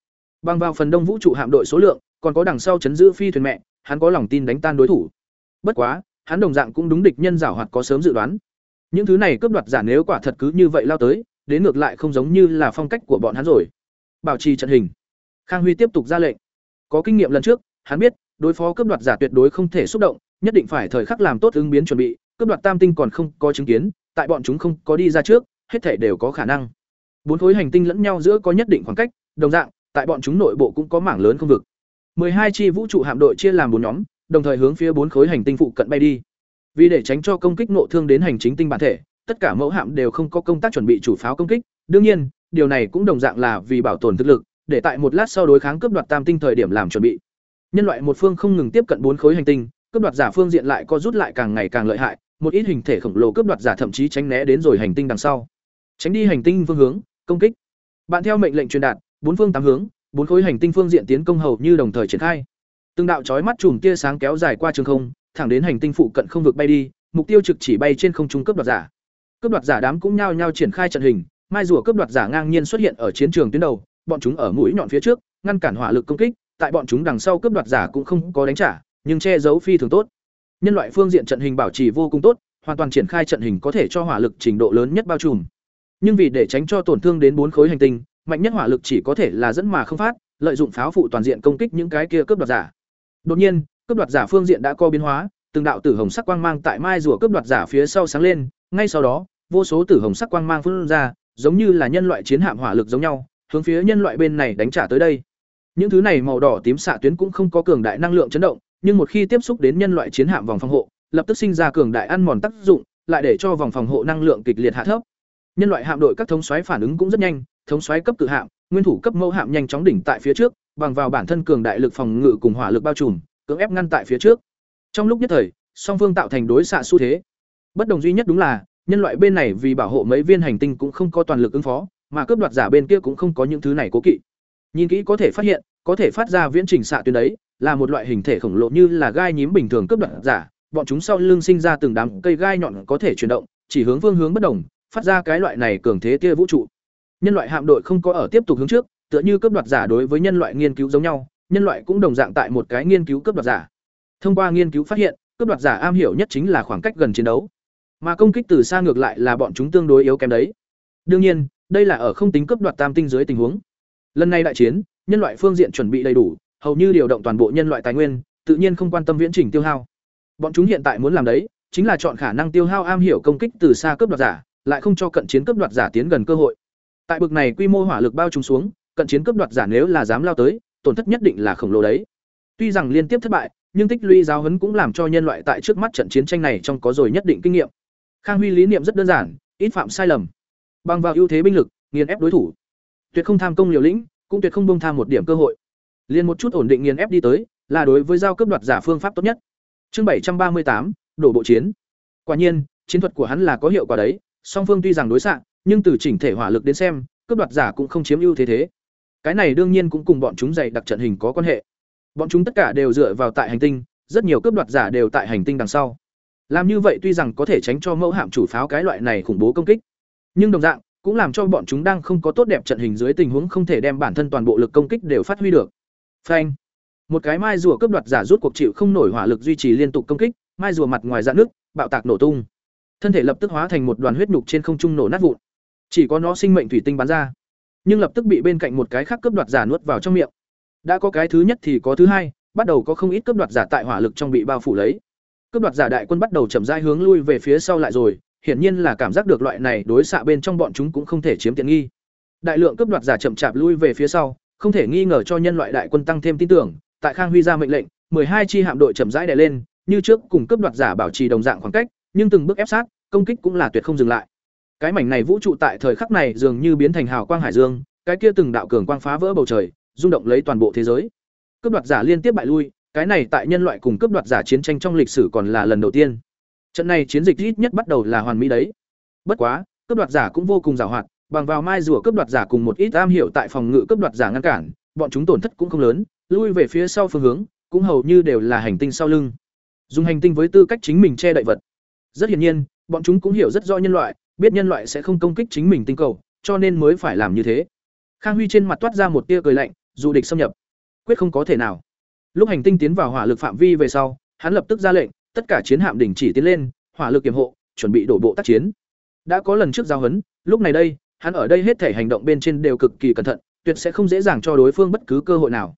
Bằng vào phần đông vũ trụ hạm đội số lượng, còn có đằng sau chấn giữ phi thuyền mẹ, hắn có lòng tin đánh tan đối thủ. Bất quá, hắn đồng dạng cũng đúng địch nhân giảo hoạt có sớm dự đoán. Những thứ này cướp đoạt giả nếu quả thật cứ như vậy lao tới, đến ngược lại không giống như là phong cách của bọn hắn rồi. Bảo trì trận hình. Khang Huy tiếp tục ra lệnh. Có kinh nghiệm lần trước, hắn biết, đối phó cướp đoạt giả tuyệt đối không thể xúc động, nhất định phải thời khắc làm tốt ứng biến chuẩn bị, cướp đoạt tam tinh còn không có chứng kiến, tại bọn chúng không có đi ra trước, hết thể đều có khả năng. Bốn khối hành tinh lẫn nhau giữa có nhất định khoảng cách, đồng dạng, tại bọn chúng nội bộ cũng có mảng lớn không vực hai chi vũ trụ hạm đội chia làm bốn nhóm, đồng thời hướng phía bốn khối hành tinh phụ cận bay đi. Vì để tránh cho công kích nộ thương đến hành chính tinh bản thể, tất cả mẫu hạm đều không có công tác chuẩn bị chủ pháo công kích. Đương nhiên, điều này cũng đồng dạng là vì bảo tồn thực lực, để tại một lát sau đối kháng cướp đoạt tam tinh thời điểm làm chuẩn bị. Nhân loại một phương không ngừng tiếp cận bốn khối hành tinh, cướp đoạt giả phương diện lại có rút lại càng ngày càng lợi hại, một ít hình thể khổng lồ cướp đoạt giả thậm chí tránh né đến rồi hành tinh đằng sau. Tránh đi hành tinh phương hướng, công kích. Bạn theo mệnh lệnh truyền đạt, bốn phương tám hướng, bốn khối hành tinh phương diện tiến công hầu như đồng thời triển khai. Từng đạo chói mắt chùm tia sáng kéo dài qua trường không, thẳng đến hành tinh phụ cận không vực bay đi, mục tiêu trực chỉ bay trên không trung cướp đoạt giả. Cướp đoạt giả đám cũng nhao nhao triển khai trận hình, mai rùa cướp đoạt giả ngang nhiên xuất hiện ở chiến trường tuyến đầu, bọn chúng ở mũi nhọn phía trước, ngăn cản hỏa lực công kích, tại bọn chúng đằng sau cướp đoạt giả cũng không có đánh trả, nhưng che giấu phi thường tốt. Nhân loại phương diện trận hình bảo trì vô cùng tốt, hoàn toàn triển khai trận hình có thể cho hỏa lực trình độ lớn nhất bao trùm. Nhưng vì để tránh cho tổn thương đến bốn khối hành tinh, mạnh nhất hỏa lực chỉ có thể là dẫn mà không phát, lợi dụng pháo phụ toàn diện công kích những cái kia cướp đoạt giả. Đột nhiên, cướp đoạt giả phương diện đã có biến hóa, từng đạo tử hồng sắc quang mang tại mai rùa cướp đoạt giả phía sau sáng lên, ngay sau đó, vô số tử hồng sắc quang mang phun ra, giống như là nhân loại chiến hạm hỏa lực giống nhau, hướng phía nhân loại bên này đánh trả tới đây. Những thứ này màu đỏ tím xạ tuyến cũng không có cường đại năng lượng chấn động, nhưng một khi tiếp xúc đến nhân loại chiến hạm vòng phòng hộ, lập tức sinh ra cường đại ăn mòn tác dụng, lại để cho vòng phòng hộ năng lượng kịch liệt hạ thấp. Nhân loại hạm đội các thống soái phản ứng cũng rất nhanh, thống xoáy cấp cự hạm, nguyên thủ cấp mẫu hạm nhanh chóng đỉnh tại phía trước, bằng vào bản thân cường đại lực phòng ngự cùng hỏa lực bao trùm, cưỡng ép ngăn tại phía trước. Trong lúc nhất thời, song phương tạo thành đối xạ xu thế. Bất đồng duy nhất đúng là, nhân loại bên này vì bảo hộ mấy viên hành tinh cũng không có toàn lực ứng phó, mà cướp đoạt giả bên kia cũng không có những thứ này cố kỵ. Nhìn kỹ có thể phát hiện, có thể phát ra viễn trình xạ tuyến đấy, là một loại hình thể khổng lồ như là gai nhím bình thường cướp đoạt giả, bọn chúng sau lưng sinh ra từng đám cây gai nhọn có thể chuyển động, chỉ hướng phương hướng bất đồng, phát ra cái loại này cường thế tia vũ trụ. Nhân loại hạm đội không có ở tiếp tục hướng trước, tựa như cướp đoạt giả đối với nhân loại nghiên cứu giống nhau, nhân loại cũng đồng dạng tại một cái nghiên cứu cướp đoạt giả. Thông qua nghiên cứu phát hiện, cướp đoạt giả am hiểu nhất chính là khoảng cách gần chiến đấu, mà công kích từ xa ngược lại là bọn chúng tương đối yếu kém đấy. Đương nhiên, đây là ở không tính cướp đoạt tam tinh dưới tình huống. Lần này đại chiến, nhân loại phương diện chuẩn bị đầy đủ, hầu như điều động toàn bộ nhân loại tài nguyên, tự nhiên không quan tâm viễn trình tiêu hao. Bọn chúng hiện tại muốn làm đấy, chính là chọn khả năng tiêu hao am hiểu công kích từ xa cướp đoạt giả, lại không cho cận chiến cướp đoạt giả tiến gần cơ hội. Tại bực này quy mô hỏa lực bao trùm xuống, cận chiến cướp đoạt giả nếu là dám lao tới, tổn thất nhất định là khổng lồ đấy. Tuy rằng liên tiếp thất bại, nhưng tích lũy giáo huấn cũng làm cho nhân loại tại trước mắt trận chiến tranh này trong có rồi nhất định kinh nghiệm. Khang Huy lý niệm rất đơn giản, ít phạm sai lầm. Bằng vào ưu thế binh lực, nghiền ép đối thủ. Tuyệt không tham công liều lĩnh, cũng tuyệt không bông tham một điểm cơ hội. Liên một chút ổn định nghiền ép đi tới, là đối với giao cướp đoạt giả phương pháp tốt nhất. Chương bảy trăm ba mươi tám, đổ bộ chiến. Quả nhiên, chiến thuật của hắn là có hiệu quả đấy, song phương tuy rằng đối xạ, nhưng từ chỉnh thể hỏa lực đến xem, cướp đoạt giả cũng không chiếm ưu thế thế. Cái này đương nhiên cũng cùng bọn chúng dày đặc trận hình có quan hệ. Bọn chúng tất cả đều dựa vào tại hành tinh, rất nhiều cướp đoạt giả đều tại hành tinh đằng sau. Làm như vậy tuy rằng có thể tránh cho mẫu hạm chủ pháo cái loại này khủng bố công kích, nhưng đồng dạng cũng làm cho bọn chúng đang không có tốt đẹp trận hình dưới tình huống không thể đem bản thân toàn bộ lực công kích đều phát huy được. Phanh. Một cái mai rùa cướp đoạt giả rút cuộc chịu không nổi hỏa lực duy trì liên tục công kích, mai rùa mặt ngoài dạn nước, bạo tạc nổ tung. Thân thể lập tức hóa thành một đoàn huyết nhục trên không trung nổ nát vụn. Chỉ có nó sinh mệnh thủy tinh bắn ra, nhưng lập tức bị bên cạnh một cái khác cướp đoạt giả nuốt vào trong miệng. Đã có cái thứ nhất thì có thứ hai, bắt đầu có không ít cướp đoạt giả tại hỏa lực trong bị bao phủ lấy. Cướp đoạt giả đại quân bắt đầu chậm rãi hướng lui về phía sau lại rồi, hiển nhiên là cảm giác được loại này đối xạ bên trong bọn chúng cũng không thể chiếm tiện nghi. Đại lượng cướp đoạt giả chậm chạp lui về phía sau, không thể nghi ngờ cho nhân loại đại quân tăng thêm tin tưởng, tại Khang Huy ra mệnh lệnh, hai chi hạm đội chậm rãi đè lên, như trước cùng cướp đoạt giả bảo trì đồng dạng khoảng cách, nhưng từng bước ép sát, công kích cũng là tuyệt không dừng lại. Cái mảnh này vũ trụ tại thời khắc này dường như biến thành hào quang hải dương, cái kia từng đạo cường quang phá vỡ bầu trời, rung động lấy toàn bộ thế giới. Cướp đoạt giả liên tiếp bại lui, cái này tại nhân loại cùng cướp đoạt giả chiến tranh trong lịch sử còn là lần đầu tiên. Trận này chiến dịch ít nhất bắt đầu là hoàn mỹ đấy. Bất quá, cướp đoạt giả cũng vô cùng giàu hoạt, bằng vào mai rùa cướp đoạt giả cùng một ít am hiểu tại phòng ngự cướp đoạt giả ngăn cản, bọn chúng tổn thất cũng không lớn, lui về phía sau phương hướng, cũng hầu như đều là hành tinh sau lưng. Dùng hành tinh với tư cách chính mình che đậy vật. Rất hiển nhiên, bọn chúng cũng hiểu rất rõ nhân loại, biết nhân loại sẽ không công kích chính mình tinh cầu, cho nên mới phải làm như thế. Khang Huy trên mặt toát ra một tia cười lạnh, dù địch xâm nhập, quyết không có thể nào. Lúc hành tinh tiến vào hỏa lực phạm vi về sau, hắn lập tức ra lệnh, tất cả chiến hạm đình chỉ tiến lên, hỏa lực kiểm hộ, chuẩn bị đổ bộ tác chiến. Đã có lần trước giao hấn, lúc này đây, hắn ở đây hết thể hành động bên trên đều cực kỳ cẩn thận, tuyệt sẽ không dễ dàng cho đối phương bất cứ cơ hội nào.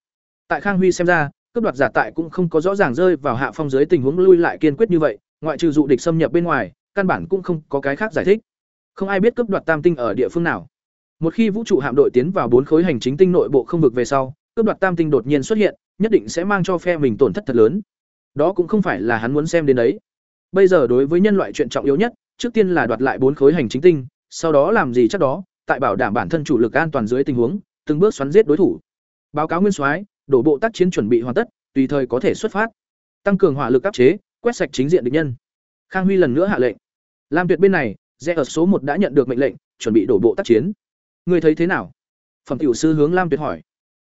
Tại Khang Huy xem ra, cấp đoạt giả tại cũng không có rõ ràng rơi vào hạ phong dưới tình huống lui lại kiên quyết như vậy, ngoại trừ dụ địch xâm nhập bên ngoài, căn bản cũng không có cái khác giải thích. Không ai biết cấp đoạt tam tinh ở địa phương nào. Một khi vũ trụ hạm đội tiến vào bốn khối hành chính tinh nội bộ không vực về sau, cấp đoạt tam tinh đột nhiên xuất hiện, nhất định sẽ mang cho phe mình tổn thất thật lớn. Đó cũng không phải là hắn muốn xem đến đấy. Bây giờ đối với nhân loại chuyện trọng yếu nhất, trước tiên là đoạt lại bốn khối hành chính tinh, sau đó làm gì chắc đó, tại bảo đảm bản thân chủ lực an toàn dưới tình huống, từng bước xoắn giết đối thủ. Báo cáo Nguyên Soái, đổ bộ tác chiến chuẩn bị hoàn tất, tùy thời có thể xuất phát. Tăng cường hỏa lực áp chế, quét sạch chính diện địch nhân. Khang Huy lần nữa hạ lệnh. Lam Tuyệt bên này, rẽ ở số một đã nhận được mệnh lệnh, chuẩn bị đổ bộ tác chiến. Người thấy thế nào? Phẩm tiểu sư hướng Lam Tuyệt hỏi.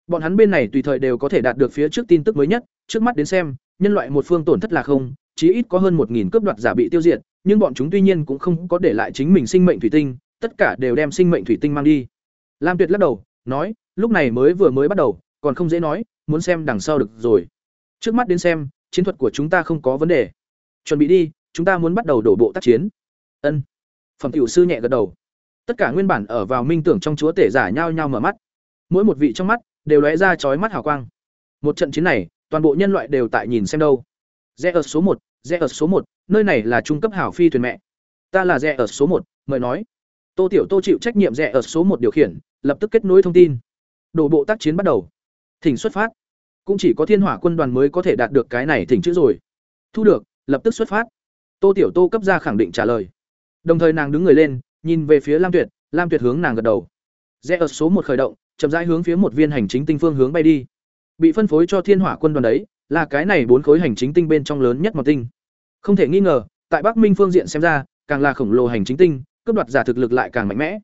Bọn hắn bên này tùy thời đều có thể đạt được phía trước tin tức mới nhất, trước mắt đến xem, nhân loại một phương tổn thất là không, chí ít có hơn một nghìn cướp đoạt giả bị tiêu diệt, nhưng bọn chúng tuy nhiên cũng không có để lại chính mình sinh mệnh thủy tinh, tất cả đều đem sinh mệnh thủy tinh mang đi. Lam Tuyệt lắc đầu, nói, lúc này mới vừa mới bắt đầu, còn không dễ nói, muốn xem đằng sau được rồi. Trước mắt đến xem, chiến thuật của chúng ta không có vấn đề. Chuẩn bị đi, chúng ta muốn bắt đầu đổ bộ tác chiến. Ân. Phẩm tiểu sư nhẹ gật đầu. Tất cả nguyên bản ở vào minh tưởng trong chúa tể giả nhao nhao mở mắt. Mỗi một vị trong mắt đều lóe ra chói mắt hào quang. Một trận chiến này, toàn bộ nhân loại đều tại nhìn xem đâu. Rẽ ở số một, rẽ ở số một, nơi này là trung cấp hảo phi thuyền mẹ. Ta là rẽ ở số một, mời nói. Tô Tiểu Tô chịu trách nhiệm rẽ ở số một điều khiển, lập tức kết nối thông tin. Đổ bộ tác chiến bắt đầu. Thỉnh xuất phát. Cũng chỉ có Thiên Hỏa quân đoàn mới có thể đạt được cái này thỉnh chữ rồi. Thu được, lập tức xuất phát. Tô Tiểu Tô cấp ra khẳng định trả lời. Đồng thời nàng đứng người lên, nhìn về phía Lam Tuyệt, Lam Tuyệt hướng nàng gật đầu. Rẽ ở số một khởi động, chậm rãi hướng phía một viên hành chính tinh phương hướng bay đi. Bị phân phối cho Thiên Hỏa quân đoàn đấy, là cái này bốn khối hành chính tinh bên trong lớn nhất một tinh. Không thể nghi ngờ, tại Bắc Minh phương diện xem ra, càng là khổng lồ hành chính tinh, cấp đoạt giả thực lực lại càng mạnh mẽ.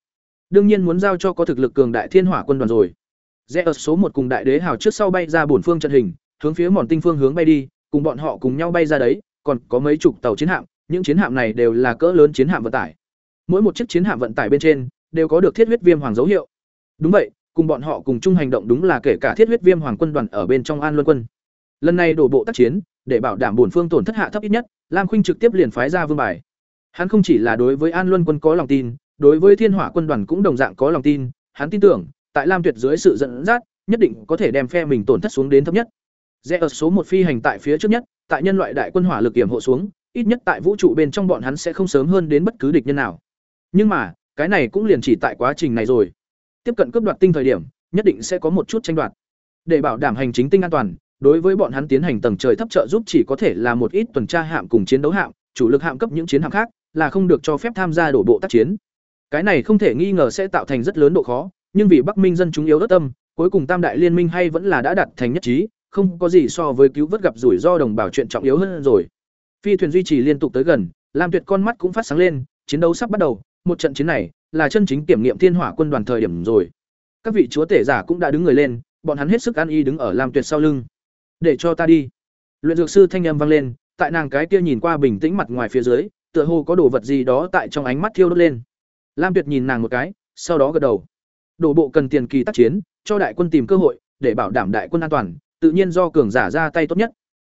Đương nhiên muốn giao cho có thực lực cường đại Thiên Hỏa quân đoàn rồi. Rẽ ở số một cùng đại đế hào trước sau bay ra bổn phương trận hình, hướng phía mòn tinh phương hướng bay đi, cùng bọn họ cùng nhau bay ra đấy, còn có mấy chục tàu chiến hạm, những chiến hạm này đều là cỡ lớn chiến hạm vận tải. Mỗi một chiếc chiến hạm vận tải bên trên đều có được thiết huyết viêm hoàng dấu hiệu. Đúng vậy, cùng bọn họ cùng chung hành động đúng là kể cả thiết huyết viêm hoàng quân đoàn ở bên trong An Luân quân. Lần này đổ bộ tác chiến, để bảo đảm bổn phương tổn thất hạ thấp ít nhất, Lam Khuynh trực tiếp liền phái ra vương bài. Hắn không chỉ là đối với An Luân quân có lòng tin, đối với Thiên Hỏa quân đoàn cũng đồng dạng có lòng tin, hắn tin tưởng, tại Lam Tuyệt dưới sự dẫn dắt, nhất định có thể đem phe mình tổn thất xuống đến thấp nhất. Rẽ ở số một phi hành tại phía trước nhất, tại nhân loại đại quân hỏa lực kiểm hộ xuống, ít nhất tại vũ trụ bên trong bọn hắn sẽ không sớm hơn đến bất cứ địch nhân nào. Nhưng mà, cái này cũng liền chỉ tại quá trình này rồi. Tiếp cận cướp đoạt tinh thời điểm, nhất định sẽ có một chút tranh đoạt. Để bảo đảm hành chính tinh an toàn, đối với bọn hắn tiến hành tầng trời thấp trợ giúp chỉ có thể là một ít tuần tra hạm cùng chiến đấu hạm, chủ lực hạm cấp những chiến hạm khác là không được cho phép tham gia đổ bộ tác chiến. Cái này không thể nghi ngờ sẽ tạo thành rất lớn độ khó, nhưng vì Bắc Minh dân chúng yếu đất tâm, cuối cùng Tam đại liên minh hay vẫn là đã đạt thành nhất trí, không có gì so với cứu vớt gặp rủi ro đồng bào chuyện trọng yếu hơn rồi. Phi thuyền duy trì liên tục tới gần, Lam Tuyệt con mắt cũng phát sáng lên, chiến đấu sắp bắt đầu, một trận chiến này là chân chính kiểm nghiệm Thiên Hỏa quân đoàn thời điểm rồi. Các vị chúa tể giả cũng đã đứng người lên, bọn hắn hết sức an y đứng ở Lam Tuyệt sau lưng. "Để cho ta đi." Luyện dược sư thanh âm vang lên, tại nàng cái kia nhìn qua bình tĩnh mặt ngoài phía dưới, tựa hồ có đồ vật gì đó tại trong ánh mắt thiêu đốt lên. Lam Tuyệt nhìn nàng một cái, sau đó gật đầu. Đổ bộ cần tiền kỳ tác chiến, cho đại quân tìm cơ hội, để bảo đảm đại quân an toàn, tự nhiên do cường giả ra tay tốt nhất.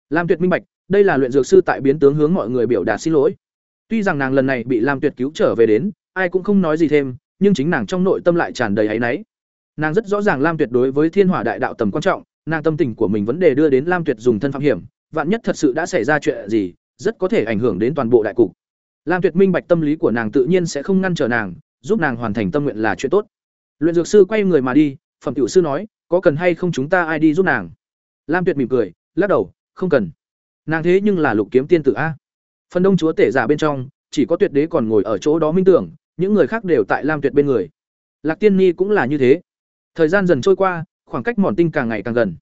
Lam Tuyệt minh bạch, đây là luyện dược sư tại biến tướng hướng mọi người biểu đạt xin lỗi. Tuy rằng nàng lần này bị Lam Tuyệt cứu trở về đến, ai cũng không nói gì thêm, nhưng chính nàng trong nội tâm lại tràn đầy áy náy. Nàng rất rõ ràng Lam Tuyệt đối với Thiên Hỏa Đại Đạo tầm quan trọng, nàng tâm tình của mình vấn đề đưa đến Lam Tuyệt dùng thân phạm hiểm, vạn nhất thật sự đã xảy ra chuyện gì, rất có thể ảnh hưởng đến toàn bộ đại cục. Lam Tuyệt minh bạch tâm lý của nàng tự nhiên sẽ không ngăn trở nàng, giúp nàng hoàn thành tâm nguyện là chuyện tốt. Luyện dược sư quay người mà đi, phẩm tiểu sư nói, có cần hay không chúng ta ai đi giúp nàng? Lam Tuyệt mỉm cười, lắc đầu, không cần. Nàng thế nhưng là Lục Kiếm tiên tử a. Phần đông chúa tể giả bên trong, chỉ có Tuyệt đế còn ngồi ở chỗ đó minh tưởng, những người khác đều tại Lam Tuyệt bên người. Lạc Tiên Ni cũng là như thế. Thời gian dần trôi qua, khoảng cách Mòn Tinh càng ngày càng gần.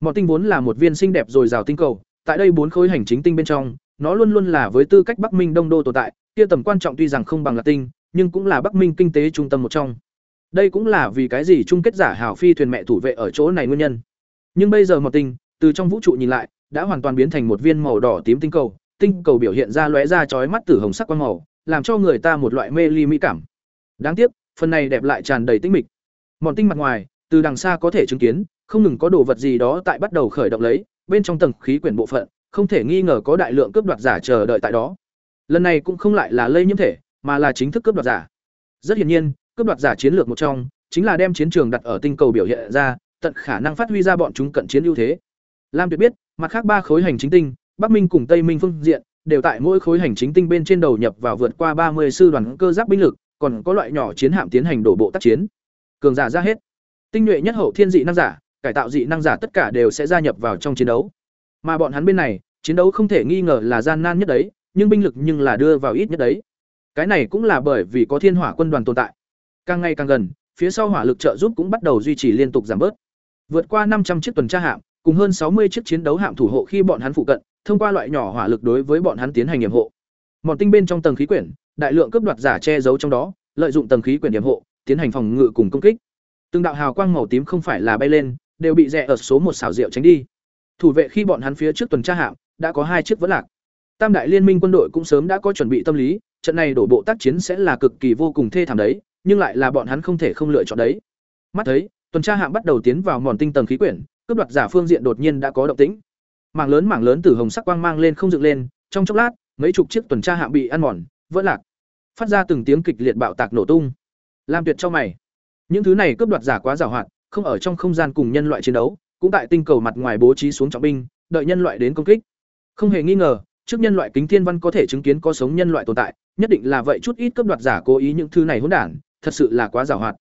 Mòn Tinh vốn là một viên xinh đẹp rồi rào tinh cầu, tại đây bốn khối hành chính tinh bên trong, nó luôn luôn là với tư cách Bắc Minh Đông Đô tồn tại, kia tầm quan trọng tuy rằng không bằng Lạc Tinh, nhưng cũng là Bắc Minh kinh tế trung tâm một trong. Đây cũng là vì cái gì chung kết giả hảo phi thuyền mẹ thủ vệ ở chỗ này nguyên nhân. Nhưng bây giờ Mòn Tinh, từ trong vũ trụ nhìn lại, đã hoàn toàn biến thành một viên màu đỏ tím tinh cầu, tinh cầu biểu hiện ra lóe ra chói mắt tử hồng sắc quang màu, làm cho người ta một loại mê ly mỹ cảm. Đáng tiếc, phần này đẹp lại tràn đầy tinh mịch. Mòn tinh mặt ngoài, từ đằng xa có thể chứng kiến, không ngừng có đồ vật gì đó tại bắt đầu khởi động lấy, bên trong tầng khí quyển bộ phận, không thể nghi ngờ có đại lượng cướp đoạt giả chờ đợi tại đó. Lần này cũng không lại là lây nhiễm thể, mà là chính thức cướp đoạt giả. Rất hiển nhiên, cướp đoạt giả chiến lược một trong, chính là đem chiến trường đặt ở tinh cầu biểu hiện ra, tận khả năng phát huy ra bọn chúng cận chiến ưu thế. Lam Tuyệt biết, mặt khác ba khối hành chính tinh, Bắc Minh cùng Tây Minh phương diện, đều tại mỗi khối hành chính tinh bên trên đầu nhập vào vượt qua ba mươi sư đoàn cơ giáp binh lực, còn có loại nhỏ chiến hạm tiến hành đổ bộ tác chiến. Cường giả ra hết. Tinh nhuệ nhất hậu thiên dị năng giả, cải tạo dị năng giả tất cả đều sẽ gia nhập vào trong chiến đấu. Mà bọn hắn bên này, chiến đấu không thể nghi ngờ là gian nan nhất đấy, nhưng binh lực nhưng là đưa vào ít nhất đấy. Cái này cũng là bởi vì có Thiên Hỏa quân đoàn tồn tại. Càng ngày càng gần, phía sau hỏa lực trợ giúp cũng bắt đầu duy trì liên tục giảm bớt. Vượt qua năm trăm chiếc tuần tra hạm, cùng hơn sáu mươi chiếc chiến đấu hạm thủ hộ khi bọn hắn phụ cận, thông qua loại nhỏ hỏa lực đối với bọn hắn tiến hành nghiệm hộ. Mòn tinh bên trong tầng khí quyển, đại lượng cướp đoạt giả che giấu trong đó, lợi dụng tầng khí quyển điểm hộ, tiến hành phòng ngự cùng công kích. Từng đạo hào quang màu tím không phải là bay lên, đều bị rẽ ở số một xảo diệu tránh đi. Thủ vệ khi bọn hắn phía trước tuần tra hạm, đã có hai chiếc vẫn lạc. Tam đại liên minh quân đội cũng sớm đã có chuẩn bị tâm lý, trận này đổ bộ tác chiến sẽ là cực kỳ vô cùng thê thảm đấy, nhưng lại là bọn hắn không thể không lựa chọn đấy. Mắt thấy, tuần tra hạm bắt đầu tiến vào mòn tinh tầng khí quyển, cướp đoạt giả phương diện đột nhiên đã có động tĩnh. Mảng lớn mảng lớn từ hồng sắc quang mang lên không dựng lên, trong chốc lát, mấy chục chiếc tuần tra hạm bị ăn mòn, vỡ lạc. Phát ra từng tiếng kịch liệt bạo tạc nổ tung. Lam Tuyệt cho mày. Những thứ này cướp đoạt giả quá giàu hoạt, không ở trong không gian cùng nhân loại chiến đấu, cũng tại tinh cầu mặt ngoài bố trí xuống trọng binh, đợi nhân loại đến công kích. Không hề nghi ngờ, trước nhân loại kính thiên văn có thể chứng kiến có sống nhân loại tồn tại, nhất định là vậy chút ít cướp đoạt giả cố ý những thứ này hỗn đản, thật sự là quá giàu hoạt.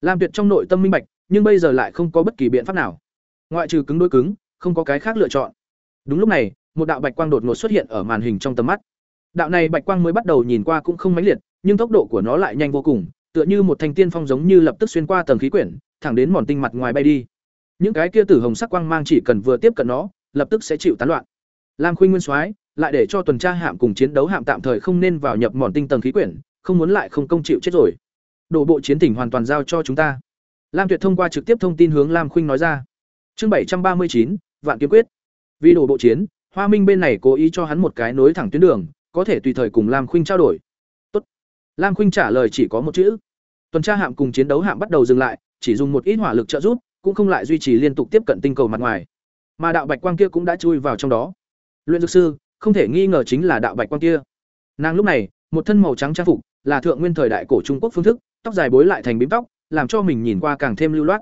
Lam Tuyệt trong nội tâm minh bạch, nhưng bây giờ lại không có bất kỳ biện pháp nào. Ngoại trừ cứng đối cứng, không có cái khác lựa chọn. Đúng lúc này, một đạo bạch quang đột ngột xuất hiện ở màn hình trong tầm mắt. Đạo này bạch quang mới bắt đầu nhìn qua cũng không mãnh liệt, nhưng tốc độ của nó lại nhanh vô cùng, tựa như một thanh tiên phong giống như lập tức xuyên qua tầng khí quyển, thẳng đến mòn tinh mặt ngoài bay đi. Những cái kia tử hồng sắc quang mang chỉ cần vừa tiếp cận nó, lập tức sẽ chịu tán loạn. Lam Khuynh Nguyên Soái lại để cho tuần tra hạm cùng chiến đấu hạm tạm thời không nên vào nhập mòn tinh tầng khí quyển, không muốn lại không công chịu chết rồi. Đổ bộ chiến tỉnh hoàn toàn giao cho chúng ta. Lam Tuyệt thông qua trực tiếp thông tin hướng Lam Khuynh nói ra. Chương bảy trăm ba mươi chín Vạn kiếm quyết. Vì đổ bộ chiến, Hoa Minh bên này cố ý cho hắn một cái nối thẳng tuyến đường, có thể tùy thời cùng Lam Khuynh trao đổi. Tốt. Lam Khuynh trả lời chỉ có một chữ. Tuần tra hạm cùng chiến đấu hạm bắt đầu dừng lại, chỉ dùng một ít hỏa lực trợ giúp, cũng không lại duy trì liên tục tiếp cận tinh cầu mặt ngoài. Mà đạo bạch quang kia cũng đã chui vào trong đó. Luyện dược sư, không thể nghi ngờ chính là đạo bạch quang kia. Nàng lúc này, một thân màu trắng trang phục, là thượng nguyên thời đại cổ Trung Quốc phương thức, tóc dài bối lại thành bím tóc, làm cho mình nhìn qua càng thêm lưu loát.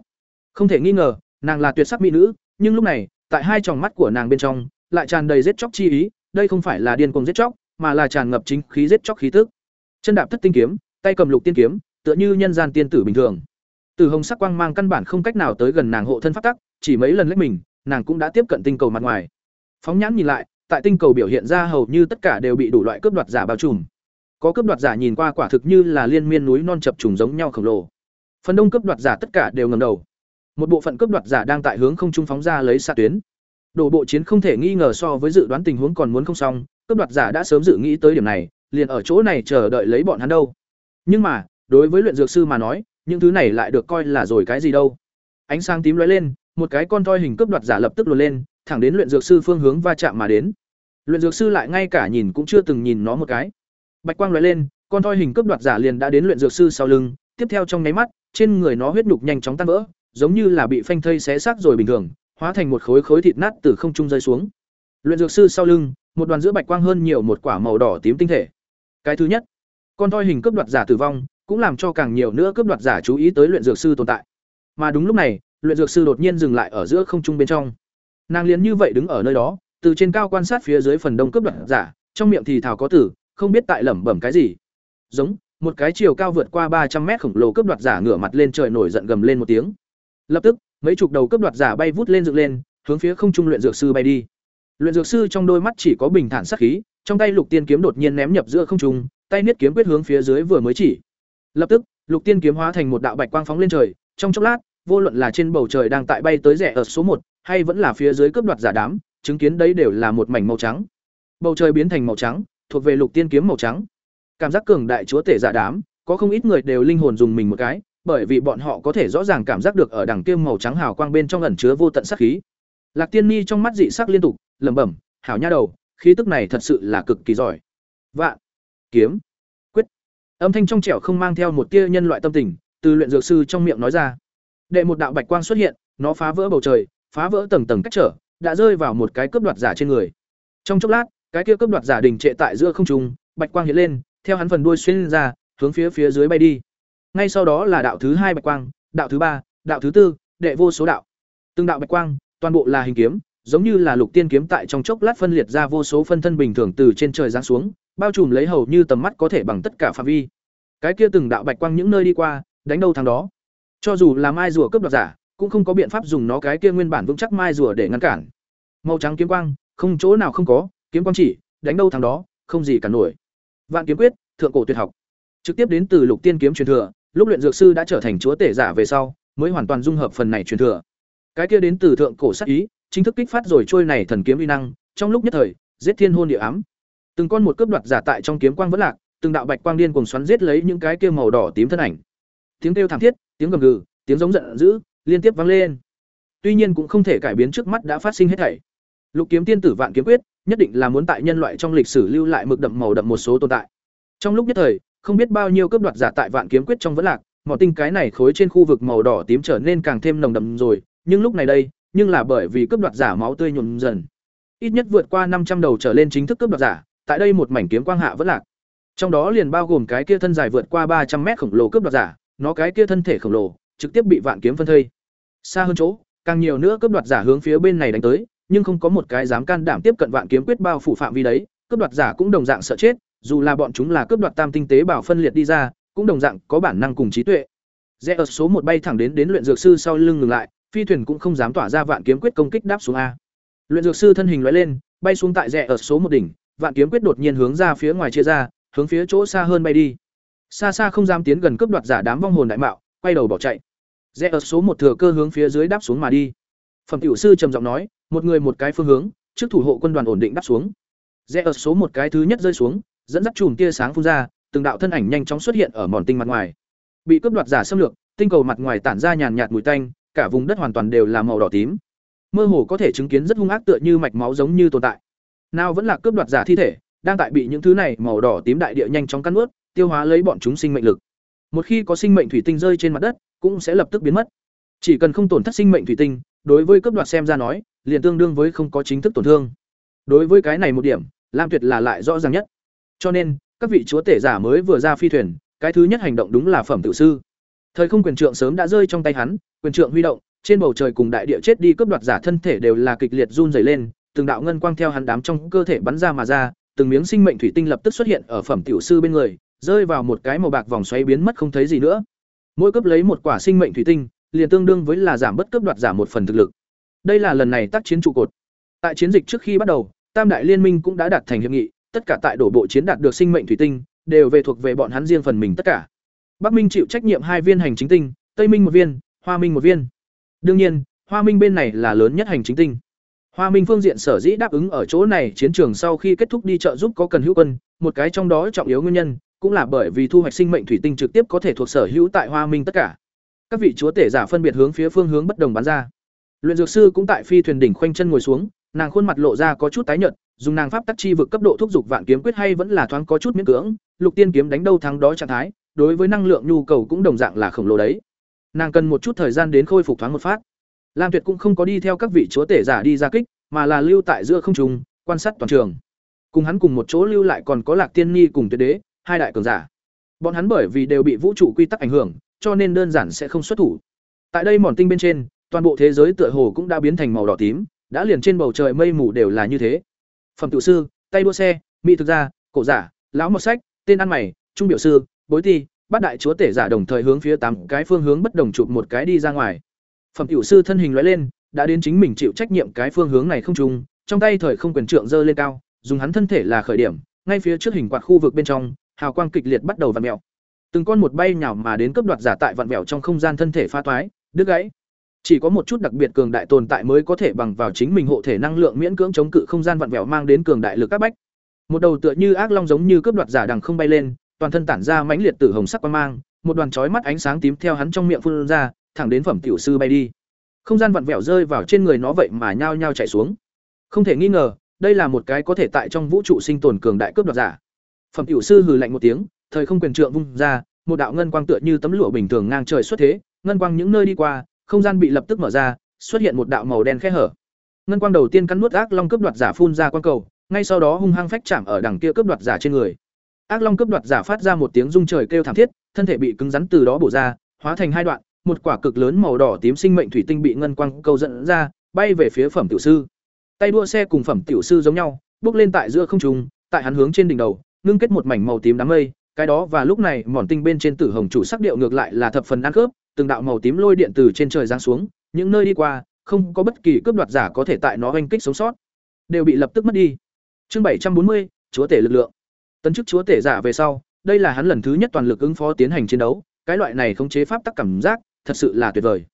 Không thể nghi ngờ, nàng là tuyệt sắc mỹ nữ, nhưng lúc này, tại hai tròng mắt của nàng bên trong, lại tràn đầy giết chóc chi ý, đây không phải là điên cuồng giết chóc, mà là tràn ngập chính khí giết chóc khí tức. Chân đạp thất tinh kiếm, tay cầm lục tiên kiếm, tựa như nhân gian tiên tử bình thường. Từ hồng sắc quang mang căn bản không cách nào tới gần nàng hộ thân pháp tắc, chỉ mấy lần lách mình, nàng cũng đã tiếp cận tinh cầu mặt ngoài. Phóng nhãn nhìn lại, tại tinh cầu biểu hiện ra hầu như tất cả đều bị đủ loại cướp đoạt giả bao trùm. Có cướp đoạt giả nhìn qua quả thực như là liên miên núi non chập trùng giống nhau khổng lồ. Phần đông cướp đoạt giả tất cả đều ngẩng đầu. Một bộ phận cướp đoạt giả đang tại hướng không trung phóng ra lấy xạ tuyến. Đổ bộ chiến không thể nghi ngờ so với dự đoán tình huống còn muốn không xong, cướp đoạt giả đã sớm dự nghĩ tới điểm này, liền ở chỗ này chờ đợi lấy bọn hắn đâu. Nhưng mà, đối với luyện dược sư mà nói, những thứ này lại được coi là rồi cái gì đâu. Ánh sáng tím lóe lên, một cái con toi hình cướp đoạt giả lập tức lùa lên, thẳng đến luyện dược sư phương hướng va chạm mà đến. Luyện dược sư lại ngay cả nhìn cũng chưa từng nhìn nó một cái. Bạch quang lóe lên, con toi hình cướp đoạt giả liền đã đến luyện dược sư sau lưng, tiếp theo trong nháy mắt, trên người nó huyết nhục nhanh chóng tan vỡ, giống như là bị phanh thây xé xác rồi bình thường, hóa thành một khối khối thịt nát từ không trung rơi xuống. Luyện dược sư sau lưng, một đoàn giữa bạch quang hơn nhiều một quả màu đỏ tím tinh thể. Cái thứ nhất, con thoi hình cướp đoạt giả tử vong, cũng làm cho càng nhiều nữa cướp đoạt giả chú ý tới luyện dược sư tồn tại. Mà đúng lúc này, luyện dược sư đột nhiên dừng lại ở giữa không trung bên trong. Nàng liền như vậy đứng ở nơi đó, từ trên cao quan sát phía dưới phần đông cướp đoạt giả, trong miệng thì thào có tử, không biết tại lẩm bẩm cái gì. Giống, một cái chiều cao vượt qua ba trăm mét khổng lồ cướp đoạt giả ngửa mặt lên trời nổi giận gầm lên một tiếng. Lập tức, mấy chục đầu cướp đoạt giả bay vút lên dựng lên, hướng phía không trung luyện dược sư bay đi. Luyện dược sư trong đôi mắt chỉ có bình thản sát khí, trong tay lục tiên kiếm đột nhiên ném nhập giữa không trung, tay niết kiếm quyết hướng phía dưới vừa mới chỉ. Lập tức, lục tiên kiếm hóa thành một đạo bạch quang phóng lên trời, trong chốc lát, vô luận là trên bầu trời đang tại bay tới rẻ ở số một, hay vẫn là phía dưới cướp đoạt giả đám, chứng kiến đấy đều là một mảnh màu trắng. Bầu trời biến thành màu trắng, thuộc về lục tiên kiếm màu trắng. Cảm giác cường đại chúa tể giả đám, có không ít người đều linh hồn dùng mình một cái, bởi vì bọn họ có thể rõ ràng cảm giác được ở đằng kia màu trắng hào quang bên trong ẩn chứa vô tận sát khí. Lạc Tiên Ni trong mắt dị sắc liên tục, lẩm bẩm, "Hảo nha đầu, khí tức này thật sự là cực kỳ giỏi." Vạn, kiếm, quyết. Âm thanh trong trẻo không mang theo một tia nhân loại tâm tình, từ luyện dược sư trong miệng nói ra. Đệ một đạo bạch quang xuất hiện, nó phá vỡ bầu trời, phá vỡ tầng tầng cách trở, đã rơi vào một cái cướp đoạt giả trên người. Trong chốc lát, cái kia cướp đoạt giả đình trệ tại giữa không trung, bạch quang hiện lên, theo hắn phần đuôi xuyên ra, hướng phía phía dưới bay đi. Ngay sau đó là đạo thứ hai bạch quang, đạo thứ ba, đạo thứ tư, đệ vô số đạo. Từng đạo bạch quang, toàn bộ là hình kiếm, giống như là lục tiên kiếm tại trong chốc lát phân liệt ra vô số phân thân bình thường từ trên trời giáng xuống, bao trùm lấy hầu như tầm mắt có thể bằng tất cả phạm vi. Cái kia từng đạo bạch quang những nơi đi qua, đánh đâu thằng đó. Cho dù là mai rùa cướp đoạt giả, cũng không có biện pháp dùng nó cái kia nguyên bản vững chắc mai rùa để ngăn cản. Màu trắng kiếm quang, không chỗ nào không có, kiếm quang chỉ, đánh đâu thằng đó, không gì cả nổi. Vạn kiếm quyết, thượng cổ tuyệt học. Trực tiếp đến từ Lục Tiên kiếm truyền thừa, lúc luyện dược sư đã trở thành chúa tể giả về sau, mới hoàn toàn dung hợp phần này truyền thừa. Cái kia đến từ thượng cổ sát ý, chính thức kích phát rồi trôi này thần kiếm uy năng, trong lúc nhất thời, giết thiên hôn địa ám. Từng con một cướp đoạt giả tại trong kiếm quang vẫn lạc, từng đạo bạch quang điên cuồng xoắn giết lấy những cái kia màu đỏ tím thân ảnh. Tiếng kêu thảm thiết, tiếng gầm gừ, tiếng giống giận dữ, liên tiếp vang lên. Tuy nhiên cũng không thể cải biến trước mắt đã phát sinh hết thảy. Lục kiếm tiên tử vạn kiếm quyết, nhất định là muốn tại nhân loại trong lịch sử lưu lại mực đậm màu đậm một số tồn tại. Trong lúc nhất thời, không biết bao nhiêu cướp đoạt giả tại vạn kiếm quyết trong vẫn lạc, mỏ tinh cái này khối trên khu vực màu đỏ tím trở nên càng thêm nồng đậm rồi, nhưng lúc này đây, nhưng là bởi vì cướp đoạt giả máu tươi nhuộm dần. Ít nhất vượt qua năm trăm đầu trở lên chính thức cướp đoạt giả, tại đây một mảnh kiếm quang hạ vẫn lạc. Trong đó liền bao gồm cái kia thân dài vượt qua ba trăm mét khổng lồ cướp đoạt giả, nó cái kia thân thể khổng lồ, trực tiếp bị vạn kiếm phân thây. Xa hơn chỗ, càng nhiều nữa cướp đoạt giả hướng phía bên này đánh tới, nhưng không có một cái dám can đảm tiếp cận vạn kiếm quyết bao phủ phạm vi đấy, cướp đoạt giả cũng đồng dạng sợ chết, dù là bọn chúng là cướp đoạt tam tinh tế bảo phân liệt đi ra, cũng đồng dạng có bản năng cùng trí tuệ. Rẽ ở số một bay thẳng đến đến luyện dược sư sau lưng ngừng lại, phi thuyền cũng không dám tỏa ra vạn kiếm quyết công kích đáp xuống a. Luyện dược sư thân hình lóe lên, bay xuống tại rẽ ở số một đỉnh, vạn kiếm quyết đột nhiên hướng ra phía ngoài chia ra, hướng phía chỗ xa hơn bay đi. Xa xa không dám tiến gần cướp đoạt giả đám vong hồn đại mạo, quay đầu bỏ chạy. Rẽ ở số một thừa cơ hướng phía dưới đáp xuống mà đi. Phẩm tiểu sư trầm giọng nói, một người một cái phương hướng, trước thủ hộ quân đoàn ổn định đáp xuống. Rẽ ở số một cái thứ nhất rơi xuống, dẫn dắt chùm tia sáng phun ra, từng đạo thân ảnh nhanh chóng xuất hiện ở mòn tinh mặt ngoài. Bị cướp đoạt giả xâm lược, tinh cầu mặt ngoài tản ra nhàn nhạt mùi tanh, cả vùng đất hoàn toàn đều là màu đỏ tím. Mơ hồ có thể chứng kiến rất hung ác tựa như mạch máu giống như tồn tại. Nào vẫn là cướp đoạt giả thi thể, đang tại bị những thứ này màu đỏ tím đại địa nhanh chóng cắn nuốt, tiêu hóa lấy bọn chúng sinh mệnh lực. Một khi có sinh mệnh thủy tinh rơi trên mặt đất, cũng sẽ lập tức biến mất. Chỉ cần không tổn thất sinh mệnh thủy tinh, đối với cấp đoạt xem ra nói, liền tương đương với không có chính thức tổn thương. Đối với cái này một điểm, Lam Tuyệt là lại rõ ràng nhất. Cho nên, các vị chúa tể giả mới vừa ra phi thuyền, cái thứ nhất hành động đúng là phẩm tự sư. Thời không quyền trượng sớm đã rơi trong tay hắn, quyền trượng huy động, trên bầu trời cùng đại địa chết đi cướp đoạt giả thân thể đều là kịch liệt run rẩy lên, từng đạo ngân quang theo hắn đám trong cơ thể bắn ra mà ra, từng miếng sinh mệnh thủy tinh lập tức xuất hiện ở phẩm tiểu sư bên người, rơi vào một cái màu bạc vòng xoáy biến mất không thấy gì nữa. Mỗi cấp lấy một quả sinh mệnh thủy tinh, liền tương đương với là giảm bất cấp đoạt giảm một phần thực lực. Đây là lần này tác chiến trụ cột. Tại chiến dịch trước khi bắt đầu, Tam đại liên minh cũng đã đạt thành hiệp nghị, tất cả tại đổ bộ chiến đạt được sinh mệnh thủy tinh, đều về thuộc về bọn hắn riêng phần mình tất cả. Bắc Minh chịu trách nhiệm hai viên hành chính tinh, Tây Minh một viên, Hoa Minh một viên. Đương nhiên, Hoa Minh bên này là lớn nhất hành chính tinh. Hoa Minh phương diện sở dĩ đáp ứng ở chỗ này chiến trường sau khi kết thúc đi trợ giúp có cần hữu quân, một cái trong đó trọng yếu nguyên nhân, cũng là bởi vì thu hoạch sinh mệnh thủy tinh trực tiếp có thể thuộc sở hữu tại Hoa Minh tất cả. Các vị chúa tể giả phân biệt hướng phía phương hướng bất đồng bắn ra. Luyện dược sư cũng tại phi thuyền đỉnh khoanh chân ngồi xuống, nàng khuôn mặt lộ ra có chút tái nhợt, dùng nàng pháp tắc chi vực cấp độ thúc dục vạn kiếm quyết hay vẫn là thoáng có chút miễn cưỡng, lục tiên kiếm đánh đâu thắng đó trạng thái, đối với năng lượng nhu cầu cũng đồng dạng là khổng lồ đấy. Nàng cần một chút thời gian đến khôi phục thoáng một phát. Lam Tuyệt cũng không có đi theo các vị chúa tể giả đi ra kích, mà là lưu tại giữa không trung, quan sát toàn trường. Cùng hắn cùng một chỗ lưu lại còn có Lạc Tiên Nhi cùng Tuyệt Đế, hai đại cường giả. Bọn hắn bởi vì đều bị vũ trụ quy tắc ảnh hưởng, cho nên đơn giản sẽ không xuất thủ. Tại đây mòn tinh bên trên, toàn bộ thế giới tựa hồ cũng đã biến thành màu đỏ tím, đã liền trên bầu trời mây mù đều là như thế. Phẩm tiểu sư, tay đua xe, mỹ thực gia, cổ giả, lão một sách, tên ăn mày, trung biểu sư, bối ti, bát đại chúa tể giả đồng thời hướng phía tám cái phương hướng bất đồng chụp một cái đi ra ngoài. Phẩm tiểu sư thân hình lóe lên, đã đến chính mình chịu trách nhiệm cái phương hướng này không trùng, trong tay thời không quyền trượng giơ lên cao, dùng hắn thân thể là khởi điểm, ngay phía trước hình quạt khu vực bên trong, hào quang kịch liệt bắt đầu vặn mèo. Từng con một bay nhào mà đến cấp đoạt giả tại vặn mèo trong không gian thân thể pha toái, đứt gãy. Chỉ có một chút đặc biệt cường đại tồn tại mới có thể bằng vào chính mình hộ thể năng lượng miễn cưỡng chống cự không gian vặn vẹo mang đến cường đại lực các bách. Một đầu tựa như ác long giống như cướp đoạt giả đằng không bay lên, toàn thân tản ra mãnh liệt tử hồng sắc quang mang, một đoàn chói mắt ánh sáng tím theo hắn trong miệng phun ra, thẳng đến phẩm tiểu sư bay đi. Không gian vặn vẹo rơi vào trên người nó vậy mà nhao nhao chạy xuống. Không thể nghi ngờ, đây là một cái có thể tại trong vũ trụ sinh tồn cường đại cướp đoạt giả. Phẩm tiểu sư hừ lạnh một tiếng, thời không quyền trượng vung ra, một đạo ngân quang tựa như tấm lụa bình thường ngang trời xuất thế, ngân quang những nơi đi qua, không gian bị lập tức mở ra, xuất hiện một đạo màu đen khe hở. Ngân quang đầu tiên cắn nuốt ác long cướp đoạt giả phun ra quang cầu, ngay sau đó hung hăng phách chạm ở đằng kia cướp đoạt giả trên người. Ác long cướp đoạt giả phát ra một tiếng rung trời kêu thảm thiết, thân thể bị cứng rắn từ đó bổ ra, hóa thành hai đoạn, một quả cực lớn màu đỏ tím sinh mệnh thủy tinh bị ngân quang câu dẫn ra, bay về phía phẩm tiểu sư. Tay đua xe cùng phẩm tiểu sư giống nhau, bước lên tại giữa không trung, tại hắn hướng trên đỉnh đầu, ngưng kết một mảnh màu tím đám mây, cái đó và lúc này mòn tinh bên trên tử hồng chủ sắc điệu ngược lại là thập phần ăn khớp, từng đạo màu tím lôi điện từ trên trời giáng xuống, những nơi đi qua, không có bất kỳ cướp đoạt giả có thể tại nó oanh kích sống sót, đều bị lập tức mất đi. Chương bảy trăm bốn mươi, chúa tể lực lượng. Tấn chức chúa tể giả về sau, đây là hắn lần thứ nhất toàn lực ứng phó tiến hành chiến đấu, cái loại này khống chế pháp tắc cảm giác, thật sự là tuyệt vời.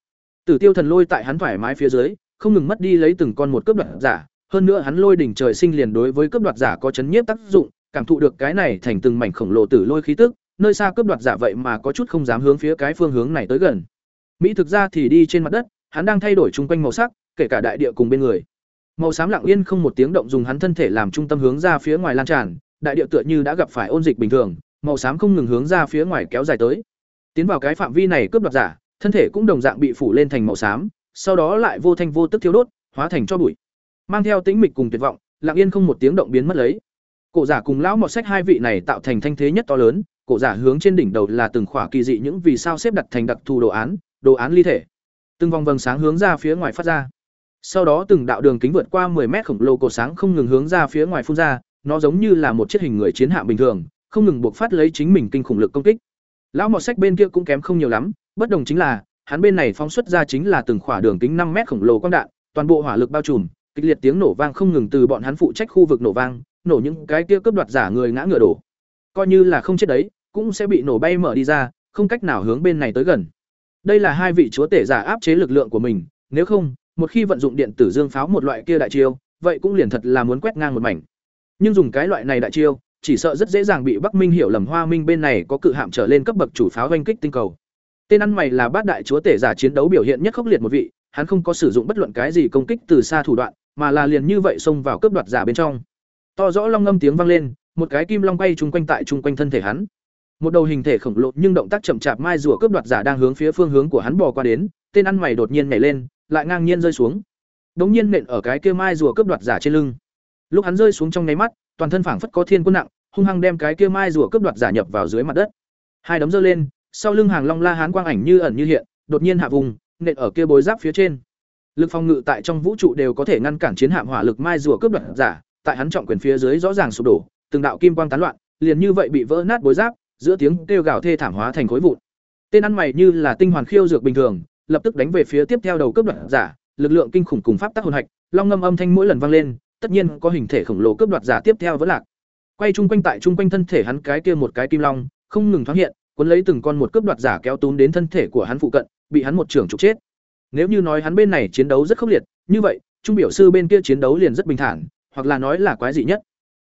Tử Tiêu thần lôi tại hắn thoải mái phía dưới, không ngừng mất đi lấy từng con một cướp đoạt giả, hơn nữa hắn lôi đỉnh trời sinh liền đối với cướp đoạt giả có chấn nhiếp tác dụng, cảm thụ được cái này thành từng mảnh khổng lồ tử lôi khí tức, nơi xa cướp đoạt giả vậy mà có chút không dám hướng phía cái phương hướng này tới gần. Mỹ thực ra thì đi trên mặt đất, hắn đang thay đổi chung quanh màu sắc, kể cả đại địa cùng bên người. Màu xám lặng yên không một tiếng động dùng hắn thân thể làm trung tâm hướng ra phía ngoài lan tràn, đại địa tựa như đã gặp phải ôn dịch bình thường, màu xám không ngừng hướng ra phía ngoài kéo dài tới. Tiến vào cái phạm vi này cướp đoạt giả, thân thể cũng đồng dạng bị phủ lên thành màu xám, sau đó lại vô thanh vô tức thiêu đốt, hóa thành cho bụi. Mang theo tĩnh mịch cùng tuyệt vọng, lặng yên không một tiếng động biến mất lấy. Cổ giả cùng lão mọt sách hai vị này tạo thành thanh thế nhất to lớn, cổ giả hướng trên đỉnh đầu là từng khỏa kỳ dị những vì sao xếp đặt thành đặc thù đồ án, đồ án ly thể. Từng vòng vầng sáng hướng ra phía ngoài phát ra. Sau đó từng đạo đường kính vượt qua 10 mét khổng lồ cổ sáng không ngừng hướng ra phía ngoài phun ra, nó giống như là một chiếc hình người chiến hạm bình thường, không ngừng buộc phát lấy chính mình kinh khủng lực công kích. Lão mọt sách bên kia cũng kém không nhiều lắm, bất đồng chính là, hắn bên này phóng xuất ra chính là từng khỏa đường kính 5 mét khổng lồ quang đạn, toàn bộ hỏa lực bao trùm, kịch liệt tiếng nổ vang không ngừng từ bọn hắn phụ trách khu vực nổ vang, nổ những cái kia cướp đoạt giả người ngã ngựa đổ. Coi như là không chết đấy, cũng sẽ bị nổ bay mở đi ra, không cách nào hướng bên này tới gần. Đây là hai vị chúa tể giả áp chế lực lượng của mình, nếu không, một khi vận dụng điện tử dương pháo một loại kia đại chiêu, vậy cũng liền thật là muốn quét ngang một mảnh. Nhưng dùng cái loại này đại chiêu, chỉ sợ rất dễ dàng bị Bắc Minh hiểu lầm Hoa Minh bên này có cự hạm trở lên cấp bậc chủ pháo doanh kích tinh cầu. Tên ăn mày là bát đại chúa tể giả chiến đấu biểu hiện nhất khốc liệt một vị, hắn không có sử dụng bất luận cái gì công kích từ xa thủ đoạn, mà là liền như vậy xông vào cướp đoạt giả bên trong. To rõ long ngâm tiếng vang lên, một cái kim long bay trung quanh tại trung quanh thân thể hắn. Một đầu hình thể khổng lồ nhưng động tác chậm chạp mai rùa cướp đoạt giả đang hướng phía phương hướng của hắn bò qua đến, tên ăn mày đột nhiên nhảy lên, lại ngang nhiên rơi xuống. Đống nhiên nện ở cái kia mai rùa cướp đoạt giả trên lưng. Lúc hắn rơi xuống trong nháy mắt, toàn thân phảng phất có thiên quân nặng, hung hăng đem cái kia mai rùa cướp đoạt giả nhập vào dưới mặt đất. Hai đấm giơ lên, sau lưng hàng long la hán quang ảnh như ẩn như hiện, đột nhiên hạ vùng, nện ở kia bối giáp phía trên. Lực phòng ngự tại trong vũ trụ đều có thể ngăn cản chiến hạm hỏa lực mai rùa cướp đoạt giả, tại hắn trọng quyền phía dưới rõ ràng sụp đổ, từng đạo kim quang tán loạn, liền như vậy bị vỡ nát bối giáp, giữa tiếng kêu gào thê thảm hóa thành khối vụn. Tên ăn mày như là tinh hoàn khiêu dược bình thường, lập tức đánh về phía tiếp theo đầu cướp đoạt giả, lực lượng kinh khủng cùng pháp tắc hồn hạch, long ngâm âm thanh mỗi lần vang lên, tất nhiên có hình thể khổng lồ cướp đoạt giả tiếp theo vẫn lạc. Quay trung quanh tại trung quanh thân thể hắn cái kia một cái kim long, không ngừng thoáng hiện, cuốn lấy từng con một cướp đoạt giả kéo túm đến thân thể của hắn phụ cận, bị hắn một trường trục chết. Nếu như nói hắn bên này chiến đấu rất khốc liệt, như vậy, trung biểu sư bên kia chiến đấu liền rất bình thản, hoặc là nói là quái dị nhất.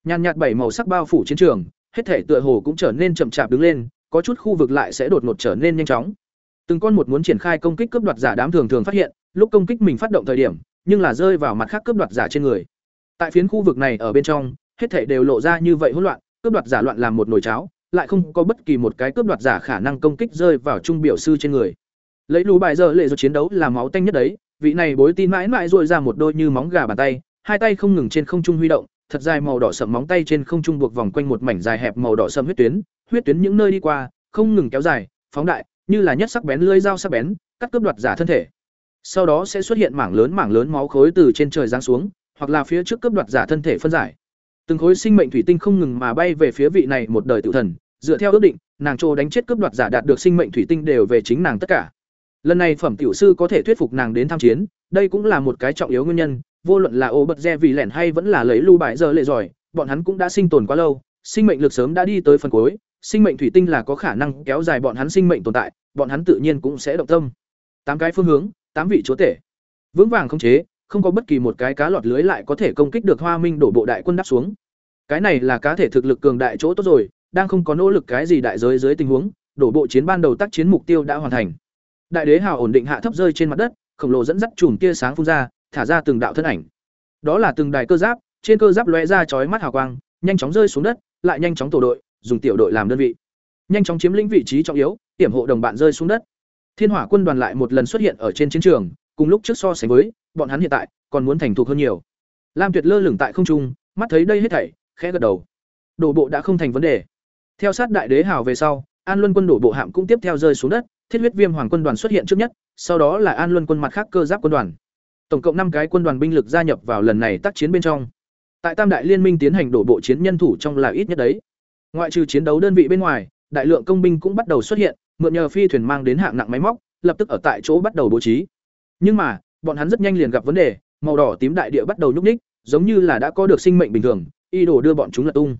Nhàn nhạt bảy màu sắc bao phủ chiến trường, hết thể tựa hồ cũng trở nên chậm chạp đứng lên, có chút khu vực lại sẽ đột ngột trở nên nhanh chóng. Từng con một muốn triển khai công kích cướp đoạt giả đám thường thường phát hiện, lúc công kích mình phát động thời điểm, nhưng là rơi vào mặt khác cướp đoạt giả trên người. Tại phiến khu vực này ở bên trong, hết thể đều lộ ra như vậy hỗn loạn, cướp đoạt giả loạn làm một nồi cháo, lại không có bất kỳ một cái cướp đoạt giả khả năng công kích rơi vào trung biểu sư trên người. Lấy lù bài giờ lệ rồi chiến đấu là máu tanh nhất đấy, vị này bối tin mãi mãi rồi ra một đôi như móng gà bàn tay, hai tay không ngừng trên không trung huy động, thật dài màu đỏ sậm móng tay trên không trung buộc vòng quanh một mảnh dài hẹp màu đỏ sậm huyết tuyến, huyết tuyến những nơi đi qua, không ngừng kéo dài, phóng đại, như là nhất sắc bén lưỡi dao sắc bén, cắt cướp đoạt giả thân thể. Sau đó sẽ xuất hiện mảng lớn mảng lớn máu khối từ trên trời giáng xuống, hoặc là phía trước cướp đoạt giả thân thể phân giải. Từng khối sinh mệnh thủy tinh không ngừng mà bay về phía vị này một đời tự thần, dựa theo ước định, nàng trô đánh chết cướp đoạt giả đạt được sinh mệnh thủy tinh đều về chính nàng tất cả. Lần này phẩm tiểu sư có thể thuyết phục nàng đến tham chiến, đây cũng là một cái trọng yếu nguyên nhân, vô luận là ô bật re vì lẻn hay vẫn là lấy lưu bại giờ lệ giỏi, bọn hắn cũng đã sinh tồn quá lâu, sinh mệnh lực sớm đã đi tới phần cuối, sinh mệnh thủy tinh là có khả năng kéo dài bọn hắn sinh mệnh tồn tại, bọn hắn tự nhiên cũng sẽ động tâm. Tám cái phương hướng, tám vị chúa tể. Vững vàng không chế, không có bất kỳ một cái cá lọt lưới lại có thể công kích được Hoa Minh đổ bộ đại quân đáp xuống. Cái này là cá thể thực lực cường đại chỗ tốt rồi, đang không có nỗ lực cái gì đại giới dưới tình huống, đổ bộ chiến ban đầu tác chiến mục tiêu đã hoàn thành. Đại đế hào ổn định hạ thấp rơi trên mặt đất, khổng lồ dẫn dắt chùm tia sáng phun ra, thả ra từng đạo thân ảnh. Đó là từng đài cơ giáp, trên cơ giáp lóe ra chói mắt hào quang, nhanh chóng rơi xuống đất, lại nhanh chóng tổ đội, dùng tiểu đội làm đơn vị. Nhanh chóng chiếm lĩnh vị trí trọng yếu, tiểm hộ đồng bạn rơi xuống đất. Thiên Hỏa quân đoàn lại một lần xuất hiện ở trên chiến trường, cùng lúc trước so sánh với, bọn hắn hiện tại còn muốn thành thục hơn nhiều. Lam Tuyệt lơ lửng tại không trung, mắt thấy đây hết thảy, khẽ gật đầu. Đổ bộ đã không thành vấn đề. Theo sát đại đế hào về sau, An Luân quân đổ bộ hạm cũng tiếp theo rơi xuống đất, Thiết huyết viêm hoàng quân đoàn xuất hiện trước nhất, sau đó là An Luân quân mặt khác cơ giáp quân đoàn. Tổng cộng năm cái quân đoàn binh lực gia nhập vào lần này tác chiến bên trong. Tại Tam đại liên minh tiến hành đổ bộ chiến nhân thủ trong là ít nhất đấy. Ngoại trừ chiến đấu đơn vị bên ngoài, đại lượng công binh cũng bắt đầu xuất hiện, mượn nhờ phi thuyền mang đến hạng nặng máy móc, lập tức ở tại chỗ bắt đầu bố trí. Nhưng mà, bọn hắn rất nhanh liền gặp vấn đề, màu đỏ tím đại địa bắt đầu nhúc nhích, giống như là đã có được sinh mệnh bình thường, y đồ đưa bọn chúng là tung.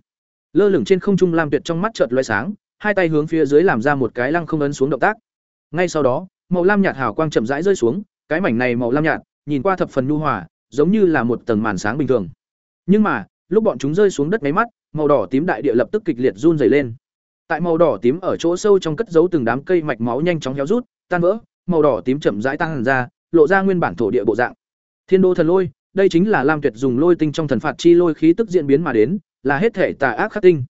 Lơ lửng trên không trung Lam Tuyệt trong mắt chợt lóe sáng, hai tay hướng phía dưới làm ra một cái lăng không ấn xuống động tác. Ngay sau đó, màu lam nhạt hào quang chậm rãi rơi xuống, cái mảnh này màu lam nhạt, nhìn qua thập phần nhu hòa, giống như là một tầng màn sáng bình thường. Nhưng mà, lúc bọn chúng rơi xuống đất mấy mắt, màu đỏ tím đại địa lập tức kịch liệt run rẩy lên. Tại màu đỏ tím ở chỗ sâu trong cất giấu từng đám cây mạch máu nhanh chóng héo rút, tan vỡ, màu đỏ tím chậm rãi tăng ra, lộ ra nguyên bản thổ địa bộ dạng. Thiên đô thần lôi, đây chính là Lam Tuyệt dùng lôi tinh trong thần phạt chi lôi khí tức diễn biến mà đến, là hết thể tà ác khắc tinh.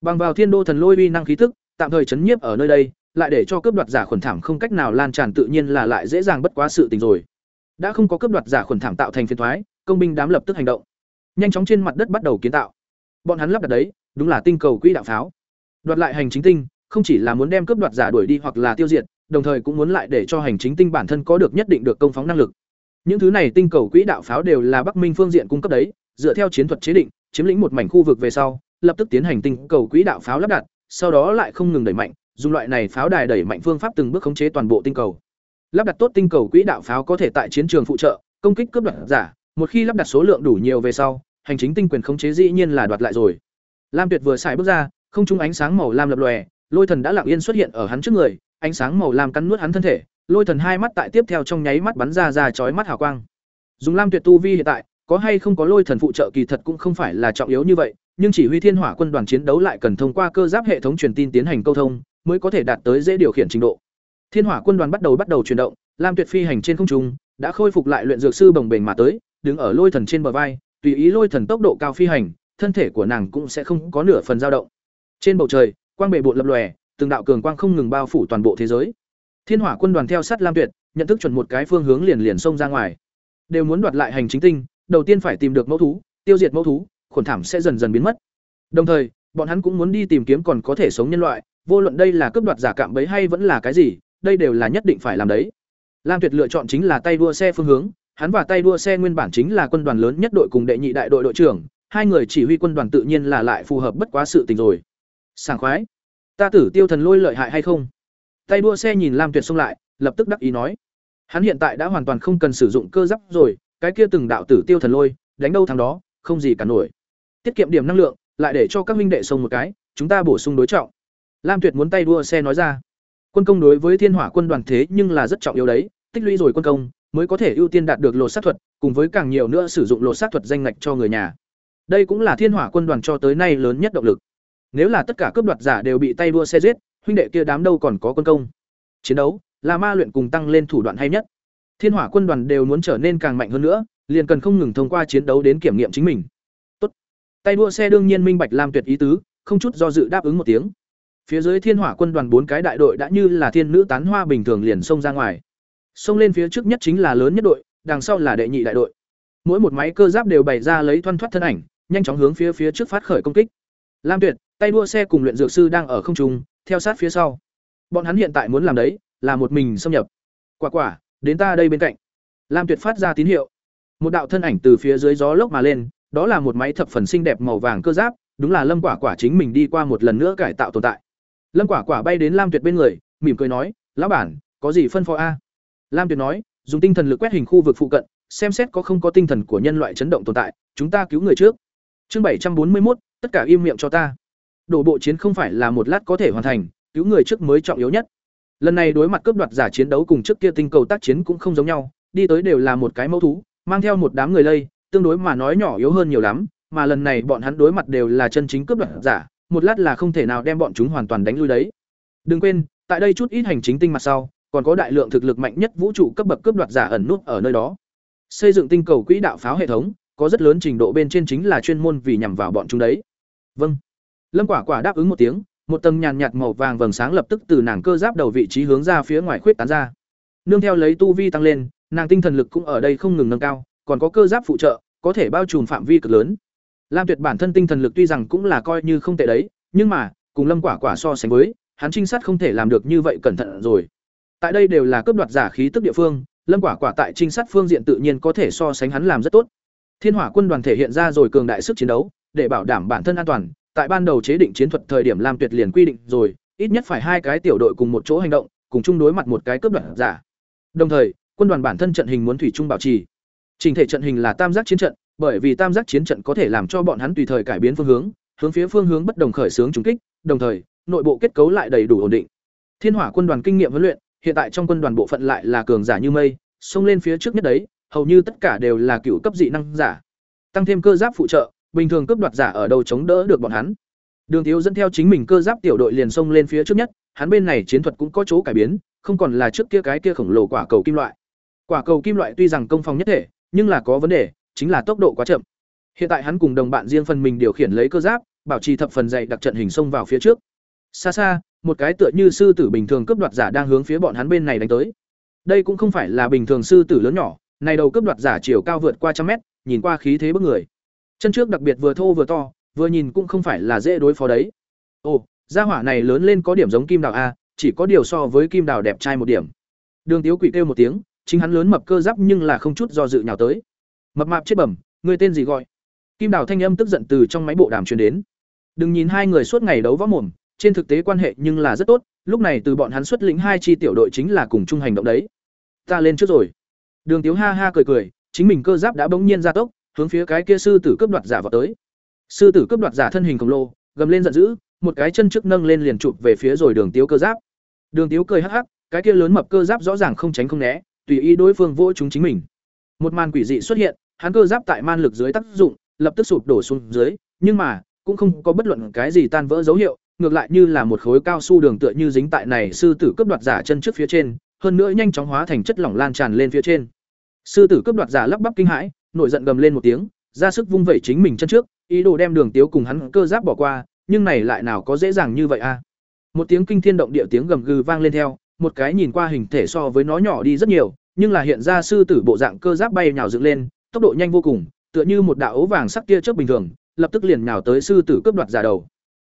Bằng vào thiên đô thần lôi uy năng khí tức, tạm thời chấn nhiếp ở nơi đây, lại để cho cướp đoạt giả khuẩn thảm không cách nào lan tràn tự nhiên là lại dễ dàng bất quá sự tình rồi. Đã không có cướp đoạt giả khuẩn thảm tạo thành phiền thoái, công binh đám lập tức hành động. Nhanh chóng trên mặt đất bắt đầu kiến tạo. Bọn hắn lắp đặt đấy, đúng là tinh cầu quỹ đạo pháo. Đoạt lại hành chính tinh, không chỉ là muốn đem cướp đoạt giả đuổi đi hoặc là tiêu diệt, đồng thời cũng muốn lại để cho hành chính tinh bản thân có được nhất định được công phóng năng lực. Những thứ này tinh cầu quỹ đạo pháo đều là Bắc Minh phương diện cung cấp đấy, dựa theo chiến thuật chế định, chiếm lĩnh một mảnh khu vực về sau, lập tức tiến hành tinh cầu quỹ đạo pháo lắp đặt, sau đó lại không ngừng đẩy mạnh, dùng loại này pháo đài đẩy mạnh phương pháp từng bước khống chế toàn bộ tinh cầu. Lắp đặt tốt tinh cầu quỹ đạo pháo có thể tại chiến trường phụ trợ, công kích cướp đoạt giả, một khi lắp đặt số lượng đủ nhiều về sau, hành chính tinh quyền khống chế dĩ nhiên là đoạt lại rồi. Lam Tuyệt vừa xài bước ra, không trung ánh sáng màu lam lập lòe, Lôi Thần đã lặng yên xuất hiện ở hắn trước người, ánh sáng màu lam cắn nuốt hắn thân thể, Lôi Thần hai mắt tại tiếp theo trong nháy mắt bắn ra ra chói mắt hào quang. Dùng Lam Tuyệt tu vi hiện tại, có hay không có Lôi Thần phụ trợ kỳ thật cũng không phải là trọng yếu như vậy, nhưng chỉ huy Thiên Hỏa quân đoàn chiến đấu lại cần thông qua cơ giáp hệ thống truyền tin tiến hành câu thông, mới có thể đạt tới dễ điều khiển trình độ. Thiên Hỏa quân đoàn bắt đầu bắt đầu chuyển động, Lam Tuyệt phi hành trên không trung, đã khôi phục lại luyện dược sư bồng bềnh mà tới, đứng ở Lôi Thần trên bờ vai, tùy ý Lôi Thần tốc độ cao phi hành, thân thể của nàng cũng sẽ không có nửa phần dao động. Trên bầu trời, quang bệ bộ lập lòe, từng đạo cường quang không ngừng bao phủ toàn bộ thế giới. Thiên Hỏa quân đoàn theo sát Lam Tuyệt, nhận thức chuẩn một cái phương hướng liền liền xông ra ngoài. Đều muốn đoạt lại hành chính tinh, đầu tiên phải tìm được mẫu thú, tiêu diệt mẫu thú, khuẩn thảm sẽ dần dần biến mất. Đồng thời, bọn hắn cũng muốn đi tìm kiếm còn có thể sống nhân loại, vô luận đây là cướp đoạt giả cạm bẫy hay vẫn là cái gì, đây đều là nhất định phải làm đấy. Lam Tuyệt lựa chọn chính là tay đua xe phương hướng, hắn và tay đua xe nguyên bản chính là quân đoàn lớn nhất đội cùng đệ nhị đại đội đội trưởng, hai người chỉ huy quân đoàn tự nhiên là lại phù hợp bất quá sự tình rồi. Sảng khoái. Ta tử tiêu thần lôi lợi hại hay không? Tay đua xe nhìn Lam Tuyệt xông lại, lập tức đắc ý nói. Hắn hiện tại đã hoàn toàn không cần sử dụng cơ giáp rồi, cái kia từng đạo tử tiêu thần lôi, đánh đâu thằng đó, không gì cả nổi. Tiết kiệm điểm năng lượng, lại để cho các huynh đệ xông một cái, chúng ta bổ sung đối trọng. Lam Tuyệt muốn tay đua xe nói ra. Quân công đối với Thiên Hỏa quân đoàn thế nhưng là rất trọng yếu đấy, tích lũy rồi quân công, mới có thể ưu tiên đạt được lột sát thuật, cùng với càng nhiều nữa sử dụng lột sát thuật danh lệch cho người nhà. Đây cũng là Thiên Hỏa quân đoàn cho tới nay lớn nhất động lực. Nếu là tất cả cướp đoạt giả đều bị tay đua xe giết, huynh đệ kia đám đâu còn có quân công. Chiến đấu, là ma luyện cùng tăng lên thủ đoạn hay nhất. Thiên Hỏa quân đoàn đều muốn trở nên càng mạnh hơn nữa, liền cần không ngừng thông qua chiến đấu đến kiểm nghiệm chính mình. Tốt. Tay đua xe đương nhiên minh bạch làm tuyệt ý tứ, không chút do dự đáp ứng một tiếng. Phía dưới Thiên Hỏa quân đoàn bốn cái đại đội đã như là thiên nữ tán hoa bình thường liền xông ra ngoài. Xông lên phía trước nhất chính là lớn nhất đội, đằng sau là đệ nhị đại đội. Mỗi một máy cơ giáp đều bày ra lấy thoăn thoắt thân ảnh, nhanh chóng hướng phía phía trước phát khởi công kích. Lam Tuyệt, tay đua xe cùng luyện dược sư đang ở không trung, theo sát phía sau. Bọn hắn hiện tại muốn làm đấy, là một mình xâm nhập. Quả quả, đến ta đây bên cạnh. Lam Tuyệt phát ra tín hiệu. Một đạo thân ảnh từ phía dưới gió lốc mà lên, đó là một máy thập phần xinh đẹp màu vàng cơ giáp, đúng là Lâm Quả Quả chính mình đi qua một lần nữa cải tạo tồn tại. Lâm Quả Quả bay đến Lam Tuyệt bên người, mỉm cười nói, "Lão bản, có gì phân phó a?" Lam Tuyệt nói, dùng tinh thần lực quét hình khu vực phụ cận, xem xét có không có tinh thần của nhân loại chấn động tồn tại, chúng ta cứu người trước. Chương bảy trăm bốn mươi một, tất cả im miệng cho ta. Đổ bộ chiến không phải là một lát có thể hoàn thành, cứu người trước mới trọng yếu nhất. Lần này đối mặt cướp đoạt giả chiến đấu cùng trước kia tinh cầu tác chiến cũng không giống nhau, đi tới đều là một cái mẫu thú, mang theo một đám người lây, tương đối mà nói nhỏ yếu hơn nhiều lắm, mà lần này bọn hắn đối mặt đều là chân chính cướp đoạt giả, một lát là không thể nào đem bọn chúng hoàn toàn đánh lui đấy. Đừng quên, tại đây chút ít hành chính tinh mặt sau, còn có đại lượng thực lực mạnh nhất vũ trụ cấp bậc cướp đoạt giả ẩn nút ở nơi đó. Xây dựng tinh cầu quỹ đạo pháo hệ thống, có rất lớn trình độ bên trên chính là chuyên môn vì nhằm vào bọn chúng đấy. Vâng. Lâm Quả Quả đáp ứng một tiếng, một tầng nhàn nhạt màu vàng vầng sáng lập tức từ nàng cơ giáp đầu vị trí hướng ra phía ngoài khuyết tán ra. Nương theo lấy tu vi tăng lên, nàng tinh thần lực cũng ở đây không ngừng nâng cao, còn có cơ giáp phụ trợ, có thể bao trùm phạm vi cực lớn. Lam Tuyệt bản thân tinh thần lực tuy rằng cũng là coi như không tệ đấy, nhưng mà, cùng Lâm Quả Quả so sánh với, hắn trinh sát không thể làm được như vậy cẩn thận rồi. Tại đây đều là cướp đoạt giả khí tức địa phương, Lâm Quả Quả tại trinh sát phương diện tự nhiên có thể so sánh hắn làm rất tốt. Thiên Hỏa quân đoàn thể hiện ra rồi cường đại sức chiến đấu, để bảo đảm bản thân an toàn, tại ban đầu chế định chiến thuật thời điểm Lam Tuyệt liền quy định rồi, ít nhất phải hai cái tiểu đội cùng một chỗ hành động, cùng chung đối mặt một cái cướp đoạt giả. Đồng thời, quân đoàn bản thân trận hình muốn thủy chung bảo trì. Trình thể trận hình là tam giác chiến trận, bởi vì tam giác chiến trận có thể làm cho bọn hắn tùy thời cải biến phương hướng, hướng phía phương hướng bất đồng khởi xướng trùng kích, đồng thời, nội bộ kết cấu lại đầy đủ ổn định. Thiên Hỏa quân đoàn kinh nghiệm huấn luyện, hiện tại trong quân đoàn bộ phận lại là cường giả như mây, xông lên phía trước nhất đấy, hầu như tất cả đều là cựu cấp dị năng giả. Tăng thêm cơ giáp phụ trợ, bình thường cướp đoạt giả ở đâu chống đỡ được bọn hắn. Đường Thiếu dẫn theo chính mình cơ giáp tiểu đội liền xông lên phía trước nhất, hắn bên này chiến thuật cũng có chỗ cải biến, không còn là trước kia cái kia khổng lồ quả cầu kim loại. Quả cầu kim loại tuy rằng công phòng nhất thể, nhưng là có vấn đề, chính là tốc độ quá chậm. Hiện tại hắn cùng đồng bạn riêng phần mình điều khiển lấy cơ giáp, bảo trì thập phần dày đặc trận hình xông vào phía trước. Xa xa, một cái tựa như sư tử bình thường cướp đoạt giả đang hướng phía bọn hắn bên này đánh tới. Đây cũng không phải là bình thường sư tử lớn nhỏ, này đầu cướp đoạt giả chiều cao vượt qua trăm mét, nhìn qua khí thế bức người. Chân trước đặc biệt vừa thô vừa to, vừa nhìn cũng không phải là dễ đối phó đấy. Ồ, gia hỏa này lớn lên có điểm giống kim đào a, chỉ có điều so với kim đào đẹp trai một điểm. Đường Tiếu Quỷ kêu một tiếng, chính hắn lớn mập cơ giáp nhưng là không chút do dự nhào tới. Mập mạp chết bẩm, người tên gì gọi? Kim đào thanh âm tức giận từ trong máy bộ đàm truyền đến. Đừng nhìn hai người suốt ngày đấu võ mồm, trên thực tế quan hệ nhưng là rất tốt, lúc này từ bọn hắn xuất lĩnh hai chi tiểu đội chính là cùng chung hành động đấy. Ta lên trước rồi. Đường Tiếu ha ha cười cười, chính mình cơ giáp đã bỗng nhiên ra tốc, hướng phía cái kia sư tử cướp đoạt giả vào tới. Sư tử cướp đoạt giả thân hình khổng lồ, gầm lên giận dữ, một cái chân trước nâng lên liền chụp về phía rồi Đường Tiếu cơ giáp. Đường Tiếu cười hắc hắc, cái kia lớn mập cơ giáp rõ ràng không tránh không né, tùy ý đối phương vỗ chúng chính mình. Một màn quỷ dị xuất hiện, hắn cơ giáp tại man lực dưới tác dụng, lập tức sụp đổ xuống dưới, nhưng mà cũng không có bất luận cái gì tan vỡ dấu hiệu, ngược lại như là một khối cao su đường tựa như dính tại này sư tử cướp đoạt giả chân trước phía trên, hơn nữa nhanh chóng hóa thành chất lỏng lan tràn lên phía trên. Sư tử cướp đoạt giả lắp bắp kinh hãi, nổi giận gầm lên một tiếng, ra sức vung vẩy chính mình chân trước, ý đồ đem Đường Tiếu cùng hắn cơ giáp bỏ qua, nhưng này lại nào có dễ dàng như vậy a. Một tiếng kinh thiên động địa tiếng gầm gừ vang lên theo, một cái nhìn qua hình thể so với nó nhỏ đi rất nhiều, nhưng là hiện ra sư tử bộ dạng cơ giáp bay nhào dựng lên, tốc độ nhanh vô cùng, tựa như một đạo ấu vàng sắc tia chớp bình thường, lập tức liền nhào tới sư tử cướp đoạt giả đầu.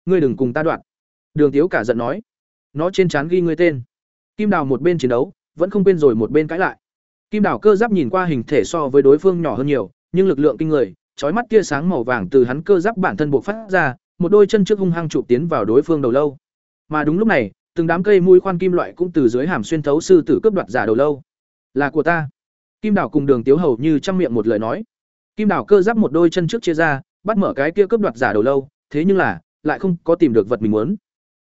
Ngươi đừng cùng ta đoạt. Đường Tiếu cả giận nói. Nó trên trán ghi ngươi tên. Kim Đào một bên chiến đấu, vẫn không quên rồi một bên cãi lại. Kim Đào cơ giáp nhìn qua hình thể so với đối phương nhỏ hơn nhiều, nhưng lực lượng kinh người, chói mắt tia sáng màu vàng từ hắn cơ giáp bản thân buộc phát ra, một đôi chân trước hung hăng chụp tiến vào đối phương đầu lâu. Mà đúng lúc này, từng đám cây mũi khoan kim loại cũng từ dưới hàm xuyên thấu sư tử cướp đoạt giả đầu lâu. Là của ta. Kim Đảo cùng Đường Tiếu Hầu như trăm miệng một lời nói. Kim Đảo cơ giáp một đôi chân trước chia ra, bắt mở cái kia cướp đoạt giả đầu lâu, thế nhưng là lại không có tìm được vật mình muốn.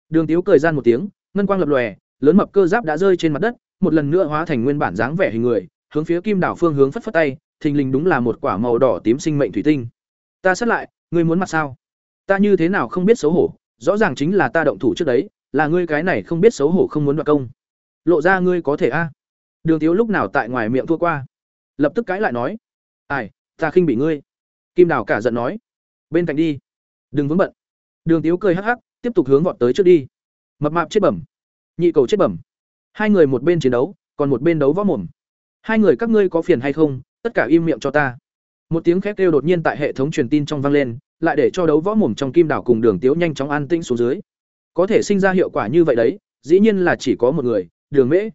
Đường Tiếu cười gian một tiếng, ngân quang lập lòe, lớn mập cơ giáp đã rơi trên mặt đất, một lần nữa hóa thành nguyên bản dáng vẻ hình người, hướng phía Kim Đảo phương hướng phất phất tay, thình lình đúng là một quả màu đỏ tím sinh mệnh thủy tinh. Ta sát lại, ngươi muốn mặt sao? Ta như thế nào không biết xấu hổ, rõ ràng chính là ta động thủ trước đấy, là ngươi cái này không biết xấu hổ không muốn đoạt công. Lộ ra ngươi có thể a. Đường Tiếu lúc nào tại ngoài miệng thua qua, lập tức cãi lại nói: "Ai, ta khinh bị ngươi." Kim Đào cả giận nói: "Bên cạnh đi, đừng vướng bận." Đường Tiếu cười hắc hắc, tiếp tục hướng vọt tới trước đi. Mập mạp chết bẩm, nhị cầu chết bẩm. Hai người một bên chiến đấu, còn một bên đấu võ mồm. Hai người các ngươi có phiền hay không, tất cả im miệng cho ta. Một tiếng khét kêu đột nhiên tại hệ thống truyền tin trong vang lên, lại để cho đấu võ mồm trong kim đảo cùng Đường Tiếu nhanh chóng an tĩnh xuống dưới. Có thể sinh ra hiệu quả như vậy đấy, dĩ nhiên là chỉ có một người, Đường Mễ.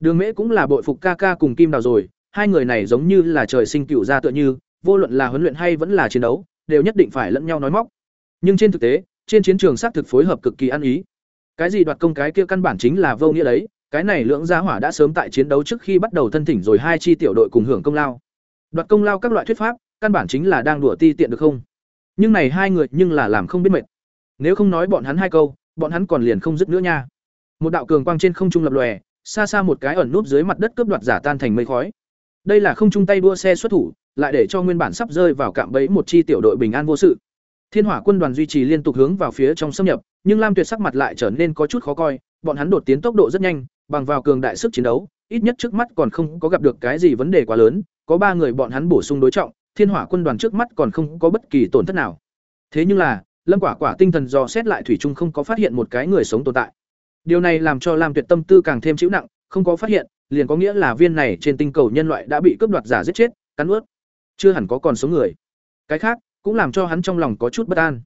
Đường Mễ cũng là bội phục ca ca cùng Kim Đào rồi, hai người này giống như là trời sinh cựu gia tựa như, vô luận là huấn luyện hay vẫn là chiến đấu, đều nhất định phải lẫn nhau nói móc. Nhưng trên thực tế, trên chiến trường xác thực phối hợp cực kỳ ăn ý. Cái gì đoạt công cái kia căn bản chính là vô nghĩa đấy, cái này lưỡng gia hỏa đã sớm tại chiến đấu trước khi bắt đầu thân thỉnh rồi hai chi tiểu đội cùng hưởng công lao. Đoạt công lao các loại thuyết pháp, căn bản chính là đang đùa ti tiện được không? Nhưng này hai người nhưng là làm không biết mệt. Nếu không nói bọn hắn hai câu, bọn hắn còn liền không dứt nữa nha. Một đạo cường quang trên không trung lập lòe, xa xa một cái ẩn núp dưới mặt đất cướp đoạt giả tan thành mây khói. Đây là không trung tay đua xe xuất thủ, lại để cho nguyên bản sắp rơi vào cạm bẫy một chi tiểu đội bình an vô sự. Thiên Hỏa quân đoàn duy trì liên tục hướng vào phía trong xâm nhập, nhưng Lam Tuyệt sắc mặt lại trở nên có chút khó coi, bọn hắn đột tiến tốc độ rất nhanh, bằng vào cường đại sức chiến đấu, ít nhất trước mắt còn không có gặp được cái gì vấn đề quá lớn, có ba người bọn hắn bổ sung đối trọng, Thiên Hỏa quân đoàn trước mắt còn không có bất kỳ tổn thất nào. Thế nhưng là, Lâm Quả Quả tinh thần dò xét lại thủy chung không có phát hiện một cái người sống tồn tại. Điều này làm cho Lam Tuyệt tâm tư càng thêm chịu nặng, không có phát hiện, liền có nghĩa là viên này trên tinh cầu nhân loại đã bị cướp đoạt giả giết chết, cắn ướt Chưa hẳn có còn sống người. Cái khác, cũng làm cho hắn trong lòng có chút bất an.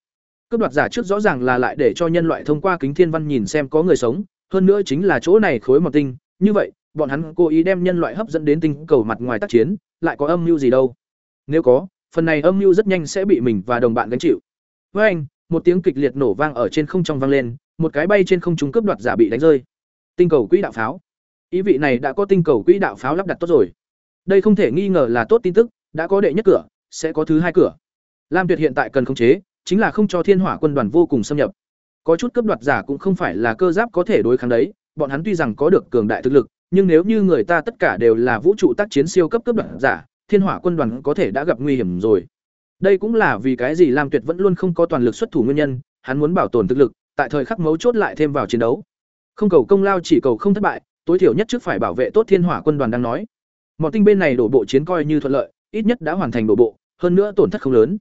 Cướp đoạt giả trước rõ ràng là lại để cho nhân loại thông qua kính thiên văn nhìn xem có người sống, hơn nữa chính là chỗ này khối mật tinh, như vậy, bọn hắn cố ý đem nhân loại hấp dẫn đến tinh cầu mặt ngoài tác chiến, lại có âm mưu gì đâu? Nếu có, phần này âm mưu rất nhanh sẽ bị mình và đồng bạn gánh chịu. Với anh, một tiếng kịch liệt nổ vang ở trên không trong vang lên, một cái bay trên không trung cướp đoạt giả bị đánh rơi. Tinh cầu quỹ đạo pháo. Ý vị này đã có tinh cầu quỹ đạo pháo lắp đặt tốt rồi. Đây không thể nghi ngờ là tốt tin tức, đã có đệ nhất cửa, sẽ có thứ hai cửa. Lam Tuyệt hiện tại cần khống chế, chính là không cho Thiên Hỏa quân đoàn vô cùng xâm nhập. Có chút cấp đoạt giả cũng không phải là cơ giáp có thể đối kháng đấy, bọn hắn tuy rằng có được cường đại thực lực, nhưng nếu như người ta tất cả đều là vũ trụ tác chiến siêu cấp cấp đoạt giả, Thiên Hỏa quân đoàn có thể đã gặp nguy hiểm rồi. Đây cũng là vì cái gì Lam Tuyệt vẫn luôn không có toàn lực xuất thủ nguyên nhân, hắn muốn bảo tồn thực lực, tại thời khắc mấu chốt lại thêm vào chiến đấu. Không cầu công lao chỉ cầu không thất bại, tối thiểu nhất trước phải bảo vệ tốt Thiên Hỏa quân đoàn đang nói. mọi tinh bên này đổ bộ chiến coi như thuận lợi, ít nhất đã hoàn thành đổ bộ, hơn nữa tổn thất không lớn.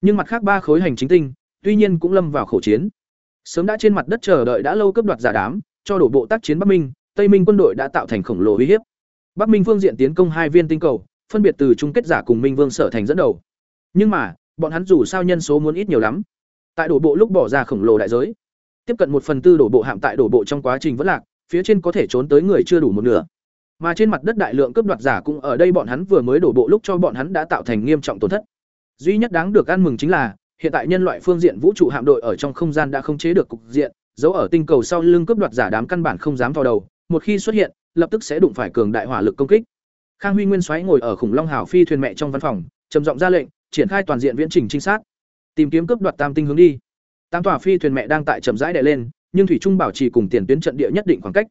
Nhưng mặt khác ba khối hành chính tinh, tuy nhiên cũng lâm vào khổ chiến. Sớm đã trên mặt đất chờ đợi đã lâu cấp đoạt giả đám, cho đổ bộ tác chiến Bắc Minh, Tây Minh quân đội đã tạo thành khổng lồ uy hiếp. Bắc Minh phương diện tiến công hai viên tinh cầu, phân biệt từ chung kết giả cùng Minh Vương sở thành dẫn đầu. Nhưng mà, bọn hắn dù sao nhân số muốn ít nhiều lắm. Tại đổ bộ lúc bỏ ra khổng lồ đại giới. Tiếp cận một phần tư đổ bộ hạm tại đổ bộ trong quá trình vẫn lạc, phía trên có thể trốn tới người chưa đủ một nửa. Mà trên mặt đất đại lượng cấp đoạt giả cũng ở đây bọn hắn vừa mới đổ bộ lúc cho bọn hắn đã tạo thành nghiêm trọng tổn thất. Duy nhất đáng được ăn mừng chính là, hiện tại nhân loại phương diện vũ trụ hạm đội ở trong không gian đã không chế được cục diện, dấu ở tinh cầu sau lưng cấp đoạt giả đám căn bản không dám vào đầu, một khi xuất hiện, lập tức sẽ đụng phải cường đại hỏa lực công kích. Khang Huy Nguyên xoáy ngồi ở khủng long hào phi thuyền mẹ trong văn phòng, trầm giọng ra lệnh, triển khai toàn diện viễn trình trinh sát, tìm kiếm cấp đoạt tam tinh hướng đi. Tam tòa phi thuyền mẹ đang tại chậm rãi đè lên, nhưng thủy trung bảo trì cùng tiền tuyến trận địa nhất định khoảng cách,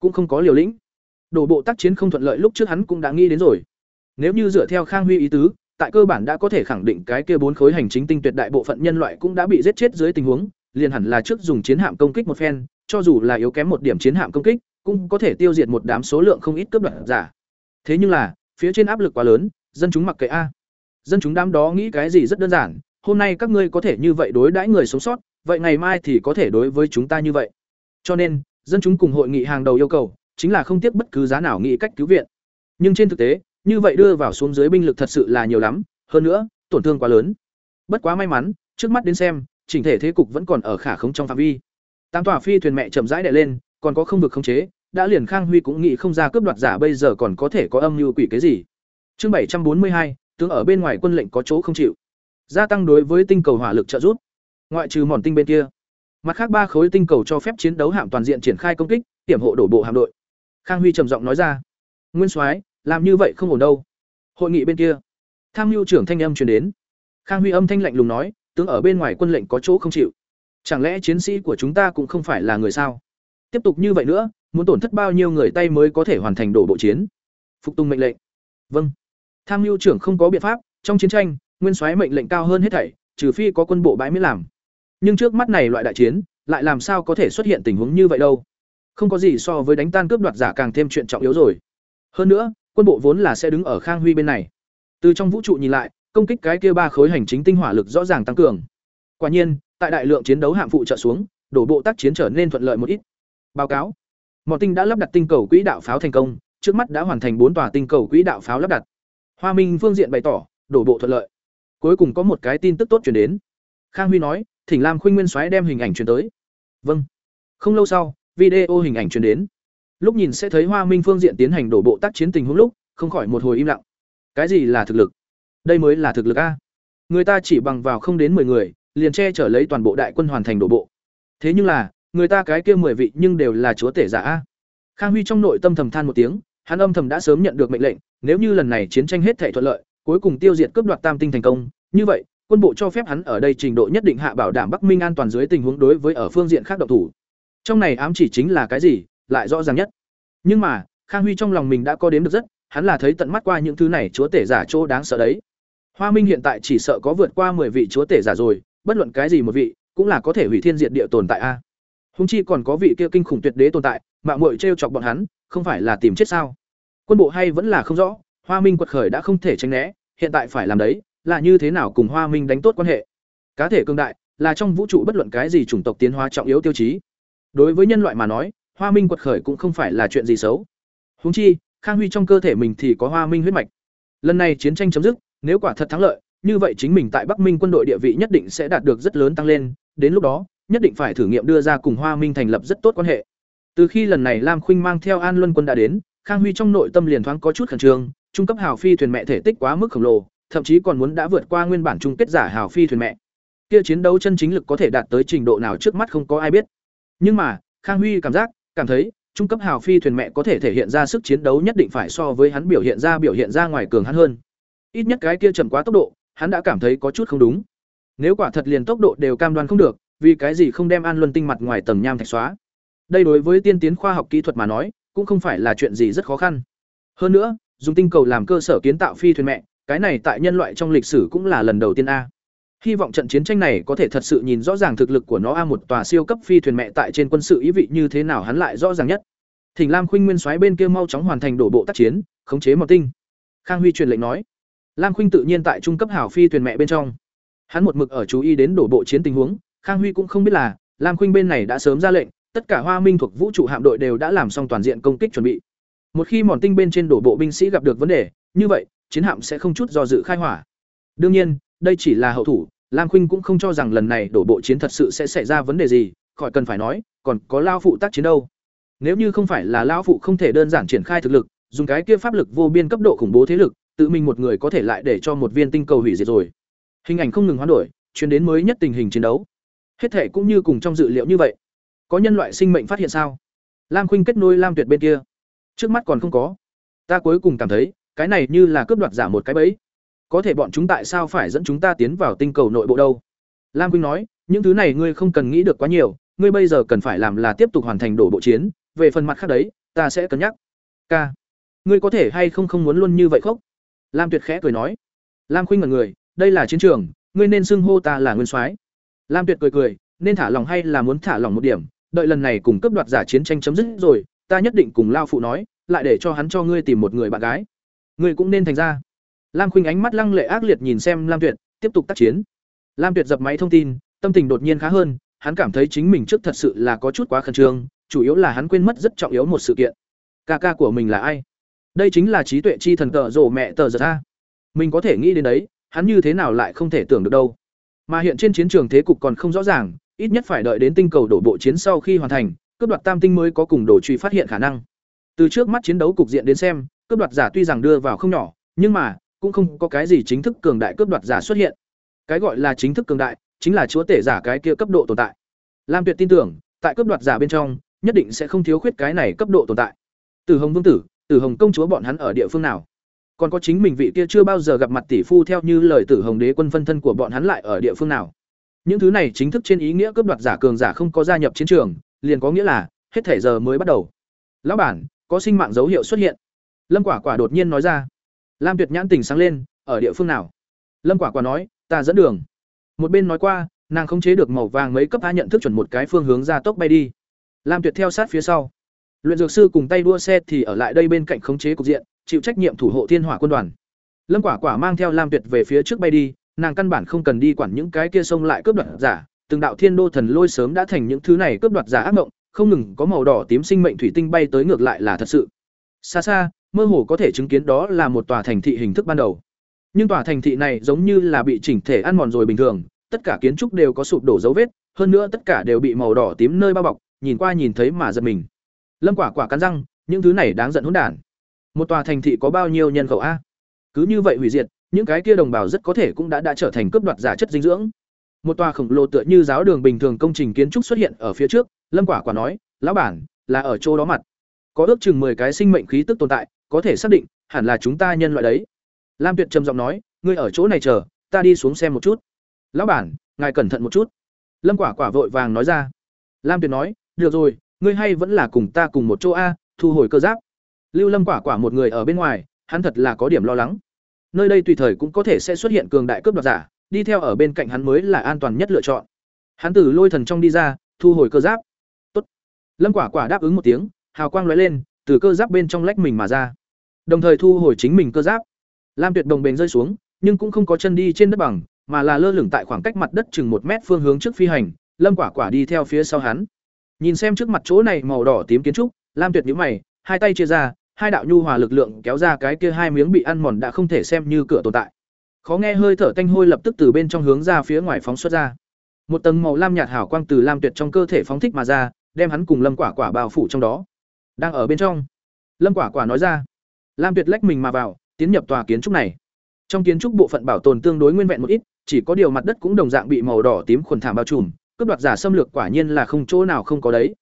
cũng không có liều lĩnh. Đổ bộ tác chiến không thuận lợi lúc trước hắn cũng đã nghĩ đến rồi. Nếu như dựa theo Khang Huy ý tứ, tại cơ bản đã có thể khẳng định cái kia bốn khối hành chính tinh tuyệt đại bộ phận nhân loại cũng đã bị giết chết dưới tình huống, liền hẳn là trước dùng chiến hạm công kích một phen, cho dù là yếu kém một điểm chiến hạm công kích, cũng có thể tiêu diệt một đám số lượng không ít cướp đoạt giả. Thế nhưng là, phía trên áp lực quá lớn, dân chúng mặc kệ a. Dân chúng đám đó nghĩ cái gì rất đơn giản, hôm nay các ngươi có thể như vậy đối đãi người sống sót, vậy ngày mai thì có thể đối với chúng ta như vậy. Cho nên, dân chúng cùng hội nghị hàng đầu yêu cầu chính là không tiếc bất cứ giá nào nghĩ cách cứu viện. Nhưng trên thực tế, như vậy đưa vào xuống dưới binh lực thật sự là nhiều lắm, hơn nữa, tổn thương quá lớn. Bất quá may mắn, trước mắt đến xem, chỉnh thể thế cục vẫn còn ở khả khống trong phạm vi. Tam tòa phi thuyền mẹ chậm rãi đè lên, còn có không vực khống chế, đã liền Khang Huy cũng nghĩ không ra cướp đoạt giả bây giờ còn có thể có âm mưu quỷ cái gì. Chương bảy trăm bốn mươi hai, tướng ở bên ngoài quân lệnh có chỗ không chịu gia tăng đối với tinh cầu hỏa lực trợ giúp, ngoại trừ mòn tinh bên kia. Mặt khác ba khối tinh cầu cho phép chiến đấu hạm toàn diện triển khai công kích, hiểm hộ đổ bộ hạm đội. Khang huy trầm giọng nói ra. Nguyên soái, làm như vậy không ổn đâu. Hội nghị bên kia. Tham mưu trưởng thanh âm truyền đến. Khang huy âm thanh lạnh lùng nói, tướng ở bên ngoài quân lệnh có chỗ không chịu. Chẳng lẽ chiến sĩ của chúng ta cũng không phải là người sao? Tiếp tục như vậy nữa, muốn tổn thất bao nhiêu người tay mới có thể hoàn thành đổ bộ chiến? Phục tùng mệnh lệnh. Vâng. Tham mưu trưởng không có biện pháp, trong chiến tranh nguyên soái mệnh lệnh cao hơn hết thảy, trừ phi có quân bộ bãi mới làm. Nhưng trước mắt này loại đại chiến, lại làm sao có thể xuất hiện tình huống như vậy đâu? Không có gì so với đánh tan cướp đoạt giả càng thêm chuyện trọng yếu rồi. Hơn nữa, quân bộ vốn là sẽ đứng ở khang huy bên này. Từ trong vũ trụ nhìn lại, công kích cái kia ba khối hành chính tinh hỏa lực rõ ràng tăng cường. Quả nhiên, tại đại lượng chiến đấu hạm phụ trợ xuống, đổ bộ tác chiến trở nên thuận lợi một ít. Báo cáo. Mỏ tinh đã lắp đặt tinh cầu quỹ đạo pháo thành công, trước mắt đã hoàn thành bốn tòa tinh cầu quỹ đạo pháo lắp đặt. Hoa minh phương diện bày tỏ, đổ bộ thuận lợi cuối cùng có một cái tin tức tốt chuyển đến. Khang huy nói, thỉnh lam khuynh nguyên soái đem hình ảnh truyền tới. Vâng. Không lâu sau, video hình ảnh truyền đến. Lúc nhìn sẽ thấy hoa minh phương diện tiến hành đổ bộ tác chiến tình huống lúc, không khỏi một hồi im lặng. Cái gì là thực lực? Đây mới là thực lực a. Người ta chỉ bằng vào không đến 10 người, liền che chở lấy toàn bộ đại quân hoàn thành đổ bộ. Thế nhưng là, người ta cái kia mười vị nhưng đều là chúa tể giả a. Khang huy trong nội tâm thầm than một tiếng, hắn âm thầm đã sớm nhận được mệnh lệnh, nếu như lần này chiến tranh hết thể thuận lợi cuối cùng tiêu diệt cướp đoạt tam tinh thành công. Như vậy, quân bộ cho phép hắn ở đây trình độ nhất định hạ bảo đảm bắc minh an toàn dưới tình huống đối với ở phương diện khác độc thủ. Trong này ám chỉ chính là cái gì, lại rõ ràng nhất. Nhưng mà, khang huy trong lòng mình đã có đếm được rất, hắn là thấy tận mắt qua những thứ này chúa tể giả chỗ đáng sợ đấy. Hoa minh hiện tại chỉ sợ có vượt qua 10 vị chúa tể giả rồi, bất luận cái gì một vị, cũng là có thể hủy thiên diệt địa tồn tại a. Húng chi còn có vị kia kinh khủng tuyệt đế tồn tại mạng mội t chọc bọn hắn, không phải là tìm chết sao? Quân bộ hay vẫn là không rõ hoa minh quật khởi đã không thể tránh né, hiện tại phải làm đấy, là như thế nào cùng hoa minh đánh tốt quan hệ? Cá thể cương đại, là trong vũ trụ bất luận cái gì chủng tộc tiến hóa trọng yếu tiêu chí. Đối với nhân loại mà nói, hoa minh quật khởi cũng không phải là chuyện gì xấu. Húng chi, khang huy trong cơ thể mình thì có hoa minh huyết mạch. Lần này chiến tranh chấm dứt, nếu quả thật thắng lợi, như vậy chính mình tại bắc minh quân đội địa vị nhất định sẽ đạt được rất lớn tăng lên, đến lúc đó, nhất định phải thử nghiệm đưa ra cùng hoa minh thành lập rất tốt quan hệ. Từ khi lần này lam khuynh mang theo an luân quân đã đến, khang huy trong nội tâm liền thoáng có chút khẩn trương trung cấp hào phi thuyền mẹ thể tích quá mức khổng lồ, thậm chí còn muốn đã vượt qua nguyên bản chung kết giả hào phi thuyền mẹ. Kia chiến đấu chân chính lực có thể đạt tới trình độ nào trước mắt không có ai biết. Nhưng mà, khang huy cảm giác, cảm thấy, trung cấp hào phi thuyền mẹ có thể thể hiện ra sức chiến đấu nhất định phải so với hắn biểu hiện ra biểu hiện ra ngoài cường hắn hơn. Ít nhất cái kia chậm quá tốc độ, hắn đã cảm thấy có chút không đúng. Nếu quả thật liền tốc độ đều cam đoan không được, vì cái gì không đem an luân tinh mặt ngoài tầng nham thạch xóa? Đây đối với tiên tiến khoa học kỹ thuật mà nói, cũng không phải là chuyện gì rất khó khăn. Hơn nữa dùng tinh cầu làm cơ sở kiến tạo phi thuyền mẹ, cái này tại nhân loại trong lịch sử cũng là lần đầu tiên a. Hy vọng trận chiến tranh này có thể thật sự nhìn rõ ràng thực lực của nó a, một tòa siêu cấp phi thuyền mẹ tại trên quân sự ý vị như thế nào hắn lại rõ ràng nhất. Thỉnh lam khuynh nguyên soái bên kia mau chóng hoàn thành đổ bộ tác chiến, khống chế mọc tinh. Khang huy truyền lệnh nói. Lam khuynh tự nhiên tại trung cấp hảo phi thuyền mẹ bên trong. Hắn một mực ở chú ý đến đổ bộ chiến tình huống, khang huy cũng không biết là, lam khuynh bên này đã sớm ra lệnh, tất cả hoa minh thuộc vũ trụ hạm đội đều đã làm xong toàn diện công kích chuẩn bị một khi mòn tinh bên trên đổ bộ binh sĩ gặp được vấn đề, như vậy, chiến hạm sẽ không chút do dự khai hỏa. Đương nhiên, đây chỉ là hậu thủ, lam khuynh cũng không cho rằng lần này đổ bộ chiến thật sự sẽ xảy ra vấn đề gì, khỏi cần phải nói, còn có lao phụ tác chiến đâu. Nếu như không phải là lao phụ không thể đơn giản triển khai thực lực, dùng cái kia pháp lực vô biên cấp độ khủng bố thế lực, tự mình một người có thể lại để cho một viên tinh cầu hủy diệt rồi. Hình ảnh không ngừng hoán đổi, chuyển đến mới nhất tình hình chiến đấu. Hết thể cũng như cùng trong dự liệu như vậy. Có nhân loại sinh mệnh phát hiện sao? Lam khuynh kết nối lam tuyệt bên kia trước mắt còn không có. Ta cuối cùng cảm thấy, cái này như là cướp đoạt giả một cái bẫy. Có thể bọn chúng tại sao phải dẫn chúng ta tiến vào tinh cầu nội bộ đâu? Lam khuynh nói, những thứ này ngươi không cần nghĩ được quá nhiều, ngươi bây giờ cần phải làm là tiếp tục hoàn thành đổ bộ chiến, về phần mặt khác đấy, ta sẽ cân nhắc. K ngươi có thể hay không không muốn luôn như vậy khóc? Lam tuyệt khẽ cười nói. Lam khuynh ngần người, đây là chiến trường, ngươi nên xưng hô ta là nguyên soái. Lam tuyệt cười cười, nên thả lòng hay là muốn thả lòng một điểm, đợi lần này cùng cấp đoạt giả chiến tranh chấm dứt rồi ta nhất định cùng lao phụ nói, lại để cho hắn cho ngươi tìm một người bạn gái. Ngươi cũng nên thành ra. Lam khuynh ánh mắt lăng lệ ác liệt nhìn xem lam tuyệt, tiếp tục tác chiến. Lam tuyệt dập máy thông tin, tâm tình đột nhiên khá hơn, hắn cảm thấy chính mình trước thật sự là có chút quá khẩn trương, chủ yếu là hắn quên mất rất trọng yếu một sự kiện. Ca ca của mình là ai? Đây chính là trí tuệ chi thần tờ rổ mẹ tờ giật ra mình có thể nghĩ đến đấy, hắn như thế nào lại không thể tưởng được đâu. Mà hiện trên chiến trường thế cục còn không rõ ràng, ít nhất phải đợi đến tinh cầu đổ bộ chiến sau khi hoàn thành cướp đoạt tam tinh mới có cùng đồ truy phát hiện khả năng. Từ trước mắt chiến đấu cục diện đến xem, cướp đoạt giả tuy rằng đưa vào không nhỏ, nhưng mà, cũng không có cái gì chính thức cường đại cướp đoạt giả xuất hiện. Cái gọi là chính thức cường đại, chính là chúa tể giả cái kia cấp độ tồn tại. Lam tuyệt tin tưởng, tại cướp đoạt giả bên trong, nhất định sẽ không thiếu khuyết cái này cấp độ tồn tại. Từ hồng vương tử, từ hồng công chúa bọn hắn ở địa phương nào? Còn có chính mình vị kia chưa bao giờ gặp mặt tỷ phu theo như lời tử hồng đế quân phân thân của bọn hắn lại ở địa phương nào? Những thứ này chính thức trên ý nghĩa cướp đoạt giả cường giả không có gia nhập chiến trường liền có nghĩa là, hết thể giờ mới bắt đầu. Lão bản, có sinh mạng dấu hiệu xuất hiện. Lâm quả quả đột nhiên nói ra. Lam tuyệt nhãn tình sáng lên, ở địa phương nào? Lâm quả quả nói, ta dẫn đường. Một bên nói qua, nàng không chế được màu vàng mấy cấp a nhận thức chuẩn một cái phương hướng ra tốc bay đi. Lam tuyệt theo sát phía sau. Luyện dược sư cùng tay đua xe thì ở lại đây bên cạnh khống chế cục diện, chịu trách nhiệm thủ hộ thiên hỏa quân đoàn. Lâm quả quả mang theo lam tuyệt về phía trước bay đi, nàng căn bản không cần đi quản những cái kia xông lại cướp đoạt giả từng đạo thiên đô thần lôi sớm đã thành những thứ này cướp đoạt giả ác mộng, không ngừng có màu đỏ tím sinh mệnh thủy tinh bay tới ngược lại là thật sự. Xa xa, mơ hồ có thể chứng kiến đó là một tòa thành thị hình thức ban đầu. Nhưng tòa thành thị này giống như là bị chỉnh thể ăn mòn rồi bình thường, tất cả kiến trúc đều có sụp đổ dấu vết, hơn nữa tất cả đều bị màu đỏ tím nơi bao bọc, nhìn qua nhìn thấy mà giật mình. Lâm quả quả cắn răng, những thứ này đáng giận hỗn đản. Một tòa thành thị có bao nhiêu nhân khẩu a? Cứ như vậy hủy diệt, những cái kia đồng bào rất có thể cũng đã đã trở thành cướp đoạt giả chất dinh dưỡng một tòa khổng lồ tựa như giáo đường bình thường công trình kiến trúc xuất hiện ở phía trước, lâm quả quả nói, lão bản, là ở chỗ đó mặt. Có ước chừng 10 cái sinh mệnh khí tức tồn tại, có thể xác định, hẳn là chúng ta nhân loại đấy. Lam tuyệt trầm giọng nói, ngươi ở chỗ này chờ, ta đi xuống xem một chút. Lão bản, ngài cẩn thận một chút. Lâm quả quả vội vàng nói ra. Lam tuyệt nói, được rồi, ngươi hay vẫn là cùng ta cùng một chỗ a, thu hồi cơ giáp. Lưu lâm quả quả một người ở bên ngoài, hắn thật là có điểm lo lắng. Nơi đây tùy thời cũng có thể sẽ xuất hiện cường đại cướp đoạt giả đi theo ở bên cạnh hắn mới là an toàn nhất lựa chọn. Hắn từ lôi thần trong đi ra, thu hồi cơ giáp. Tốt. lâm quả quả đáp ứng một tiếng, hào quang lóe lên, từ cơ giáp bên trong lách mình mà ra. Đồng thời thu hồi chính mình cơ giáp. Lam tuyệt đồng bền rơi xuống, nhưng cũng không có chân đi trên đất bằng, mà là lơ lửng tại khoảng cách mặt đất chừng một mét phương hướng trước phi hành. Lâm quả quả đi theo phía sau hắn. Nhìn xem trước mặt chỗ này màu đỏ tím kiến trúc, lam tuyệt nhíu mày, hai tay chia ra, hai đạo nhu hòa lực lượng kéo ra cái kia hai miếng bị ăn mòn đã không thể xem như cửa tồn tại khó nghe hơi thở tanh hôi lập tức từ bên trong hướng ra phía ngoài phóng xuất ra. Một tầng màu lam nhạt hảo quang từ lam tuyệt trong cơ thể phóng thích mà ra, đem hắn cùng lâm quả quả bao phủ trong đó. Đang ở bên trong, lâm quả quả nói ra, lam tuyệt lách mình mà vào, tiến nhập tòa kiến trúc này. Trong kiến trúc bộ phận bảo tồn tương đối nguyên vẹn một ít, chỉ có điều mặt đất cũng đồng dạng bị màu đỏ tím khuẩn thảm bao trùm, cướp đoạt giả xâm lược quả nhiên là không chỗ nào không có đấy.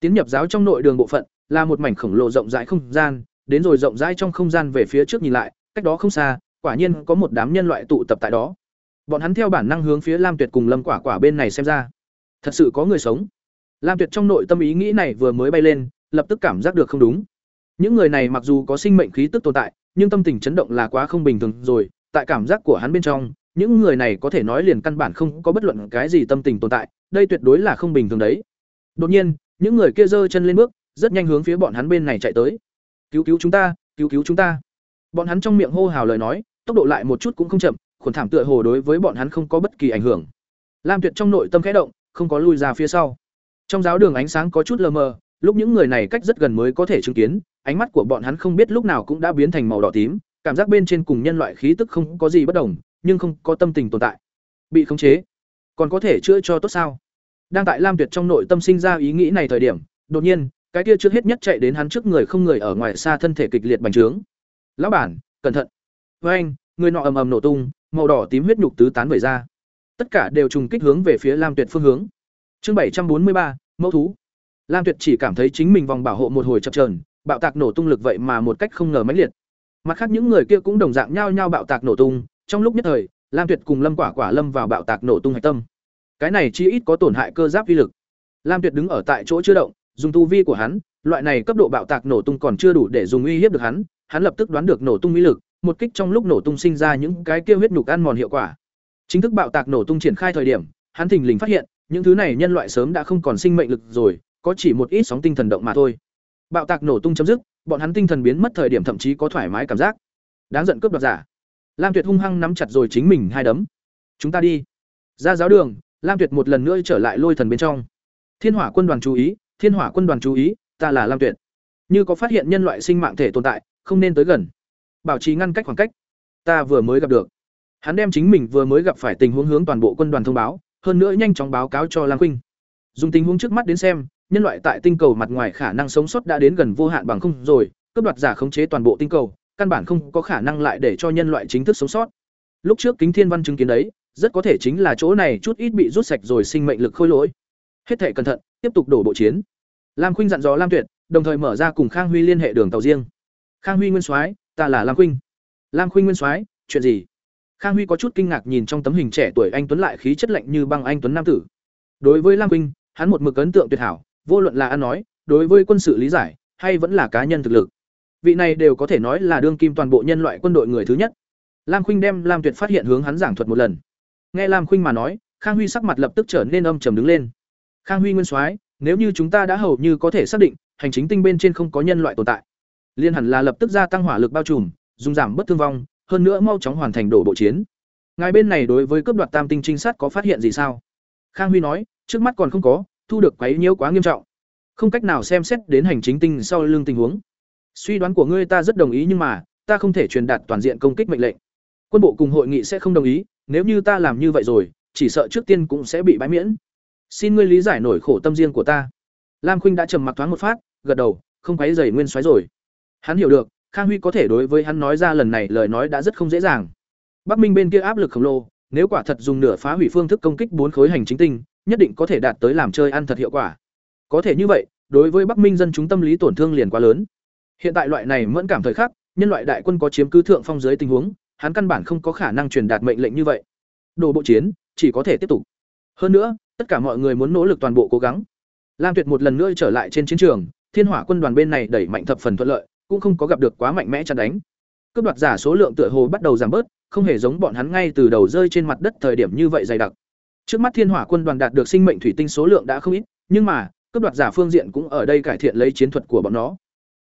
Tiến nhập giáo trong nội đường bộ phận, là một mảnh khổng lồ rộng rãi không gian, đến rồi rộng rãi trong không gian về phía trước nhìn lại, cách đó không xa quả nhiên có một đám nhân loại tụ tập tại đó. Bọn hắn theo bản năng hướng phía lam tuyệt cùng lâm quả quả bên này xem ra. Thật sự có người sống. Lam tuyệt trong nội tâm ý nghĩ này vừa mới bay lên, lập tức cảm giác được không đúng. Những người này mặc dù có sinh mệnh khí tức tồn tại, nhưng tâm tình chấn động là quá không bình thường rồi. Tại cảm giác của hắn bên trong, những người này có thể nói liền căn bản không có bất luận cái gì tâm tình tồn tại, đây tuyệt đối là không bình thường đấy. Đột nhiên, những người kia giơ chân lên bước, rất nhanh hướng phía bọn hắn bên này chạy tới. Cứu cứu chúng ta, cứu cứu chúng ta. Bọn hắn trong miệng hô hào lời nói tốc độ lại một chút cũng không chậm, khuẩn thảm tựa hồ đối với bọn hắn không có bất kỳ ảnh hưởng. Lam tuyệt trong nội tâm khẽ động, không có lui ra phía sau. Trong giáo đường ánh sáng có chút lờ mờ, lúc những người này cách rất gần mới có thể chứng kiến, ánh mắt của bọn hắn không biết lúc nào cũng đã biến thành màu đỏ tím, cảm giác bên trên cùng nhân loại khí tức không có gì bất đồng, nhưng không có tâm tình tồn tại. Bị khống chế, còn có thể chữa cho tốt sao? Đang tại lam tuyệt trong nội tâm sinh ra ý nghĩ này thời điểm, đột nhiên, cái kia trước hết nhất chạy đến hắn trước người không người ở ngoài xa thân thể kịch liệt bành trướng. Lão bản, cẩn thận với anh, người nọ ầm ầm nổ tung, màu đỏ tím huyết nhục tứ tán vẩy ra. Tất cả đều trùng kích hướng về phía lam tuyệt phương hướng. Chương bảy trăm bốn mươi ba, mẫu thú. Lam tuyệt chỉ cảm thấy chính mình vòng bảo hộ một hồi chập trờn bạo tạc nổ tung lực vậy mà một cách không ngờ mãnh liệt. Mặt khác những người kia cũng đồng dạng nhao nhao bạo tạc nổ tung, trong lúc nhất thời, lam tuyệt cùng lâm quả quả lâm vào bạo tạc nổ tung hạch tâm. Cái này chi ít có tổn hại cơ giáp vi lực. Lam tuyệt đứng ở tại chỗ chưa động, dùng tu vi của hắn, loại này cấp độ bạo tạc nổ tung còn chưa đủ để dùng uy hiếp được hắn hắn lập tức đoán được nổ tung uy lực một kích trong lúc nổ tung sinh ra những cái kia huyết nhục ăn mòn hiệu quả. Chính thức bạo tạc nổ tung triển khai thời điểm, hắn thình lình phát hiện, những thứ này nhân loại sớm đã không còn sinh mệnh lực rồi, có chỉ một ít sóng tinh thần động mà thôi. Bạo tạc nổ tung chấm dứt, bọn hắn tinh thần biến mất thời điểm thậm chí có thoải mái cảm giác. Đáng giận cướp đoạt giả. Lam tuyệt hung hăng nắm chặt rồi chính mình hai đấm. Chúng ta đi. Ra giáo đường, lam tuyệt một lần nữa trở lại lôi thần bên trong. Thiên hỏa quân đoàn chú ý, thiên hỏa quân đoàn chú ý, ta là lam tuyệt. Như có phát hiện nhân loại sinh mạng thể tồn tại, không nên tới gần bảo trì ngăn cách khoảng cách ta vừa mới gặp được hắn đem chính mình vừa mới gặp phải tình huống hướng toàn bộ quân đoàn thông báo hơn nữa nhanh chóng báo cáo cho lam khuynh dùng tình huống trước mắt đến xem nhân loại tại tinh cầu mặt ngoài khả năng sống sót đã đến gần vô hạn bằng không rồi cướp đoạt giả khống chế toàn bộ tinh cầu căn bản không có khả năng lại để cho nhân loại chính thức sống sót lúc trước kính thiên văn chứng kiến đấy rất có thể chính là chỗ này chút ít bị rút sạch rồi sinh mệnh lực khôi lỗi. Hết thể cẩn thận, tiếp tục đổ bộ chiến. Lam Khuynh dặn dò Lam Tuyệt, đồng thời mở ra cùng Khang Huy liên hệ đường tàu riêng. Khang Huy Nguyên Soái, ta là Lam Khuynh. Lam Khuynh Nguyên Soái, chuyện gì? Khang Huy có chút kinh ngạc nhìn trong tấm hình trẻ tuổi anh tuấn lại khí chất lạnh như băng anh tuấn nam tử. Đối với Lam Khuynh, hắn một mực ấn tượng tuyệt hảo, vô luận là ăn nói, đối với quân sự lý giải, hay vẫn là cá nhân thực lực. Vị này đều có thể nói là đương kim toàn bộ nhân loại quân đội người thứ nhất. Lam Khuynh đem Lam Tuyệt phát hiện hướng hắn giảng thuật một lần. Nghe Lam Khuynh mà nói, Khang Huy sắc mặt lập tức trở nên âm trầm đứng lên. Khang Huy Nguyên Soái, nếu như chúng ta đã hầu như có thể xác định, hành chính tinh bên trên không có nhân loại tồn tại, liên hẳn là lập tức gia tăng hỏa lực bao trùm, dùng giảm bất thương vong, hơn nữa mau chóng hoàn thành đổ bộ chiến. Ngài bên này đối với cướp đoạt tam tinh trinh sát có phát hiện gì sao? Khang Huy nói, trước mắt còn không có, thu được quấy nhiễu quá nghiêm trọng, không cách nào xem xét đến hành chính tinh sau lưng tình huống. Suy đoán của ngươi ta rất đồng ý nhưng mà, ta không thể truyền đạt toàn diện công kích mệnh lệnh. Quân bộ cùng hội nghị sẽ không đồng ý, nếu như ta làm như vậy rồi, chỉ sợ trước tiên cũng sẽ bị bãi miễn. Xin ngươi lý giải nổi khổ tâm riêng của ta. Lam Khuynh đã trầm mặc thoáng một phát, gật đầu, không quấy dày Nguyên xoáy rồi. Hắn hiểu được, Khang Huy có thể đối với hắn nói ra lần này lời nói đã rất không dễ dàng. Bắc Minh bên kia áp lực khổng lồ, nếu quả thật dùng nửa phá hủy phương thức công kích bốn khối hành chính tinh, nhất định có thể đạt tới làm chơi ăn thật hiệu quả. Có thể như vậy, đối với Bắc Minh dân chúng tâm lý tổn thương liền quá lớn. Hiện tại loại này mẫn cảm thời khắc, nhân loại đại quân có chiếm cứ thượng phong dưới tình huống, hắn căn bản không có khả năng truyền đạt mệnh lệnh như vậy. Đồ bộ chiến chỉ có thể tiếp tục. Hơn nữa, tất cả mọi người muốn nỗ lực toàn bộ cố gắng. Lam Tuyệt một lần nữa trở lại trên chiến trường, Thiên Hỏa quân đoàn bên này đẩy mạnh thập phần thuận lợi, cũng không có gặp được quá mạnh mẽ chặn đánh. Cướp đoạt giả số lượng tựa hồ bắt đầu giảm bớt, không hề giống bọn hắn ngay từ đầu rơi trên mặt đất thời điểm như vậy dày đặc. Trước mắt Thiên Hỏa quân đoàn đạt được sinh mệnh thủy tinh số lượng đã không ít, nhưng mà, cướp đoạt giả phương diện cũng ở đây cải thiện lấy chiến thuật của bọn nó.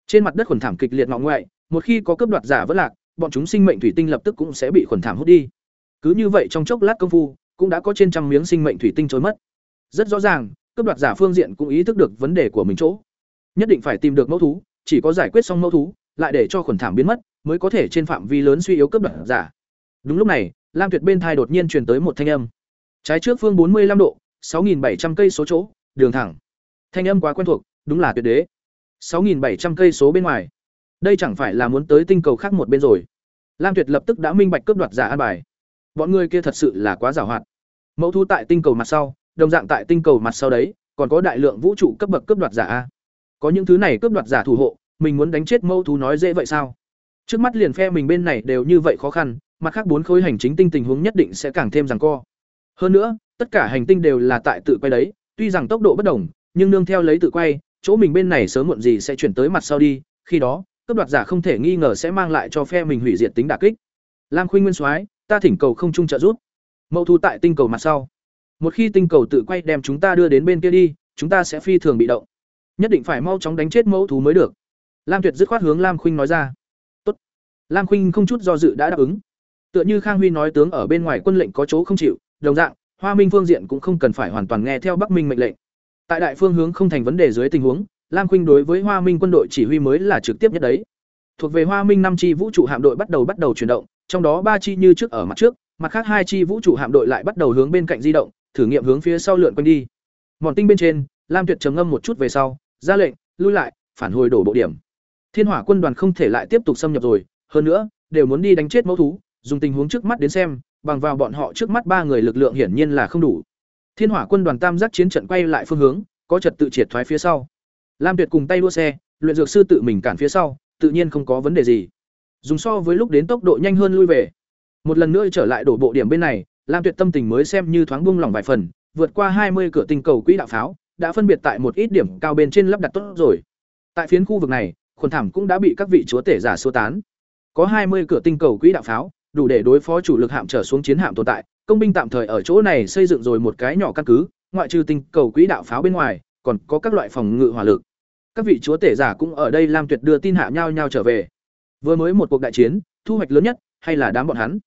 Trên mặt đất khuẩn thảm kịch liệt ngọ ngoại, một khi có cướp đoạt giả vỡ lạc, bọn chúng sinh mệnh thủy tinh lập tức cũng sẽ bị khuẩn thảm hút đi. Cứ như vậy trong chốc lát công phu, cũng đã có trên trăm miếng sinh mệnh thủy tinh trôi mất. Rất rõ ràng, cướp đoạt giả phương diện cũng ý thức được vấn đề của mình chỗ. Nhất định phải tìm được mẫu thú, chỉ có giải quyết xong mẫu thú, lại để cho khuẩn thảm biến mất, mới có thể trên phạm vi lớn suy yếu cướp đoạt giả. Đúng lúc này, Lam Tuyệt bên thai đột nhiên truyền tới một thanh âm. Trái trước phương bốn mươi 45 độ, 6700 cây số chỗ, đường thẳng. Thanh âm quá quen thuộc, đúng là tuyệt đế. 6700 cây số bên ngoài. Đây chẳng phải là muốn tới tinh cầu khác một bên rồi. Lam Tuyệt lập tức đã minh bạch cướp đoạt giả an bài. Bọn người kia thật sự là quá giàu hoạt. Mẫu thú tại tinh cầu mặt sau, đồng dạng tại tinh cầu mặt sau đấy, còn có đại lượng vũ trụ cấp bậc cướp đoạt giả a. Có những thứ này cướp đoạt giả thủ hộ, mình muốn đánh chết mâu thú nói dễ vậy sao? Trước mắt liền phe mình bên này đều như vậy khó khăn, mặt khác bốn khối hành chính tinh tình huống nhất định sẽ càng thêm giằng co. Hơn nữa, tất cả hành tinh đều là tại tự quay đấy, tuy rằng tốc độ bất đồng, nhưng nương theo lấy tự quay, chỗ mình bên này sớm muộn gì sẽ chuyển tới mặt sau đi, khi đó, cướp đoạt giả không thể nghi ngờ sẽ mang lại cho phe mình hủy diệt tính đả kích. Lam Khuynh Nguyên Soái, ta thỉnh cầu không trung trợ giúp. Mậu thú tại tinh cầu mặt sau. Một khi tinh cầu tự quay đem chúng ta đưa đến bên kia đi, chúng ta sẽ phi thường bị động. Nhất định phải mau chóng đánh chết mẫu thú mới được. Lam Tuyệt dứt khoát hướng Lam Khuynh nói ra. Tốt. Lam Khuynh không chút do dự đã đáp ứng. Tựa như Khang Huy nói tướng ở bên ngoài quân lệnh có chỗ không chịu, đồng dạng, Hoa Minh phương diện cũng không cần phải hoàn toàn nghe theo Bắc Minh mệnh lệnh. Tại đại phương hướng không thành vấn đề dưới tình huống, Lam Khuynh đối với Hoa Minh quân đội chỉ huy mới là trực tiếp nhất đấy. Thuộc về Hoa Minh năm chi vũ trụ hạm đội bắt đầu bắt đầu chuyển động, trong đó ba chi như trước ở mặt trước, mặt khác hai chi vũ trụ hạm đội lại bắt đầu hướng bên cạnh di động, thử nghiệm hướng phía sau lượn quanh đi. Mòn tinh bên trên, Lam Tuyệt trầm ngâm một chút về sau, ra lệnh, lui lại, phản hồi đổ bộ điểm. Thiên Hỏa quân đoàn không thể lại tiếp tục xâm nhập rồi, hơn nữa, đều muốn đi đánh chết mẫu thú, dùng tình huống trước mắt đến xem, bằng vào bọn họ trước mắt ba người lực lượng hiển nhiên là không đủ. Thiên Hỏa quân đoàn tam giác chiến trận quay lại phương hướng, có trật tự triệt thoái phía sau. Lam Tuyệt cùng tay đua xe, luyện dược sư tự mình cản phía sau, tự nhiên không có vấn đề gì. Dùng so với lúc đến tốc độ nhanh hơn lui về. Một lần nữa trở lại đổ bộ điểm bên này, Lam Tuyệt tâm tình mới xem như thoáng buông lỏng vài phần, vượt qua hai mươi cửa tinh cầu quỹ đạo pháo, đã phân biệt tại một ít điểm cao bên trên lắp đặt tốt rồi. Tại phiến khu vực này, khuẩn thảm cũng đã bị các vị chúa tể giả xua tán. Có hai mươi cửa tinh cầu quỹ đạo pháo, đủ để đối phó chủ lực hạm trở xuống chiến hạm tồn tại, công binh tạm thời ở chỗ này xây dựng rồi một cái nhỏ căn cứ, ngoại trừ tinh cầu quỹ đạo pháo bên ngoài, còn có các loại phòng ngự hỏa lực. Các vị chúa tể giả cũng ở đây làm Tuyệt đưa tin hạ nhau nhau trở về. Vừa mới một cuộc đại chiến, thu hoạch lớn nhất hay là đám bọn hắn.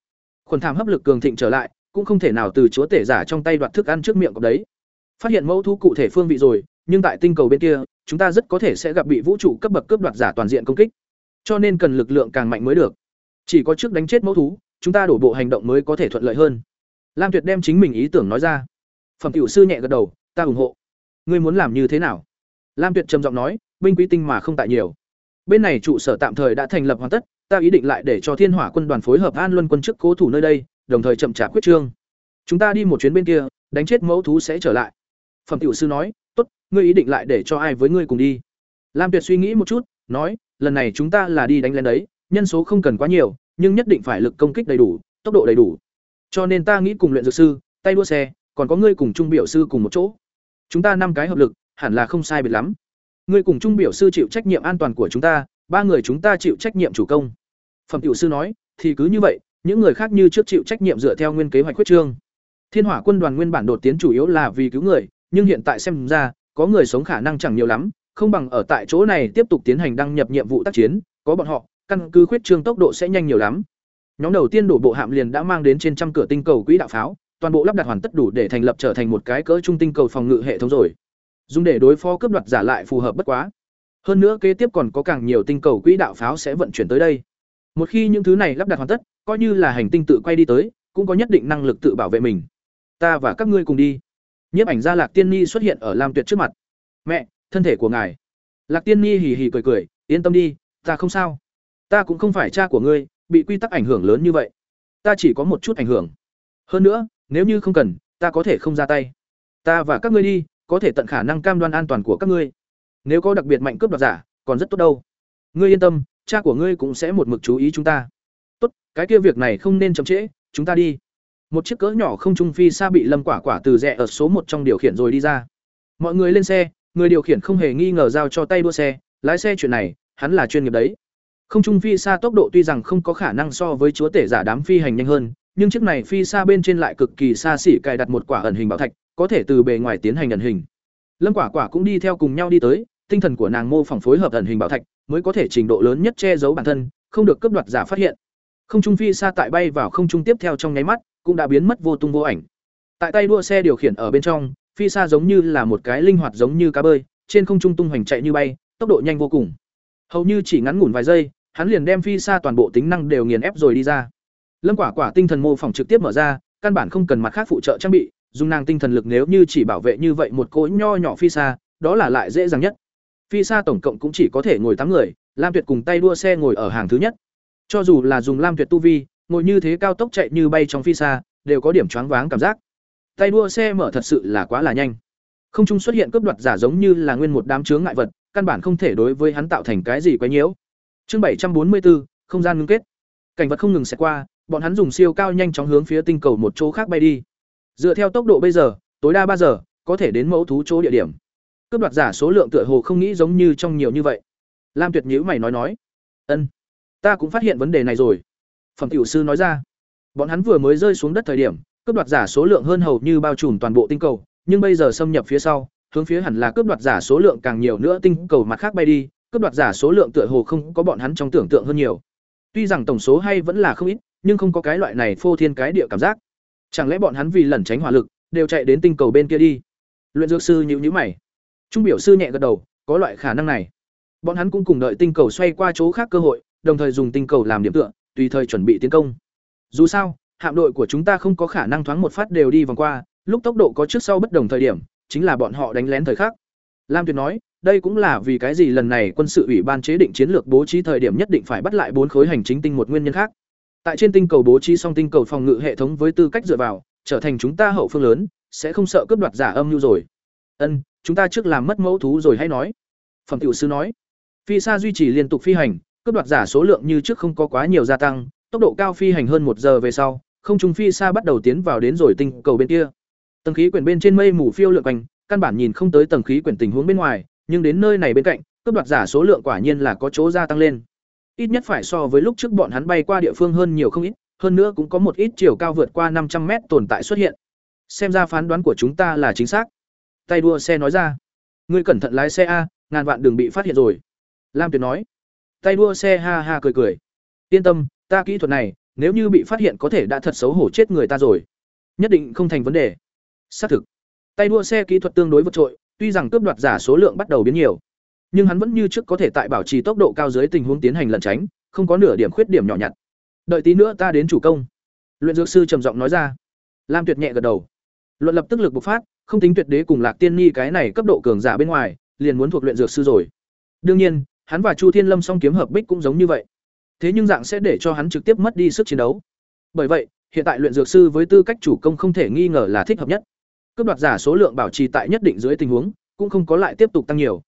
Khuẩn thảm hấp lực cường thịnh trở lại, cũng không thể nào từ chúa tể giả trong tay đoạt thức ăn trước miệng của đấy. Phát hiện mẫu thu cụ thể phương vị rồi, nhưng tại tinh cầu bên kia, chúng ta rất có thể sẽ gặp bị vũ trụ cấp bậc cướp đoạt giả toàn diện công kích. Cho nên cần lực lượng càng mạnh mới được. Chỉ có trước đánh chết mẫu thú, chúng ta đổ bộ hành động mới có thể thuận lợi hơn. Lam Tuyệt đem chính mình ý tưởng nói ra. Phẩm tiểu sư nhẹ gật đầu, ta ủng hộ. Ngươi muốn làm như thế nào? Lam Tuyệt trầm giọng nói, binh quý tinh mà không tại nhiều. Bên này trụ sở tạm thời đã thành lập hoàn tất, ta ý định lại để cho Thiên Hỏa quân đoàn phối hợp An Luân quân chức cố thủ nơi đây, đồng thời chậm chạp quyết trương. chúng ta đi một chuyến bên kia đánh chết mẫu thú sẽ trở lại phẩm tiểu sư nói, tốt, ngươi ý định lại để cho ai với ngươi cùng đi? Lam tuyệt suy nghĩ một chút, nói, lần này chúng ta là đi đánh lên đấy, nhân số không cần quá nhiều, nhưng nhất định phải lực công kích đầy đủ, tốc độ đầy đủ. Cho nên ta nghĩ cùng luyện dược sư, tay đua xe, còn có ngươi cùng trung biểu sư cùng một chỗ. Chúng ta năm cái hợp lực, hẳn là không sai biệt lắm. Ngươi cùng trung biểu sư chịu trách nhiệm an toàn của chúng ta, ba người chúng ta chịu trách nhiệm chủ công. Phẩm tiểu sư nói, thì cứ như vậy, những người khác như trước chịu trách nhiệm dựa theo nguyên kế hoạch quyết trương. Thiên hỏa quân đoàn nguyên bản đột tiến chủ yếu là vì cứu người nhưng hiện tại xem ra, có người sống khả năng chẳng nhiều lắm, không bằng ở tại chỗ này tiếp tục tiến hành đăng nhập nhiệm vụ tác chiến, có bọn họ, căn cứ khuyết trương tốc độ sẽ nhanh nhiều lắm. Nhóm đầu tiên đổ bộ hạm liền đã mang đến trên trăm cửa tinh cầu quỹ đạo pháo, toàn bộ lắp đặt hoàn tất đủ để thành lập trở thành một cái cỡ trung tinh cầu phòng ngự hệ thống rồi. Dùng để đối phó cướp đoạt giả lại phù hợp bất quá. Hơn nữa kế tiếp còn có càng nhiều tinh cầu quỹ đạo pháo sẽ vận chuyển tới đây. Một khi những thứ này lắp đặt hoàn tất, coi như là hành tinh tự quay đi tới, cũng có nhất định năng lực tự bảo vệ mình. Ta và các ngươi cùng đi nhiếp ảnh gia lạc tiên ni xuất hiện ở lam tuyệt trước mặt. Mẹ, thân thể của ngài. Lạc tiên ni hì hì cười cười, yên tâm đi, ta không sao. Ta cũng không phải cha của ngươi, bị quy tắc ảnh hưởng lớn như vậy. Ta chỉ có một chút ảnh hưởng. Hơn nữa, nếu như không cần, ta có thể không ra tay. Ta và các ngươi đi, có thể tận khả năng cam đoan an toàn của các ngươi. Nếu có đặc biệt mạnh cướp đoạt giả, còn rất tốt đâu. Ngươi yên tâm, cha của ngươi cũng sẽ một mực chú ý chúng ta. Tốt, cái kia việc này không nên chậm trễ, chúng ta đi một chiếc cỡ nhỏ không trung phi xa bị lâm quả quả từ rẽ ở số một trong điều khiển rồi đi ra. Mọi người lên xe, người điều khiển không hề nghi ngờ giao cho tay đua xe, lái xe chuyện này, hắn là chuyên nghiệp đấy. Không trung phi xa tốc độ tuy rằng không có khả năng so với chúa tể giả đám phi hành nhanh hơn, nhưng chiếc này phi xa bên trên lại cực kỳ xa xỉ cài đặt một quả ẩn hình bảo thạch, có thể từ bề ngoài tiến hành ẩn hình. Lâm quả quả cũng đi theo cùng nhau đi tới, tinh thần của nàng mô phỏng phối hợp ẩn hình bảo thạch, mới có thể trình độ lớn nhất che giấu bản thân, không được cướp đoạt giả phát hiện. Không trung phi xa tại bay vào không trung tiếp theo trong nháy mắt cũng đã biến mất vô tung vô ảnh. Tại tay đua xe điều khiển ở bên trong, phi xa giống như là một cái linh hoạt giống như cá bơi, trên không trung tung hoành chạy như bay, tốc độ nhanh vô cùng. Hầu như chỉ ngắn ngủn vài giây, hắn liền đem phi xa toàn bộ tính năng đều nghiền ép rồi đi ra. Lâm quả quả tinh thần mô phỏng trực tiếp mở ra, căn bản không cần mặt khác phụ trợ trang bị, dùng nàng tinh thần lực nếu như chỉ bảo vệ như vậy một cỗ nho nhỏ phi xa, đó là lại dễ dàng nhất. Phi xa tổng cộng cũng chỉ có thể ngồi tám người, lam tuyệt cùng tay đua xe ngồi ở hàng thứ nhất. Cho dù là dùng lam tuyệt tu vi ngồi như thế cao tốc chạy như bay trong phi xa, đều có điểm choáng váng cảm giác. Tay đua xe mở thật sự là quá là nhanh. Không trung xuất hiện cướp đoạt giả giống như là nguyên một đám chướng ngại vật, căn bản không thể đối với hắn tạo thành cái gì quấy nhiễu. Chương bảy trăm bốn mươi bốn, không gian ngưng kết. Cảnh vật không ngừng xẹt qua, bọn hắn dùng siêu cao nhanh chóng hướng phía tinh cầu một chỗ khác bay đi. Dựa theo tốc độ bây giờ, tối đa ba giờ, có thể đến mẫu thú chỗ địa điểm. Cướp đoạt giả số lượng tựa hồ không nghĩ giống như trong nhiều như vậy. Lam tuyệt nhữ mày nói nói, ân, ta cũng phát hiện vấn đề này rồi phẩm tiểu sư nói ra. Bọn hắn vừa mới rơi xuống đất thời điểm, cướp đoạt giả số lượng hơn hầu như bao trùm toàn bộ tinh cầu, nhưng bây giờ xâm nhập phía sau, hướng phía hẳn là cướp đoạt giả số lượng càng nhiều nữa tinh cầu mặt khác bay đi, cướp đoạt giả số lượng tựa hồ không có bọn hắn trong tưởng tượng hơn nhiều. Tuy rằng tổng số hay vẫn là không ít, nhưng không có cái loại này phô thiên cái địa cảm giác. Chẳng lẽ bọn hắn vì lẩn tránh hỏa lực, đều chạy đến tinh cầu bên kia đi? Luyện dược sư nhữ nhữ mày. Trung biểu sư nhẹ gật đầu, có loại khả năng này. Bọn hắn cũng cùng đợi tinh cầu xoay qua chỗ khác cơ hội, đồng thời dùng tinh cầu làm điểm tựa tùy thời chuẩn bị tiến công. Dù sao, hạm đội của chúng ta không có khả năng thoáng một phát đều đi vòng qua, lúc tốc độ có trước sau bất đồng thời điểm, chính là bọn họ đánh lén thời khắc. Lam tuyệt nói, đây cũng là vì cái gì lần này quân sự ủy ban chế định chiến lược bố trí thời điểm nhất định phải bắt lại bốn khối hành chính tinh một nguyên nhân khác. Tại trên tinh cầu bố trí xong tinh cầu phòng ngự hệ thống với tư cách dựa vào, trở thành chúng ta hậu phương lớn, sẽ không sợ cướp đoạt giả âm như rồi. Ân, chúng ta trước làm mất mẫu thú rồi hay nói. Phẩm tiểu sư nói. Phi xa duy trì liên tục phi hành cướp đoạt giả số lượng như trước không có quá nhiều gia tăng, tốc độ cao phi hành hơn một giờ về sau, không trung phi xa bắt đầu tiến vào đến rồi tinh cầu bên kia. Tầng khí quyển bên trên mây mù phiêu lượn quanh, căn bản nhìn không tới tầng khí quyển tình huống bên ngoài, nhưng đến nơi này bên cạnh, cướp đoạt giả số lượng quả nhiên là có chỗ gia tăng lên. Ít nhất phải so với lúc trước bọn hắn bay qua địa phương hơn nhiều không ít, hơn nữa cũng có một ít chiều cao vượt qua năm trăm mét tồn tại xuất hiện. Xem ra phán đoán của chúng ta là chính xác. Tay đua xe nói ra. Ngươi cẩn thận lái xe a, ngàn vạn đừng bị phát hiện rồi. Lam tuyệt nói tay đua xe ha ha cười cười. Yên tâm, ta kỹ thuật này, nếu như bị phát hiện có thể đã thật xấu hổ chết người ta rồi. Nhất định không thành vấn đề. Xác thực. Tay đua xe kỹ thuật tương đối vượt trội, tuy rằng cướp đoạt giả số lượng bắt đầu biến nhiều. Nhưng hắn vẫn như trước có thể tại bảo trì tốc độ cao dưới tình huống tiến hành lẩn tránh, không có nửa điểm khuyết điểm nhỏ nhặt. Đợi tí nữa ta đến chủ công. Luyện dược sư trầm giọng nói ra. Lam tuyệt nhẹ gật đầu. Luận lập tức lực bộc phát, không tính tuyệt đế cùng lạc tiên nhi cái này cấp độ cường giả bên ngoài, liền muốn thuộc luyện dược sư rồi. Đương nhiên hắn và chu thiên lâm song kiếm hợp bích cũng giống như vậy thế nhưng dạng sẽ để cho hắn trực tiếp mất đi sức chiến đấu bởi vậy hiện tại luyện dược sư với tư cách chủ công không thể nghi ngờ là thích hợp nhất. Cướp đoạt giả số lượng bảo trì tại nhất định dưới tình huống, cũng không có lại tiếp tục tăng nhiều.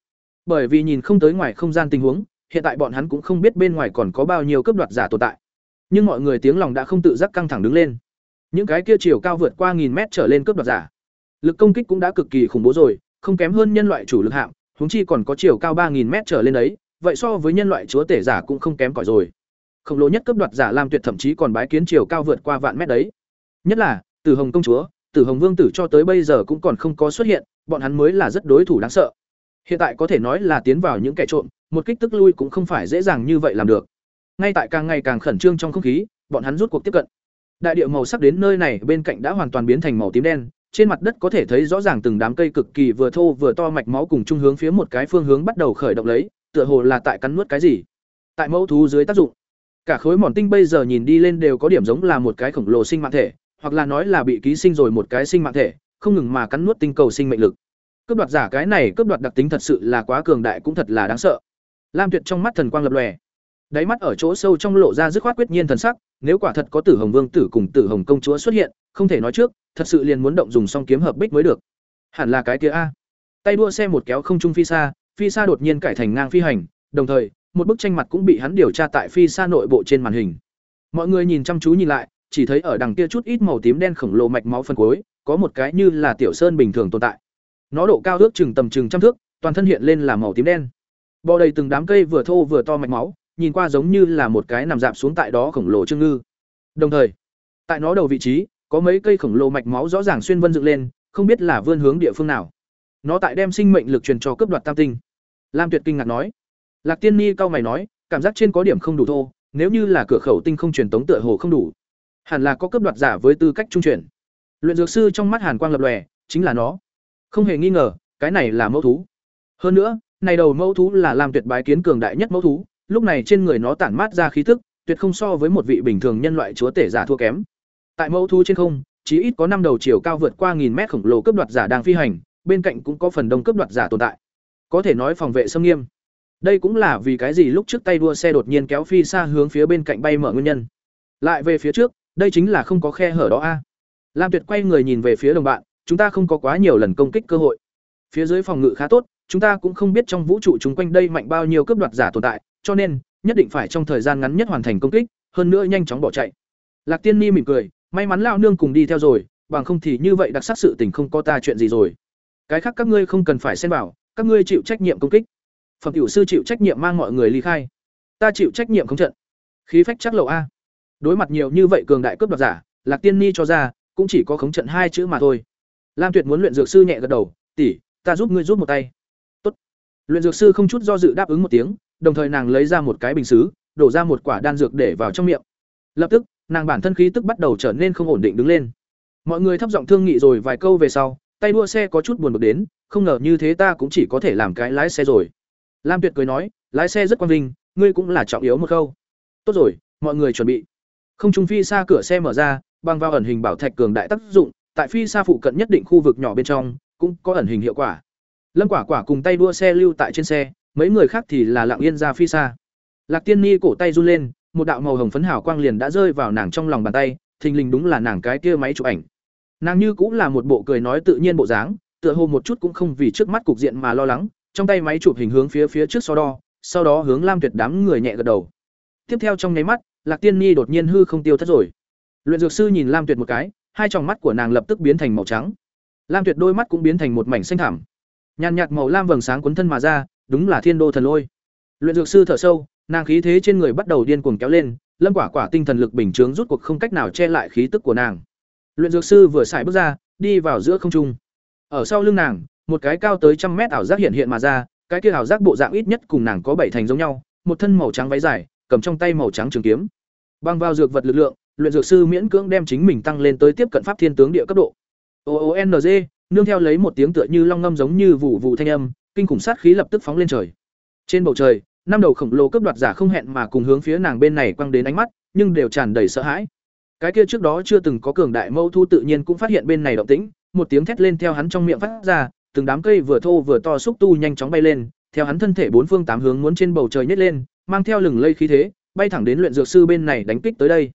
Bởi vì nhìn không tới ngoài không gian tình huống, hiện tại bọn hắn cũng không biết bên ngoài còn có bao nhiêu cướp đoạt giả tồn tại. Nhưng mọi người tiếng lòng đã không tự giác căng thẳng đứng lên. Những cái kia chiều cao vượt qua nghìn mét trở lên cướp đoạt giả, lực công kích cũng đã cực kỳ khủng bố rồi, không kém hơn nhân loại chủ lực hạng, huống chi còn có chiều cao ba nghìn mét trở lên đấy, vậy so với nhân loại chúa tể giả cũng không kém cỏi rồi. Khổng lồ nhất cấp đoạt giả Lam Tuyệt thậm chí còn bái kiến chiều cao vượt qua vạn mét đấy. Nhất là, Tử Hồng công chúa, Tử Hồng vương tử cho tới bây giờ cũng còn không có xuất hiện, bọn hắn mới là rất đối thủ đáng sợ. Hiện tại có thể nói là tiến vào những kẻ trộm, một kích tức lui cũng không phải dễ dàng như vậy làm được. Ngay tại càng ngày càng khẩn trương trong không khí, bọn hắn rút cuộc tiếp cận. Đại địa màu sắc đến nơi này bên cạnh đã hoàn toàn biến thành màu tím đen, trên mặt đất có thể thấy rõ ràng từng đám cây cực kỳ vừa thô vừa to mạch máu cùng chung hướng phía một cái phương hướng bắt đầu khởi động lấy, tựa hồ là tại cắn nuốt cái gì. Tại mẫu thú dưới tác dụng, cả khối mòn tinh bây giờ nhìn đi lên đều có điểm giống là một cái khổng lồ sinh mạng thể, hoặc là nói là bị ký sinh rồi một cái sinh mạng thể, không ngừng mà cắn nuốt tinh cầu sinh mệnh lực. Cướp đoạt giả cái này cướp đoạt đặc tính thật sự là quá cường đại cũng thật là đáng sợ. Lam Tuyệt trong mắt thần quang lập lòe, đáy mắt ở chỗ sâu trong lộ ra dứt khoát quyết nhiên thần sắc, nếu quả thật có Tử Hồng Vương tử cùng Tử Hồng công chúa xuất hiện, không thể nói trước, thật sự liền muốn động dùng song kiếm hợp bích mới được. Hẳn là cái kia a. Tay đua xe một kéo không trung phi xa, phi xa đột nhiên cải thành ngang phi hành, đồng thời, một bức tranh mặt cũng bị hắn điều tra tại phi xa nội bộ trên màn hình. Mọi người nhìn chăm chú nhìn lại, chỉ thấy ở đằng kia chút ít màu tím đen khổng lồ mạch máu phân cuối, có một cái như là tiểu sơn bình thường tồn tại. Nó độ cao ước chừng tầm chừng trăm thước, toàn thân hiện lên là màu tím đen. Bò đầy từng đám cây vừa thô vừa to mạch máu, nhìn qua giống như là một cái nằm dạp xuống tại đó khổng lồ trương ngư. Đồng thời, tại nó đầu vị trí, có mấy cây khổng lồ mạch máu rõ ràng xuyên vân dựng lên, không biết là vươn hướng địa phương nào. Nó tại đem sinh mệnh lực truyền cho cấp đoạt tam tinh. Lam Tuyệt kinh ngạc nói. Lạc Tiên Ni cao mày nói, cảm giác trên có điểm không đủ thô, nếu như là cửa khẩu tinh không truyền tống tựa hồ không đủ. Hẳn là có cấp đoạt giả với tư cách trung chuyển. Luyện dược sư trong mắt Hàn Quang lập lòe, chính là nó. Không hề nghi ngờ, cái này là mẫu thú. Hơn nữa, này đầu mẫu thú là Lam tuyệt bái kiến cường đại nhất mẫu thú, lúc này trên người nó tản mát ra khí tức, tuyệt không so với một vị bình thường nhân loại chúa tể giả thua kém. Tại mẫu thú trên không, chỉ ít có năm đầu chiều cao vượt qua nghìn mét khổng lồ cấp đoạt giả đang phi hành, bên cạnh cũng có phần đông cấp đoạt giả tồn tại. Có thể nói phòng vệ xâm nghiêm. Đây cũng là vì cái gì lúc trước tay đua xe đột nhiên kéo phi xa hướng phía bên cạnh bay mở nguyên nhân. Lại về phía trước, đây chính là không có khe hở đó a. Lam Tuyệt quay người nhìn về phía đồng bạn, chúng ta không có quá nhiều lần công kích cơ hội. Phía dưới phòng ngự khá tốt, chúng ta cũng không biết trong vũ trụ chúng quanh đây mạnh bao nhiêu cướp đoạt giả tồn tại, cho nên nhất định phải trong thời gian ngắn nhất hoàn thành công kích, hơn nữa nhanh chóng bỏ chạy. Lạc Tiên Ni mỉm cười, may mắn lão nương cùng đi theo rồi, bằng không thì như vậy đặc sắc sự tình không có ta chuyện gì rồi. Cái khác các ngươi không cần phải xen vào, các ngươi chịu trách nhiệm công kích. Phẩm tiểu sư chịu trách nhiệm mang mọi người ly khai. Ta chịu trách nhiệm không trận. Khí phách chắc lậu a. Đối mặt nhiều như vậy cường đại cướp đoạt giả, Lạc Tiên Ni cho ra, cũng chỉ có khống trận hai chữ mà thôi. Lam Tuyệt muốn luyện dược sư nhẹ gật đầu, "Tỷ, ta giúp ngươi giúp một tay." "Tốt." Luyện dược sư không chút do dự đáp ứng một tiếng, đồng thời nàng lấy ra một cái bình sứ, đổ ra một quả đan dược để vào trong miệng. Lập tức, nàng bản thân khí tức bắt đầu trở nên không ổn định đứng lên. Mọi người thấp giọng thương nghị rồi vài câu về sau, tay đua xe có chút buồn bực đến, không ngờ như thế ta cũng chỉ có thể làm cái lái xe rồi. Lam Tuyệt cười nói, lái xe rất quan vinh, ngươi cũng là trọng yếu một câu. Tốt rồi, mọi người chuẩn bị. Không trung phi xa cửa xe mở ra, bằng vào ẩn hình bảo thạch cường đại tác dụng, tại phi xa phụ cận nhất định khu vực nhỏ bên trong, cũng có ẩn hình hiệu quả. Lâm Quả Quả cùng tay đua xe lưu tại trên xe, mấy người khác thì là lặng yên ra phi xa. Lạc Tiên Ni cổ tay run lên, một đạo màu hồng phấn hào quang liền đã rơi vào nàng trong lòng bàn tay, thình lình đúng là nàng cái kia máy chụp ảnh. Nàng như cũng là một bộ cười nói tự nhiên bộ dáng, tựa hồ một chút cũng không vì trước mắt cục diện mà lo lắng, trong tay máy chụp hình hướng phía phía trước so đo, sau đó hướng Lam Tuyệt đám người nhẹ gật đầu. Tiếp theo trong nháy mắt, Lạc Tiên Nhi đột nhiên hư không tiêu thất rồi. Luyện dược sư nhìn Lam Tuyệt một cái, hai tròng mắt của nàng lập tức biến thành màu trắng. Lam Tuyệt đôi mắt cũng biến thành một mảnh xanh thẳm. Nhàn nhạt màu lam vầng sáng cuốn thân mà ra, đúng là Thiên Đô thần lôi. Luyện dược sư thở sâu, nàng khí thế trên người bắt đầu điên cuồng kéo lên, Lâm Quả Quả tinh thần lực bình chướng rút cuộc không cách nào che lại khí tức của nàng. Luyện dược sư vừa xài bước ra, đi vào giữa không trung. Ở sau lưng nàng, một cái cao tới trăm mét ảo giác hiện hiện mà ra, cái kia ảo giác bộ dạng ít nhất cùng nàng có bảy thành giống nhau, một thân màu trắng váy dài, cầm trong tay màu trắng trường kiếm. Băng vào dược vật lực lượng, luyện dược sư miễn cưỡng đem chính mình tăng lên tới tiếp cận pháp thiên tướng địa cấp độ. O O N G, nương theo lấy một tiếng tựa như long ngâm giống như vụ vụ thanh âm, kinh khủng sát khí lập tức phóng lên trời. Trên bầu trời, năm đầu khổng lồ cấp đoạt giả không hẹn mà cùng hướng phía nàng bên này quăng đến ánh mắt, nhưng đều tràn đầy sợ hãi. Cái kia trước đó chưa từng có cường đại mâu thu tự nhiên cũng phát hiện bên này động tĩnh, một tiếng thét lên theo hắn trong miệng phát ra, từng đám cây vừa thô vừa to xúc tu nhanh chóng bay lên, theo hắn thân thể bốn phương tám hướng muốn trên bầu trời nhét lên, mang theo lừng lây khí thế, bay thẳng đến luyện dược sư bên này đánh kích tới đây.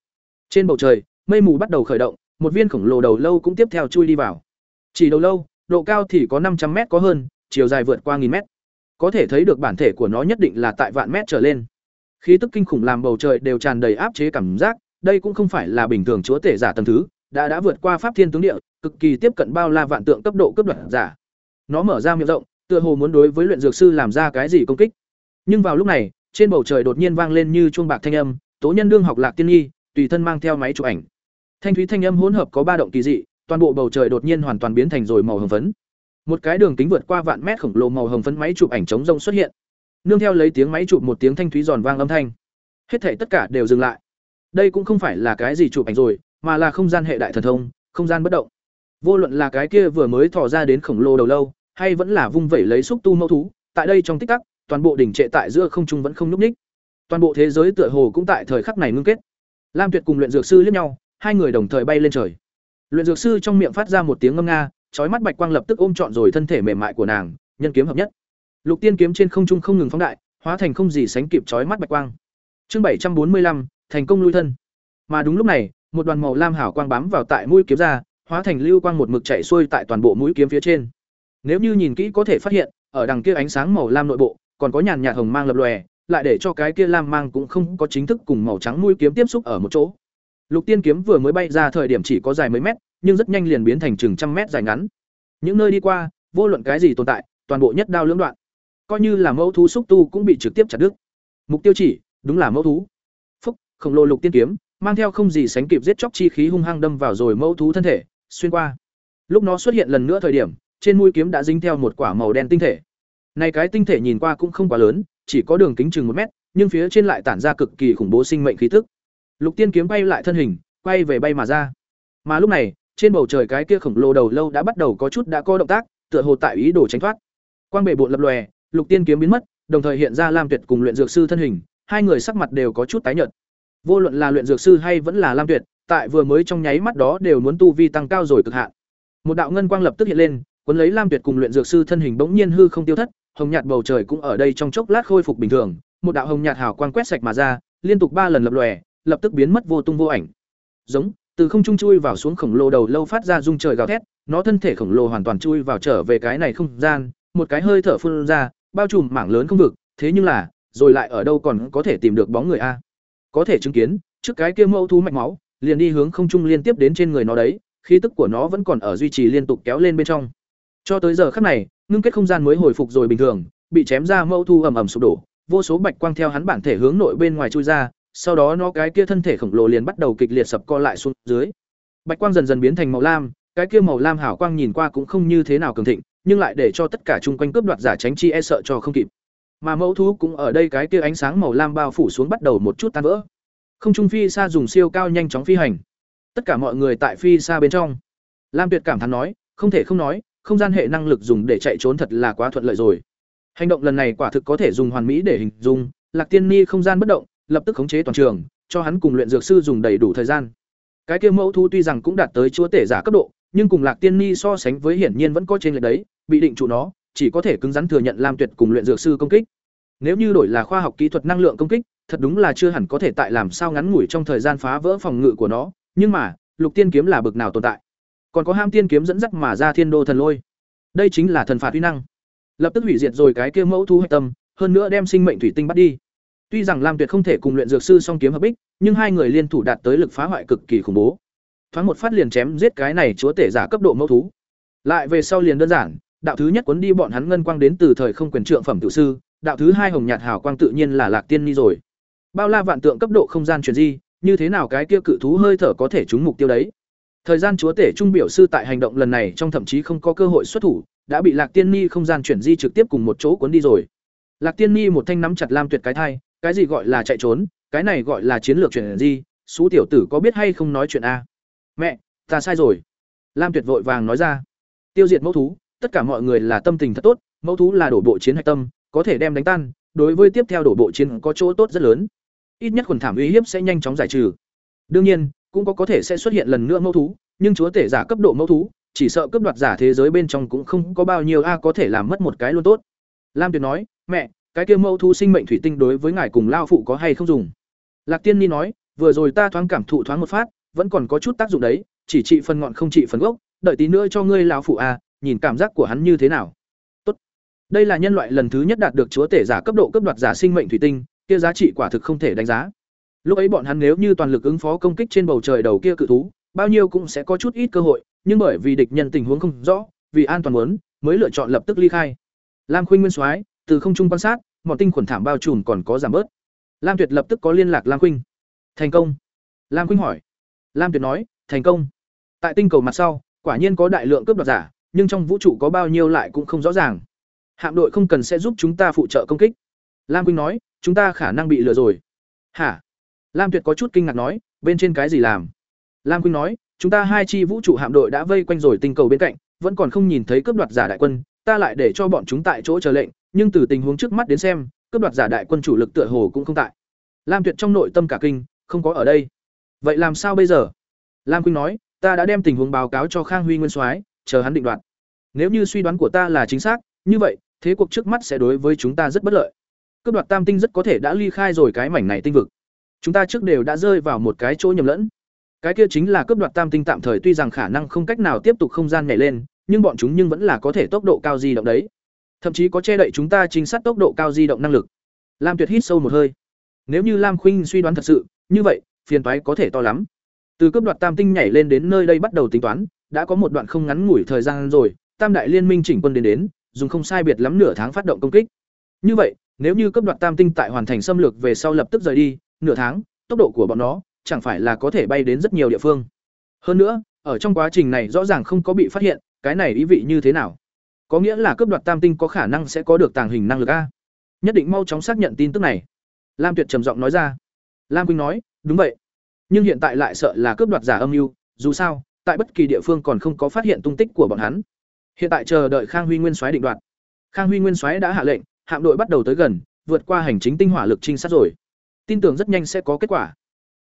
Trên bầu trời, mây mù bắt đầu khởi động, một viên khổng lồ đầu lâu cũng tiếp theo chui đi vào. Chỉ đầu lâu, độ cao thì có 500 mét có hơn, chiều dài vượt qua nghìn mét. Có thể thấy được bản thể của nó nhất định là tại vạn mét trở lên. Khí tức kinh khủng làm bầu trời đều tràn đầy áp chế cảm giác, đây cũng không phải là bình thường chúa tể giả tầng thứ, đã đã vượt qua pháp thiên tướng địa, cực kỳ tiếp cận bao la vạn tượng cấp độ cấp đoạt giả. Nó mở ra miệng rộng, tựa hồ muốn đối với luyện dược sư làm ra cái gì công kích. Nhưng vào lúc này, trên bầu trời đột nhiên vang lên như chuông bạc thanh âm, tố nhân đương học lạc tiên nhi, tùy thân mang theo máy chụp ảnh. Thanh thúy thanh âm hỗn hợp có ba động kỳ dị, toàn bộ bầu trời đột nhiên hoàn toàn biến thành rồi màu hồng phấn. Một cái đường kính vượt qua vạn mét khổng lồ màu hồng phấn máy chụp ảnh chống rông xuất hiện. Nương theo lấy tiếng máy chụp một tiếng thanh thúy giòn vang âm thanh. Hết thảy tất cả đều dừng lại. Đây cũng không phải là cái gì chụp ảnh rồi, mà là không gian hệ đại thần thông, không gian bất động. Vô luận là cái kia vừa mới thò ra đến khổng lồ đầu lâu, hay vẫn là vung vẩy lấy xúc tu mẫu thú, tại đây trong tích tắc, toàn bộ đỉnh trệ tại giữa không trung vẫn không nhúc ních. Toàn bộ thế giới tựa hồ cũng tại thời khắc này ngưng kết. Lam Tuyệt cùng luyện dược sư liếc nhau, hai người đồng thời bay lên trời. Luyện dược sư trong miệng phát ra một tiếng ngâm nga, chói mắt bạch quang lập tức ôm trọn rồi thân thể mềm mại của nàng, nhân kiếm hợp nhất. Lục tiên kiếm trên không trung không ngừng phóng đại, hóa thành không gì sánh kịp chói mắt bạch quang. Chương bảy trăm bốn mươi lăm thành công lui thân. Mà đúng lúc này, một đoàn màu lam hảo quang bám vào tại mũi kiếm ra, hóa thành lưu quang một mực chạy xuôi tại toàn bộ mũi kiếm phía trên. Nếu như nhìn kỹ có thể phát hiện, ở đằng kia ánh sáng màu lam nội bộ, còn có nhàn nhạt hồng mang lập lòe, lại để cho cái kia lam mang cũng không có chính thức cùng màu trắng mũi kiếm tiếp xúc ở một chỗ. Lục Tiên kiếm vừa mới bay ra thời điểm chỉ có dài mấy mét, nhưng rất nhanh liền biến thành chừng trăm mét dài ngắn. Những nơi đi qua, vô luận cái gì tồn tại, toàn bộ nhất đao lưỡng đoạn. Coi như là mẫu thú xúc tu cũng bị trực tiếp chặt đứt. Mục tiêu chỉ, đúng là mẫu thú. Khổng lồ lục tiên kiếm, mang theo không gì sánh kịp giết chóc chi khí hung hăng đâm vào rồi mẫu thú thân thể, xuyên qua. Lúc nó xuất hiện lần nữa thời điểm, trên mũi kiếm đã dính theo một quả màu đen tinh thể. Này cái tinh thể nhìn qua cũng không quá lớn, chỉ có đường kính chừng một mét, nhưng phía trên lại tản ra cực kỳ khủng bố sinh mệnh khí tức. Lục Tiên kiếm bay lại thân hình, quay về bay mà ra. Mà lúc này, trên bầu trời cái kia khổng lồ đầu lâu đã bắt đầu có chút đã có động tác, tựa hồ tại ý đồ tránh thoát. Quang bệ bộ lập lòe, Lục Tiên kiếm biến mất, đồng thời hiện ra Lam Tuyệt cùng luyện dược sư thân hình, hai người sắc mặt đều có chút tái nhợt. Vô luận là luyện dược sư hay vẫn là Lam Tuyệt, tại vừa mới trong nháy mắt đó đều muốn tu vi tăng cao rồi cực hạn. Một đạo ngân quang lập tức hiện lên, cuốn lấy Lam Tuyệt cùng luyện dược sư thân hình bỗng nhiên hư không tiêu thất, hồng nhạt bầu trời cũng ở đây trong chốc lát khôi phục bình thường, một đạo hồng nhạt hào quang quét sạch mà ra, liên tục ba lần lập lòe, lập tức biến mất vô tung vô ảnh. Giống, từ không trung chui vào xuống khổng lồ đầu lâu phát ra rung trời gào thét, nó thân thể khổng lồ hoàn toàn chui vào trở về cái này không gian, một cái hơi thở phun ra, bao trùm mảng lớn không vực, thế nhưng là, rồi lại ở đâu còn có thể tìm được bóng người a? Có thể chứng kiến, trước cái kia mẫu thú mạch máu, liền đi hướng không trung liên tiếp đến trên người nó đấy, khí tức của nó vẫn còn ở duy trì liên tục kéo lên bên trong. Cho tới giờ khắc này, ngưng kết không gian mới hồi phục rồi bình thường, bị chém ra mẫu thu ầm ầm sụp đổ, vô số bạch quang theo hắn bản thể hướng nội bên ngoài chui ra, sau đó nó cái kia thân thể khổng lồ liền bắt đầu kịch liệt sập co lại xuống dưới. Bạch quang dần dần biến thành màu lam, cái kia màu lam hảo quang nhìn qua cũng không như thế nào cường thịnh, nhưng lại để cho tất cả chung quanh cướp đoạt giả tránh chi e sợ cho không kịp. Mà mẫu thú cũng ở đây cái kia ánh sáng màu lam bao phủ xuống bắt đầu một chút tan vỡ. Không trung phi xa dùng siêu cao nhanh chóng phi hành. Tất cả mọi người tại phi xa bên trong. Lam Tuyệt cảm thán nói, không thể không nói, không gian hệ năng lực dùng để chạy trốn thật là quá thuận lợi rồi. Hành động lần này quả thực có thể dùng hoàn mỹ để hình dung, Lạc Tiên Ni không gian bất động, lập tức khống chế toàn trường, cho hắn cùng luyện dược sư dùng đầy đủ thời gian. Cái kia mẫu thu tuy rằng cũng đạt tới chúa tể giả cấp độ, nhưng cùng Lạc Tiên Ni so sánh với hiển nhiên vẫn có trên lệch đấy, bị định trụ nó, chỉ có thể cứng rắn thừa nhận Lam Tuyệt cùng luyện dược sư công kích. Nếu như đổi là khoa học kỹ thuật năng lượng công kích, thật đúng là chưa hẳn có thể tại làm sao ngắn ngủi trong thời gian phá vỡ phòng ngự của nó, nhưng mà, Lục Tiên kiếm là bực nào tồn tại. Còn có Ham Tiên kiếm dẫn dắt mà ra Thiên Đô thần lôi. Đây chính là thần phạt uy năng. Lập tức hủy diệt rồi cái kia mẫu thu hạch tâm, hơn nữa đem sinh mệnh thủy tinh bắt đi. Tuy rằng Lam Tuyệt không thể cùng luyện dược sư song kiếm hợp bích, nhưng hai người liên thủ đạt tới lực phá hoại cực kỳ khủng bố. Thoáng một phát liền chém giết cái này chúa tể giả cấp độ mẫu thú. Lại về sau liền đơn giản, đạo thứ nhất cuốn đi bọn hắn ngân quang đến từ thời không quyền trượng phẩm tự sư, đạo thứ hai hồng nhạt hào quang tự nhiên là Lạc Tiên Ni rồi. Bao la vạn tượng cấp độ không gian chuyển di, như thế nào cái kia cự thú hơi thở có thể trúng mục tiêu đấy. Thời gian chúa tể trung biểu sư tại hành động lần này trong thậm chí không có cơ hội xuất thủ, đã bị Lạc Tiên Ni không gian chuyển di trực tiếp cùng một chỗ cuốn đi rồi. Lạc Tiên Ni một thanh nắm chặt Lam Tuyệt cái thai, cái gì gọi là chạy trốn, cái này gọi là chiến lược chuyển di, số tiểu tử có biết hay không nói chuyện a? Mẹ, ta sai rồi. Lam Tuyệt vội vàng nói ra. Tiêu diệt mẫu thú, tất cả mọi người là tâm tình thật tốt, mẫu thú là đổ bộ chiến hạch tâm, có thể đem đánh tan, đối với tiếp theo đổ bộ chiến có chỗ tốt rất lớn. Ít nhất quần thảm uy hiếp sẽ nhanh chóng giải trừ. Đương nhiên, cũng có có thể sẽ xuất hiện lần nữa mẫu thú, nhưng chúa tể giả cấp độ mẫu thú, chỉ sợ cấp đoạt giả thế giới bên trong cũng không có bao nhiêu a có thể làm mất một cái luôn tốt. Lam Tuyệt nói, "Mẹ, cái kia mẫu thú sinh mệnh thủy tinh đối với ngài cùng lao phụ có hay không dùng?" Lạc Tiên Ni nói, "Vừa rồi ta thoáng cảm thụ thoáng một phát, vẫn còn có chút tác dụng đấy, chỉ trị phần ngọn không trị phần gốc, đợi tí nữa cho ngươi lão phụ a, nhìn cảm giác của hắn như thế nào. Tốt. Đây là nhân loại lần thứ nhất đạt được chúa tể giả cấp độ cấp đoạt giả sinh mệnh thủy tinh, kia giá trị quả thực không thể đánh giá. Lúc ấy bọn hắn nếu như toàn lực ứng phó công kích trên bầu trời đầu kia cự thú, bao nhiêu cũng sẽ có chút ít cơ hội, nhưng bởi vì địch nhân tình huống không rõ, vì an toàn muốn, mới lựa chọn lập tức ly khai. Lam Khuynh Nguyên Soái, từ không trung quan sát, mọn tinh khuẩn thảm bao trùm còn có giảm bớt. Lam Tuyệt lập tức có liên lạc Lam Khuynh. Thành công. Lam Khuynh hỏi. Lam Tuyệt nói, thành công. Tại tinh cầu mặt sau, quả nhiên có đại lượng cướp đoạt giả, nhưng trong vũ trụ có bao nhiêu lại cũng không rõ ràng. Hạm đội không cần sẽ giúp chúng ta phụ trợ công kích. Lam Khuynh nói, chúng ta khả năng bị lừa rồi. Hả? Lam Tuyệt có chút kinh ngạc nói, bên trên cái gì làm? Lam Khuynh nói, chúng ta hai chi vũ trụ hạm đội đã vây quanh rồi tinh cầu bên cạnh, vẫn còn không nhìn thấy cướp đoạt giả đại quân, ta lại để cho bọn chúng tại chỗ chờ lệnh, nhưng từ tình huống trước mắt đến xem, cướp đoạt giả đại quân chủ lực tựa hồ cũng không tại. Lam Tuyệt trong nội tâm cả kinh, không có ở đây. Vậy làm sao bây giờ? Lam Khuynh nói, ta đã đem tình huống báo cáo cho Khang Huy Nguyên Soái, chờ hắn định đoạt. Nếu như suy đoán của ta là chính xác, như vậy, thế cuộc trước mắt sẽ đối với chúng ta rất bất lợi. Cướp đoạt Tam tinh rất có thể đã ly khai rồi cái mảnh này tinh vực. Chúng ta trước đều đã rơi vào một cái chỗ nhầm lẫn. Cái kia chính là cướp đoạt Tam tinh tạm thời tuy rằng khả năng không cách nào tiếp tục không gian nhảy lên, nhưng bọn chúng nhưng vẫn là có thể tốc độ cao di động đấy. Thậm chí có che đậy chúng ta chính xác tốc độ cao di động năng lực. Lam Tuyệt hít sâu một hơi. Nếu như Lam Khuynh suy đoán thật sự, như vậy, phiền toái có thể to lắm. Từ cấp đoạt Tam tinh nhảy lên đến nơi đây bắt đầu tính toán, đã có một đoạn không ngắn ngủi thời gian rồi, Tam đại liên minh chỉnh quân đến đến, dùng không sai biệt lắm nửa tháng phát động công kích. Như vậy, nếu như cấp đoạt Tam tinh tại hoàn thành xâm lược về sau lập tức rời đi, nửa tháng, tốc độ của bọn nó chẳng phải là có thể bay đến rất nhiều địa phương. Hơn nữa, ở trong quá trình này rõ ràng không có bị phát hiện, cái này ý vị như thế nào? Có nghĩa là cấp đoạt Tam tinh có khả năng sẽ có được tàng hình năng lực a. Nhất định mau chóng xác nhận tin tức này. Lam Tuyệt trầm giọng nói ra. Lam quỳnh nói, đúng vậy. Nhưng hiện tại lại sợ là cướp đoạt giả âm mưu, dù sao, tại bất kỳ địa phương còn không có phát hiện tung tích của bọn hắn. Hiện tại chờ đợi Khang Huy Nguyên Soái định đoạt. Khang Huy Nguyên Soái đã hạ lệnh, hạm đội bắt đầu tới gần, vượt qua hành chính tinh hỏa lực trinh sát rồi. Tin tưởng rất nhanh sẽ có kết quả.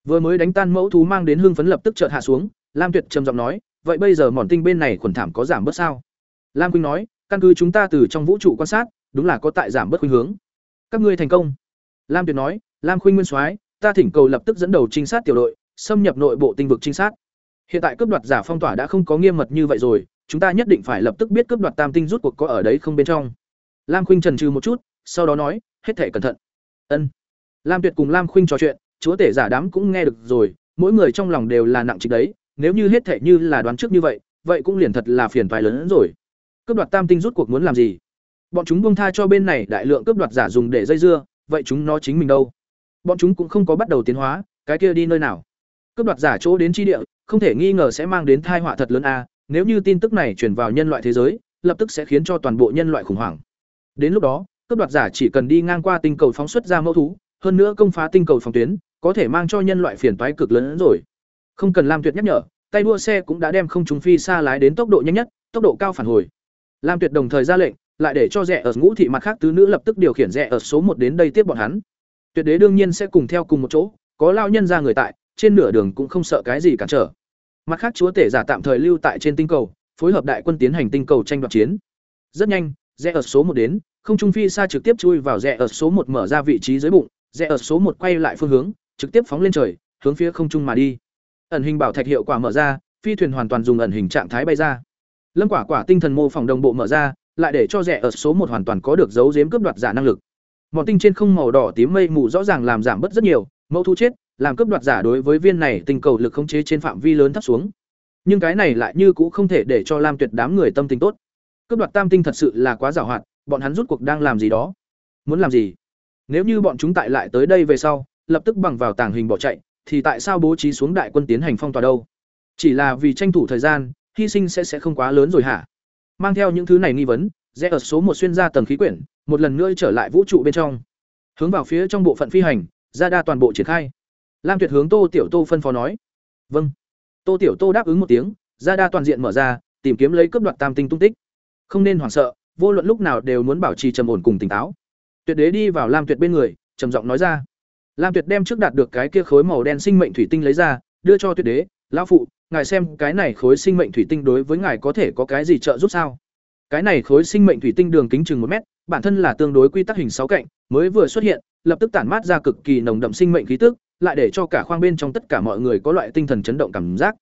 Vừa mới đánh tan mẫu thú mang đến hương phấn lập tức chợt hạ xuống, Lam Tuyệt trầm giọng nói, vậy bây giờ mòn tinh bên này khuẩn thảm có giảm bớt sao? Lam Quynh nói, căn cứ chúng ta từ trong vũ trụ quan sát, đúng là có tại giảm bớt khuynh hướng. Các ngươi thành công. Lam Tuyệt nói, Lam Khuynh Nguyên Soái, ta thỉnh cầu lập tức dẫn đầu trinh sát tiểu đội, xâm nhập nội bộ tinh vực trinh sát. Hiện tại cướp đoạt giả phong tỏa đã không có nghiêm mật như vậy rồi, chúng ta nhất định phải lập tức biết cướp đoạt tam tinh rút cuộc có ở đấy không bên trong. Lam Khuynh trần trừ một chút, sau đó nói, hết thể cẩn thận. Ân. Lam Tuyệt cùng Lam Khuynh trò chuyện, chúa tể giả đám cũng nghe được rồi, mỗi người trong lòng đều là nặng trịch đấy, nếu như hết thể như là đoán trước như vậy, vậy cũng liền thật là phiền toái lớn hơn rồi. Cướp đoạt tam tinh rút cuộc muốn làm gì? Bọn chúng buông tha cho bên này đại lượng cướp đoạt giả dùng để dây dưa, vậy chúng nó chính mình đâu? Bọn chúng cũng không có bắt đầu tiến hóa, cái kia đi nơi nào? Cướp đoạt giả chỗ đến chi địa, không thể nghi ngờ sẽ mang đến tai họa thật lớn a, nếu như tin tức này truyền vào nhân loại thế giới, lập tức sẽ khiến cho toàn bộ nhân loại khủng hoảng. Đến lúc đó, cướp đoạt giả chỉ cần đi ngang qua tinh cầu phóng xuất ra mẫu thú, hơn nữa công phá tinh cầu phòng tuyến, có thể mang cho nhân loại phiền toái cực lớn hơn rồi. Không cần Lam Tuyệt nhắc nhở, tay đua xe cũng đã đem không trung phi xa lái đến tốc độ nhanh nhất, tốc độ cao phản hồi. Lam Tuyệt đồng thời ra lệnh, lại để cho rẻ ở ngũ thị mặt khác tứ nữ lập tức điều khiển rẻ ở số một đến đây tiếp bọn hắn. Tuyệt đế đương nhiên sẽ cùng theo cùng một chỗ, có lao nhân ra người tại, trên nửa đường cũng không sợ cái gì cản trở. Mặt khác chúa tể giả tạm thời lưu tại trên tinh cầu, phối hợp đại quân tiến hành tinh cầu tranh đoạt chiến. Rất nhanh, rẽ ở số một đến, không trung phi xa trực tiếp chui vào rẽ ở số một mở ra vị trí dưới bụng, rẽ ở số một quay lại phương hướng, trực tiếp phóng lên trời, hướng phía không trung mà đi. Ẩn hình bảo thạch hiệu quả mở ra, phi thuyền hoàn toàn dùng ẩn hình trạng thái bay ra. Lâm quả quả tinh thần mô phỏng đồng bộ mở ra, lại để cho rẻ ở số một hoàn toàn có được dấu giếm cướp đoạt giả năng lực. Mòn tinh trên không màu đỏ tím mây mù rõ ràng làm giảm bớt rất nhiều, mẫu thu chết, làm cướp đoạt giả đối với viên này tình cầu lực khống chế trên phạm vi lớn thấp xuống. Nhưng cái này lại như cũng không thể để cho Lam Tuyệt đám người tâm tình tốt. Cướp đoạt tam tinh thật sự là quá giàu hoạt, bọn hắn rút cuộc đang làm gì đó? Muốn làm gì? Nếu như bọn chúng tại lại tới đây về sau, lập tức bằng vào tàng hình bỏ chạy, thì tại sao bố trí xuống đại quân tiến hành phong tỏa đâu? Chỉ là vì tranh thủ thời gian, hy sinh sẽ sẽ không quá lớn rồi hả? Mang theo những thứ này nghi vấn, rẽ ở số một xuyên ra tầng khí quyển, một lần nữa trở lại vũ trụ bên trong. Hướng vào phía trong bộ phận phi hành, ra đa toàn bộ triển khai. Lam Tuyệt hướng Tô Tiểu Tô phân phó nói: "Vâng." Tô Tiểu Tô đáp ứng một tiếng, ra đa toàn diện mở ra, tìm kiếm lấy cấp đoạt tam tinh tung tích. Không nên hoảng sợ, vô luận lúc nào đều muốn bảo trì trầm ổn cùng tỉnh táo. Tuyệt Đế đi vào Lam Tuyệt bên người, trầm giọng nói ra. Lam Tuyệt đem trước đạt được cái kia khối màu đen sinh mệnh thủy tinh lấy ra, đưa cho Tuyệt Đế, "Lão phụ, ngài xem, cái này khối sinh mệnh thủy tinh đối với ngài có thể có cái gì trợ giúp sao?" Cái này khối sinh mệnh thủy tinh đường kính chừng một mét, bản thân là tương đối quy tắc hình sáu cạnh, mới vừa xuất hiện, lập tức tản mát ra cực kỳ nồng đậm sinh mệnh khí tức, lại để cho cả khoang bên trong tất cả mọi người có loại tinh thần chấn động cảm giác.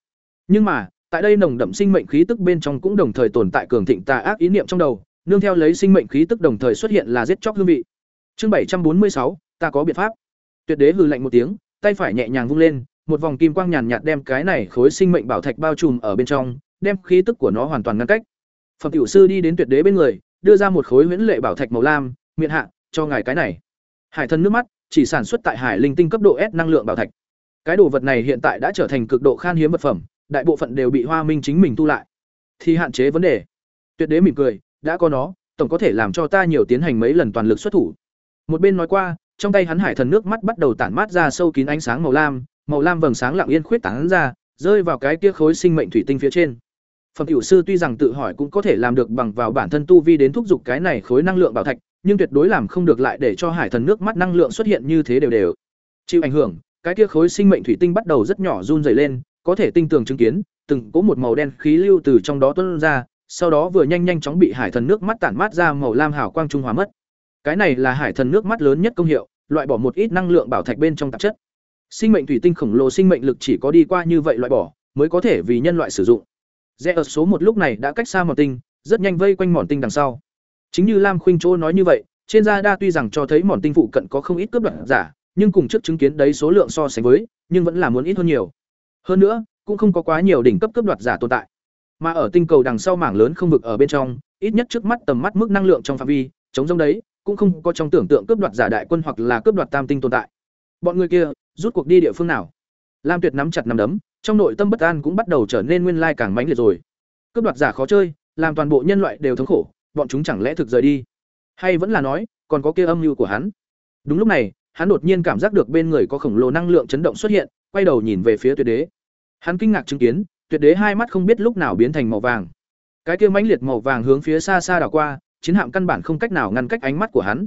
Nhưng mà, tại đây nồng đậm sinh mệnh khí tức bên trong cũng đồng thời tồn tại cường thịnh tà ác ý niệm trong đầu, nương theo lấy sinh mệnh khí tức đồng thời xuất hiện là giết chóc hương vị. Chương bảy trăm bốn mươi sáu, ta có biện pháp. Tuyệt đế hừ lạnh một tiếng, tay phải nhẹ nhàng vung lên, một vòng kim quang nhàn nhạt đem cái này khối sinh mệnh bảo thạch bao trùm ở bên trong, đem khí tức của nó hoàn toàn ngăn cách. Phẩm tiểu sư đi đến tuyệt đế bên người, đưa ra một khối huyễn lệ bảo thạch màu lam, miệng hạ, cho ngài cái này. Hải thần nước mắt, chỉ sản xuất tại hải linh tinh cấp độ S năng lượng bảo thạch. Cái đồ vật này hiện tại đã trở thành cực độ khan hiếm vật phẩm, đại bộ phận đều bị Hoa Minh chính mình tu lại. Thì hạn chế vấn đề. Tuyệt đế mỉm cười, đã có nó, tổng có thể làm cho ta nhiều tiến hành mấy lần toàn lực xuất thủ. Một bên nói qua, trong tay hắn hải thần nước mắt bắt đầu tản mát ra sâu kín ánh sáng màu lam, màu lam vầng sáng lặng yên khuyết tán ra, rơi vào cái kia khối sinh mệnh thủy tinh phía trên. Phẩm tiểu sư tuy rằng tự hỏi cũng có thể làm được bằng vào bản thân tu vi đến thúc giục cái này khối năng lượng bảo thạch, nhưng tuyệt đối làm không được lại để cho hải thần nước mắt năng lượng xuất hiện như thế đều đều. Chịu ảnh hưởng, cái kia khối sinh mệnh thủy tinh bắt đầu rất nhỏ run rẩy lên, có thể tinh tường chứng kiến, từng có một màu đen khí lưu từ trong đó tuôn ra, sau đó vừa nhanh nhanh chóng bị hải thần nước mắt tản mát ra màu lam hào quang trung hòa mất. Cái này là hải thần nước mắt lớn nhất công hiệu, loại bỏ một ít năng lượng bảo thạch bên trong tạp chất. Sinh mệnh thủy tinh khổng lồ sinh mệnh lực chỉ có đi qua như vậy loại bỏ, mới có thể vì nhân loại sử dụng. Rẽ ở số một lúc này đã cách xa mòn tinh, rất nhanh vây quanh mòn tinh đằng sau. Chính như Lam Khuynh Trô nói như vậy, trên da đa tuy rằng cho thấy mòn tinh phụ cận có không ít cướp đoạt giả, nhưng cùng trước chứng kiến đấy số lượng so sánh với, nhưng vẫn là muốn ít hơn nhiều. Hơn nữa, cũng không có quá nhiều đỉnh cấp cướp đoạt giả tồn tại. Mà ở tinh cầu đằng sau mảng lớn không vực ở bên trong, ít nhất trước mắt tầm mắt mức năng lượng trong phạm vi, chống giống đấy, cũng không có trong tưởng tượng cướp đoạt giả đại quân hoặc là cướp đoạt tam tinh tồn tại. Bọn người kia, rút cuộc đi địa phương nào? Lam Tuyệt nắm chặt nắm đấm, trong nội tâm bất an cũng bắt đầu trở nên nguyên lai càng mãnh liệt rồi. Cướp đoạt giả khó chơi, làm toàn bộ nhân loại đều thống khổ, bọn chúng chẳng lẽ thực rời đi? Hay vẫn là nói, còn có kia âm mưu của hắn? Đúng lúc này, hắn đột nhiên cảm giác được bên người có khổng lồ năng lượng chấn động xuất hiện, quay đầu nhìn về phía Tuyệt Đế. Hắn kinh ngạc chứng kiến, Tuyệt Đế hai mắt không biết lúc nào biến thành màu vàng. Cái kia mãnh liệt màu vàng hướng phía xa xa đảo qua, chiến hạm căn bản không cách nào ngăn cách ánh mắt của hắn.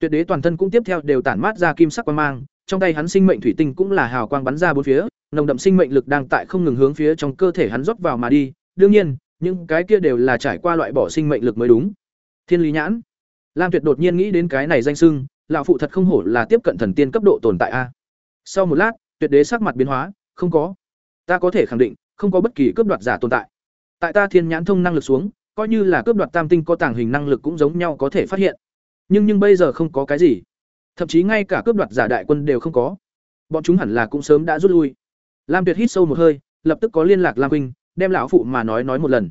Tuyệt Đế toàn thân cũng tiếp theo đều tản mát ra kim sắc quang mang, trong tay hắn sinh mệnh thủy tinh cũng là hào quang bắn ra bốn phía, nồng đậm sinh mệnh lực đang tại không ngừng hướng phía trong cơ thể hắn rót vào mà đi, đương nhiên, những cái kia đều là trải qua loại bỏ sinh mệnh lực mới đúng. Thiên Lý Nhãn. Lam Tuyệt đột nhiên nghĩ đến cái này danh xưng, lão phụ thật không hổ là tiếp cận thần tiên cấp độ tồn tại a. Sau một lát, Tuyệt Đế sắc mặt biến hóa, không có. Ta có thể khẳng định, không có bất kỳ cướp đoạt giả tồn tại. Tại ta Thiên Nhãn thông năng lực xuống, coi như là cướp đoạt tam tinh có tàng hình năng lực cũng giống nhau có thể phát hiện. Nhưng nhưng bây giờ không có cái gì thậm chí ngay cả cướp đoạt giả đại quân đều không có bọn chúng hẳn là cũng sớm đã rút lui lam tuyệt hít sâu một hơi lập tức có liên lạc lam huynh đem lão phụ mà nói nói một lần.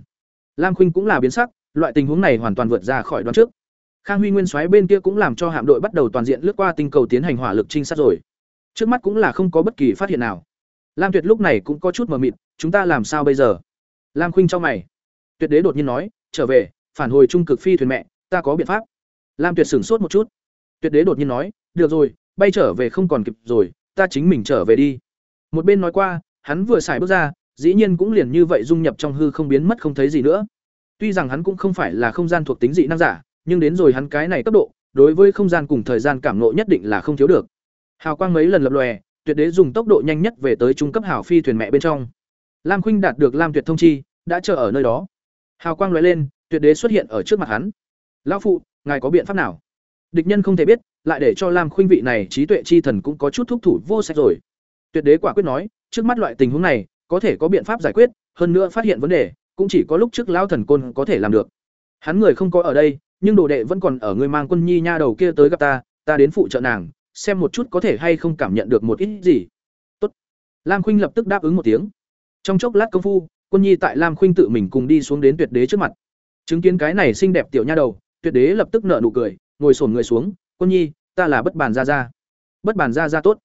Lam khuynh cũng là biến sắc loại tình huống này hoàn toàn vượt ra khỏi đoán trước. Khang huy nguyên soái bên kia cũng làm cho hạm đội bắt đầu toàn diện lướt qua tinh cầu tiến hành hỏa lực trinh sát rồi. Trước mắt cũng là không có bất kỳ phát hiện nào. Lam tuyệt lúc này cũng có chút mờ mịt chúng ta làm sao bây giờ? Lam khuynh cho mày. Tuyệt đế đột nhiên nói trở về phản hồi trung cực phi thuyền mẹ ta có biện pháp. Lam tuyệt sửng sốt một chút. Tuyệt đế đột nhiên nói, "Được rồi, bay trở về không còn kịp rồi, ta chính mình trở về đi." Một bên nói qua, hắn vừa xài bước ra, dĩ nhiên cũng liền như vậy dung nhập trong hư không biến mất không thấy gì nữa. Tuy rằng hắn cũng không phải là không gian thuộc tính dị năng giả, nhưng đến rồi hắn cái này cấp độ, đối với không gian cùng thời gian cảm ngộ nhất định là không thiếu được. Hào quang mấy lần lập lòe, Tuyệt đế dùng tốc độ nhanh nhất về tới trung cấp hào phi thuyền mẹ bên trong. Lam Khuynh đạt được Lam Tuyệt thông chi, đã chờ ở nơi đó. Hào quang lóe lên, Tuyệt đế xuất hiện ở trước mặt hắn. "Lão phụ, ngài có biện pháp nào?" Địch nhân không thể biết, lại để cho Lam Khuynh vị này trí tuệ chi thần cũng có chút thúc thủ vô sách rồi. Tuyệt đế quả quyết nói, trước mắt loại tình huống này, có thể có biện pháp giải quyết, hơn nữa phát hiện vấn đề, cũng chỉ có lúc trước lão thần côn có thể làm được. Hắn người không có ở đây, nhưng đồ đệ vẫn còn ở người mang quân nhi nha đầu kia tới gặp ta, ta đến phụ trợ nàng, xem một chút có thể hay không cảm nhận được một ít gì. Tốt. Lam Khuynh lập tức đáp ứng một tiếng. Trong chốc lát công phu, quân nhi tại Lam Khuynh tự mình cùng đi xuống đến tuyệt đế trước mặt. Chứng kiến cái này xinh đẹp tiểu nha đầu, tuyệt đế lập tức nở nụ cười, ngồi xổm người xuống, "Quân Nhi, ta là bất bàn gia gia." "Bất bàn gia gia tốt."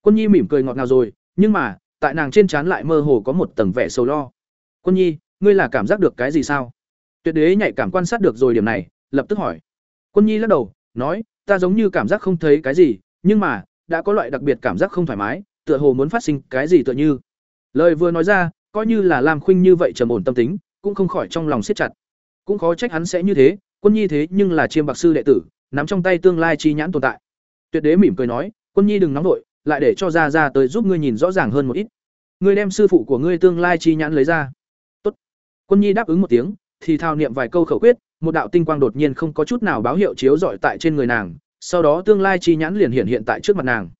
Quân Nhi mỉm cười ngọt ngào rồi, nhưng mà, tại nàng trên trán lại mơ hồ có một tầng vẻ sầu lo. "Quân Nhi, ngươi là cảm giác được cái gì sao?" Tuyệt đế nhạy cảm quan sát được rồi điểm này, lập tức hỏi. Quân Nhi lắc đầu, nói, "Ta giống như cảm giác không thấy cái gì, nhưng mà, đã có loại đặc biệt cảm giác không thoải mái, tựa hồ muốn phát sinh cái gì tựa như." Lời vừa nói ra, coi như là Lam Khuynh như vậy trầm ổn tâm tính, cũng không khỏi trong lòng siết chặt. Cũng khó trách hắn sẽ như thế, quân nhi thế nhưng là chiêm bạc sư đệ tử, nắm trong tay tương lai chi nhãn tồn tại. Tuyệt đế mỉm cười nói, "Quân nhi đừng nóng vội, lại để cho ra ra tới giúp ngươi nhìn rõ ràng hơn một ít. Ngươi đem sư phụ của ngươi tương lai chi nhãn lấy ra." Tốt. Quân nhi đáp ứng một tiếng, thì thao niệm vài câu khẩu quyết, một đạo tinh quang đột nhiên không có chút nào báo hiệu chiếu rọi tại trên người nàng, sau đó tương lai chi nhãn liền hiện hiện tại trước mặt nàng.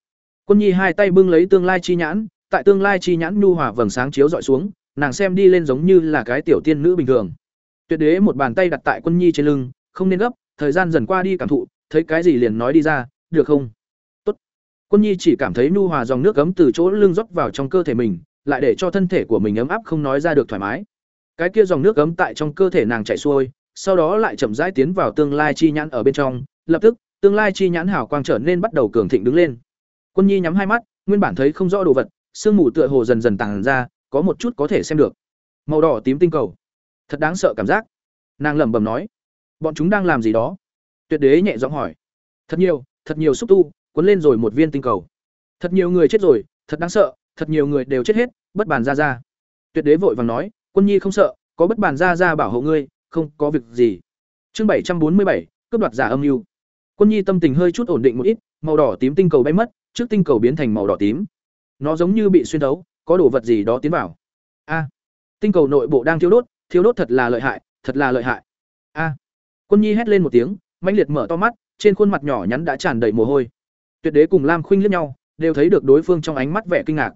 Quân Nhi hai tay bưng lấy tương lai chi nhãn, tại tương lai chi nhãn nhu hòa vầng sáng chiếu rọi xuống, nàng xem đi lên giống như là cái tiểu tiên nữ bình thường. Tuyệt đế một bàn tay đặt tại Quân Nhi trên lưng, không nên gấp, thời gian dần qua đi cảm thụ, thấy cái gì liền nói đi ra, được không? Quân Nhi chỉ cảm thấy nhu hòa dòng nước ấm từ chỗ lưng rót vào trong cơ thể mình, lại để cho thân thể của mình ấm áp không nói ra được thoải mái. Cái kia dòng nước ấm tại trong cơ thể nàng chảy xuôi, sau đó lại chậm rãi tiến vào tương lai chi nhãn ở bên trong, lập tức, tương lai chi nhãn hào quang trở nên bắt đầu cường thịnh đứng lên. Quân Nhi nhắm hai mắt, nguyên bản thấy không rõ đồ vật, sương mù tựa hồ dần dần tàng ra, có một chút có thể xem được. Màu đỏ tím tinh cầu, thật đáng sợ cảm giác. Nàng lẩm bẩm nói, bọn chúng đang làm gì đó? Tuyệt đế nhẹ giọng hỏi. Thật nhiều, thật nhiều xúc tu, cuốn lên rồi một viên tinh cầu. Thật nhiều người chết rồi, thật đáng sợ, thật nhiều người đều chết hết, bất bàn ra ra. Tuyệt đế vội vàng nói, Quân Nhi không sợ, có bất bàn ra ra bảo hộ ngươi, không có việc gì. Chương bảy trăm bốn mươi bảy, cướp đoạt giả âm mưu. Quân Nhi tâm tình hơi chút ổn định một ít, màu đỏ tím tinh cầu bay mất, trước tinh cầu biến thành màu đỏ tím. Nó giống như bị xuyên thấu, có đồ vật gì đó tiến vào. A, tinh cầu nội bộ đang thiêu đốt, thiêu đốt thật là lợi hại, thật là lợi hại. A. Quân Nhi hét lên một tiếng, mãnh liệt mở to mắt, trên khuôn mặt nhỏ nhắn đã tràn đầy mồ hôi. Tuyệt Đế cùng Lam Khuynh liếc nhau, đều thấy được đối phương trong ánh mắt vẻ kinh ngạc.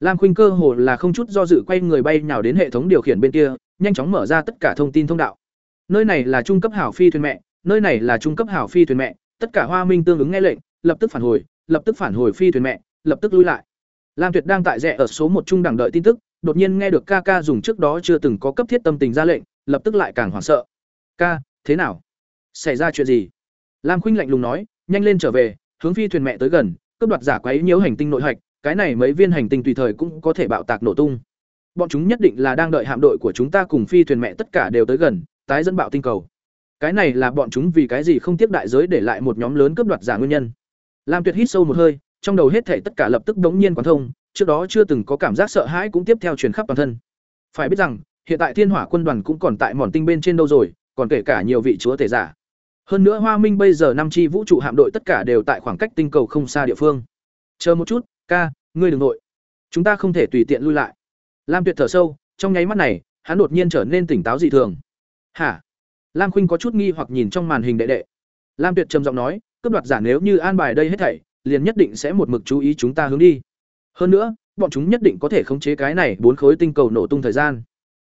Lam Khuynh cơ hồ là không chút do dự quay người bay nhào đến hệ thống điều khiển bên kia, nhanh chóng mở ra tất cả thông tin thông đạo. Nơi này là trung cấp hảo phi thuyền mẹ, nơi này là trung cấp hảo phi thuyền mẹ, tất cả Hoa Minh tương ứng nghe lệnh, lập tức phản hồi, lập tức phản hồi phi thuyền mẹ, lập tức lui lại. Lam Tuyệt đang tại rẽ ở số một trung đẳng đợi tin tức, đột nhiên nghe được ca ca dùng trước đó chưa từng có cấp thiết tâm tình ra lệnh, lập tức lại càng hoảng sợ. "Ca, thế nào? Xảy ra chuyện gì?" Lam Khuynh lạnh lùng nói, "Nhanh lên trở về, hướng phi thuyền mẹ tới gần, cướp đoạt giả quấy nhiễu hành tinh nội hạch, cái này mấy viên hành tinh tùy thời cũng có thể bạo tạc nổ tung. Bọn chúng nhất định là đang đợi hạm đội của chúng ta cùng phi thuyền mẹ tất cả đều tới gần, tái dẫn bạo tinh cầu. Cái này là bọn chúng vì cái gì không tiếp đại giới để lại một nhóm lớn cướp đoạt giả nguyên nhân. Lam Tuyệt hít sâu một hơi, trong đầu hết thể tất cả lập tức đống nhiên quán thông, trước đó chưa từng có cảm giác sợ hãi cũng tiếp theo truyền khắp toàn thân. Phải biết rằng, hiện tại Thiên Hỏa quân đoàn cũng còn tại mòn tinh bên trên đâu rồi, còn kể cả nhiều vị chúa tể giả. Hơn nữa Hoa Minh bây giờ năm chi vũ trụ hạm đội tất cả đều tại khoảng cách tinh cầu không xa địa phương. Chờ một chút, ca, ngươi đừng nội. Chúng ta không thể tùy tiện lui lại. Lam Tuyệt thở sâu, trong nháy mắt này, hắn đột nhiên trở nên tỉnh táo dị thường. "Hả?" Lam Khuynh có chút nghi hoặc nhìn trong màn hình đệ đệ. Lam Tuyệt trầm giọng nói, "Cướp đoạt giả nếu như an bài đây hết thảy, liền nhất định sẽ một mực chú ý chúng ta hướng đi. Hơn nữa, bọn chúng nhất định có thể khống chế cái này bốn khối tinh cầu nổ tung thời gian.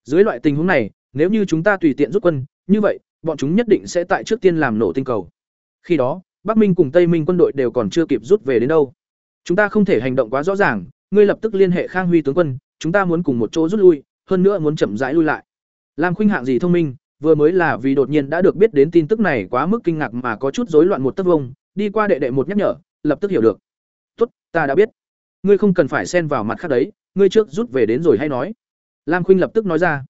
Dưới loại tình huống này, nếu như chúng ta tùy tiện rút quân, như vậy, bọn chúng nhất định sẽ tại trước tiên làm nổ tinh cầu. Khi đó, Bắc Minh cùng Tây Minh quân đội đều còn chưa kịp rút về đến đâu. Chúng ta không thể hành động quá rõ ràng, ngươi lập tức liên hệ Khang Huy tướng quân, chúng ta muốn cùng một chỗ rút lui, hơn nữa muốn chậm rãi lui lại. Lam Khuynh hạng gì thông minh, vừa mới là vì đột nhiên đã được biết đến tin tức này quá mức kinh ngạc mà có chút rối loạn một tấc vông, đi qua đệ đệ một nhắc nhở, lập tức hiểu được. "Tốt, ta đã biết. Ngươi không cần phải xen vào mặt khác đấy, ngươi trước rút về đến rồi hay nói." Lam Khuynh lập tức nói ra.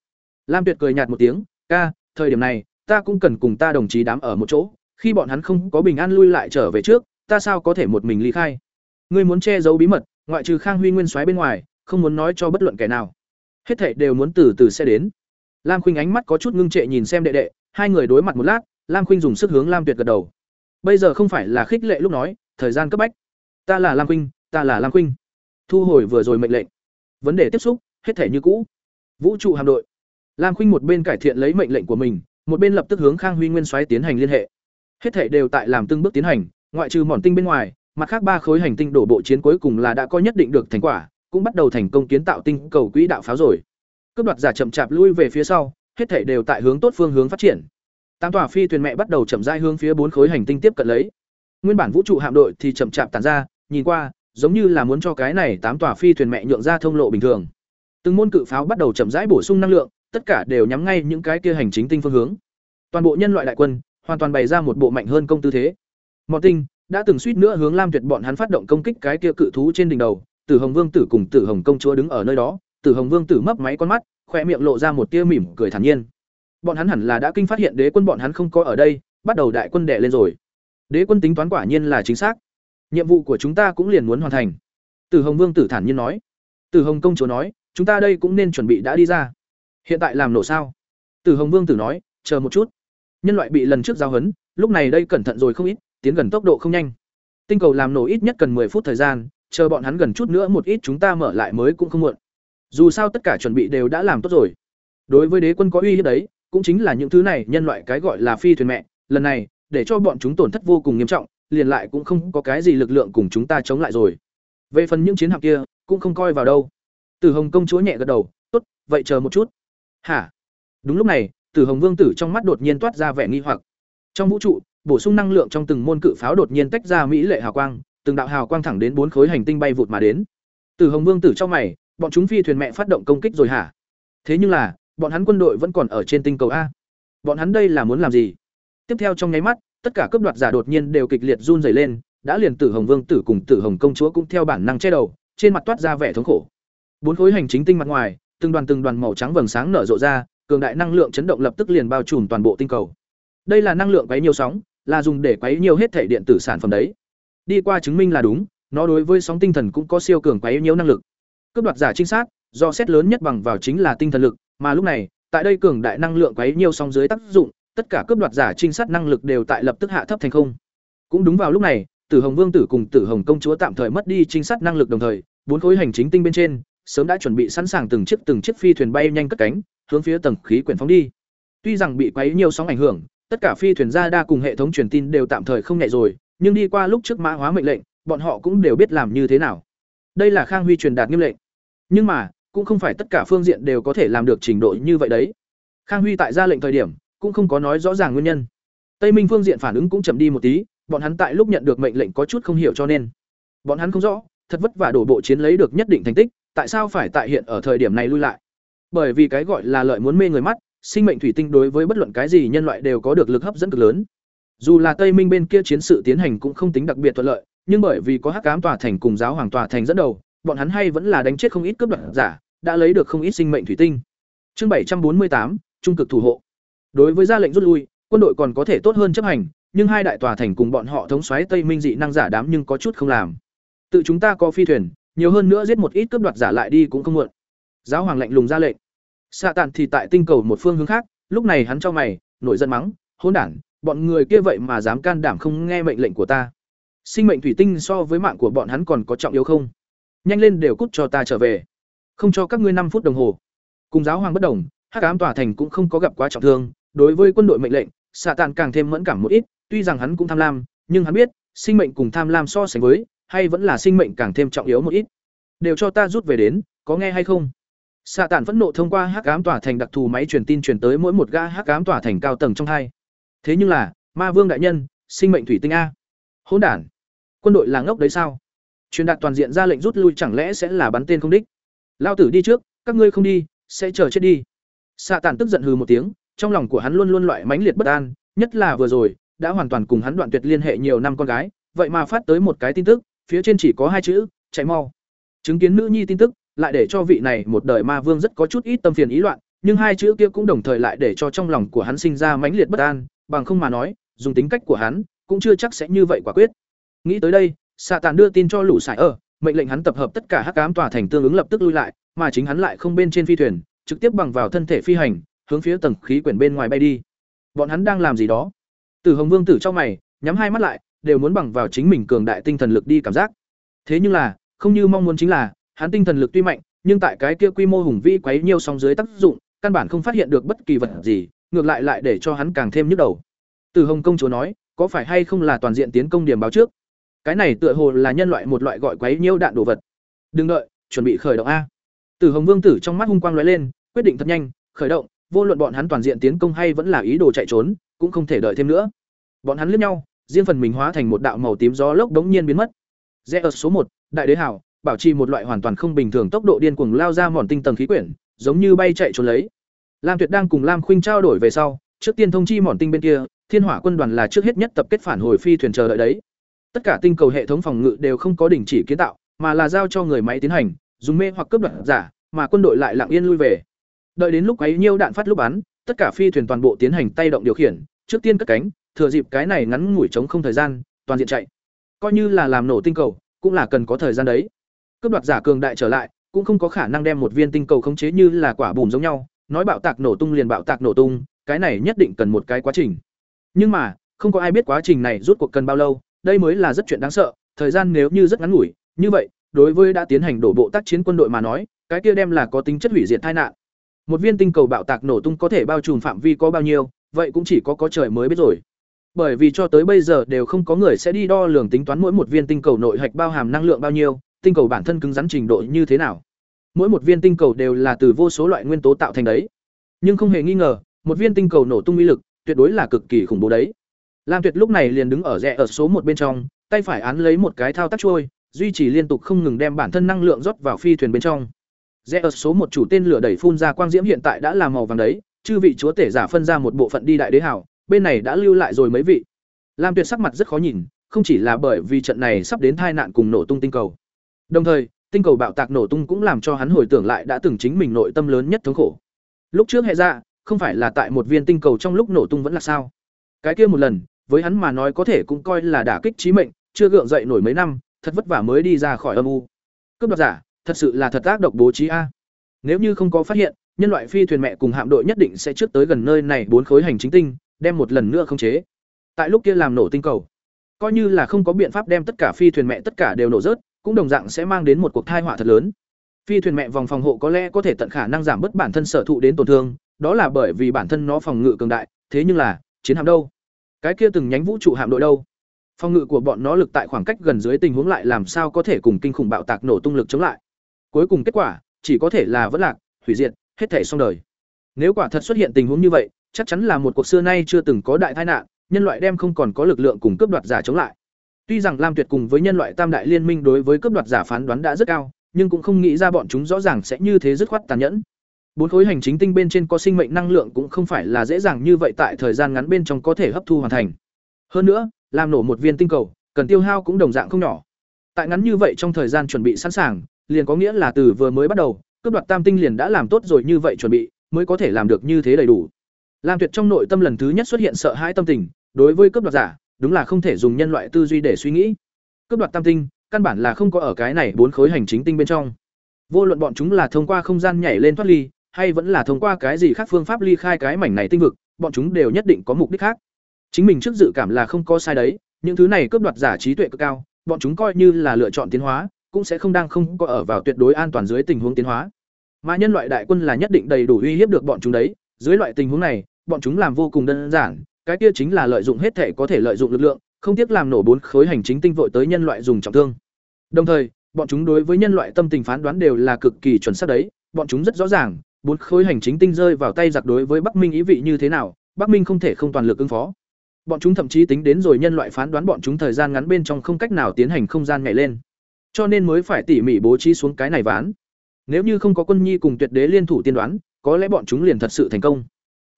Lam Tuyệt cười nhạt một tiếng, "Ca, thời điểm này, ta cũng cần cùng ta đồng chí đám ở một chỗ, khi bọn hắn không có bình an lui lại trở về trước, ta sao có thể một mình ly khai? Ngươi muốn che giấu bí mật, ngoại trừ Khang Huy Nguyên soái bên ngoài, không muốn nói cho bất luận kẻ nào. Hết thảy đều muốn từ từ sẽ đến." Lam Khuynh ánh mắt có chút ngưng trệ nhìn xem đệ đệ, hai người đối mặt một lát, Lam Khuynh dùng sức hướng Lam Tuyệt gật đầu. Bây giờ không phải là khích lệ lúc nói, thời gian cấp bách. Ta là Lam Khuynh, ta là Lam Khuynh. Thu hồi vừa rồi mệnh lệnh. Vấn đề tiếp xúc, hết thể như cũ. Vũ trụ hạm đội. Lam Khuynh một bên cải thiện lấy mệnh lệnh của mình, một bên lập tức hướng Khang Huy Nguyên xoáy tiến hành liên hệ. Hết thể đều tại làm từng bước tiến hành, ngoại trừ mòn tinh bên ngoài, mặt khác ba khối hành tinh đổ bộ chiến cuối cùng là đã có nhất định được thành quả, cũng bắt đầu thành công kiến tạo tinh cầu quỹ đạo pháo rồi. Cướp đoạt giả chậm chạp lui về phía sau, hết thể đều tại hướng tốt phương hướng phát triển. Tám tòa phi thuyền mẹ bắt đầu chậm rãi hướng phía bốn khối hành tinh tiếp cận lấy. Nguyên bản vũ trụ hạm đội thì chậm chạp tàn ra, nhìn qua, giống như là muốn cho cái này tám tòa phi thuyền mẹ nhượng ra thông lộ bình thường. Từng môn cự pháo bắt đầu chậm rãi bổ sung năng lượng, tất cả đều nhắm ngay những cái kia hành chính tinh phương hướng. Toàn bộ nhân loại đại quân hoàn toàn bày ra một bộ mạnh hơn công tư thế. Mộ Tinh đã từng suýt nữa hướng Lam Tuyệt bọn hắn phát động công kích cái kia cự thú trên đỉnh đầu, Tử Hồng Vương tử cùng Tử Hồng công chúa đứng ở nơi đó, Tử Hồng Vương tử mấp máy con mắt, khoe miệng lộ ra một tia mỉm cười thản nhiên. Bọn hắn hẳn là đã kinh phát hiện đế quân bọn hắn không có ở đây, bắt đầu đại quân đè lên rồi. Đế quân tính toán quả nhiên là chính xác. Nhiệm vụ của chúng ta cũng liền muốn hoàn thành. Tử Hồng Vương tử thản nhiên nói. Tử Hồng công chúa nói, chúng ta đây cũng nên chuẩn bị đã đi ra. Hiện tại làm nổ sao? Tử Hồng Vương tử nói, chờ một chút. Nhân loại bị lần trước giao hấn, lúc này đây cẩn thận rồi không ít, tiến gần tốc độ không nhanh. Tinh cầu làm nổ ít nhất cần 10 phút thời gian, chờ bọn hắn gần chút nữa một ít chúng ta mở lại mới cũng không muộn. Dù sao tất cả chuẩn bị đều đã làm tốt rồi. Đối với đế quân có uy hiếp đấy, cũng chính là những thứ này nhân loại cái gọi là phi thuyền mẹ, lần này, để cho bọn chúng tổn thất vô cùng nghiêm trọng, liền lại cũng không có cái gì lực lượng cùng chúng ta chống lại rồi. về phần những chiến hạm kia cũng không coi vào đâu tử hồng công chúa nhẹ gật đầu tốt vậy chờ một chút hả? Đúng lúc này, tử hồng vương tử trong mắt đột nhiên toát ra vẻ nghi hoặc. Trong vũ trụ, bổ sung năng lượng trong từng môn cự pháo đột nhiên tách ra mỹ lệ hào quang, từng đạo hào quang thẳng đến bốn khối hành tinh bay vụt mà đến. Tử hồng vương tử trong mày, bọn chúng phi thuyền mẹ phát động công kích rồi hả? Thế nhưng là, bọn hắn quân đội vẫn còn ở trên tinh cầu a. Bọn hắn đây là muốn làm gì? Tiếp theo trong nháy mắt, tất cả cấp đoạt giả đột nhiên đều kịch liệt run rẩy lên, đã liền tử hồng vương tử cùng tử hồng công chúa cũng theo bản năng che đầu, trên mặt toát ra vẻ thống khổ. Bốn khối hành chính tinh mặt ngoài từng đoàn từng đoàn màu trắng vầng sáng nở rộ ra, cường đại năng lượng chấn động lập tức liền bao trùm toàn bộ tinh cầu. Đây là năng lượng quấy nhiều sóng, là dùng để quấy nhiều hết thể điện tử sản phẩm đấy. Đi qua chứng minh là đúng, nó đối với sóng tinh thần cũng có siêu cường quấy nhiều năng lực. Cướp đoạt giả trinh sát, do xét lớn nhất bằng vào chính là tinh thần lực, mà lúc này, tại đây cường đại năng lượng quấy nhiều sóng dưới tác dụng, tất cả cướp đoạt giả trinh sát năng lực đều tại lập tức hạ thấp thành không. Cũng đúng vào lúc này, tử hồng vương tử cùng tử hồng công chúa tạm thời mất đi trinh sát năng lực đồng thời, bốn khối hành chính tinh bên trên sớm đã chuẩn bị sẵn sàng từng chiếc từng chiếc phi thuyền bay nhanh cất cánh, hướng phía tầng khí quyển phóng đi. Tuy rằng bị quấy nhiều sóng ảnh hưởng, tất cả phi thuyền ra đa cùng hệ thống truyền tin đều tạm thời không nhẹ rồi, nhưng đi qua lúc trước mã hóa mệnh lệnh, bọn họ cũng đều biết làm như thế nào. Đây là khang huy truyền đạt nghiêm lệnh. Nhưng mà, cũng không phải tất cả phương diện đều có thể làm được trình độ như vậy đấy. Khang huy tại ra lệnh thời điểm, cũng không có nói rõ ràng nguyên nhân. Tây minh phương diện phản ứng cũng chậm đi một tí, bọn hắn tại lúc nhận được mệnh lệnh có chút không hiểu cho nên. Bọn hắn không rõ, thật vất vả đổ bộ chiến lấy được nhất định thành tích tại sao phải tại hiện ở thời điểm này lui lại? Bởi vì cái gọi là lợi muốn mê người mắt, sinh mệnh thủy tinh đối với bất luận cái gì nhân loại đều có được lực hấp dẫn cực lớn. Dù là tây minh bên kia chiến sự tiến hành cũng không tính đặc biệt thuận lợi, nhưng bởi vì có hắc cám tòa thành cùng giáo hoàng tòa thành dẫn đầu, bọn hắn hay vẫn là đánh chết không ít cướp đoạt giả, đã lấy được không ít sinh mệnh thủy tinh. Chương bảy trăm bốn mươi tám, trung cực thủ hộ. Đối với ra lệnh rút lui, quân đội còn có thể tốt hơn chấp hành, nhưng hai đại tòa thành cùng bọn họ thống xoáy tây minh dị năng giả đám nhưng có chút không làm. Tự chúng ta có phi thuyền nhiều hơn nữa giết một ít cướp đoạt giả lại đi cũng không muộn. Giáo hoàng lạnh lùng ra lệnh. Xạ tàn thì tại tinh cầu một phương hướng khác, lúc này hắn cho mày, nổi giận mắng hôn đản, bọn người kia vậy mà dám can đảm không nghe mệnh lệnh của ta. Sinh mệnh thủy tinh so với mạng của bọn hắn còn có trọng yếu không? Nhanh lên đều cút cho ta trở về. Không cho các ngươi năm phút đồng hồ. Cùng giáo hoàng bất đồng, hắc ám tòa thành cũng không có gặp quá trọng thương. Đối với quân đội mệnh lệnh, xạ tàn càng thêm mẫn cảm một ít, tuy rằng hắn cũng tham lam, nhưng hắn biết, sinh mệnh cùng tham lam so sánh với hay vẫn là sinh mệnh càng thêm trọng yếu một ít. Đều cho ta rút về đến, có nghe hay không? Xạ Tản phẫn nộ thông qua hắc ám tỏa thành đặc thù máy truyền tin truyền tới mỗi một ga hắc ám tỏa thành cao tầng trong hai. Thế nhưng là, ma vương đại nhân, sinh mệnh thủy tinh a. Hỗn đản, quân đội là ngốc đấy sao? Truyền đạt toàn diện ra lệnh rút lui chẳng lẽ sẽ là bắn tên không đích? Lao tử đi trước, các ngươi không đi, sẽ chờ chết đi. Xạ Tản tức giận hừ một tiếng, trong lòng của hắn luôn luôn loại mãnh liệt bất an, nhất là vừa rồi, đã hoàn toàn cùng hắn đoạn tuyệt liên hệ nhiều năm con gái, vậy mà phát tới một cái tin tức phía trên chỉ có hai chữ, chạy mau. Chứng kiến nữ nhi tin tức, lại để cho vị này một đời ma vương rất có chút ít tâm phiền ý loạn, nhưng hai chữ kia cũng đồng thời lại để cho trong lòng của hắn sinh ra mãnh liệt bất an, bằng không mà nói, dùng tính cách của hắn, cũng chưa chắc sẽ như vậy quả quyết. Nghĩ tới đây xạ tàn đưa tin cho lũ sải ở, mệnh lệnh hắn tập hợp tất cả hắc ám tòa thành tương ứng lập tức lui lại, mà chính hắn lại không bên trên phi thuyền, trực tiếp bằng vào thân thể phi hành, hướng phía tầng khí quyển bên ngoài bay đi. Bọn hắn đang làm gì đó? Từ hồng vương tử trong mày, nhắm hai mắt lại đều muốn bằng vào chính mình cường đại tinh thần lực đi cảm giác. Thế nhưng là, không như mong muốn chính là, hắn tinh thần lực tuy mạnh, nhưng tại cái kia quy mô hùng vĩ quấy nhiều sóng dưới tác dụng, căn bản không phát hiện được bất kỳ vật gì, ngược lại lại để cho hắn càng thêm nhức đầu. Từ hồng công chúa nói, có phải hay không là toàn diện tiến công điểm báo trước? Cái này tựa hồ là nhân loại một loại gọi quấy nhiêu đạn đồ vật. Đừng đợi, chuẩn bị khởi động a. Từ hồng vương tử trong mắt hung quang lóe lên, quyết định thật nhanh, khởi động, vô luận bọn hắn toàn diện tiến công hay vẫn là ý đồ chạy trốn, cũng không thể đợi thêm nữa. Bọn hắn liếc nhau riêng phần mình hóa thành một đạo màu tím gió lốc đống nhiên biến mất. Rẽ ở số một, đại đế hảo bảo trì một loại hoàn toàn không bình thường tốc độ điên cuồng lao ra mòn tinh tầng khí quyển, giống như bay chạy trốn lấy. Lam tuyệt đang cùng lam khuynh trao đổi về sau, trước tiên thông chi mòn tinh bên kia, thiên hỏa quân đoàn là trước hết nhất tập kết phản hồi phi thuyền chờ đợi đấy. Tất cả tinh cầu hệ thống phòng ngự đều không có đình chỉ kiến tạo, mà là giao cho người máy tiến hành, dùng mê hoặc cướp đoạt giả, mà quân đội lại lặng yên lui về. Đợi đến lúc ấy nhiêu đạn phát lúc bắn, tất cả phi thuyền toàn bộ tiến hành tay động điều khiển, trước tiên cất cánh thừa dịp cái này ngắn ngủi chống không thời gian, toàn diện chạy. Coi như là làm nổ tinh cầu, cũng là cần có thời gian đấy. Cướp đoạt giả cường đại trở lại, cũng không có khả năng đem một viên tinh cầu khống chế như là quả bùm giống nhau, nói bạo tạc nổ tung liền bạo tạc nổ tung, cái này nhất định cần một cái quá trình. Nhưng mà, không có ai biết quá trình này rút cuộc cần bao lâu, đây mới là rất chuyện đáng sợ, thời gian nếu như rất ngắn ngủi, như vậy, đối với đã tiến hành đổ bộ tác chiến quân đội mà nói, cái kia đem là có tính chất hủy diệt tai nạn. Một viên tinh cầu bạo tạc nổ tung có thể bao trùm phạm vi có bao nhiêu, vậy cũng chỉ có có trời mới biết rồi bởi vì cho tới bây giờ đều không có người sẽ đi đo lường tính toán mỗi một viên tinh cầu nội hạch bao hàm năng lượng bao nhiêu tinh cầu bản thân cứng rắn trình độ như thế nào. Mỗi một viên tinh cầu đều là từ vô số loại nguyên tố tạo thành đấy. Nhưng không hề nghi ngờ, một viên tinh cầu nổ tung uy lực, tuyệt đối là cực kỳ khủng bố đấy. Lam Tuyệt lúc này liền đứng ở rẽ ở số một bên trong, tay phải án lấy một cái thao tác trôi, duy trì liên tục không ngừng đem bản thân năng lượng rót vào phi thuyền bên trong. Rẽ ở số một chủ tên lửa đẩy phun ra quang diễm hiện tại đã là màu vàng đấy, chư vị chúa tể giả phân ra một bộ phận đi đại đế hảo, bên này đã lưu lại rồi mấy vị. Lam Tuyệt sắc mặt rất khó nhìn, không chỉ là bởi vì trận này sắp đến tai nạn cùng nổ tung tinh cầu. Đồng thời, tinh cầu bạo tạc nổ tung cũng làm cho hắn hồi tưởng lại đã từng chính mình nội tâm lớn nhất thống khổ. Lúc trước hệ ra, không phải là tại một viên tinh cầu trong lúc nổ tung vẫn là sao? Cái kia một lần, với hắn mà nói có thể cũng coi là đả kích chí mệnh, chưa gượng dậy nổi mấy năm, thật vất vả mới đi ra khỏi âm u. Cướp đoạt giả, thật sự là thật ác độc bố trí a. Nếu như không có phát hiện, nhân loại phi thuyền mẹ cùng hạm đội nhất định sẽ trước tới gần nơi này bốn khối hành chính tinh, đem một lần nữa khống chế. Tại lúc kia làm nổ tinh cầu, coi như là không có biện pháp đem tất cả phi thuyền mẹ tất cả đều nổ rớt, cũng đồng dạng sẽ mang đến một cuộc tai họa thật lớn. Phi thuyền mẹ vòng phòng hộ có lẽ có thể tận khả năng giảm bớt bản thân sở thụ đến tổn thương, đó là bởi vì bản thân nó phòng ngự cường đại, thế nhưng là, chiến hạm đâu? Cái kia từng nhánh vũ trụ hạm đội đâu? Phòng ngự của bọn nó lực tại khoảng cách gần dưới tình huống lại làm sao có thể cùng kinh khủng bạo tạc nổ tung lực chống lại? Cuối cùng kết quả, chỉ có thể là vẫn lạc, hủy diệt, hết thể xong đời. Nếu quả thật xuất hiện tình huống như vậy, chắc chắn là một cuộc xưa nay chưa từng có đại tai nạn, nhân loại đem không còn có lực lượng cùng cướp đoạt giả chống lại. Tuy rằng Lam Tuyệt cùng với nhân loại Tam đại liên minh đối với cướp đoạt giả phán đoán đã rất cao, nhưng cũng không nghĩ ra bọn chúng rõ ràng sẽ như thế dứt khoát tàn nhẫn. Bốn khối hành chính tinh bên trên có sinh mệnh năng lượng cũng không phải là dễ dàng như vậy tại thời gian ngắn bên trong có thể hấp thu hoàn thành. Hơn nữa, làm nổ một viên tinh cầu, cần tiêu hao cũng đồng dạng không nhỏ. Tại ngắn như vậy trong thời gian chuẩn bị sẵn sàng, liền có nghĩa là từ vừa mới bắt đầu, cướp đoạt tam tinh liền đã làm tốt rồi như vậy chuẩn bị, mới có thể làm được như thế đầy đủ. Lam Tuyệt trong nội tâm lần thứ nhất xuất hiện sợ hãi tâm tình, đối với cướp đoạt giả, đúng là không thể dùng nhân loại tư duy để suy nghĩ. Cướp đoạt tam tinh, căn bản là không có ở cái này bốn khối hành chính tinh bên trong. Vô luận bọn chúng là thông qua không gian nhảy lên thoát ly, hay vẫn là thông qua cái gì khác phương pháp ly khai cái mảnh này tinh vực, bọn chúng đều nhất định có mục đích khác. Chính mình trước dự cảm là không có sai đấy, những thứ này cướp đoạt giả trí tuệ cực cao, bọn chúng coi như là lựa chọn tiến hóa, cũng sẽ không đang không có ở vào tuyệt đối an toàn dưới tình huống tiến hóa. Mà nhân loại đại quân là nhất định đầy đủ uy hiếp được bọn chúng đấy, dưới loại tình huống này, bọn chúng làm vô cùng đơn giản, cái kia chính là lợi dụng hết thể có thể lợi dụng lực lượng, không tiếc làm nổ bốn khối hành chính tinh vội tới nhân loại dùng trọng thương. Đồng thời, bọn chúng đối với nhân loại tâm tình phán đoán đều là cực kỳ chuẩn xác đấy, bọn chúng rất rõ ràng, bốn khối hành chính tinh rơi vào tay giặc đối với Bắc Minh ý vị như thế nào, Bắc Minh không thể không toàn lực ứng phó. Bọn chúng thậm chí tính đến rồi nhân loại phán đoán bọn chúng thời gian ngắn bên trong không cách nào tiến hành không gian nhảy lên. Cho nên mới phải tỉ mỉ bố trí xuống cái này ván. Nếu như không có quân nhi cùng tuyệt đế liên thủ tiên đoán, có lẽ bọn chúng liền thật sự thành công.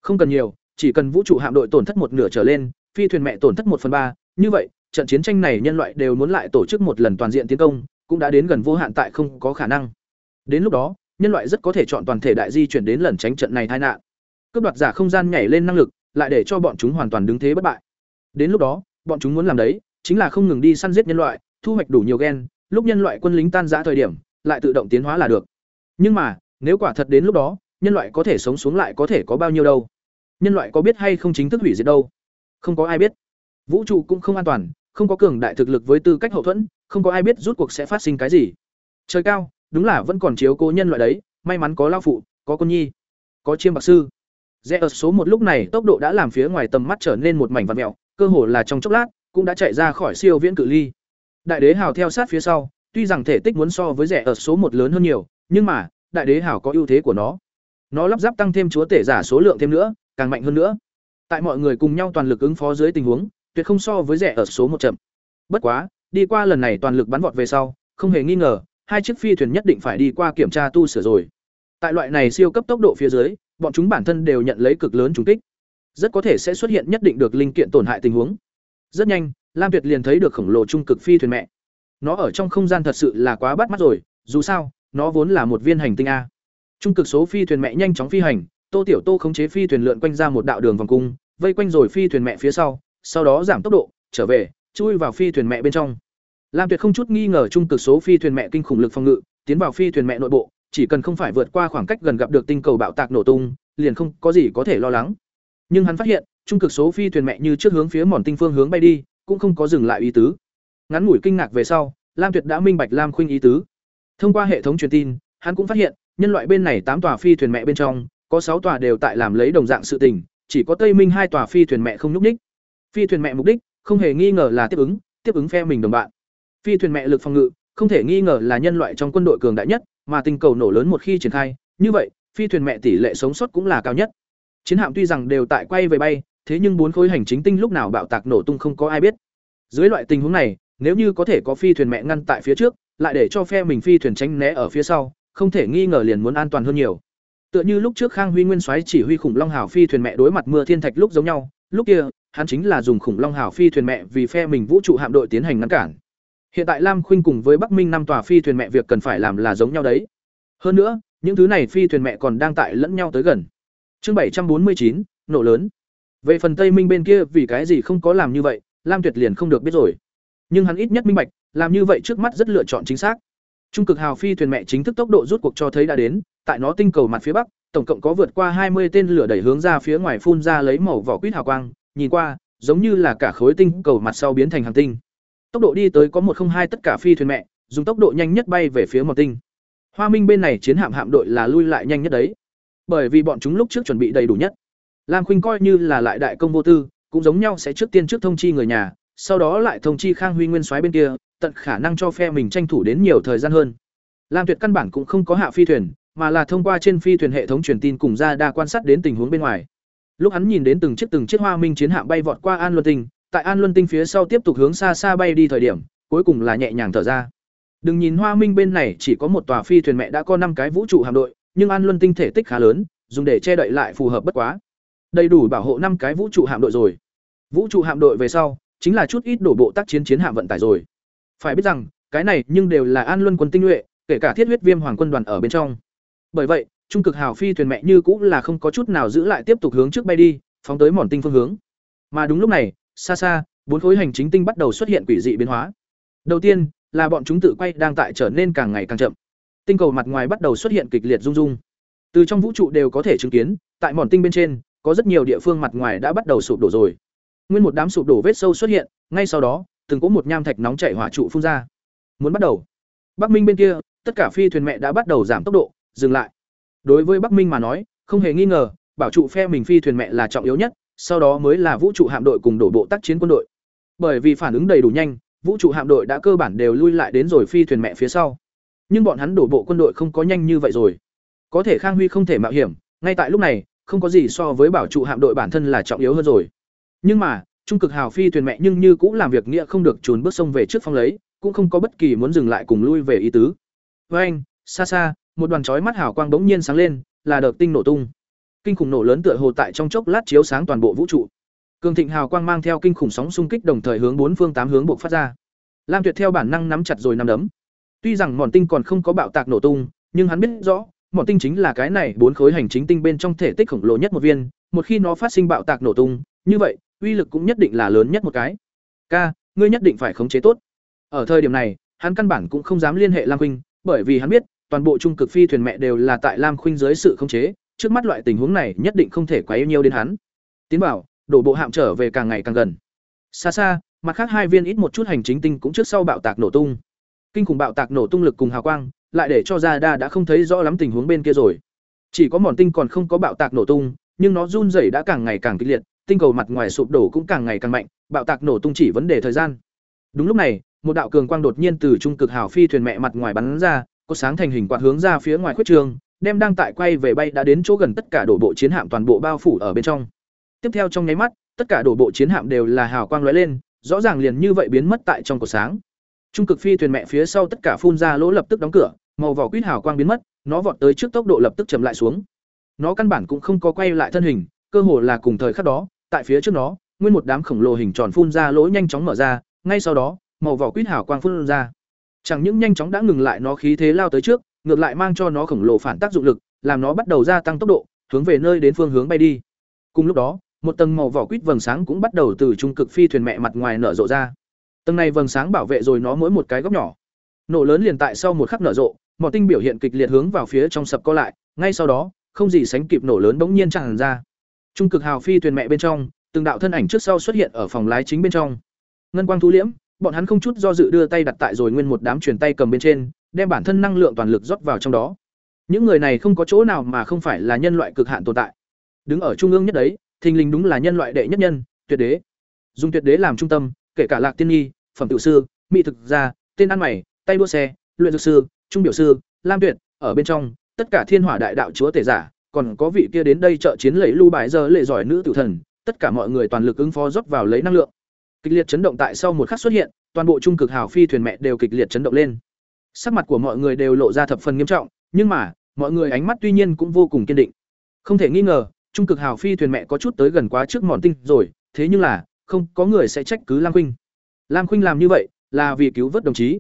Không cần nhiều, chỉ cần vũ trụ hạm đội tổn thất một nửa trở lên, phi thuyền mẹ tổn thất một phần ba, như vậy, trận chiến tranh này nhân loại đều muốn lại tổ chức một lần toàn diện tiến công, cũng đã đến gần vô hạn tại không có khả năng. Đến lúc đó, nhân loại rất có thể chọn toàn thể đại di chuyển đến lần tránh trận này tai nạn. Cướp đoạt giả không gian nhảy lên năng lực, lại để cho bọn chúng hoàn toàn đứng thế bất bại. Đến lúc đó, bọn chúng muốn làm đấy, chính là không ngừng đi săn giết nhân loại, thu hoạch đủ nhiều gen, lúc nhân loại quân lính tan rã thời điểm, lại tự động tiến hóa là được. Nhưng mà, nếu quả thật đến lúc đó, nhân loại có thể sống xuống lại có thể có bao nhiêu đâu? Nhân loại có biết hay không chính thức hủy diệt đâu? Không có ai biết. Vũ trụ cũng không an toàn, không có cường đại thực lực với tư cách hậu thuẫn, không có ai biết rút cuộc sẽ phát sinh cái gì. Trời cao, đúng là vẫn còn chiếu cố nhân loại đấy, may mắn có lao phụ, có con nhi, có chiêm bạc sư. Rẽ ở số một lúc này tốc độ đã làm phía ngoài tầm mắt trở nên một mảnh vặn mèo, cơ hồ là trong chốc lát, cũng đã chạy ra khỏi siêu viễn cự ly. Đại đế hào theo sát phía sau, tuy rằng thể tích muốn so với rẻ ở số một lớn hơn nhiều, nhưng mà, đại đế hào có ưu thế của nó. Nó lắp ráp tăng thêm chúa tể giả số lượng thêm nữa, càng mạnh hơn nữa. Tại mọi người cùng nhau toàn lực ứng phó dưới tình huống, tuyệt không so với rẻ ở số một chậm. Bất quá, đi qua lần này toàn lực bắn vọt về sau, không hề nghi ngờ, hai chiếc phi thuyền nhất định phải đi qua kiểm tra tu sửa rồi. Tại loại này siêu cấp tốc độ phía dưới, bọn chúng bản thân đều nhận lấy cực lớn trúng kích. Rất có thể sẽ xuất hiện nhất định được linh kiện tổn hại tình huống. Rất nhanh, Lam Tuyệt liền thấy được khổng lồ trung cực phi thuyền mẹ. Nó ở trong không gian thật sự là quá bắt mắt rồi, dù sao, nó vốn là một viên hành tinh a. Trung cực số phi thuyền mẹ nhanh chóng phi hành, Tô Tiểu Tô khống chế phi thuyền lượn quanh ra một đạo đường vòng cung, vây quanh rồi phi thuyền mẹ phía sau, sau đó giảm tốc độ, trở về, chui vào phi thuyền mẹ bên trong. Lam Tuyệt không chút nghi ngờ trung cực số phi thuyền mẹ kinh khủng lực phòng ngự, tiến vào phi thuyền mẹ nội bộ, chỉ cần không phải vượt qua khoảng cách gần gặp được tinh cầu bạo tạc nổ tung, liền không có gì có thể lo lắng. Nhưng hắn phát hiện, trung cực số phi thuyền mẹ như trước hướng phía mòn tinh phương hướng bay đi, cũng không có dừng lại ý tứ. Ngắn ngủi kinh ngạc về sau, Lam Tuyệt đã minh bạch Lam Khuynh ý tứ. Thông qua hệ thống truyền tin, hắn cũng phát hiện, nhân loại bên này tám tòa phi thuyền mẹ bên trong, có sáu tòa đều tại làm lấy đồng dạng sự tình, chỉ có Tây Minh hai tòa phi thuyền mẹ không nhúc nhích. Phi thuyền mẹ mục đích, không hề nghi ngờ là tiếp ứng, tiếp ứng phe mình đồng bạn. Phi thuyền mẹ lực phòng ngự, không thể nghi ngờ là nhân loại trong quân đội cường đại nhất, mà tình cầu nổ lớn một khi triển khai, như vậy, phi thuyền mẹ tỷ lệ sống sót cũng là cao nhất. Chiến hạm tuy rằng đều tại quay về bay, thế nhưng bốn khối hành chính tinh lúc nào bạo tạc nổ tung không có ai biết. Dưới loại tình huống này, nếu như có thể có phi thuyền mẹ ngăn tại phía trước, lại để cho phe mình phi thuyền tránh né ở phía sau, không thể nghi ngờ liền muốn an toàn hơn nhiều. Tựa như lúc trước Khang Huy Nguyên soái chỉ huy khủng long hào phi thuyền mẹ đối mặt mưa thiên thạch lúc giống nhau, lúc kia, hắn chính là dùng khủng long hào phi thuyền mẹ vì phe mình vũ trụ hạm đội tiến hành ngăn cản. Hiện tại Lam Khuynh cùng với Bắc Minh năm tòa phi thuyền mẹ việc cần phải làm là giống nhau đấy. Hơn nữa, những thứ này phi thuyền mẹ còn đang tại lẫn nhau tới gần. Chương bảy trăm bốn mươi chín nổ lớn. Về phần Tây Minh bên kia vì cái gì không có làm như vậy, Lam Tuyệt liền không được biết rồi. Nhưng hắn ít nhất minh bạch, làm như vậy trước mắt rất lựa chọn chính xác. Trung cực hào phi thuyền mẹ chính thức tốc độ rút cuộc cho thấy đã đến, tại nó tinh cầu mặt phía bắc, tổng cộng có vượt qua hai mươi tên lửa đẩy hướng ra phía ngoài phun ra lấy màu vỏ quýt hào quang, nhìn qua, giống như là cả khối tinh cầu mặt sau biến thành hành tinh. Tốc độ đi tới có một không hai tất cả phi thuyền mẹ, dùng tốc độ nhanh nhất bay về phía một tinh. Hoa Minh bên này chiến hạm hạm đội là lui lại nhanh nhất đấy. Bởi vì bọn chúng lúc trước chuẩn bị đầy đủ nhất. Lam Khuynh coi như là lại đại công vô tư, cũng giống nhau sẽ trước tiên trước thông chi người nhà, sau đó lại thông chi Khang Huy Nguyên soái bên kia, tận khả năng cho phe mình tranh thủ đến nhiều thời gian hơn. Lam Tuyệt căn bản cũng không có hạ phi thuyền, mà là thông qua trên phi thuyền hệ thống truyền tin cùng ra đa quan sát đến tình huống bên ngoài. Lúc hắn nhìn đến từng chiếc từng chiếc Hoa Minh chiến hạm bay vọt qua An Luân Tinh, tại An Luân Tinh phía sau tiếp tục hướng xa xa bay đi thời điểm, cuối cùng là nhẹ nhàng thở ra. Đừng nhìn Hoa Minh bên này chỉ có một tòa phi thuyền mẹ đã có năm cái vũ trụ hạm đội, nhưng An Luân Tinh thể tích khá lớn, dùng để che đậy lại phù hợp bất quá. Đầy đủ bảo hộ năm cái vũ trụ hạm đội rồi. Vũ trụ hạm đội về sau, chính là chút ít đổ bộ tác chiến chiến hạm vận tải rồi. Phải biết rằng, cái này nhưng đều là An Luân quân tinh nhuệ, kể cả Thiết huyết viêm hoàng quân đoàn ở bên trong. Bởi vậy, trung cực hào phi thuyền mẹ như cũng là không có chút nào giữ lại tiếp tục hướng trước bay đi, phóng tới mòn tinh phương hướng. Mà đúng lúc này, xa xa, bốn khối hành chính tinh bắt đầu xuất hiện quỷ dị biến hóa. Đầu tiên, là bọn chúng tự quay đang tại trở nên càng ngày càng chậm. Tinh cầu mặt ngoài bắt đầu xuất hiện kịch liệt rung rung. Từ trong vũ trụ đều có thể chứng kiến, tại mòn tinh bên trên, có rất nhiều địa phương mặt ngoài đã bắt đầu sụp đổ rồi. Nguyên một đám sụp đổ vết sâu xuất hiện, ngay sau đó, từng có một nham thạch nóng chảy hỏa trụ phun ra. Muốn bắt đầu. Bắc Minh bên kia, tất cả phi thuyền mẹ đã bắt đầu giảm tốc độ, dừng lại. Đối với Bắc Minh mà nói, không hề nghi ngờ, bảo trụ phe mình phi thuyền mẹ là trọng yếu nhất, sau đó mới là vũ trụ hạm đội cùng đổ bộ tác chiến quân đội. Bởi vì phản ứng đầy đủ nhanh, vũ trụ hạm đội đã cơ bản đều lui lại đến rồi phi thuyền mẹ phía sau. Nhưng bọn hắn đổ bộ quân đội không có nhanh như vậy rồi. Có thể Khang Huy không thể mạo hiểm, ngay tại lúc này, không có gì so với bảo trụ hạm đội bản thân là trọng yếu hơn rồi. Nhưng mà, trung cực hào phi thuyền mẹ nhưng như cũng làm việc nghĩa không được trốn bước sông về trước phong lấy, cũng không có bất kỳ muốn dừng lại cùng lui về ý tứ. Với anh, xa xa, một đoàn chói mắt hào quang bỗng nhiên sáng lên, là đợt tinh nổ tung. Kinh khủng nổ lớn tựa hồ tại trong chốc lát chiếu sáng toàn bộ vũ trụ. Cường thịnh hào quang mang theo kinh khủng sóng xung kích đồng thời hướng bốn phương tám hướng bộc phát ra. Lam Tuyệt theo bản năng nắm chặt rồi nắm đấm. Tuy rằng mòn tinh còn không có bạo tạc nổ tung, nhưng hắn biết rõ, mòn tinh chính là cái này bốn khối hành chính tinh bên trong thể tích khổng lồ nhất một viên, một khi nó phát sinh bạo tạc nổ tung, như vậy, uy lực cũng nhất định là lớn nhất một cái. Ca, ngươi nhất định phải khống chế tốt. Ở thời điểm này, hắn căn bản cũng không dám liên hệ Lam Khuynh, bởi vì hắn biết, toàn bộ trung cực phi thuyền mẹ đều là tại Lam Khuynh dưới sự khống chế, trước mắt loại tình huống này nhất định không thể quá yêu nhiều đến hắn. Tiến bảo, đổ bộ hạm trở về càng ngày càng gần. Xa xa, mặt khác hai viên ít một chút hành chính tinh cũng trước sau bạo tạc nổ tung. Kinh khủng bạo tạc nổ tung lực cùng hào quang, lại để cho Ra Đa đã không thấy rõ lắm tình huống bên kia rồi. Chỉ có mòn tinh còn không có bạo tạc nổ tung, nhưng nó run rẩy đã càng ngày càng kịch liệt, tinh cầu mặt ngoài sụp đổ cũng càng ngày càng mạnh, bạo tạc nổ tung chỉ vấn đề thời gian. Đúng lúc này, một đạo cường quang đột nhiên từ trung cực hào phi thuyền mẹ mặt ngoài bắn ra, có sáng thành hình quạt hướng ra phía ngoài khuyết trường, đem đang tại quay về bay đã đến chỗ gần tất cả đổ bộ chiến hạm toàn bộ bao phủ ở bên trong. Tiếp theo trong nháy mắt, tất cả đổ bộ chiến hạm đều là hào quang lóe lên, rõ ràng liền như vậy biến mất tại trong cột sáng. Trung cực phi thuyền mẹ phía sau tất cả phun ra lỗ lập tức đóng cửa, màu vỏ quýt hào quang biến mất, nó vọt tới trước tốc độ lập tức chậm lại xuống. Nó căn bản cũng không có quay lại thân hình, cơ hồ là cùng thời khắc đó, tại phía trước nó, nguyên một đám khổng lồ hình tròn phun ra lỗ nhanh chóng mở ra, ngay sau đó, màu vỏ quýt hào quang phun ra. Chẳng những nhanh chóng đã ngừng lại nó khí thế lao tới trước, ngược lại mang cho nó khổng lồ phản tác dụng lực, làm nó bắt đầu gia tăng tốc độ, hướng về nơi đến phương hướng bay đi. Cùng lúc đó, một tầng màu vỏ quýt vầng sáng cũng bắt đầu từ trung cực phi thuyền mẹ mặt ngoài nở rộ ra. Tầng này vầng sáng bảo vệ rồi nó mỗi một cái góc nhỏ. Nổ lớn liền tại sau một khắc nở rộ, mỏ tinh biểu hiện kịch liệt hướng vào phía trong sập co lại, ngay sau đó, không gì sánh kịp nổ lớn bỗng nhiên tràn ra. Trung cực hào phi thuyền mẹ bên trong, từng đạo thân ảnh trước sau xuất hiện ở phòng lái chính bên trong. Ngân quang thu liễm, bọn hắn không chút do dự đưa tay đặt tại rồi nguyên một đám truyền tay cầm bên trên, đem bản thân năng lượng toàn lực rót vào trong đó. Những người này không có chỗ nào mà không phải là nhân loại cực hạn tồn tại. Đứng ở trung ương nhất đấy, thình lình đúng là nhân loại đệ nhất nhân, tuyệt đế. Dùng tuyệt đế làm trung tâm, kể cả Lạc Tiên Nhi, phẩm tiểu sư, mỹ thực gia, tên ăn mày, tay đua xe luyện dược sư trung biểu sư lam tuyệt ở bên trong tất cả thiên hỏa đại đạo chúa tể giả còn có vị kia đến đây trợ chiến lẫy lưu bài giờ lệ giỏi nữ tử thần, tất cả mọi người toàn lực ứng phó dốc vào lấy năng lượng. Kịch liệt chấn động tại sau một khắc xuất hiện, toàn bộ trung cực hào phi thuyền mẹ đều kịch liệt chấn động lên. Sắc mặt của mọi người đều lộ ra thập phần nghiêm trọng, nhưng mà, mọi người ánh mắt tuy nhiên cũng vô cùng kiên định. Không thể nghi ngờ, trung cực hào phi thuyền mẹ có chút tới gần quá trước mòn tinh rồi, thế nhưng là, không có người sẽ trách cứ lam khuynh. Lam khuynh làm như vậy, là vì cứu vớt đồng chí.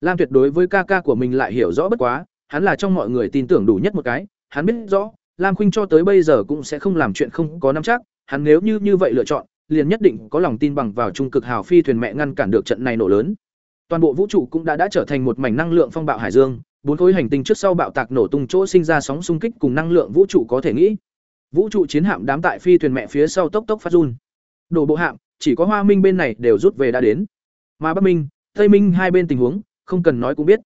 Lam tuyệt đối với ca ca của mình lại hiểu rõ bất quá, hắn là trong mọi người tin tưởng đủ nhất một cái, hắn biết rõ lam khuynh cho tới bây giờ cũng sẽ không làm chuyện không có nắm chắc, hắn nếu như như vậy lựa chọn, liền nhất định có lòng tin bằng vào trung cực hào phi thuyền mẹ ngăn cản được trận này nổ lớn. Toàn bộ vũ trụ cũng đã đã trở thành một mảnh năng lượng phong bạo hải dương, bốn khối hành tinh trước sau bạo tạc nổ tung chỗ sinh ra sóng xung kích cùng năng lượng vũ trụ có thể nghĩ. Vũ trụ chiến hạm đám tại phi thuyền mẹ phía sau tốc tốc phát run. Đổ bộ hạm, chỉ có hoa minh bên này đều rút về đã đến. Mà bắc minh, tây minh hai bên tình huống, không cần nói cũng biết.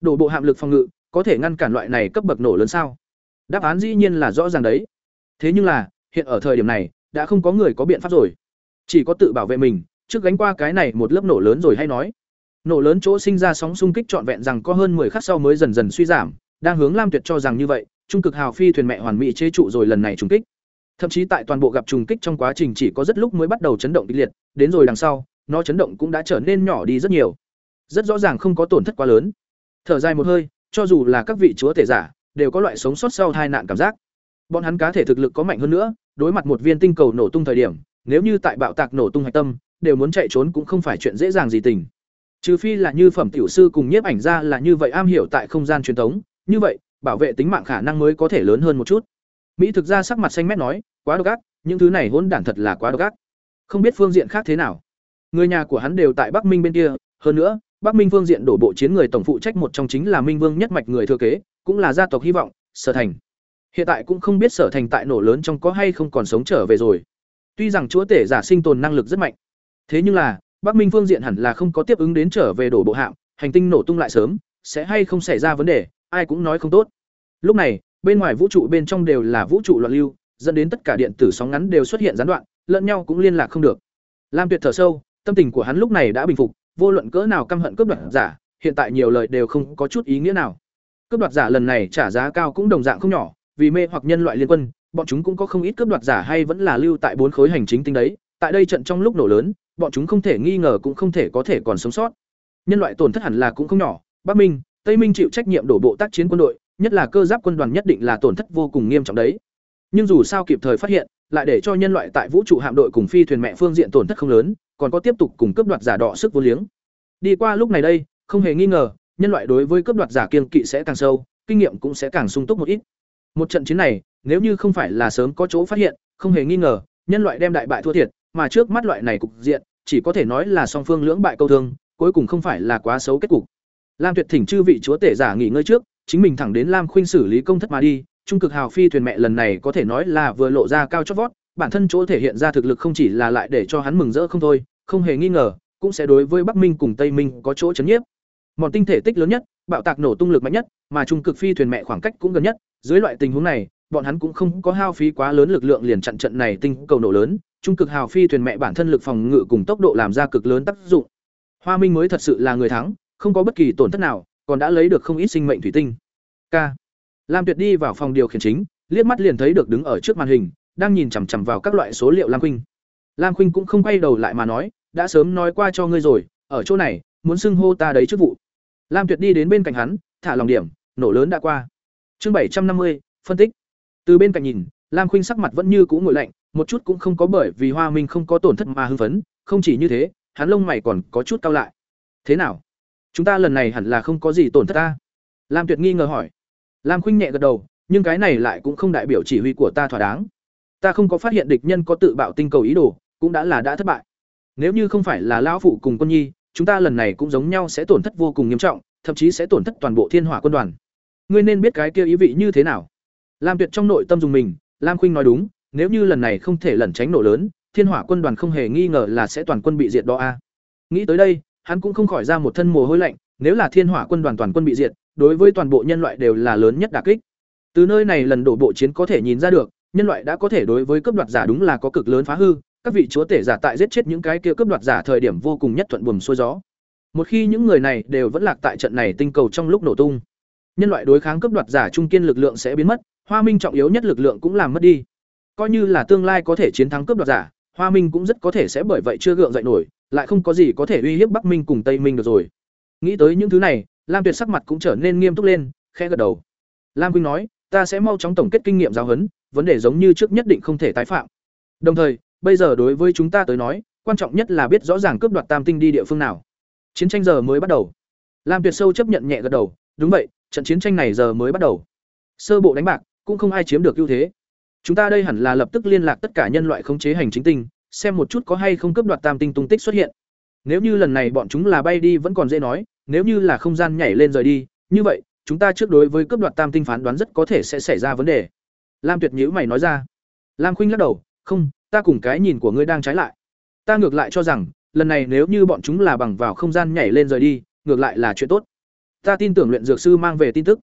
Đổ bộ hạm lực phòng ngự, có thể ngăn cản loại này cấp bậc nổ lớn sao? Đáp án dĩ nhiên là rõ ràng đấy. Thế nhưng là, hiện ở thời điểm này, đã không có người có biện pháp rồi. Chỉ có tự bảo vệ mình, trước gánh qua cái này một lớp nổ lớn rồi hay nói. Nổ lớn chỗ sinh ra sóng xung kích trọn vẹn rằng có hơn 10 khắc sau mới dần dần suy giảm, đang hướng lam tuyệt cho rằng như vậy, trung cực hào phi thuyền mẹ hoàn mỹ chế trụ rồi lần này trùng kích. Thậm chí tại toàn bộ gặp trùng kích trong quá trình chỉ có rất lúc mới bắt đầu chấn động kịch liệt, đến rồi đằng sau, nó chấn động cũng đã trở nên nhỏ đi rất nhiều. Rất rõ ràng không có tổn thất quá lớn. Thở dài một hơi, cho dù là các vị chúa thể giả đều có loại sống sót sau tai nạn cảm giác. Bọn hắn cá thể thực lực có mạnh hơn nữa, đối mặt một viên tinh cầu nổ tung thời điểm, nếu như tại bạo tạc nổ tung hạch tâm, đều muốn chạy trốn cũng không phải chuyện dễ dàng gì tình. Trừ phi là như phẩm tiểu sư cùng nhiếp ảnh ra là như vậy am hiểu tại không gian truyền thống, như vậy, bảo vệ tính mạng khả năng mới có thể lớn hơn một chút. Mỹ thực ra sắc mặt xanh mét nói, quá độc ác, những thứ này hỗn đản thật là quá độc ác. Không biết phương diện khác thế nào. Người nhà của hắn đều tại bắc minh bên kia, hơn nữa bắc minh Vương diện đổ bộ chiến người tổng phụ trách một trong chính là minh vương nhất mạch người thừa kế, cũng là gia tộc hy vọng, sở thành. Hiện tại cũng không biết sở thành tại nổ lớn trong có hay không còn sống trở về rồi. Tuy rằng chúa tể giả sinh tồn năng lực rất mạnh, thế nhưng là, bắc minh Vương diện hẳn là không có tiếp ứng đến trở về đổ bộ hạm hành tinh nổ tung lại sớm, sẽ hay không xảy ra vấn đề, ai cũng nói không tốt. Lúc này, bên ngoài vũ trụ bên trong đều là vũ trụ loạn lưu, dẫn đến tất cả điện tử sóng ngắn đều xuất hiện gián đoạn, lẫn nhau cũng liên lạc không được. Lam tuyệt thở sâu, tâm tình của hắn lúc này đã bình phục vô luận cỡ nào căm hận cướp đoạt giả, hiện tại nhiều lời đều không có chút ý nghĩa nào. Cướp đoạt giả lần này trả giá cao cũng đồng dạng không nhỏ, vì mê hoặc nhân loại liên quân, bọn chúng cũng có không ít cướp đoạt giả hay vẫn là lưu tại bốn khối hành chính tinh đấy. Tại đây trận trong lúc nổ lớn, bọn chúng không thể nghi ngờ cũng không thể có thể còn sống sót. Nhân loại tổn thất hẳn là cũng không nhỏ. Bắc minh, tây minh chịu trách nhiệm đổ bộ tác chiến quân đội, nhất là cơ giáp quân đoàn nhất định là tổn thất vô cùng nghiêm trọng đấy. Nhưng dù sao kịp thời phát hiện, lại để cho nhân loại tại vũ trụ hạm đội cùng phi thuyền mẹ phương diện tổn thất không lớn còn có tiếp tục cùng cướp đoạt giả đọ sức vô liếng. Đi qua lúc này đây, không hề nghi ngờ, nhân loại đối với cướp đoạt giả kiên kỵ sẽ càng sâu, kinh nghiệm cũng sẽ càng sung túc một ít. Một trận chiến này, nếu như không phải là sớm có chỗ phát hiện, không hề nghi ngờ, nhân loại đem đại bại thua thiệt, mà trước mắt loại này cục diện, chỉ có thể nói là song phương lưỡng bại câu thương, cuối cùng không phải là quá xấu kết cục. Lam tuyệt thỉnh chư vị chúa tể giả nghỉ ngơi trước, chính mình thẳng đến lam khuynh xử lý công thất mà đi, trung cực hào phi thuyền mẹ lần này có thể nói là vừa lộ ra cao chót vót, bản thân chỗ thể hiện ra thực lực không chỉ là lại để cho hắn mừng rỡ không thôi không hề nghi ngờ, cũng sẽ đối với bắc minh cùng tây minh có chỗ chấn nhiếp. Mòn tinh thể tích lớn nhất, bạo tạc nổ tung lực mạnh nhất, mà trung cực phi thuyền mẹ khoảng cách cũng gần nhất. Dưới loại tình huống này, bọn hắn cũng không có hao phí quá lớn lực lượng liền chặn trận này tinh cầu nổ lớn. Trung cực hào phi thuyền mẹ bản thân lực phòng ngự cùng tốc độ làm ra cực lớn tác dụng. Hoa minh mới thật sự là người thắng, không có bất kỳ tổn thất nào, còn đã lấy được không ít sinh mệnh thủy tinh. K lam tuyệt đi vào phòng điều khiển chính, liếc mắt liền thấy được đứng ở trước màn hình, đang nhìn chằm chằm vào các loại số liệu lam khuynh lam khuynh cũng không quay đầu lại mà nói, đã sớm nói qua cho ngươi rồi, ở chỗ này, muốn xưng hô ta đấy chức vụ. Lam tuyệt đi đến bên cạnh hắn, thả lòng điểm, nổ lớn đã qua. Chương bảy trăm năm mươi, phân tích. Từ bên cạnh nhìn, lam khuynh sắc mặt vẫn như cũ ngồi lạnh, một chút cũng không có bởi vì hoa minh không có tổn thất mà hưng phấn, không chỉ như thế, hắn lông mày còn có chút cao lại. Thế nào? Chúng ta lần này hẳn là không có gì tổn thất ta? Lam tuyệt nghi ngờ hỏi. Lam khuynh nhẹ gật đầu, nhưng cái này lại cũng không đại biểu chỉ huy của ta thỏa đáng. Ta không có phát hiện địch nhân có tự bạo tinh cầu ý đồ cũng đã là đã thất bại. Nếu như không phải là lão phụ cùng quân nhi, chúng ta lần này cũng giống nhau sẽ tổn thất vô cùng nghiêm trọng, thậm chí sẽ tổn thất toàn bộ thiên hỏa quân đoàn. Ngươi nên biết cái kia ý vị như thế nào. Lam tuyệt trong nội tâm dùng mình, lam khuynh nói đúng, nếu như lần này không thể lẩn tránh nổ lớn, thiên hỏa quân đoàn không hề nghi ngờ là sẽ toàn quân bị diệt đó a. Nghĩ tới đây, hắn cũng không khỏi ra một thân mồ hôi lạnh, nếu là thiên hỏa quân đoàn toàn quân bị diệt, đối với toàn bộ nhân loại đều là lớn nhất đả kích. Từ nơi này lần đổ bộ chiến có thể nhìn ra được, nhân loại đã có thể đối với cấp đoạt giả đúng là có cực lớn phá hư các vị chúa tể giả tại giết chết những cái kia cướp đoạt giả thời điểm vô cùng nhất thuận buồm xuôi gió Một khi những người này đều vẫn lạc tại trận này tinh cầu trong lúc nổ tung, nhân loại đối kháng cướp đoạt giả trung kiên lực lượng sẽ biến mất, Hoa Minh trọng yếu nhất lực lượng cũng làm mất đi. Coi như là tương lai có thể chiến thắng cướp đoạt giả, Hoa Minh cũng rất có thể sẽ bởi vậy chưa gượng dậy nổi, lại không có gì có thể uy hiếp Bắc Minh cùng Tây Minh được rồi. Nghĩ tới những thứ này, Lam Tuyệt sắc mặt cũng trở nên nghiêm túc lên, khẽ gật đầu. Lam Quynh nói, ta sẽ mau chóng tổng kết kinh nghiệm giáo huấn, vấn đề giống như trước nhất định không thể tái phạm. Đồng thời, bây giờ đối với chúng ta tới nói, quan trọng nhất là biết rõ ràng cướp đoạt Tam Tinh đi địa phương nào. Chiến tranh giờ mới bắt đầu. Lam Tuyệt sâu chấp nhận nhẹ gật đầu, đúng vậy, trận chiến tranh này giờ mới bắt đầu. Sơ bộ đánh bạc, cũng không ai chiếm được ưu thế. Chúng ta đây hẳn là lập tức liên lạc tất cả nhân loại khống chế hành chính tinh, xem một chút có hay không cướp đoạt Tam Tinh tung tích xuất hiện. Nếu như lần này bọn chúng là bay đi vẫn còn dễ nói, nếu như là không gian nhảy lên rời đi, như vậy, chúng ta trước đối với cướp đoạt Tam Tinh phán đoán rất có thể sẽ xảy ra vấn đề. Lam Tuyệt nhữ mày nói ra. Lam Khuynh lắc đầu, "Không, ta cùng cái nhìn của ngươi đang trái lại. Ta ngược lại cho rằng, lần này nếu như bọn chúng là bằng vào không gian nhảy lên rời đi, ngược lại là chuyện tốt. Ta tin tưởng luyện dược sư mang về tin tức.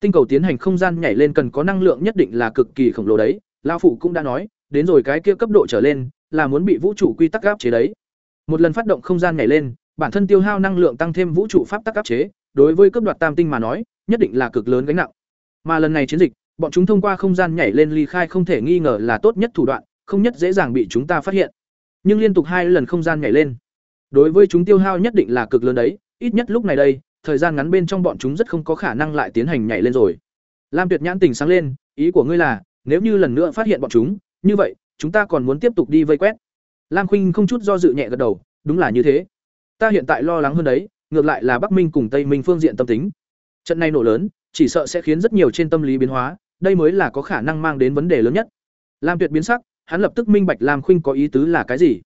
Tinh cầu tiến hành không gian nhảy lên cần có năng lượng nhất định là cực kỳ khổng lồ đấy, lão phụ cũng đã nói, đến rồi cái kia cấp độ trở lên, là muốn bị vũ trụ quy tắc áp chế đấy. Một lần phát động không gian nhảy lên, bản thân tiêu hao năng lượng tăng thêm vũ trụ pháp tắc áp chế, đối với cấp đoạt tam tinh mà nói, nhất định là cực lớn gánh nặng. Mà lần này chiến dịch, bọn chúng thông qua không gian nhảy lên ly khai không thể nghi ngờ là tốt nhất thủ đoạn, không nhất dễ dàng bị chúng ta phát hiện. Nhưng liên tục hai lần không gian nhảy lên, đối với chúng tiêu hao nhất định là cực lớn đấy, ít nhất lúc này đây, thời gian ngắn bên trong bọn chúng rất không có khả năng lại tiến hành nhảy lên rồi. Lam Tuyệt nhãn tình sáng lên, ý của ngươi là, nếu như lần nữa phát hiện bọn chúng, như vậy, chúng ta còn muốn tiếp tục đi vây quét. Lam Khuynh không chút do dự nhẹ gật đầu, đúng là như thế. Ta hiện tại lo lắng hơn đấy, ngược lại là Bắc Minh cùng Tây Minh phương diện tâm tính. Trận này nổ lớn, chỉ sợ sẽ khiến rất nhiều trên tâm lý biến hóa, đây mới là có khả năng mang đến vấn đề lớn nhất. Lam Tuyệt biến sắc, hắn lập tức minh bạch Lam Khuynh có ý tứ là cái gì.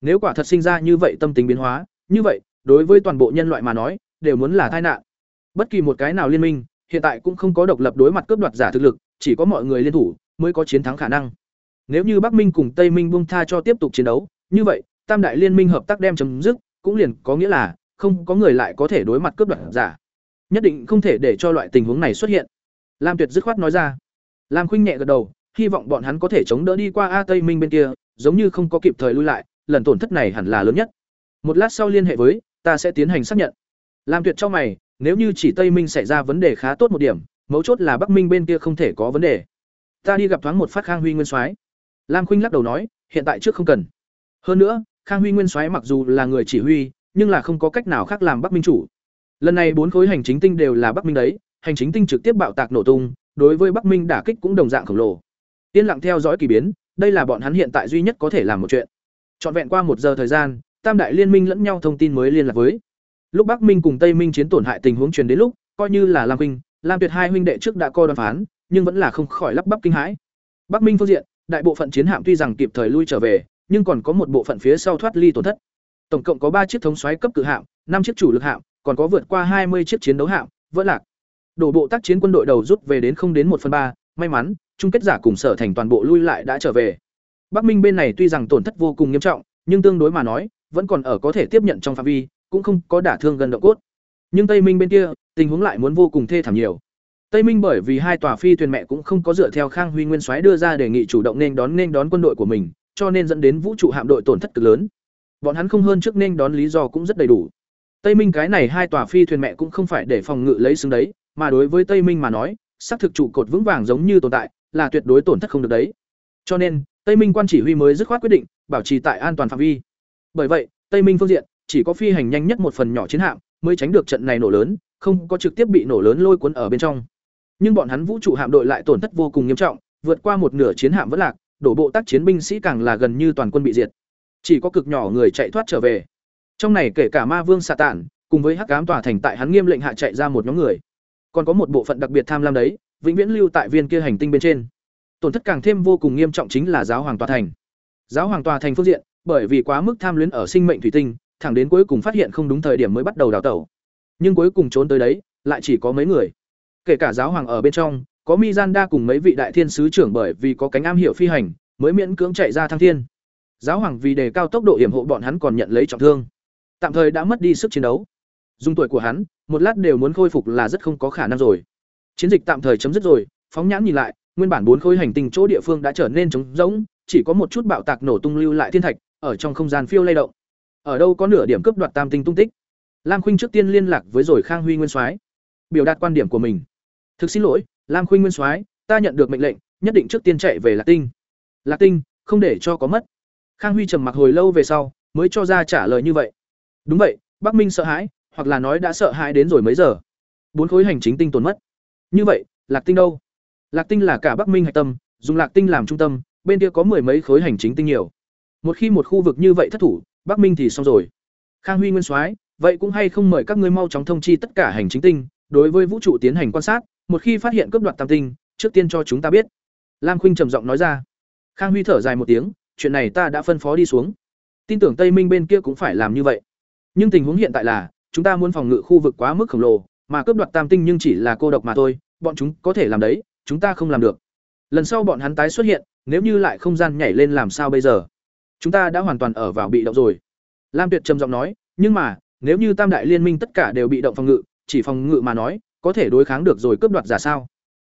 Nếu quả thật sinh ra như vậy tâm tính biến hóa, như vậy, đối với toàn bộ nhân loại mà nói, đều muốn là tai nạn. Bất kỳ một cái nào liên minh, hiện tại cũng không có độc lập đối mặt cướp đoạt giả thực lực, chỉ có mọi người liên thủ mới có chiến thắng khả năng. Nếu như Bắc Minh cùng Tây Minh buông tha cho tiếp tục chiến đấu, như vậy, Tam đại liên minh hợp tác đem chấm dứt, cũng liền có nghĩa là không có người lại có thể đối mặt cướp đoạt giả. Nhất định không thể để cho loại tình huống này xuất hiện. Lam Tuyệt dứt khoát nói ra. Lam Khuynh nhẹ gật đầu, hy vọng bọn hắn có thể chống đỡ đi qua A Tây Minh bên kia, giống như không có kịp thời lui lại, lần tổn thất này hẳn là lớn nhất. Một lát sau liên hệ với, ta sẽ tiến hành xác nhận. Lam Tuyệt cho mày, nếu như chỉ Tây Minh xảy ra vấn đề khá tốt một điểm, mấu chốt là Bắc Minh bên kia không thể có vấn đề. Ta đi gặp thoáng một phát Khang Huy Nguyên Soái. Lam Khuynh lắc đầu nói, hiện tại trước không cần. Hơn nữa, Khang Huy Nguyên Soái mặc dù là người chỉ huy, nhưng là không có cách nào khác làm Bắc Minh chủ. Lần này bốn khối hành chính tinh đều là Bắc Minh đấy, hành chính tinh trực tiếp bạo tạc nổ tung, đối với Bắc Minh đả kích cũng đồng dạng khổng lồ. Yên lặng theo dõi kỳ biến, đây là bọn hắn hiện tại duy nhất có thể làm một chuyện. Trọn vẹn qua một giờ thời gian, Tam đại liên minh lẫn nhau thông tin mới liên lạc với. Lúc Bắc Minh cùng Tây Minh chiến tổn hại tình huống truyền đến lúc, coi như là Lam Huynh, Lam Tuyệt hai huynh đệ trước đã coi đoán phán, nhưng vẫn là không khỏi lắp bắp kinh hãi. Bắc Minh phương diện, đại bộ phận chiến hạm tuy rằng kịp thời lui trở về, nhưng còn có một bộ phận phía sau thoát ly tổn thất. Tổng cộng có ba chiếc thống xoáy cấp cự hạm, năm chiếc chủ lực hạm, còn có vượt qua hai mươi chiếc chiến đấu hạm, vỡ lạc. Đổ bộ tác chiến quân đội đầu rút về đến không đến một phần ba, may mắn, chung kết giả cùng sở thành toàn bộ lui lại đã trở về. Bắc Minh bên này tuy rằng tổn thất vô cùng nghiêm trọng, nhưng tương đối mà nói, vẫn còn ở có thể tiếp nhận trong phạm vi, cũng không có đả thương gần động cốt. Nhưng Tây Minh bên kia, tình huống lại muốn vô cùng thê thảm nhiều. Tây Minh bởi vì hai tòa phi thuyền mẹ cũng không có dựa theo Khang Huy Nguyên soái đưa ra đề nghị chủ động nên đón nên đón quân đội của mình, cho nên dẫn đến vũ trụ hạm đội tổn thất cực lớn. Bọn hắn không hơn trước nên đón lý do cũng rất đầy đủ. Tây Minh cái này hai tòa phi thuyền mẹ cũng không phải để phòng ngự lấy xứng đấy, mà đối với Tây Minh mà nói, xác thực trụ cột vững vàng giống như tồn tại, là tuyệt đối tổn thất không được đấy. Cho nên, Tây Minh quan chỉ huy mới dứt khoát quyết định, bảo trì tại an toàn phạm vi. Bởi vậy, Tây Minh phương diện chỉ có phi hành nhanh nhất một phần nhỏ chiến hạm mới tránh được trận này nổ lớn, không có trực tiếp bị nổ lớn lôi cuốn ở bên trong. Nhưng bọn hắn vũ trụ hạm đội lại tổn thất vô cùng nghiêm trọng, vượt qua một nửa chiến hạm vẫn lạc, đổ bộ tác chiến binh sĩ càng là gần như toàn quân bị diệt. Chỉ có cực nhỏ người chạy thoát trở về. Trong này kể cả Ma Vương Sa Tản, cùng với Hắc Ám tòa thành tại hắn nghiêm lệnh hạ chạy ra một nhóm người. Còn có một bộ phận đặc biệt tham lam đấy, vĩnh viễn lưu tại viên kia hành tinh bên trên. Tổn thất càng thêm vô cùng nghiêm trọng chính là giáo hoàng tòa thành. Giáo hoàng tòa thành phương diện, bởi vì quá mức tham luyến ở sinh mệnh thủy tinh, thẳng đến cuối cùng phát hiện không đúng thời điểm mới bắt đầu đào tẩu. Nhưng cuối cùng trốn tới đấy, lại chỉ có mấy người. Kể cả giáo hoàng ở bên trong, có mi gianda cùng mấy vị đại thiên sứ trưởng bởi vì có cánh am hiểu phi hành, mới miễn cưỡng chạy ra thăng thiên. Giáo hoàng vì đề cao tốc độ hiểm hộ bọn hắn còn nhận lấy trọng thương, tạm thời đã mất đi sức chiến đấu. dùng tuổi của hắn, một lát đều muốn khôi phục là rất không có khả năng rồi. Chiến dịch tạm thời chấm dứt rồi, phóng nhãn nhìn lại, nguyên bản bốn khối hành tinh chỗ địa phương đã trở nên trống rỗng, chỉ có một chút bạo tạc nổ tung lưu lại thiên thạch ở trong không gian phiêu lay động. Ở đâu có nửa điểm cướp đoạt tam tinh tung tích. lam khuynh trước tiên liên lạc với rồi khang huy nguyên soái biểu đạt quan điểm của mình. Thực xin lỗi lam khuynh nguyên soái ta nhận được mệnh lệnh nhất định trước tiên chạy về lạc tinh. Lạc tinh không để cho có mất. Khang huy trầm mặc hồi lâu về sau mới cho ra trả lời như vậy. Đúng vậy bắc minh sợ hãi hoặc là nói đã sợ hãi đến rồi mấy giờ. Bốn khối hành chính tinh tổn mất. Như vậy lạc tinh đâu? Lạc tinh là cả bắc minh hạch tâm, dùng lạc tinh làm trung tâm, bên kia có mười mấy khối hành chính tinh nhiều. Một khi một khu vực như vậy thất thủ, bắc minh thì xong rồi. Khang huy nguyên soái, vậy cũng hay không mời các ngươi mau chóng thông chi tất cả hành chính tinh, đối với vũ trụ tiến hành quan sát, một khi phát hiện cướp đoạt tam tinh, trước tiên cho chúng ta biết. Lam khuynh trầm giọng nói ra. Khang huy thở dài một tiếng, chuyện này ta đã phân phó đi xuống. Tin tưởng tây minh bên kia cũng phải làm như vậy. Nhưng tình huống hiện tại là, chúng ta muốn phòng ngự khu vực quá mức khổng lồ, mà cướp đoạt tam tinh nhưng chỉ là cô độc mà thôi, bọn chúng có thể làm đấy chúng ta không làm được. Lần sau bọn hắn tái xuất hiện, nếu như lại không gian nhảy lên làm sao bây giờ? Chúng ta đã hoàn toàn ở vào bị động rồi. Lam tuyệt trầm giọng nói, nhưng mà, nếu như tam đại liên minh tất cả đều bị động phòng ngự, chỉ phòng ngự mà nói, có thể đối kháng được rồi cướp đoạt giả sao?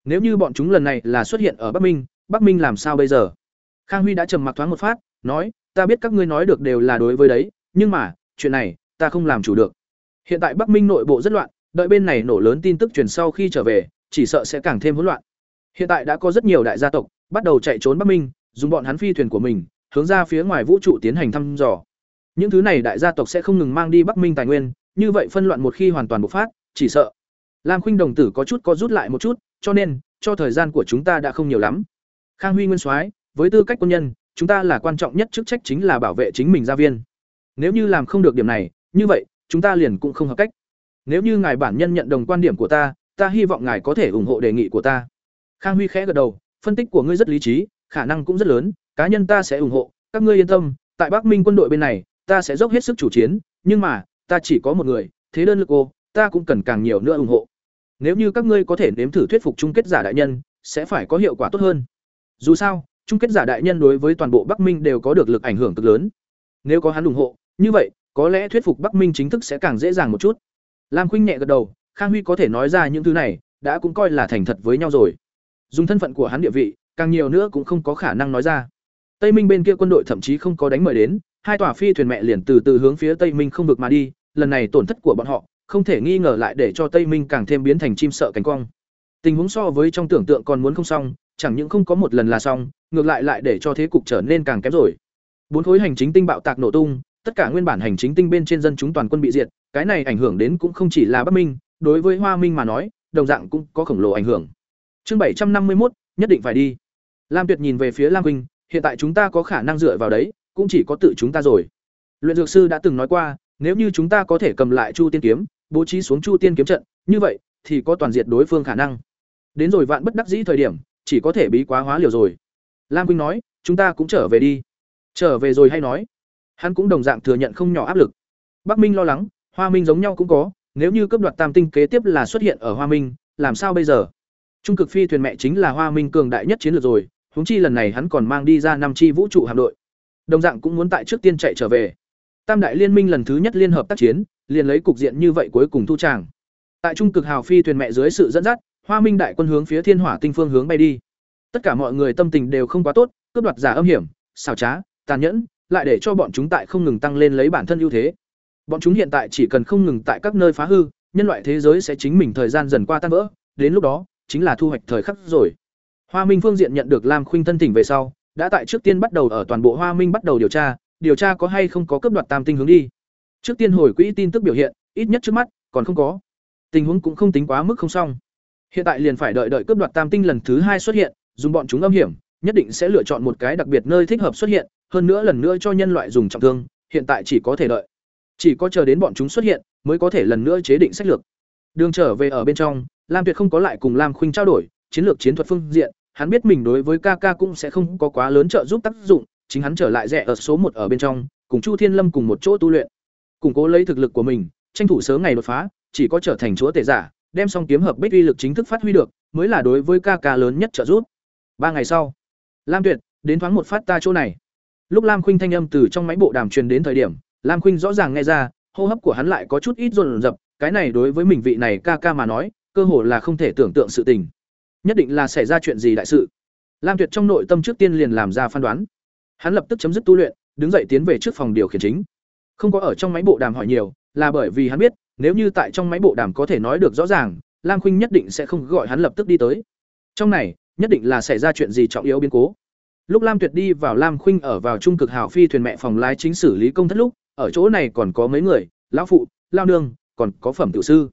Nếu như bọn chúng lần này là xuất hiện ở bắc minh bắc minh làm sao bây giờ? Khang huy đã trầm mặc thoáng một phát, nói, ta biết các ngươi nói được đều là đối với đấy, nhưng mà, chuyện này, ta không làm chủ được. Hiện tại bắc minh nội bộ rất loạn, đợi bên này nổ lớn tin tức truyền sau khi trở về, chỉ sợ sẽ càng thêm hỗn loạn hiện tại đã có rất nhiều đại gia tộc bắt đầu chạy trốn bắc minh, dùng bọn hắn phi thuyền của mình, hướng ra phía ngoài vũ trụ tiến hành thăm dò. Những thứ này đại gia tộc sẽ không ngừng mang đi bắc minh tài nguyên, như vậy phân loạn một khi hoàn toàn bộc phát, chỉ sợ. Lam khuynh đồng tử có chút có rút lại một chút, cho nên, cho thời gian của chúng ta đã không nhiều lắm. Khang huy nguyên soái, với tư cách quân nhân, chúng ta là quan trọng nhất chức trách chính là bảo vệ chính mình gia viên. Nếu như làm không được điểm này, như vậy, chúng ta liền cũng không hợp cách. Nếu như ngài bản nhân nhận đồng quan điểm của ta ta hy vọng ngài có thể ủng hộ đề nghị của ta khang huy khẽ gật đầu, phân tích của ngươi rất lý trí, khả năng cũng rất lớn, cá nhân ta sẽ ủng hộ, các ngươi yên tâm, tại bắc minh quân đội bên này, ta sẽ dốc hết sức chủ chiến, nhưng mà, ta chỉ có một người, thế đơn lực cô ta cũng cần càng nhiều nữa ủng hộ. Nếu như các ngươi có thể nếm thử thuyết phục chung kết giả đại nhân, sẽ phải có hiệu quả tốt hơn. Dù sao, chung kết giả đại nhân đối với toàn bộ bắc minh đều có được lực ảnh hưởng cực lớn. Nếu có hắn ủng hộ, như vậy, có lẽ thuyết phục bắc minh chính thức sẽ càng dễ dàng một chút. Lam khuynh nhẹ gật đầu, khang huy có thể nói ra những thứ này, đã cũng coi là thành thật với nhau rồi dùng thân phận của hắn địa vị, càng nhiều nữa cũng không có khả năng nói ra. Tây minh bên kia quân đội thậm chí không có đánh mời đến, hai tòa phi thuyền mẹ liền từ từ hướng phía tây minh không vực mà đi, lần này tổn thất của bọn họ, không thể nghi ngờ lại để cho tây minh càng thêm biến thành chim sợ cánh quang tình huống so với trong tưởng tượng còn muốn không xong, chẳng những không có một lần là xong, ngược lại lại để cho thế cục trở nên càng kém rồi. Bốn khối hành chính tinh bạo tạc nổ tung, tất cả nguyên bản hành chính tinh bên trên dân chúng toàn quân bị diệt, cái này ảnh hưởng đến cũng không chỉ là bắc minh, đối với hoa minh mà nói, đồng dạng cũng có khổng lồ ảnh hưởng chương bảy trăm năm mươi một nhất định phải đi. Lam tuyệt nhìn về phía lam huynh hiện tại chúng ta có khả năng dựa vào đấy, cũng chỉ có tự chúng ta rồi. Luyện dược sư đã từng nói qua, nếu như chúng ta có thể cầm lại chu tiên kiếm, bố trí xuống chu tiên kiếm trận, như vậy, thì có toàn diệt đối phương khả năng. Đến rồi vạn bất đắc dĩ thời điểm, chỉ có thể bí quá hóa liều rồi. Lam huynh nói, chúng ta cũng trở về đi. Trở về rồi hay nói? Hắn cũng đồng dạng thừa nhận không nhỏ áp lực. Bắc minh lo lắng, hoa minh giống nhau cũng có, nếu như cấp đoạt tam tinh kế tiếp là xuất hiện ở hoa minh, làm sao bây giờ? Trung cực phi thuyền mẹ chính là hoa minh cường đại nhất chiến lược rồi, huống chi lần này hắn còn mang đi ra năm chi vũ trụ hạm đội. Đồng dạng cũng muốn tại trước tiên chạy trở về. Tam đại liên minh lần thứ nhất liên hợp tác chiến, liền lấy cục diện như vậy cuối cùng thu tràng. Tại trung cực hào phi thuyền mẹ dưới sự dẫn dắt, hoa minh đại quân hướng phía thiên hỏa tinh phương hướng bay đi. Tất cả mọi người tâm tình đều không quá tốt, cướp đoạt giả âm hiểm, xảo trá, tàn nhẫn, lại để cho bọn chúng tại không ngừng tăng lên lấy bản thân ưu thế. Bọn chúng hiện tại chỉ cần không ngừng tại các nơi phá hư, nhân loại thế giới sẽ chính mình thời gian dần qua tan vỡ, đến lúc đó chính là thu hoạch thời khắc rồi. Hoa minh phương diện nhận được lam khuynh thân thỉnh về sau, đã tại trước tiên bắt đầu ở toàn bộ hoa minh bắt đầu điều tra điều tra có hay không có cấp đoạt tam tinh hướng đi. Trước tiên hồi quỹ tin tức biểu hiện, ít nhất trước mắt, còn không có. Tình huống cũng không tính quá mức không xong. Hiện tại liền phải đợi đợi cấp đoạt tam tinh lần thứ hai xuất hiện, dùng bọn chúng âm hiểm, nhất định sẽ lựa chọn một cái đặc biệt nơi thích hợp xuất hiện, hơn nữa lần nữa cho nhân loại dùng trọng thương, hiện tại chỉ có thể đợi. Chỉ có chờ đến bọn chúng xuất hiện, mới có thể lần nữa chế định sách lược. Đường trở về ở bên trong lam tuyệt không có lại cùng lam khuynh trao đổi, chiến lược chiến thuật phương diện, hắn biết mình đối với Kaka cũng sẽ không có quá lớn trợ giúp tác dụng, chính hắn trở lại rẻ ở số một ở bên trong, cùng chu thiên lâm cùng một chỗ tu luyện. Củng cố lấy thực lực của mình, tranh thủ sớm ngày đột phá, chỉ có trở thành chúa tể giả, đem xong kiếm hợp bích uy lực chính thức phát huy được, mới là đối với Kaka lớn nhất trợ giúp. Ba ngày sau, lam tuyệt đến thoáng một phát ta chỗ này. Lúc lam khuynh thanh âm từ trong máy bộ đàm truyền đến thời điểm, lam khuynh rõ ràng nghe ra, hô hấp của hắn lại có chút ít rộn rập, cái này đối với mình vị này ca ca mà nói cơ hồ là không thể tưởng tượng sự tình nhất định là xảy ra chuyện gì đại sự lam tuyệt trong nội tâm trước tiên liền làm ra phán đoán hắn lập tức chấm dứt tu luyện đứng dậy tiến về trước phòng điều khiển chính không có ở trong máy bộ đàm hỏi nhiều là bởi vì hắn biết nếu như tại trong máy bộ đàm có thể nói được rõ ràng, Lam Khuynh nhất định sẽ không gọi hắn lập tức đi tới. Trong này, nhất định là xảy ra chuyện gì trọng yếu biến cố. Lúc Lam Tuyệt đi vào Lam Khuynh ở vào trung cực hào phi thuyền mẹ phòng lái chính xử lý công thất lúc, ở chỗ này còn có mấy người, lão phụ, lão nương, còn có phẩm tiểu sư.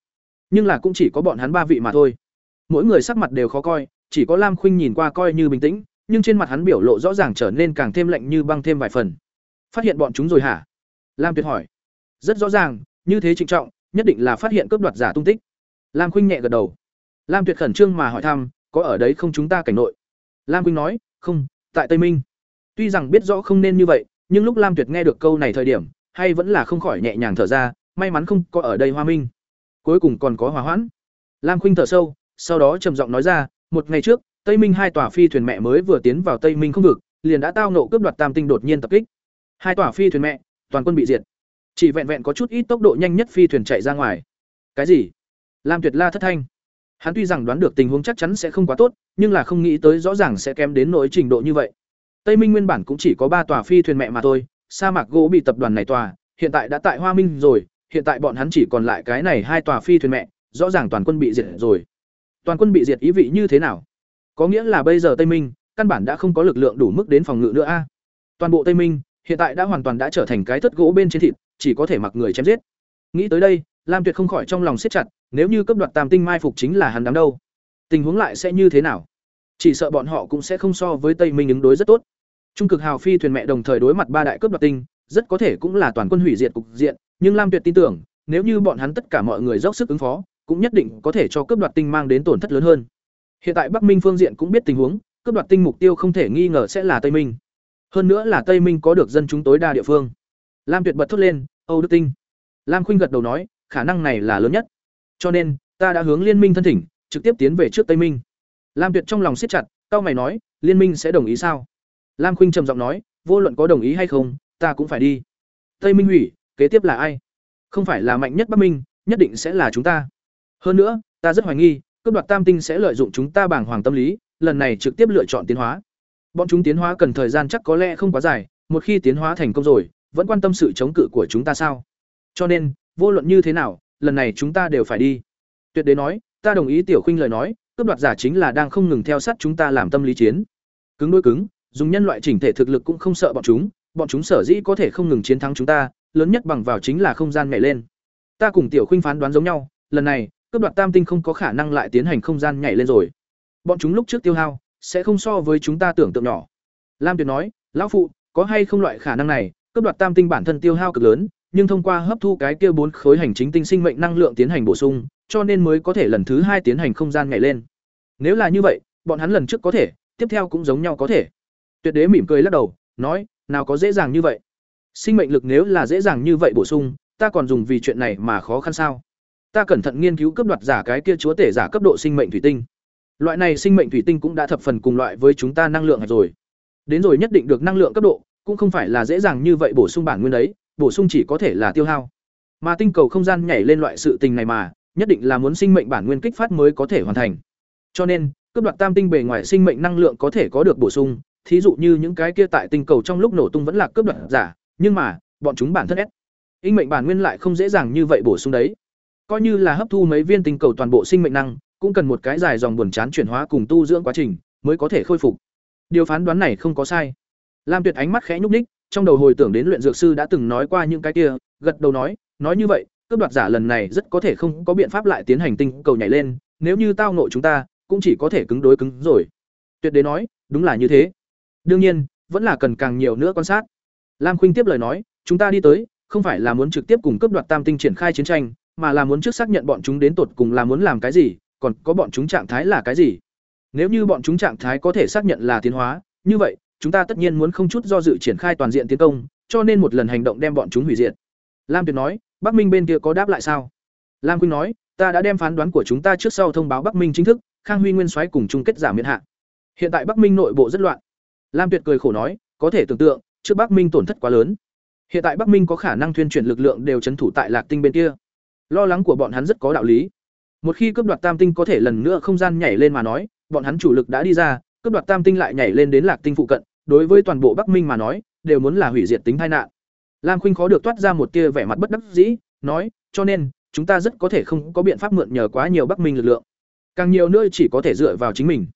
Nhưng là cũng chỉ có bọn hắn ba vị mà thôi. Mỗi người sắc mặt đều khó coi, chỉ có Lam Khuynh nhìn qua coi như bình tĩnh, nhưng trên mặt hắn biểu lộ rõ ràng trở nên càng thêm lạnh như băng thêm vài phần. Phát hiện bọn chúng rồi hả? Lam Tuyệt hỏi. Rất rõ ràng, như thế trịnh trọng, nhất định là phát hiện cướp đoạt giả tung tích. Lam Khuynh nhẹ gật đầu. Lam Tuyệt khẩn trương mà hỏi thăm, có ở đấy không chúng ta cảnh nội? Lam Khuynh nói, không, tại Tây Minh. Tuy rằng biết rõ không nên như vậy, nhưng lúc Lam Tuyệt nghe được câu này thời điểm, hay vẫn là không khỏi nhẹ nhàng thở ra, may mắn không có ở đây Hoa Minh. Cuối cùng còn có hòa hoãn. Lam Khuynh thở sâu, sau đó trầm giọng nói ra, một ngày trước, Tây Minh hai tòa phi thuyền mẹ mới vừa tiến vào Tây Minh không vực, liền đã tao nộ cướp đoạt Tam Tinh đột nhiên tập kích. Hai tòa phi thuyền mẹ, toàn quân bị diệt. Chỉ vẹn vẹn có chút ít tốc độ nhanh nhất phi thuyền chạy ra ngoài. Cái gì? Lam Tuyệt La thất thanh. Hắn tuy rằng đoán được tình huống chắc chắn sẽ không quá tốt, nhưng là không nghĩ tới rõ ràng sẽ kém đến nỗi trình độ như vậy. Tây Minh nguyên bản cũng chỉ có ba tòa phi thuyền mẹ mà thôi, sa mạc gỗ bị tập đoàn này tòa, hiện tại đã tại Hoa Minh rồi, hiện tại bọn hắn chỉ còn lại cái này hai tòa phi thuyền mẹ, rõ ràng toàn quân bị diệt rồi. Toàn quân bị diệt ý vị như thế nào? Có nghĩa là bây giờ Tây Minh căn bản đã không có lực lượng đủ mức đến phòng ngự nữa a. Toàn bộ Tây Minh hiện tại đã hoàn toàn đã trở thành cái thất gỗ bên trên thịt, chỉ có thể mặc người chém giết. Nghĩ tới đây, Lam Tuyệt không khỏi trong lòng siết chặt, nếu như cấp đoạt Tam tinh mai phục chính là hắn đám đâu, tình huống lại sẽ như thế nào? Chỉ sợ bọn họ cũng sẽ không so với Tây Minh ứng đối rất tốt. Trung cực hào phi thuyền mẹ đồng thời đối mặt ba đại cấp đoạt tinh, rất có thể cũng là toàn quân hủy diệt cục diện, nhưng Lam Tuyệt tin tưởng, nếu như bọn hắn tất cả mọi người dốc sức ứng phó, cũng nhất định có thể cho cướp đoạt tinh mang đến tổn thất lớn hơn. Hiện tại Bắc Minh phương diện cũng biết tình huống, cướp đoạt tinh mục tiêu không thể nghi ngờ sẽ là Tây Minh. Hơn nữa là Tây Minh có được dân chúng tối đa địa phương. Lam Tuyệt bật thốt lên, "Âu Đức Tinh." Lam Khuynh gật đầu nói, "Khả năng này là lớn nhất. Cho nên, ta đã hướng liên minh thân thỉnh, trực tiếp tiến về trước Tây Minh." Lam Tuyệt trong lòng siết chặt, cao mày nói, "Liên minh sẽ đồng ý sao?" Lam Khuynh trầm giọng nói, "Vô luận có đồng ý hay không, ta cũng phải đi." Tây Minh hủy, kế tiếp là ai? Không phải là mạnh nhất Bắc Minh, nhất định sẽ là chúng ta. Hơn nữa, ta rất hoài nghi, cướp đoạt tam tinh sẽ lợi dụng chúng ta bảng hoàng tâm lý, lần này trực tiếp lựa chọn tiến hóa. Bọn chúng tiến hóa cần thời gian chắc có lẽ không quá dài, một khi tiến hóa thành công rồi, vẫn quan tâm sự chống cự của chúng ta sao? Cho nên, vô luận như thế nào, lần này chúng ta đều phải đi. Tuyệt đế nói, ta đồng ý tiểu khuynh lời nói, cướp đoạt giả chính là đang không ngừng theo sát chúng ta làm tâm lý chiến. Cứng đối cứng, dùng nhân loại chỉnh thể thực lực cũng không sợ bọn chúng, bọn chúng sở dĩ có thể không ngừng chiến thắng chúng ta, lớn nhất bằng vào chính là không gian nhảy lên. Ta cùng tiểu khuynh phán đoán giống nhau, lần này, cướp đoạt tam tinh không có khả năng lại tiến hành không gian nhảy lên rồi. Bọn chúng lúc trước tiêu hao sẽ không so với chúng ta tưởng tượng nhỏ. Lam Tuyệt nói, lão phụ, có hay không loại khả năng này, cướp đoạt tam tinh bản thân tiêu hao cực lớn, nhưng thông qua hấp thu cái kia bốn khối hành chính tinh sinh mệnh năng lượng tiến hành bổ sung, cho nên mới có thể lần thứ hai tiến hành không gian nhảy lên. Nếu là như vậy, bọn hắn lần trước có thể, tiếp theo cũng giống nhau có thể. Tuyệt đế mỉm cười lắc đầu, nói, nào có dễ dàng như vậy. Sinh mệnh lực nếu là dễ dàng như vậy bổ sung, ta còn dùng vì chuyện này mà khó khăn sao? Ta cẩn thận nghiên cứu cấp đoạt giả cái kia chúa tể giả cấp độ sinh mệnh thủy tinh. Loại này sinh mệnh thủy tinh cũng đã thập phần cùng loại với chúng ta năng lượng rồi. Đến rồi nhất định được năng lượng cấp độ, cũng không phải là dễ dàng như vậy bổ sung bản nguyên đấy, bổ sung chỉ có thể là tiêu hao. Mà tinh cầu không gian nhảy lên loại sự tình này mà, nhất định là muốn sinh mệnh bản nguyên kích phát mới có thể hoàn thành. Cho nên, cấp đoạt tam tinh bề ngoài sinh mệnh năng lượng có thể có được bổ sung, thí dụ như những cái kia tại tinh cầu trong lúc nổ tung vẫn là cấp đoạt giả, nhưng mà, bọn chúng bản thân ép Sinh mệnh bản nguyên lại không dễ dàng như vậy bổ sung đấy. Coi như là hấp thu mấy viên tinh cầu toàn bộ sinh mệnh năng, cũng cần một cái dài dòng buồn chán chuyển hóa cùng tu dưỡng quá trình mới có thể khôi phục. Điều phán đoán này không có sai. Lam Tuyệt ánh mắt khẽ nhúc ních trong đầu hồi tưởng đến luyện dược sư đã từng nói qua những cái kia, gật đầu nói, nói như vậy, cướp đoạt giả lần này rất có thể không có biện pháp lại tiến hành tinh cầu nhảy lên, nếu như tao nội chúng ta, cũng chỉ có thể cứng đối cứng rồi. Tuyệt đế nói, đúng là như thế. Đương nhiên, vẫn là cần càng nhiều nữa quan sát. Lam Khuynh tiếp lời nói, chúng ta đi tới, không phải là muốn trực tiếp cùng cấp đoạt tam tinh triển khai chiến tranh, mà là muốn trước xác nhận bọn chúng đến tột cùng là muốn làm cái gì, còn có bọn chúng trạng thái là cái gì. Nếu như bọn chúng trạng thái có thể xác nhận là tiến hóa, như vậy, chúng ta tất nhiên muốn không chút do dự triển khai toàn diện tiến công, cho nên một lần hành động đem bọn chúng hủy diệt. Lam Tuyệt nói, Bắc Minh bên kia có đáp lại sao? Lam Khuynh nói, ta đã đem phán đoán của chúng ta trước sau thông báo Bắc Minh chính thức, Khang Huy Nguyên soái cùng chung kết giảm miễn hạ. Hiện tại Bắc Minh nội bộ rất loạn. Lam Tuyệt cười khổ nói, có thể tưởng tượng, trước Bắc Minh tổn thất quá lớn. Hiện tại Bắc Minh có khả năng thuyên chuyển lực lượng đều trấn thủ tại Lạc Tinh bên kia. Lo lắng của bọn hắn rất có đạo lý. Một khi cướp đoạt Tam Tinh có thể lần nữa không gian nhảy lên mà nói, bọn hắn chủ lực đã đi ra, cướp đoạt Tam Tinh lại nhảy lên đến Lạc Tinh phụ cận, đối với toàn bộ Bắc Minh mà nói, đều muốn là hủy diệt tính tai nạn. Lam Khuynh khó được toát ra một tia vẻ mặt bất đắc dĩ, nói, cho nên, chúng ta rất có thể không có biện pháp mượn nhờ quá nhiều Bắc Minh lực lượng. Càng nhiều nữa chỉ có thể dựa vào chính mình.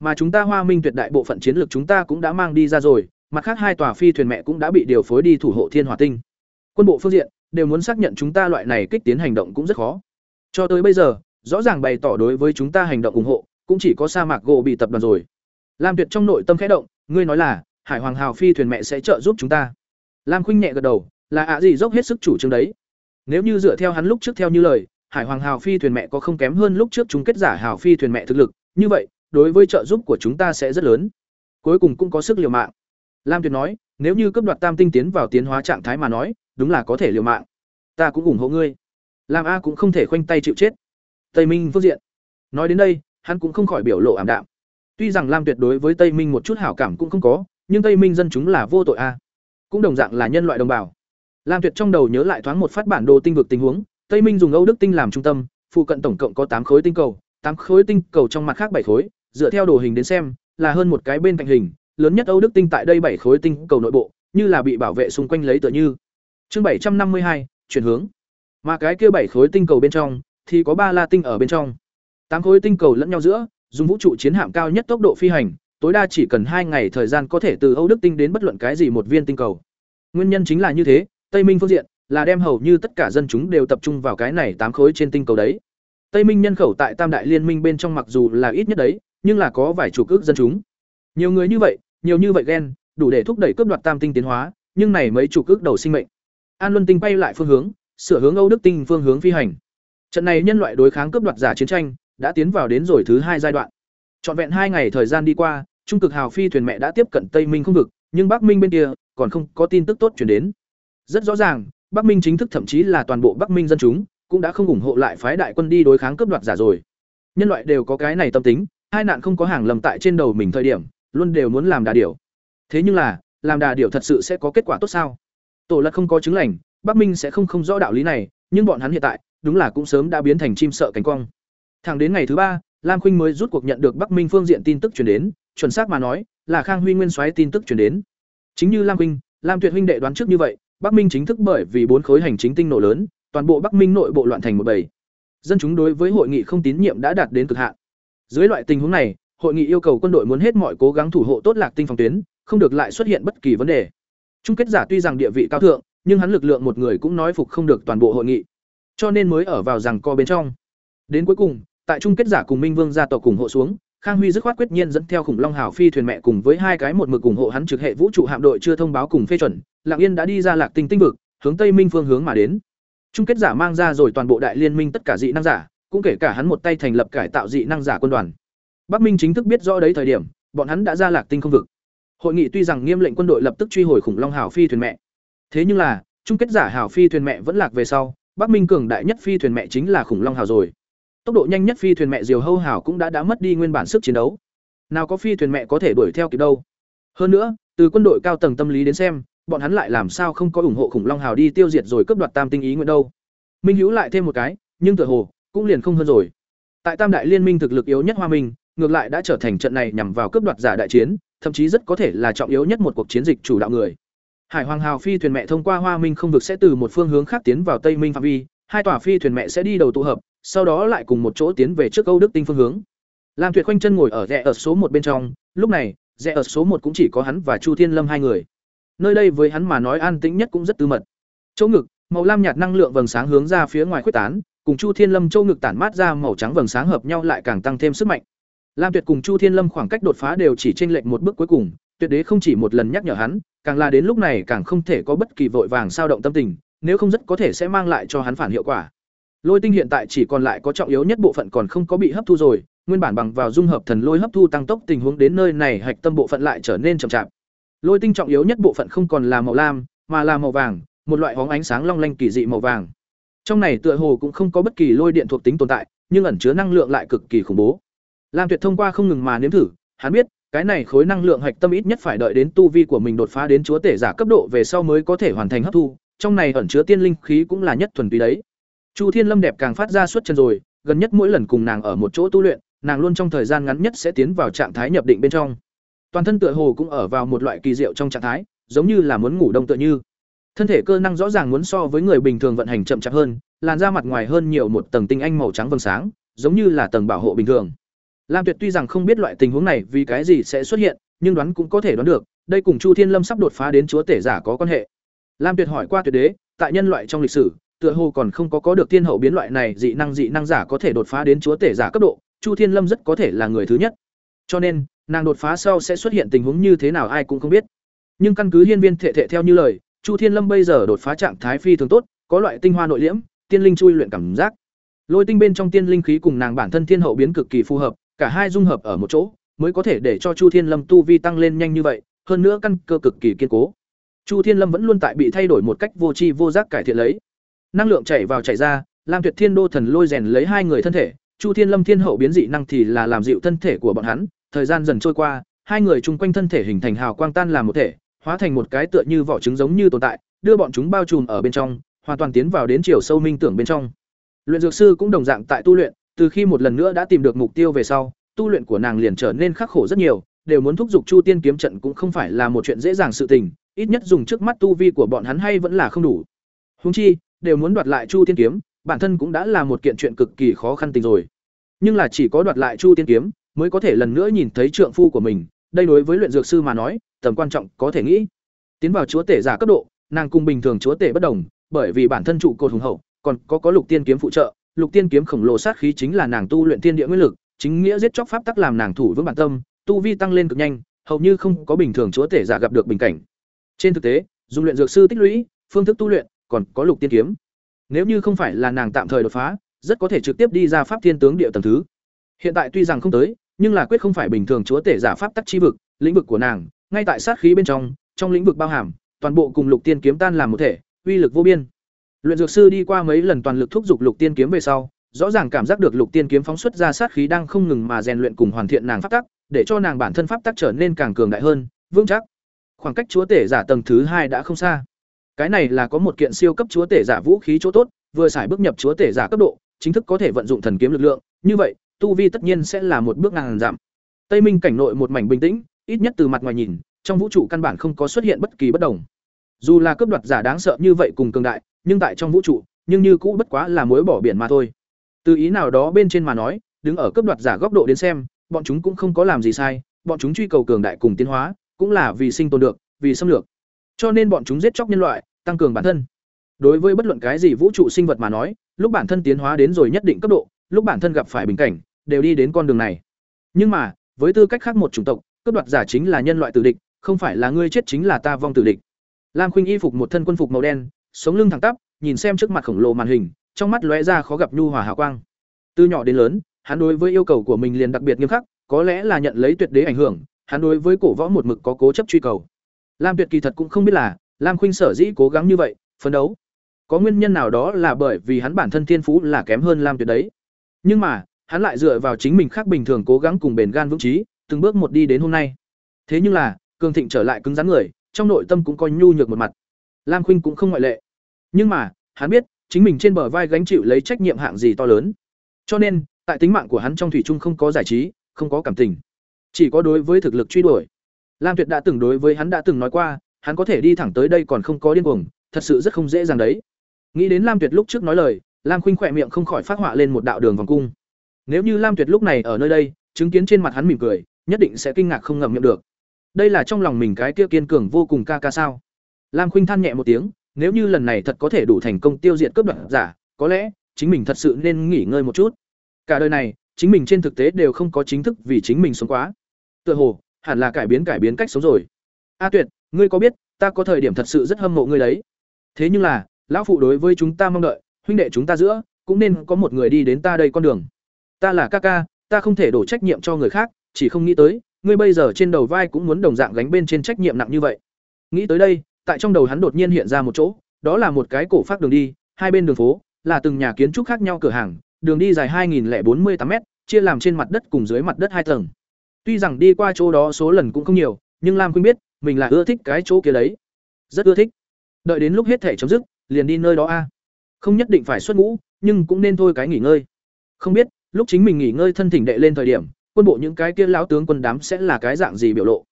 Mà chúng ta Hoa Minh tuyệt đại bộ phận chiến lược chúng ta cũng đã mang đi ra rồi, mặt khác hai tòa phi thuyền mẹ cũng đã bị điều phối đi thủ hộ Thiên Hỏa Tinh. Quân bộ phương diện đều muốn xác nhận chúng ta loại này kích tiến hành động cũng rất khó. Cho tới bây giờ, rõ ràng bày tỏ đối với chúng ta hành động ủng hộ, cũng chỉ có sa mạc gỗ bị tập đoàn rồi. Lam Tuyệt trong nội tâm khẽ động, ngươi nói là, Hải Hoàng Hào phi thuyền mẹ sẽ trợ giúp chúng ta. Lam Khuynh nhẹ gật đầu, là ạ gì dốc hết sức chủ trương đấy. Nếu như dựa theo hắn lúc trước theo như lời, Hải Hoàng Hào phi thuyền mẹ có không kém hơn lúc trước chúng kết giả Hào phi thuyền mẹ thực lực, như vậy, đối với trợ giúp của chúng ta sẽ rất lớn. Cuối cùng cũng có sức liều mạng. Lam Tuyệt nói, nếu như cấp đoạt tam tinh tiến vào tiến hóa trạng thái mà nói, đúng là có thể liều mạng. Ta cũng ủng hộ ngươi. Lam A cũng không thể khoanh tay chịu chết. Tây Minh phương diện. Nói đến đây, hắn cũng không khỏi biểu lộ ảm đạm. Tuy rằng Lam Tuyệt đối với Tây Minh một chút hảo cảm cũng không có, nhưng Tây Minh dân chúng là vô tội a. Cũng đồng dạng là nhân loại đồng bào. Lam Tuyệt trong đầu nhớ lại thoáng một phát bản đồ tinh vực tình huống, Tây Minh dùng Âu Đức tinh làm trung tâm, phụ cận tổng cộng có tám khối tinh cầu, tám khối tinh cầu trong mặt khác bảy khối, dựa theo đồ hình đến xem, là hơn một cái bên cạnh hình, lớn nhất Âu Đức tinh tại đây bảy khối tinh cầu nội bộ, như là bị bảo vệ xung quanh lấy tựa như. Chương bảy trăm năm mươi hai chuyển hướng. Mà cái kia bảy khối tinh cầu bên trong thì có ba la tinh ở bên trong. Tám khối tinh cầu lẫn nhau giữa, dùng vũ trụ chiến hạm cao nhất tốc độ phi hành, tối đa chỉ cần hai ngày thời gian có thể từ Âu Đức tinh đến bất luận cái gì một viên tinh cầu. Nguyên nhân chính là như thế, Tây Minh phương diện là đem hầu như tất cả dân chúng đều tập trung vào cái này tám khối trên tinh cầu đấy. Tây Minh nhân khẩu tại Tam đại liên minh bên trong mặc dù là ít nhất đấy, nhưng là có vài chục ước dân chúng. Nhiều người như vậy, nhiều như vậy ghen, đủ để thúc đẩy cướp đoạt tam tinh tiến hóa, nhưng này mấy chục ước đầu sinh mệnh. An Luân tinh bay lại phương hướng, sửa hướng Âu Đức tinh phương hướng phi hành. Trận này nhân loại đối kháng cướp đoạt giả chiến tranh đã tiến vào đến rồi thứ hai giai đoạn. Trọn vẹn hai ngày thời gian đi qua, trung cực hào phi thuyền mẹ đã tiếp cận Tây Minh không vực, nhưng Bắc Minh bên kia còn không có tin tức tốt truyền đến. Rất rõ ràng, Bắc Minh chính thức thậm chí là toàn bộ Bắc Minh dân chúng cũng đã không ủng hộ lại phái đại quân đi đối kháng cướp đoạt giả rồi. Nhân loại đều có cái này tâm tính, hai nạn không có hàng lầm tại trên đầu mình thời điểm, luôn đều muốn làm đà điểu. Thế nhưng là, làm đà điểu thật sự sẽ có kết quả tốt sao? Tổ Lật không có chứng lành, Bắc Minh sẽ không không rõ đạo lý này, nhưng bọn hắn hiện tại, đúng là cũng sớm đã biến thành chim sợ cánh cong Thẳng đến ngày thứ ba, Lam Khuynh mới rút cuộc nhận được Bắc Minh phương diện tin tức truyền đến, chuẩn xác mà nói, là Khang Huy Nguyên soái tin tức truyền đến. Chính như Lam Khuynh, Lam Tuyệt huynh đệ đoán trước như vậy, Bắc Minh chính thức bởi vì bốn khối hành chính tinh nổ lớn, toàn bộ Bắc Minh nội bộ loạn thành một bầy. Dân chúng đối với hội nghị không tín nhiệm đã đạt đến cực hạn. Dưới loại tình huống này, hội nghị yêu cầu quân đội muốn hết mọi cố gắng thủ hộ tốt Lạc Tinh phòng tuyến, không được lại xuất hiện bất kỳ vấn đề. Chung kết giả tuy rằng địa vị cao thượng, nhưng hắn lực lượng một người cũng nói phục không được toàn bộ hội nghị, cho nên mới ở vào rằng co bên trong. Đến cuối cùng, tại chung kết giả cùng Minh Vương gia tộc cùng hộ xuống, Khang Huy dứt khoát quyết nhiên dẫn theo khủng long hào phi thuyền mẹ cùng với hai cái một mực ủng hộ hắn trực hệ vũ trụ hạm đội chưa thông báo cùng phê chuẩn, Lặng Yên đã đi ra Lạc Tinh tinh vực, hướng Tây Minh phương hướng mà đến. Chung kết giả mang ra rồi toàn bộ đại liên minh tất cả dị năng giả, cũng kể cả hắn một tay thành lập cải tạo dị năng giả quân đoàn. Bắc Minh chính thức biết rõ đấy thời điểm, bọn hắn đã ra Lạc Tinh không vực. Hội nghị tuy rằng nghiêm lệnh quân đội lập tức truy hồi khủng long hảo phi thuyền mẹ, thế nhưng là, chung kết giả hảo phi thuyền mẹ vẫn lạc về sau, Bắc Minh cường đại nhất phi thuyền mẹ chính là khủng long hảo rồi. Tốc độ nhanh nhất phi thuyền mẹ Diều Hâu hảo cũng đã đã mất đi nguyên bản sức chiến đấu. Nào có phi thuyền mẹ có thể đuổi theo kịp đâu. Hơn nữa, từ quân đội cao tầng tâm lý đến xem, bọn hắn lại làm sao không có ủng hộ khủng long hào đi tiêu diệt rồi cướp đoạt tam tinh ý nguyện đâu. Minh Hữu lại thêm một cái, nhưng tựa hồ cũng liền không hơn rồi. Tại Tam đại liên minh thực lực yếu nhất Hoa Minh, ngược lại đã trở thành trận này nhằm vào cướp đoạt giả đại chiến, thậm chí rất có thể là trọng yếu nhất một cuộc chiến dịch chủ đạo người. Hải Hoàng Hào phi thuyền mẹ thông qua Hoa Minh không vực sẽ từ một phương hướng khác tiến vào Tây Minh phạm vi, hai tòa phi thuyền mẹ sẽ đi đầu tụ hợp, sau đó lại cùng một chỗ tiến về trước Âu Đức Tinh phương hướng. Lam Tuyệt khoanh chân ngồi ở rẽ ở số một bên trong, lúc này, rẽ ở số một cũng chỉ có hắn và Chu Thiên Lâm hai người. Nơi đây với hắn mà nói an tĩnh nhất cũng rất tư mật. Chỗ ngực, màu lam nhạt năng lượng vầng sáng hướng ra phía ngoài khuếch tán, cùng Chu Thiên Lâm châu ngực tản mát ra màu trắng vầng sáng hợp nhau lại càng tăng thêm sức mạnh. Lam Tuyệt cùng Chu Thiên Lâm khoảng cách đột phá đều chỉ chênh lệch một bước cuối cùng, tuyệt đế không chỉ một lần nhắc nhở hắn, càng là đến lúc này càng không thể có bất kỳ vội vàng sao động tâm tình, nếu không rất có thể sẽ mang lại cho hắn phản hiệu quả. Lôi tinh hiện tại chỉ còn lại có trọng yếu nhất bộ phận còn không có bị hấp thu rồi, nguyên bản bằng vào dung hợp thần lôi hấp thu tăng tốc tình huống đến nơi này hạch tâm bộ phận lại trở nên chậm chạp. Lôi tinh trọng yếu nhất bộ phận không còn là màu lam, mà là màu vàng, một loại bóng ánh sáng long lanh kỳ dị màu vàng. Trong này tựa hồ cũng không có bất kỳ lôi điện thuộc tính tồn tại, nhưng ẩn chứa năng lượng lại cực kỳ khủng bố. Lam Tuyệt thông qua không ngừng mà nếm thử, hắn biết, cái này khối năng lượng hạch tâm ít nhất phải đợi đến tu vi của mình đột phá đến chúa tể giả cấp độ về sau mới có thể hoàn thành hấp thu, trong này ẩn chứa tiên linh khí cũng là nhất thuần túy đấy. Chu Thiên Lâm đẹp càng phát ra suốt chân rồi, gần nhất mỗi lần cùng nàng ở một chỗ tu luyện, nàng luôn trong thời gian ngắn nhất sẽ tiến vào trạng thái nhập định bên trong. Toàn thân tựa hồ cũng ở vào một loại kỳ diệu trong trạng thái, giống như là muốn ngủ đông tựa như. Thân thể cơ năng rõ ràng muốn so với người bình thường vận hành chậm chạp hơn, làn da mặt ngoài hơn nhiều một tầng tinh anh màu trắng vầng sáng, giống như là tầng bảo hộ bình thường. Lam Tuyệt tuy rằng không biết loại tình huống này vì cái gì sẽ xuất hiện, nhưng đoán cũng có thể đoán được, đây cùng Chu Thiên Lâm sắp đột phá đến chúa tể giả có quan hệ. Lam Tuyệt hỏi qua Tuyệt Đế, tại nhân loại trong lịch sử, tựa hồ còn không có có được thiên hậu biến loại này dị năng dị năng giả có thể đột phá đến chúa tể giả cấp độ, Chu Thiên Lâm rất có thể là người thứ nhất. Cho nên, nàng đột phá sau sẽ xuất hiện tình huống như thế nào ai cũng không biết. Nhưng căn cứ hiên viên thể thể theo như lời, Chu Thiên Lâm bây giờ đột phá trạng thái phi thường tốt, có loại tinh hoa nội liễm, tiên linh chui luyện cảm giác. Lôi tinh bên trong tiên linh khí cùng nàng bản thân thiên hậu biến cực kỳ phù hợp, cả hai dung hợp ở một chỗ, mới có thể để cho Chu Thiên Lâm tu vi tăng lên nhanh như vậy, hơn nữa căn cơ cực kỳ kiên cố. Chu Thiên Lâm vẫn luôn tại bị thay đổi một cách vô tri vô giác cải thiện lấy. Năng lượng chảy vào chảy ra, Lam Tuyệt Thiên Đô thần lôi rèn lấy hai người thân thể, Chu Thiên Lâm thiên hậu biến dị năng thì là làm dịu thân thể của bọn hắn, thời gian dần trôi qua, hai người chung quanh thân thể hình thành hào quang tan làm một thể, hóa thành một cái tựa như vỏ trứng giống như tồn tại, đưa bọn chúng bao trùm ở bên trong, hoàn toàn tiến vào đến chiều sâu minh tưởng bên trong. Luyện dược sư cũng đồng dạng tại tu luyện, từ khi một lần nữa đã tìm được mục tiêu về sau, tu luyện của nàng liền trở nên khắc khổ rất nhiều, đều muốn thúc giục Chu Tiên kiếm trận cũng không phải là một chuyện dễ dàng sự tình, ít nhất dùng trước mắt tu vi của bọn hắn hay vẫn là không đủ. húng chi, đều muốn đoạt lại Chu Tiên kiếm, bản thân cũng đã là một kiện chuyện cực kỳ khó khăn tình rồi. Nhưng là chỉ có đoạt lại Chu Tiên kiếm, mới có thể lần nữa nhìn thấy trượng phu của mình, đây đối với luyện dược sư mà nói, tầm quan trọng có thể nghĩ. Tiến vào chúa tể giả cấp độ, nàng cùng bình thường chúa tể bất đồng, bởi vì bản thân trụ cột hùng hậu, còn có có lục tiên kiếm phụ trợ, lục tiên kiếm khổng lồ sát khí chính là nàng tu luyện tiên địa nguyên lực, chính nghĩa giết chóc pháp tắc làm nàng thủ vững bản tâm, tu vi tăng lên cực nhanh, hầu như không có bình thường chúa tể giả gặp được bình cảnh. Trên thực tế, dùng luyện dược sư tích lũy, phương thức tu luyện, còn có lục tiên kiếm. Nếu như không phải là nàng tạm thời đột phá, rất có thể trực tiếp đi ra pháp thiên tướng địa tầng thứ. Hiện tại tuy rằng không tới, nhưng là quyết không phải bình thường chúa tể giả pháp tắc chi vực, lĩnh vực của nàng, ngay tại sát khí bên trong, trong lĩnh vực bao hàm, toàn bộ cùng lục tiên kiếm tan làm một thể, uy lực vô biên. Luyện dược sư đi qua mấy lần toàn lực thúc giục lục tiên kiếm về sau, rõ ràng cảm giác được lục tiên kiếm phóng xuất ra sát khí đang không ngừng mà rèn luyện cùng hoàn thiện nàng pháp tắc, để cho nàng bản thân pháp tắc trở nên càng cường đại hơn, vững chắc. Khoảng cách chúa tể giả tầng thứ hai đã không xa. Cái này là có một kiện siêu cấp chúa tể giả vũ khí chỗ tốt, vừa xài bước nhập chúa tể giả cấp độ, chính thức có thể vận dụng thần kiếm lực lượng, như vậy, tu vi tất nhiên sẽ là một bước ngàn giảm. Tây Minh cảnh nội một mảnh bình tĩnh, ít nhất từ mặt ngoài nhìn, trong vũ trụ căn bản không có xuất hiện bất kỳ bất đồng. Dù là cướp đoạt giả đáng sợ như vậy cùng cường đại, nhưng tại trong vũ trụ, nhưng như cũ bất quá là muối bỏ biển mà thôi. Từ ý nào đó bên trên mà nói, đứng ở cấp đoạt giả góc độ đến xem, bọn chúng cũng không có làm gì sai, bọn chúng truy cầu cường đại cùng tiến hóa, cũng là vì sinh tồn được, vì xâm lược. Cho nên bọn chúng giết chóc nhân loại, tăng cường bản thân. Đối với bất luận cái gì vũ trụ sinh vật mà nói, lúc bản thân tiến hóa đến rồi nhất định cấp độ, lúc bản thân gặp phải bình cảnh, đều đi đến con đường này. Nhưng mà, với tư cách khác một chủng tộc, cấp đoạt giả chính là nhân loại tử địch, không phải là ngươi chết chính là ta vong tử địch. Lam Khuynh y phục một thân quân phục màu đen, sống lưng thẳng tắp, nhìn xem trước mặt khổng lồ màn hình, trong mắt lóe ra khó gặp nhu hòa hào quang. Từ nhỏ đến lớn, hắn đối với yêu cầu của mình liền đặc biệt nghiêm khắc, có lẽ là nhận lấy tuyệt đế ảnh hưởng, hắn đối với cổ võ một mực có cố chấp truy cầu. Lam Tuyệt kỳ thật cũng không biết là, Lam Khuynh sở dĩ cố gắng như vậy, phấn đấu. Có nguyên nhân nào đó là bởi vì hắn bản thân thiên phú là kém hơn Lam Tuyệt đấy. Nhưng mà, hắn lại dựa vào chính mình khác bình thường cố gắng cùng bền gan vững chí, từng bước một đi đến hôm nay. Thế nhưng là, cường thịnh trở lại cứng rắn người, trong nội tâm cũng coi nhu nhược một mặt. Lam Khuynh cũng không ngoại lệ. Nhưng mà, hắn biết, chính mình trên bờ vai gánh chịu lấy trách nhiệm hạng gì to lớn. Cho nên, tại tính mạng của hắn trong thủy chung không có giải trí, không có cảm tình, chỉ có đối với thực lực truy đuổi. Lam Tuyệt đã từng đối với hắn đã từng nói qua, hắn có thể đi thẳng tới đây còn không có điên cuồng, thật sự rất không dễ dàng đấy. Nghĩ đến Lam Tuyệt lúc trước nói lời, Lam Khuynh khỏe miệng không khỏi phát họa lên một đạo đường vòng cung. Nếu như Lam Tuyệt lúc này ở nơi đây, chứng kiến trên mặt hắn mỉm cười, nhất định sẽ kinh ngạc không ngậm miệng được. Đây là trong lòng mình cái kia kiên cường vô cùng ca ca sao? Lam Khuynh than nhẹ một tiếng, nếu như lần này thật có thể đủ thành công tiêu diệt cướp đoạt giả, có lẽ chính mình thật sự nên nghỉ ngơi một chút. Cả đời này, chính mình trên thực tế đều không có chính thức vì chính mình sống quá. Tựa hồ, hẳn là cải biến cải biến cách sống rồi. A Tuyệt, ngươi có biết, ta có thời điểm thật sự rất hâm mộ ngươi đấy. Thế nhưng là, lão phụ đối với chúng ta mong đợi, huynh đệ chúng ta giữa, cũng nên có một người đi đến ta đây con đường. Ta là ca ca, ta không thể đổ trách nhiệm cho người khác, chỉ không nghĩ tới, ngươi bây giờ trên đầu vai cũng muốn đồng dạng gánh bên trên trách nhiệm nặng như vậy. Nghĩ tới đây, tại trong đầu hắn đột nhiên hiện ra một chỗ, đó là một cái cổ phát đường đi, hai bên đường phố là từng nhà kiến trúc khác nhau cửa hàng, đường đi dài 2048 m, chia làm trên mặt đất cùng dưới mặt đất hai tầng. Tuy rằng đi qua chỗ đó số lần cũng không nhiều, nhưng Lam Khuynh biết, mình là ưa thích cái chỗ kia đấy. Rất ưa thích. Đợi đến lúc hết thể chấm dứt, liền đi nơi đó a. Không nhất định phải xuất ngũ, nhưng cũng nên thôi cái nghỉ ngơi. Không biết, lúc chính mình nghỉ ngơi thân thỉnh đệ lên thời điểm, quân bộ những cái kia lão tướng quân đám sẽ là cái dạng gì biểu lộ.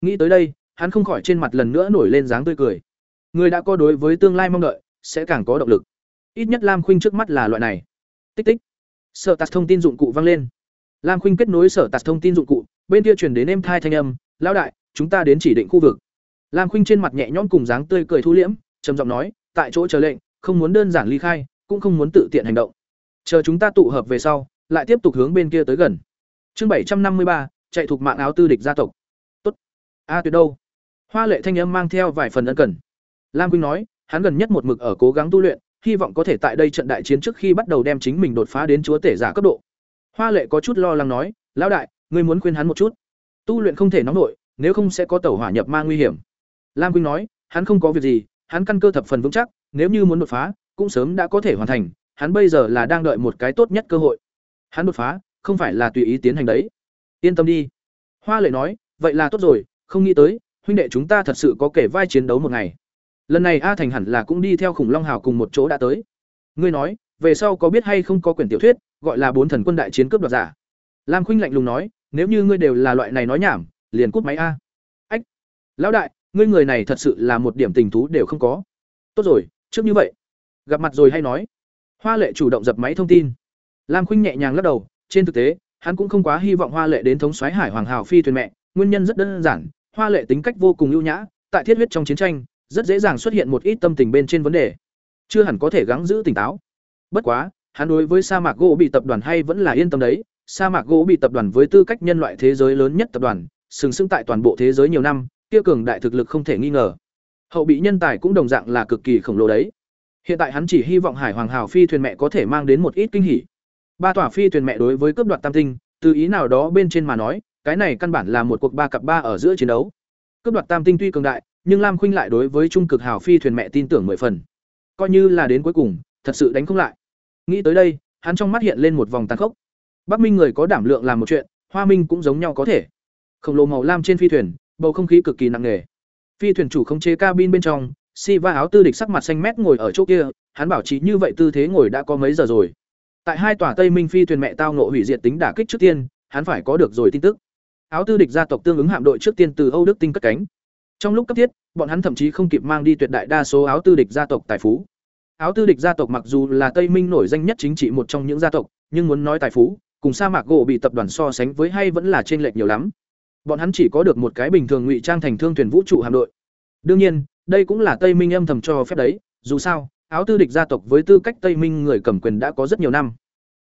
Nghĩ tới đây, hắn không khỏi trên mặt lần nữa nổi lên dáng tươi cười. Người đã có đối với tương lai mong đợi, sẽ càng có động lực. ít nhất lam khuynh trước mắt là loại này. Tích tích. Sở tạt thông tin dụng cụ vang lên. Lam khuynh kết nối sở tạt thông tin dụng cụ bên kia truyền đến êm thai thanh âm lão đại chúng ta đến chỉ định khu vực. Lam khuynh trên mặt nhẹ nhõm cùng dáng tươi cười thu liễm trầm giọng nói tại chỗ chờ lệnh không muốn đơn giản ly khai cũng không muốn tự tiện hành động. Chờ chúng ta tụ hợp về sau lại tiếp tục hướng bên kia tới gần. Chương bảy trăm năm mươi ba chạy thuộc mạng áo tư địch gia tộc. Tốt. A tuyệt đâu hoa lệ thanh âm mang theo vài phần ân cần. Lam quynh nói, hắn gần nhất một mực ở cố gắng tu luyện, hy vọng có thể tại đây trận đại chiến trước khi bắt đầu đem chính mình đột phá đến chúa tể giả cấp độ. Hoa lệ có chút lo lắng nói, lão đại, ngươi muốn khuyên hắn một chút? Tu luyện không thể nóng nổi nếu không sẽ có tẩu hỏa nhập ma nguy hiểm. Lam quynh nói, hắn không có việc gì, hắn căn cơ thập phần vững chắc, nếu như muốn đột phá, cũng sớm đã có thể hoàn thành, hắn bây giờ là đang đợi một cái tốt nhất cơ hội. Hắn đột phá, không phải là tùy ý tiến hành đấy. Yên tâm đi. Hoa lệ nói, vậy là tốt rồi, không nghĩ tới huynh đệ chúng ta thật sự có kể vai chiến đấu một ngày. Lần này a thành hẳn là cũng đi theo khủng long hào cùng một chỗ đã tới. Ngươi nói, về sau có biết hay không có quyển tiểu thuyết, gọi là bốn thần quân đại chiến cướp đoạt giả. Lam khuynh lạnh lùng nói, nếu như ngươi đều là loại này nói nhảm, liền cút máy a. Ách, lão đại, ngươi người này thật sự là một điểm tình thú đều không có. Tốt rồi, trước như vậy. Gặp mặt rồi hay nói. Hoa lệ chủ động dập máy thông tin. Lam khuynh nhẹ nhàng lắc đầu, trên thực tế, hắn cũng không quá hy vọng hoa lệ đến thống soái hải hoàng hào phi thuyền mẹ, nguyên nhân rất đơn giản hoa lệ tính cách vô cùng ưu nhã, tại thiết huyết trong chiến tranh, rất dễ dàng xuất hiện một ít tâm tình bên trên vấn đề. Chưa hẳn có thể gắng giữ tỉnh táo. Bất quá, hắn đối với sa mạc gỗ bị tập đoàn hay vẫn là yên tâm đấy. Sa mạc gỗ bị tập đoàn với tư cách nhân loại thế giới lớn nhất tập đoàn, sừng sững tại toàn bộ thế giới nhiều năm, kia cường đại thực lực không thể nghi ngờ. Hậu bị nhân tài cũng đồng dạng là cực kỳ khổng lồ đấy. Hiện tại hắn chỉ hy vọng hải hoàng hào phi thuyền mẹ có thể mang đến một ít kinh hỉ. Ba tòa phi thuyền mẹ đối với cướp đoạt tam tinh, từ ý nào đó bên trên mà nói cái này căn bản là một cuộc ba cặp ba ở giữa chiến đấu. Cướp đoạt tam tinh tuy cường đại, nhưng lam khuynh lại đối với trung cực hào phi thuyền mẹ tin tưởng mười phần. Coi như là đến cuối cùng, thật sự đánh không lại. Nghĩ tới đây, hắn trong mắt hiện lên một vòng tàn khốc. Bắc minh người có đảm lượng làm một chuyện, hoa minh cũng giống nhau có thể. Khổng lồ màu lam trên phi thuyền, bầu không khí cực kỳ nặng nề. Phi thuyền chủ không chế cabin bên trong, si va áo tư địch sắc mặt xanh mét ngồi ở chỗ kia, hắn bảo trì như vậy tư thế ngồi đã có mấy giờ rồi. Tại hai tòa tây minh phi thuyền mẹ tao nộ hủy diệt tính đả kích trước tiên, hắn phải có được rồi tin tức áo tư địch gia tộc tương ứng hạm đội trước tiên từ âu đức tinh cất cánh. Trong lúc cấp thiết, bọn hắn thậm chí không kịp mang đi tuyệt đại đa số áo tư địch gia tộc tài phú. Áo tư địch gia tộc mặc dù là tây minh nổi danh nhất chính trị một trong những gia tộc, nhưng muốn nói tài phú, cùng sa mạc gỗ bị tập đoàn so sánh với hay vẫn là trên lệch nhiều lắm. Bọn hắn chỉ có được một cái bình thường ngụy trang thành thương thuyền vũ trụ hạm đội. Đương nhiên, đây cũng là tây minh âm thầm cho phép đấy, dù sao, áo tư địch gia tộc với tư cách tây minh người cầm quyền đã có rất nhiều năm.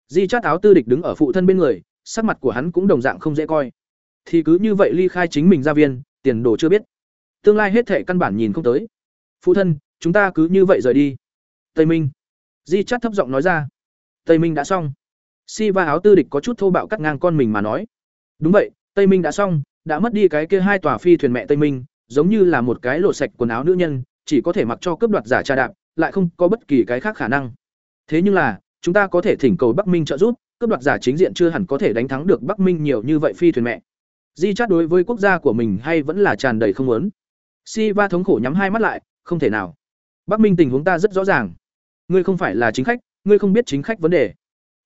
Di chát áo tư địch đứng ở phụ thân bên người, sắc mặt của hắn cũng đồng dạng không dễ coi thì cứ như vậy ly khai chính mình gia viên, tiền đồ chưa biết. Tương lai hết thể căn bản nhìn không tới. Phụ thân, chúng ta cứ như vậy rời đi. Tây minh. Di chắt thấp giọng nói ra. Tây minh đã xong. Si va áo tư địch có chút thô bạo cắt ngang con mình mà nói. Đúng vậy, tây minh đã xong, đã mất đi cái kia hai tòa phi thuyền mẹ tây minh, giống như là một cái lộ sạch quần áo nữ nhân, chỉ có thể mặc cho cướp đoạt giả trà đạp, lại không có bất kỳ cái khác khả năng. Thế nhưng là, chúng ta có thể thỉnh cầu bắc minh trợ giúp, cướp đoạt giả chính diện chưa hẳn có thể đánh thắng được bắc minh nhiều như vậy phi thuyền mẹ di chát đối với quốc gia của mình hay vẫn là tràn đầy không muốn? Si va thống khổ nhắm hai mắt lại, không thể nào. Bắc minh tình huống ta rất rõ ràng. Ngươi không phải là chính khách, ngươi không biết chính khách vấn đề.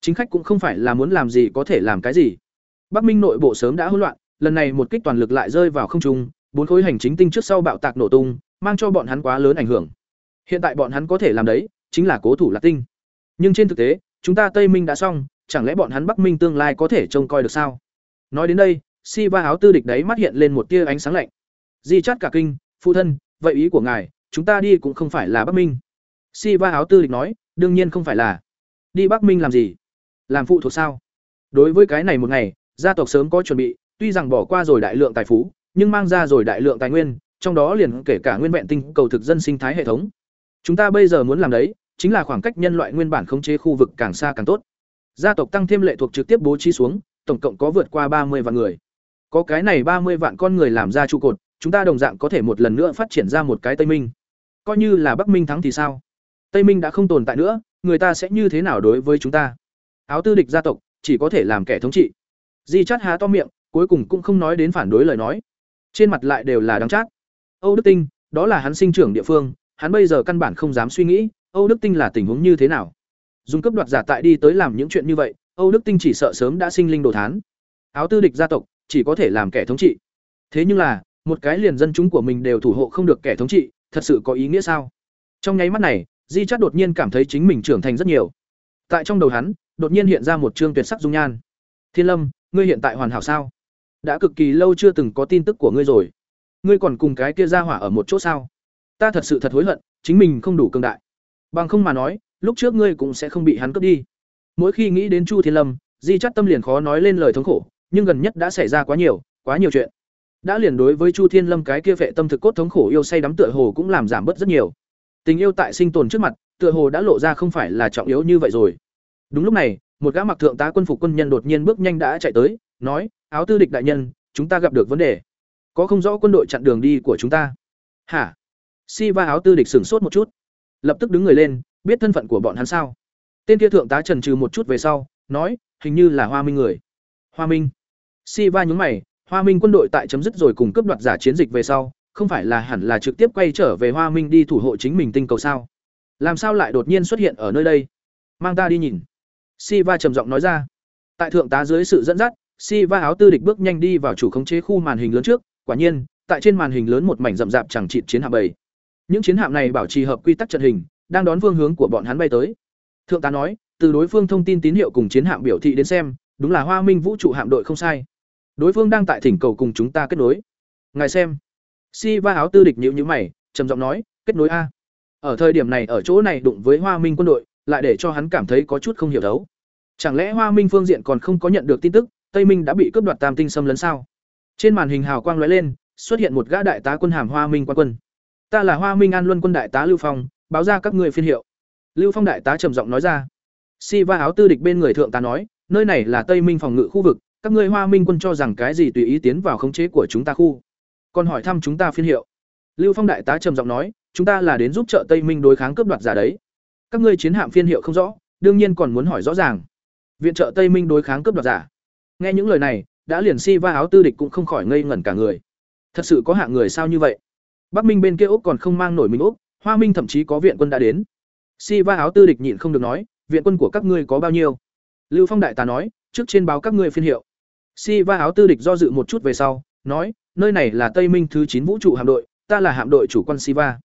Chính khách cũng không phải là muốn làm gì có thể làm cái gì. Bắc minh nội bộ sớm đã hỗn loạn, lần này một kích toàn lực lại rơi vào không trung, bốn khối hành chính tinh trước sau bạo tạc nổ tung, mang cho bọn hắn quá lớn ảnh hưởng. Hiện tại bọn hắn có thể làm đấy, chính là cố thủ lạc tinh. Nhưng trên thực tế, chúng ta tây minh đã xong, chẳng lẽ bọn hắn bắc minh tương lai có thể trông coi được sao? Nói đến đây si va áo tư địch đấy mắt hiện lên một tia ánh sáng lạnh. Di chát cả kinh phụ thân, vậy ý của ngài, chúng ta đi cũng không phải là bắc minh. Si va áo tư địch nói, đương nhiên không phải là. Đi bắc minh làm gì? Làm phụ thuộc sao? Đối với cái này một ngày, gia tộc sớm có chuẩn bị, tuy rằng bỏ qua rồi đại lượng tài phú, nhưng mang ra rồi đại lượng tài nguyên, trong đó liền kể cả nguyên vẹn tinh cầu thực dân sinh thái hệ thống. Chúng ta bây giờ muốn làm đấy, chính là khoảng cách nhân loại nguyên bản khống chế khu vực càng xa càng tốt. Gia tộc tăng thêm lệ thuộc trực tiếp bố trí xuống, tổng cộng có vượt qua ba mươi vạn người có cái này ba mươi vạn con người làm ra trụ cột, chúng ta đồng dạng có thể một lần nữa phát triển ra một cái tây minh. Coi như là bắc minh thắng thì sao? Tây minh đã không tồn tại nữa, người ta sẽ như thế nào đối với chúng ta? Áo tư địch gia tộc, chỉ có thể làm kẻ thống trị. Di chát há to miệng, cuối cùng cũng không nói đến phản đối lời nói. Trên mặt lại đều là đắng chát. Âu đức tinh, đó là hắn sinh trưởng địa phương, hắn bây giờ căn bản không dám suy nghĩ, âu đức tinh là tình huống như thế nào? Dùng cấp đoạt giả tại đi tới làm những chuyện như vậy, âu đức tinh chỉ sợ sớm đã sinh linh đồ thán. Áo tư địch gia tộc chỉ có thể làm kẻ thống trị thế nhưng là một cái liền dân chúng của mình đều thủ hộ không được kẻ thống trị thật sự có ý nghĩa sao trong nháy mắt này Di Chát đột nhiên cảm thấy chính mình trưởng thành rất nhiều. Tại trong đầu hắn, đột nhiên hiện ra một trương tuyệt sắc dung nhan. Thiên Lâm, ngươi hiện tại hoàn hảo sao? Đã cực kỳ lâu chưa từng có tin tức của ngươi rồi. Ngươi còn cùng cái kia ra hỏa ở một chỗ sao? Ta thật sự thật hối hận, chính mình không đủ cường đại. Bằng không mà nói, lúc trước ngươi cũng sẽ không bị hắn cướp đi. Mỗi khi nghĩ đến Chu Thiên Lâm, Di Chát tâm liền khó nói lên lời thống khổ, nhưng gần nhất đã xảy ra quá nhiều, quá nhiều chuyện. Đã liền đối với Chu Thiên Lâm cái kia vệ tâm thực cốt thống khổ yêu say đắm tựa hồ cũng làm giảm bớt rất nhiều. Tình yêu tại sinh tồn trước mặt, tựa hồ đã lộ ra không phải là trọng yếu như vậy rồi. Đúng lúc này, một gã mặc thượng tá quân phục quân nhân đột nhiên bước nhanh đã chạy tới, nói: "Áo tư địch đại nhân, chúng ta gặp được vấn đề. Có không rõ quân đội chặn đường đi của chúng ta." "Hả?" Si va áo tư địch sửng sốt một chút, lập tức đứng người lên, biết thân phận của bọn hắn sao? Tên kia thượng tá trần trừ một chút về sau, nói: "Hình như là Hoa Minh người." "Hoa Minh?" Si va nhướng mày, Hoa Minh quân đội tại chấm dứt rồi cùng cướp đoạt giả chiến dịch về sau, không phải là hẳn là trực tiếp quay trở về Hoa Minh đi thủ hộ chính mình tinh cầu sao? Làm sao lại đột nhiên xuất hiện ở nơi đây? Mang ta đi nhìn. Siva trầm giọng nói ra. Tại thượng tá dưới sự dẫn dắt, Siva áo tư địch bước nhanh đi vào chủ khống chế khu màn hình lớn trước, quả nhiên, tại trên màn hình lớn một mảnh rậm rạp chẳng chịt chiến hạm bầy. Những chiến hạm này bảo trì hợp quy tắc trận hình, đang đón phương hướng của bọn hắn bay tới. Thượng tá nói, từ đối phương thông tin tín hiệu cùng chiến hạm biểu thị đến xem, đúng là Hoa Minh vũ trụ hạm đội không sai. Đối phương đang tại thỉnh cầu cùng chúng ta kết nối. Ngài xem. si va áo tư địch nhíu nhíu mày, trầm giọng nói, kết nối a. Ở thời điểm này ở chỗ này đụng với Hoa Minh quân đội, lại để cho hắn cảm thấy có chút không hiểu đấu. Chẳng lẽ Hoa Minh phương diện còn không có nhận được tin tức, Tây Minh đã bị cướp đoạt Tam Tinh xâm lấn sao? Trên màn hình hào quang lóe lên, xuất hiện một gã đại tá quân hàm Hoa Minh quan quân. Ta là Hoa Minh An Luân quân đại tá Lưu Phong, báo ra các ngươi phiên hiệu. Lưu Phong đại tá trầm giọng nói ra. Si va áo tư địch bên người thượng tá nói, nơi này là Tây Minh phòng ngự khu vực, các ngươi Hoa Minh quân cho rằng cái gì tùy ý tiến vào khống chế của chúng ta khu. Còn hỏi thăm chúng ta phiên hiệu. Lưu Phong đại tá trầm giọng nói, chúng ta là đến giúp trợ Tây Minh đối kháng cướp đoạt giả đấy. Các ngươi chiến hạm phiên hiệu không rõ, đương nhiên còn muốn hỏi rõ ràng. Viện trợ Tây Minh đối kháng cướp đoạt giả. Nghe những lời này, đã liền si va áo tư địch cũng không khỏi ngây ngẩn cả người. Thật sự có hạng người sao như vậy? Bắc Minh bên kia Úc còn không mang nổi mình Úc, Hoa Minh thậm chí có viện quân đã đến. Si va áo tư địch nhịn không được nói, viện quân của các ngươi có bao nhiêu? Lưu Phong đại tá nói, trước trên báo các ngươi phiên hiệu. Si va áo tư địch do dự một chút về sau, nói, nơi này là Tây Minh thứ chín vũ trụ hạm đội, ta là hạm đội chủ quan Siva.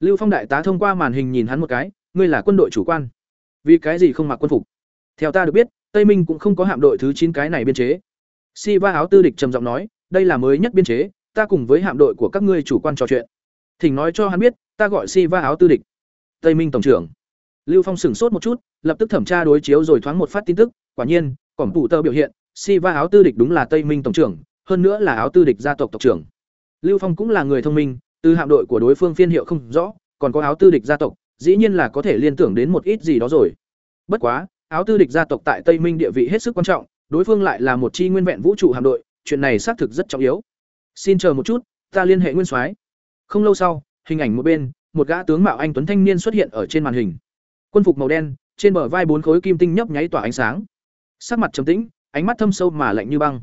Lưu Phong đại tá thông qua màn hình nhìn hắn một cái, ngươi là quân đội chủ quan. Vì cái gì không mặc quân phục? Theo ta được biết, Tây Minh cũng không có hạm đội thứ chín cái này biên chế. Siva áo tư địch trầm giọng nói, đây là mới nhất biên chế, ta cùng với hạm đội của các ngươi chủ quan trò chuyện. Thỉnh nói cho hắn biết, ta gọi Siva áo tư địch. Tây Minh tổng trưởng. Lưu Phong sửng sốt một chút, lập tức thẩm tra đối chiếu rồi thoáng một phát tin tức, quả nhiên, cổng tủ tơ biểu hiện, Siva áo tư địch đúng là Tây Minh tổng trưởng, hơn nữa là áo tư địch gia tộc tộc trưởng. Lưu Phong cũng là người thông minh, từ hạm đội của đối phương phiên hiệu không rõ, còn có áo tư địch gia tộc, dĩ nhiên là có thể liên tưởng đến một ít gì đó rồi. Bất quá, áo tư địch gia tộc tại Tây Minh địa vị hết sức quan trọng, đối phương lại là một chi nguyên vẹn vũ trụ hạm đội, chuyện này xác thực rất trọng yếu. Xin chờ một chút, ta liên hệ Nguyên Soái. Không lâu sau, hình ảnh một bên, một gã tướng mạo anh tuấn thanh niên xuất hiện ở trên màn hình. Quân phục màu đen, trên bờ vai bốn khối kim tinh nhấp nháy tỏa ánh sáng. Sắc mặt trầm tĩnh, ánh mắt thâm sâu mà lạnh như băng.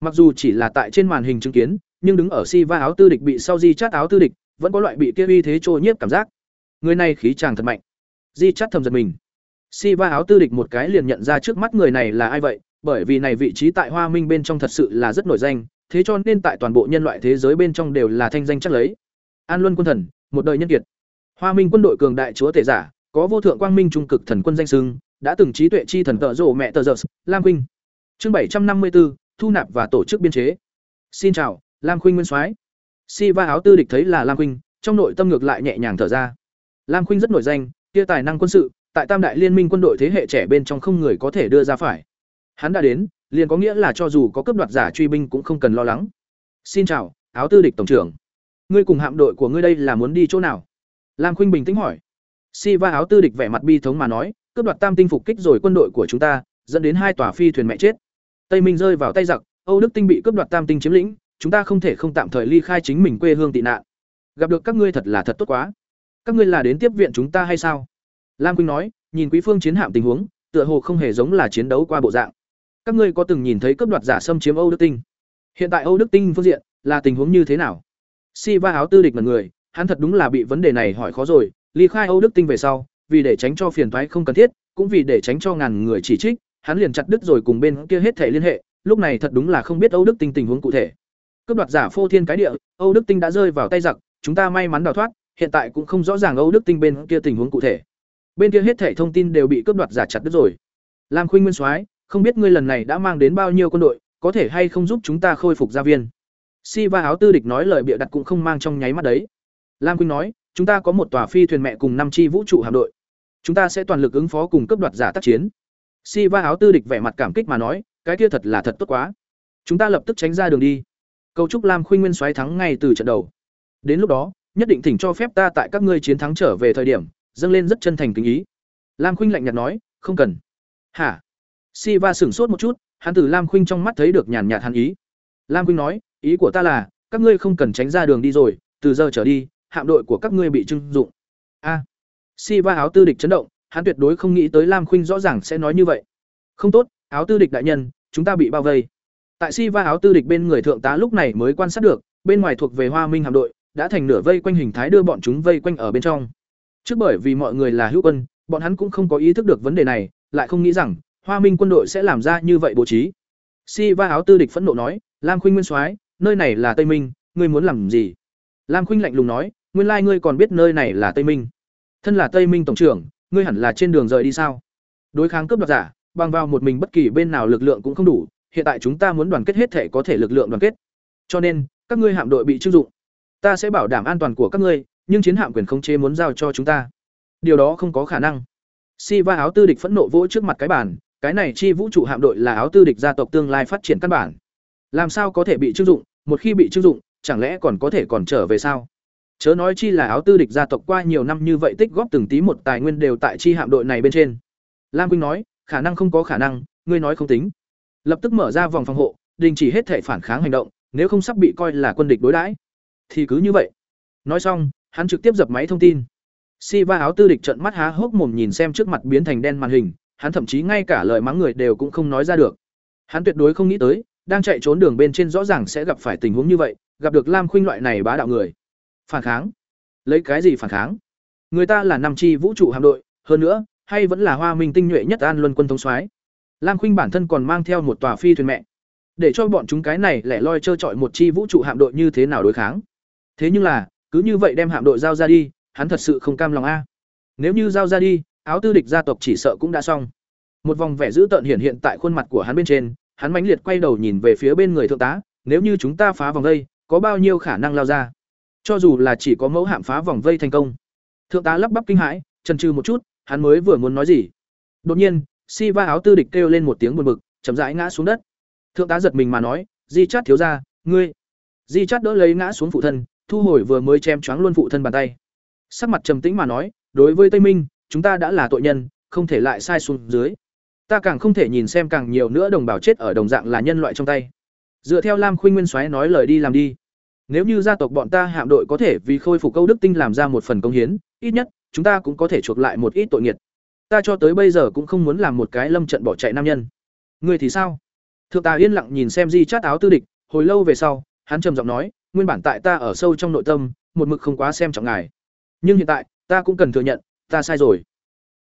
Mặc dù chỉ là tại trên màn hình chứng kiến, nhưng đứng ở si va áo tư địch bị sau di chát áo tư địch, vẫn có loại bị kia uy thế trôi nhiếp cảm giác. Người này khí chàng thật mạnh. Di chát thầm giật mình. Si va áo tư địch một cái liền nhận ra trước mắt người này là ai vậy, bởi vì này vị trí tại Hoa Minh bên trong thật sự là rất nổi danh, thế cho nên tại toàn bộ nhân loại thế giới bên trong đều là thanh danh chắc lấy. An Luân quân thần, một đời nhân kiệt. Hoa Minh quân đội cường đại chúa tể giả, có vô thượng quang minh trung cực thần quân danh xưng, đã từng trí tuệ chi thần tợ rồ mẹ tờ giờ, Lam Quynh. Chương bảy trăm năm mươi 754, thu nạp và tổ chức biên chế. Xin chào, Lam Khuynh Nguyên Soái. Si va áo tư địch thấy là Lam Khuynh, trong nội tâm ngược lại nhẹ nhàng thở ra. Lam Khuynh rất nổi danh, kia tài năng quân sự, tại Tam đại liên minh quân đội thế hệ trẻ bên trong không người có thể đưa ra phải. Hắn đã đến, liền có nghĩa là cho dù có cấp đoạt giả truy binh cũng không cần lo lắng. Xin chào, áo tư địch tổng trưởng. Ngươi cùng hạm đội của ngươi đây là muốn đi chỗ nào? Lam Khuynh bình tĩnh hỏi. Si va áo tư địch vẻ mặt bi thống mà nói, cướp đoạt tam tinh phục kích rồi quân đội của chúng ta, dẫn đến hai tòa phi thuyền mẹ chết. Tây Minh rơi vào tay giặc, Âu Đức Tinh bị cướp đoạt tam tinh chiếm lĩnh, chúng ta không thể không tạm thời ly khai chính mình quê hương tị nạn. Gặp được các ngươi thật là thật tốt quá. Các ngươi là đến tiếp viện chúng ta hay sao? Lam Quynh nói, nhìn Quý Phương chiến hạm tình huống, tựa hồ không hề giống là chiến đấu qua bộ dạng. Các ngươi có từng nhìn thấy cướp đoạt giả xâm chiếm Âu Đức Tinh? Hiện tại Âu Đức Tinh phương diện là tình huống như thế nào? Si va áo tư địch một người, hắn thật đúng là bị vấn đề này hỏi khó rồi, ly khai Âu Đức Tinh về sau, vì để tránh cho phiền toái không cần thiết, cũng vì để tránh cho ngàn người chỉ trích, hắn liền chặt đứt rồi cùng bên kia hết thể liên hệ, lúc này thật đúng là không biết Âu Đức Tinh tình huống cụ thể. Cướp đoạt giả phô thiên cái địa, Âu Đức Tinh đã rơi vào tay giặc, chúng ta may mắn đào thoát, hiện tại cũng không rõ ràng Âu Đức Tinh bên kia tình huống cụ thể, bên kia hết thể thông tin đều bị cướp đoạt giả chặt đứt rồi. Lam Khuynh Nguyên Soái, không biết ngươi lần này đã mang đến bao nhiêu quân đội, có thể hay không giúp chúng ta khôi phục gia viên. Si va áo tư địch nói lời bịa đặt cũng không mang trong nháy mắt đấy. Lam Quynh nói, chúng ta có một tòa phi thuyền mẹ cùng năm chi vũ trụ hạm đội. Chúng ta sẽ toàn lực ứng phó cùng cướp đoạt giả tác chiến. Si va áo tư địch vẻ mặt cảm kích mà nói, cái kia thật là thật tốt quá. Chúng ta lập tức tránh ra đường đi. Cầu chúc Lam Khuynh Nguyên xoáy thắng ngay từ trận đầu. Đến lúc đó, nhất định thỉnh cho phép ta tại các ngươi chiến thắng trở về thời điểm, dâng lên rất chân thành kính ý. Lam Khuynh lạnh nhạt nói, không cần. Hả? Si va sửng sốt một chút, hắn từ Lam Khuynh trong mắt thấy được nhàn nhạt hắn ý. Lam Khuynh nói, ý của ta là, các ngươi không cần tránh ra đường đi rồi, từ giờ trở đi, hạm đội của các ngươi bị trưng dụng. A. Si va áo tư địch chấn động, hắn tuyệt đối không nghĩ tới Lam Khuynh rõ ràng sẽ nói như vậy. Không tốt, áo tư địch đại nhân, chúng ta bị bao vây. Tại Si va áo tư địch bên người thượng tá lúc này mới quan sát được, bên ngoài thuộc về Hoa Minh hạm đội, đã thành nửa vây quanh hình thái đưa bọn chúng vây quanh ở bên trong. Trước bởi vì mọi người là hữu quân, bọn hắn cũng không có ý thức được vấn đề này, lại không nghĩ rằng Hoa Minh quân đội sẽ làm ra như vậy bố trí. Si va áo tư địch phẫn nộ nói, "Lam Khuynh Nguyên Soái, nơi này là Tây Minh, ngươi muốn làm gì?" Lam Khuynh lạnh lùng nói, "Nguyên lai ngươi còn biết nơi này là Tây Minh. Thân là Tây Minh tổng trưởng, ngươi hẳn là trên đường rời đi sao? Đối kháng cướp đoạt giả, bằng vào một mình bất kỳ bên nào lực lượng cũng không đủ, hiện tại chúng ta muốn đoàn kết hết thể có thể lực lượng đoàn kết. Cho nên, các ngươi hạm đội bị trưng dụng. Ta sẽ bảo đảm an toàn của các ngươi, nhưng chiến hạm quyền khống chế muốn giao cho chúng ta. Điều đó không có khả năng. Si va áo tư địch phẫn nộ vỗ trước mặt cái bàn, cái này chi vũ trụ hạm đội là áo tư địch gia tộc tương lai phát triển căn bản. Làm sao có thể bị trưng dụng, một khi bị trưng dụng, chẳng lẽ còn có thể còn trở về sao? Chớ nói chi là áo tư địch gia tộc qua nhiều năm như vậy tích góp từng tí một tài nguyên đều tại chi hạm đội này bên trên. Lam Quynh nói, khả năng không có khả năng, ngươi nói không tính. Lập tức mở ra vòng phòng hộ, đình chỉ hết thể phản kháng hành động, nếu không sắp bị coi là quân địch đối đãi. Thì cứ như vậy. Nói xong, hắn trực tiếp dập máy thông tin. Si va áo tư địch trận mắt há hốc mồm nhìn xem trước mặt biến thành đen màn hình, hắn thậm chí ngay cả lời mắng người đều cũng không nói ra được. Hắn tuyệt đối không nghĩ tới, đang chạy trốn đường bên trên rõ ràng sẽ gặp phải tình huống như vậy, gặp được Lam Khuynh loại này bá đạo người. Phản kháng? Lấy cái gì phản kháng? Người ta là năm chi vũ trụ hạm đội, hơn nữa, hay vẫn là Hoa Minh tinh nhuệ nhất An Luân quân thống soái. Lam Khuynh bản thân còn mang theo một tòa phi thuyền mẹ. Để cho bọn chúng cái này lẻ loi chơi chọi một chi vũ trụ hạm đội như thế nào đối kháng. Thế nhưng là, cứ như vậy đem hạm đội giao ra đi, hắn thật sự không cam lòng a. Nếu như giao ra đi, áo tư địch gia tộc chỉ sợ cũng đã xong. Một vòng vẻ dữ tợn hiện hiện tại khuôn mặt của hắn bên trên, hắn mãnh liệt quay đầu nhìn về phía bên người thượng tá, nếu như chúng ta phá vòng đây có bao nhiêu khả năng lao ra? Cho dù là chỉ có mẫu hạm phá vòng vây thành công. Thượng tá lắp bắp kinh hãi, trần chừ một chút, hắn mới vừa muốn nói gì. Đột nhiên, Si va áo tư địch kêu lên một tiếng buồn bực, chậm rãi ngã xuống đất. Thượng tá giật mình mà nói, "Di Chát thiếu gia, ngươi." Di Chát đỡ lấy ngã xuống phụ thân, thu hồi vừa mới chém choáng luôn phụ thân bàn tay. Sắc mặt trầm tĩnh mà nói, "Đối với Tây Minh, chúng ta đã là tội nhân, không thể lại sai xuống dưới. Ta càng không thể nhìn xem càng nhiều nữa đồng bào chết ở đồng dạng là nhân loại trong tay." Dựa theo Lam Khuynh Nguyên Soái nói lời đi làm đi. Nếu như gia tộc bọn ta hạm đội có thể vì khôi phục câu đức tinh làm ra một phần công hiến, ít nhất chúng ta cũng có thể chuộc lại một ít tội nghiệt. Ta cho tới bây giờ cũng không muốn làm một cái lâm trận bỏ chạy nam nhân. Ngươi thì sao? Thượng tá yên lặng nhìn xem Di Chát áo tư địch, hồi lâu về sau, hắn trầm giọng nói, nguyên bản tại ta ở sâu trong nội tâm, một mực không quá xem trọng ngài. Nhưng hiện tại, ta cũng cần thừa nhận, ta sai rồi.